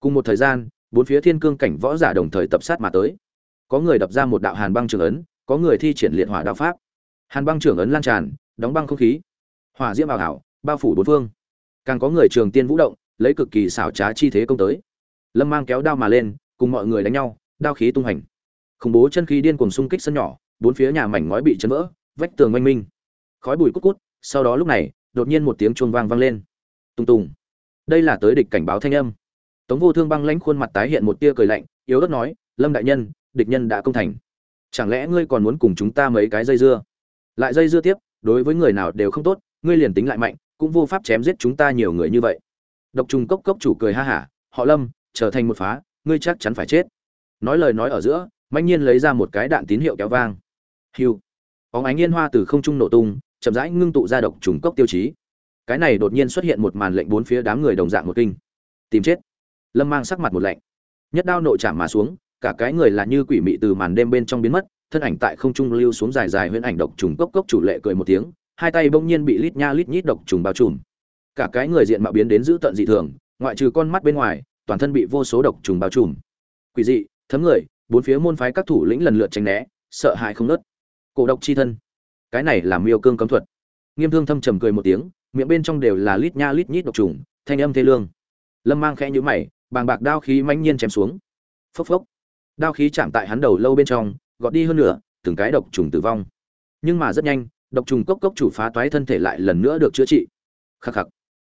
Cùng một thời gian bốn phía thiên cương cảnh võ giả đồng thời tập sát mà tới. Có người đập ra một đạo hàn băng trường ấn, có người thi triển liệt hỏa đạo pháp. Hàn băng trường ấn lan tràn, đóng băng không khí. Hỏa diễm ảo ảo, bao phủ bốn phương. Càng có người trường tiên vũ động, lấy cực kỳ xảo trá chi thế công tới. Lâm mang kéo đao mà lên, cùng mọi người đánh nhau, đao khí tung hành. Khủng bố chân khí điên cuồng xung kích sân nhỏ, bốn phía nhà mảnh ngói bị chấn vỡ, vách tường oanh minh. Khói bụi cút cút, sau đó lúc này, đột nhiên một tiếng chuông vang vang lên. Tung tùng. Đây là tới địch cảnh báo thanh âm tống vô thương băng lãnh khuôn mặt tái hiện một tia cười lạnh, yếu ớt nói, lâm đại nhân, địch nhân đã công thành. Chẳng lẽ ngươi còn muốn cùng chúng ta mấy cái dây dưa? Lại dây dưa tiếp, đối với người nào đều không tốt, ngươi liền tính lại mạnh, cũng vô pháp chém giết chúng ta nhiều người như vậy. Độc trùng cốc cốc chủ cười ha hả, họ lâm, trở thành một phá, ngươi chắc chắn phải chết. Nói lời nói ở giữa mạnh nhiên lấy ra một cái đạn tín hiệu kéo vang. Hiu. Óng ánh yên hoa từ không trung nổ tung, chậm rãi ngưng tụ ra độc trùng cốc tiêu chí. Cái này đột nhiên xuất hiện một màn lệnh bốn phía đám người đồng dạng một kinh. Tìm chết lâm mang sắc mặt một lạnh. Nhất đao nội chạm mà xuống, cả cái người là như quỷ mị từ màn đêm bên trong biến mất, thân ảnh tại không trung lưu xuống dài dài huyễn ảnh độc trùng cốc cốc chủ lệ cười một tiếng, hai tay bỗng nhiên bị lít nha lít nhít độc trùng bao trùm. Cả cái người diện mạo biến đến dữ tận dị thường, ngoại trừ con mắt bên ngoài, toàn thân bị vô số độc trùng bao trùm. Quỷ dị, thấm người, bốn phía môn phái các thủ lĩnh lần lượt tránh né, sợ hãi không nớt cổ độc chi thân. Cái này là miêu cương cấm thuật. Nghiêm thương thâm trầm cười một tiếng, miệng bên trong đều là lít nha lít nhít độc trùng, thanh âm thê lương. Lâm mang khẽ nhíu mày bàng bạc đao khí mãnh nhiên chém xuống. Phốc phốc. Đao khí chạm tại hắn đầu lâu bên trong gọt đi hơn nửa, từng cái độc trùng tử vong. Nhưng mà rất nhanh độc trùng cốc cốc chủ phá toái thân thể lại lần nữa được chữa trị. Khắc khắc.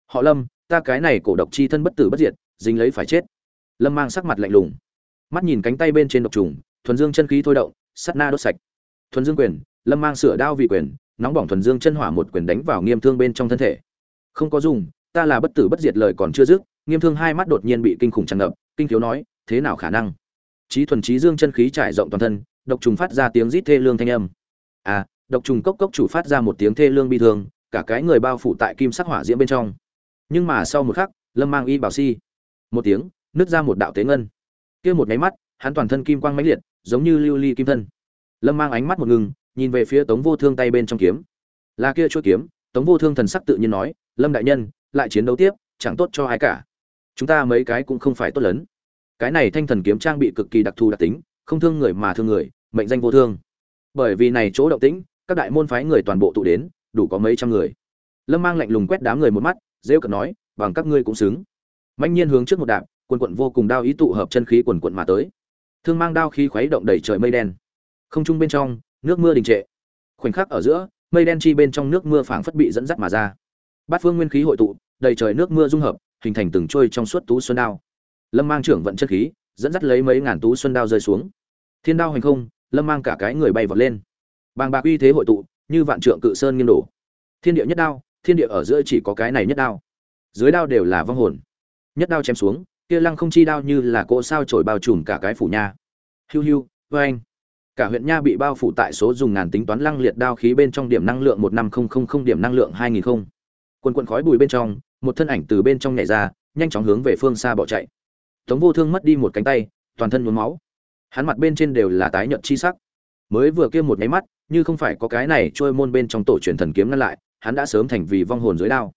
Họ lâm ta cái này cổ độc chi thân bất tử bất diệt dính lấy phải chết. Lâm mang sắc mặt lạnh lùng. Mắt nhìn cánh tay bên trên độc trùng thuần dương chân khí thôi động sắt na đốt sạch. Thuần dương quyền lâm mang sửa đao vì quyền nóng bỏng thuần dương chân hỏa một quyền đánh vào nghiêm thương bên trong thân thể. Không có dùng ta là bất tử bất diệt lời còn chưa dứt nghiêm thương hai mắt đột nhiên bị kinh khủng tràn ngập, kinh thiếu nói, thế nào khả năng? Trí thuần trí dương chân khí trải rộng toàn thân, độc trùng phát ra tiếng rít thê lương thanh âm. À độc trùng cốc cốc chủ phát ra một tiếng thê lương bi thương, cả cái người bao phủ tại kim sắc hỏa diễm bên trong. Nhưng mà sau một khắc, lâm mang y bảo si. Một tiếng, nứt ra một đạo tế ngân. Kia một nháy mắt, hắn toàn thân kim quang mãnh liệt, giống như lưu ly kim thân. Lâm mang ánh mắt một ngừng, nhìn về phía tống vô thương tay bên trong kiếm. Là kia chuỗi kiếm. Tống vô thương thần sắc tự nhiên nói, lâm đại nhân, lại chiến đấu tiếp, chẳng tốt cho ai cả chúng ta mấy cái cũng không phải tốt lớn. Cái này thanh thần kiếm trang bị cực kỳ đặc thù đặc tính, không thương người mà thương người, mệnh danh vô thương. Bởi vì này chỗ động tĩnh, các đại môn phái người toàn bộ tụ đến, đủ có mấy trăm người. Lâm mang lạnh lùng quét đám người một mắt, rêu cợt nói, bằng các ngươi cũng xứng. Mạnh nhiên hướng trước một đạp, quần quận vô cùng đao ý tụ hợp chân khí quần quận mà tới. Thương mang đao khí khuấy động đầy trời mây đen. Không trung bên trong, nước mưa đình trệ. Khoảnh khắc ở giữa, mây đen chi bên trong nước mưa phảng phất bị dẫn dắt mà ra. Bát phương nguyên khí hội tụ, đầy trời nước mưa dung hợp hình thành từng trôi trong suốt tú xuân đao. Lâm mang trưởng vận chất khí, dẫn dắt lấy mấy ngàn tú xuân đao rơi xuống. Thiên đao hành không, lâm mang cả cái người bay vọt lên. Bàng bạc uy thế hội tụ, như vạn trượng cự sơn nghiêng đổ. Thiên địa nhất đao, thiên địa ở giữa chỉ có cái này nhất đao. Dưới đao đều là vong hồn. Nhất đao chém xuống, kia lăng không chi đao như là cỗ sao trổi bao trùm cả cái phủ nha. Hiu hiu vê anh cả huyện nha bị bao phủ tại số dùng ngàn tính toán lăng liệt đao khí bên trong điểm năng lượng một năm không không không, điểm năng lượng hai nghìn không. Quần quần khói bùi bên trong một thân ảnh từ bên trong nhảy ra, nhanh chóng hướng về phương xa bỏ chạy. Tống vô thương mất đi một cánh tay, toàn thân nhuốm máu. Hắn mặt bên trên đều là tái nhợt chi sắc. Mới vừa kia một nháy mắt, như không phải có cái này trôi môn bên trong tổ truyền thần kiếm ngăn lại, hắn đã sớm thành vì vong hồn dưới đao.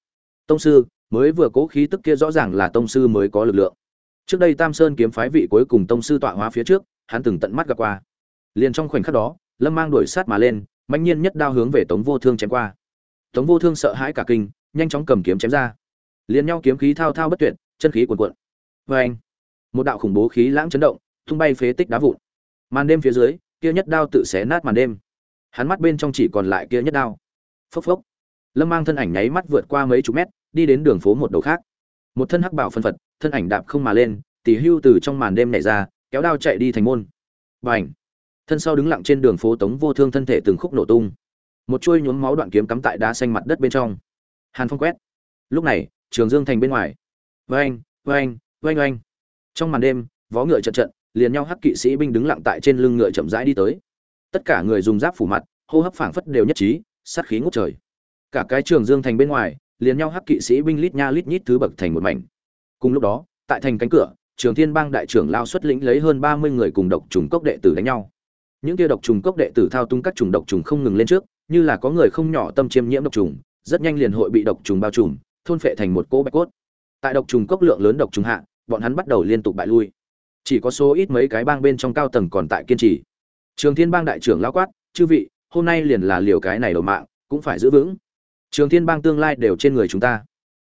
Tông sư, mới vừa cố khí tức kia rõ ràng là tông sư mới có lực lượng. Trước đây tam sơn kiếm phái vị cuối cùng tông sư tọa hóa phía trước, hắn từng tận mắt gặp qua. Liền trong khoảnh khắc đó, lâm mang đuổi sát mà lên mạnh nhiên nhất đao hướng về tống vô thương chém qua. Tống vô thương sợ hãi cả kinh, nhanh chóng cầm kiếm chém ra liền nhau kiếm khí thao thao bất tuyệt, chân khí cuồn cuộn. Vê anh, một đạo khủng bố khí lãng chấn động, tung bay phế tích đá vụn. Màn đêm phía dưới, kia nhất đao tự xé nát màn đêm. Hắn mắt bên trong chỉ còn lại kia nhất đao. Phốc phốc. Lâm mang thân ảnh nháy mắt vượt qua mấy chục mét, đi đến đường phố một đầu khác. Một thân hắc bảo phân phật, thân ảnh đạp không mà lên tỉ hưu từ trong màn đêm nhảy ra, kéo đao chạy đi thành môn. B à n h thân sau đứng lặng trên đường phố tống vô thương thân thể từng khúc nổ tung. Một chuôi nhuốm máu đoạn kiếm cắm tại đá xanh mặt đất bên trong. Hàn phong quét. Lúc này trường dương thành bên ngoài. Vênh vênh vênh oanh. Trong màn đêm, vó ngựa trận trận, liền nhau hắc kỵ sĩ binh đứng lặng tại trên lưng ngựa chậm rãi đi tới. Tất cả người dùng giáp phủ mặt, hô hấp phảng phất đều nhất trí, sát khí ngút trời. Cả cái trường dương thành bên ngoài, liền nhau hắc kỵ sĩ binh lít nha lít nhít thứ bậc thành một mảnh. Cùng lúc đó, tại thành cánh cửa, trường thiên bang đại trưởng lao xuất lĩnh lấy hơn ba mươi người cùng độc trùng cốc đệ tử đánh nhau. Những kia độc trùng cốc đệ tử thao tung các trùng độc trùng không ngừng lên trước, như là có người không nhỏ tâm chiêm nhiễm độc trùng, rất nhanh liền hội bị độc trùng bao trùm thôn phệ thành một cỗ bạch cốt. Tại độc trùng cốc lượng lớn độc trùng hạ, bọn hắn bắt đầu liên tục bại lui. Chỉ có số ít mấy cái bang bên trong cao tầng còn tại kiên trì. Trường thiên bang đại trưởng lão quát, chư vị, hôm nay liền là liều cái này đầu mạng, cũng phải giữ vững. Trường thiên bang tương lai đều trên người chúng ta.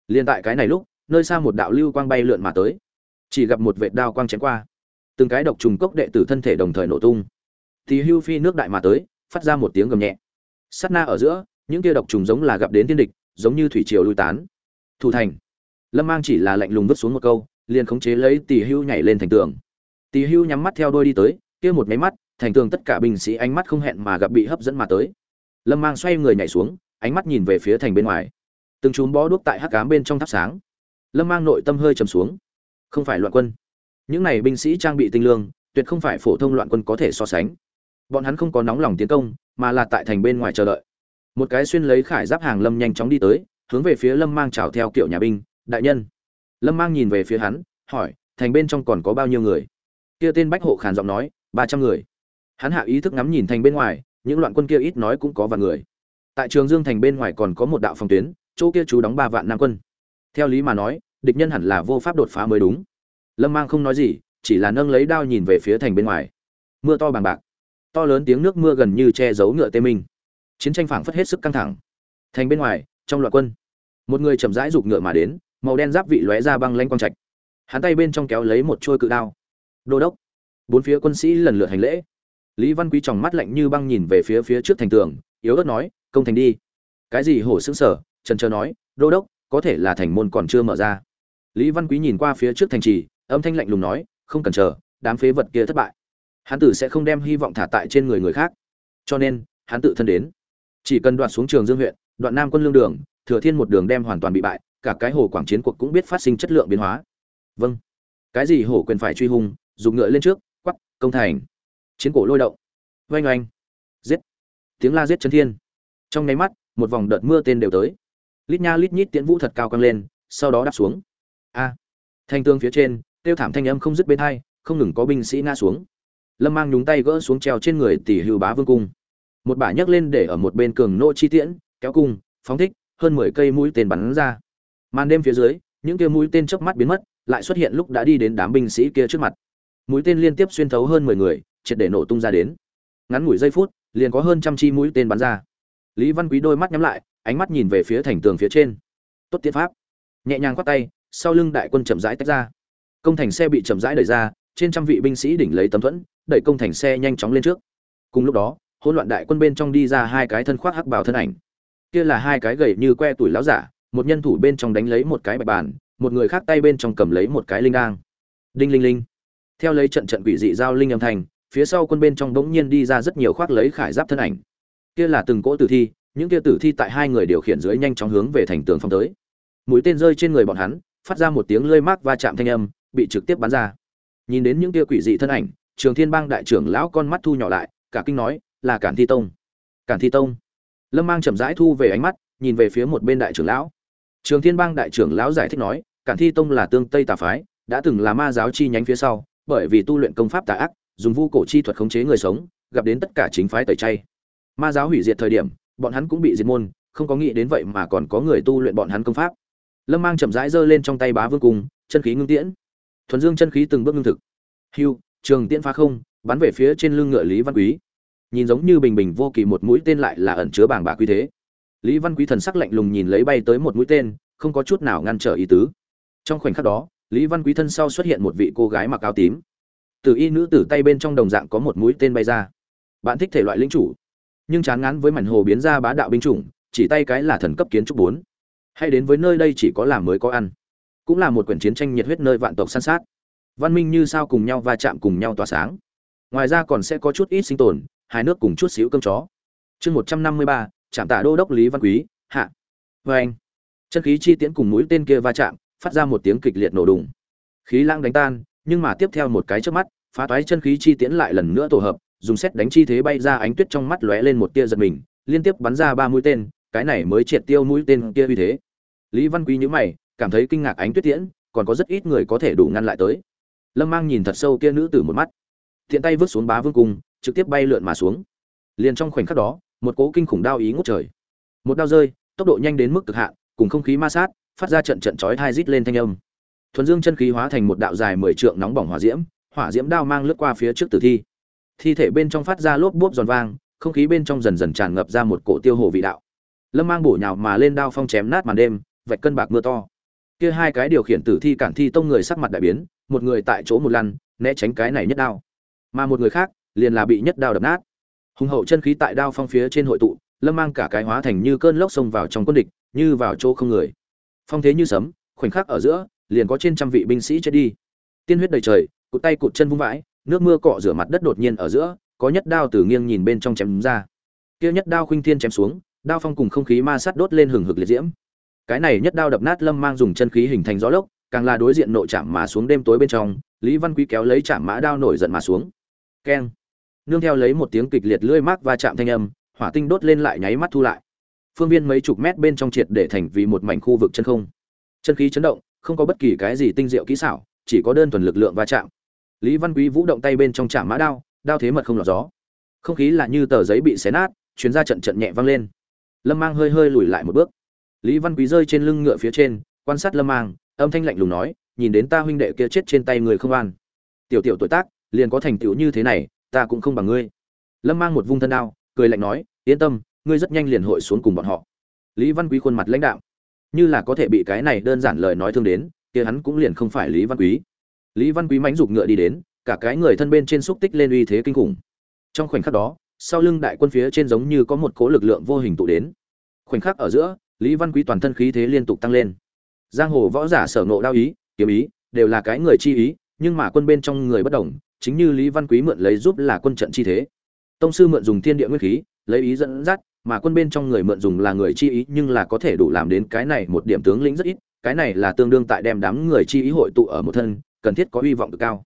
Liền tại cái này lúc, nơi xa một đạo lưu quang bay lượn mà tới. Chỉ gặp một vệt đao quang chém qua. Từng cái độc trùng cốc đệ tử thân thể đồng thời nổ tung. Thì hưu phi nước đại mà tới, phát ra một tiếng gầm nhẹ. Sát na ở giữa, những kia độc trùng giống là gặp đến tiên địch, giống như thủy triều lui tán thủ thành. Lâm mang chỉ là lạnh lùng vứt xuống một câu, liền khống chế lấy tỷ hưu nhảy lên thành tường. Tỷ hưu nhắm mắt theo đôi đi tới, kia một máy mắt, thành tường tất cả binh sĩ ánh mắt không hẹn mà gặp bị hấp dẫn mà tới. Lâm mang xoay người nhảy xuống, ánh mắt nhìn về phía thành bên ngoài. Từng chúm bó đuốc tại hắc cám bên trong thắp sáng. Lâm mang nội tâm hơi trầm xuống. Không phải loạn quân. Những này binh sĩ trang bị tinh lương, tuyệt không phải phổ thông loạn quân có thể so sánh. Bọn hắn không có nóng lòng tiến công, mà là tại thành bên ngoài chờ đợi. Một cái xuyên lấy khải giáp hàng lâm nhanh chóng đi tới hướng về phía lâm mang chào theo kiểu nhà binh, đại nhân. Lâm mang nhìn về phía hắn, hỏi, thành bên trong còn có bao nhiêu người? Kia tên bách hộ khàn giọng nói, ba trăm người. Hắn hạ ý thức ngắm nhìn thành bên ngoài, những loạn quân kia ít nói cũng có vài người. Tại trường dương thành bên ngoài còn có một đạo phòng tuyến, chỗ kia chú đóng ba vạn nam quân. Theo lý mà nói, địch nhân hẳn là vô pháp đột phá mới đúng. Lâm mang không nói gì, chỉ là nâng lấy đao nhìn về phía thành bên ngoài. Mưa to bằng bạc. To lớn tiếng nước mưa gần như che giấu ngựa tê minh. Chiến tranh phảng phất hết sức căng thẳng. Thành bên ngoài trong loạt quân. Một người chậm rãi giục ngựa mà đến, màu đen giáp vị lóe ra băng lanh quang trạch. Hắn tay bên trong kéo lấy một trôi cự đao. Đô đốc. Bốn phía quân sĩ lần lượt hành lễ. Lý văn quý tròng mắt lạnh như băng nhìn về phía phía trước thành tường, yếu ớt nói, công thành đi. Cái gì hổ xứng sở trần trờ nói, đô đốc, có thể là thành môn còn chưa mở ra. Lý văn quý nhìn qua phía trước thành trì, âm thanh lạnh lùng nói, không cần chờ, đám phế vật kia thất bại. Hắn tử sẽ không đem hy vọng thả tại trên người người khác. Cho nên, hắn tự thân đến. Chỉ cần đoạt xuống trường dương huyện đoạn nam quân lương đường, thừa thiên một đường đem hoàn toàn bị bại, cả cái hồ quảng chiến cuộc cũng biết phát sinh chất lượng biến hóa. Vâng. Cái gì hổ quyền phải truy hung, dùng ngựa lên trước quắp công thành. Chiến cổ lôi động. Oanh oanh. Giết. Tiếng la giết chân thiên. Trong nháy mắt, một vòng đợt mưa tên đều tới. Lít nha lít nhít tiễn vũ thật cao căng lên, sau đó đáp xuống. A. Thanh tương phía trên, tiêu thảm thanh âm không dứt bên hai, không ngừng có binh sĩ ngã xuống. Lâm mang nhúng tay gỡ xuống treo trên người tỷ hưu bá vương cung. Một bả nhấc lên để ở một bên cường nô chi tiễn kéo cung, phóng thích, hơn mười cây mũi tên bắn ra. Màn đêm phía dưới, những kia mũi tên chớp mắt biến mất, lại xuất hiện lúc đã đi đến đám binh sĩ kia trước mặt. Mũi tên liên tiếp xuyên thấu hơn mười người, triệt để nổ tung ra đến. Ngắn ngủi giây phút, liền có hơn trăm chi mũi tên bắn ra. Lý văn quý đôi mắt nhắm lại, ánh mắt nhìn về phía thành tường phía trên. Tốt tiên pháp. Nhẹ nhàng quát tay, sau lưng đại quân chậm rãi tách ra. Công thành xe bị chậm rãi đẩy ra, trên trăm vị binh sĩ đỉnh lấy tấm thuẫn, đẩy công thành xe nhanh chóng lên trước. Cùng lúc đó, hỗn loạn đại quân bên trong đi ra hai cái thân khoác hắc bào thân ảnh kia là hai cái gầy như que tuổi láo giả, một nhân thủ bên trong đánh lấy một cái bạch bàn, một người khác tay bên trong cầm lấy một cái linh đang đinh linh linh. Theo lấy trận trận quỷ dị giao linh âm thanh, phía sau quân bên trong bỗng nhiên đi ra rất nhiều khoác lấy khải giáp thân ảnh. Kia là từng cỗ tử thi, những kia tử thi tại hai người điều khiển dưới nhanh chóng hướng về thành tường phong tới. Mũi tên rơi trên người bọn hắn, phát ra một tiếng lơi mác va chạm thanh âm, bị trực tiếp bắn ra. Nhìn đến những kia quỷ dị thân ảnh, trường thiên bang đại trưởng lão con mắt thu nhỏ lại, cả kinh nói, là cản thi tông. Cản thi tông lâm mang chậm rãi thu về ánh mắt, nhìn về phía một bên đại trưởng lão. Trường thiên bang đại trưởng lão giải thích nói, cản thi tông là tương tây tà phái, đã từng là ma giáo chi nhánh phía sau, bởi vì tu luyện công pháp tà ác, dùng vu cổ chi thuật khống chế người sống, gặp đến tất cả chính phái tẩy chay. Ma giáo hủy diệt thời điểm, bọn hắn cũng bị diệt môn, không có nghĩ đến vậy mà còn có người tu luyện bọn hắn công pháp. Lâm mang chậm rãi giơ lên trong tay bá vương cung, chân khí ngưng tiễn. Thuần dương chân khí từng bước ngưng thực. Hưu, trường tiễn phá không, bắn về phía trên lưng ngựa lý văn quý nhìn giống như bình bình vô kỳ một mũi tên lại là ẩn chứa bảng bạc quý thế. Lý văn quý thần sắc lạnh lùng nhìn lấy bay tới một mũi tên, không có chút nào ngăn trở ý tứ. Trong khoảnh khắc đó, lý văn quý thân sau xuất hiện một vị cô gái mặc áo tím. Từ y nữ tử tay bên trong đồng dạng có một mũi tên bay ra. Bạn thích thể loại lính chủ, nhưng chán ngán với mảnh hồ biến ra bá đạo binh chủng, chỉ tay cái là thần cấp kiến trúc bốn. Hay đến với nơi đây chỉ có làm mới có ăn. Cũng là một quyển chiến tranh nhiệt huyết nơi vạn tộc san sát. Văn minh như sao cùng nhau va chạm cùng nhau tỏa sáng. Ngoài ra còn sẽ có chút ít sinh tồn hai nước cùng chút xíu cơm chó. Chương một trăm năm mươi ba, trạm tả đô đốc lý văn quý, hạ. Vê anh. Chân khí chi tiễn cùng mũi tên kia va chạm, phát ra một tiếng kịch liệt nổ đùng. Khí lãng đánh tan, nhưng mà tiếp theo một cái trước mắt, phá toái chân khí chi tiễn lại lần nữa tổ hợp, dùng xét đánh chi thế bay ra ánh tuyết trong mắt lóe lên một tia giật mình, liên tiếp bắn ra ba mũi tên, cái này mới triệt tiêu mũi tên kia uy thế. Lý văn quý nhíu mày, cảm thấy kinh ngạc ánh tuyết tiễn, còn có rất ít người có thể đủ ngăn lại tới. Lâm mang nhìn thật sâu kia nữ tử một mắt. Thiện tay vứt xuống bá vương cung trực tiếp bay lượn mà xuống. Liền trong khoảnh khắc đó, một cỗ kinh khủng đao ý ngút trời. Một đao rơi, tốc độ nhanh đến mức cực hạn, cùng không khí ma sát, phát ra trận trận chói tai rít lên thanh âm. Thuần dương chân khí hóa thành một đạo dài mười trượng nóng bỏng hỏa diễm hỏa diễm đao mang lướt qua phía trước tử thi. Thi thể bên trong phát ra lốp bốp giòn vang, không khí bên trong dần dần tràn ngập ra một cổ tiêu hồ vị đạo. Lâm mang bổ nhào mà lên đao phong chém nát màn đêm, vạch cân bạc mưa to. Kia hai cái điều khiển tử thi cản thi tông người sắc mặt đại biến, một người tại chỗ một lăn, né tránh cái này nhất đao. Mà một người khác liền là bị nhất đao đập nát. Hùng hậu chân khí tại đao phong phía trên hội tụ, lâm mang cả cái hóa thành như cơn lốc xông vào trong quân địch, như vào chỗ không người. Phong thế như sấm, khoảnh khắc ở giữa, liền có trên trăm vị binh sĩ chết đi. Tiên huyết đầy trời, cụt tay cụt chân vung vãi, nước mưa cọ rửa mặt đất đột nhiên ở giữa, có nhất đao từ nghiêng nhìn bên trong chém ra. Kia nhất đao khuynh thiên chém xuống, đao phong cùng không khí ma sát đốt lên hừng hực liệt diễm. Cái này nhất đao đập nát lâm mang dùng chân khí hình thành gió lốc, càng là đối diện nội chạm mà xuống đêm tối bên trong, lý văn quý kéo lấy chạm mã đao nổi giận mà xuống. Keng nương theo lấy một tiếng kịch liệt lưỡi mác va chạm thanh âm, hỏa tinh đốt lên lại nháy mắt thu lại. Phương viên mấy chục mét bên trong triệt để thành vì một mảnh khu vực chân không. Chân khí chấn động, không có bất kỳ cái gì tinh diệu kỹ xảo, chỉ có đơn thuần lực lượng va chạm. Lý văn quý vũ động tay bên trong chạm mã đao đao thế mật không lọt gió. Không khí là như tờ giấy bị xé nát, chuyến ra trận trận nhẹ vang lên. Lâm mang hơi hơi lùi lại một bước. Lý văn quý rơi trên lưng ngựa phía trên, quan sát lâm mang, âm thanh lạnh lùng nói, nhìn đến ta huynh đệ kia chết trên tay người không an. Tiểu tiểu tuổi tác, liền có thành tựu như thế này ta cũng không bằng ngươi. Lâm mang một vung thân đao, cười lạnh nói, yên tâm, ngươi rất nhanh liền hội xuống cùng bọn họ. Lý văn quý khuôn mặt lãnh đạo như là có thể bị cái này đơn giản lời nói thương đến, kia hắn cũng liền không phải lý văn quý. Lý văn quý mánh giục ngựa đi đến, cả cái người thân bên trên xúc tích lên uy thế kinh khủng. Trong khoảnh khắc đó, sau lưng đại quân phía trên giống như có một cố lực lượng vô hình tụ đến. Khoảnh khắc ở giữa, lý văn quý toàn thân khí thế liên tục tăng lên. Giang hồ võ giả sở ngộ đao ý, kiếm ý, đều là cái người chi ý, nhưng mà quân bên trong người bất đồng chính như lý văn quý mượn lấy giúp là quân trận chi thế. Tông sư mượn dùng thiên địa nguyên khí, lấy ý dẫn dắt, mà quân bên trong người mượn dùng là người chi ý, nhưng là có thể đủ làm đến cái này một điểm tướng lĩnh rất ít, cái này là tương đương tại đem đám người chi ý hội tụ ở một thân, cần thiết có hy vọng cực cao.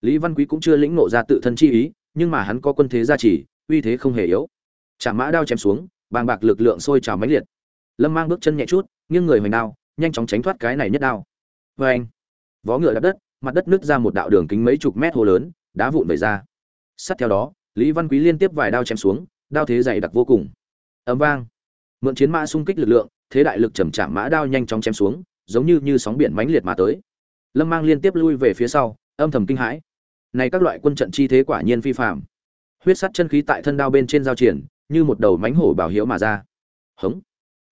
Lý văn quý cũng chưa lĩnh nộ ra tự thân chi ý, nhưng mà hắn có quân thế gia trì, uy thế không hề yếu. Chạm mã đao chém xuống, bàng bạc lực lượng sôi trào mãnh liệt. Lâm mang bước chân nhẹ chút, nghiêng người hoành đao, nhanh chóng tránh thoát cái này nhất đao. Oeng! anh vó ngựa đập đất, mặt đất nứt ra một đạo đường kính mấy chục mét hồ lớn đá vụn vẩy ra. Sát theo đó, lý văn quý liên tiếp vài đao chém xuống, đao thế dày đặc vô cùng. Ấm vang. Mượn chiến mã xung kích lực lượng, thế đại lực chầm chạm mã đao nhanh chóng chém xuống, giống như như sóng biển mãnh liệt mà tới. Lâm mang liên tiếp lui về phía sau, âm thầm kinh hãi. Này các loại quân trận chi thế quả nhiên phi phạm huyết sắt chân khí tại thân đao bên trên giao triển, như một đầu mánh hổ bảo hiếu mà ra. Hống.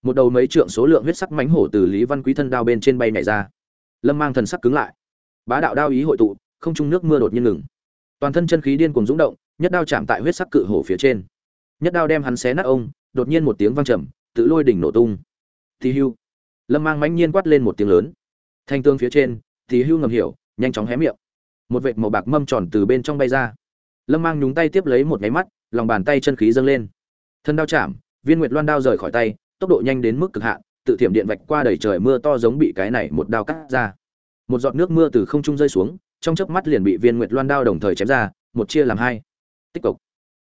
Một đầu mấy trượng số lượng huyết sắc mánh hổ từ lý văn quý thân đao bên trên bay nhảy ra. Lâm mang thần sắc cứng lại. Bá đạo đao ý hội tụ, không trung nước mưa đột nhiên ngừng toàn thân chân khí điên cuồng dũng động, nhất đao chạm tại huyết sắc cự hổ phía trên. Nhất đao đem hắn xé nát ông, đột nhiên một tiếng vang trầm, tự lôi đỉnh nổ tung. Thì hưu. Lâm mang mãnh nhiên quát lên một tiếng lớn. Thanh tương phía trên thì hưu ngầm hiểu, nhanh chóng hé miệng. Một vệt màu bạc mâm tròn từ bên trong bay ra. Lâm mang nhúng tay tiếp lấy một máy mắt, lòng bàn tay chân khí dâng lên. Thân đao chạm, viên nguyệt loan đao rời khỏi tay, tốc độ nhanh đến mức cực hạn, tự thiểm điện vạch qua đầy trời mưa to giống bị cái này một đao cắt ra. Một giọt nước mưa từ không trung rơi xuống trong chớp mắt liền bị viên nguyệt loan đao đồng thời chém ra, một chia làm hai. Tích cực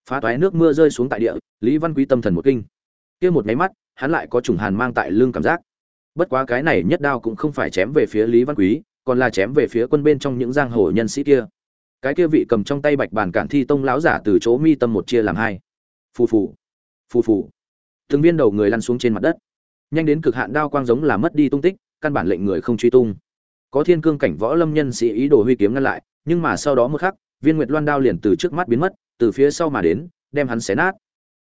phá toái nước mưa rơi xuống tại địa, lý văn quý tâm thần một kinh. Kia một máy mắt, hắn lại có trùng hàn mang tại lưng cảm giác. Bất quá cái này nhất đao cũng không phải chém về phía lý văn quý, còn là chém về phía quân bên trong những giang hồ nhân sĩ kia. Cái kia vị cầm trong tay bạch bàn cản thi tông lão giả từ chỗ mi tâm một chia làm hai. Phù phù. Phù phù. Từng viên đầu người lăn xuống trên mặt đất. Nhanh đến cực hạn đao quang giống là mất đi tung tích, căn bản lệnh người không truy tung có thiên cương cảnh võ lâm nhân sĩ ý đồ huy kiếm ngăn lại, nhưng mà sau đó một khắc, viên nguyệt loan đao liền từ trước mắt biến mất, từ phía sau mà đến, đem hắn xé nát.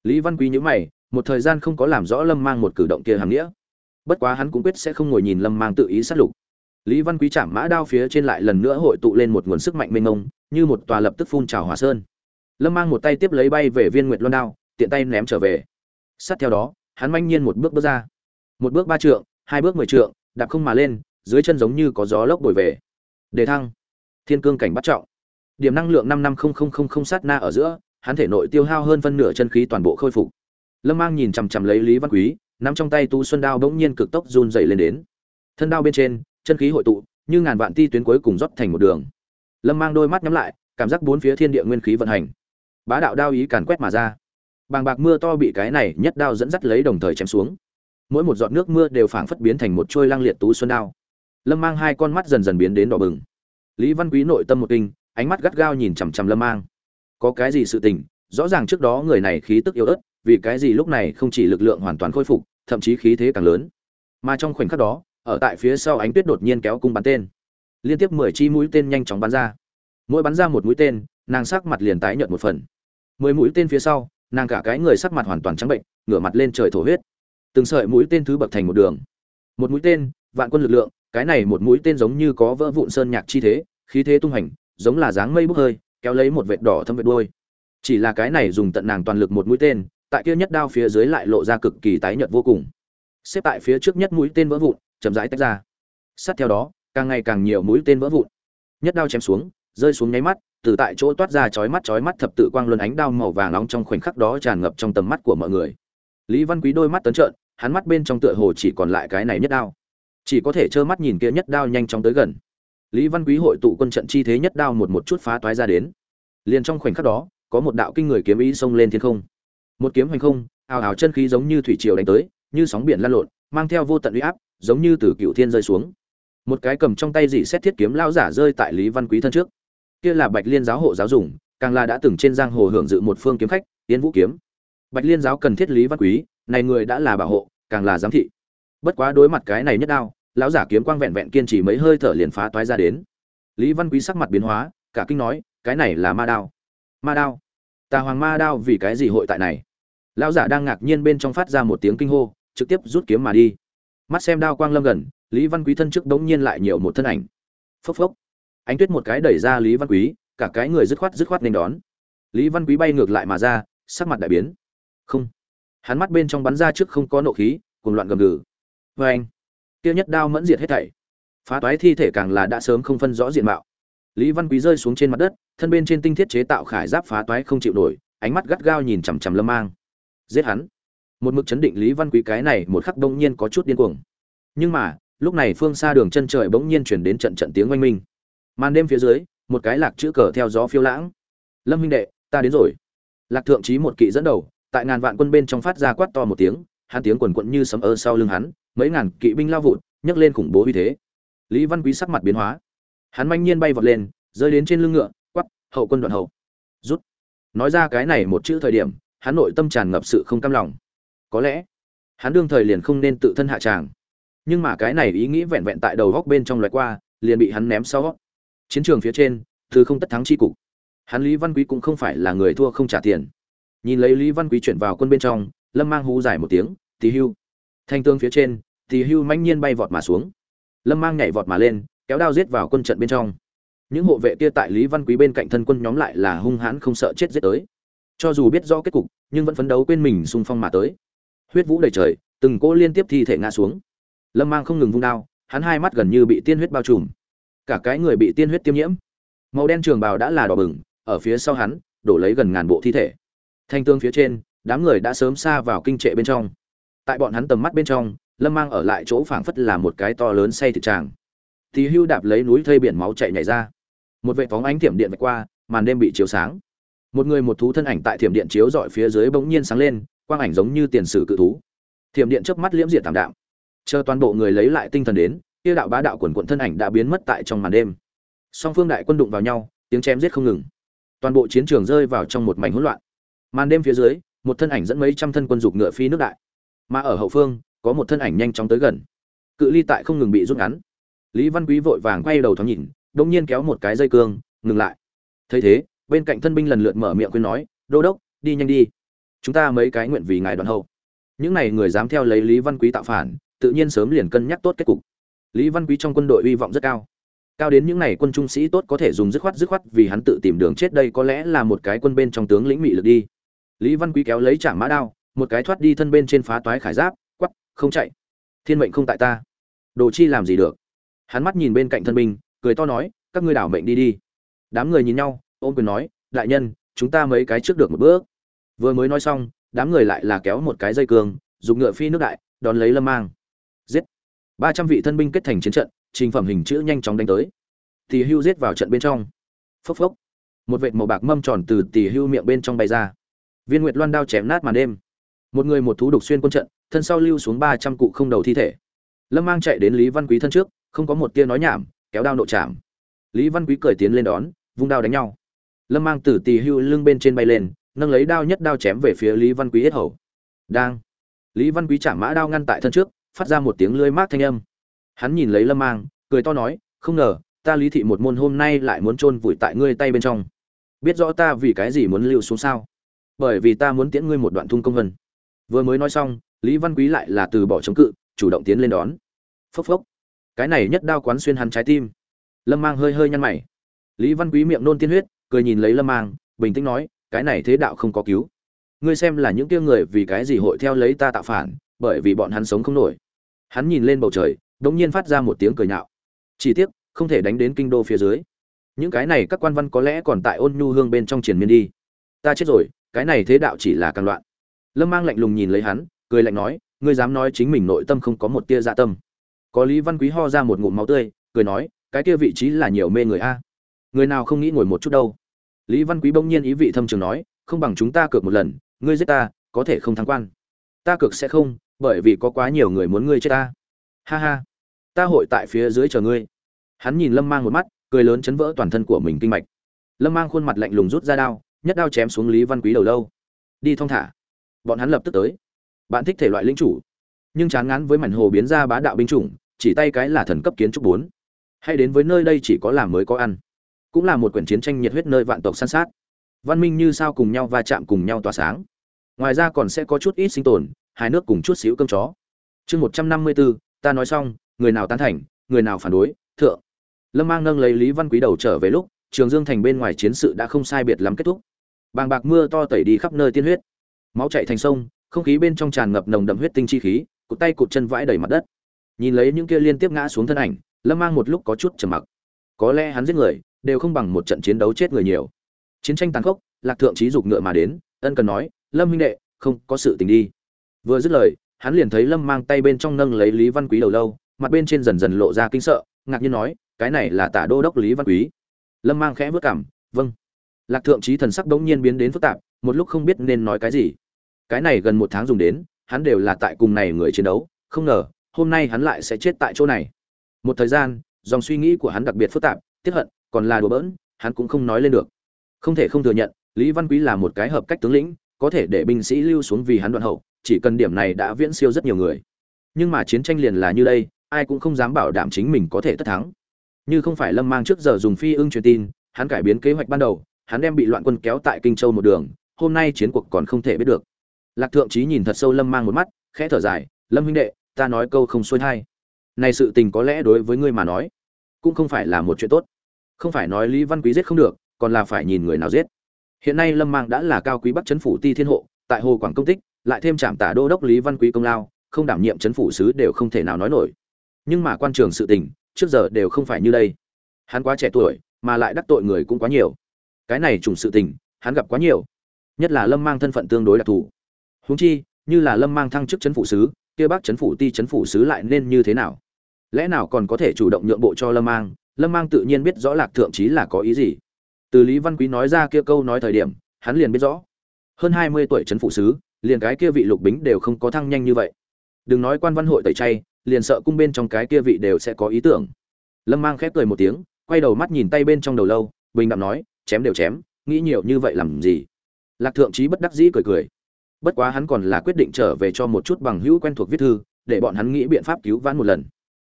Lý văn quý nhữ mày, một thời gian không có làm rõ lâm mang một cử động kia hàm nghĩa. Bất quá hắn cũng quyết sẽ không ngồi nhìn lâm mang tự ý sát lục. Lý văn quý chạm mã đao phía trên lại lần nữa hội tụ lên một nguồn sức mạnh mênh mông, như một tòa lập tức phun trào hỏa sơn. Lâm mang một tay tiếp lấy bay về viên nguyệt loan đao, tiện tay ném trở về. Sát theo đó, hắn manh nhiên một bước bước ra. Một bước ba trượng, hai bước mười trượng, đạp không mà lên dưới chân giống như có gió lốc bồi về. Đề thăng. Thiên cương cảnh bắt trọng. Điểm năng lượng năm năm không không không không sát na ở giữa, hắn thể nội tiêu hao hơn phân nửa chân khí toàn bộ khôi phục. Lâm mang nhìn chằm chằm lấy lý văn quý, nắm trong tay tu xuân đao bỗng nhiên cực tốc run dày lên đến. Thân đao bên trên, chân khí hội tụ, như ngàn vạn ti tuyến cuối cùng rót thành một đường. Lâm mang đôi mắt nhắm lại, cảm giác bốn phía thiên địa nguyên khí vận hành. Bá đạo đao ý càn quét mà ra. Bàng bạc mưa to bị cái này nhất đao dẫn dắt lấy đồng thời chém xuống. Mỗi một giọt nước mưa đều phảng phất biến thành một trôi lăng liệt tú xuân đao lâm mang hai con mắt dần dần biến đến đỏ bừng. Lý văn quý nội tâm một kinh, ánh mắt gắt gao nhìn chằm chằm lâm mang. Có cái gì sự tình? Rõ ràng trước đó người này khí tức yếu ớt, vì cái gì lúc này không chỉ lực lượng hoàn toàn khôi phục, thậm chí khí thế càng lớn. Mà trong khoảnh khắc đó, ở tại phía sau ánh tuyết đột nhiên kéo cung bắn tên. Liên tiếp mười chi mũi tên nhanh chóng bắn ra. Mỗi bắn ra một mũi tên, nàng sắc mặt liền tái nhợt một phần. Mười mũi tên phía sau, nàng cả cái người sắc mặt hoàn toàn trắng bệnh, ngửa mặt lên trời thổ huyết. Từng sợi mũi tên thứ bậc thành một đường. Một mũi tên, vạn quân lực lượng cái này một mũi tên giống như có vỡ vụn sơn nhạc chi thế, khí thế tung hành, giống là dáng mây bốc hơi, kéo lấy một vệt đỏ thâm vệt đuôi. Chỉ là cái này dùng tận nàng toàn lực một mũi tên, tại kia nhất đao phía dưới lại lộ ra cực kỳ tái nhợt vô cùng. Xếp tại phía trước nhất mũi tên vỡ vụn, chậm rãi tách ra. Sát theo đó, càng ngày càng nhiều mũi tên vỡ vụn. Nhất đao chém xuống, rơi xuống nháy mắt, từ tại chỗ toát ra chói mắt chói mắt thập tự quang luân ánh đao màu vàng nóng trong khoảnh khắc đó tràn ngập trong tầm mắt của mọi người. Lý văn quý đôi mắt tấn trợn, hắn mắt bên trong tựa hồ chỉ còn lại cái này nhất đao chỉ có thể trơ mắt nhìn kia nhất đao nhanh chóng tới gần. Lý văn quý hội tụ quân trận chi thế nhất đao một một chút phá toái ra đến. Liền trong khoảnh khắc đó, có một đạo kinh người kiếm ý xông lên thiên không. Một kiếm hoành không, ào ào chân khí giống như thủy triều đánh tới, như sóng biển lan lộn, mang theo vô tận uy áp, giống như từ cựu thiên rơi xuống. Một cái cầm trong tay dị xét thiết kiếm lao giả rơi tại lý văn quý thân trước. Kia là bạch liên giáo hộ giáo dùng, càng là đã từng trên giang hồ hưởng dự một phương kiếm khách tiến vũ kiếm. Bạch liên giáo cần thiết lý văn quý, này người đã là bảo hộ, càng là giám thị bất quá đối mặt cái này nhất đao, lão giả kiếm quang vẹn vẹn kiên trì mấy hơi thở liền phá toái ra đến. Lý văn quý sắc mặt biến hóa, cả kinh nói, cái này là ma đao. Ma đao? Tà hoàng ma đao vì cái gì hội tại này? Lão giả đang ngạc nhiên bên trong phát ra một tiếng kinh hô, trực tiếp rút kiếm mà đi. Mắt xem đao quang lâm gần, lý văn quý thân trước đống nhiên lại nhiều một thân ảnh. Phốc phốc. Ánh tuyết một cái đẩy ra lý văn quý, cả cái người dứt khoát dứt khoát nên đón. Lý văn quý bay ngược lại mà ra, sắc mặt đại biến. Không. Hắn mắt bên trong bắn ra trước không có nộ khí cùng loạn gầm gừ vê anh. Kia nhất đao mẫn diệt hết thảy. Phá toái thi thể càng là đã sớm không phân rõ diện mạo. Lý văn quý rơi xuống trên mặt đất, thân bên trên tinh thiết chế tạo khải giáp phá toái không chịu nổi, ánh mắt gắt gao nhìn chằm chằm lâm mang. Giết hắn. Một mực chấn định lý văn quý cái này một khắc đông nhiên có chút điên cuồng. Nhưng mà, lúc này phương xa đường chân trời bỗng nhiên chuyển đến trận trận tiếng oanh minh. Màn đêm phía dưới, một cái lạc chữ cờ theo gió phiêu lãng. Lâm huynh đệ, ta đến rồi. Lạc thượng trí một kỵ dẫn đầu, tại ngàn vạn quân bên trong phát ra quát to một tiếng, hắn tiếng quần quận như sấm ơ sau lưng hắn mấy ngàn kỵ binh lao vụt, nhấc lên khủng bố uy thế. Lý văn quý sắc mặt biến hóa. Hắn manh nhiên bay vọt lên, rơi đến trên lưng ngựa quắp hậu quân đoạn hậu. Rút. Nói ra cái này một chữ thời điểm, hắn nội tâm tràn ngập sự không cam lòng. Có lẽ, hắn đương thời liền không nên tự thân hạ tràng. Nhưng mà cái này ý nghĩ vẹn vẹn tại đầu góc bên trong loại qua, liền bị hắn ném sau chiến trường phía trên, thứ không tất thắng chi cục. Hắn lý văn quý cũng không phải là người thua không trả tiền. Nhìn lấy lý văn quý chuyển vào quân bên trong, lâm mang hú dài một tiếng tí hưu. Thanh tương phía trên thì hưu manh nhiên bay vọt mà xuống. Lâm mang nhảy vọt mà lên, kéo đao giết vào quân trận bên trong. Những hộ vệ kia tại lý văn quý bên cạnh thân quân nhóm lại là hung hãn không sợ chết giết tới. Cho dù biết rõ kết cục, nhưng vẫn phấn đấu quên mình xung phong mà tới. Huyết vũ đầy trời, từng cỗ liên tiếp thi thể ngã xuống. Lâm mang không ngừng vung đao, hắn hai mắt gần như bị tiên huyết bao trùm. Cả cái người bị tiên huyết tiêm nhiễm. Màu đen trường bào đã là đỏ bừng, ở phía sau hắn, đổ lấy gần ngàn bộ thi thể. Thanh tương phía trên, đám người đã sớm xa vào kinh trệ bên trong. Tại bọn hắn tầm mắt bên trong lâm mang ở lại chỗ phảng phất là một cái to lớn say thịt tràng. Thì hưu đạp lấy núi thây biển máu chạy nhảy ra. Một vệ phóng ánh thiểm điện vạch qua, màn đêm bị chiếu sáng. Một người một thú thân ảnh tại thiểm điện chiếu dọi phía dưới bỗng nhiên sáng lên, quang ảnh giống như tiền sử cự thú. Thiểm điện chớp mắt liễm diệt tạm đạm. Chờ toàn bộ người lấy lại tinh thần đến, kia đạo bá đạo quần quận thân ảnh đã biến mất tại trong màn đêm. Song phương đại quân đụng vào nhau, tiếng chém giết không ngừng. Toàn bộ chiến trường rơi vào trong một mảnh hỗn loạn. Màn đêm phía dưới, một thân ảnh dẫn mấy trăm thân quân dục ngựa phi nước đại. Mà ở hậu phương có một thân ảnh nhanh chóng tới gần. Cự ly tại không ngừng bị rút ngắn. Lý văn quý vội vàng quay đầu thoáng nhìn đông nhiên kéo một cái dây cương, ngừng lại. Thấy thế, bên cạnh thân binh lần lượt mở miệng khuyên nói, đô đốc, đi nhanh đi. Chúng ta mấy cái nguyện vì ngài đoàn hậu. Những này người dám theo lấy lý văn quý tạo phản, tự nhiên sớm liền cân nhắc tốt kết cục. Lý văn quý trong quân đội hy vọng rất cao. Cao đến những này quân trung sĩ tốt có thể dùng dứt khoát dứt khoát vì hắn tự tìm đường chết đây có lẽ là một cái quân bên trong tướng lĩnh mị lực đi. Lý văn quý kéo lấy trả mã đao, một cái thoát đi thân bên trên phá toái khải giáp không chạy. Thiên mệnh không tại ta. Đồ chi làm gì được? Hắn mắt nhìn bên cạnh thân binh cười to nói các ngươi đảo mệnh đi đi. Đám người nhìn nhau ôm quyền nói đại nhân chúng ta mấy cái trước được một bước. Vừa mới nói xong đám người lại là kéo một cái dây cường, dùng ngựa phi nước đại đón lấy lâm mang. Giết. Ba trăm vị thân binh kết thành chiến trận trình phẩm hình chữ nhanh chóng đánh tới. Tỷ hưu giết vào trận bên trong. Phốc phốc. Một vệt màu bạc mâm tròn từ tỷ hưu miệng bên trong bay ra. Viên nguyệt loan đao chém nát màn đêm một người một thú đục xuyên quân trận, thân sau lưu xuống ba trăm cụ không đầu thi thể. Lâm mang chạy đến lý văn quý thân trước, không có một tia nói nhảm, kéo đao nộ chạm. Lý văn quý cười tiến lên đón, vung đao đánh nhau. Lâm mang từ tì hưu lưng bên trên bay lên, nâng lấy đao nhất đao chém về phía lý văn quý yết hầu. Đang. Lý văn quý chạm mã đao ngăn tại thân trước, phát ra một tiếng lưới mát thanh âm. Hắn nhìn lấy lâm mang, cười to nói, không ngờ, ta lý thị một môn hôm nay lại muốn chôn vùi tại ngươi tay bên trong. Biết rõ ta vì cái gì muốn lưu xuống sao? Bởi vì ta muốn tiễn ngươi một đoạn thung công vân vừa mới nói xong, lý văn quý lại là từ bỏ chống cự, chủ động tiến lên đón. Phốc phốc. Cái này nhất đao quán xuyên hắn trái tim. Lâm mang hơi hơi nhăn mày. Lý văn quý miệng nôn tiên huyết, cười nhìn lấy lâm mang, bình tĩnh nói, cái này thế đạo không có cứu. Ngươi xem là những kia người vì cái gì hội theo lấy ta tạo phản, bởi vì bọn hắn sống không nổi. Hắn nhìn lên bầu trời đống nhiên phát ra một tiếng cười nhạo. Chỉ tiếc, không thể đánh đến kinh đô phía dưới. Những cái này các quan văn có lẽ còn tại ôn nhu hương bên trong triền miên đi. Ta chết rồi, cái này thế đạo chỉ là càng loạn lâm mang lạnh lùng nhìn lấy hắn, cười lạnh nói, ngươi dám nói chính mình nội tâm không có một tia dạ tâm. Có lý văn quý ho ra một ngụm máu tươi, cười nói, cái kia vị trí là nhiều mê người a. Người nào không nghĩ ngồi một chút đâu. Lý văn quý bỗng nhiên ý vị thâm trường nói, không bằng chúng ta cược một lần, ngươi giết ta, có thể không thắng quan. Ta cược sẽ không, bởi vì có quá nhiều người muốn ngươi chết ta. Ha ha. Ta hội tại phía dưới chờ ngươi. Hắn nhìn lâm mang một mắt, cười lớn chấn vỡ toàn thân của mình kinh mạch. Lâm mang khuôn mặt lạnh lùng rút ra đao, nhất đao chém xuống lý văn quý đầu lâu. Đi thong thả bọn hắn lập tức tới. Bạn thích thể loại linh chủ, nhưng chán ngán với mảnh hồ biến ra bá đạo binh chủng, chỉ tay cái là thần cấp kiến trúc bốn. Hay đến với nơi đây chỉ có làm mới có ăn, cũng là một quyển chiến tranh nhiệt huyết nơi vạn tộc săn sát. Văn minh như sao cùng nhau va chạm cùng nhau tỏa sáng. Ngoài ra còn sẽ có chút ít sinh tồn hai nước cùng chút xíu cơm chó. Chương một trăm năm mươi bốn ta nói xong, người nào tán thành, người nào phản đối, thượng. Lâm mang nâng lấy lý văn quý đầu trở về lúc, trường dương thành bên ngoài chiến sự đã không sai biệt lắm kết thúc. Bàng bạc mưa to tẩy đi khắp nơi tiên huyết máu chạy thành sông, không khí bên trong tràn ngập nồng đậm huyết tinh chi khí, cụt tay cụt chân vãi đầy mặt đất. Nhìn lấy những kia liên tiếp ngã xuống thân ảnh, lâm mang một lúc có chút trầm mặc. Có lẽ hắn giết người, đều không bằng một trận chiến đấu chết người nhiều. Chiến tranh tàn khốc, lạc thượng trí dục ngựa mà đến, ân cần nói, lâm huynh đệ, không có sự tình đi. Vừa dứt lời, hắn liền thấy lâm mang tay bên trong nâng lấy lý văn quý đầu lâu, mặt bên trên dần dần lộ ra kinh sợ, ngạc nhiên nói, cái này là tả đô đốc lý văn quý. Lâm mang khẽ vất cảm vâng. Lạc thượng trí thần sắc bỗng nhiên biến đến phức tạp, một lúc không biết nên nói cái gì cái này gần một tháng dùng đến, hắn đều là tại cùng này người chiến đấu, không ngờ, hôm nay hắn lại sẽ chết tại chỗ này. Một thời gian, dòng suy nghĩ của hắn đặc biệt phức tạp, tiếc hận, còn là đùa bỡn, hắn cũng không nói lên được. Không thể không thừa nhận, lý văn quý là một cái hợp cách tướng lĩnh, có thể để binh sĩ lưu xuống vì hắn đoạn hậu, chỉ cần điểm này đã viễn siêu rất nhiều người. Nhưng mà chiến tranh liền là như đây, ai cũng không dám bảo đảm chính mình có thể tất thắng. Như không phải lâm mang trước giờ dùng phi ưng truyền tin, hắn cải biến kế hoạch ban đầu, hắn đem bị loạn quân kéo tại kinh châu một đường, hôm nay chiến cuộc còn không thể biết được lạc thượng trí nhìn thật sâu lâm mang một mắt, khẽ thở dài, lâm huynh đệ, ta nói câu không xuôi thai. Này sự tình có lẽ đối với ngươi mà nói cũng không phải là một chuyện tốt. Không phải nói lý văn quý giết không được, còn là phải nhìn người nào giết. Hiện nay lâm mang đã là cao quý bắc chấn phủ ti thiên hộ, tại hồ quảng công tích, lại thêm trạm tả đô đốc lý văn quý công lao, không đảm nhiệm chấn phủ sứ đều không thể nào nói nổi. Nhưng mà quan trường sự tình, trước giờ đều không phải như đây. Hắn quá trẻ tuổi, mà lại đắc tội người cũng quá nhiều. Cái này trùng sự tình, hắn gặp quá nhiều. Nhất là lâm mang thân phận tương đối đặc thù huống chi, như là lâm mang thăng chức chấn phủ sứ, kia bác chấn phủ ti chấn phủ sứ lại nên như thế nào? Lẽ nào còn có thể chủ động nhượng bộ cho lâm mang? Lâm mang tự nhiên biết rõ lạc thượng trí là có ý gì. Từ lý văn quý nói ra kia câu nói thời điểm, hắn liền biết rõ. Hơn hai mươi tuổi chấn phụ sứ, liền cái kia vị lục bính đều không có thăng nhanh như vậy. Đừng nói quan văn hội tẩy chay, liền sợ cung bên trong cái kia vị đều sẽ có ý tưởng. Lâm mang khép cười một tiếng, quay đầu mắt nhìn tay bên trong đầu lâu, bình đạm nói, chém đều chém, nghĩ nhiều như vậy làm gì? Lạc thượng trí bất đắc dĩ cười cười bất quá hắn còn là quyết định trở về cho một chút bằng hữu quen thuộc viết thư, để bọn hắn nghĩ biện pháp cứu vãn một lần.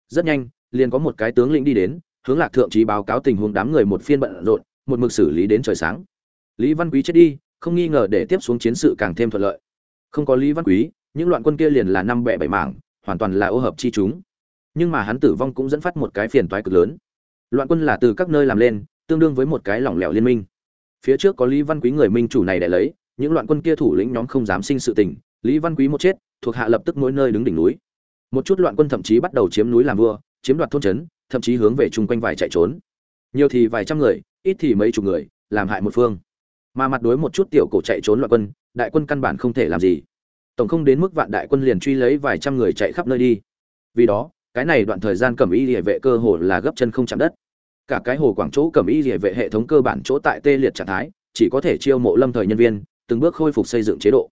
Rất nhanh, liền có một cái tướng lĩnh đi đến, hướng lạc thượng trí báo cáo tình huống đám người một phiên bận rộn, một mực xử lý đến trời sáng. Lý văn quý chết đi, không nghi ngờ để tiếp xuống chiến sự càng thêm thuận lợi. Không có lý văn quý, những loạn quân kia liền là năm bẹ bảy mảng, hoàn toàn là ô hợp chi chúng. Nhưng mà hắn tử vong cũng dẫn phát một cái phiền toái cực lớn. Loạn quân là từ các nơi làm lên, tương đương với một cái lỏng lẻo liên minh. Phía trước có lý văn quý người minh chủ này để lấy những loạn quân kia thủ lĩnh nhóm không dám sinh sự tình, lý văn quý một chết, thuộc hạ lập tức mỗi nơi đứng đỉnh núi. Một chút loạn quân thậm chí bắt đầu chiếm núi làm vua, chiếm đoạt thôn trấn, thậm chí hướng về chung quanh vài chạy trốn. Nhiều thì vài trăm người, ít thì mấy chục người, làm hại một phương. Mà mặt đối một chút tiểu cổ chạy trốn loạn quân, đại quân căn bản không thể làm gì. Tổng không đến mức vạn đại quân liền truy lấy vài trăm người chạy khắp nơi đi. Vì đó, cái này đoạn thời gian cẩm y địa vệ cơ hồ là gấp chân không chạm đất. Cả cái hồ quảng chỗ cẩm y địa vệ hệ thống cơ bản chỗ tại tê liệt trạng thái, chỉ có thể chiêu mộ lâm thời nhân viên từng bước khôi phục xây dựng chế độ.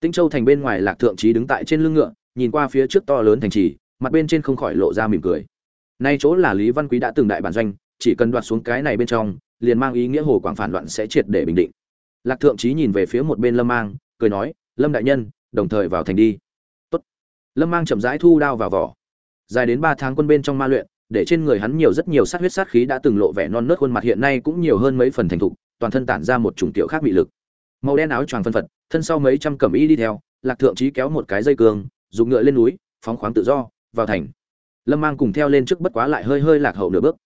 Tĩnh châu thành bên ngoài lạc thượng trí đứng tại trên lưng ngựa, nhìn qua phía trước to lớn thành trì, mặt bên trên không khỏi lộ ra mỉm cười. Nay chỗ là lý văn quý đã từng đại bản doanh, chỉ cần đoạt xuống cái này bên trong, liền mang ý nghĩa hồ quảng phản loạn sẽ triệt để bình định. Lạc thượng trí nhìn về phía một bên lâm mang, cười nói, lâm đại nhân, đồng thời vào thành đi. Tốt. lâm mang chậm rãi thu đao vào vỏ. Dài đến ba tháng quân bên trong ma luyện, để trên người hắn nhiều rất nhiều sát huyết sát khí đã từng lộ vẻ non nớt, khuôn mặt hiện nay cũng nhiều hơn mấy phần thành thục, toàn thân tản ra một chủng tiểu khác bị lực màu đen áo choàng phân phật thân sau mấy trăm cẩm y đi theo lạc thượng trí kéo một cái dây cường, dùng ngựa lên núi phóng khoáng tự do vào thành. Lâm mang cùng theo lên trước bất quá lại hơi hơi lạc hậu nửa bước.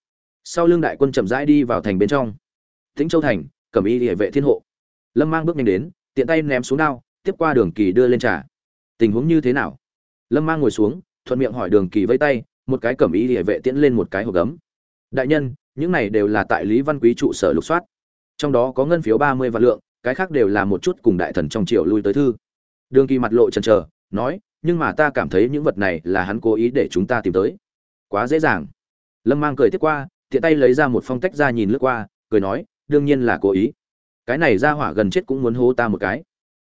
Sau lưng đại quân chậm rãi đi vào thành bên trong. Tĩnh châu thành cẩm y địa vệ thiên hộ. Lâm mang bước nhanh đến tiện tay ném xuống đao tiếp qua đường kỳ đưa lên trà. Tình huống như thế nào? Lâm mang ngồi xuống thuận miệng hỏi đường kỳ vây tay một cái cẩm y địa vệ tiễn lên một cái hộp gấm. Đại nhân những này đều là tại lý văn quý trụ sở lục soát. Trong đó có ngân phiếu ba mươi vạn lượng cái khác đều là một chút cùng đại thần trong triều lui tới thư. Đường kỳ mặt lộ chần chờ, nói, nhưng mà ta cảm thấy những vật này là hắn cố ý để chúng ta tìm tới. Quá dễ dàng. Lâm mang cười tiếp qua, tiện tay lấy ra một phong tách ra nhìn lướt qua, cười nói, đương nhiên là cố ý. Cái này ra hỏa gần chết cũng muốn hố ta một cái.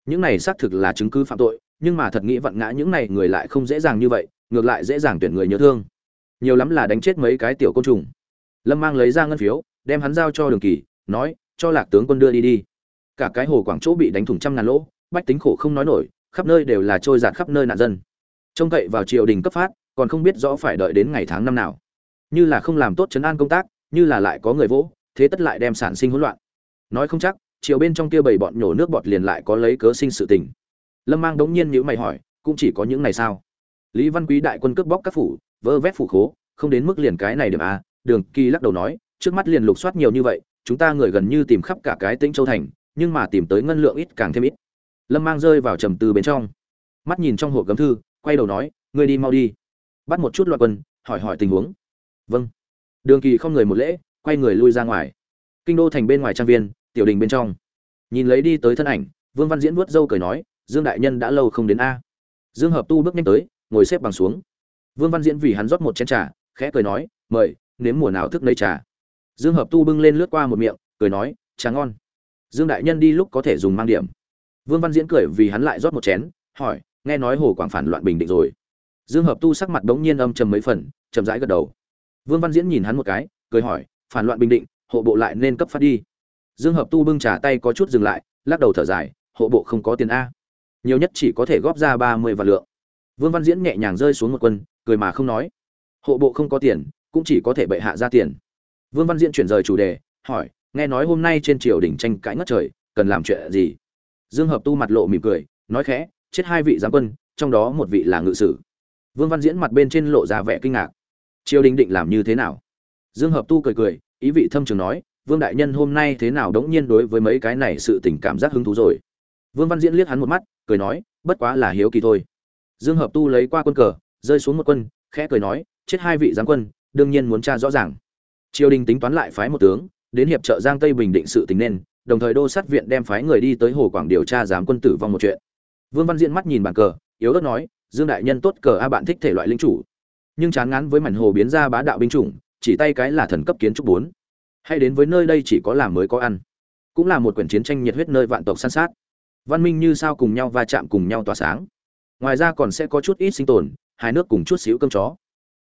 Những này xác thực là chứng cứ phạm tội, nhưng mà thật nghĩ vặn ngã những này người lại không dễ dàng như vậy, ngược lại dễ dàng tuyển người nhớ thương. Nhiều lắm là đánh chết mấy cái tiểu côn trùng. Lâm mang lấy ra ngân phiếu, đem hắn giao cho đường kỳ, nói, cho lạc tướng quân đưa đi đi cả cái hồ quảng chỗ bị đánh thủng trăm ngàn lỗ, bách tính khổ không nói nổi, khắp nơi đều là trôi giạt khắp nơi nạn dân. Trông cậy vào triều đình cấp phát, còn không biết rõ phải đợi đến ngày tháng năm nào. Như là không làm tốt chấn an công tác, như là lại có người vỗ, thế tất lại đem sản sinh hỗn loạn. Nói không chắc chiều bên trong kia bầy bọn nhổ nước bọt liền lại có lấy cớ sinh sự tình. Lâm mang đống nhiên nhữ mày hỏi, cũng chỉ có những này sao? Lý văn quý đại quân cướp bóc các phủ, vơ vét phủ khố, không đến mức liền cái này điểm a, đường kỳ lắc đầu nói, trước mắt liền lục soát nhiều như vậy, chúng ta người gần như tìm khắp cả cái tĩnh châu thành nhưng mà tìm tới ngân lượng ít càng thêm ít. Lâm mang rơi vào trầm tư bên trong. Mắt nhìn trong hộp gấm thư, quay đầu nói, ngươi đi mau đi. Bắt một chút loạt quân, hỏi hỏi tình huống. Vâng. Đường kỳ không người một lễ, quay người lui ra ngoài. Kinh đô thành bên ngoài trang viên, tiểu đình bên trong. Nhìn lấy đi tới thân ảnh, vương văn diễn vuốt râu cười nói, dương đại nhân đã lâu không đến a. Dương hợp tu bước nhanh tới, ngồi xếp bằng xuống. Vương văn diễn vì hắn rót một chén trà, khẽ cười nói, mời, nếm mùa nào thức nấy trà. Dương hợp tu bưng lên lướt qua một miệng, cười nói, trà ngon dương đại nhân đi lúc có thể dùng mang điểm. Vương văn diễn cười vì hắn lại rót một chén, hỏi, nghe nói hồ quảng phản loạn bình định rồi. Dương hợp tu sắc mặt bỗng nhiên âm trầm mấy phần, chậm rãi gật đầu. Vương văn diễn nhìn hắn một cái, cười hỏi, phản loạn bình định, hộ bộ lại nên cấp phát đi. Dương hợp tu bưng trà tay có chút dừng lại, lắc đầu thở dài, hộ bộ không có tiền a. Nhiều nhất chỉ có thể góp ra ba mươi vạn lượng. Vương văn diễn nhẹ nhàng rơi xuống một quân, cười mà không nói. Hộ bộ không có tiền, cũng chỉ có thể bệ hạ ra tiền. Vương văn diễn chuyển rời chủ đề, hỏi nghe nói hôm nay trên triều đình tranh cãi ngất trời, cần làm chuyện gì? Dương hợp tu mặt lộ mỉm cười, nói khẽ, chết hai vị giám quân, trong đó một vị là ngự sử. Vương văn diễn mặt bên trên lộ ra vẻ kinh ngạc. Triều đình định làm như thế nào? Dương hợp tu cười cười, ý vị thâm trường nói, vương đại nhân hôm nay thế nào đống nhiên đối với mấy cái này sự tình cảm giác hứng thú rồi? Vương văn diễn liếc hắn một mắt, cười nói, bất quá là hiếu kỳ thôi. Dương hợp tu lấy qua quân cờ, rơi xuống một quân, khẽ cười nói, chết hai vị giám quân, đương nhiên muốn tra rõ ràng. Triều đình tính toán lại phái một tướng đến hiệp trợ giang tây bình định sự tình nên, đồng thời đô sát viện đem phái người đi tới hồ quảng điều tra giám quân tử vong một chuyện. Vương văn diễn mắt nhìn bàn cờ, yếu ớt nói, dương đại nhân tốt cờ a, bạn thích thể loại linh chủ. Nhưng chán ngán với mảnh hồ biến ra bá đạo binh chủng, chỉ tay cái là thần cấp kiến trúc bốn. Hay đến với nơi đây chỉ có làm mới có ăn. Cũng là một quyển chiến tranh nhiệt huyết nơi vạn tộc săn sát. Văn minh như sao cùng nhau va chạm cùng nhau tỏa sáng. Ngoài ra còn sẽ có chút ít sinh tồn, hai nước cùng chút xíu cơm chó.